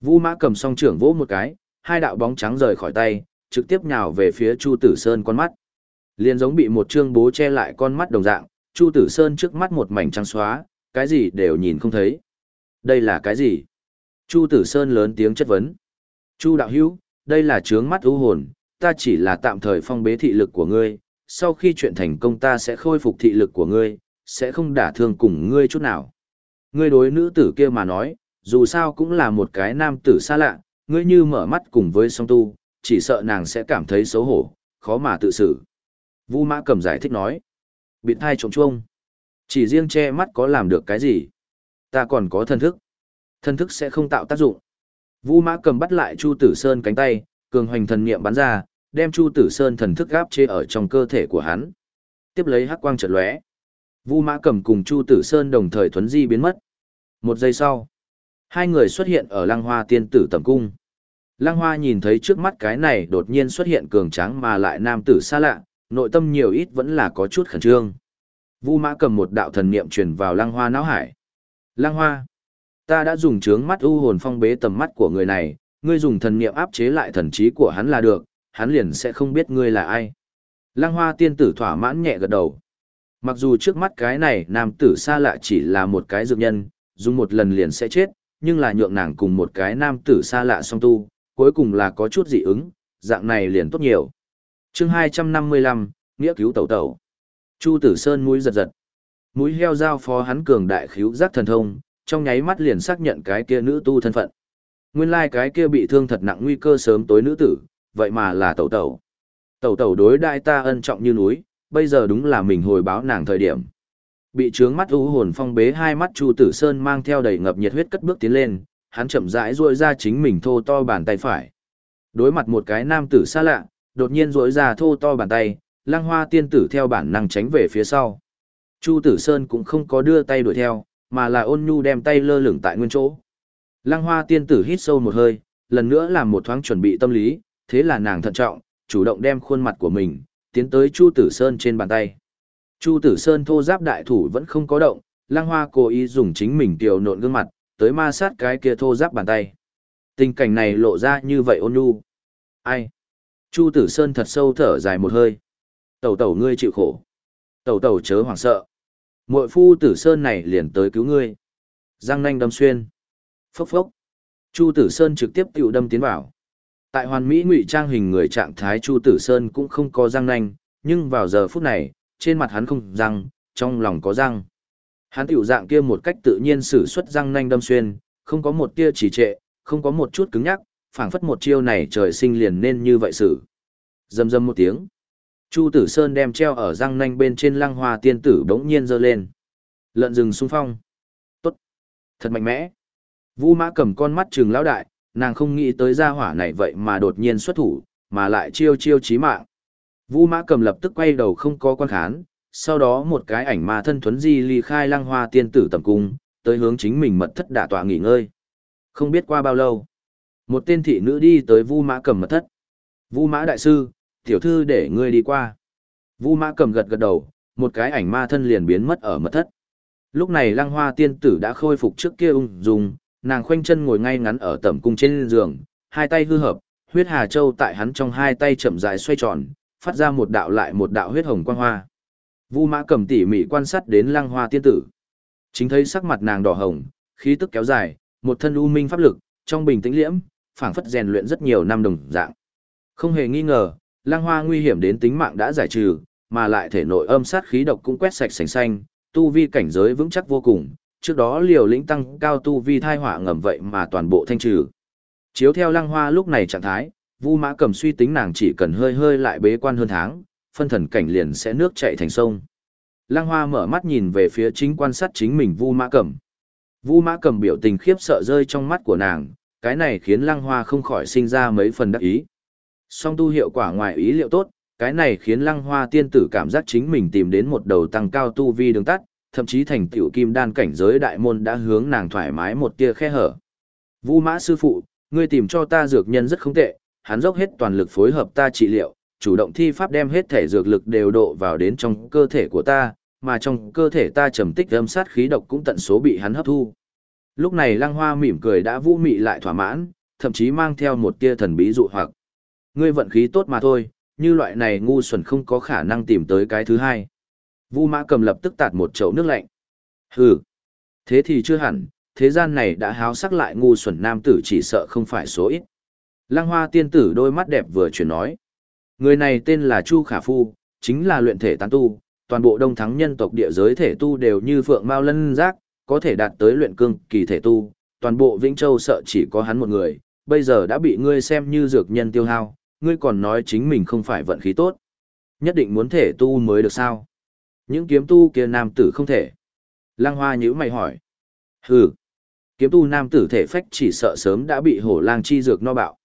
Vu Mã cầm song trưởng vỗ một cái, hai đạo bóng trắng rời khỏi tay, trực tiếp nhào về phía Chu Tử Sơn con mắt. Liên giống bị một trương bố che lại con mắt đồng dạng, Chu Tử Sơn trước mắt một mảnh trắng xóa, cái gì đều nhìn không thấy. Đây là cái gì? Chu Tử Sơn lớn tiếng chất vấn. Chu đạo hữu, đây là trướng mắt ưu hồn, ta chỉ là tạm thời phong bế thị lực của ngươi, sau khi chuyện thành công ta sẽ khôi phục thị lực của ngươi, sẽ không đả thương cùng ngươi chút nào. Ngươi đối nữ tử kia mà nói, dù sao cũng là một cái nam tử xa lạ, ngươi như mở mắt cùng với song tu, chỉ sợ nàng sẽ cảm thấy xấu hổ, khó mà tự xử. Vu Mã Cầm giải thích nói, bịt thai trộm chuông. Chỉ riêng che mắt có làm được cái gì? Ta còn có thần thức. thần thức sẽ không tạo tác dụng. Vu Mã Cầm bắt lại Chu Tử Sơn cánh tay, cường hoành thần niệm bắn ra, đem Chu Tử Sơn thần thức gáp chế ở trong cơ thể của hắn. Tiếp lấy hắc quang chợt lóe. Vu Mã Cầm cùng Chu Tử Sơn đồng thời thuấn di biến mất. Một giây sau, hai người xuất hiện ở Lăng Hoa Tiên tử tầm cung. Lăng Hoa nhìn thấy trước mắt cái này đột nhiên xuất hiện cường tráng mà lại nam tử xa lạ, nội tâm nhiều ít vẫn là có chút khẩn trương. Vu Mã cầm một đạo thần niệm truyền vào Lăng Hoa não hải. Lăng Hoa, ta đã dùng chướng mắt u hồn phong bế tầm mắt của người này, ngươi dùng thần niệm áp chế lại thần trí của hắn là được, hắn liền sẽ không biết ngươi là ai. Lăng Hoa tiên tử thỏa mãn nhẹ gật đầu. Mặc dù trước mắt cái này nam tử xa lạ chỉ là một cái dược nhân, dùng một lần liền sẽ chết, nhưng là nhượng nàng cùng một cái nam tử xa lạ song tu, cuối cùng là có chút dị ứng, dạng này liền tốt nhiều. chương 255, Nghĩa cứu tẩu tẩu. Chu tử sơn mũi giật giật. Mũi heo giao phó hắn cường đại khíu giác thần thông, trong nháy mắt liền xác nhận cái kia nữ tu thân phận. Nguyên lai like cái kia bị thương thật nặng nguy cơ sớm tối nữ tử, vậy mà là tẩu tẩu. Tẩu tẩu đối đại ta ân trọng như núi, bây giờ đúng là mình hồi báo nàng thời điểm. Bị trướng mắt u hồn phong bế hai mắt Chu Tử Sơn mang theo đầy ngập nhiệt huyết cất bước tiến lên, hắn chậm rãi duỗi ra chính mình thô to bàn tay phải. Đối mặt một cái nam tử xa lạ, đột nhiên duỗi ra thô to bàn tay, Lăng Hoa tiên tử theo bản năng tránh về phía sau. Chu Tử Sơn cũng không có đưa tay đuổi theo, mà là ôn nhu đem tay lơ lửng tại nguyên chỗ. Lăng Hoa tiên tử hít sâu một hơi, lần nữa làm một thoáng chuẩn bị tâm lý, thế là nàng thận trọng, chủ động đem khuôn mặt của mình tiến tới Chu Tử Sơn trên bàn tay. Chu Tử Sơn thô giáp đại thủ vẫn không có động, Lăng Hoa cố ý dùng chính mình tiểu nộn gương mặt, tới ma sát cái kia thô giáp bàn tay. Tình cảnh này lộ ra như vậy ôn nhu. Ai? Chu Tử Sơn thật sâu thở dài một hơi. Tẩu tẩu ngươi chịu khổ. Tẩu tẩu chớ hoảng sợ. Muội phu Tử Sơn này liền tới cứu ngươi. Giang nanh đâm xuyên. Phốc phốc. Chu Tử Sơn trực tiếp tiểu đâm tiến vào. Tại hoàn mỹ ngụy trang hình người trạng thái Chu Tử Sơn cũng không có răng nanh, nhưng vào giờ phút này, trên mặt hắn không răng, trong lòng có răng. Hắn tiểu dạng kia một cách tự nhiên sử xuất răng nanh đâm xuyên, không có một tia trì trệ, không có một chút cứng nhắc, phảng phất một chiêu này trời sinh liền nên như vậy sử. Dầm dầm một tiếng. Chu Tử Sơn đem treo ở răng nanh bên trên lăng hoa tiên tử bỗng nhiên giơ lên. Lợn rừng xung phong. Tốt. Thật mạnh mẽ. Vũ mã cầm con mắt trừng lão đại, nàng không nghĩ tới gia hỏa này vậy mà đột nhiên xuất thủ, mà lại chiêu chiêu chí mạng. Vũ mã cầm lập tức quay đầu không có quan khán, sau đó một cái ảnh ma thân thuấn di ly khai lăng hoa tiên tử tầm cung, tới hướng chính mình mật thất đả tọa nghỉ ngơi. Không biết qua bao lâu, một tên thị nữ đi tới Vu Mã Cầm mật thất. Vu Mã đại sư, tiểu thư để ngươi đi qua. Vu Mã Cầm gật gật đầu, một cái ảnh ma thân liền biến mất ở mật thất. Lúc này Lăng Hoa tiên tử đã khôi phục trước kia ung dung, nàng khoanh chân ngồi ngay ngắn ở tẩm cung trên giường, hai tay hư hợp, huyết hà châu tại hắn trong hai tay chậm rãi xoay tròn, phát ra một đạo lại một đạo huyết hồng quang hoa. Vu Mã Cầm tỉ mỉ quan sát đến Lăng Hoa tiên tử. Chính thấy sắc mặt nàng đỏ hồng, khí tức kéo dài, một thân u minh pháp lực, trong bình tĩnh liễm, phảng phất rèn luyện rất nhiều năm đồng dạng. Không hề nghi ngờ, Lang Hoa nguy hiểm đến tính mạng đã giải trừ, mà lại thể nội âm sát khí độc cũng quét sạch sành xanh, tu vi cảnh giới vững chắc vô cùng, trước đó liều lĩnh tăng cao tu vi thai hỏa ngầm vậy mà toàn bộ thanh trừ. Chiếu theo Lăng Hoa lúc này trạng thái, Vu Mã Cầm suy tính nàng chỉ cần hơi hơi lại bế quan hơn tháng, phân thần cảnh liền sẽ nước chảy thành sông. Lăng Hoa mở mắt nhìn về phía chính quan sát chính mình Vu Mã Cầm. Vu Mã Cầm biểu tình khiếp sợ rơi trong mắt của nàng, cái này khiến Lăng Hoa không khỏi sinh ra mấy phần đắc ý. Song tu hiệu quả ngoài ý liệu tốt, cái này khiến Lăng Hoa tiên tử cảm giác chính mình tìm đến một đầu tăng cao tu vi đường tắt, thậm chí thành tiểu kim đan cảnh giới đại môn đã hướng nàng thoải mái một tia khe hở. Vu Mã sư phụ, ngươi tìm cho ta dược nhân rất không tệ, hắn dốc hết toàn lực phối hợp ta trị liệu, chủ động thi pháp đem hết thể dược lực đều độ vào đến trong cơ thể của ta, mà trong cơ thể ta trầm tích âm sát khí độc cũng tận số bị hắn hấp thu. Lúc này Lăng Hoa mỉm cười đã vũ mị lại thỏa mãn, thậm chí mang theo một tia thần bí dụ hoặc. Ngươi vận khí tốt mà thôi, như loại này ngu xuẩn không có khả năng tìm tới cái thứ hai. Vu Mã Cầm lập tức tạt một chậu nước lạnh. Hừ, thế thì chưa hẳn, thế gian này đã háo sắc lại ngu xuẩn nam tử chỉ sợ không phải số ít. Lăng Hoa tiên tử đôi mắt đẹp vừa chuyển nói. Người này tên là Chu Khả Phu, chính là luyện thể tán tu, toàn bộ đông thắng nhân tộc địa giới thể tu đều như phượng mao lân giác, có thể đạt tới luyện cương kỳ thể tu, toàn bộ Vĩnh Châu sợ chỉ có hắn một người, bây giờ đã bị ngươi xem như dược nhân tiêu hao, ngươi còn nói chính mình không phải vận khí tốt. Nhất định muốn thể tu mới được sao? Những kiếm tu kia nam tử không thể. Lăng Hoa nhữ mày hỏi. Hừ. Kiếm tu nam tử thể phách chỉ sợ sớm đã bị hổ lang chi dược no bạo.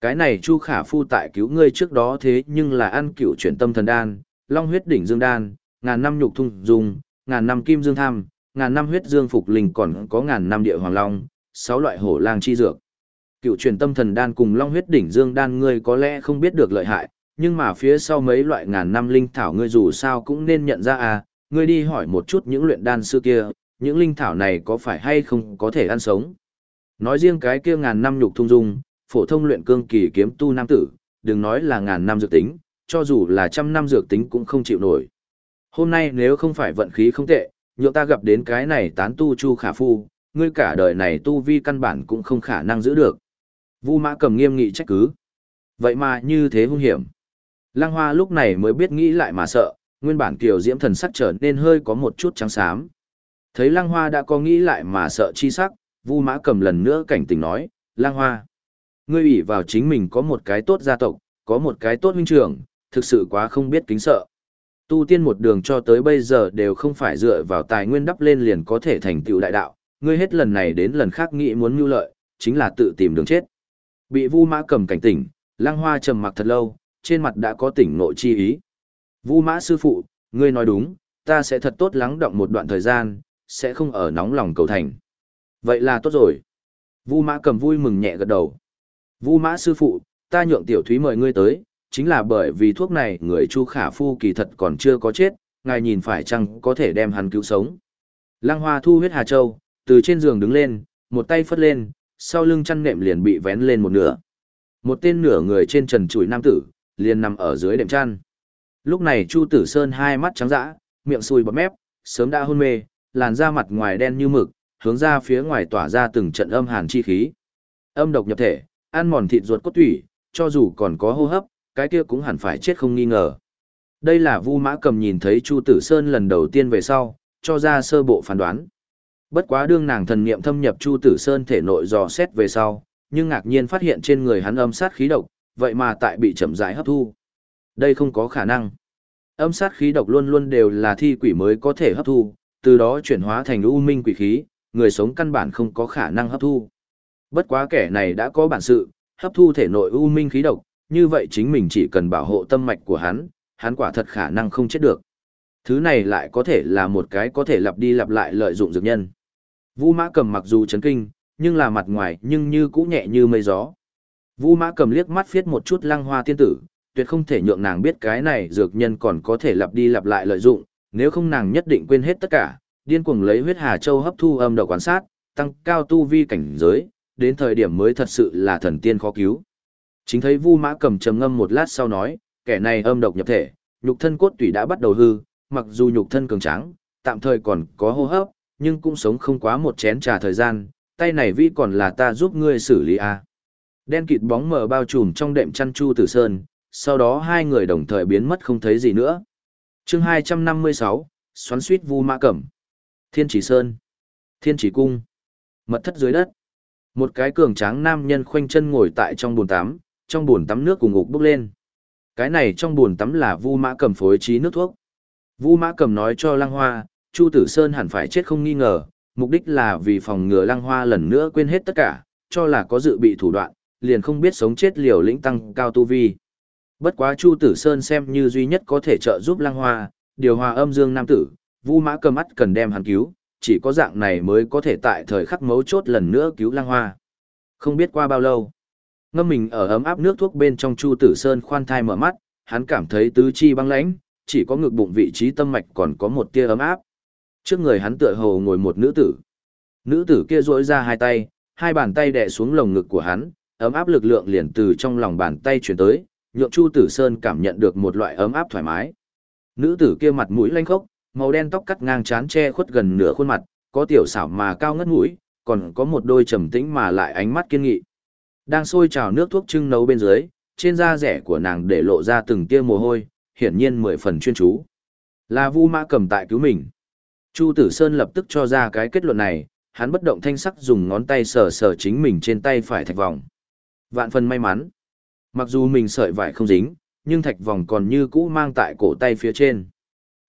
Cái này Chu Khả Phu tại cứu ngươi trước đó thế nhưng là ăn cựu chuyển tâm thần đan, long huyết đỉnh dương đan, ngàn năm nhục thung dung, ngàn năm kim dương tham, ngàn năm huyết dương phục linh còn có ngàn năm địa hoàng long, sáu loại hổ lang chi dược. Cựu truyền tâm thần đan cùng long huyết đỉnh dương đan ngươi có lẽ không biết được lợi hại, nhưng mà phía sau mấy loại ngàn năm linh thảo ngươi dù sao cũng nên nhận ra à, ngươi đi hỏi một chút những luyện đan sư kia, những linh thảo này có phải hay không có thể ăn sống. Nói riêng cái kia ngàn năm nhục thung dung, phổ thông luyện cương kỳ kiếm tu nam tử, đừng nói là ngàn năm dược tính, cho dù là trăm năm dược tính cũng không chịu nổi. Hôm nay nếu không phải vận khí không tệ, nhượng ta gặp đến cái này tán tu chu khả phu, ngươi cả đời này tu vi căn bản cũng không khả năng giữ được. Vu mã cầm nghiêm nghị trách cứ. Vậy mà như thế hung hiểm. Lăng hoa lúc này mới biết nghĩ lại mà sợ, nguyên bản kiều diễm thần sắc trở nên hơi có một chút trắng xám. Thấy lăng hoa đã có nghĩ lại mà sợ chi sắc, vu mã cầm lần nữa cảnh tỉnh nói, lăng hoa. Ngươi ủy vào chính mình có một cái tốt gia tộc, có một cái tốt huynh trưởng, thực sự quá không biết kính sợ. Tu tiên một đường cho tới bây giờ đều không phải dựa vào tài nguyên đắp lên liền có thể thành tựu đại đạo, ngươi hết lần này đến lần khác nghĩ muốn mưu lợi, chính là tự tìm đường chết. Bị Vu Mã cầm cảnh tỉnh, Lăng Hoa trầm mặc thật lâu, trên mặt đã có tỉnh nội chi ý. Vu Mã sư phụ, ngươi nói đúng, ta sẽ thật tốt lắng động một đoạn thời gian, sẽ không ở nóng lòng cầu thành. Vậy là tốt rồi. Vu Mã cầm vui mừng nhẹ gật đầu. Vu Mã sư phụ, ta nhượng tiểu thúy mời ngươi tới, chính là bởi vì thuốc này người Chu Khả Phu kỳ thật còn chưa có chết, ngài nhìn phải chăng có thể đem hắn cứu sống. Lăng Hoa thu huyết Hà Châu, từ trên giường đứng lên, một tay phất lên, sau lưng chăn nệm liền bị vén lên một nửa. Một tên nửa người trên trần chuỗi nam tử, liền nằm ở dưới đệm chăn. Lúc này Chu Tử Sơn hai mắt trắng dã, miệng sùi bọt mép, sớm đã hôn mê, làn da mặt ngoài đen như mực, hướng ra phía ngoài tỏa ra từng trận âm hàn chi khí. Âm độc nhập thể, ăn mòn thịt ruột cốt tủy, cho dù còn có hô hấp, cái kia cũng hẳn phải chết không nghi ngờ. Đây là Vu Mã Cầm nhìn thấy Chu Tử Sơn lần đầu tiên về sau, cho ra sơ bộ phán đoán. Bất quá đương nàng thần niệm thâm nhập Chu Tử Sơn thể nội dò xét về sau, nhưng ngạc nhiên phát hiện trên người hắn âm sát khí độc, vậy mà tại bị chậm rãi hấp thu. Đây không có khả năng. Âm sát khí độc luôn luôn đều là thi quỷ mới có thể hấp thu, từ đó chuyển hóa thành u minh quỷ khí, người sống căn bản không có khả năng hấp thu. Bất quá kẻ này đã có bản sự, hấp thu thể nội u minh khí độc, như vậy chính mình chỉ cần bảo hộ tâm mạch của hắn, hắn quả thật khả năng không chết được. Thứ này lại có thể là một cái có thể lặp đi lặp lại lợi dụng dược nhân. Vu Mã Cầm mặc dù chấn kinh, nhưng là mặt ngoài nhưng như cũ nhẹ như mây gió. Vu Mã cầm liếc mắt phiết một chút lăng hoa tiên tử, tuyệt không thể nhượng nàng biết cái này dược nhân còn có thể lặp đi lặp lại lợi dụng, nếu không nàng nhất định quên hết tất cả, điên cuồng lấy huyết hà châu hấp thu âm độc quan sát, tăng cao tu vi cảnh giới, đến thời điểm mới thật sự là thần tiên khó cứu. Chính thấy Vu Mã cầm trầm ngâm một lát sau nói, kẻ này âm độc nhập thể, nhục thân cốt tủy đã bắt đầu hư, mặc dù nhục thân cường tráng, tạm thời còn có hô hấp, nhưng cũng sống không quá một chén trà thời gian, tay này vi còn là ta giúp ngươi xử lý a. Đen kịt bóng mờ bao trùm trong đệm chăn chu tử sơn, sau đó hai người đồng thời biến mất không thấy gì nữa. Chương 256, xoắn suýt Vu Mã Cẩm. Thiên Chỉ Sơn, Thiên Chỉ Cung, mật thất dưới đất. Một cái cường tráng nam nhân khoanh chân ngồi tại trong bồn tắm, trong bồn tắm nước cùng ngục bốc lên. Cái này trong bồn tắm là Vu Mã Cầm phối trí nước thuốc. Vu Mã Cầm nói cho Lăng Hoa, Chu Tử Sơn hẳn phải chết không nghi ngờ, mục đích là vì phòng ngừa Lăng Hoa lần nữa quên hết tất cả, cho là có dự bị thủ đoạn, liền không biết sống chết liều lĩnh tăng cao tu vi. Bất quá Chu Tử Sơn xem như duy nhất có thể trợ giúp Lăng Hoa, điều hòa âm dương nam tử, Vu Mã Cầm mắt cần đem hắn cứu, chỉ có dạng này mới có thể tại thời khắc mấu chốt lần nữa cứu Lăng Hoa. Không biết qua bao lâu, ngâm mình ở ấm áp nước thuốc bên trong Chu Tử Sơn khoan thai mở mắt, hắn cảm thấy tứ chi băng lãnh, chỉ có ngực bụng vị trí tâm mạch còn có một tia ấm áp. Trước người hắn tựa hồ ngồi một nữ tử. Nữ tử kia duỗi ra hai tay, hai bàn tay đè xuống lồng ngực của hắn, ấm áp lực lượng liền từ trong lòng bàn tay truyền tới, nhượng Chu Tử Sơn cảm nhận được một loại ấm áp thoải mái. Nữ tử kia mặt mũi lanh khốc, màu đen tóc cắt ngang trán che khuất gần nửa khuôn mặt, có tiểu xảo mà cao ngất mũi, còn có một đôi trầm tĩnh mà lại ánh mắt kiên nghị. Đang sôi trào nước thuốc trưng nấu bên dưới, trên da rẻ của nàng để lộ ra từng tia mồ hôi, hiển nhiên mười phần chuyên chú. Là Vu Mã cầm tại cứu mình. Chu Tử Sơn lập tức cho ra cái kết luận này, hắn bất động thanh sắc dùng ngón tay sờ sờ chính mình trên tay phải thạch vòng. Vạn phần may mắn. Mặc dù mình sợi vải không dính, nhưng thạch vòng còn như cũ mang tại cổ tay phía trên.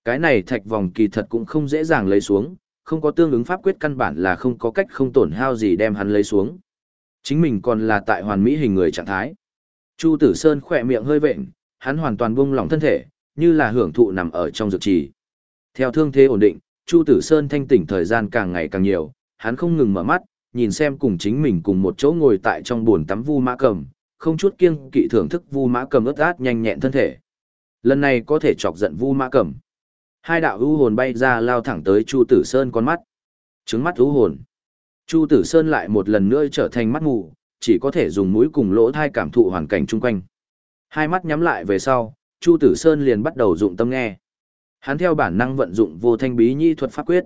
Cái này thạch vòng kỳ thật cũng không dễ dàng lấy xuống, không có tương ứng pháp quyết căn bản là không có cách không tổn hao gì đem hắn lấy xuống. Chính mình còn là tại hoàn mỹ hình người trạng thái. Chu Tử Sơn khỏe miệng hơi vện, hắn hoàn toàn buông lỏng thân thể, như là hưởng thụ nằm ở trong dược trì. Theo thương thế ổn định, Chu Tử Sơn thanh tỉnh thời gian càng ngày càng nhiều, hắn không ngừng mở mắt, nhìn xem cùng chính mình cùng một chỗ ngồi tại trong buồn tắm Vu Mã Cầm, không chút kiêng kỵ thưởng thức Vu Mã Cầm ướt át nhanh nhẹn thân thể. Lần này có thể chọc giận Vu Mã Cầm. Hai đạo u hồn bay ra lao thẳng tới Chu Tử Sơn con mắt. Trứng mắt u hồn. Chu Tử Sơn lại một lần nữa trở thành mắt mù, chỉ có thể dùng mũi cùng lỗ thai cảm thụ hoàn cảnh chung quanh. Hai mắt nhắm lại về sau, Chu Tử Sơn liền bắt đầu dụng tâm nghe. Hắn theo bản năng vận dụng vô thanh bí nhi thuật pháp quyết.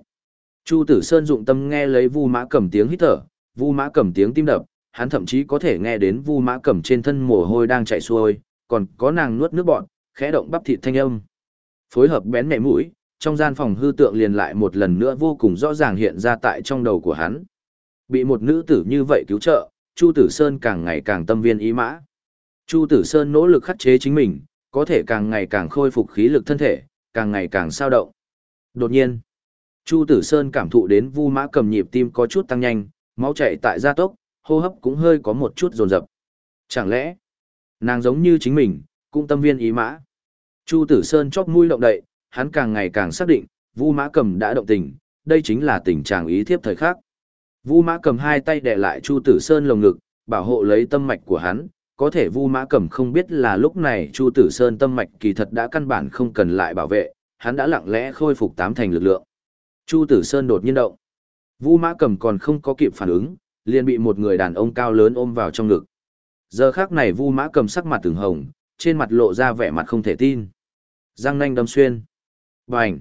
Chu Tử Sơn dụng tâm nghe lấy Vu Mã Cầm tiếng hít thở, Vu Mã Cầm tiếng tim đập, hắn thậm chí có thể nghe đến Vu Mã Cầm trên thân mồ hôi đang chảy xuôi, còn có nàng nuốt nước bọt, khẽ động bắp thịt thanh âm. Phối hợp bén mẹ mũi, trong gian phòng hư tượng liền lại một lần nữa vô cùng rõ ràng hiện ra tại trong đầu của hắn. Bị một nữ tử như vậy cứu trợ, Chu Tử Sơn càng ngày càng tâm viên ý mã. Chu Tử Sơn nỗ lực khắc chế chính mình, có thể càng ngày càng khôi phục khí lực thân thể, càng ngày càng sao động. Đột nhiên, Chu Tử Sơn cảm thụ đến Vu Mã cầm nhịp tim có chút tăng nhanh, máu chảy tại gia tốc, hô hấp cũng hơi có một chút dồn dập. Chẳng lẽ, nàng giống như chính mình, cũng tâm viên ý mã. Chu Tử Sơn chóp mũi động đậy, hắn càng ngày càng xác định, Vu Mã Cầm đã động tình, đây chính là tình trạng ý thiếp thời khắc. Vu Mã Cầm hai tay đè lại Chu Tử Sơn lồng ngực, bảo hộ lấy tâm mạch của hắn, có thể Vu Mã Cầm không biết là lúc này Chu Tử Sơn tâm mạch kỳ thật đã căn bản không cần lại bảo vệ, hắn đã lặng lẽ khôi phục tám thành lực lượng. Chu Tử Sơn đột nhiên động. Vu Mã Cầm còn không có kịp phản ứng, liền bị một người đàn ông cao lớn ôm vào trong ngực. Giờ khắc này Vu Mã Cầm sắc mặt từng hồng, trên mặt lộ ra vẻ mặt không thể tin. Giang nanh đâm xuyên. Bành.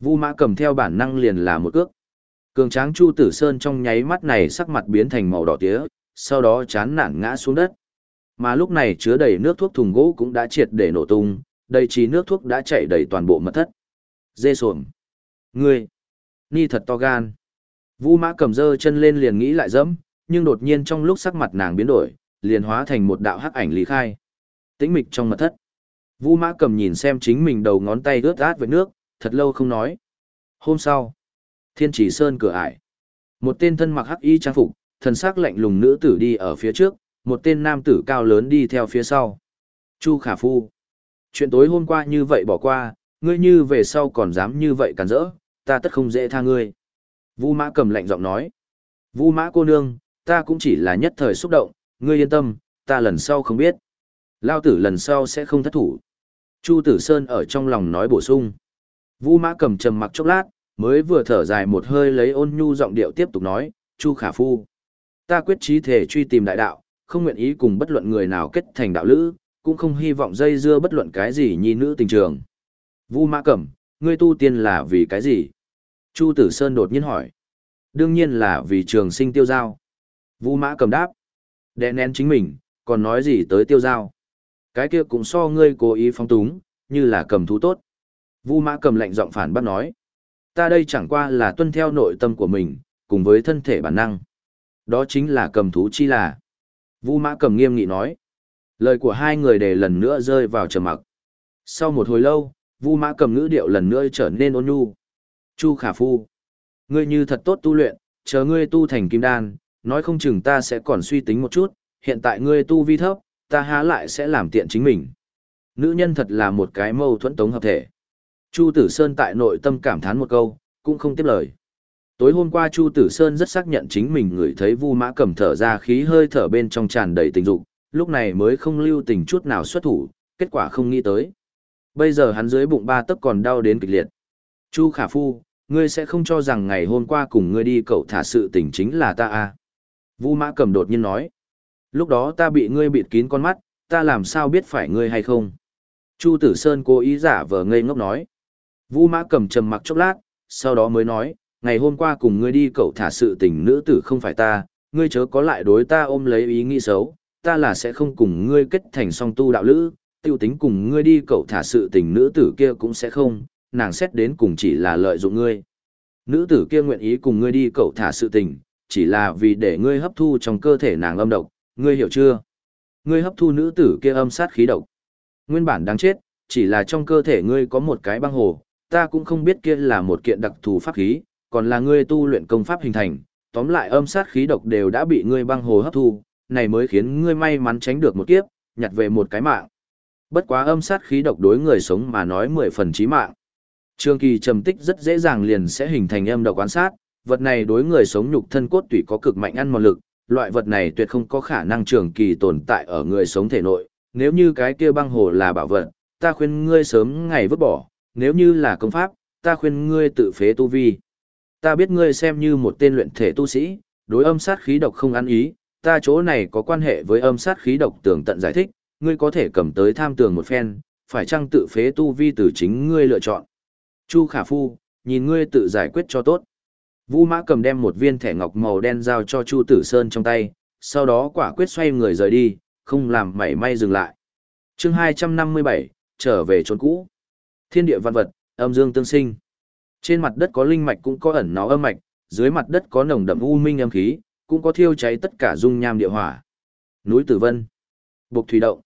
Vu Mã Cầm theo bản năng liền là một cước. Cường tráng Chu Tử Sơn trong nháy mắt này sắc mặt biến thành màu đỏ tía, sau đó chán nản ngã xuống đất. Mà lúc này chứa đầy nước thuốc thùng gỗ cũng đã triệt để nổ tung, đầy trí nước thuốc đã chảy đầy toàn bộ mật thất. Dê xuồng. Ngươi. Ni thật to gan. Vu mã cầm dơ chân lên liền nghĩ lại dẫm, nhưng đột nhiên trong lúc sắc mặt nàng biến đổi, liền hóa thành một đạo hắc ảnh lý khai. Tĩnh mịch trong mật thất. Vu mã cầm nhìn xem chính mình đầu ngón tay ướt át với nước, thật lâu không nói. Hôm sau, thiên chỉ sơn cửa ải. Một tên thân mặc hắc y trang phục, thần sắc lạnh lùng nữ tử đi ở phía trước, một tên nam tử cao lớn đi theo phía sau. Chu Khả Phu. Chuyện tối hôm qua như vậy bỏ qua, ngươi như về sau còn dám như vậy cản rỡ, ta tất không dễ tha ngươi. Vu Mã cầm lạnh giọng nói. Vu Mã cô nương, ta cũng chỉ là nhất thời xúc động, ngươi yên tâm, ta lần sau không biết. Lao tử lần sau sẽ không thất thủ. Chu Tử Sơn ở trong lòng nói bổ sung. Vu Mã cầm trầm mặc chốc lát, mới vừa thở dài một hơi lấy ôn nhu giọng điệu tiếp tục nói, Chu Khả Phu. Ta quyết chí thể truy tìm đại đạo, không nguyện ý cùng bất luận người nào kết thành đạo lữ, cũng không hy vọng dây dưa bất luận cái gì nhi nữ tình trường. Vu Mã Cẩm, ngươi tu tiên là vì cái gì? Chu Tử Sơn đột nhiên hỏi. Đương nhiên là vì trường sinh tiêu giao. Vu Mã Cẩm đáp. Đè nén chính mình, còn nói gì tới tiêu giao? Cái kia cũng so ngươi cố ý phóng túng, như là cầm thú tốt. Vu Mã Cẩm lạnh giọng phản bác nói. Ta đây chẳng qua là tuân theo nội tâm của mình, cùng với thân thể bản năng. Đó chính là cầm thú chi là. Vu Mã Cầm nghiêm nghị nói. Lời của hai người để lần nữa rơi vào trầm mặc. Sau một hồi lâu, Vu Mã Cầm ngữ điệu lần nữa trở nên ôn nhu. Chu Khả Phu, ngươi như thật tốt tu luyện, chờ ngươi tu thành kim đan, nói không chừng ta sẽ còn suy tính một chút, hiện tại ngươi tu vi thấp, ta há lại sẽ làm tiện chính mình. Nữ nhân thật là một cái mâu thuẫn tống hợp thể. Chu Tử Sơn tại nội tâm cảm thán một câu, cũng không tiếp lời. Tối hôm qua Chu Tử Sơn rất xác nhận chính mình ngửi thấy Vu Mã Cầm thở ra khí hơi thở bên trong tràn đầy tình dục, lúc này mới không lưu tình chút nào xuất thủ, kết quả không nghĩ tới. Bây giờ hắn dưới bụng ba tấc còn đau đến kịch liệt. Chu Khả Phu, ngươi sẽ không cho rằng ngày hôm qua cùng ngươi đi cậu thả sự tình chính là ta à. Vu Mã Cầm đột nhiên nói. Lúc đó ta bị ngươi bịt kín con mắt, ta làm sao biết phải ngươi hay không? Chu Tử Sơn cố ý giả vờ ngây ngốc nói. Vu Mã Cầm trầm mặc chốc lát, sau đó mới nói, ngày hôm qua cùng ngươi đi cậu thả sự tình nữ tử không phải ta, ngươi chớ có lại đối ta ôm lấy ý nghĩ xấu, ta là sẽ không cùng ngươi kết thành song tu đạo lữ, tiêu tính cùng ngươi đi cậu thả sự tình nữ tử kia cũng sẽ không, nàng xét đến cùng chỉ là lợi dụng ngươi. Nữ tử kia nguyện ý cùng ngươi đi cậu thả sự tình, chỉ là vì để ngươi hấp thu trong cơ thể nàng âm độc, ngươi hiểu chưa? Ngươi hấp thu nữ tử kia âm sát khí độc. Nguyên bản đáng chết, chỉ là trong cơ thể ngươi có một cái băng hồ, ta cũng không biết kia là một kiện đặc thù pháp khí, còn là ngươi tu luyện công pháp hình thành, tóm lại âm sát khí độc đều đã bị ngươi băng hồ hấp thu, này mới khiến ngươi may mắn tránh được một kiếp, nhặt về một cái mạng. Bất quá âm sát khí độc đối người sống mà nói mười phần chí mạng. Trường kỳ trầm tích rất dễ dàng liền sẽ hình thành âm độc quan sát, vật này đối người sống nhục thân cốt tủy có cực mạnh ăn mòn lực, loại vật này tuyệt không có khả năng trường kỳ tồn tại ở người sống thể nội, nếu như cái kia băng hồ là bảo vật, ta khuyên ngươi sớm ngày vứt bỏ, nếu như là công pháp, ta khuyên ngươi tự phế tu vi. Ta biết ngươi xem như một tên luyện thể tu sĩ, đối âm sát khí độc không ăn ý, ta chỗ này có quan hệ với âm sát khí độc tường tận giải thích, ngươi có thể cầm tới tham tường một phen, phải chăng tự phế tu vi từ chính ngươi lựa chọn. Chu Khả Phu, nhìn ngươi tự giải quyết cho tốt. Vũ Mã cầm đem một viên thẻ ngọc màu đen giao cho Chu Tử Sơn trong tay, sau đó quả quyết xoay người rời đi, không làm mảy may dừng lại. chương 257, trở về trốn cũ. Thiên địa văn vật, âm dương tương sinh. Trên mặt đất có linh mạch cũng có ẩn nó âm mạch, dưới mặt đất có nồng đậm u minh âm khí, cũng có thiêu cháy tất cả dung nham địa hỏa. Núi Tử Vân, Bộc Thủy Động,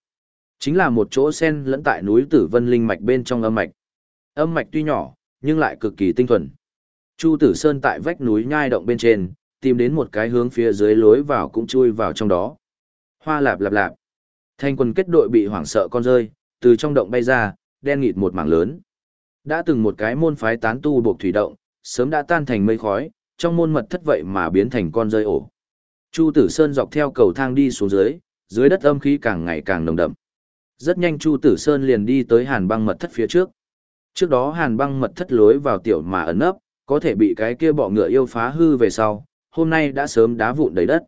chính là một chỗ sen lẫn tại núi Tử Vân linh mạch bên trong âm mạch. Âm mạch tuy nhỏ, nhưng lại cực kỳ tinh thuần. Chu Tử Sơn tại vách núi nhai động bên trên, tìm đến một cái hướng phía dưới lối vào cũng chui vào trong đó. Hoa lạp lạp lạp. Thanh quân kết đội bị hoảng sợ con rơi, từ trong động bay ra, đen nghịt một mảng lớn. Đã từng một cái môn phái tán tu buộc thủy động, sớm đã tan thành mây khói, trong môn mật thất vậy mà biến thành con rơi ổ. Chu Tử Sơn dọc theo cầu thang đi xuống dưới, dưới đất âm khí càng ngày càng nồng đậm. Rất nhanh Chu Tử Sơn liền đi tới hàn băng mật thất phía trước. Trước đó hàn băng mật thất lối vào tiểu mà ẩn nấp, có thể bị cái kia bọ ngựa yêu phá hư về sau, hôm nay đã sớm đá vụn đầy đất.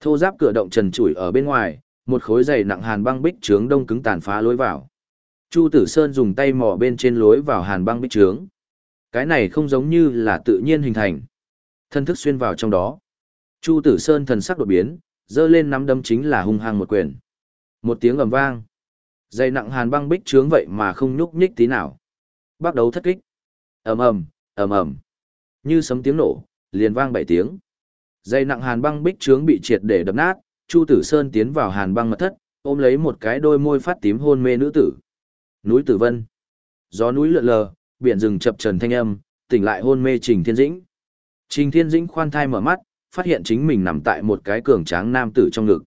Thô giáp cửa động trần trụi ở bên ngoài, một khối dày nặng hàn băng bích trướng đông cứng tàn phá lối vào. Chu Tử Sơn dùng tay mò bên trên lối vào hàn băng bích trướng. Cái này không giống như là tự nhiên hình thành. Thân thức xuyên vào trong đó. Chu Tử Sơn thần sắc đột biến, dơ lên nắm đấm chính là hung hăng một quyền. Một tiếng ầm vang. dây nặng hàn băng bích trướng vậy mà không nhúc nhích tí nào. Bắt đầu thất kích. ầm ầm, ầm ầm. Như sấm tiếng nổ, liền vang bảy tiếng. Dây nặng hàn băng bích trướng bị triệt để đập nát, Chu Tử Sơn tiến vào hàn băng mật thất, ôm lấy một cái đôi môi phát tím hôn mê nữ tử. Núi Tử Vân. Gió núi lượn lờ, biển rừng chập trần thanh âm, tỉnh lại hôn mê Trình Thiên Dĩnh. Trình Thiên Dĩnh khoan thai mở mắt, phát hiện chính mình nằm tại một cái cường tráng nam tử trong ngực.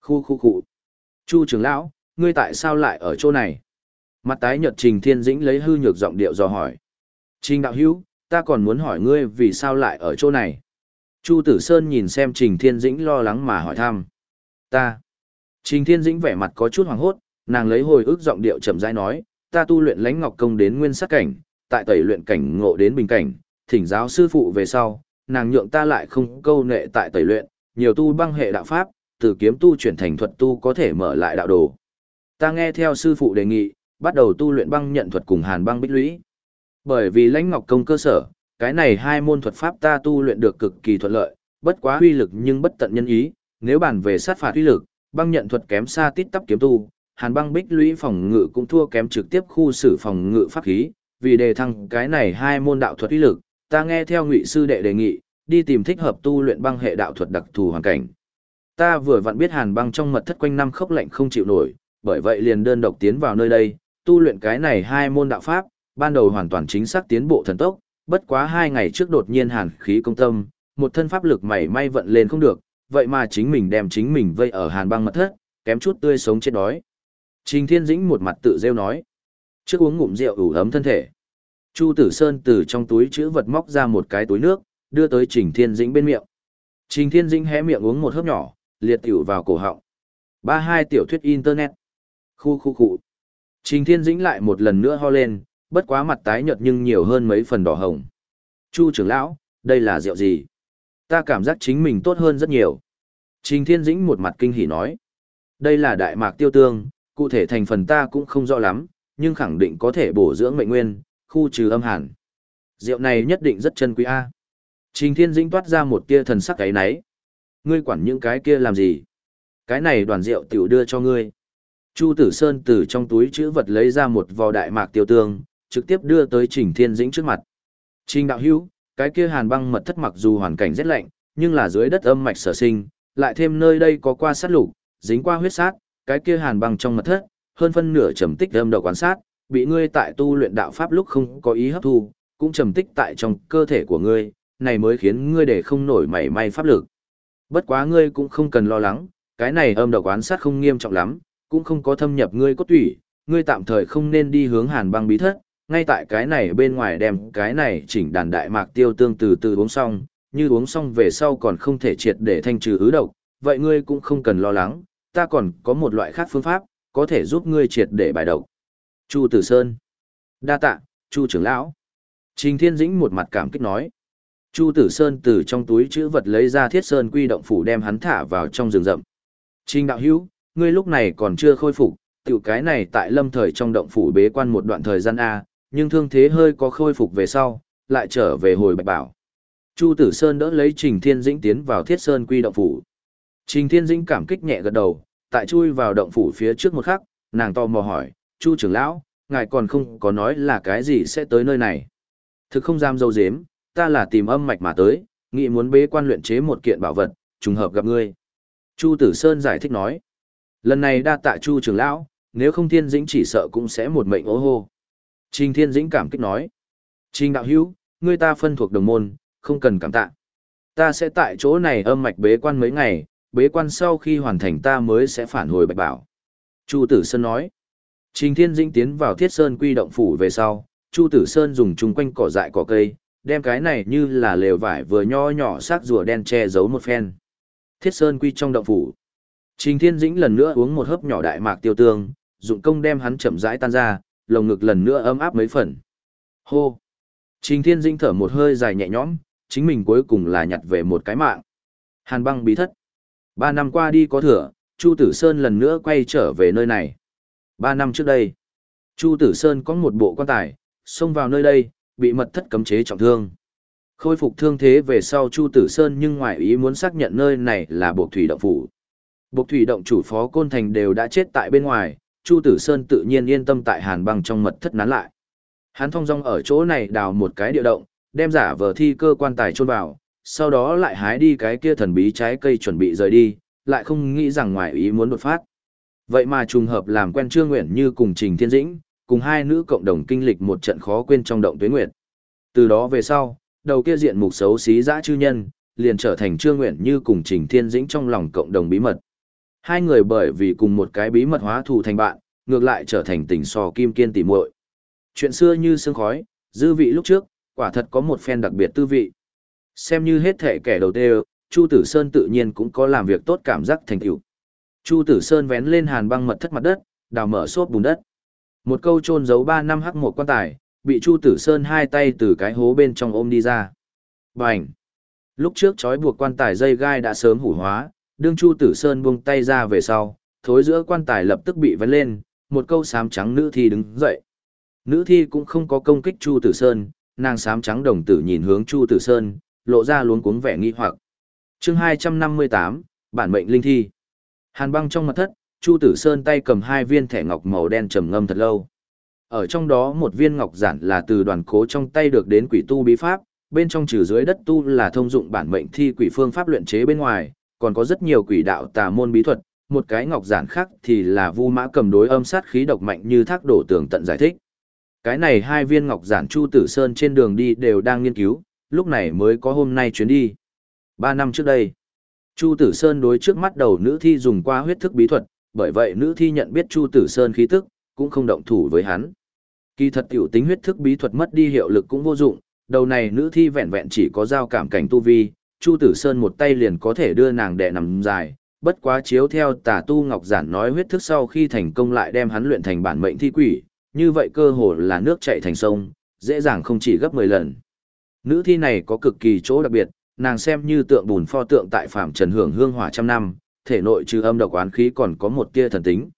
Khu khu khu. Chu trưởng lão, ngươi tại sao lại ở chỗ này? Mặt tái nhợt Trình Thiên Dĩnh lấy hư nhược giọng điệu dò hỏi. Trình đạo hữu, ta còn muốn hỏi ngươi vì sao lại ở chỗ này. Chu Tử Sơn nhìn xem Trình Thiên Dĩnh lo lắng mà hỏi thăm. Ta. Trình Thiên Dĩnh vẻ mặt có chút hoàng hốt, nàng lấy hồi ức giọng điệu chậm rãi nói, ta tu luyện lãnh ngọc công đến nguyên sắc cảnh, tại tẩy luyện cảnh ngộ đến bình cảnh, thỉnh giáo sư phụ về sau, nàng nhượng ta lại không câu nệ tại tẩy luyện, nhiều tu băng hệ đạo pháp, từ kiếm tu chuyển thành thuật tu có thể mở lại đạo đồ. Ta nghe theo sư phụ đề nghị, bắt đầu tu luyện băng nhận thuật cùng hàn băng bích lũy. Bởi vì lãnh ngọc công cơ sở, cái này hai môn thuật pháp ta tu luyện được cực kỳ thuận lợi, bất quá uy lực nhưng bất tận nhân ý, nếu bàn về sát phạt uy lực, băng nhận thuật kém xa tít tắp kiếm tu, hàn băng bích lũy phòng ngự cũng thua kém trực tiếp khu xử phòng ngự pháp khí, vì đề thăng cái này hai môn đạo thuật uy lực, ta nghe theo ngụy sư đệ đề nghị, đi tìm thích hợp tu luyện băng hệ đạo thuật đặc thù hoàn cảnh. Ta vừa vặn biết hàn băng trong mật thất quanh năm khốc lạnh không chịu nổi, bởi vậy liền đơn độc tiến vào nơi đây, tu luyện cái này hai môn đạo pháp, ban đầu hoàn toàn chính xác tiến bộ thần tốc, bất quá hai ngày trước đột nhiên hàn khí công tâm, một thân pháp lực mảy may vận lên không được, vậy mà chính mình đem chính mình vây ở hàn băng mật thất, kém chút tươi sống chết đói. Trình Thiên Dĩnh một mặt tự rêu nói, trước uống ngụm rượu ủ ấm thân thể. Chu Tử Sơn từ trong túi chữ vật móc ra một cái túi nước, đưa tới Trình Thiên Dĩnh bên miệng. Trình Thiên Dĩnh hé miệng uống một hớp nhỏ, liệt tiểu vào cổ họng. Ba hai tiểu thuyết internet. Khu khu khu. Trình Thiên Dĩnh lại một lần nữa ho lên, bất quá mặt tái nhợt nhưng nhiều hơn mấy phần đỏ hồng. Chu trưởng lão, đây là rượu gì? Ta cảm giác chính mình tốt hơn rất nhiều. Trình Thiên Dĩnh một mặt kinh hỉ nói. Đây là đại mạc tiêu tương, cụ thể thành phần ta cũng không rõ lắm, nhưng khẳng định có thể bổ dưỡng mệnh nguyên, khu trừ âm hàn. Rượu này nhất định rất chân quý A. Trình Thiên Dĩnh toát ra một tia thần sắc cái nấy. Ngươi quản những cái kia làm gì? Cái này đoàn rượu tiểu đưa cho ngươi. Chu Tử Sơn từ trong túi chữ vật lấy ra một vò đại mạc tiêu tương, trực tiếp đưa tới Trình Thiên Dĩnh trước mặt. Trình đạo hữu, cái kia hàn băng mật thất mặc dù hoàn cảnh rất lạnh, nhưng là dưới đất âm mạch sở sinh, lại thêm nơi đây có qua sát lục, dính qua huyết sát, cái kia hàn băng trong mật thất, hơn phân nửa trầm tích âm đầu quan sát, bị ngươi tại tu luyện đạo pháp lúc không có ý hấp thu, cũng trầm tích tại trong cơ thể của ngươi, này mới khiến ngươi để không nổi mảy may pháp lực. Bất quá ngươi cũng không cần lo lắng, cái này âm đầu quan sát không nghiêm trọng lắm, cũng không có thâm nhập ngươi cốt tủy, ngươi tạm thời không nên đi hướng hàn băng bí thất, ngay tại cái này bên ngoài đem cái này chỉnh đàn đại mạc tiêu tương từ từ uống xong, như uống xong về sau còn không thể triệt để thanh trừ ứ độc, vậy ngươi cũng không cần lo lắng, ta còn có một loại khác phương pháp, có thể giúp ngươi triệt để bài độc. Chu Tử Sơn. Đa tạ, Chu trưởng lão. Trình Thiên Dĩnh một mặt cảm kích nói. Chu Tử Sơn từ trong túi chữ vật lấy ra thiết sơn quy động phủ đem hắn thả vào trong rừng rậm. Trình đạo hữu, ngươi lúc này còn chưa khôi phục, tiểu cái này tại lâm thời trong động phủ bế quan một đoạn thời gian A, nhưng thương thế hơi có khôi phục về sau, lại trở về hồi bạch bảo. Chu Tử Sơn đỡ lấy Trình Thiên Dĩnh tiến vào thiết sơn quy động phủ. Trình Thiên Dĩnh cảm kích nhẹ gật đầu, tại chui vào động phủ phía trước một khắc, nàng to mò hỏi, Chu trưởng lão, ngài còn không có nói là cái gì sẽ tới nơi này. Thực không dám dâu dếm, ta là tìm âm mạch mà tới, nghĩ muốn bế quan luyện chế một kiện bảo vật, trùng hợp gặp ngươi. Chu Tử Sơn giải thích nói, lần này đa tạ Chu trưởng lão, nếu không thiên dĩnh chỉ sợ cũng sẽ một mệnh ố hô. Trình thiên dĩnh cảm kích nói, Trình đạo hữu, ngươi ta phân thuộc đồng môn, không cần cảm tạ. Ta sẽ tại chỗ này âm mạch bế quan mấy ngày, bế quan sau khi hoàn thành ta mới sẽ phản hồi bạch bảo. Chu Tử Sơn nói, Trình Thiên Dĩnh tiến vào Thiết Sơn quy động phủ về sau, Chu Tử Sơn dùng chung quanh cỏ dại cỏ cây, đem cái này như là lều vải vừa nho nhỏ xác rùa đen che giấu một phen. Thiết Sơn quy trong động phủ. Trình Thiên Dĩnh lần nữa uống một hớp nhỏ đại mạc tiêu tương, dụng công đem hắn chậm rãi tan ra, lồng ngực lần nữa ấm áp mấy phần. Hô. Trình Thiên Dĩnh thở một hơi dài nhẹ nhõm, chính mình cuối cùng là nhặt về một cái mạng. Hàn băng bí thất. Ba năm qua đi có thừa, Chu Tử Sơn lần nữa quay trở về nơi này. Ba năm trước đây, Chu Tử Sơn có một bộ quan tài, xông vào nơi đây, bị mật thất cấm chế trọng thương. Khôi phục thương thế về sau Chu Tử Sơn nhưng ngoại ý muốn xác nhận nơi này là bộ Thủy Động Phủ. Bộ Thủy Động chủ phó Côn Thành đều đã chết tại bên ngoài, Chu Tử Sơn tự nhiên yên tâm tại hàn băng trong mật thất nán lại. Hắn thong dong ở chỗ này đào một cái địa động, đem giả vờ thi cơ quan tài chôn vào, sau đó lại hái đi cái kia thần bí trái cây chuẩn bị rời đi, lại không nghĩ rằng ngoài ý muốn đột phát. Vậy mà trùng hợp làm quen Trương Nguyện như cùng Trình Thiên Dĩnh, cùng hai nữ cộng đồng kinh lịch một trận khó quên trong động tuyến nguyệt. Từ đó về sau, đầu kia diện mục xấu xí dã chư nhân, liền trở thành Trương Nguyện như cùng Trình Thiên Dĩnh trong lòng cộng đồng bí mật. Hai người bởi vì cùng một cái bí mật hóa thù thành bạn, ngược lại trở thành tình sò kim kiên tỉ muội. Chuyện xưa như sương khói, dư vị lúc trước, quả thật có một phen đặc biệt tư vị. Xem như hết thể kẻ đầu tiên, Chu Tử Sơn tự nhiên cũng có làm việc tốt cảm giác thành tựu. Chu Tử Sơn vén lên hàn băng mật thất mặt đất, đào mở xốp bùn đất. Một câu chôn giấu 3 năm hắc một quan tài, bị Chu Tử Sơn hai tay từ cái hố bên trong ôm đi ra. Bành! Lúc trước trói buộc quan tài dây gai đã sớm hủ hóa, đương Chu Tử Sơn buông tay ra về sau, thối giữa quan tài lập tức bị vén lên, một câu sám trắng nữ thi đứng dậy. Nữ thi cũng không có công kích Chu Tử Sơn, nàng sám trắng đồng tử nhìn hướng Chu Tử Sơn, lộ ra luống cuống vẻ nghi hoặc. Chương 258, bản mệnh linh thi. Hàn băng trong mật thất, Chu Tử Sơn tay cầm hai viên thẻ ngọc màu đen trầm ngâm thật lâu. Ở trong đó một viên ngọc giản là từ đoàn cố trong tay được đến quỷ tu bí pháp, bên trong trừ dưới đất tu là thông dụng bản mệnh thi quỷ phương pháp luyện chế bên ngoài, còn có rất nhiều quỷ đạo tà môn bí thuật, một cái ngọc giản khác thì là vu mã cầm đối âm sát khí độc mạnh như thác đổ tường tận giải thích. Cái này hai viên ngọc giản Chu Tử Sơn trên đường đi đều đang nghiên cứu, lúc này mới có hôm nay chuyến đi. Ba năm trước đây, Chu Tử Sơn đối trước mắt đầu nữ thi dùng qua huyết thức bí thuật, bởi vậy nữ thi nhận biết Chu Tử Sơn khí tức, cũng không động thủ với hắn. Kỳ thật tiểu tính huyết thức bí thuật mất đi hiệu lực cũng vô dụng, đầu này nữ thi vẹn vẹn chỉ có giao cảm cảnh tu vi, Chu Tử Sơn một tay liền có thể đưa nàng đè nằm dài, bất quá chiếu theo tà tu Ngọc Giản nói huyết thức sau khi thành công lại đem hắn luyện thành bản mệnh thi quỷ, như vậy cơ hồ là nước chảy thành sông, dễ dàng không chỉ gấp 10 lần. Nữ thi này có cực kỳ chỗ đặc biệt, nàng xem như tượng bùn pho tượng tại phạm trần hưởng hương hỏa trăm năm, thể nội trừ âm độc oán khí còn có một tia thần tính.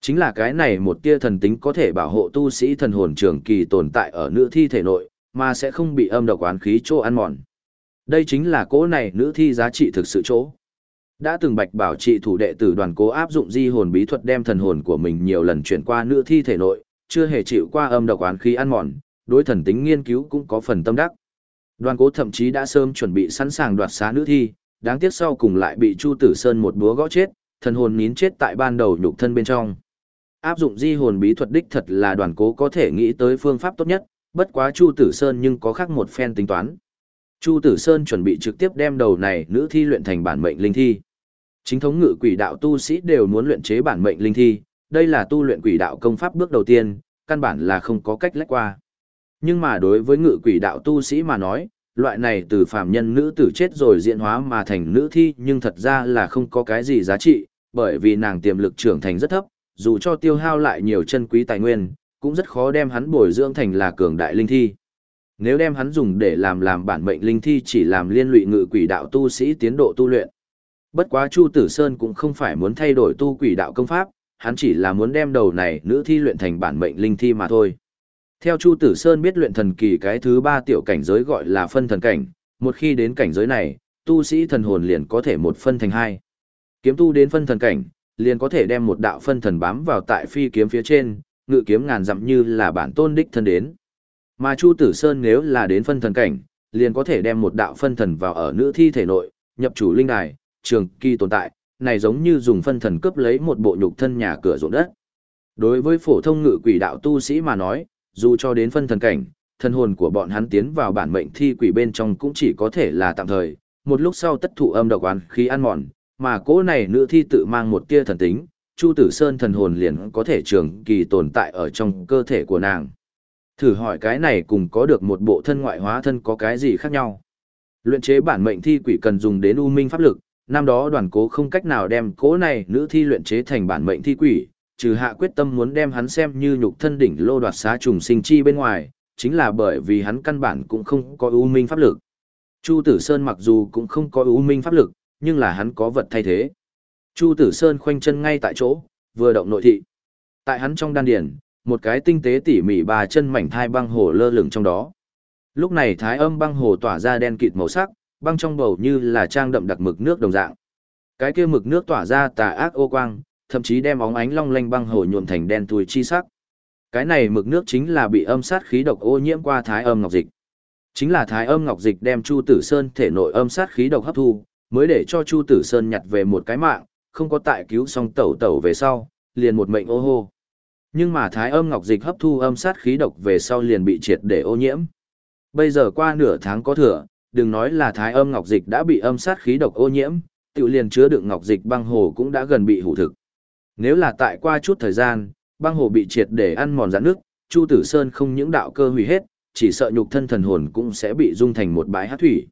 Chính là cái này một tia thần tính có thể bảo hộ tu sĩ thần hồn trường kỳ tồn tại ở nữ thi thể nội, mà sẽ không bị âm độc oán khí chỗ ăn mòn. Đây chính là cỗ này nữ thi giá trị thực sự chỗ. Đã từng bạch bảo trị thủ đệ tử đoàn cố áp dụng di hồn bí thuật đem thần hồn của mình nhiều lần chuyển qua nữ thi thể nội, chưa hề chịu qua âm độc oán khí ăn mòn, đối thần tính nghiên cứu cũng có phần tâm đắc. Đoàn cố thậm chí đã sớm chuẩn bị sẵn sàng đoạt xá nữ thi, đáng tiếc sau cùng lại bị Chu Tử Sơn một búa gõ chết, thần hồn nín chết tại ban đầu nhục thân bên trong. Áp dụng di hồn bí thuật đích thật là đoàn cố có thể nghĩ tới phương pháp tốt nhất, bất quá Chu Tử Sơn nhưng có khác một phen tính toán. Chu Tử Sơn chuẩn bị trực tiếp đem đầu này nữ thi luyện thành bản mệnh linh thi. Chính thống ngự quỷ đạo tu sĩ đều muốn luyện chế bản mệnh linh thi, đây là tu luyện quỷ đạo công pháp bước đầu tiên, căn bản là không có cách lách qua. Nhưng mà đối với ngự quỷ đạo tu sĩ mà nói, loại này từ phàm nhân nữ tử chết rồi diễn hóa mà thành nữ thi nhưng thật ra là không có cái gì giá trị, bởi vì nàng tiềm lực trưởng thành rất thấp, dù cho tiêu hao lại nhiều chân quý tài nguyên, cũng rất khó đem hắn bồi dưỡng thành là cường đại linh thi. Nếu đem hắn dùng để làm làm bản mệnh linh thi chỉ làm liên lụy ngự quỷ đạo tu sĩ tiến độ tu luyện. Bất quá Chu Tử Sơn cũng không phải muốn thay đổi tu quỷ đạo công pháp, hắn chỉ là muốn đem đầu này nữ thi luyện thành bản mệnh linh thi mà thôi. Theo Chu Tử Sơn biết luyện thần kỳ cái thứ ba tiểu cảnh giới gọi là phân thần cảnh, một khi đến cảnh giới này, tu sĩ thần hồn liền có thể một phân thành hai. Kiếm tu đến phân thần cảnh, liền có thể đem một đạo phân thần bám vào tại phi kiếm phía trên, ngự kiếm ngàn dặm như là bản tôn đích thân đến. Mà Chu Tử Sơn nếu là đến phân thần cảnh, liền có thể đem một đạo phân thần vào ở nữ thi thể nội, nhập chủ linh đài, trường kỳ tồn tại, này giống như dùng phân thần cướp lấy một bộ nhục thân nhà cửa ruộng đất. Đối với phổ thông ngự quỷ đạo tu sĩ mà nói, dù cho đến phân thần cảnh, thân hồn của bọn hắn tiến vào bản mệnh thi quỷ bên trong cũng chỉ có thể là tạm thời, một lúc sau tất thụ âm độc oán khí ăn mòn, mà cỗ này nữ thi tự mang một tia thần tính, Chu Tử Sơn thần hồn liền có thể trường kỳ tồn tại ở trong cơ thể của nàng. Thử hỏi cái này cùng có được một bộ thân ngoại hóa thân có cái gì khác nhau? Luyện chế bản mệnh thi quỷ cần dùng đến u minh pháp lực, năm đó đoàn cố không cách nào đem cỗ này nữ thi luyện chế thành bản mệnh thi quỷ, trừ hạ quyết tâm muốn đem hắn xem như nhục thân đỉnh lô đoạt xá trùng sinh chi bên ngoài, chính là bởi vì hắn căn bản cũng không có ưu minh pháp lực. Chu Tử Sơn mặc dù cũng không có ưu minh pháp lực, nhưng là hắn có vật thay thế. Chu Tử Sơn khoanh chân ngay tại chỗ, vừa động nội thị. Tại hắn trong đan điển, một cái tinh tế tỉ mỉ ba chân mảnh thai băng hồ lơ lửng trong đó. Lúc này thái âm băng hồ tỏa ra đen kịt màu sắc, băng trong bầu như là trang đậm đặc mực nước đồng dạng. Cái kia mực nước tỏa ra tà ác ô quang, thậm chí đem óng ánh long lanh băng hồ nhuộm thành đen tùi chi sắc. Cái này mực nước chính là bị âm sát khí độc ô nhiễm qua thái âm ngọc dịch. Chính là thái âm ngọc dịch đem Chu Tử Sơn thể nội âm sát khí độc hấp thu, mới để cho Chu Tử Sơn nhặt về một cái mạng, không có tại cứu xong tẩu tẩu về sau, liền một mệnh ô hô. Nhưng mà thái âm ngọc dịch hấp thu âm sát khí độc về sau liền bị triệt để ô nhiễm. Bây giờ qua nửa tháng có thừa, đừng nói là thái âm ngọc dịch đã bị âm sát khí độc ô nhiễm, tự liền chứa đựng ngọc dịch băng hồ cũng đã gần bị hủ thực. Nếu là tại qua chút thời gian, băng hồ bị triệt để ăn mòn dạn nước, Chu Tử Sơn không những đạo cơ hủy hết, chỉ sợ nhục thân thần hồn cũng sẽ bị dung thành một bãi hát thủy.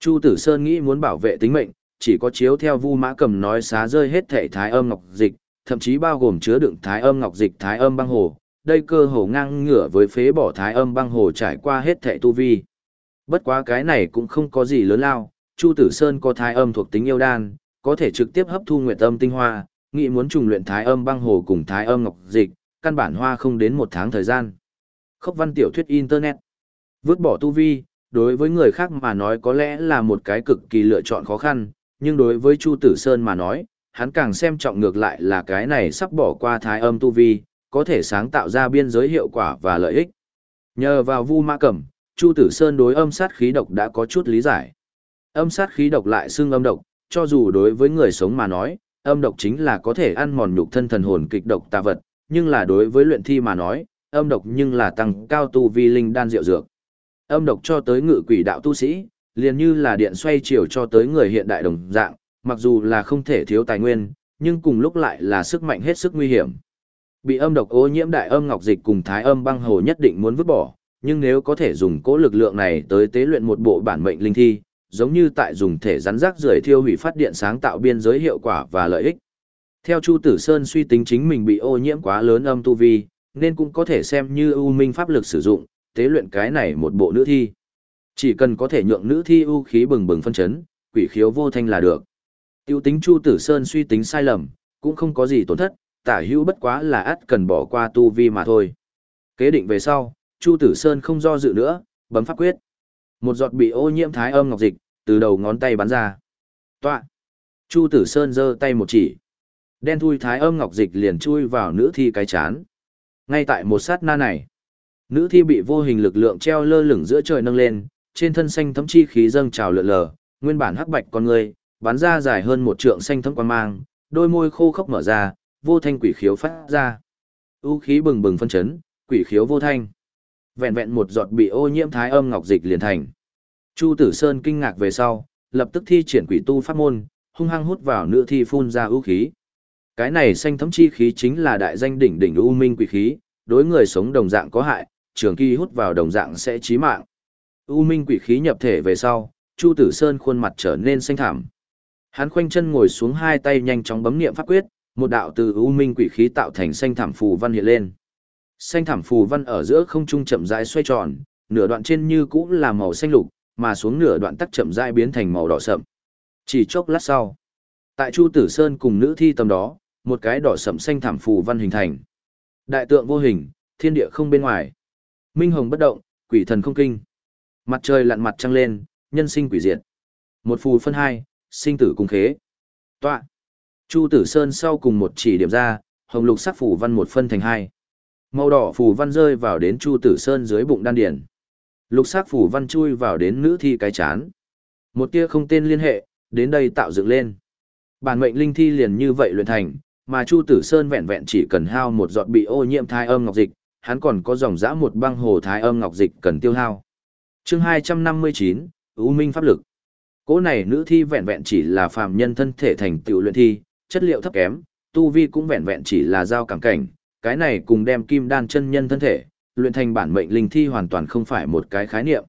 Chu Tử Sơn nghĩ muốn bảo vệ tính mệnh, chỉ có chiếu theo Vu Mã Cầm nói xá rơi hết thể thái âm ngọc dịch, thậm chí bao gồm chứa đựng thái âm ngọc dịch thái âm băng hồ, đây cơ hồ ngang ngửa với phế bỏ thái âm băng hồ trải qua hết thể tu vi. Bất quá cái này cũng không có gì lớn lao, Chu Tử Sơn có thái âm thuộc tính yêu đan, có thể trực tiếp hấp thu nguyệt âm tinh hoa, nghĩ muốn trùng luyện thái âm băng hồ cùng thái âm ngọc dịch, căn bản hoa không đến một tháng thời gian. Khốc văn tiểu thuyết Internet. Vứt bỏ tu vi, đối với người khác mà nói có lẽ là một cái cực kỳ lựa chọn khó khăn, nhưng đối với Chu Tử Sơn mà nói, hắn càng xem trọng ngược lại là cái này sắp bỏ qua thái âm tu vi, có thể sáng tạo ra biên giới hiệu quả và lợi ích. Nhờ vào Vu Ma Cẩm, Chu Tử Sơn đối âm sát khí độc đã có chút lý giải. Âm sát khí độc lại xưng âm độc, cho dù đối với người sống mà nói, âm độc chính là có thể ăn mòn nhục thân thần hồn kịch độc tà vật, nhưng là đối với luyện thi mà nói, âm độc nhưng là tăng cao tu vi linh đan diệu dược. Âm độc cho tới ngự quỷ đạo tu sĩ, liền như là điện xoay chiều cho tới người hiện đại đồng dạng, mặc dù là không thể thiếu tài nguyên, nhưng cùng lúc lại là sức mạnh hết sức nguy hiểm. Bị âm độc ô nhiễm đại âm ngọc dịch cùng thái âm băng hồ nhất định muốn vứt bỏ, nhưng nếu có thể dùng cố lực lượng này tới tế luyện một bộ bản mệnh linh thi, giống như tại dùng thể rắn rác rưởi thiêu hủy phát điện sáng tạo biên giới hiệu quả và lợi ích. Theo Chu Tử Sơn suy tính chính mình bị ô nhiễm quá lớn âm tu vi, nên cũng có thể xem như ưu minh pháp lực sử dụng, tế luyện cái này một bộ nữ thi. Chỉ cần có thể nhượng nữ thi ưu khí bừng bừng phân chấn, quỷ khiếu vô thanh là được. Tiêu tính Chu Tử Sơn suy tính sai lầm, cũng không có gì tổn thất, tả hữu bất quá là ắt cần bỏ qua tu vi mà thôi. Kế định về sau, Chu Tử Sơn không do dự nữa, bấm pháp quyết. Một giọt bị ô nhiễm thái âm ngọc dịch, từ đầu ngón tay bắn ra. Toạ! Chu Tử Sơn giơ tay một chỉ. Đen thui thái âm ngọc dịch liền chui vào nữ thi cái chán. Ngay tại một sát na này, nữ thi bị vô hình lực lượng treo lơ lửng giữa trời nâng lên, trên thân xanh thấm chi khí dâng trào lượn lờ, nguyên bản hắc bạch con người, bắn ra dài hơn một trượng xanh thấm quan mang, đôi môi khô khốc mở ra, vô thanh quỷ khiếu phát ra. U khí bừng bừng phân chấn, quỷ khiếu vô thanh. Vẹn vẹn một giọt bị ô nhiễm thái âm ngọc dịch liền thành. Chu Tử Sơn kinh ngạc về sau, lập tức thi triển quỷ tu pháp môn, hung hăng hút vào nữ thi phun ra u khí. Cái này xanh thấm chi khí chính là đại danh đỉnh đỉnh u minh quỷ khí, đối người sống đồng dạng có hại, trường kỳ hút vào đồng dạng sẽ chí mạng. U minh quỷ khí nhập thể về sau, Chu Tử Sơn khuôn mặt trở nên xanh thảm. Hắn khoanh chân ngồi xuống hai tay nhanh chóng bấm niệm pháp quyết, một đạo từ u minh quỷ khí tạo thành xanh thảm phù văn hiện lên. Xanh thảm phù văn ở giữa không trung chậm rãi xoay tròn, nửa đoạn trên như cũ là màu xanh lục, mà xuống nửa đoạn tắc chậm rãi biến thành màu đỏ sậm. Chỉ chốc lát sau, tại Chu Tử Sơn cùng nữ thi tầm đó, một cái đỏ sậm xanh thảm phù văn hình thành. Đại tượng vô hình, thiên địa không bên ngoài. Minh hồng bất động, quỷ thần không kinh. Mặt trời lặn mặt trăng lên, nhân sinh quỷ diệt. Một phù phân hai, sinh tử cùng khế. Tọa. Chu Tử Sơn sau cùng một chỉ điểm ra, hồng lục sắc phù văn một phân thành hai. Màu đỏ phù văn rơi vào đến Chu Tử Sơn dưới bụng đan điển. Lục sắc phù văn chui vào đến nữ thi cái chán. Một tia không tên liên hệ, đến đây tạo dựng lên. Bản mệnh linh thi liền như vậy luyện thành, mà Chu Tử Sơn vẹn vẹn chỉ cần hao một giọt bị ô nhiễm thai âm ngọc dịch, hắn còn có dòng dã một băng hồ thái âm ngọc dịch cần tiêu hao. Chương 259, U Minh pháp lực. Cỗ này nữ thi vẹn vẹn chỉ là phàm nhân thân thể thành tựu luyện thi, chất liệu thấp kém, tu vi cũng vẹn vẹn chỉ là giao cảm cảnh, cái này cùng đem kim đan chân nhân thân thể, luyện thành bản mệnh linh thi hoàn toàn không phải một cái khái niệm.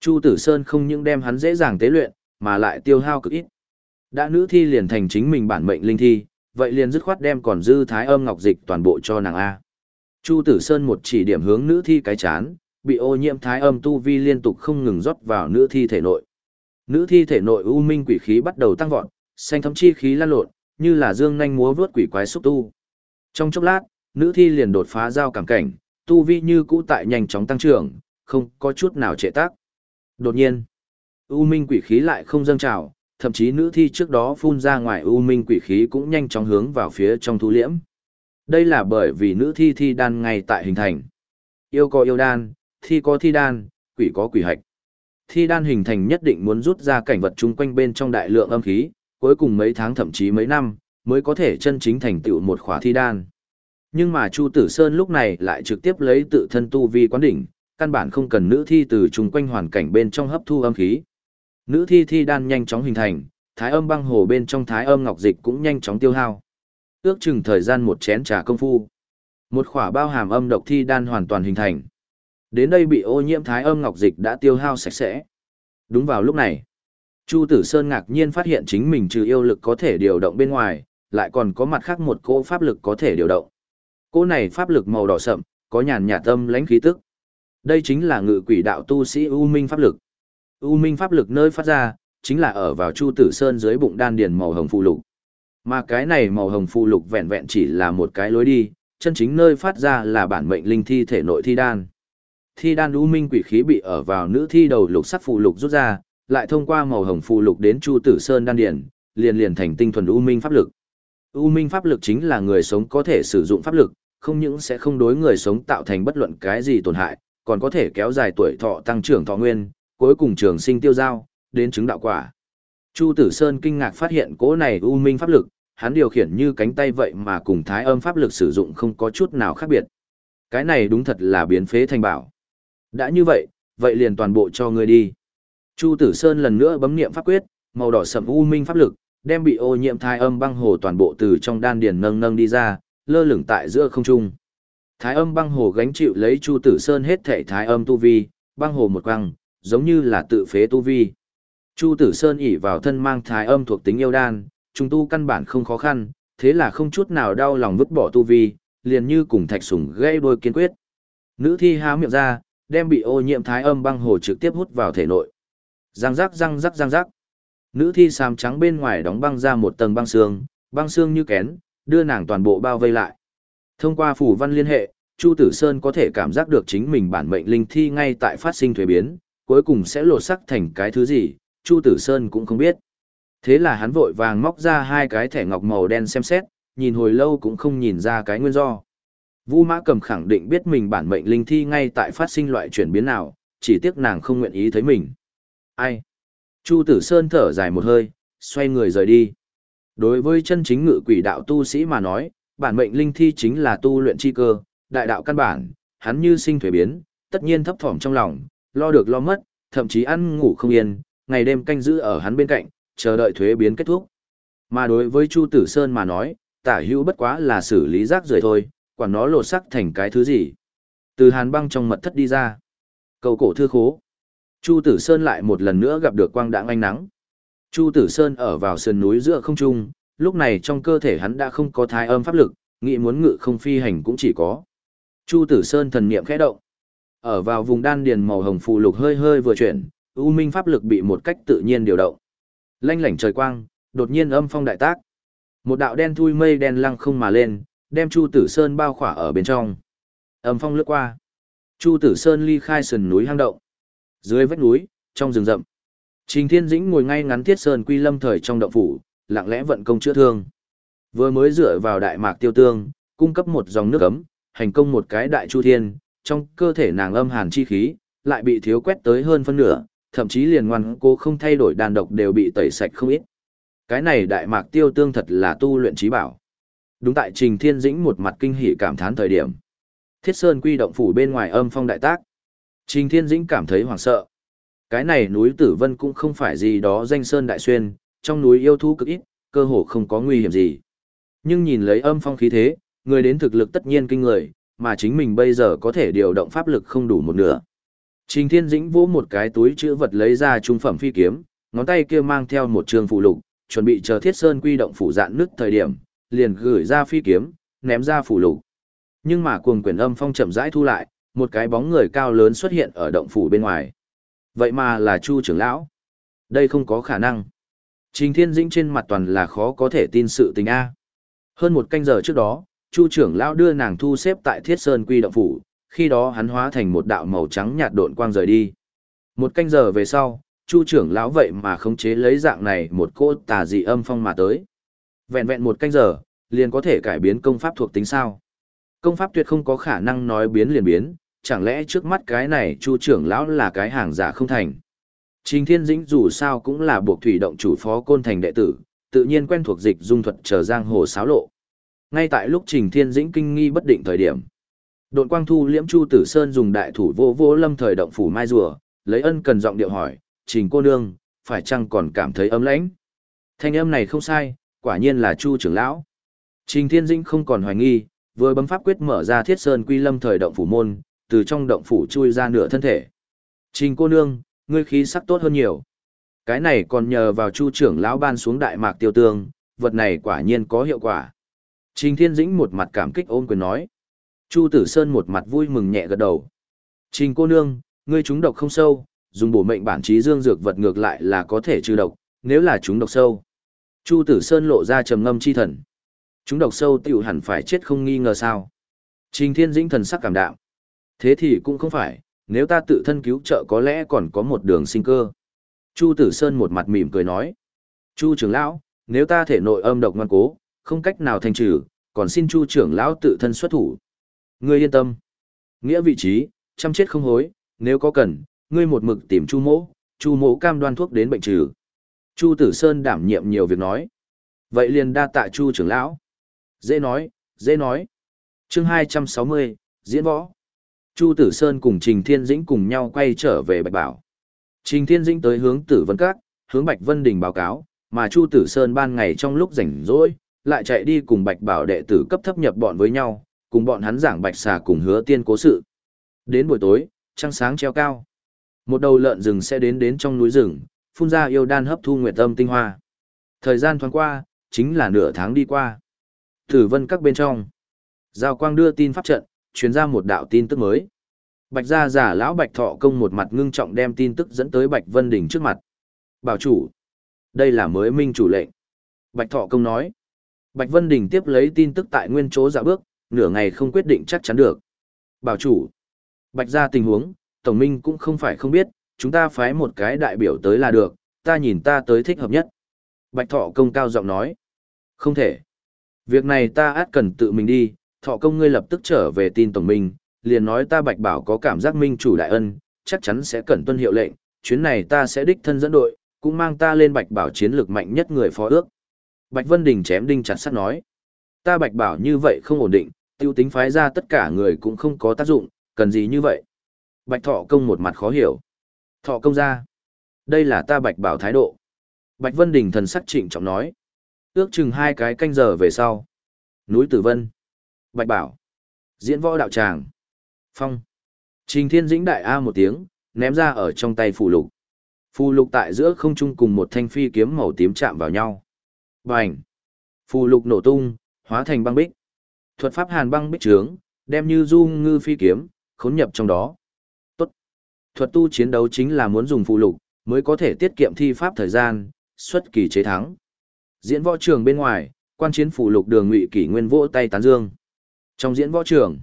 Chu Tử Sơn không những đem hắn dễ dàng tế luyện, mà lại tiêu hao cực ít. Đã nữ thi liền thành chính mình bản mệnh linh thi, vậy liền dứt khoát đem còn dư thái âm ngọc dịch toàn bộ cho nàng A. Chu Tử Sơn một chỉ điểm hướng nữ thi cái chán, bị ô nhiễm thái âm tu vi liên tục không ngừng rót vào nữ thi thể nội. Nữ thi thể nội u minh quỷ khí bắt đầu tăng vọt, xanh thấm chi khí lan lộn, như là dương nhanh múa vướt quỷ quái xúc tu. Trong chốc lát, nữ thi liền đột phá giao cảm cảnh, tu vi như cũ tại nhanh chóng tăng trưởng, không có chút nào trệ tác. Đột nhiên, u minh quỷ khí lại không dâng trào, thậm chí nữ thi trước đó phun ra ngoài u minh quỷ khí cũng nhanh chóng hướng vào phía trong thu liễm. Đây là bởi vì nữ thi thi đan ngay tại hình thành. Yêu có yêu đan, thi có thi đan, quỷ có quỷ hạch. Thi đan hình thành nhất định muốn rút ra cảnh vật chung quanh bên trong đại lượng âm khí, cuối cùng mấy tháng thậm chí mấy năm, mới có thể chân chính thành tựu một khóa thi đan. Nhưng mà Chu Tử Sơn lúc này lại trực tiếp lấy tự thân tu vi quán đỉnh, căn bản không cần nữ thi từ chung quanh hoàn cảnh bên trong hấp thu âm khí. Nữ thi thi đan nhanh chóng hình thành, thái âm băng hồ bên trong thái âm ngọc dịch cũng nhanh chóng tiêu hao. Ước chừng thời gian một chén trà công phu. Một khỏa bao hàm âm độc thi đan hoàn toàn hình thành. Đến đây bị ô nhiễm thái âm ngọc dịch đã tiêu hao sạch sẽ. Đúng vào lúc này, Chu Tử Sơn ngạc nhiên phát hiện chính mình trừ yêu lực có thể điều động bên ngoài, lại còn có mặt khác một cỗ pháp lực có thể điều động. Cỗ này pháp lực màu đỏ sậm, có nhàn nhạt tâm lãnh khí tức. Đây chính là ngự quỷ đạo tu sĩ U Minh pháp lực. U Minh pháp lực nơi phát ra, chính là ở vào Chu Tử Sơn dưới bụng đan điền màu hồng phù lục. Mà cái này màu hồng phù lục vẹn vẹn chỉ là một cái lối đi, chân chính nơi phát ra là bản mệnh linh thi thể nội thi đan. Thi đan U Minh quỷ khí bị ở vào nữ thi đầu lục sắc phù lục rút ra, lại thông qua màu hồng phù lục đến Chu Tử Sơn đan điền, liền liền thành tinh thuần U Minh pháp lực. U Minh pháp lực chính là người sống có thể sử dụng pháp lực, không những sẽ không đối người sống tạo thành bất luận cái gì tổn hại, còn có thể kéo dài tuổi thọ tăng trưởng thọ nguyên, cuối cùng trường sinh tiêu giao, đến chứng đạo quả. Chu Tử Sơn kinh ngạc phát hiện cỗ này U Minh pháp lực, hắn điều khiển như cánh tay vậy mà cùng thái âm pháp lực sử dụng không có chút nào khác biệt. Cái này đúng thật là biến phế thành bảo. Đã như vậy, vậy liền toàn bộ cho ngươi đi. Chu Tử Sơn lần nữa bấm niệm pháp quyết, màu đỏ sẫm u minh pháp lực, đem bị ô nhiễm thái âm băng hồ toàn bộ từ trong đan điền nâng nâng đi ra, lơ lửng tại giữa không trung. Thái âm băng hồ gánh chịu lấy Chu Tử Sơn hết thể thái âm tu vi, băng hồ một quăng, giống như là tự phế tu vi. Chu Tử Sơn ỉ vào thân mang thái âm thuộc tính yêu đan, trùng tu căn bản không khó khăn, thế là không chút nào đau lòng vứt bỏ tu vi, liền như cùng thạch sủng gây đôi kiên quyết. Nữ thi há miệng ra, đem bị ô nhiễm thái âm băng hồ trực tiếp hút vào thể nội. Răng rắc răng rắc răng rắc. Nữ thi xám trắng bên ngoài đóng băng ra một tầng băng xương, băng xương như kén, đưa nàng toàn bộ bao vây lại. Thông qua phủ văn liên hệ, Chu Tử Sơn có thể cảm giác được chính mình bản mệnh linh thi ngay tại phát sinh thuế biến, cuối cùng sẽ lột sắc thành cái thứ gì, Chu Tử Sơn cũng không biết. Thế là hắn vội vàng móc ra hai cái thẻ ngọc màu đen xem xét, nhìn hồi lâu cũng không nhìn ra cái nguyên do. Vu Mã Cầm khẳng định biết mình bản mệnh linh thi ngay tại phát sinh loại chuyển biến nào, chỉ tiếc nàng không nguyện ý thấy mình. Ai? Chu Tử Sơn thở dài một hơi, xoay người rời đi. Đối với chân chính ngự quỷ đạo tu sĩ mà nói, bản mệnh linh thi chính là tu luyện chi cơ, đại đạo căn bản, hắn như sinh thuế biến, tất nhiên thấp thỏm trong lòng, lo được lo mất, thậm chí ăn ngủ không yên, ngày đêm canh giữ ở hắn bên cạnh, chờ đợi thuế biến kết thúc. Mà đối với Chu Tử Sơn mà nói, tả hữu bất quá là xử lý rác rưởi thôi, quản nó lột sắc thành cái thứ gì. Từ hàn băng trong mật thất đi ra. Cầu cổ thư khố. Chu Tử Sơn lại một lần nữa gặp được quang đãng ánh nắng. Chu Tử Sơn ở vào sườn núi giữa không trung, lúc này trong cơ thể hắn đã không có thái âm pháp lực, nghĩ muốn ngự không phi hành cũng chỉ có. Chu Tử Sơn thần niệm khẽ động. Ở vào vùng đan điền màu hồng phù lục hơi hơi vừa chuyển, u minh pháp lực bị một cách tự nhiên điều động. Lanh lảnh trời quang, đột nhiên âm phong đại tác. Một đạo đen thui mây đen lăng không mà lên, đem Chu Tử Sơn bao khỏa ở bên trong. Âm phong lướt qua. Chu Tử Sơn ly khai sườn núi hang động. Dưới vách núi, trong rừng rậm. Trình Thiên Dĩnh ngồi ngay ngắn Thiết Sơn Quy Lâm thời trong động phủ, lặng lẽ vận công chữa thương. Vừa mới dựa vào đại mạc tiêu tương, cung cấp một dòng nước ấm, hành công một cái đại chu thiên, trong cơ thể nàng âm hàn chi khí, lại bị thiếu quét tới hơn phân nửa, thậm chí liền ngoan cô không thay đổi đàn độc đều bị tẩy sạch không ít. Cái này đại mạc tiêu tương thật là tu luyện trí bảo. Đúng tại Trình Thiên Dĩnh một mặt kinh hỉ cảm thán thời điểm. Thiết Sơn quy động phủ bên ngoài âm phong đại tác. Trình Thiên Dĩnh cảm thấy hoảng sợ. Cái này núi Tử Vân cũng không phải gì đó danh sơn đại xuyên, trong núi yêu thú cực ít, cơ hồ không có nguy hiểm gì. Nhưng nhìn lấy âm phong khí thế, người đến thực lực tất nhiên kinh người, mà chính mình bây giờ có thể điều động pháp lực không đủ một nửa. Trình Thiên Dĩnh vỗ một cái túi chữ vật lấy ra trung phẩm phi kiếm, ngón tay kia mang theo một trường phụ lục, chuẩn bị chờ Thiết Sơn quy động phủ dạn nứt thời điểm, liền gửi ra phi kiếm, ném ra phủ lục. Nhưng mà cuồng quyển âm phong chậm rãi thu lại, một cái bóng người cao lớn xuất hiện ở động phủ bên ngoài. Vậy mà là Chu trưởng lão. Đây không có khả năng. Trình Thiên Dĩnh trên mặt toàn là khó có thể tin sự tình A. Hơn một canh giờ trước đó, Chu trưởng lão đưa nàng thu xếp tại Thiết Sơn Quy động phủ, khi đó hắn hóa thành một đạo màu trắng nhạt độn quang rời đi. Một canh giờ về sau, Chu trưởng lão vậy mà khống chế lấy dạng này một cô tà dị âm phong mà tới. Vẹn vẹn một canh giờ, liền có thể cải biến công pháp thuộc tính sao? Công pháp tuyệt không có khả năng nói biến liền biến, chẳng lẽ trước mắt cái này Chu trưởng lão là cái hàng giả không thành? Trình Thiên Dĩnh dù sao cũng là buộc thủy động chủ phó côn thành đệ tử, tự nhiên quen thuộc dịch dung thuật chờ giang hồ xáo lộ. Ngay tại lúc Trình Thiên Dĩnh kinh nghi bất định thời điểm, Độn Quang Thu Liễm Chu Tử Sơn dùng đại thủ vô vô lâm thời động phủ mai rùa, lấy ân cần giọng điệu hỏi, "Trình cô nương, phải chăng còn cảm thấy ấm lãnh?" Thanh âm này không sai, quả nhiên là Chu trưởng lão. Trình Thiên Dĩnh không còn hoài nghi, vừa bấm pháp quyết mở ra Thiết Sơn Quy Lâm thời động phủ môn, từ trong động phủ chui ra nửa thân thể. "Trình cô nương, ngươi khí sắc tốt hơn nhiều." Cái này còn nhờ vào chu trưởng lão ban xuống đại mạc tiêu tương, vật này quả nhiên có hiệu quả. Trình Thiên Dĩnh một mặt cảm kích ôm quyền nói. Chu Tử Sơn một mặt vui mừng nhẹ gật đầu. Trình cô nương, ngươi chúng độc không sâu, dùng bổ mệnh bản trí dương dược vật ngược lại là có thể trừ độc, nếu là chúng độc sâu. Chu Tử Sơn lộ ra trầm ngâm chi thần. Chúng độc sâu tiểu hẳn phải chết không nghi ngờ sao. Trình Thiên Dĩnh thần sắc cảm đạm. Thế thì cũng không phải, nếu ta tự thân cứu trợ có lẽ còn có một đường sinh cơ. Chu Tử Sơn một mặt mỉm cười nói. Chu trưởng lão, nếu ta thể nội âm độc ngoan cố, không cách nào thành trừ, còn xin Chu trưởng lão tự thân xuất thủ. Ngươi yên tâm. Nghĩa vị trí, chăm chết không hối, nếu có cần, ngươi một mực tìm Chu mỗ, Chu mỗ cam đoan thuốc đến bệnh trừ. Chu Tử Sơn đảm nhiệm nhiều việc nói. Vậy liền đa tạ Chu trưởng lão. Dễ nói, dễ nói. Chương 260, diễn võ. Chu Tử Sơn cùng Trình Thiên Dĩnh cùng nhau quay trở về Bạch Bảo. Trình Thiên Dĩnh tới hướng Tử Vân Các, hướng Bạch Vân Đình báo cáo, mà Chu Tử Sơn ban ngày trong lúc rảnh rỗi, lại chạy đi cùng Bạch Bảo đệ tử cấp thấp nhập bọn với nhau, cùng bọn hắn giảng Bạch Xà cùng hứa tiên cố sự. Đến buổi tối, trăng sáng treo cao. Một đầu lợn rừng sẽ đến đến trong núi rừng, phun ra yêu đan hấp thu nguyệt âm tinh hoa. Thời gian thoáng qua, chính là nửa tháng đi qua. Tử Vân Các bên trong, Giao Quang đưa tin pháp trận, truyền ra một đạo tin tức mới. Bạch gia giả lão Bạch Thọ công một mặt ngưng trọng đem tin tức dẫn tới Bạch Vân Đình trước mặt. Bảo chủ, đây là mới minh chủ lệnh. Bạch Thọ công nói. Bạch Vân Đình tiếp lấy tin tức tại nguyên chỗ dạ bước, nửa ngày không quyết định chắc chắn được. Bảo chủ, Bạch gia tình huống, Tổng minh cũng không phải không biết, chúng ta phái một cái đại biểu tới là được, ta nhìn ta tới thích hợp nhất. Bạch Thọ công cao giọng nói. Không thể. Việc này ta át cần tự mình đi, thọ công ngươi lập tức trở về tin tổng minh, liền nói ta bạch bảo có cảm giác minh chủ đại ân, chắc chắn sẽ cẩn tuân hiệu lệnh, chuyến này ta sẽ đích thân dẫn đội, cũng mang ta lên bạch bảo chiến lược mạnh nhất người phó ước. Bạch Vân Đình chém đinh chặt sắt nói, ta bạch bảo như vậy không ổn định, tiêu tính phái ra tất cả người cũng không có tác dụng, cần gì như vậy. Bạch thọ công một mặt khó hiểu. Thọ công ra. Đây là ta bạch bảo thái độ. Bạch Vân Đình thần sắc trịnh trọng nói. Ước chừng hai cái canh giờ về sau. Núi Tử Vân. Bạch Bảo. Diễn võ đạo tràng. Phong. Trình Thiên Dĩnh đại A một tiếng, ném ra ở trong tay phù lục. Phù lục tại giữa không trung cùng một thanh phi kiếm màu tím chạm vào nhau. Bành. Phù lục nổ tung, hóa thành băng bích. Thuật pháp hàn băng bích trướng, đem như du ngư phi kiếm, khốn nhập trong đó. Tốt. Thuật tu chiến đấu chính là muốn dùng phù lục, mới có thể tiết kiệm thi pháp thời gian, xuất kỳ chế thắng. Diễn võ trường bên ngoài, quan chiến phù lục đường ngụy kỷ nguyên vỗ tay tán dương. Trong diễn võ trường,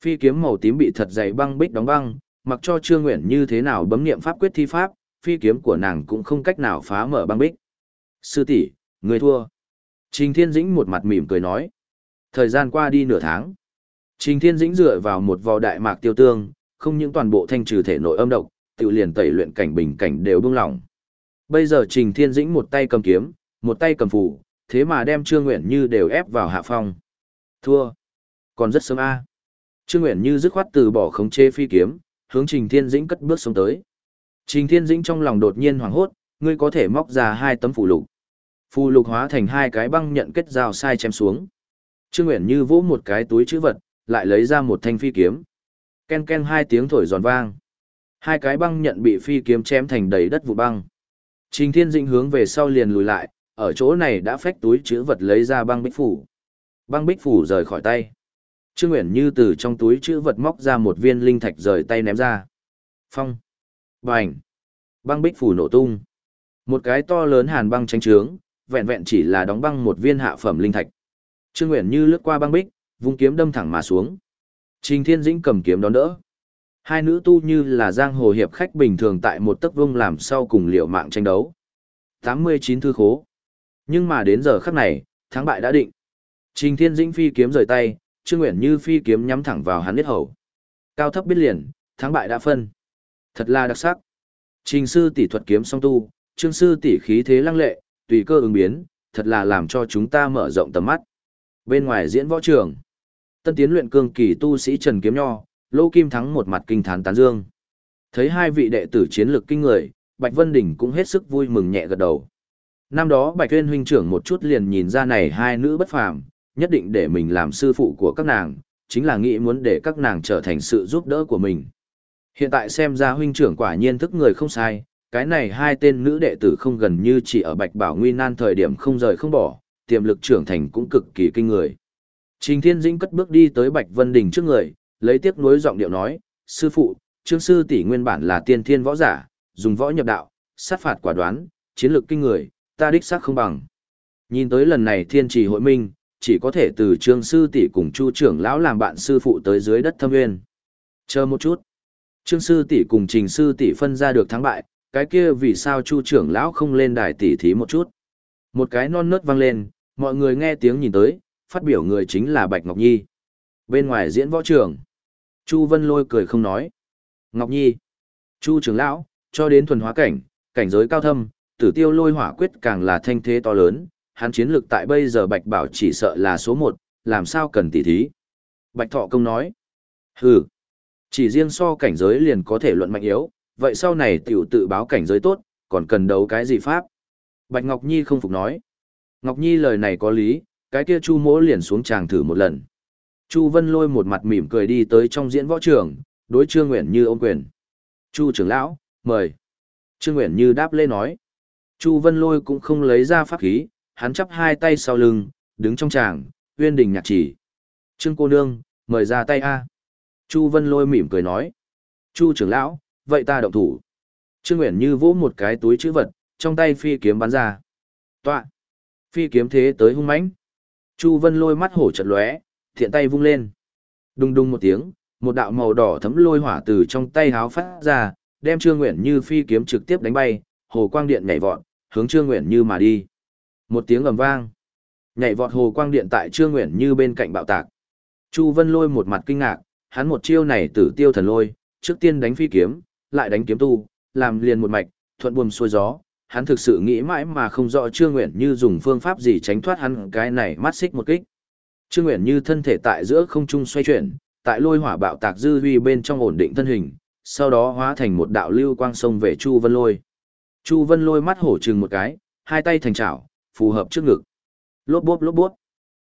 phi kiếm màu tím bị thật dày băng bích đóng băng, mặc cho Trương Nguyện như thế nào bấm niệm pháp quyết thi pháp, phi kiếm của nàng cũng không cách nào phá mở băng bích. Sư tỷ, người thua. Trình Thiên Dĩnh một mặt mỉm cười nói. Thời gian qua đi nửa tháng. Trình Thiên Dĩnh dựa vào một vò đại mạc tiêu tương, không những toàn bộ thanh trừ thể nội âm độc, tự liền tẩy luyện cảnh bình cảnh đều buông lỏng. Bây giờ Trình Thiên Dĩnh một tay cầm kiếm, một tay cầm phủ, thế mà đem Trương Nguyện Như đều ép vào hạ phong. Thua. Còn rất sớm a. Trương Nguyện Như dứt khoát từ bỏ khống chế phi kiếm, hướng Trình Thiên Dĩnh cất bước xuống tới. Trình Thiên Dĩnh trong lòng đột nhiên hoảng hốt, ngươi có thể móc ra hai tấm phù lục. Phù lục hóa thành hai cái băng nhận kết dao sai chém xuống. Trương Nguyện Như vỗ một cái túi chữ vật, lại lấy ra một thanh phi kiếm. Ken ken hai tiếng thổi giòn vang. Hai cái băng nhận bị phi kiếm chém thành đầy đất vụ băng. Trình Thiên Dĩnh hướng về sau liền lùi lại, ở chỗ này đã phách túi chữ vật lấy ra băng bích phủ. Băng bích phủ rời khỏi tay. Trương Uyển Như từ trong túi chữ vật móc ra một viên linh thạch rời tay ném ra. Phong. Bành. Băng bích phủ nổ tung. Một cái to lớn hàn băng tranh trướng, vẹn vẹn chỉ là đóng băng một viên hạ phẩm linh thạch. Trương Uyển Như lướt qua băng bích, vung kiếm đâm thẳng mà xuống. Trình Thiên Dĩnh cầm kiếm đón đỡ. Hai nữ tu như là giang hồ hiệp khách bình thường tại một tấc vung làm sau cùng liều mạng tranh đấu. 89 thư khố. Nhưng mà đến giờ khắc này, thắng bại đã định. Trình Thiên Dĩnh phi kiếm rời tay, Trương Uyển Như phi kiếm nhắm thẳng vào hắn huyết hầu. Cao thấp biết liền, thắng bại đã phân. Thật là đặc sắc. Trình sư tỷ thuật kiếm song tu, Trương sư tỷ khí thế lăng lệ, tùy cơ ứng biến, thật là làm cho chúng ta mở rộng tầm mắt. Bên ngoài diễn võ trường, tân tiến luyện cương kỳ tu sĩ Trần Kiếm Nho, Lô Kim thắng một mặt kinh thán tán dương. Thấy hai vị đệ tử chiến lược kinh người, Bạch Vân Đình cũng hết sức vui mừng nhẹ gật đầu. Năm đó Bạch Tuyên huynh trưởng một chút liền nhìn ra này hai nữ bất phàm, nhất định để mình làm sư phụ của các nàng, chính là nghĩ muốn để các nàng trở thành sự giúp đỡ của mình. Hiện tại xem ra huynh trưởng quả nhiên thức người không sai, cái này hai tên nữ đệ tử không gần như chỉ ở Bạch Bảo Nguy nan thời điểm không rời không bỏ, tiềm lực trưởng thành cũng cực kỳ kinh người. Trình Thiên Dĩnh cất bước đi tới Bạch Vân Đình trước người, lấy tiếc nuối giọng điệu nói, sư phụ, trương sư tỷ nguyên bản là tiên thiên võ giả, dùng võ nhập đạo, sát phạt quả đoán, chiến lược kinh người, ta đích xác không bằng. Nhìn tới lần này thiên trì hội minh, chỉ có thể từ trương sư tỷ cùng chu trưởng lão làm bạn sư phụ tới dưới đất thâm nguyên. Chờ một chút. Trương sư tỷ cùng trình sư tỷ phân ra được thắng bại, cái kia vì sao chu trưởng lão không lên đài tỷ thí một chút. Một cái non nớt vang lên, mọi người nghe tiếng nhìn tới, phát biểu người chính là Bạch Ngọc Nhi. Bên ngoài diễn võ trường, Chu Vân Lôi cười không nói. Ngọc Nhi, Chu trưởng lão, cho đến thuần hóa cảnh, cảnh giới cao thâm, tử tiêu lôi hỏa quyết càng là thanh thế to lớn, hắn chiến lược tại bây giờ Bạch Bảo chỉ sợ là số một, làm sao cần tỉ thí. Bạch Thọ Công nói, hừ, chỉ riêng so cảnh giới liền có thể luận mạnh yếu, vậy sau này tiểu tự báo cảnh giới tốt, còn cần đấu cái gì pháp? Bạch Ngọc Nhi không phục nói. Ngọc Nhi lời này có lý, cái kia Chu Mỗ liền xuống tràng thử một lần. Chu Vân lôi một mặt mỉm cười đi tới trong diễn võ trường, đối Trương Nguyện Như ôm quyền. Chu trưởng lão, mời. Trương Nguyện Như đáp lê nói. Chu Vân lôi cũng không lấy ra pháp khí, hắn chắp hai tay sau lưng, đứng trong tràng, uyên đình nhạc chỉ. Trương cô nương, mời ra tay A. Chu Vân lôi mỉm cười nói. Chu trưởng lão, vậy ta động thủ. Trương nguyễn Như vỗ một cái túi chữ vật, trong tay phi kiếm bắn ra. Tọa. Phi kiếm thế tới hung mãnh. Chu Vân lôi mắt hổ chật lóe, thiện tay vung lên. Đùng đùng một tiếng, một đạo màu đỏ thấm lôi hỏa từ trong tay háo phát ra, đem Trương nguyễn Như phi kiếm trực tiếp đánh bay, hồ quang điện nhảy vọt, hướng Trương nguyễn Như mà đi. Một tiếng ầm vang, nhảy vọt hồ quang điện tại Trương Nguyện Như bên cạnh bạo tạc. Chu Vân Lôi một mặt kinh ngạc, hắn một chiêu này tử tiêu thần lôi, trước tiên đánh phi kiếm, lại đánh kiếm tu, làm liền một mạch, thuận buồm xuôi gió, hắn thực sự nghĩ mãi mà không rõ Trương Nguyện Như dùng phương pháp gì tránh thoát hắn cái này mắt xích một kích. Trương Nguyện Như thân thể tại giữa không trung xoay chuyển, tại lôi hỏa bạo tạc dư huy bên trong ổn định thân hình, sau đó hóa thành một đạo lưu quang sông về Chu Vân Lôi. Chu Vân Lôi mắt hổ trừng một cái, hai tay thành chảo, phù hợp trước ngực. Lốp bốp lốp bốp.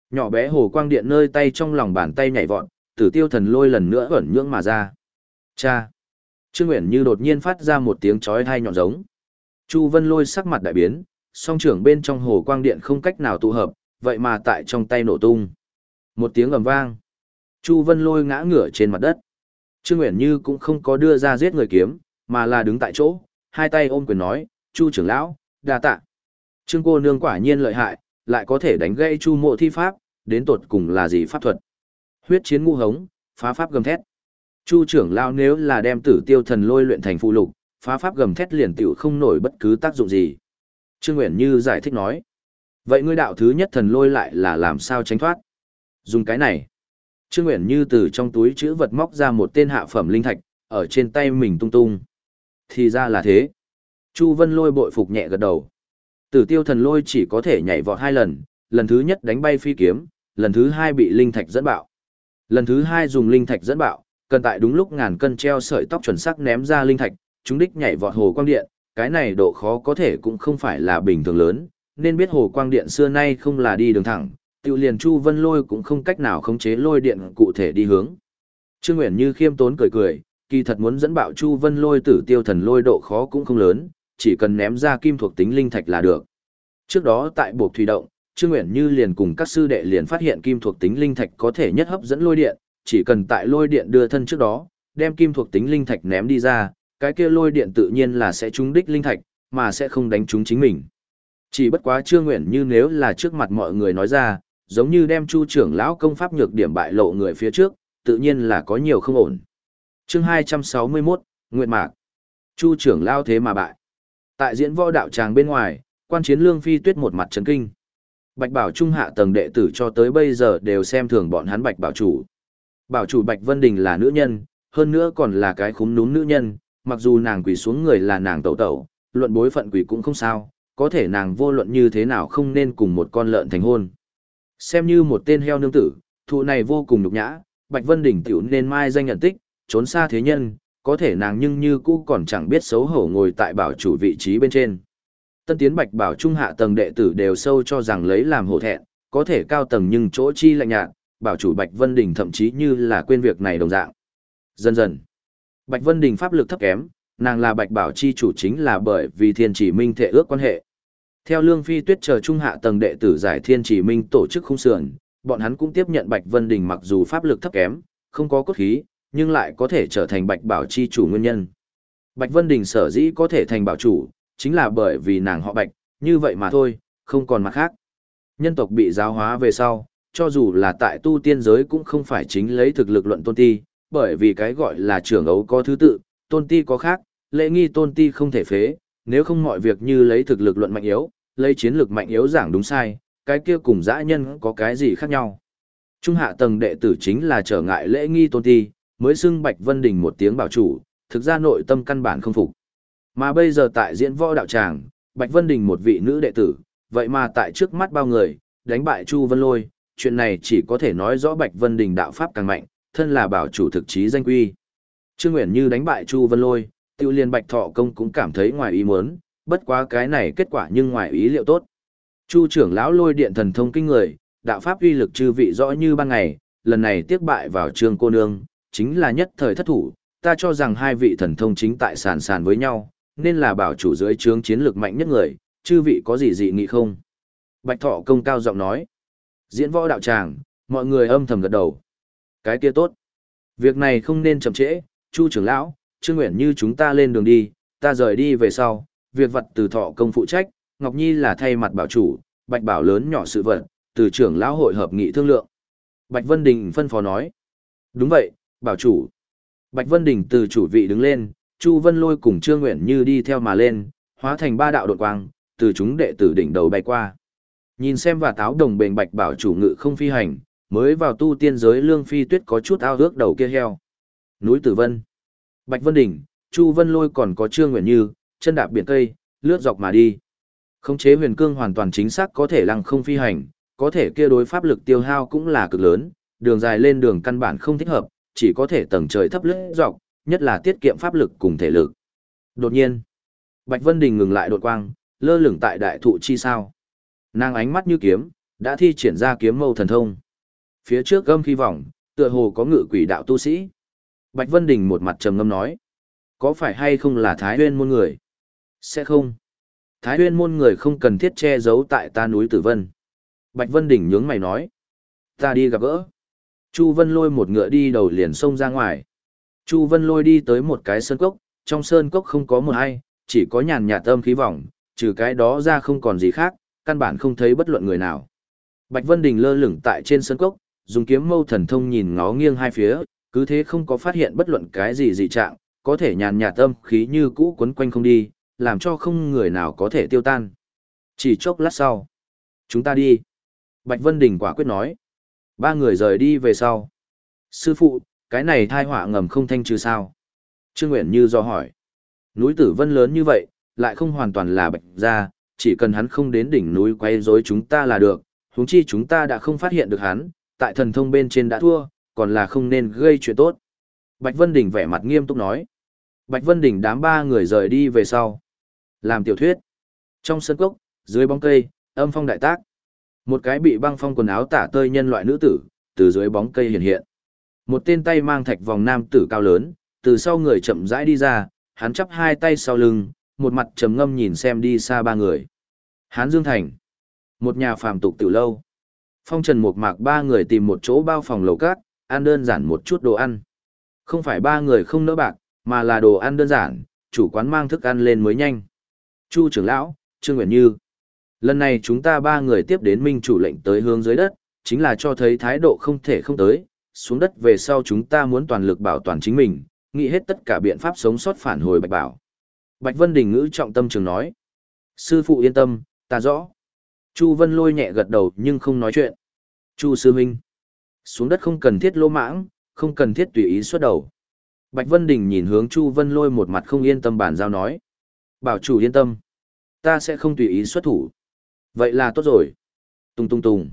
Nhỏ bé hồ quang điện nơi tay trong lòng bàn tay nhảy vọt, tử tiêu thần lôi lần nữa ẩn nhưỡng mà ra. Cha! Trương uyển Như đột nhiên phát ra một tiếng chói tai nhọn giống. Chu Vân Lôi sắc mặt đại biến, song trưởng bên trong hồ quang điện không cách nào tụ hợp, vậy mà tại trong tay nổ tung. Một tiếng ầm vang. Chu Vân Lôi ngã ngửa trên mặt đất. Trương Uyển Như cũng không có đưa ra giết người kiếm, mà là đứng tại chỗ, hai tay ôm quyền nói, "Chu trưởng lão, đa tạ." Trương cô nương quả nhiên lợi hại, lại có thể đánh gãy Chu Mộ thi pháp, đến tột cùng là gì pháp thuật? Huyết chiến ngu hống, phá pháp gầm thét. Chu trưởng lão nếu là đem Tử Tiêu thần lôi luyện thành phụ lục, phá pháp gầm thét liền tiểu không nổi bất cứ tác dụng gì. Trương Uyển Như giải thích nói, vậy ngươi đạo thứ nhất thần lôi lại là làm sao tránh thoát? Dùng cái này. Trương Uyển Như từ trong túi chữ vật móc ra một tên hạ phẩm linh thạch, ở trên tay mình tung tung. Thì ra là thế. Chu Vân lôi bội phục nhẹ gật đầu. Tử tiêu thần lôi chỉ có thể nhảy vọt hai lần, lần thứ nhất đánh bay phi kiếm, lần thứ hai bị linh thạch dẫn bạo. Lần thứ hai dùng linh thạch dẫn bạo, cần tại đúng lúc ngàn cân treo sợi tóc chuẩn xác ném ra linh thạch, chúng đích nhảy vọt hồ quang điện, cái này độ khó có thể cũng không phải là bình thường lớn, nên biết hồ quang điện xưa nay không là đi đường thẳng, tiêu liền Chu Vân Lôi cũng không cách nào khống chế lôi điện cụ thể đi hướng. Trương Nguyễn Như khiêm tốn cười cười, kỳ thật muốn dẫn bạo Chu Vân Lôi tử tiêu thần lôi độ khó cũng không lớn, chỉ cần ném ra kim thuộc tính linh thạch là được. Trước đó tại buộc thủy động, Trương Nguyễn Như liền cùng các sư đệ liền phát hiện kim thuộc tính linh thạch có thể nhất hấp dẫn lôi điện, chỉ cần tại lôi điện đưa thân trước đó, đem kim thuộc tính linh thạch ném đi ra, cái kia lôi điện tự nhiên là sẽ trúng đích linh thạch, mà sẽ không đánh trúng chính mình. Chỉ bất quá Trương Nguyễn Như nếu là trước mặt mọi người nói ra, giống như đem chu trưởng lão công pháp nhược điểm bại lộ người phía trước, tự nhiên là có nhiều không ổn. chương 261, Nguyện Mạc. Chu trưởng lão thế mà bại. Tại diễn võ đạo tràng bên ngoài, quan chiến lương phi tuyết một mặt chấn kinh. Bạch bảo trung hạ tầng đệ tử cho tới bây giờ đều xem thường bọn hắn bạch bảo chủ. Bảo chủ bạch vân đình là nữ nhân, hơn nữa còn là cái khúm núm nữ nhân, mặc dù nàng quỳ xuống người là nàng tẩu tẩu, luận bối phận quỳ cũng không sao, có thể nàng vô luận như thế nào không nên cùng một con lợn thành hôn. Xem như một tên heo nương tử, thụ này vô cùng nhục nhã, Bạch Vân Đình tiểu nên mai danh nhận tích, trốn xa thế nhân, có thể nàng nhưng như cũ còn chẳng biết xấu hổ ngồi tại bảo chủ vị trí bên trên. Tân tiến Bạch bảo trung hạ tầng đệ tử đều sâu cho rằng lấy làm hổ thẹn, có thể cao tầng nhưng chỗ chi lạnh nhạt, bảo chủ Bạch Vân Đình thậm chí như là quên việc này đồng dạng. Dần dần, Bạch Vân Đình pháp lực thấp kém, nàng là bạch bảo chi chủ chính là bởi vì thiên chỉ minh thể ước quan hệ. Theo Lương Phi Tuyết chờ trung hạ tầng đệ tử giải thiên chỉ minh tổ chức khung sườn, bọn hắn cũng tiếp nhận Bạch Vân Đình mặc dù pháp lực thấp kém, không có cốt khí, nhưng lại có thể trở thành Bạch Bảo chi chủ nguyên nhân. Bạch Vân Đình sở dĩ có thể thành bảo chủ, chính là bởi vì nàng họ Bạch, như vậy mà thôi, không còn mặt khác. Nhân tộc bị giáo hóa về sau, cho dù là tại tu tiên giới cũng không phải chính lấy thực lực luận tôn ti, bởi vì cái gọi là trưởng ấu có thứ tự, tôn ti có khác, lễ nghi tôn ti không thể phế, nếu không mọi việc như lấy thực lực luận mạnh yếu, lấy chiến lược mạnh yếu giảng đúng sai, cái kia cùng dã nhân có cái gì khác nhau. Trung hạ tầng đệ tử chính là trở ngại lễ nghi tôn ti, mới xưng Bạch Vân Đình một tiếng bảo chủ, thực ra nội tâm căn bản không phục. Mà bây giờ tại diễn võ đạo tràng, Bạch Vân Đình một vị nữ đệ tử, vậy mà tại trước mắt bao người, đánh bại Chu Vân Lôi, chuyện này chỉ có thể nói rõ Bạch Vân Đình đạo pháp càng mạnh, thân là bảo chủ thực chí danh quy. Trương Nguyễn Như đánh bại Chu Vân Lôi, Tiêu Liên Bạch Thọ Công cũng cảm thấy ngoài ý muốn, bất quá cái này kết quả nhưng ngoài ý liệu tốt. Chu trưởng lão lôi điện thần thông kinh người, đạo pháp uy lực chư vị rõ như ban ngày, lần này tiếc bại vào Trương cô nương, chính là nhất thời thất thủ, ta cho rằng hai vị thần thông chính tại sàn sàn với nhau, nên là bảo chủ dưới trướng chiến lược mạnh nhất người, chư vị có gì dị nghị không? Bạch Thọ công cao giọng nói. Diễn võ đạo tràng, mọi người âm thầm gật đầu. Cái kia tốt. Việc này không nên chậm trễ, Chu trưởng lão, Trương Nguyện như chúng ta lên đường đi, ta rời đi về sau, việc vật từ thọ công phụ trách, Ngọc Nhi là thay mặt bảo chủ, Bạch Bảo lớn nhỏ sự vật, từ trưởng lão hội hợp nghị thương lượng. Bạch Vân Đình phân phó nói. Đúng vậy, bảo chủ. Bạch Vân Đình từ chủ vị đứng lên, Chu Vân Lôi cùng Trương Nguyện Như đi theo mà lên, hóa thành ba đạo đột quang, từ chúng đệ tử đỉnh đầu bay qua. Nhìn xem và táo đồng bền Bạch bảo chủ ngự không phi hành, mới vào tu tiên giới lương phi tuyết có chút ao ước đầu kia heo. Núi Tử Vân. Bạch Vân Đỉnh, Chu Vân Lôi còn có Trương Nguyện Như, chân đạp biển cây, lướt dọc mà đi. Khống chế huyền cương hoàn toàn chính xác có thể lăng không phi hành, có thể kia đối pháp lực tiêu hao cũng là cực lớn, đường dài lên đường căn bản không thích hợp, chỉ có thể tầng trời thấp lướt dọc, nhất là tiết kiệm pháp lực cùng thể lực. Đột nhiên, Bạch Vân Đình ngừng lại đột quang, lơ lửng tại đại thụ chi sao. Nàng ánh mắt như kiếm, đã thi triển ra kiếm mâu thần thông. Phía trước gâm khí vọng, tựa hồ có ngự quỷ đạo tu sĩ. Bạch Vân Đình một mặt trầm ngâm nói, có phải hay không là Thái Huyên môn người? Sẽ không. Thái Huyên môn người không cần thiết che giấu tại ta núi Tử Vân. Bạch Vân Đình nhướng mày nói, ta đi gặp gỡ. Chu Vân lôi một ngựa đi đầu liền xông ra ngoài. Chu Vân lôi đi tới một cái sơn cốc, trong sơn cốc không có một ai, chỉ có nhàn nhạt âm khí vọng, trừ cái đó ra không còn gì khác, căn bản không thấy bất luận người nào. Bạch Vân Đình lơ lửng tại trên sơn cốc, dùng kiếm mâu thần thông nhìn ngó nghiêng hai phía, cứ thế không có phát hiện bất luận cái gì dị trạng, có thể nhàn nhạt âm khí như cũ quấn quanh không đi, làm cho không người nào có thể tiêu tan. Chỉ chốc lát sau, chúng ta đi. Bạch Vân Đình quả quyết nói. Ba người rời đi về sau. Sư phụ, cái này thai họa ngầm không thanh trừ sao? Trương Nguyện Như do hỏi. Núi tử vân lớn như vậy, lại không hoàn toàn là bạch ra, chỉ cần hắn không đến đỉnh núi quay rối chúng ta là được, huống chi chúng ta đã không phát hiện được hắn, tại thần thông bên trên đã thua, còn là không nên gây chuyện tốt. Bạch Vân Đình vẻ mặt nghiêm túc nói. Bạch Vân Đình đám ba người rời đi về sau. Làm tiểu thuyết. Trong sân cốc, dưới bóng cây, âm phong đại tác. Một cái bị băng phong quần áo tả tơi nhân loại nữ tử, từ dưới bóng cây hiện hiện. Một tên tay mang thạch vòng nam tử cao lớn, từ sau người chậm rãi đi ra, hắn chắp hai tay sau lưng, một mặt trầm ngâm nhìn xem đi xa ba người. Hán Dương Thành. Một nhà phàm tục tiểu lâu. Phong Trần một Mạc ba người tìm một chỗ bao phòng lầu cát, ăn đơn giản một chút đồ ăn. Không phải ba người không nỡ bạc, mà là đồ ăn đơn giản, chủ quán mang thức ăn lên mới nhanh. Chu trưởng lão, Trương Nguyễn Như. Lần này chúng ta ba người tiếp đến minh chủ lệnh tới hướng dưới đất, chính là cho thấy thái độ không thể không tới, xuống đất về sau chúng ta muốn toàn lực bảo toàn chính mình, nghĩ hết tất cả biện pháp sống sót phản hồi Bạch Bảo. Bạch Vân Đình ngữ trọng tâm trường nói. Sư phụ yên tâm, ta rõ. Chu Vân lôi nhẹ gật đầu nhưng không nói chuyện. Chu Sư Minh. Xuống đất không cần thiết lô mãng, không cần thiết tùy ý xuất đầu. Bạch Vân Đình nhìn hướng Chu Vân lôi một mặt không yên tâm bản giao nói. Bảo chủ yên tâm. Ta sẽ không tùy ý xuất thủ. Vậy là tốt rồi. Tung tung tung.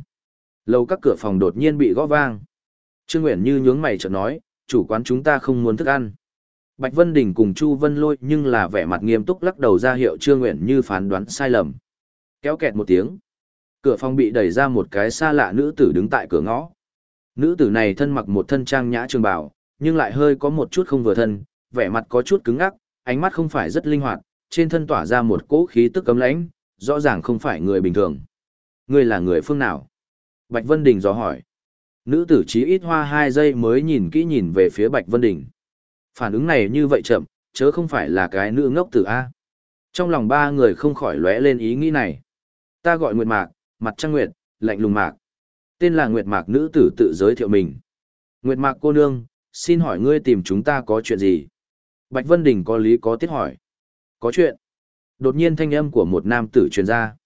Lầu các cửa phòng đột nhiên bị gõ vang. Trương Nguyễn Như nhướng mày chợt nói, chủ quán chúng ta không muốn thức ăn. Bạch Vân Đình cùng Chu Vân Lôi nhưng là vẻ mặt nghiêm túc lắc đầu ra hiệu Trương Nguyện Như phán đoán sai lầm. Kéo kẹt một tiếng. Cửa phòng bị đẩy ra một cái xa lạ nữ tử đứng tại cửa ngõ. Nữ tử này thân mặc một thân trang nhã trường bào, nhưng lại hơi có một chút không vừa thân, vẻ mặt có chút cứng ngắc, ánh mắt không phải rất linh hoạt, trên thân tỏa ra một cỗ khí tức cấm lãnh, rõ ràng không phải người bình thường. Ngươi là người phương nào? Bạch Vân Đình dò hỏi. Nữ tử trí ít hoa hai giây mới nhìn kỹ nhìn về phía Bạch Vân Đình. Phản ứng này như vậy chậm, chớ không phải là cái nữ ngốc tử A. Trong lòng ba người không khỏi lóe lên ý nghĩ này. Ta gọi Nguyệt Mạc, mặt trăng Nguyệt, lạnh lùng Mạc. Tên là Nguyệt Mạc nữ tử tự giới thiệu mình. Nguyệt Mạc cô nương, xin hỏi ngươi tìm chúng ta có chuyện gì? Bạch Vân Đình có lý có tiết hỏi. Có chuyện. Đột nhiên thanh âm của một nam tử truyền ra.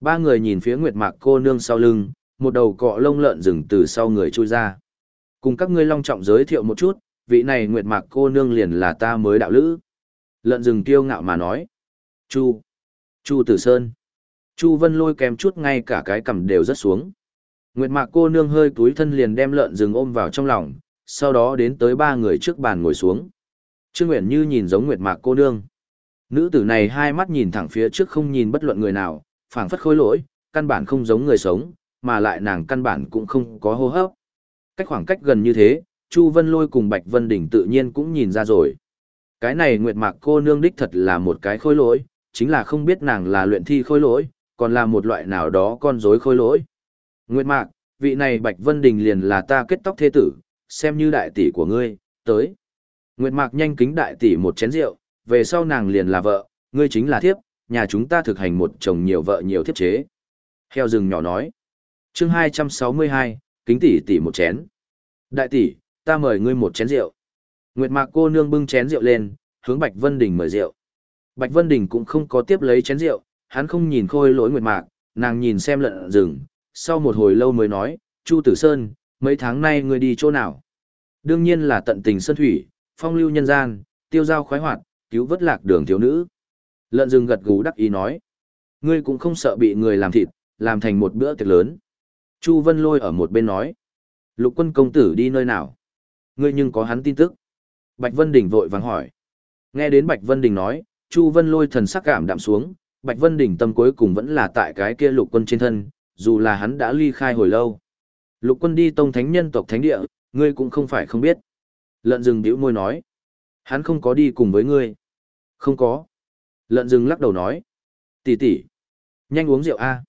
Ba người nhìn phía Nguyệt Mạc cô nương sau lưng, một đầu cọ lông lợn rừng từ sau người chui ra. Cùng các ngươi long trọng giới thiệu một chút, vị này Nguyệt Mạc cô nương liền là ta mới đạo lữ. Lợn rừng kiêu ngạo mà nói. Chu. Chu Tử Sơn. Chu Vân lôi kèm chút ngay cả cái cằm đều rất xuống. Nguyệt Mạc cô nương hơi túi thân liền đem lợn rừng ôm vào trong lòng, sau đó đến tới ba người trước bàn ngồi xuống. Trương Nguyện Như nhìn giống Nguyệt Mạc cô nương. Nữ tử này hai mắt nhìn thẳng phía trước không nhìn bất luận người nào, phảng phất khôi lỗi, căn bản không giống người sống, mà lại nàng căn bản cũng không có hô hấp. Cách khoảng cách gần như thế, Chu Vân Lôi cùng Bạch Vân Đỉnh tự nhiên cũng nhìn ra rồi. Cái này Nguyệt Mạc cô nương đích thật là một cái khôi lỗi, chính là không biết nàng là luyện thi khôi lỗi, còn là một loại nào đó con rối khôi lỗi. Nguyệt Mạc, vị này Bạch Vân Đình liền là ta kết tóc thế tử, xem như đại tỷ của ngươi, tới. Nguyệt Mạc nhanh kính đại tỷ một chén rượu, về sau nàng liền là vợ, ngươi chính là thiếp, nhà chúng ta thực hành một chồng nhiều vợ nhiều thiếp chế. Heo rừng nhỏ nói. chương 262, kính tỷ tỷ một chén. Đại tỷ, ta mời ngươi một chén rượu. Nguyệt Mạc cô nương bưng chén rượu lên, hướng Bạch Vân Đình mời rượu. Bạch Vân Đình cũng không có tiếp lấy chén rượu, hắn không nhìn khôi lỗi Nguyệt Mạc, nàng nhìn xem lợn rừng, sau một hồi lâu mới nói, Chu Tử Sơn, mấy tháng nay ngươi đi chỗ nào? Đương nhiên là tận tình sơn thủy, phong lưu nhân gian, tiêu giao khoái hoạt, cứu vớt lạc đường thiếu nữ. Lợn rừng gật gù đắc ý nói, ngươi cũng không sợ bị người làm thịt, làm thành một bữa tiệc lớn. Chu Vân Lôi ở một bên nói, lục quân công tử đi nơi nào? Ngươi nhưng có hắn tin tức. Bạch Vân Đình vội vàng hỏi. Nghe đến Bạch Vân Đình nói, Chu Vân Lôi thần sắc cảm đạm xuống, Bạch Vân Đình tâm cuối cùng vẫn là tại cái kia lục quân trên thân, dù là hắn đã ly khai hồi lâu. Lục quân đi tông thánh nhân tộc thánh địa, ngươi cũng không phải không biết. Lợn rừng điểu môi nói. Hắn không có đi cùng với ngươi. Không có. Lợn rừng lắc đầu nói. Tỷ tỷ, Nhanh uống rượu a.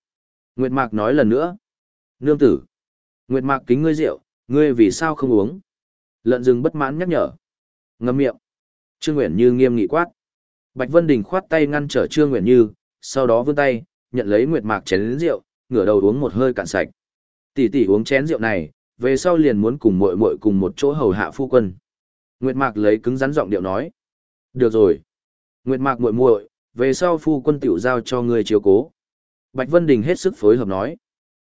Nguyệt Mạc nói lần nữa. Nương tử. Nguyệt Mạc kính ngươi rượu, ngươi vì sao không uống? Lợn rừng bất mãn nhắc nhở. Ngâm miệng. Trương Nguyện Như nghiêm nghị quát. Bạch Vân Đình khoát tay ngăn trở Trương Nguyện Như, sau đó vươn tay, nhận lấy Nguyệt Mạc chén rượu, ngửa đầu uống một hơi cạn sạch. Tỷ tỷ uống chén rượu này, về sau liền muốn cùng muội muội cùng một chỗ hầu hạ phu quân. Nguyệt Mạc lấy cứng rắn giọng điệu nói. Được rồi. Nguyệt Mạc muội muội, về sau phu quân tiểu giao cho ngươi chiếu cố. Bạch Vân Đình hết sức phối hợp nói.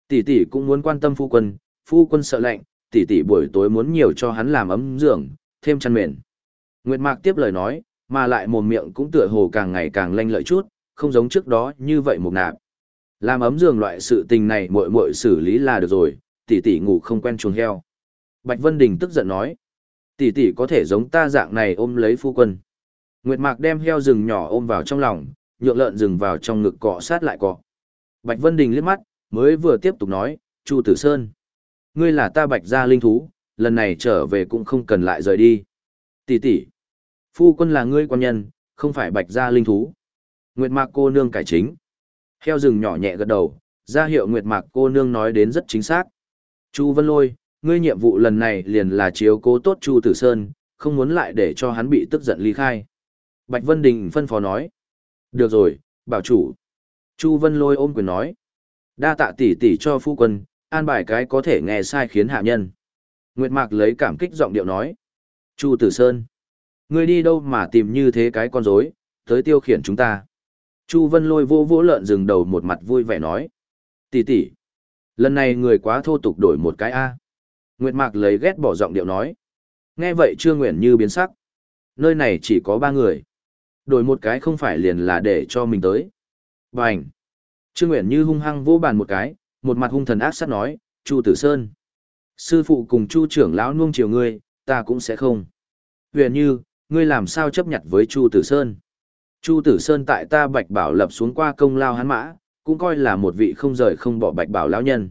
Tỷ tỷ cũng muốn quan tâm phu quân, phu quân sợ lạnh, tỷ tỷ buổi tối muốn nhiều cho hắn làm ấm giường, thêm chăn mền. Nguyệt Mạc tiếp lời nói, mà lại mồm miệng cũng tựa hồ càng ngày càng lanh lợi chút, không giống trước đó như vậy một nạp. Làm ấm giường loại sự tình này muội muội xử lý là được rồi, tỷ tỷ ngủ không quen chuồng heo. Bạch Vân Đình tức giận nói, tỷ tỷ có thể giống ta dạng này ôm lấy phu quân. Nguyệt Mạc đem heo rừng nhỏ ôm vào trong lòng, nhượng lợn rừng vào trong ngực cọ sát lại cọ. Bạch Vân Đình liếc mắt, mới vừa tiếp tục nói, Chu Tử Sơn. Ngươi là ta bạch gia linh thú, lần này trở về cũng không cần lại rời đi. Tỷ tỷ, phu quân là ngươi quan nhân, không phải bạch gia linh thú. Nguyệt Mạc cô nương cải chính. Heo rừng nhỏ nhẹ gật đầu, ra hiệu Nguyệt Mạc cô nương nói đến rất chính xác. Chu Vân Lôi, ngươi nhiệm vụ lần này liền là chiếu cố tốt Chu Tử Sơn, không muốn lại để cho hắn bị tức giận ly khai. Bạch Vân Đình phân phó nói. Được rồi, bảo chủ. Chu Vân Lôi ôm quyền nói. Đa tạ tỷ tỷ cho phu quân, an bài cái có thể nghe sai khiến hạ nhân. Nguyệt Mạc lấy cảm kích giọng điệu nói. Chu Tử Sơn. Ngươi đi đâu mà tìm như thế cái con rối, tới tiêu khiển chúng ta. Chu Vân lôi vô vỗ lợn dừng đầu một mặt vui vẻ nói. Tỷ tỷ, lần này người quá thô tục đổi một cái A. Nguyệt Mạc lấy ghét bỏ giọng điệu nói. Nghe vậy Trương Nguyện như biến sắc. Nơi này chỉ có ba người. Đổi một cái không phải liền là để cho mình tới. Bành. Trương Nguyễn như hung hăng vô bàn một cái, một mặt hung thần ác sát nói, Chu Tử Sơn. Sư phụ cùng Chu trưởng lão nuông chiều ngươi, ta cũng sẽ không. Huyền như, ngươi làm sao chấp nhận với Chu Tử Sơn? Chu Tử Sơn tại ta Bạch Bảo lập xuống qua công lao hắn mã, cũng coi là một vị không rời không bỏ Bạch Bảo lão nhân.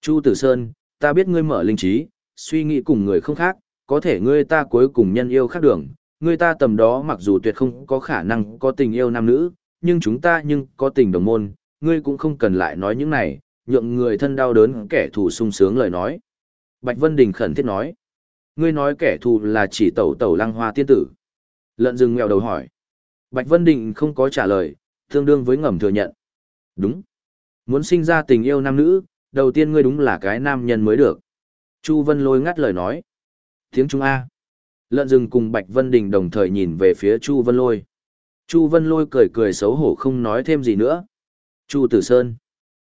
Chu Tử Sơn, ta biết ngươi mở linh trí, suy nghĩ cùng người không khác, có thể ngươi ta cuối cùng nhân yêu khác đường, ngươi ta tầm đó mặc dù tuyệt không có khả năng có tình yêu nam nữ, nhưng chúng ta nhưng có tình đồng môn, ngươi cũng không cần lại nói những này, nhượng người thân đau đớn kẻ thù sung sướng lời nói. Bạch Vân Đình khẩn thiết nói, ngươi nói kẻ thù là chỉ tẩu tẩu lăng hoa tiên tử. Lợn rừng mèo đầu hỏi. Bạch Vân Đình không có trả lời, tương đương với ngầm thừa nhận. Đúng. Muốn sinh ra tình yêu nam nữ, đầu tiên ngươi đúng là cái nam nhân mới được. Chu Vân Lôi ngắt lời nói. Tiếng Trung A. Lợn rừng cùng Bạch Vân Đình đồng thời nhìn về phía Chu Vân Lôi. Chu Vân Lôi cười cười xấu hổ không nói thêm gì nữa. Chu Tử Sơn.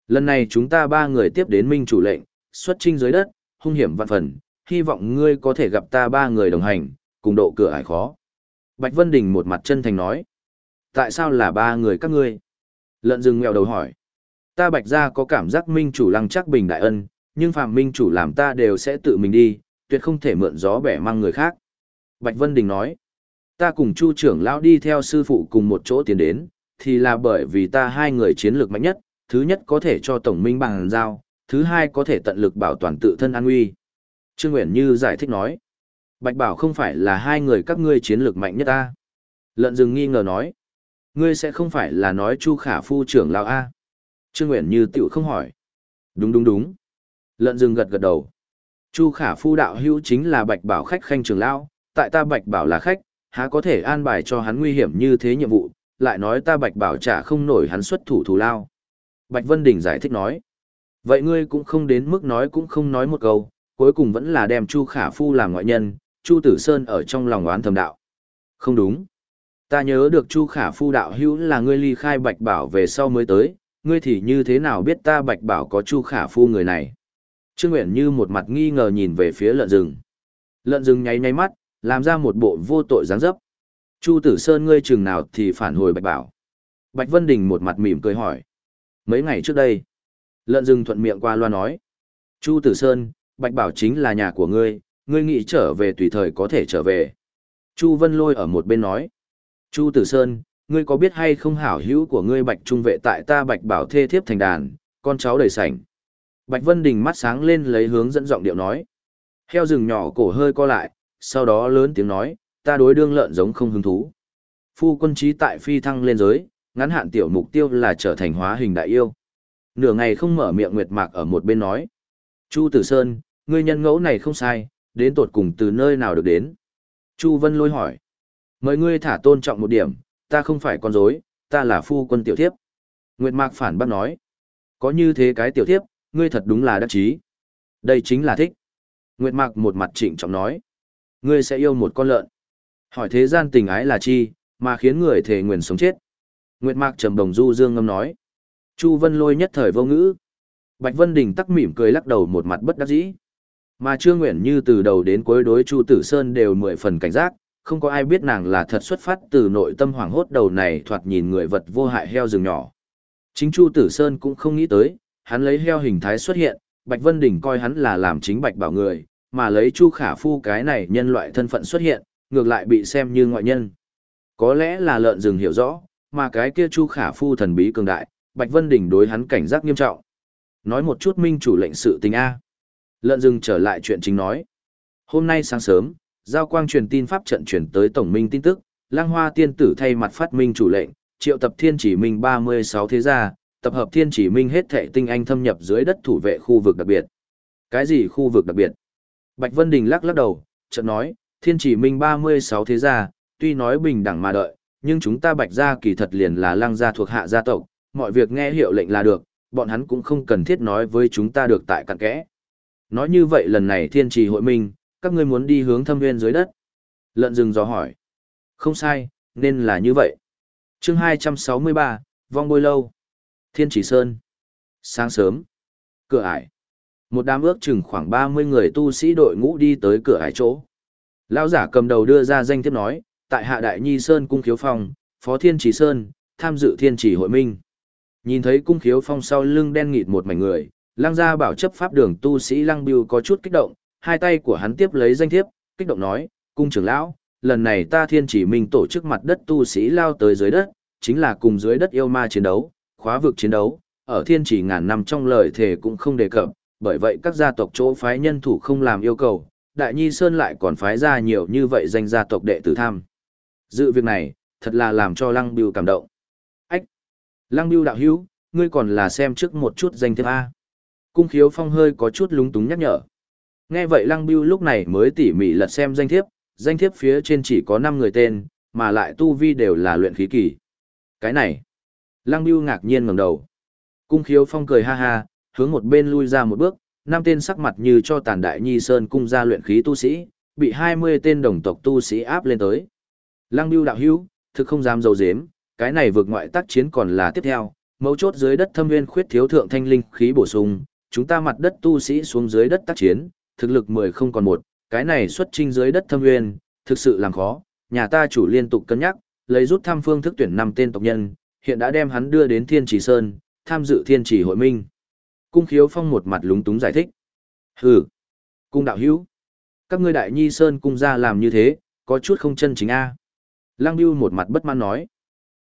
Lần này chúng ta ba người tiếp đến minh chủ lệnh, xuất trinh dưới đất, hung hiểm vạn phần, hy vọng ngươi có thể gặp ta ba người đồng hành, cùng độ cửa ải khó. Bạch Vân Đình một mặt chân thành nói. Tại sao là ba người các ngươi? Lợn rừng nghèo đầu hỏi. Ta bạch ra có cảm giác minh chủ lăng chắc bình đại ân, nhưng phạm minh chủ làm ta đều sẽ tự mình đi, tuyệt không thể mượn gió bẻ mang người khác. Bạch Vân Đình nói. Ta cùng chu trưởng lão đi theo sư phụ cùng một chỗ tiến đến, thì là bởi vì ta hai người chiến lược mạnh nhất, thứ nhất có thể cho tổng minh bằng giao, thứ hai có thể tận lực bảo toàn tự thân an nguy. Trương Nguyễn Như giải thích nói. Bạch Bảo không phải là hai người các ngươi chiến lược mạnh nhất ta. Lợn rừng nghi ngờ nói. Ngươi sẽ không phải là nói Chu Khả Phu trưởng lão A. Trương Nguyễn Như tiểu không hỏi. Đúng đúng đúng. Lợn rừng gật gật đầu. Chu Khả Phu đạo hữu chính là Bạch Bảo khách khanh trưởng lão, tại ta Bạch Bảo là khách, há có thể an bài cho hắn nguy hiểm như thế nhiệm vụ, lại nói ta Bạch Bảo trả không nổi hắn xuất thủ thù lao. Bạch Vân Đình giải thích nói. Vậy ngươi cũng không đến mức nói cũng không nói một câu, cuối cùng vẫn là đem Chu Khả Phu làm ngoại nhân, Chu Tử Sơn ở trong lòng oán thầm đạo. Không đúng. Ta nhớ được Chu Khả Phu đạo hữu là ngươi ly khai Bạch Bảo về sau mới tới, ngươi thì như thế nào biết ta Bạch Bảo có Chu Khả Phu người này? Trương Nguyện như một mặt nghi ngờ nhìn về phía lợn rừng. Lợn rừng nháy nháy mắt, làm ra một bộ vô tội dáng dấp. Chu Tử Sơn ngươi chừng nào thì phản hồi Bạch Bảo. Bạch Vân Đình một mặt mỉm cười hỏi. Mấy ngày trước đây, lợn rừng thuận miệng qua loa nói. Chu Tử Sơn, Bạch Bảo chính là nhà của ngươi, ngươi nghĩ trở về tùy thời có thể trở về. Chu Vân Lôi ở một bên nói. Chu Tử Sơn, ngươi có biết hay không hảo hữu của ngươi Bạch Trung vệ tại ta Bạch Bảo thê thiếp thành đàn, con cháu đầy sảnh. Bạch Vân Đình mắt sáng lên lấy hướng dẫn giọng điệu nói. Heo rừng nhỏ cổ hơi co lại, sau đó lớn tiếng nói, ta đối đương lợn giống không hứng thú. Phu quân trí tại phi thăng lên giới, ngắn hạn tiểu mục tiêu là trở thành hóa hình đại yêu. Nửa ngày không mở miệng Nguyệt Mạc ở một bên nói. Chu Tử Sơn, ngươi nhân ngẫu này không sai, đến tột cùng từ nơi nào được đến. Chu Vân lôi hỏi. Mời ngươi thả tôn trọng một điểm, ta không phải con dối, ta là phu quân tiểu thiếp. Nguyệt Mạc phản bác nói. Có như thế cái tiểu thiếp, ngươi thật đúng là đắc chí. Đây chính là thích. Nguyệt Mạc một mặt trịnh trọng nói. Ngươi sẽ yêu một con lợn. Hỏi thế gian tình ái là chi, mà khiến người thể nguyện sống chết. Nguyệt Mạc trầm đồng du dương ngâm nói. Chu Vân lôi nhất thời vô ngữ. Bạch Vân Đình tắc mỉm cười lắc đầu một mặt bất đắc dĩ. Mà Trương Nguyện Như từ đầu đến cuối đối Chu Tử Sơn đều mười phần cảnh giác, không có ai biết nàng là thật xuất phát từ nội tâm hoảng hốt đầu này thoạt nhìn người vật vô hại heo rừng nhỏ. Chính Chu Tử Sơn cũng không nghĩ tới, hắn lấy heo hình thái xuất hiện, Bạch Vân Đình coi hắn là làm chính Bạch Bảo người, mà lấy Chu Khả Phu cái này nhân loại thân phận xuất hiện, ngược lại bị xem như ngoại nhân. Có lẽ là lợn rừng hiểu rõ, mà cái kia Chu Khả Phu thần bí cường đại, Bạch Vân Đình đối hắn cảnh giác nghiêm trọng. Nói một chút minh chủ lệnh sự tình A. Lợn rừng trở lại chuyện chính nói. Hôm nay sáng sớm, giao quang truyền tin pháp trận chuyển tới tổng minh tin tức, lang hoa tiên tử thay mặt phát minh chủ lệnh, triệu tập thiên chỉ minh 36 thế gia, tập hợp thiên chỉ minh hết thệ tinh anh thâm nhập dưới đất thủ vệ khu vực đặc biệt. Cái gì khu vực đặc biệt? Bạch Vân Đình lắc lắc đầu, chợt nói, thiên chỉ minh 36 thế gia, tuy nói bình đẳng mà đợi, nhưng chúng ta bạch gia kỳ thật liền là lang gia thuộc hạ gia tộc, mọi việc nghe hiệu lệnh là được, bọn hắn cũng không cần thiết nói với chúng ta được tại cặn kẽ. Nói như vậy lần này thiên trì hội minh, các ngươi muốn đi hướng thâm nguyên dưới đất. Lợn rừng gió hỏi. Không sai, nên là như vậy. chương 263, vong bôi lâu. Thiên chỉ sơn. Sáng sớm. Cửa ải. Một đám ước chừng khoảng 30 người tu sĩ đội ngũ đi tới cửa ải chỗ. Lão giả cầm đầu đưa ra danh thiếp nói, tại hạ đại nhi sơn cung khiếu phong, phó thiên chỉ sơn, tham dự thiên chỉ hội minh. Nhìn thấy cung khiếu phong sau lưng đen nghịt một mảnh người, lăng gia bảo chấp pháp đường tu sĩ lăng biêu có chút kích động, hai tay của hắn tiếp lấy danh thiếp, kích động nói, cung trưởng lão, lần này ta thiên chỉ minh tổ chức mặt đất tu sĩ lao tới dưới đất, chính là cùng dưới đất yêu ma chiến đấu, khóa vực chiến đấu, ở thiên chỉ ngàn năm trong lời thể cũng không đề cập, bởi vậy các gia tộc chỗ phái nhân thủ không làm yêu cầu, Đại Nhi Sơn lại còn phái ra nhiều như vậy danh gia tộc đệ tử tham. Dự việc này, thật là làm cho Lăng Biêu cảm động. Ách! Lăng Biêu đạo hữu, ngươi còn là xem trước một chút danh thiếp A. Cung khiếu phong hơi có chút lúng túng nhắc nhở. Nghe vậy Lăng Biêu lúc này mới tỉ mỉ lật xem danh thiếp, danh thiếp phía trên chỉ có 5 người tên, mà lại tu vi đều là luyện khí kỳ. Cái này! Lăng Biêu ngạc nhiên ngẩng đầu. Cung khiếu phong cười ha ha, hướng một bên lui ra một bước, năm tên sắc mặt như cho tàn đại nhi sơn cung ra luyện khí tu sĩ, bị 20 tên đồng tộc tu sĩ áp lên tới. Lăng Biêu đạo hữu, thực không dám dầu dếm, cái này vượt ngoại tác chiến còn là tiếp theo, mấu chốt dưới đất thâm nguyên khuyết thiếu thượng thanh linh khí bổ sung, chúng ta mặt đất tu sĩ xuống dưới đất tác chiến, thực lực 10 không còn một, cái này xuất trinh dưới đất thâm nguyên, thực sự làm khó, nhà ta chủ liên tục cân nhắc, lấy rút tham phương thức tuyển năm tên tộc nhân, hiện đã đem hắn đưa đến Thiên Trì Sơn, tham dự Thiên Trì hội minh. Cung khiếu phong một mặt lúng túng giải thích. Hừ, cung đạo hữu, các ngươi đại nhi sơn cung ra làm như thế, có chút không chân chính a. Lăng Biêu một mặt bất mãn nói.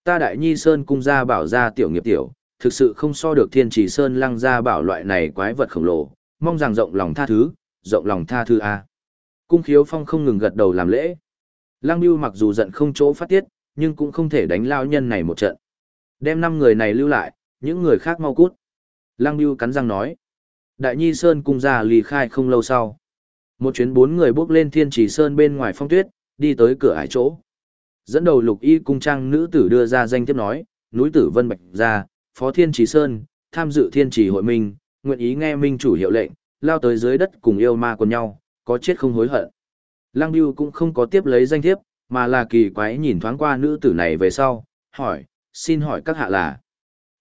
Ta đại nhi sơn cung ra bảo ra tiểu nghiệp tiểu, thực sự không so được thiên trì sơn lăng ra bảo loại này quái vật khổng lồ, mong rằng rộng lòng tha thứ, rộng lòng tha thứ a. Cung khiếu phong không ngừng gật đầu làm lễ. Lăng Biêu mặc dù giận không chỗ phát tiết, nhưng cũng không thể đánh lao nhân này một trận. Đem năm người này lưu lại, những người khác mau cút. Lăng Biêu cắn răng nói. Đại Nhi Sơn cung ra lì khai không lâu sau. Một chuyến bốn người bước lên thiên trì sơn bên ngoài phong tuyết, đi tới cửa ải chỗ. Dẫn đầu lục y cung trang nữ tử đưa ra danh tiếp nói, núi tử Vân Bạch ra, phó thiên trì sơn, tham dự thiên trì hội minh, nguyện ý nghe minh chủ hiệu lệnh, lao tới dưới đất cùng yêu ma còn nhau, có chết không hối hận. Lăng Biêu cũng không có tiếp lấy danh thiếp, mà là kỳ quái nhìn thoáng qua nữ tử này về sau, hỏi, xin hỏi các hạ là.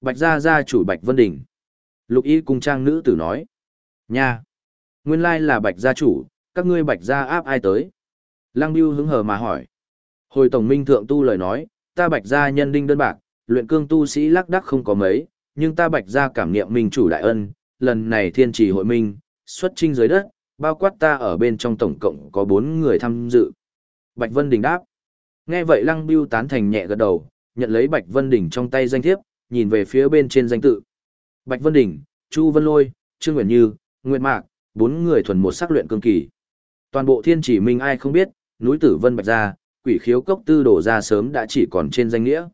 Bạch gia gia chủ Bạch Vân Đình. Lục y cung trang nữ tử nói. Nha! Nguyên lai là Bạch gia chủ, các ngươi Bạch gia áp ai tới? Lăng Biêu hứng hờ mà hỏi. Hồi tổng minh thượng tu lời nói, ta Bạch gia nhân đinh đơn bạc, luyện cương tu sĩ lắc đắc không có mấy, nhưng ta Bạch gia cảm niệm minh chủ đại ân, lần này thiên trì hội minh, xuất trinh dưới đất, bao quát ta ở bên trong tổng cộng có bốn người tham dự. Bạch Vân Đình đáp. Nghe vậy Lăng Biêu tán thành nhẹ gật đầu, nhận lấy Bạch Vân Đình trong tay danh thiếp, nhìn về phía bên trên danh tự. Bạch Vân Đình, Chu Vân Lôi, Trương Nguyễn Như, Nguyệt Mạc, bốn người thuần một sắc luyện cương kỳ. Toàn bộ thiên chỉ minh ai không biết, núi tử Vân Bạch Gia, quỷ khiếu cốc tư đổ ra sớm đã chỉ còn trên danh nghĩa.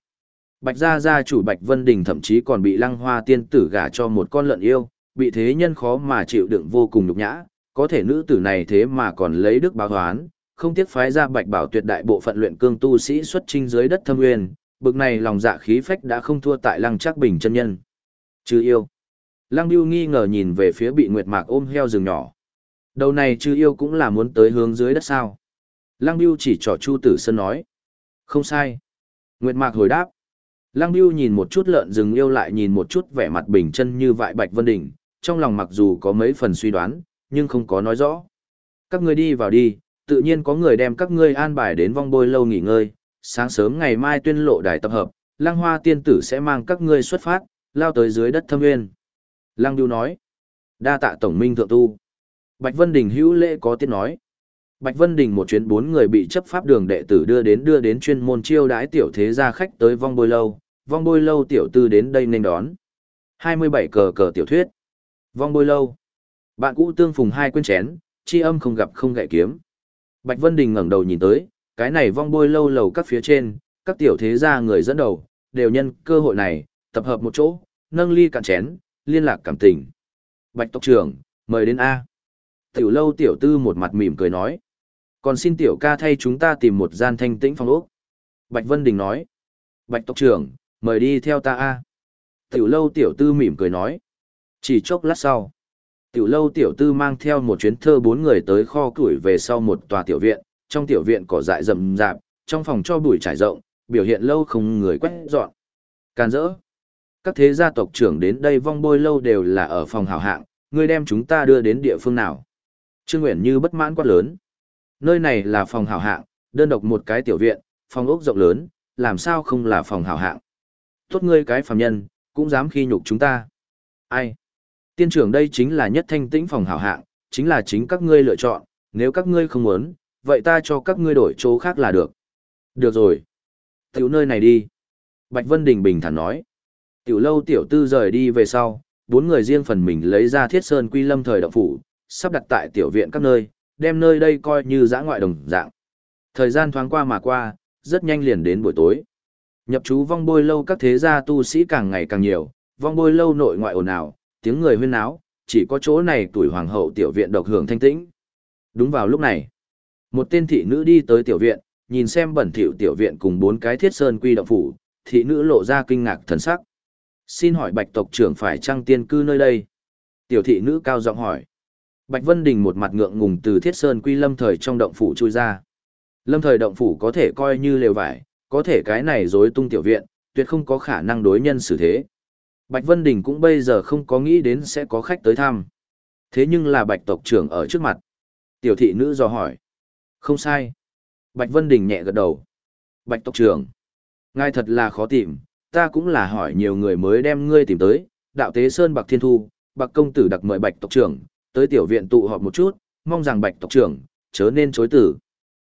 Bạch Gia gia chủ Bạch Vân Đình thậm chí còn bị lăng hoa tiên tử gả cho một con lợn yêu, bị thế nhân khó mà chịu đựng vô cùng nhục nhã, có thể nữ tử này thế mà còn lấy đức báo hoán, không tiếc phái ra Bạch Bảo tuyệt đại bộ phận luyện cương tu sĩ xuất trinh dưới đất thâm nguyên, bực này lòng dạ khí phách đã không thua tại lăng chắc bình chân nhân. Chư yêu. Lăng Biêu nghi ngờ nhìn về phía bị Nguyệt Mạc ôm heo rừng nhỏ. Đầu này chư yêu cũng là muốn tới hướng dưới đất sao. Lăng Biêu chỉ trỏ Chu Tử Sơn nói. Không sai. Nguyệt Mạc hồi đáp. Lăng Biêu nhìn một chút lợn rừng yêu lại nhìn một chút vẻ mặt bình chân như vại Bạch Vân Đỉnh, trong lòng mặc dù có mấy phần suy đoán, nhưng không có nói rõ. Các ngươi đi vào đi, tự nhiên có người đem các ngươi an bài đến vong bôi lâu nghỉ ngơi, sáng sớm ngày mai tuyên lộ đài tập hợp, Lăng Hoa tiên tử sẽ mang các ngươi xuất phát, lao tới dưới đất thâm nguyên. Lăng Điêu nói, đa tạ tổng minh thượng tu. Bạch Vân Đình hữu lễ có tiếng nói. Bạch Vân Đình một chuyến bốn người bị chấp pháp đường đệ tử đưa đến đưa đến chuyên môn chiêu đãi tiểu thế gia khách tới vong bôi lâu, vong bôi lâu tiểu tư đến đây nên đón. 27 cờ cờ tiểu thuyết. Vong bôi lâu. Bạn cũ tương phùng hai quên chén, chi âm không gặp không gậy kiếm. Bạch Vân Đình ngẩng đầu nhìn tới, cái này vong bôi lâu lầu các phía trên, các tiểu thế gia người dẫn đầu, đều nhân cơ hội này, tập hợp một chỗ, nâng ly cạn chén, liên lạc cảm tình. Bạch tộc trưởng, mời đến A. Tiểu lâu tiểu tư một mặt mỉm cười nói. Còn xin tiểu ca thay chúng ta tìm một gian thanh tĩnh phòng ốc. Bạch Vân Đình nói. Bạch tộc trưởng, mời đi theo ta A. Tiểu lâu tiểu tư mỉm cười nói. Chỉ chốc lát sau. Tiểu lâu tiểu tư mang theo một chuyến thơ bốn người tới kho củi về sau một tòa tiểu viện, trong tiểu viện cỏ dại rậm rạp, trong phòng cho bụi trải rộng, biểu hiện lâu không người quét dọn. Can dỡ. Các thế gia tộc trưởng đến đây vong bôi lâu đều là ở phòng hảo hạng, ngươi đem chúng ta đưa đến địa phương nào? Trương Nguyễn Như bất mãn quát lớn. Nơi này là phòng hảo hạng, đơn độc một cái tiểu viện, phòng ốc rộng lớn, làm sao không là phòng hảo hạng? Tốt ngươi cái phàm nhân, cũng dám khi nhục chúng ta. Ai? Tiên trưởng đây chính là nhất thanh tĩnh phòng hảo hạng, chính là chính các ngươi lựa chọn, nếu các ngươi không muốn, vậy ta cho các ngươi đổi chỗ khác là được. Được rồi. Tiểu nơi này đi. Bạch Vân Đình bình thản nói. Tiểu lâu tiểu tư rời đi về sau, bốn người riêng phần mình lấy ra thiết sơn quy lâm thời động phủ, sắp đặt tại tiểu viện các nơi, đem nơi đây coi như giã ngoại đồng dạng. Thời gian thoáng qua mà qua, rất nhanh liền đến buổi tối. Nhập chú vong bôi lâu các thế gia tu sĩ càng ngày càng nhiều, vong bôi lâu nội ngoại ồn ào, tiếng người huyên náo, chỉ có chỗ này tuổi hoàng hậu tiểu viện độc hưởng thanh tĩnh. Đúng vào lúc này, một tên thị nữ đi tới tiểu viện, nhìn xem bẩn thỉu tiểu viện cùng bốn cái thiết sơn quy động phủ, thị nữ lộ ra kinh ngạc thần sắc. Xin hỏi bạch tộc trưởng phải trăng tiên cư nơi đây? Tiểu thị nữ cao giọng hỏi. Bạch Vân Đình một mặt ngượng ngùng từ thiết sơn quy lâm thời trong động phủ chui ra. Lâm thời động phủ có thể coi như lều vải, có thể cái này dối tung tiểu viện, tuyệt không có khả năng đối nhân xử thế. Bạch Vân Đình cũng bây giờ không có nghĩ đến sẽ có khách tới thăm. Thế nhưng là bạch tộc trưởng ở trước mặt. Tiểu thị nữ dò hỏi. Không sai. Bạch Vân Đình nhẹ gật đầu. Bạch tộc trưởng. Ngài thật là khó tìm, ta cũng là hỏi nhiều người mới đem ngươi tìm tới. Đạo tế Sơn Bạc Thiên Thu, Bạc Công Tử đặc mời Bạch tộc trưởng, tới tiểu viện tụ họp một chút, mong rằng Bạch tộc trưởng, chớ nên chối tử.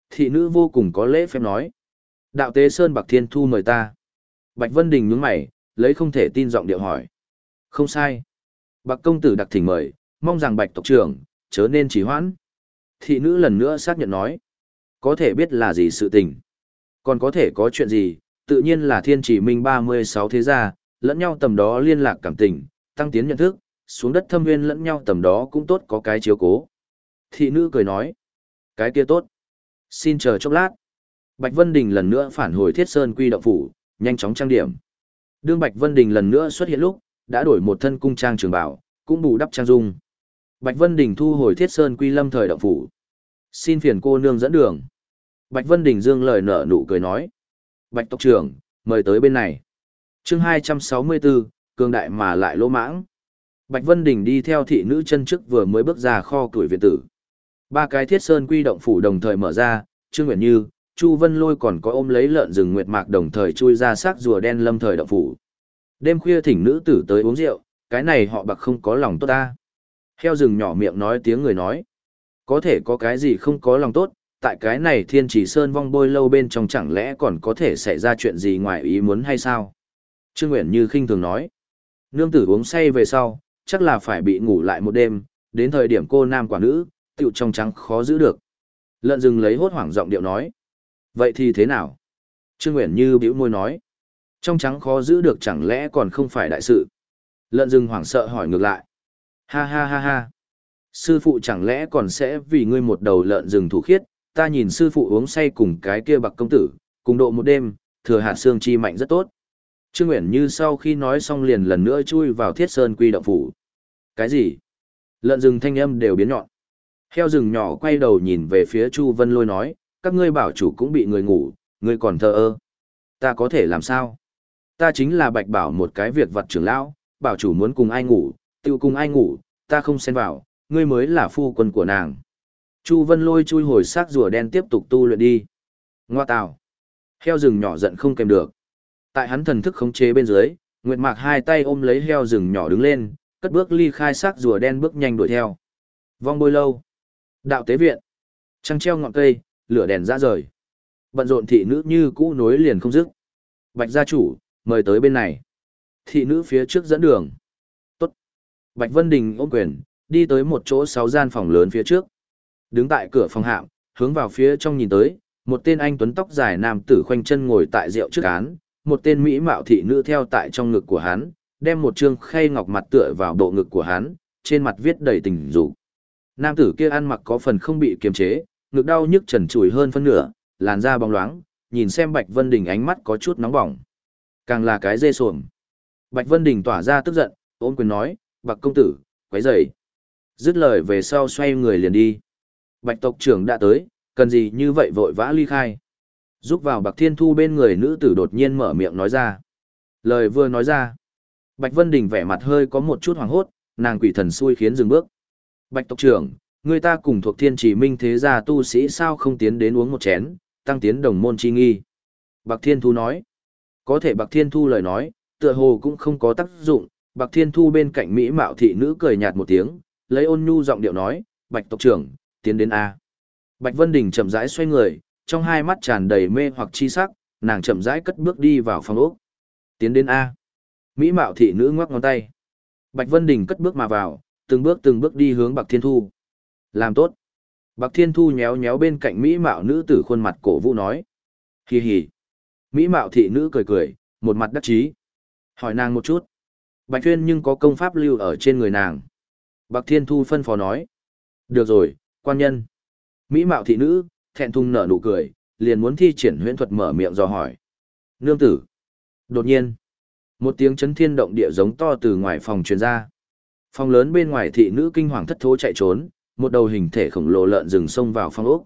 Thị nữ vô cùng có lễ phép nói. Đạo tế Sơn Bạc Thiên Thu mời ta. Bạch Vân Đình nhướng mày, lấy không thể tin giọng điệu hỏi. Không sai. Bạc công tử đặc thỉnh mời, mong rằng bạch tộc trưởng, chớ nên trì hoãn. Thị nữ lần nữa xác nhận nói. Có thể biết là gì sự tình. Còn có thể có chuyện gì, tự nhiên là thiên chỉ minh 36 thế gia, lẫn nhau tầm đó liên lạc cảm tình, tăng tiến nhận thức, xuống đất thâm nguyên lẫn nhau tầm đó cũng tốt có cái chiếu cố. Thị nữ cười nói. Cái kia tốt. Xin chờ chốc lát. Bạch Vân Đình lần nữa phản hồi thiết sơn quy động phủ, nhanh chóng trang điểm. Đương Bạch Vân Đình lần nữa xuất hiện lúc, đã đổi một thân cung trang trường bảo, cũng bù đắp trang dung. Bạch Vân Đình thu hồi Thiết Sơn Quy Lâm thời động phủ. Xin phiền cô nương dẫn đường. Bạch Vân Đình dương lời nở nụ cười nói. Bạch tộc trưởng, mời tới bên này. chương 264, cường đại mà lại lỗ mãng. Bạch Vân Đình đi theo thị nữ chân chức vừa mới bước ra kho tuổi viện tử. Ba cái Thiết Sơn Quy động phủ đồng thời mở ra, Trương Nguyễn Như, Chu Vân Lôi còn có ôm lấy lợn rừng nguyệt mạc đồng thời chui ra xác rùa đen lâm thời động phủ. Đêm khuya thỉnh nữ tử tới uống rượu, cái này họ bạc không có lòng tốt ta. Heo rừng nhỏ miệng nói tiếng người nói. Có thể có cái gì không có lòng tốt, tại cái này thiên chỉ sơn vong bôi lâu bên trong chẳng lẽ còn có thể xảy ra chuyện gì ngoài ý muốn hay sao? Trương Nguyễn Như khinh thường nói. Nương tử uống say về sau, chắc là phải bị ngủ lại một đêm, đến thời điểm cô nam quả nữ, tiểu trong trắng khó giữ được. Lợn rừng lấy hốt hoảng giọng điệu nói. Vậy thì thế nào? Trương Nguyễn Như bĩu môi nói. Trong trắng khó giữ được chẳng lẽ còn không phải đại sự. Lợn rừng hoảng sợ hỏi ngược lại. Ha ha ha ha. Sư phụ chẳng lẽ còn sẽ vì ngươi một đầu lợn rừng thủ khiết, ta nhìn sư phụ uống say cùng cái kia bạc công tử, cùng độ một đêm, thừa hạt xương chi mạnh rất tốt. Trương Nguyễn Như sau khi nói xong liền lần nữa chui vào thiết sơn quy động phủ. Cái gì? Lợn rừng thanh âm đều biến nhọn. Heo rừng nhỏ quay đầu nhìn về phía Chu Vân Lôi nói, các ngươi bảo chủ cũng bị người ngủ, ngươi còn thờ ơ. Ta có thể làm sao? Ta chính là bạch bảo một cái việc vật trưởng lão, bảo chủ muốn cùng ai ngủ, tiêu cùng ai ngủ, ta không xen vào, ngươi mới là phu quân của nàng. Chu Vân lôi chui hồi xác rùa đen tiếp tục tu luyện đi. Ngoa tào. Heo rừng nhỏ giận không kèm được. Tại hắn thần thức khống chế bên dưới, Nguyệt Mạc hai tay ôm lấy heo rừng nhỏ đứng lên, cất bước ly khai xác rùa đen bước nhanh đuổi theo. Vong bôi lâu. Đạo tế viện. Trăng treo ngọn cây, lửa đèn ra rời. Bận rộn thị nữ như cũ nối liền không dứt. Bạch gia chủ, mời tới bên này. Thị nữ phía trước dẫn đường. Tốt. Bạch Vân Đình ôm quyền, đi tới một chỗ sáu gian phòng lớn phía trước. Đứng tại cửa phòng hạm, hướng vào phía trong nhìn tới, một tên anh tuấn tóc dài nam tử khoanh chân ngồi tại rượu trước án, một tên mỹ mạo thị nữ theo tại trong ngực của hắn, đem một trương khay ngọc mặt tựa vào bộ ngực của hắn, trên mặt viết đầy tình dục. Nam tử kia ăn mặc có phần không bị kiềm chế, ngực đau nhức trần trùi hơn phân nửa, làn da bóng loáng, nhìn xem Bạch Vân Đình ánh mắt có chút nóng bỏng. Càng là cái dê xuồng. Bạch Vân Đình tỏa ra tức giận, ôm quyền nói, Bạch công tử, quấy rầy. Dứt lời về sau xoay người liền đi. Bạch tộc trưởng đã tới, cần gì như vậy vội vã ly khai. Giúp vào Bạch Thiên Thu bên người nữ tử đột nhiên mở miệng nói ra. Lời vừa nói ra. Bạch Vân Đình vẻ mặt hơi có một chút hoảng hốt, nàng quỷ thần xui khiến dừng bước. Bạch tộc trưởng, người ta cùng thuộc thiên chỉ minh thế gia tu sĩ sao không tiến đến uống một chén, tăng tiến đồng môn chi nghi. Bạc Thiên Thu nói, có thể Bạc Thiên Thu lời nói, tựa hồ cũng không có tác dụng, Bạc Thiên Thu bên cạnh Mỹ mạo thị nữ cười nhạt một tiếng, lấy ôn nhu giọng điệu nói, Bạch tộc trưởng, tiến đến A. Bạch Vân Đình chậm rãi xoay người, trong hai mắt tràn đầy mê hoặc chi sắc, nàng chậm rãi cất bước đi vào phòng ốc. Tiến đến A. Mỹ mạo thị nữ ngoắc ngón tay. Bạch Vân Đình cất bước mà vào, từng bước từng bước đi hướng Bạc Thiên Thu. Làm tốt. Bạc Thiên Thu nhéo nhéo bên cạnh Mỹ mạo nữ tử khuôn mặt cổ vũ nói. Hì hì. Mỹ mạo thị nữ cười cười, một mặt đắc chí. Hỏi nàng một chút. Bạch Thuyên nhưng có công pháp lưu ở trên người nàng. Bạc Thiên Thu phân phó nói. Được rồi, quan nhân. Mỹ mạo thị nữ, thẹn thùng nở nụ cười, liền muốn thi triển huyễn thuật mở miệng dò hỏi. Nương tử. Đột nhiên, một tiếng chấn thiên động địa giống to từ ngoài phòng truyền ra. Phòng lớn bên ngoài thị nữ kinh hoàng thất thố chạy trốn, một đầu hình thể khổng lồ lợn rừng xông vào phong ốc.